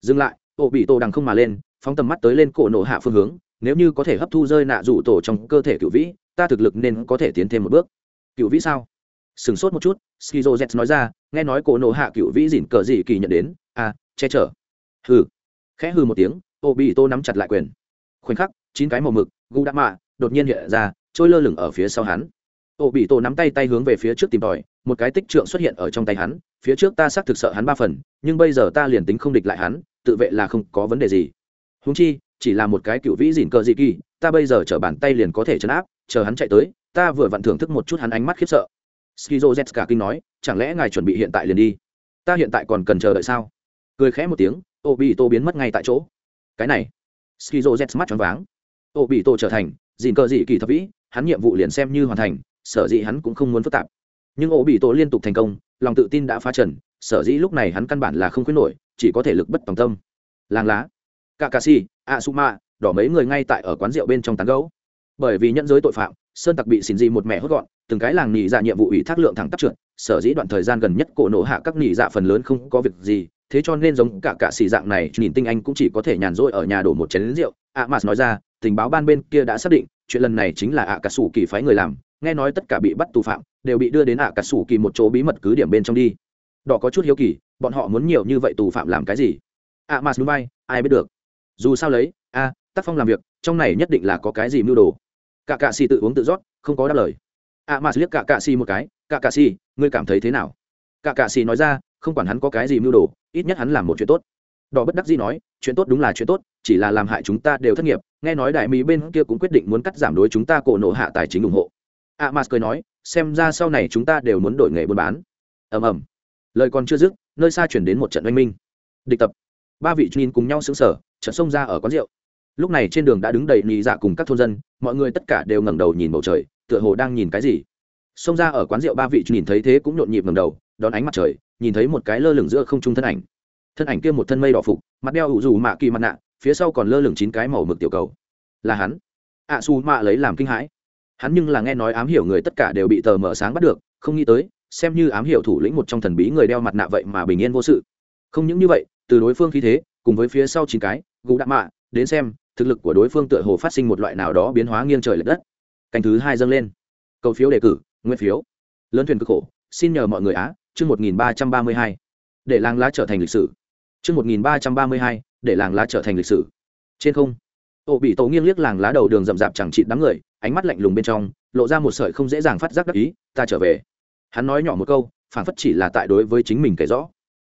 dừng lại ổ bị tổ đằng không mà lên, phóng tầm mắt tới lên cổ nổ hạ phương hướng, nếu như có thể hấp thu rơi nạ rủ tổ trong cơ thể cựu vĩ, ta thực lực nên có thể tiến thêm một bước. Cựu vĩ sao? Sửng sốt một chút, skizo z nói ra, nghe nói cổ nổ hạ cựu vĩ dỉn cờ gì kỳ nhận đến à che chở. Hừ. Khẽ hừ một tiếng ô bị tô nắm chặt lại quyền. Khoảnh khắc, chín cái màu mực gu đã mạ, đột nhiên hiện ra, trôi lơ lửng ở phía sau hắn. Ô bị tô nắm tay tay hướng về phía trước tìm tòi, một cái tích trượng xuất hiện ở trong tay hắn, phía trước ta xác thực sợ hắn ba phần, nhưng bây giờ ta liền tính không địch lại hắn tự vệ là không có vấn đề gì. Húng chi, chỉ là một cái cựu vĩ dỉn cờ dị kỳ, ta bây giờ chở bàn tay liền có thể chấn áp, chờ hắn chạy tới, ta vừa vặn thưởng thức một chút hắn ánh mắt khiếp sợ. Skizo z cả kinh nói, chẳng lẽ ngài chuẩn bị hiện tại liền đi? Ta hiện tại còn cần chờ đợi sao? Cười khẽ một tiếng ô bị tổ biến mất ngay tại chỗ. Cái này, skizo z mắt choáng váng. Ô bị tổ trở thành dìn cờ dị kỳ thập vĩ, hắn nhiệm vụ liền xem như hoàn thành, sở dĩ hắn cũng không muốn phức tạp. Nhưng ô bị tổ liên tục thành công, lòng tự tin đã phá trần, sở dĩ lúc này hắn căn bản là không khuyến nổi chỉ có thể lực bất tòng tâm. Làng lá. Cả cà si a su ma đỏ mấy người ngay tại ở quán rượu bên trong tán gấu bởi vì nhận giới tội phạm, sơn tặc bị xin dị một mẹ hốt gọn, từng cái làng nỉ dạ nhiệm vụ ủy thác lượng thẳng tắp trượt, sở dĩ đoạn thời gian gần nhất cổ nổ hạ các nỉ dạ phần lớn không có việc gì, thế cho nên giống cả cả xì dạng này, nhìn tinh anh cũng chỉ có thể nhàn rỗi ở nhà đổ một chén lính rượu a mà nói ra, tình báo ban bên kia đã xác định, chuyện lần này chính là ạ cả sủ kỳ phái người làm, nghe nói tất cả bị bắt tù phạm, đều bị đưa đến ạ cả sủ kỳ một chỗ bí mật cứ điểm bên trong đi đỏ có chút hiếu kỳ, bọn họ muốn nhiều như vậy tù phạm làm cái gì? À, Ạ Mas núi bay ai biết được? Dù sao lấy a tác phong làm việc, trong này nhất định là có cái gì mưu đồ. Cả cạ xì tự uống tự rót, không có đáp lời. À, Ạ Mas liếc cả cạ xì một cái, cả cạ xì, ngươi cảm thấy thế nào? Cả cạ xì nói ra, không quản hắn có cái gì mưu đồ, ít nhất hắn làm một chuyện tốt. Đỏ bất đắc dĩ nói, chuyện tốt đúng là chuyện tốt, chỉ là làm hại chúng ta đều thất nghiệp. Nghe nói đại mỹ bên kia cũng quyết định muốn cắt giảm đối chúng ta cổ nộ hạ tài chính ủng hộ. A mas cười nói, xem ra sau này chúng ta đều muốn đổi nghề buôn bán. Ầm ầm lời còn chưa dứt, nơi xa chuyển đến một trận oanh minh. Địch tập. Ba vị chuyên cùng nhau xứng sở trận xông ra ở quán rượu. Lúc này trên đường đã đứng đầy nhị dạ cùng các thôn dân, mọi người tất cả đều ngẩng đầu nhìn bầu trời, tựa hồ đang nhìn cái gì. Xông ra ở quán rượu ba vị nhìn thấy thế cũng nhộn nhịp ngẩng đầu, đón ánh mặt trời, nhìn thấy một cái lơ lửng giữa không trung thân ảnh. Thân ảnh kia một thân mây đỏ phục, mặt đeo ủ dù mạ kỳ mặt nạ, phía sau còn lơ lửng chín cái màu mực tiểu cầu. Là hắn. Ạ su mạ lấy làm kinh hãi. Hắn nhưng là nghe nói ám hiểu người tất cả đều bị tờ mở sáng bắt được, không nghĩ tới xem như ám hiểu thủ lĩnh một trong thần bí người đeo mặt nạ vậy mà bình yên vô sự. Không những như vậy, từ đối phương khí thế, cùng với phía sau chín cái, gù đạ mạ, đến xem, thực lực của đối phương tựa hồ phát sinh một loại nào đó biến hóa nghiêng trời l ệ đất. Canh thứ hai dâng lên. Cầu phiếu đề cử nguyên phiếu. Lớn thuyền cực khổ, xin nhờ mọi người á, chương một nghìn ba trăm ba mươi hai. Để làng lá trở thành lịch sử. Chương một nghìn ba trăm ba mươi hai, để làng lá trở thành lịch sử. Trên không, ô bị tổ nghiêng liếc làng lá đầu đường rậm rạp chẳng chịt đám người, ánh mắt lạnh lùng bên trong, lộ ra một sợi không dễ dàng phát giác đắc ý, ta trở về hắn nói nhỏ một câu phản phất chỉ là tại đối với chính mình kể rõ.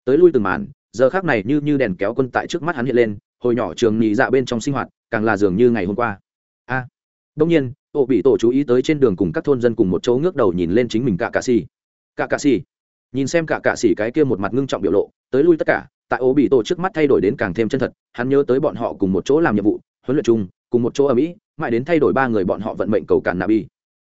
Tới lui từng màn giờ khác này như như đèn kéo quân tại trước mắt hắn hiện lên hồi nhỏ trường nhị dạ bên trong sinh hoạt càng là dường như ngày hôm qua. A à, đông nhiên ô bị tổ chú ý tới trên đường cùng các thôn dân cùng một chỗ ngước đầu nhìn lên chính mình cả cà xì. Cả cà xì? Nhìn xem cả cà xì cái kia một mặt ngưng trọng biểu lộ tới lui tất cả tại ô bị tổ trước mắt thay đổi đến càng thêm chân thật hắn nhớ tới bọn họ cùng một chỗ làm nhiệm vụ huấn luyện chung cùng một chỗ ở mỹ mãi đến thay đổi ba người bọn họ vận mệnh cầu cản nạ bi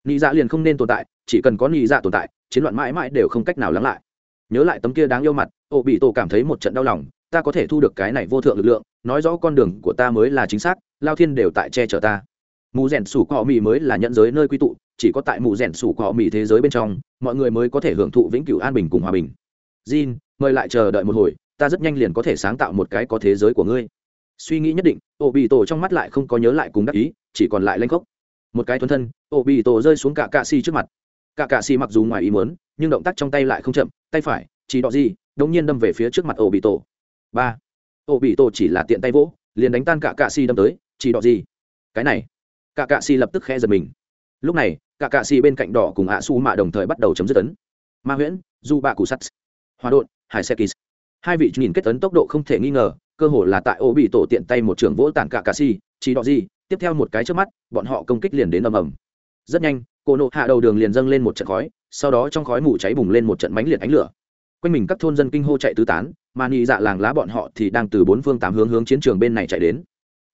nị dạ liền không nên tồn tại chỉ cần có nị dạ tồn tại chiến loạn mãi mãi đều không cách nào lắng lại. Nhớ lại tấm kia đáng yêu mặt, Ô bị tổ cảm thấy một trận đau lòng, ta có thể thu được cái này vô thượng lực lượng, nói rõ con đường của ta mới là chính xác, lao thiên đều tại che chở ta. Mù rèn sủ cọ mì mới là nhận giới nơi quy tụ, chỉ có tại mù rèn sủ cọ mì thế giới bên trong, mọi người mới có thể hưởng thụ vĩnh cửu an bình cùng hòa bình. Jin, mời lại chờ đợi một hồi, ta rất nhanh liền có thể sáng tạo một cái có thế giới của ngươi. Suy nghĩ nhất định, Ô bị tổ trong mắt lại không có nhớ lại cùng đắc ý, chỉ còn lại lanh khốc. Một cái thuần thân, Ô bị tổ rơi xuống cả cạ si trước mặt cả cạ xì mặc dù ngoài ý muốn, nhưng động tác trong tay lại không chậm, tay phải, chỉ đỏ gì, đống nhiên đâm về phía trước mặt ổ bị tổ ba. Ổ bị tổ chỉ là tiện tay vỗ, liền đánh tan cả cạ xì đâm tới, chỉ đỏ gì. Cái này. Cả cạ xì lập tức khẽ giật mình. Lúc này, cả cạ xì bên cạnh đỏ cùng ạ su mạ đồng thời bắt đầu chấm dứt tấn ma huyễn du bạ củ sắt hòa đột hải xe kis. hai vị nhìn kết tấn tốc độ không thể nghi ngờ, cơ hồ là tại Ổ bị tổ tiện tay một trường vỗ tản cả cạ xì chỉ đỏ gì. Tiếp theo một cái trước mắt, bọn họ công kích liền đến ầm ầm rất nhanh, cô nộ hạ đầu đường liền dâng lên một trận khói, sau đó trong khói mù cháy bùng lên một trận mánh liệt ánh lửa. Quanh mình các thôn dân kinh hô chạy tứ tán, mà nhị dạ làng lá bọn họ thì đang từ bốn phương tám hướng hướng chiến trường bên này chạy đến.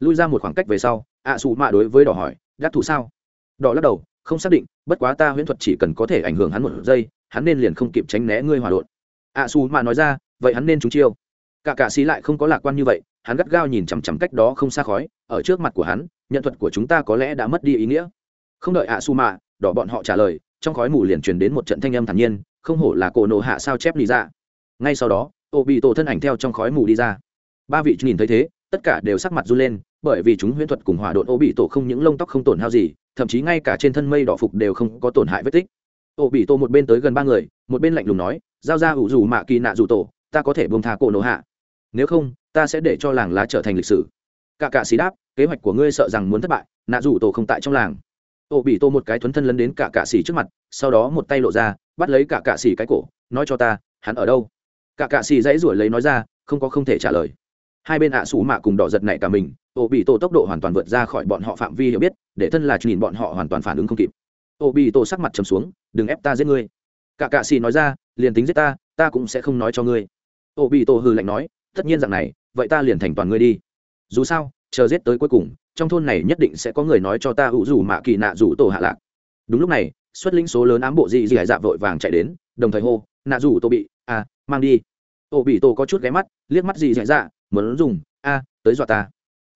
Lui ra một khoảng cách về sau, ạ à xù mạ đối với đỏ hỏi, đắc thủ sao? Đỏ lắc đầu, không xác định, bất quá ta huyễn thuật chỉ cần có thể ảnh hưởng hắn một giây, hắn nên liền không kịp tránh né ngươi hòa đột ạ xù mạ nói ra, vậy hắn nên trúng chiêu. Cả cả xí lại không có lạc quan như vậy, hắn gắt gao nhìn chằm chằm cách đó không xa khói, ở trước mặt của hắn, nhận thuật của chúng ta có lẽ đã mất đi ý nghĩa không đợi ạ su mạ đỏ bọn họ trả lời, trong khói mù liền truyền đến một trận thanh âm thản nhiên, không hổ là cổ nộ hạ sao chép đi ra. Ngay sau đó ô bị tổ thân ảnh theo trong khói mù đi ra. Ba vị nhìn thấy thế, tất cả đều sắc mặt run lên, bởi vì chúng huyễn thuật cùng hỏa độn ô bị tổ không những lông tóc không tổn hao gì, thậm chí ngay cả trên thân mây đỏ phục đều không có tổn hại vết tích. Ô bị tổ một bên tới gần ba người, một bên lạnh lùng nói, giao ra ủ dù mạ kỳ nạ dù tổ, ta có thể buông tha cổ nộ hạ. Nếu không, ta sẽ để cho làng lá trở thành lịch sử. Cả cạ xí đáp, kế hoạch của ngươi sợ rằng muốn thất bại, nạ rủ tổ không tại trong làng ô bị tô một cái thuấn thân lấn đến cả cạ xỉ trước mặt, sau đó một tay lộ ra, bắt lấy cả cạ xỉ cái cổ, nói cho ta, hắn ở đâu? Cả cạ xỉ dãy ruổi lấy nói ra, không có không thể trả lời. Hai bên ạ à xù mạ cùng đỏ giật này cả mình, ô bị tô tốc độ hoàn toàn vượt ra khỏi bọn họ phạm vi hiểu biết, để thân là nhìn bọn họ hoàn toàn phản ứng không kịp. Ô bị tô sắc mặt trầm xuống, đừng ép ta giết ngươi. Cả cạ xỉ nói ra, liền tính giết ta ta cũng sẽ không nói cho ngươi. Ô bị tổ hư lạnh nói, tất nhiên dạng này, vậy ta liền thành toàn ngươi đi. Dù sao, chờ giết tới cuối cùng trong thôn này nhất định sẽ có người nói cho ta ủ dù mạ kỳ nạ rủ tổ hạ lạc. Đúng lúc này, xuất lĩnh số lớn ám bộ dị dị hải dạ vội vàng chạy đến, đồng thời hô, nạ rủ tổ bị à mang đi. Ô bị tổ có chút ghé mắt, liếc mắt dị dị dạ muốn dùng, a, tới dọa ta.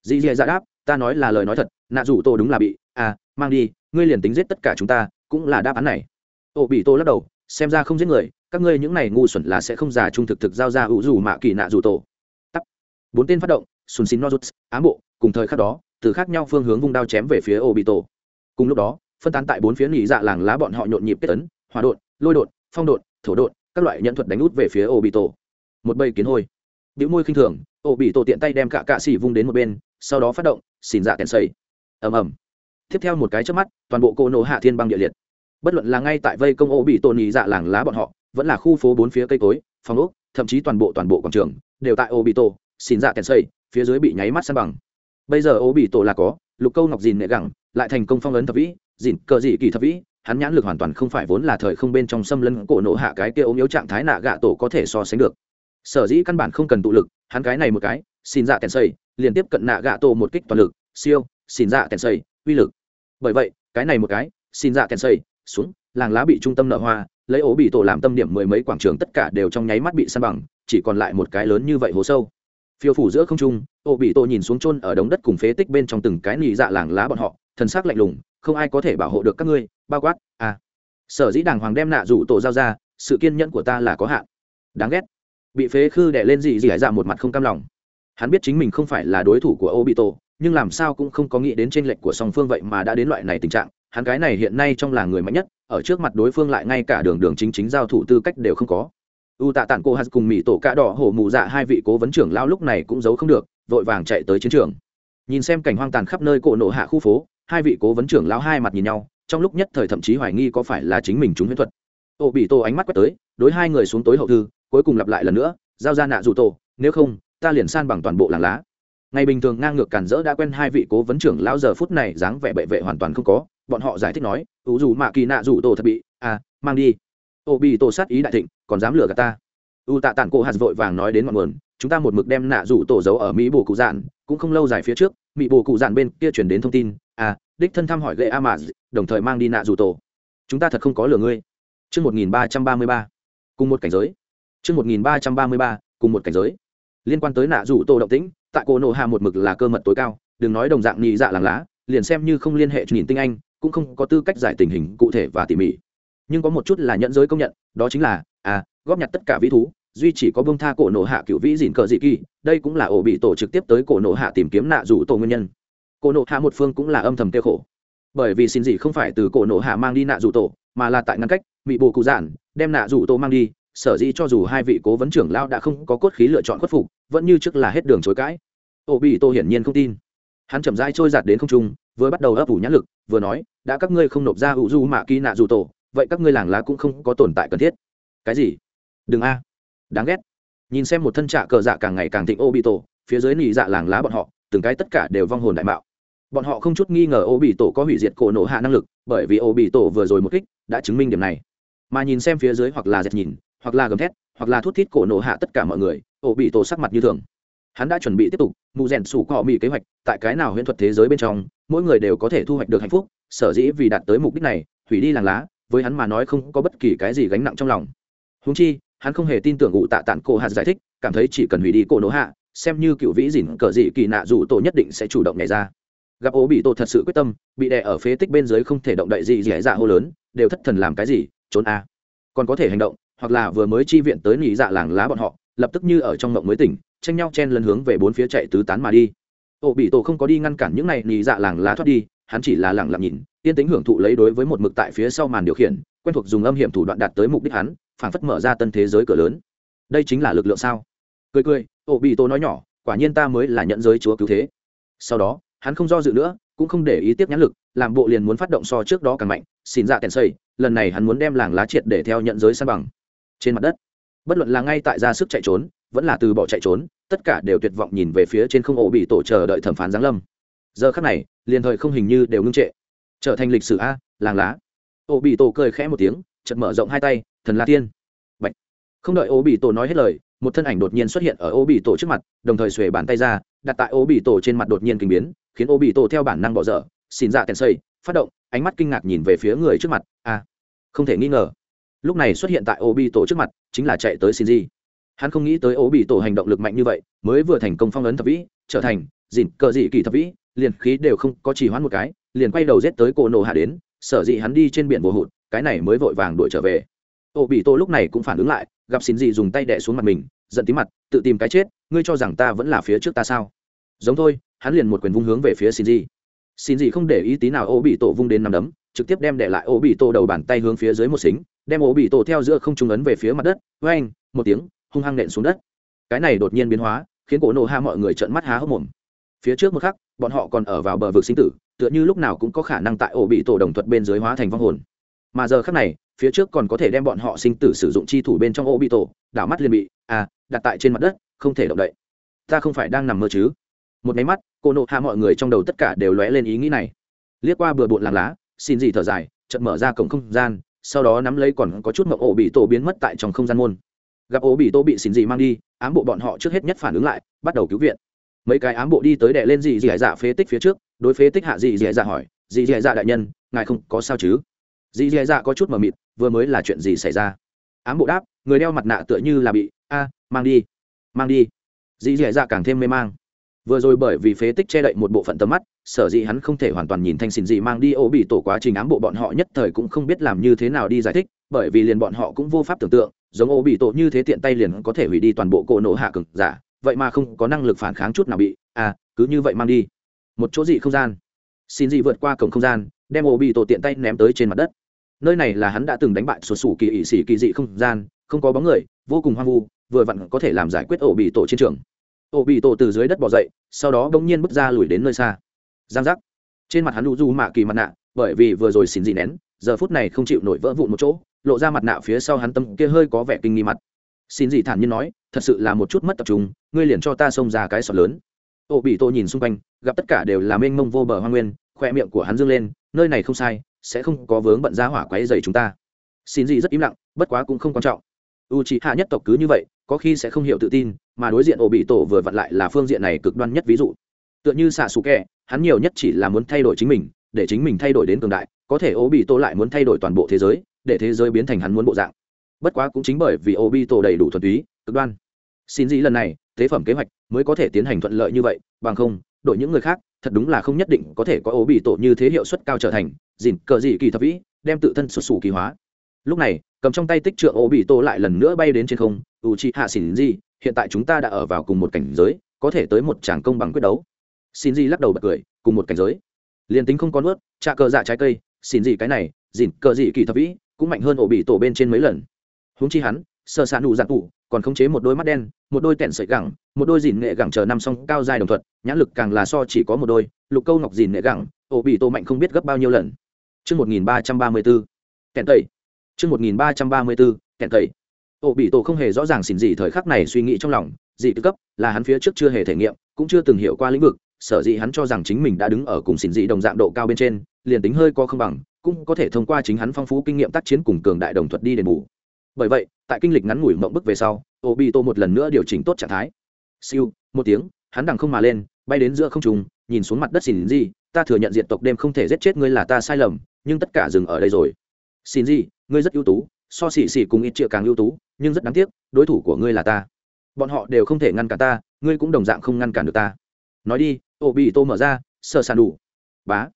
Dị dị dạ đáp, ta nói là lời nói thật, nạ rủ tổ đúng là bị à mang đi, ngươi liền tính giết tất cả chúng ta, cũng là đáp án này. Ô bị tổ lắc đầu, xem ra không giết người, các ngươi những này ngu xuẩn là sẽ không giả trung thực thực giao ra ủ dù mạ kỳ nạ rủ tổ. Tắt. Bốn tên phát động sùn xin nozuts, ám bộ, cùng thời khắc đó từ khác nhau phương hướng vung đao chém về phía ô bị tổ cùng lúc đó, phân tán tại bốn phía nghỉ dạ làng lá bọn họ nhộn nhịp kết tấn hòa đột lôi đột phong đột thổ đột các loại nhận thuật đánh út về phía ô bị tổ một bầy kiến hôi. Biểu môi khinh thường ô bị tổ tiện tay đem cả cạ xỉ vung đến một bên, sau đó phát động, xỉn dạ kèn xây ầm ầm. Tiếp theo một cái trước mắt, toàn bộ cô nổ hạ thiên băng địa liệt. Bất luận là ngay tại vây công ô bị tổ dạ làng lá bọn họ, vẫn là khu phố bốn phía cây cối, phòng ốc, thậm chí toàn bộ toàn bộ quảng trường, đều tại ô bị tổ xỉn dạ kèn xây phía dưới bị nháy mắt san bằng bây giờ ố bị tổ là có, lục câu ngọc dìn nệ gẳng, lại thành công phong ấn thập vĩ, dìn cờ dị kỳ thập vĩ, hắn nhãn lực hoàn toàn không phải vốn là thời không bên trong xâm lấn cổ nổ hạ cái kia ốm yếu trạng thái nạ gạ tổ có thể so sánh được. Sở dĩ căn bản không cần tụ lực, hắn cái này một cái, xin dạ tèn xây liền tiếp cận nạ gạ tổ một kích toàn lực, siêu, xin dạ tèn xây uy lực. Bởi vậy, cái này một cái, xin dạ tèn xây xuống, làng lá bị trung tâm nợ hoa, lấy ố bị tổ làm tâm điểm mười mấy quảng trường tất cả đều trong nháy mắt bị săn bằng, chỉ còn lại một cái lớn như vậy hố sâu phiêu phủ giữa không trung, ô bị tổ nhìn xuống chôn ở đống đất cùng phế tích bên trong từng cái nị dạ làng lá bọn họ, thần sắc lạnh lùng, không ai có thể bảo hộ được các ngươi, bao quát à. Sở dĩ đàng hoàng đem nạ rủ tổ giao ra, sự kiên nhẫn của ta là có hạn. Đáng ghét. Bị phế khư đẻ lên gì gì hải dạ một mặt không cam lòng. Hắn biết chính mình không phải là đối thủ của ô bị tổ, nhưng làm sao cũng không có nghĩ đến trên lệnh của song phương vậy mà đã đến loại này tình trạng. Hắn cái này hiện nay trong làng người mạnh nhất, ở trước mặt đối phương lại ngay cả đường đường chính chính giao thủ tư cách đều không có u tạ tản cô hát cùng mỹ tổ cạ đỏ hổ mù dạ hai vị cố vấn trưởng lao lúc này cũng giấu không được, vội vàng chạy tới chiến trường. Nhìn xem cảnh hoang tàn khắp nơi cổ nộ hạ khu phố, hai vị cố vấn trưởng lao hai mặt nhìn nhau, trong lúc nhất thời thậm chí hoài nghi có phải là chính mình chúng huyễn thuật. Ô bị tổ ánh mắt quét tới, đối hai người xuống tối hậu thư, cuối cùng lặp lại lần nữa, giao ra nạ dù tổ, nếu không, ta liền san bằng toàn bộ làng lá. Ngày bình thường ngang ngược cản rỡ đã quen hai vị cố vấn trưởng lão giờ phút này dáng vẻ bệ vệ hoàn toàn không có, bọn họ giải thích nói ủ dù mạ kỳ nạ dù tổ thật bị à mang đi ô bị tổ sát ý đại thịnh còn dám lừa gạt ta u tạ tản cổ hạt vội vàng nói đến ngọn nguồn chúng ta một mực đem nạ rủ tổ giấu ở mỹ bồ cụ dạn cũng không lâu dài phía trước mỹ bồ cụ dạn bên kia chuyển đến thông tin à đích thân thăm hỏi gậy a mà, đồng thời mang đi nạ rủ tổ chúng ta thật không có lừa ngươi Trước 1333, cùng một cảnh giới. Trước 1333, cùng một cảnh giới. Liên quan tới nạ rủ tổ động tĩnh, tại cổ nổ hạ một mực là cơ mật tối cao, đừng nói đồng dạng nhị dạ làng lá, liền xem như không liên hệ nhìn tinh anh, cũng không có tư cách giải tình hình cụ thể và tỉ mỉ. Nhưng có một chút là nhận giới công nhận, đó chính là, à, góp nhặt tất cả vĩ thú, duy chỉ có bông tha cổ nổ hạ cựu vĩ dìn cờ dị kỳ đây cũng là ổ bị tổ trực tiếp tới cổ nổ hạ tìm kiếm nạ rủ tổ nguyên nhân. Cổ nổ hạ một phương cũng là âm thầm tiêu khổ. Bởi vì xin gì không phải từ cổ nổ hạ mang đi nạ rủ tổ mà là tại ngăn cách bị bồ cụ giản đem nạ rủ tổ mang đi sở dĩ cho dù hai vị cố vấn trưởng lao đã không có cốt khí lựa chọn khuất phục vẫn như trước là hết đường chối cãi. Ổ bị tổ hiển nhiên không tin. Hắn chậm rãi trôi giạt đến không trung vừa bắt đầu ấp ủ nhãn lực vừa nói đã các ngươi không nộp ra ủ du mạ kỳ nạ rủ tổ vậy các ngươi làng lá cũng không có tồn tại cần thiết. Cái gì? Đừng a. Đáng ghét. Nhìn xem một thân trạ cờ dạ càng ngày càng thịnh ô bị tổ phía dưới nỉ dạ làng lá bọn họ, từng cái tất cả đều vong hồn đại mạo. Bọn họ không chút nghi ngờ ô bị tổ có hủy diệt cổ nổ hạ năng lực, bởi vì ô bị tổ vừa rồi một kích đã chứng minh điểm này. Mà nhìn xem phía dưới hoặc là dệt nhìn, hoặc là gầm thét, hoặc là thút thít cổ nổ hạ tất cả mọi người ô bị tổ sắc mặt như thường. Hắn đã chuẩn bị tiếp tục mụ rèn sủ cọ mỹ kế hoạch, tại cái nào huyễn thuật thế giới bên trong, mỗi người đều có thể thu hoạch được hạnh phúc, sở dĩ vì đạt tới mục đích này, hủy đi làng lá với hắn mà nói không có bất kỳ cái gì gánh nặng trong lòng. Húng chi, hắn không hề tin tưởng ủ tạ tản cổ hạt giải thích, cảm thấy chỉ cần hủy đi cổ nổ hạ, xem như cựu vĩ dìn cờ dị kỳ nạ dù tổ nhất định sẽ chủ động nhảy ra. Gặp ố bị tổ thật sự quyết tâm, bị đè ở phế tích bên dưới không thể động đậy gì dẻ dạ hô lớn, đều thất thần làm cái gì, trốn a. Còn có thể hành động, hoặc là vừa mới chi viện tới nghỉ dạ làng lá bọn họ, lập tức như ở trong mộng mới tỉnh, tranh nhau chen lần hướng về bốn phía chạy tứ tán mà đi. Ổ bị tổ không có đi ngăn cản những này nghỉ dạ làng lá thoát đi hắn chỉ là lẳng lặng nhìn tiên tính hưởng thụ lấy đối với một mực tại phía sau màn điều khiển, quen thuộc dùng âm hiểm thủ đoạn đạt tới mục đích hắn phảng phất mở ra tân thế giới cửa lớn. Đây chính là lực lượng sao? Cười cười ổ bị tổ nói nhỏ, quả nhiên ta mới là nhận giới chúa cứu thế. Sau đó, hắn không do dự nữa, cũng không để ý tiếp nhãn lực, làm bộ liền muốn phát động so trước đó càng mạnh, xin dạ kèn xây, lần này hắn muốn đem làng lá triệt để theo nhận giới san bằng. Trên mặt đất, bất luận là ngay tại ra sức chạy trốn, vẫn là từ bỏ chạy trốn, tất cả đều tuyệt vọng nhìn về phía trên không ổ bị tổ chờ đợi thẩm phán giáng lâm. Giờ khắc này liền thời không hình như đều ngưng trệ. Trở thành lịch sử a, làng lá. Ô bị tổ cười khẽ một tiếng chật mở rộng hai tay, thần la tiên Bạch. không đợi Ô bị tổ nói hết lời, một thân ảnh đột nhiên xuất hiện ở ô bị tổ trước mặt, đồng thời xuề bàn tay ra, đặt tại ô bị tổ trên mặt đột nhiên kinh biến, khiến ô bị tổ theo bản năng bỏ dở, xin dạ tèn xây phát động, ánh mắt kinh ngạc nhìn về phía người trước mặt, a. Không thể nghi ngờ. Lúc này xuất hiện tại ô bị tổ trước mặt, chính là chạy tới xin gì hắn không nghĩ tới ô bị tổ hành động lực mạnh như vậy, mới vừa thành công phong ấn thập vĩ, trở thành dìn cờ dị kỳ thập vĩ liền khí đều không có chỉ hoãn một cái, liền quay đầu rết tới cổ nổ hạ đến, sở dĩ hắn đi trên biển vô hụt, cái này mới vội vàng đuổi trở về. Ô bị tổ lúc này cũng phản ứng lại, gặp xin gì dùng tay đẻ xuống mặt mình, giận tí mặt, tự tìm cái chết, ngươi cho rằng ta vẫn là phía trước ta sao? Giống thôi, hắn liền một quyền vung hướng về phía xin gì. Xin gì không để ý tí nào ô bị tổ vung đến nằm đấm, trực tiếp đem để lại ô bị tổ đầu bàn tay hướng phía dưới một xính, đem ô bị tổ theo giữa không trung ấn về phía mặt đất với anh một tiếng, hung hăng nện xuống đất. Cái này đột nhiên biến hóa, khiến cổ nổ hạ mọi người trợn mắt há hốc mồm phía trước một khắc, bọn họ còn ở vào bờ vực sinh tử, tựa như lúc nào cũng có khả năng tại ổ bị tổ đồng thuật bên dưới hóa thành vong hồn. Mà giờ khắc này, phía trước còn có thể đem bọn họ sinh tử sử dụng chi thủ bên trong ổ bị tổ, đảo mắt liền bị à đặt tại trên mặt đất, không thể động đậy. Ta không phải đang nằm mơ chứ? Một máy mắt, cô nộ hạ mọi người trong đầu tất cả đều lóe lên ý nghĩ này. Liếc qua bừa bộn làm lá, xin gì thở dài, chợt mở ra cổng không gian, sau đó nắm lấy còn có chút mộng ổ bị tổ biến mất tại trong không gian môn. Gặp ổ bị tổ bị xin gì mang đi, ám bộ bọn họ trước hết nhất phản ứng lại, bắt đầu cứu viện mấy cái ám bộ đi tới đệ lên dì dì dạ phế tích phía trước, đối phế tích hạ dì dì dạ hỏi, dì dì dạ đại nhân, ngài không có sao chứ? Dì dì dạ có chút mờ mịt, vừa mới là chuyện gì xảy ra? Ám bộ đáp, người đeo mặt nạ tựa như là bị, a, mang đi mang đi. Dì dì dạ càng thêm mê mang. Vừa rồi bởi vì phế tích che đậy một bộ phận tầm mắt, sở dĩ hắn không thể hoàn toàn nhìn thanh xin gì mang đi, ô bị tổ quá trình ám bộ bọn họ nhất thời cũng không biết làm như thế nào đi giải thích, bởi vì liền bọn họ cũng vô pháp tưởng tượng, giống ô bị tổ như thế tiện tay liền có thể hủy đi toàn bộ cổ nổ hạ cực giả vậy mà không có năng lực phản kháng chút nào bị à cứ như vậy mang đi. Một chỗ dị không gian. Xin dị vượt qua cổng không gian, đem ổ bị tổ tiện tay ném tới trên mặt đất. Nơi này là hắn đã từng đánh bại sụt sủ kỳ ỵ sĩ kỳ dị không gian, không có bóng người, vô cùng hoang vu, vừa vặn có thể làm giải quyết ổ bị tổ trên trường. Ổ bị tổ từ dưới đất bỏ dậy, sau đó bỗng nhiên bước ra lùi đến nơi xa. Giang giác. Trên mặt hắn u du mạ kỳ mặt nạ, bởi vì vừa rồi xin dị nén, giờ phút này không chịu nổi vỡ vụn một chỗ, lộ ra mặt nạ phía sau hắn tâm kia hơi có vẻ kinh nghi mặt xin dị thản nhiên nói, thật sự là một chút mất tập trung, ngươi liền cho ta xông ra cái sọt lớn. Ô bị tô nhìn xung quanh, gặp tất cả đều là mênh mông vô bờ hoa nguyên, khoe miệng của hắn dâng lên, nơi này không sai, sẽ không có vướng bận giá hỏa quáy dày chúng ta. Xin gì rất im lặng, bất quá cũng không quan trọng. U c hạ nhất tộc cứ như vậy, có khi sẽ không hiểu tự tin, mà đối diện ổ bị tổ vừa vặn lại là phương diện này cực đoan nhất ví dụ. Tựa như xạ xù kẹ, hắn nhiều nhất chỉ là muốn thay đổi chính mình, để chính mình thay đổi đến cường đại, có thể ổ bị tổ lại muốn thay đổi toàn bộ thế giới, để thế giới biến thành hắn muốn bộ dạng bất quá cũng chính bởi vì obito đầy đủ thuần túy, cực đoan. Xin gì lần này, tế phẩm kế hoạch mới có thể tiến hành thuận lợi như vậy, bằng không, đội những người khác, thật đúng là không nhất định có thể có ố bị tổ như thế hiệu suất cao trở thành dìn cờ dị kỳ thập vĩ, đem tự thân sụt sù kỳ hóa. Lúc này, cầm trong tay tích trượng ố bị tổ lại lần nữa bay đến trên không u chi hạ xỉn gì hiện tại chúng ta đã ở vào cùng một cảnh giới, có thể tới một tràng công bằng quyết đấu. Xin Di lắc đầu bật cười, cùng một cảnh giới. Liền tính không có nuốt trà cờ dạ trái cây, xin gì cái này dìn cờ dị kỳ thập vĩ, cũng mạnh hơn ổ bị tổ bên trên mấy lần huống chi hắn sợ xạ nụ giặc tủ, còn khống chế một đôi mắt đen, một đôi tẹn sợi gẳng, một đôi dìn nghệ gẳng chờ năm song cao dài đồng thuận nhãn lực càng là so chỉ có một đôi, lục câu ngọc dìn nghệ gẳng, ổ bị tô mạnh không biết gấp bao nhiêu lần. Chương một nghìn ba trăm ba mươi bốn kẹn tẩy. Chương một nghìn ba trăm ba mươi bốn kẹn tẩy. Ổ bị tổ không hề rõ ràng xỉn gì thời khắc này suy nghĩ trong lòng gì tư cấp là hắn phía trước chưa hề thể nghiệm, cũng chưa từng hiểu qua lĩnh vực, sở dĩ hắn cho rằng chính mình đã đứng ở cùng xỉn dị đồng dạng độ cao bên trên, liền tính hơi có không bằng, cũng có thể thông qua chính hắn phong phú kinh nghiệm tác chiến cùng cường đại đồng thuật đi đền bù bởi vậy, tại kinh lịch ngắn ngủi mộng bức về sau ô bị tô một lần nữa điều chỉnh tốt trạng thái. Siêu, một tiếng, hắn đằng không mà lên, bay đến giữa không trùng nhìn xuống mặt đất xin gì ta thừa nhận diện tộc đêm không thể giết chết ngươi là ta sai lầm, nhưng tất cả dừng ở đây rồi. Xin gì ngươi rất ưu tú, so xỉ xỉ cùng ít triệu càng ưu tú, nhưng rất đáng tiếc, đối thủ của ngươi là ta. Bọn họ đều không thể ngăn cản ta, ngươi cũng đồng dạng không ngăn cản được ta. Nói đi ô bị tô mở ra sơ sàn đủ bá.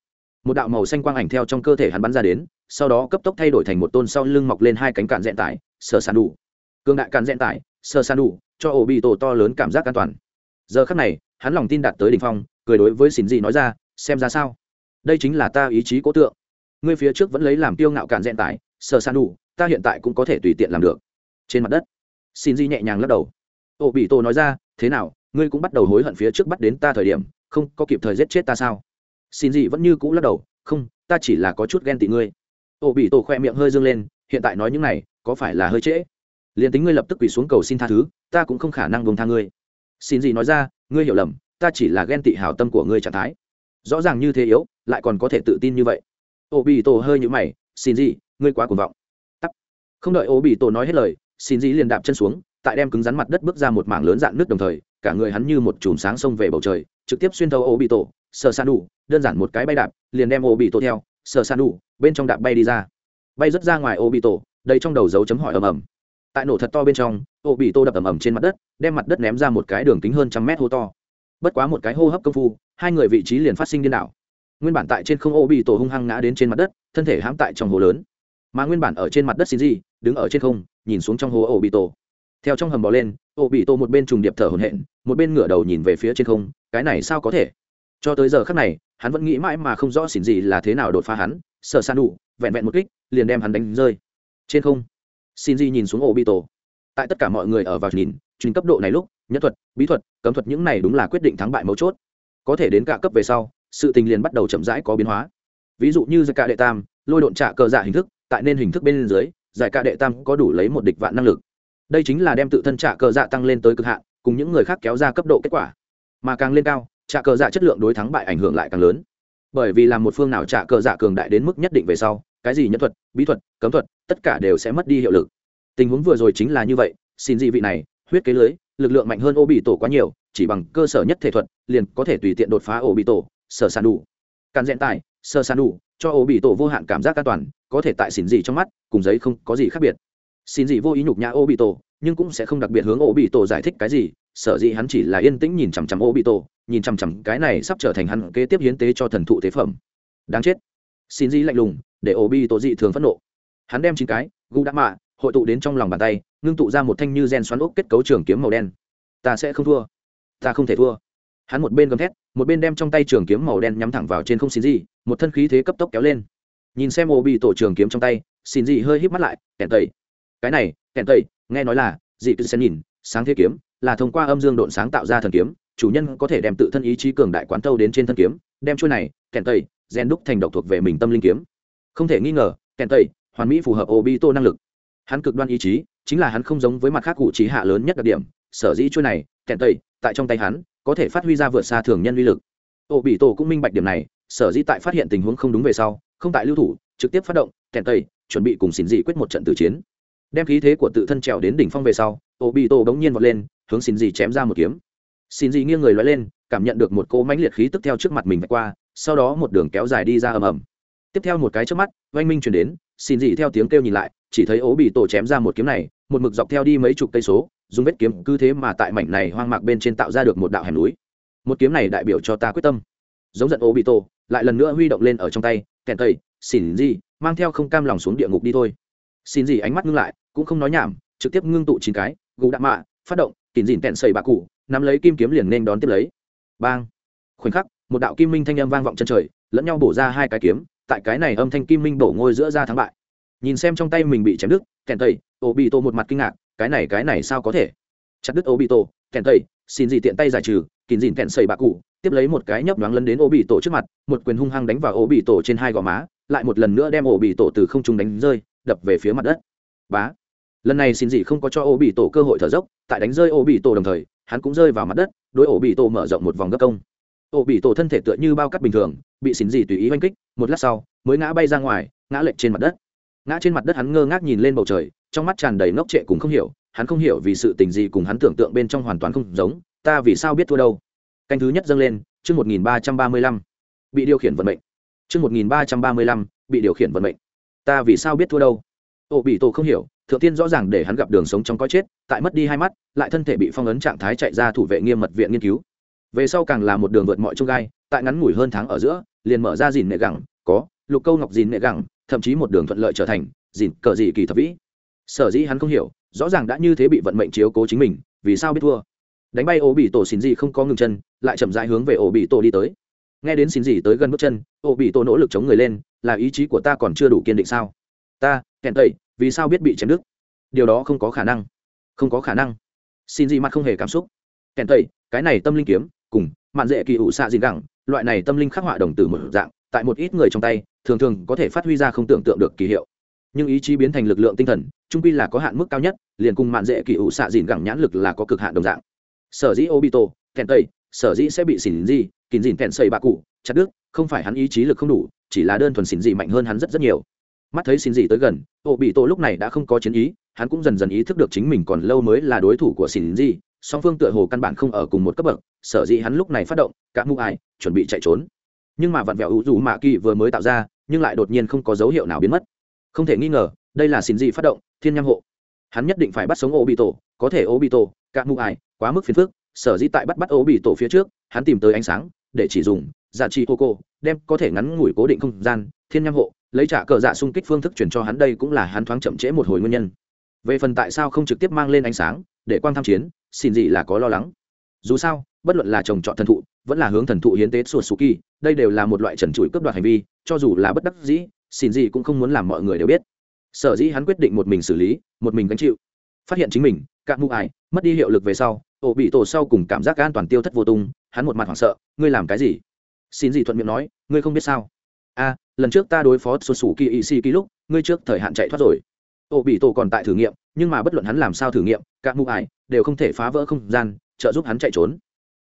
Một đạo màu xanh quang ảnh theo trong cơ thể hắn bắn ra đến sau đó cấp tốc thay đổi thành một tôn sau lưng mọc lên hai cánh cạn dẹn tải sơ sàn đủ. Cương đại cạn dẹn tải sơ sàn đủ, cho ổ bị tổ to lớn cảm giác an toàn. Giờ khắc này, hắn lòng tin đạt tới đ ỉ n h phong, cười đối với xin gì nói ra, xem ra sao? Đây chính là ta ý chí cố tượng. Ngươi phía trước vẫn lấy làm tiêu ngạo cạn dẹn tải sơ sàn đủ, ta hiện tại cũng có thể tùy tiện làm được. Trên mặt đất xin di nhẹ nhàng lắc đầu. Ổ bị tổ nói ra, thế nào, ngươi cũng bắt đầu hối hận phía trước bắt đến ta thời điểm, không có kịp thời giết chết ta sao? Xin dị vẫn như cũ lắc đầu, không, ta chỉ là có chút ghen tị ngươi ổ bị tổ khoe miệng hơi dương lên, hiện tại nói những này, có phải là hơi trễ? Liền tính ngươi lập tức quỳ xuống cầu xin tha thứ, ta cũng không khả năng vùng tha ngươi. Xin gì nói ra, ngươi hiểu lầm, ta chỉ là ghen tị hảo tâm của ngươi trạng thái. Rõ ràng như thế yếu, lại còn có thể tự tin như vậy. Ô bị tổ hơi nhũ mày, xin gì, ngươi quá cuồng vọng. Tắt. Không đợi ô bị tổ nói hết lời, xin gì liền đạp chân xuống, tại đem cứng rắn mặt đất bước ra một mảng lớn dạn nước đồng thời, cả người hắn như một chùm sáng xông về bầu trời, trực tiếp xuyên thấu ô bị tổ, sờ san đủ, đơn giản một cái bay đạp, liền đem ô bị tổ theo sờ san đủ, bên trong đạp bay đi ra. Bay rất ra ngoài ô bị tổ đây trong đầu dấu chấm hỏi ầm ầm. Tại nổ thật to bên trong ô bị tô đập ầm ầm trên mặt đất, đem mặt đất ném ra một cái đường kính hơn trăm mét hô to. Bất quá một cái hô hấp công phu, hai người vị trí liền phát sinh điên đảo. Nguyên bản tại trên không ô bị tổ hung hăng ngã đến trên mặt đất, thân thể hãm tại trong hồ lớn. Mà nguyên bản ở trên mặt đất xin gì đứng ở trên không, nhìn xuống trong hồ ô bị tổ theo trong hầm bò lên ô bị tổ một bên trùng điệp thở hổn hển, một bên ngửa đầu nhìn về phía trên không, cái này sao có thể? Cho tới giờ khắc này hắn vẫn nghĩ mãi mà không rõ xỉn gì là thế nào đột phá hắn sợ san đủ, vẹn vẹn một kích, liền đem hắn đánh rơi. Trên không xin di nhìn xuống ổ bị tổ tại tất cả mọi người ở vào nhìn chuyên cấp độ này lúc nhất thuật, bí thuật, cấm thuật những này đúng là quyết định thắng bại mấu chốt. Có thể đến cả cấp về sau, sự tình liền bắt đầu chậm rãi có biến hóa. Ví dụ như giải ca đệ tam, lôi độn trả cờ dạ hình thức, tại nên hình thức bên dưới, giải ca đệ tam có đủ lấy một địch vạn năng lực. Đây chính là đem tự thân trả cờ dạ tăng lên tới cực hạn, cùng những người khác kéo ra cấp độ kết quả. Mà càng lên cao trả cờ dạ chất lượng đối thắng bại ảnh hưởng lại càng lớn. Bởi vì làm một phương nào trả cờ dạ cường đại đến mức nhất định về sau, cái gì nhân thuật, bí thuật, cấm thuật, tất cả đều sẽ mất đi hiệu lực. Tình huống vừa rồi chính là như vậy, xin dị vị này, huyết kế lưới, lực lượng mạnh hơn ô bị tổ quá nhiều, chỉ bằng cơ sở nhất thể thuật, liền có thể tùy tiện đột phá ô bị tổ, sở sàn đủ. Càn dẹn tài sơ sàn đủ, cho ô bị tổ vô hạn cảm giác an toàn, có thể tại xin dị trong mắt, cùng giấy không có gì khác biệt. Xin dị vô ý nhục nhã ô bị tổ, nhưng cũng sẽ không đặc biệt hướng ô bị tổ giải thích cái gì sở dĩ hắn chỉ là yên tĩnh nhìn chằm chằm ô bị tổ nhìn chằm chằm cái này sắp trở thành hắn kế tiếp hiến tế cho thần thụ tế phẩm. Đáng chết. Xin dị lạnh lùng, để ô bị tổ dị thường phẫn nộ. Hắn đem chín cái gu đã mạ hội tụ đến trong lòng bàn tay, ngưng tụ ra một thanh như gen xoắn ốc kết cấu trường kiếm màu đen. Ta sẽ không thua. Ta không thể thua. Hắn một bên gầm thét, một bên đem trong tay trường kiếm màu đen nhắm thẳng vào trên không xin gì một thân khí thế cấp tốc kéo lên. Nhìn xem ô bị tổ trường kiếm trong tay, xin gì hơi híp mắt lại, kẹn tẩy. Cái này, kẹn tẩy, nghe nói là, dị cứ sẽ nhìn, sáng thế kiếm là thông qua âm dương độn sáng tạo ra thần kiếm, chủ nhân có thể đem tự thân ý chí cường đại quán tâu đến trên thân kiếm, đem chuôi này kẹn tẩy gen đúc thành độc thuộc về mình tâm linh kiếm. Không thể nghi ngờ kẹn tẩy hoàn mỹ phù hợp ô năng lực. Hắn cực đoan ý chí, chính là hắn không giống với mặt khác cụ trí hạ lớn nhất đặc điểm, sở dĩ chuôi này kẹn tẩy tại trong tay hắn, có thể phát huy ra vượt xa thường nhân uy lực. Ô cũng minh bạch điểm này, sở dĩ tại phát hiện tình huống không đúng về sau, không tại lưu thủ, trực tiếp phát động kẹn tẩy chuẩn bị cùng xin dị quyết một trận tử chiến. Đem khí thế của tự thân trèo đến đỉnh phong về sau ô bị bỗng nhiên vọt lên hướng xin dị chém ra một kiếm. Xin dị nghiêng người loay lên, cảm nhận được một cỗ mãnh liệt khí tức theo trước mặt mình vạch qua, sau đó một đường kéo dài đi ra ầm ầm. Tiếp theo một cái trước mắt, oanh minh chuyển đến, xin dị theo tiếng kêu nhìn lại, chỉ thấy ố bị tổ chém ra một kiếm này, một mực dọc theo đi mấy chục cây số, dùng vết kiếm cứ thế mà tại mảnh này hoang mạc bên trên tạo ra được một đạo hẻm núi. Một kiếm này đại biểu cho ta quyết tâm. Giống giận ố bị tổ, lại lần nữa huy động lên ở trong tay kèn tây xin gì, mang theo không cam lòng xuống địa ngục đi thôi. Xin gì ánh mắt ngưng lại, cũng không nói nhảm, trực tiếp ngưng tụ chín cái, gù đạn mạ, phát động kín dìn kẹn xây bạc cụ, nắm lấy kim kiếm liền nên đón tiếp lấy. Bang! Khoảnh khắc, một đạo kim minh thanh âm vang vọng chân trời, lẫn nhau bổ ra hai cái kiếm, tại cái này âm thanh kim minh bổ ngôi giữa ra thắng bại. Nhìn xem trong tay mình bị chém đứt, kèn tây ô bị tổ một mặt kinh ngạc, cái này cái này sao có thể? Chặt đứt ô bị tổ kèn tây xin gì tiện tay giải trừ, kín dìn kèn xây bạc cụ, tiếp lấy một cái nhấp nhoáng lấn đến ô bị tổ trước mặt, một quyền hung hăng đánh vào ô bị tổ trên hai gò má, lại một lần nữa đem ô bị tổ từ không trung đánh rơi, đập về phía mặt đất. Bá! Lần này xin gì không có cho ô bị tổ cơ hội thở dốc, tại đánh rơi ô bị tổ đồng thời, hắn cũng rơi vào mặt đất, đối ổ bị tổ mở rộng một vòng gấp công. Ổ bị tổ thân thể tựa như bao cắt bình thường, bị xin gì tùy ý oanh kích, một lát sau, mới ngã bay ra ngoài, ngã lệch trên mặt đất. Ngã trên mặt đất hắn ngơ ngác nhìn lên bầu trời, trong mắt tràn đầy ngốc trệ cùng không hiểu, hắn không hiểu vì sự tình gì cùng hắn tưởng tượng bên trong hoàn toàn không giống, ta vì sao biết thua đâu? Canh thứ nhất dâng lên, chương một nghìn ba trăm ba mươi lăm, bị điều khiển vận mệnh. Chương một nghìn ba trăm ba mươi lăm, bị điều khiển vận mệnh. Ta vì sao biết thua đâu? Ô bị tổ không hiểu thượng tiên rõ ràng để hắn gặp đường sống trong có chết, tại mất đi hai mắt, lại thân thể bị phong ấn trạng thái chạy ra thủ vệ nghiêm mật viện nghiên cứu. Về sau càng là một đường vượt mọi trông gai, tại ngắn ngủi hơn tháng ở giữa, liền mở ra dìn nệ gẳng, có lục câu ngọc dìn nệ gẳng, thậm chí một đường thuận lợi trở thành dìn cờ gì kỳ thập vĩ. Sở dĩ hắn không hiểu, rõ ràng đã như thế bị vận mệnh chiếu cố chính mình, vì sao biết thua? Đánh bay ổ bị tổ xin gì không có ngừng chân, lại chậm rãi hướng về ổ bị tổ đi tới. Nghe đến xin gì tới gần bước chân ổ bị tổ nỗ lực chống người lên, là ý chí của ta còn chưa đủ kiên định sao? Ta, kèn tẩy vì sao biết bị chém đứt? Điều đó không có khả năng. Không có khả năng. Xin gì mặt không hề cảm xúc. Kèn tẩy, cái này tâm linh kiếm, cùng, mạn dễ kỳ ủ xạ gì gẳng, loại này tâm linh khắc họa đồng tử một dạng, tại một ít người trong tay, thường thường có thể phát huy ra không tưởng tượng được kỳ hiệu. Nhưng ý chí biến thành lực lượng tinh thần, trung quy là có hạn mức cao nhất, liền cùng mạn dễ kỳ ủ xạ dìn gẳng nhãn lực là có cực hạn đồng dạng. Sở dĩ obito, kèn tây sở dĩ sẽ bị xỉn gì kín dìn kèn xây bạ cụ chặt đứt, không phải hắn ý chí lực không đủ, chỉ là đơn thuần xỉn gì mạnh hơn hắn rất rất nhiều mắt thấy xin gì tới gần ô bị tổ lúc này đã không có chiến ý, hắn cũng dần dần ý thức được chính mình còn lâu mới là đối thủ của xin gì, song phương tựa hồ căn bản không ở cùng một cấp bậc, sở dĩ hắn lúc này phát động, cả mũ ai, chuẩn bị chạy trốn. Nhưng mà vặn vẹo hữu dù mạ kỳ vừa mới tạo ra, nhưng lại đột nhiên không có dấu hiệu nào biến mất. Không thể nghi ngờ, đây là xin gì phát động, thiên nham hộ. Hắn nhất định phải bắt sống ô bị tổ có thể ô bị tổ cả mũ ai, quá mức phiền phức, sở dĩ tại bắt bắt ô bị tổ phía trước, hắn tìm tới ánh sáng, để chỉ dùng, giả trị hô cô đem có thể ngắn ngủi cố định không gian, thiên nham hộ lấy trả cờ dạ xung kích phương thức chuyển cho hắn, đây cũng là hắn thoáng chậm trễ một hồi nguyên nhân. Về phần tại sao không trực tiếp mang lên ánh sáng để quang tham chiến, xin gì là có lo lắng. Dù sao, bất luận là trồng trọt thần thụ, vẫn là hướng thần thụ hiến tế sụt sù kỳ đây đều là một loại trần trụi cướp đoạt hành vi, cho dù là bất đắc dĩ, xin gì cũng không muốn làm mọi người đều biết. Sở dĩ hắn quyết định một mình xử lý, một mình gánh chịu. Phát hiện chính mình cạn mụ ải mất đi hiệu lực về sau, ổ bị tổ sau cùng cảm giác an toàn tiêu thất vô tung, hắn một mặt hoảng sợ, ngươi làm cái gì? Xin gì thuận miệng nói, ngươi không biết sao? A lần trước ta đối phó xuất xù kỳ ỵ xì kỳ lúc, ngươi trước thời hạn chạy thoát rồi. Ô bị tổ còn tại thử nghiệm, nhưng mà bất luận hắn làm sao thử nghiệm các mụ ải đều không thể phá vỡ không gian, trợ giúp hắn chạy trốn.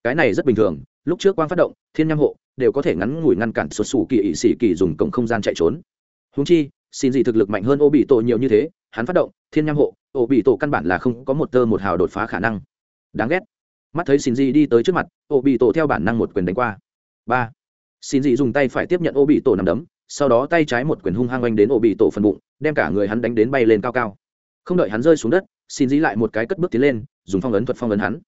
Cái này rất bình thường, lúc trước quang phát động, thiên nham hộ đều có thể ngắn ngủi ngăn cản xuất xù kỳ ỵ xì kỳ dùng cổng không gian chạy trốn. Húng chi, xin gì thực lực mạnh hơn ô bị tổ nhiều như thế, hắn phát động, thiên nham hộ ô bị tổ căn bản là không có một tơ một hào đột phá khả năng. Đáng ghét. Mắt thấy xin gì đi tới trước mặt ô bị tổ theo bản năng một quyền đánh qua. Ba. Xin dị dùng tay phải tiếp nhận ô bị tổ nằm đấm sau đó tay trái một quyền hung hăng oanh đến ổ bị tổ phần bụng, đem cả người hắn đánh đến bay lên cao cao. Không đợi hắn rơi xuống đất, xin dĩ lại một cái cất bước tiến lên, dùng phong ấn thuật phong ấn hắn.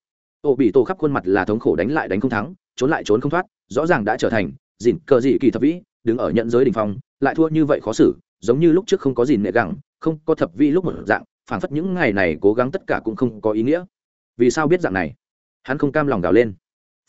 Ổ bị tổ khắp khuôn mặt là thống khổ đánh lại đánh không thắng, trốn lại trốn không thoát, rõ ràng đã trở thành dìn cờ dị kỳ thập vĩ, đứng ở nhận giới đình phong, lại thua như vậy khó xử, giống như lúc trước không có gì nệ gẳng, không có thập vĩ lúc một dạng, phảng phất những ngày này cố gắng tất cả cũng không có ý nghĩa. Vì sao biết dạng này? Hắn không cam lòng gào lên.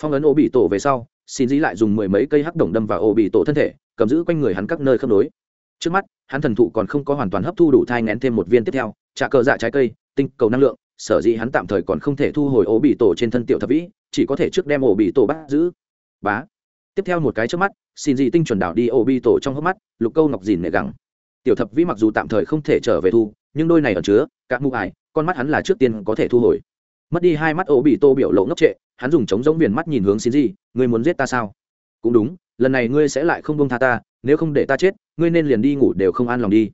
Phong ấn ô bị tổ về sau, xin dĩ lại dùng mười mấy cây hắc đồng đâm vào ô bị tổ thân thể cầm giữ quanh người hắn các nơi khớp nối. Trước mắt, hắn thần thụ còn không có hoàn toàn hấp thu đủ thai ngén thêm một viên tiếp theo, trả cờ dạ trái cây, tinh cầu năng lượng, sở dĩ hắn tạm thời còn không thể thu hồi ổ bị tổ trên thân tiểu thập vĩ, chỉ có thể trước đem ổ bị tổ bắt giữ. Bá. Tiếp theo một cái trước mắt, xin dị tinh chuẩn đảo đi ổ bị tổ trong hốc mắt, lục câu ngọc dìn nệ gẳng. Tiểu thập vĩ mặc dù tạm thời không thể trở về thu, nhưng đôi này ở chứa các mụ ải, con mắt hắn là trước tiên có thể thu hồi. Mất đi hai mắt ổ bị tổ biểu lộ ngốc trệ, hắn dùng trống giống viền mắt nhìn hướng xin dị ngươi muốn giết ta sao? Cũng đúng lần này ngươi sẽ lại không bông tha ta, nếu không để ta chết, ngươi nên liền đi ngủ đều không an lòng đi.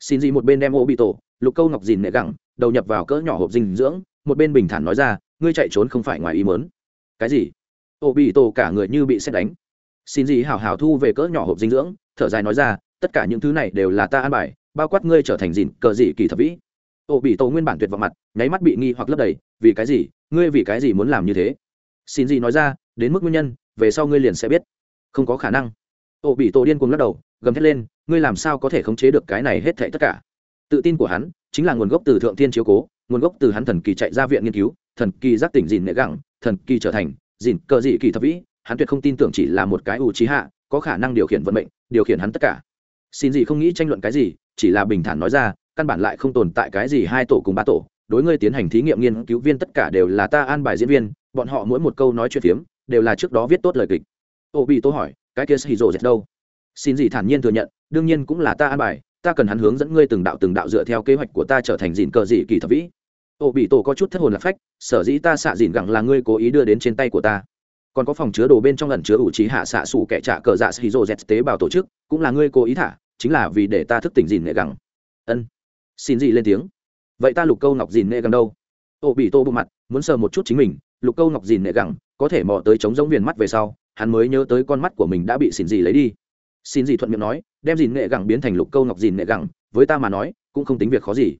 Xin dị một bên đem ô bị tổ, lục câu ngọc dìn nệ gẳng, đầu nhập vào cỡ nhỏ hộp dinh dưỡng, một bên bình thản nói ra, ngươi chạy trốn không phải ngoài ý mớn cái gì? Ô bị tổ cả người như bị xét đánh. Xin dị hảo hảo thu về cỡ nhỏ hộp dinh dưỡng, thở dài nói ra, tất cả những thứ này đều là ta an bài, bao quát ngươi trở thành dìn, cờ dị kỳ thập vĩ. Ô bị tổ nguyên bản tuyệt vọng mặt, nháy mắt bị nghi hoặc lấp đầy, vì cái gì? Ngươi vì cái gì muốn làm như thế? Xin dị nói ra, đến mức nguyên nhân, về sau ngươi liền sẽ biết không có khả năng. Ô bị tổ điên cuồng lắc đầu, gầm thét lên, ngươi làm sao có thể khống chế được cái này hết thảy tất cả? Tự tin của hắn chính là nguồn gốc từ thượng thiên chiếu cố, nguồn gốc từ hắn thần kỳ chạy ra viện nghiên cứu, thần kỳ giác tỉnh dìn nệ gẳng, thần kỳ trở thành dìn cờ dị kỳ thập vĩ, hắn tuyệt không tin tưởng chỉ là một cái ủ trí hạ, có khả năng điều khiển vận mệnh, điều khiển hắn tất cả. Xin gì không nghĩ tranh luận cái gì, chỉ là bình thản nói ra, căn bản lại không tồn tại cái gì hai tổ cùng ba tổ, đối ngươi tiến hành thí nghiệm nghiên cứu viên tất cả đều là ta an bài diễn viên, bọn họ mỗi một câu nói chuyện phiếm, đều là trước đó viết tốt lời kịch ô bị tô hỏi, cái kia xì rồ dệt đâu? Xin gì thản nhiên thừa nhận, đương nhiên cũng là ta an bài, ta cần hắn hướng dẫn ngươi từng đạo từng đạo dựa theo kế hoạch của ta trở thành dìn cờ dị kỳ thập vĩ. Ô bị tổ có chút thất hồn lạc phách, sở dĩ ta xạ dìn gẳng là ngươi cố ý đưa đến trên tay của ta. Còn có phòng chứa đồ bên trong lần chứa ủ trí hạ xạ sủ kẻ trả cờ dạ xì rô z tế bào tổ chức, cũng là ngươi cố ý thả, chính là vì để ta thức tỉnh dìn nệ gẳng. Ân. Xin gì lên tiếng. Vậy ta lục câu ngọc dìn nệ gẳng đâu? Ô bị tô bộ mặt, muốn sờ một chút chính mình, lục câu ngọc dìn nệ gẳng, có thể mò tới chống giống viền mắt về sau hắn mới nhớ tới con mắt của mình đã bị xin gì lấy đi. Xin gì thuận miệng nói, đem dìn nghệ gẳng biến thành lục câu ngọc dìn nghệ gẳng, với ta mà nói, cũng không tính việc khó gì.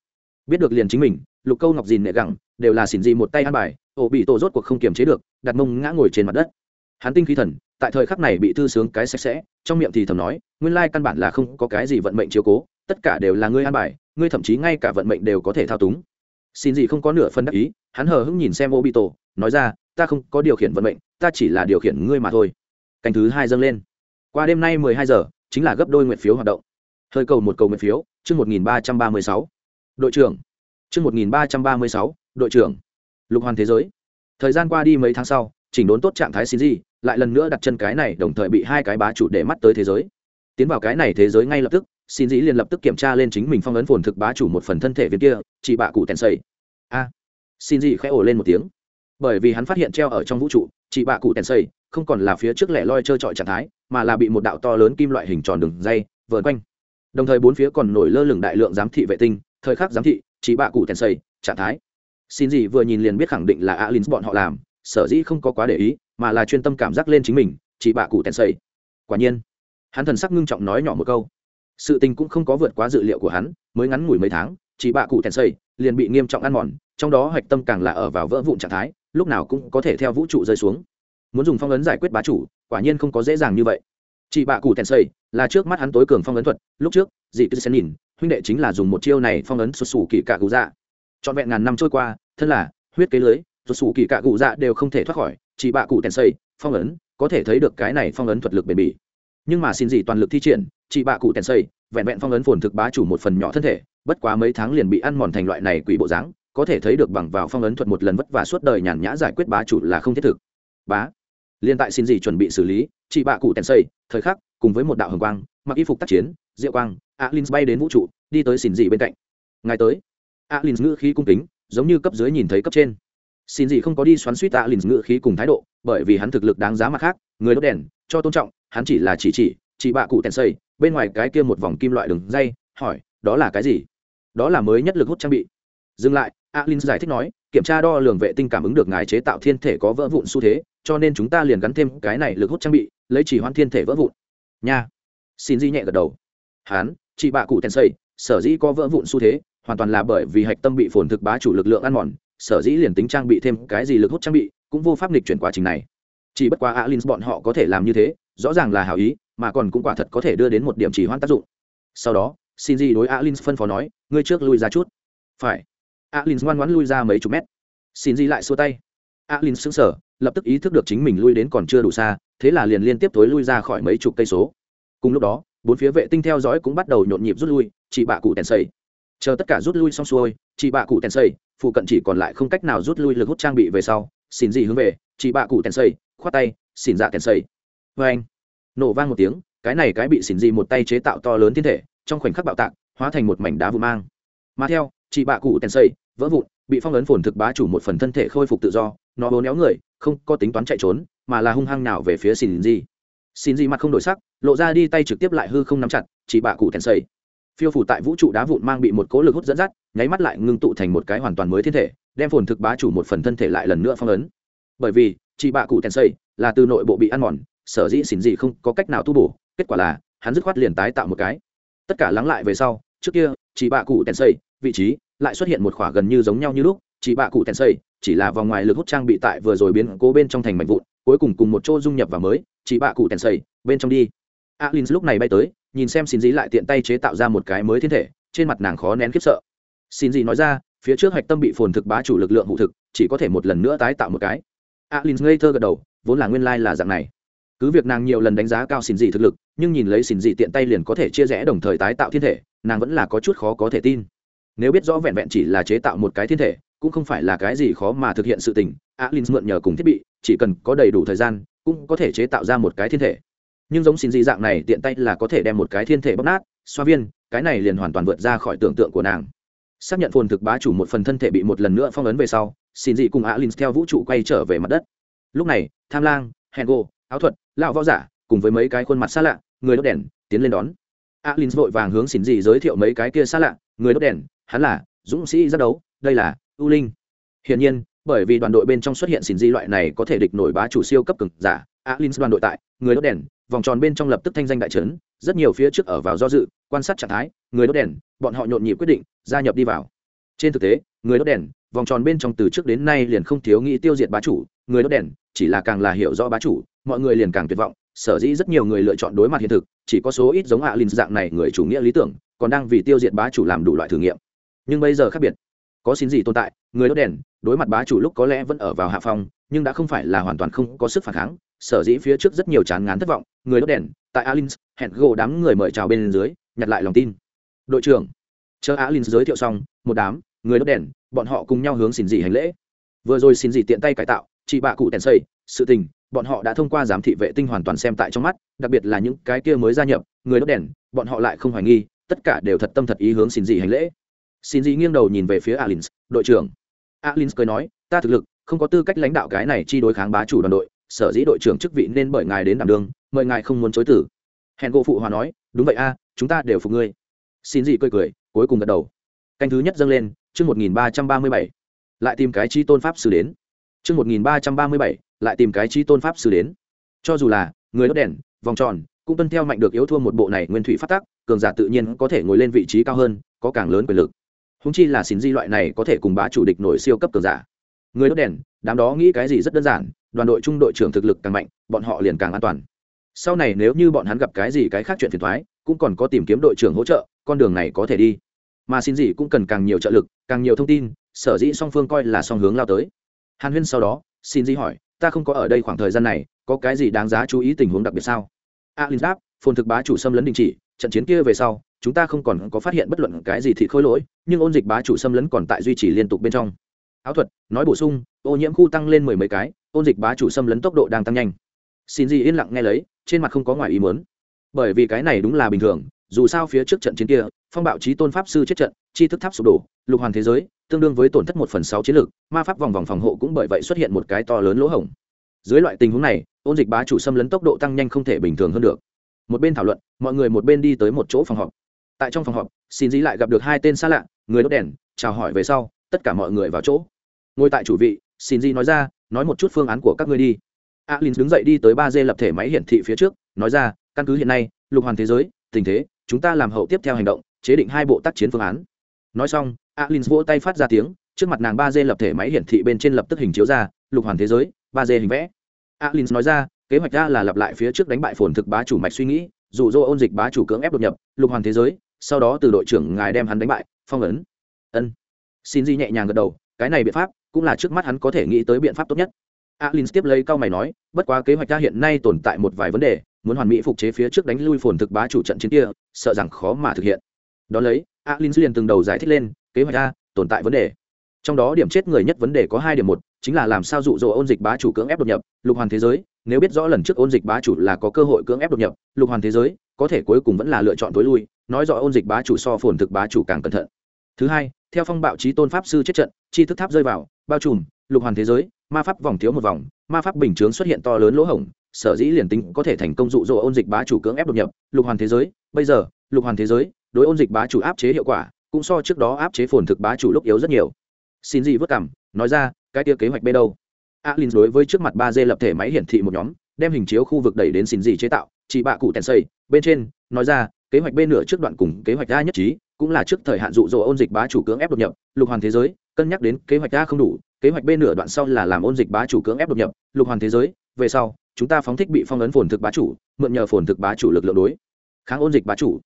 Biết được liền chính mình, lục câu ngọc dìn nghệ gẳng, đều là xỉn gì một tay ăn bài, ổ bị tổ rốt cuộc không kiềm chế được, đặt mông ngã ngồi trên mặt đất. Hắn tinh khí thần, tại thời khắc này bị thư sướng cái sạch sẽ, trong miệng thì thầm nói, nguyên lai căn bản là không có cái gì vận mệnh chiếu cố, tất cả đều là ngươi ăn bài, ngươi thậm chí ngay cả vận mệnh đều có thể thao túng. Xin gì không có nửa phân đắc ý, hắn hờ hững nhìn xem ô bị tổ, nói ra ta không có điều khiển vận mệnh, ta chỉ là điều khiển ngươi mà thôi. Canh thứ hai dâng lên. Qua đêm nay mười hai giờ, chính là gấp đôi nguyện phiếu hoạt động. Hơi cầu một cầu nguyện phiếu, chương một nghìn ba trăm ba mươi sáu. Đội trưởng. Chương một nghìn ba trăm ba mươi sáu, đội trưởng. Lục hoàn thế giới. Thời gian qua đi mấy tháng sau, chỉnh đốn tốt trạng thái xin gì lại lần nữa đặt chân cái này đồng thời bị hai cái bá chủ để mắt tới thế giới. Tiến vào cái này thế giới ngay lập tức xin dĩ liền lập tức kiểm tra lên chính mình phong ấn phồn thực bá chủ một phần thân thể viên kia, chị bạ cụ tèn xây a. Xin dĩ khẽ ổ lên một tiếng bởi vì hắn phát hiện treo ở trong vũ trụ chị bạ cụ tèn xây, không còn là phía trước lẻ loi trơ trọi trạng thái, mà là bị một đạo to lớn kim loại hình tròn đường dây vờn quanh. Đồng thời bốn phía còn nổi lơ lửng đại lượng giám thị vệ tinh, thời khắc giám thị chị bạ cụ tèn xây, trạng thái. Xin gì vừa nhìn liền biết khẳng định là alin bọn họ làm, sở dĩ không có quá để ý, mà là chuyên tâm cảm giác lên chính mình chị bạ cụ tèn xây. Quả nhiên, hắn thần sắc ngưng trọng nói nhỏ một câu. Sự tình cũng không có vượt quá dự liệu của hắn, mới ngắn ngủi mấy tháng chị bạ cụ tèn xây liền bị nghiêm trọng ăn mòn, trong đó hạch tâm càng là ở vào vỡ vụn trạng thái lúc nào cũng có thể theo vũ trụ rơi xuống. Muốn dùng phong ấn giải quyết bá chủ, quả nhiên không có dễ dàng như vậy. Chị bạ cụ tèn xây là trước mắt hắn tối cường phong ấn thuật, lúc trước dị cứ sẽ nhìn, huynh đệ chính là dùng một chiêu này phong ấn xuất xù kỳ cạ cụ dạ. Trọn vẹn ngàn năm trôi qua, thân là, huyết kế lưới, xuất xù kỳ cạ cụ dạ đều không thể thoát khỏi. Chị bạ cụ tèn xây phong ấn, có thể thấy được cái này phong ấn thuật lực bền bỉ. Nhưng mà xin gì toàn lực thi triển, chị bạ cụ tèn xây vẹn vẹn phong ấn phồn thực bá chủ một phần nhỏ thân thể, bất quá mấy tháng liền bị ăn mòn thành loại này quỷ bộ dáng có thể thấy được bằng vào phong ấn thuật một lần vất vả suốt đời nhàn nhã giải quyết bá chủ là không thiết thực. Bá. Liên tại xin gì chuẩn bị xử lý, chị bạ cụ tèn xây, thời khắc, cùng với một đạo hồng quang, mặc y phục tác chiến, diệu quang, alins bay đến vũ trụ, đi tới xin gì bên cạnh. Ngài tới. Alins ngữ khí cung kính, giống như cấp dưới nhìn thấy cấp trên. Xin gì không có đi xoắn suýt alins ngữ khí cùng thái độ, bởi vì hắn thực lực đáng giá mặt khác, người đốt đèn, cho tôn trọng, hắn chỉ là chỉ chỉ, chị bạ cụ tèn xây, bên ngoài cái kia một vòng kim loại đường dây, hỏi, đó là cái gì? Đó là mới nhất lực hút trang bị dừng lại, alin giải thích nói, kiểm tra đo lường vệ tinh cảm ứng được ngài chế tạo thiên thể có vỡ vụn xu thế, cho nên chúng ta liền gắn thêm cái này lực hút trang bị, lấy chỉ hoan thiên thể vỡ vụn. Nha. Xin di nhẹ gật đầu. Hán, chị bạ cụ tèn xây sở dĩ có vỡ vụn xu thế, hoàn toàn là bởi vì hạch tâm bị phồn thực bá chủ lực lượng ăn mòn, sở dĩ liền tính trang bị thêm cái gì lực hút trang bị, cũng vô pháp nghịch chuyển quá trình này. Chỉ bất quá alin bọn họ có thể làm như thế, rõ ràng là hảo ý, mà còn cũng quả thật có thể đưa đến một điểm chỉ hoan tác dụng. Sau đó, xin Di đối alin phân phó nói, ngươi trước lui ra chút. Phải alin ngoan ngoãn lui ra mấy chục mét. Xin gì lại xua tay. Alin sững sờ, lập tức ý thức được chính mình lui đến còn chưa đủ xa, thế là liền liên tiếp tối lui ra khỏi mấy chục cây số. Cùng lúc đó, bốn phía vệ tinh theo dõi cũng bắt đầu nhộn nhịp rút lui, chị bạ cụ tèn xây chờ tất cả rút lui xong xuôi, chị bạ cụ tèn xây phụ cận chỉ còn lại không cách nào rút lui lực hút trang bị về sau, xin gì hướng về, chị bạ cụ tèn xây khoát tay, xin dạ tèn xây vê vâng anh. Nổ vang một tiếng, cái này cái bị xỉn gì một tay chế tạo to lớn thiên thể, trong khoảnh khắc bạo tạc, hóa thành một mảnh đá vụ mang. Mà theo chị bạ cụ tèn xây vỡ vụn, bị phong ấn phồn thực bá chủ một phần thân thể khôi phục tự do, nó bố néo người, không có tính toán chạy trốn, mà là hung hăng nào về phía xin gì xin gì mặt không đổi sắc, lộ ra đi tay trực tiếp lại hư không nắm chặt, chị bạ cụ tèn xây phiêu phủ tại vũ trụ đá vụn mang bị một cố lực hút dẫn dắt, nháy mắt lại ngưng tụ thành một cái hoàn toàn mới thiên thể, đem phồn thực bá chủ một phần thân thể lại lần nữa phong ấn. Bởi vì, chị bạ cụ tèn xây là từ nội bộ bị ăn mòn, sở dĩ xỉn gì không có cách nào tu bổ, kết quả là, hắn dứt khoát liền tái tạo một cái. Tất cả lắng lại về sau, trước kia, chị bạ cụ tèn xây vị trí lại xuất hiện một khỏa gần như giống nhau như lúc chị bạ cụ tèn xây, chỉ là vòng ngoài lực hút trang bị tại vừa rồi biến cố bên trong thành mảnh vụn, cuối cùng cùng một chỗ dung nhập vào mới chị bạ cụ tèn xây, bên trong đi. Alin lúc này bay tới, nhìn xem xin dĩ lại tiện tay chế tạo ra một cái mới thiên thể, trên mặt nàng khó nén khiếp sợ. Xin gì nói ra, phía trước hạch tâm bị phồn thực bá chủ lực lượng hụ thực, chỉ có thể một lần nữa tái tạo một cái. Alin ngây thơ gật đầu, vốn là nguyên lai là dạng này. Cứ việc nàng nhiều lần đánh giá cao xin gì thực lực, nhưng nhìn lấy xin gì tiện tay liền có thể chia rẽ đồng thời tái tạo thiên thể, nàng vẫn là có chút khó có thể tin nếu biết rõ vẹn vẹn chỉ là chế tạo một cái thiên thể, cũng không phải là cái gì khó mà thực hiện sự tình, alin mượn nhờ cùng thiết bị, chỉ cần có đầy đủ thời gian, cũng có thể chế tạo ra một cái thiên thể. Nhưng giống xin dị dạng này, tiện tay là có thể đem một cái thiên thể bóc nát, xoa viên, cái này liền hoàn toàn vượt ra khỏi tưởng tượng của nàng. Xác nhận phồn thực bá chủ một phần thân thể bị một lần nữa phong ấn về sau, xin dị cùng alin theo vũ trụ quay trở về mặt đất. Lúc này, tham lang hèn gô áo thuật, lão võ giả, cùng với mấy cái khuôn mặt xa lạ, người đốt đèn, tiến lên đón. Alin vội vàng hướng xin dị giới thiệu mấy cái kia xa lạ, người đốt đèn hắn là dũng sĩ giác đấu, đây là u linh. Hiển nhiên, bởi vì đoàn đội bên trong xuất hiện xin di loại này có thể địch nổi bá chủ siêu cấp cực giả alin đoàn đội tại, người đốt đèn, vòng tròn bên trong lập tức thanh danh đại trấn, rất nhiều phía trước ở vào do dự, quan sát trạng thái, người đốt đèn, bọn họ nhộn nhịp quyết định, gia nhập đi vào. Trên thực tế, người đốt đèn, vòng tròn bên trong từ trước đến nay liền không thiếu nghĩ tiêu diệt bá chủ, người đốt đèn, chỉ là càng là hiểu rõ bá chủ, mọi người liền càng tuyệt vọng, sở dĩ rất nhiều người lựa chọn đối mặt hiện thực, chỉ có số ít giống hạ linh dạng này người chủ nghĩa lý tưởng, còn đang vì tiêu diệt bá chủ làm đủ loại thử nghiệm nhưng bây giờ khác biệt. Có xin gì tồn tại, người đốt đèn, đối mặt bá chủ lúc có lẽ vẫn ở vào hạ phòng nhưng đã không phải là hoàn toàn không có sức phản kháng. Sở dĩ phía trước rất nhiều chán ngán thất vọng, người đốt đèn, tại alin hẹn gỗ đám người mời chào bên dưới, nhặt lại lòng tin. Đội trưởng, chờ alin giới thiệu xong, một đám, người đốt đèn, bọn họ cùng nhau hướng xin gì hành lễ. Vừa rồi xin gì tiện tay cải tạo, chị bạ cụ tèn xây, sự tình, bọn họ đã thông qua giám thị vệ tinh hoàn toàn xem tại trong mắt, đặc biệt là những cái kia mới gia nhập, người đốt đèn, bọn họ lại không hoài nghi, tất cả đều thật tâm thật ý hướng xin gì hành lễ xin dị nghiêng đầu nhìn về phía alin đội trưởng. Alin cười nói, ta thực lực, không có tư cách lãnh đạo cái này chi đối kháng bá chủ đoàn đội, sở dĩ đội trưởng chức vị nên bởi ngài đến đảm đương, mời ngài không muốn chối tử hẹn gỗ phụ hòa nói, đúng vậy a, chúng ta đều phục ngươi. Xin dị cười cười, cuối cùng gật đầu. Canh thứ nhất dâng lên, chương một nghìn ba trăm ba mươi bảy. Lại tìm cái chi tôn pháp sư đến. Chương một nghìn ba trăm ba mươi bảy, lại tìm cái chi tôn pháp sư đến. Cho dù là, người đốt đèn, vòng tròn, cũng tuân theo mạnh được yếu thua một bộ này nguyên thủy phát tác cường giả tự nhiên có thể ngồi lên vị trí cao hơn, có càng lớn quyền lực húng chi là xin di loại này có thể cùng bá chủ địch nổi siêu cấp cường giả. Người đốt đèn, đám đó nghĩ cái gì rất đơn giản, đoàn đội trung đội trưởng thực lực càng mạnh, bọn họ liền càng an toàn. Sau này nếu như bọn hắn gặp cái gì cái khác chuyện phiền thoái cũng còn có tìm kiếm đội trưởng hỗ trợ, con đường này có thể đi. Mà xin gì cũng cần càng nhiều trợ lực, càng nhiều thông tin, sở dĩ song phương coi là song hướng lao tới. Hàn huyên sau đó xin gì hỏi, ta không có ở đây khoảng thời gian này, có cái gì đáng giá chú ý tình huống đặc biệt sao? Alin đáp, phồn thực bá chủ xâm lấn đình chỉ, trận chiến kia về sau chúng ta không còn có phát hiện bất luận cái gì thị khôi lỗi, nhưng ôn dịch bá chủ xâm lấn còn tại duy trì liên tục bên trong. Áo thuật, nói bổ sung, ô nhiễm khu tăng lên mười mấy cái, ôn dịch bá chủ xâm lấn tốc độ đang tăng nhanh. Xin gì yên lặng nghe lấy, trên mặt không có ngoài ý muốn. Bởi vì cái này đúng là bình thường, dù sao phía trước trận chiến kia, phong bạo trí tôn pháp sư chết trận chi thức tháp sụp đổ, lục hoàn thế giới, tương đương với tổn thất một phần sáu chiến lược ma pháp vòng vòng phòng hộ cũng bởi vậy xuất hiện một cái to lớn lỗ hổng. Dưới loại tình huống này, ôn dịch bá chủ xâm lấn tốc độ tăng nhanh không thể bình thường hơn được. Một bên thảo luận, mọi người một bên đi tới một chỗ phòng họp tại trong phòng họp, xin dĩ lại gặp được hai tên xa lạ, người đốt đèn, chào hỏi về sau, tất cả mọi người vào chỗ. Ngồi tại chủ vị, xin dĩ nói ra, nói một chút phương án của các ngươi đi. Alin đứng dậy đi tới ba d lập thể máy hiển thị phía trước, nói ra, căn cứ hiện nay, lục hoàn thế giới, tình thế, chúng ta làm hậu tiếp theo hành động, chế định hai bộ tác chiến phương án. Nói xong alin vỗ tay phát ra tiếng, trước mặt nàng ba d lập thể máy hiển thị bên trên lập tức hình chiếu ra, lục hoàn thế giới, ba d hình vẽ. Alin nói ra, kế hoạch ra là lặp lại phía trước đánh bại phồn thực bá chủ mạch suy nghĩ dụ dỗ ôn dịch bá chủ cưỡng ép đột nhập, lục hoàn thế giới sau đó từ đội trưởng ngài đem hắn đánh bại, phong ấn. Ân. Xin di nhẹ nhàng gật đầu, cái này biện pháp cũng là trước mắt hắn có thể nghĩ tới biện pháp tốt nhất. Alin tiếp lấy cao mày nói, bất quá kế hoạch ta hiện nay tồn tại một vài vấn đề, muốn hoàn mỹ phục chế phía trước đánh lui phồn thực bá chủ trận chiến kia, sợ rằng khó mà thực hiện. Đón lấy alin liền từng đầu giải thích lên, kế hoạch ta tồn tại vấn đề. Trong đó điểm chết người nhất vấn đề có hai điểm một, chính là làm sao dụ dỗ ôn dịch bá chủ cưỡng ép đột nhập, lục hoàn thế giới nếu biết rõ lần trước ôn dịch bá chủ là có cơ hội cưỡng ép đột nhập, lục hoàn thế giới, có thể cuối cùng vẫn là lựa chọn tối lui, nói rõ ôn dịch bá chủ so phồn thực bá chủ càng cẩn thận. Thứ hai, theo phong bạo trí tôn pháp sư chết trận, chi thức tháp rơi vào, bao trùm, lục hoàn thế giới, ma pháp vòng thiếu một vòng, ma pháp bình chướng xuất hiện to lớn lỗ hổng, sở dĩ liền tính có thể thành công dụ dỗ ôn dịch bá chủ cưỡng ép đột nhập, lục hoàn thế giới, bây giờ, lục hoàn thế giới, đối ôn dịch bá chủ áp chế hiệu quả, cũng so trước đó áp chế phồn thực bá chủ lúc yếu rất nhiều. Xin gì vất cảm, nói ra, cái tia kế hoạch b đâu? Alin đối với trước mặt ba d lập thể máy hiển thị một nhóm, đem hình chiếu khu vực đẩy đến xin gì chế tạo, chỉ bạ cụ tèn xây. Bên trên, nói ra, kế hoạch b nửa trước đoạn cùng kế hoạch a nhất trí, cũng là trước thời hạn dụ dỗ ôn dịch bá chủ cưỡng ép đột nhập, lục hoàn thế giới, cân nhắc đến kế hoạch a không đủ, kế hoạch b nửa đoạn sau là làm ôn dịch bá chủ cưỡng ép đột nhập, lục hoàn thế giới, về sau, chúng ta phóng thích bị phong ấn phồn thực bá chủ, mượn nhờ phồn thực bá chủ lực lượng đối, kháng ôn dịch bá chủ.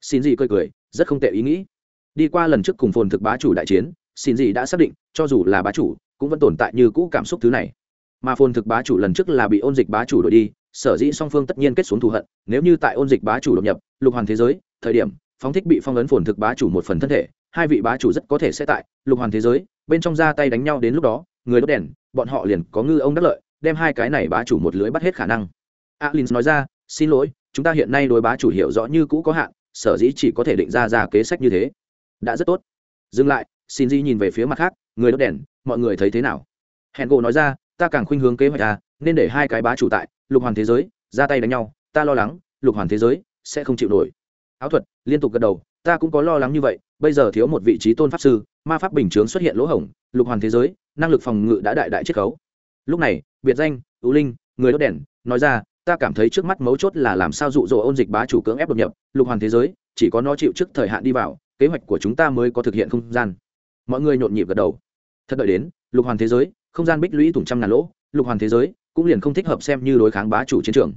Xin gì cười cười, rất không tệ ý nghĩ. Đi qua lần trước cùng phồn thực bá chủ đại chiến, xin gì đã xác định, cho dù là bá chủ cũng vẫn tồn tại như cũ cảm xúc thứ này. Mà phồn thực bá chủ lần trước là bị ôn dịch bá chủ đổi đi, sở dĩ song phương tất nhiên kết xuống thù hận, nếu như tại ôn dịch bá chủ đột nhập, lục hoàn thế giới, thời điểm, phóng thích bị phong ấn phồn thực bá chủ một phần thân thể, hai vị bá chủ rất có thể sẽ tại lục hoàn thế giới, bên trong ra tay đánh nhau đến lúc đó, người đốt đèn, bọn họ liền có ngư ông đắc lợi, đem hai cái này bá chủ một lưới bắt hết khả năng. Alin nói ra, xin lỗi, chúng ta hiện nay đối bá chủ hiểu rõ như cũ có hạn, sở dĩ chỉ có thể định ra ra kế sách như thế. Đã rất tốt. Dừng lại xin di nhìn về phía mặt khác người đốt đèn, mọi người thấy thế nào? Hẹn gỗ nói ra, ta càng khuynh hướng kế hoạch ta nên để hai cái bá chủ tại, lục hoàn thế giới, ra tay đánh nhau, ta lo lắng, lục hoàn thế giới sẽ không chịu nổi. Áo thuật, liên tục gật đầu, ta cũng có lo lắng như vậy, bây giờ thiếu một vị trí tôn pháp sư, ma pháp bình chướng xuất hiện lỗ hổng, lục hoàn thế giới, năng lực phòng ngự đã đại đại chiết khấu. Lúc này, biệt danh ưu linh, người đốt đèn, nói ra, ta cảm thấy trước mắt mấu chốt là làm sao dụ dỗ ôn dịch bá chủ cưỡng ép đột nhập, lục hoàn thế giới, chỉ có nó chịu trước thời hạn đi vào, kế hoạch của chúng ta mới có thực hiện không gian. Mọi người nhộn nhịp gật đầu thật đợi đến, lục hoàn thế giới, không gian bích lũy tùng trăm ngàn lỗ, lục hoàn thế giới cũng liền không thích hợp xem như đối kháng bá chủ chiến trường.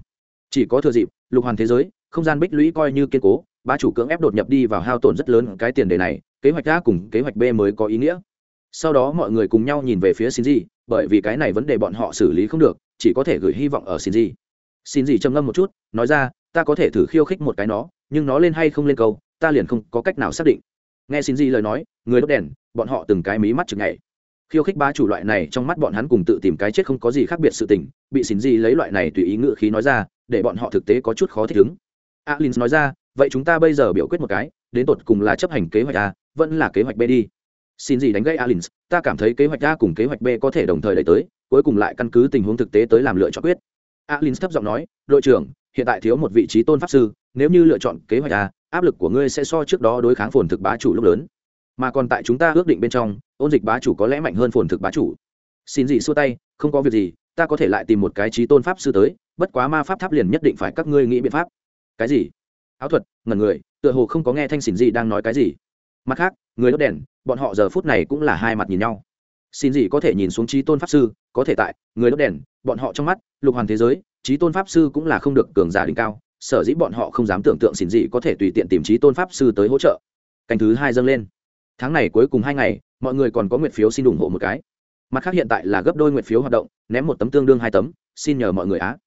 Chỉ có thừa dịp, lục hoàn thế giới, không gian bích lũy coi như kiên cố, bá chủ cưỡng ép đột nhập đi vào hao tổn rất lớn cái tiền đề này, kế hoạch a cùng kế hoạch b mới có ý nghĩa. Sau đó mọi người cùng nhau nhìn về phía xin gì bởi vì cái này vấn đề bọn họ xử lý không được, chỉ có thể gửi hy vọng ở xin gì xin gì trầm ngâm một chút, nói ra, ta có thể thử khiêu khích một cái nó, nhưng nó lên hay không lên câu ta liền không có cách nào xác định. Nghe xin gì lời nói, người đốt đèn, bọn họ từng cái mí mắt chừng ngày khiêu khích bá chủ loại này trong mắt bọn hắn cùng tự tìm cái chết không có gì khác biệt sự tình, bị xin gì lấy loại này tùy ý ngự khí nói ra, để bọn họ thực tế có chút khó thích ứng. Alin nói ra, vậy chúng ta bây giờ biểu quyết một cái, đến tột cùng là chấp hành kế hoạch a, vẫn là kế hoạch b đi. Xin gì đánh gây alin, ta cảm thấy kế hoạch a cùng kế hoạch b có thể đồng thời đẩy tới, cuối cùng lại căn cứ tình huống thực tế tới làm lựa chọn quyết. Alin thấp giọng nói, đội trưởng, hiện tại thiếu một vị trí tôn pháp sư, nếu như lựa chọn kế hoạch a, áp lực của ngươi sẽ so trước đó đối kháng phồn thực bá chủ lúc lớn mà còn tại chúng ta ước định bên trong, ôn dịch bá chủ có lẽ mạnh hơn phồn thực bá chủ. Xin gì xua tay, không có việc gì, ta có thể lại tìm một cái trí tôn pháp sư tới, bất quá ma pháp tháp liền nhất định phải các ngươi nghĩ biện pháp. Cái gì? Áo thuật, ngẩn người, tựa hồ không có nghe thanh xin gì đang nói cái gì. Mặt khác, người đốt đèn, bọn họ giờ phút này cũng là hai mặt nhìn nhau. Xin gì có thể nhìn xuống trí tôn pháp sư, có thể tại, người đốt đèn, bọn họ trong mắt, lục hoàn thế giới, trí tôn pháp sư cũng là không được cường giả đỉnh cao, sở dĩ bọn họ không dám tưởng tượng xin gì có thể tùy tiện tìm trí tôn pháp sư tới hỗ trợ. Canh thứ hai dâng lên tháng này cuối cùng hai ngày, mọi người còn có nguyện phiếu xin ủng hộ một cái. Mặt khác hiện tại là gấp đôi nguyện phiếu hoạt động, ném một tấm tương đương hai tấm, xin nhờ mọi người á.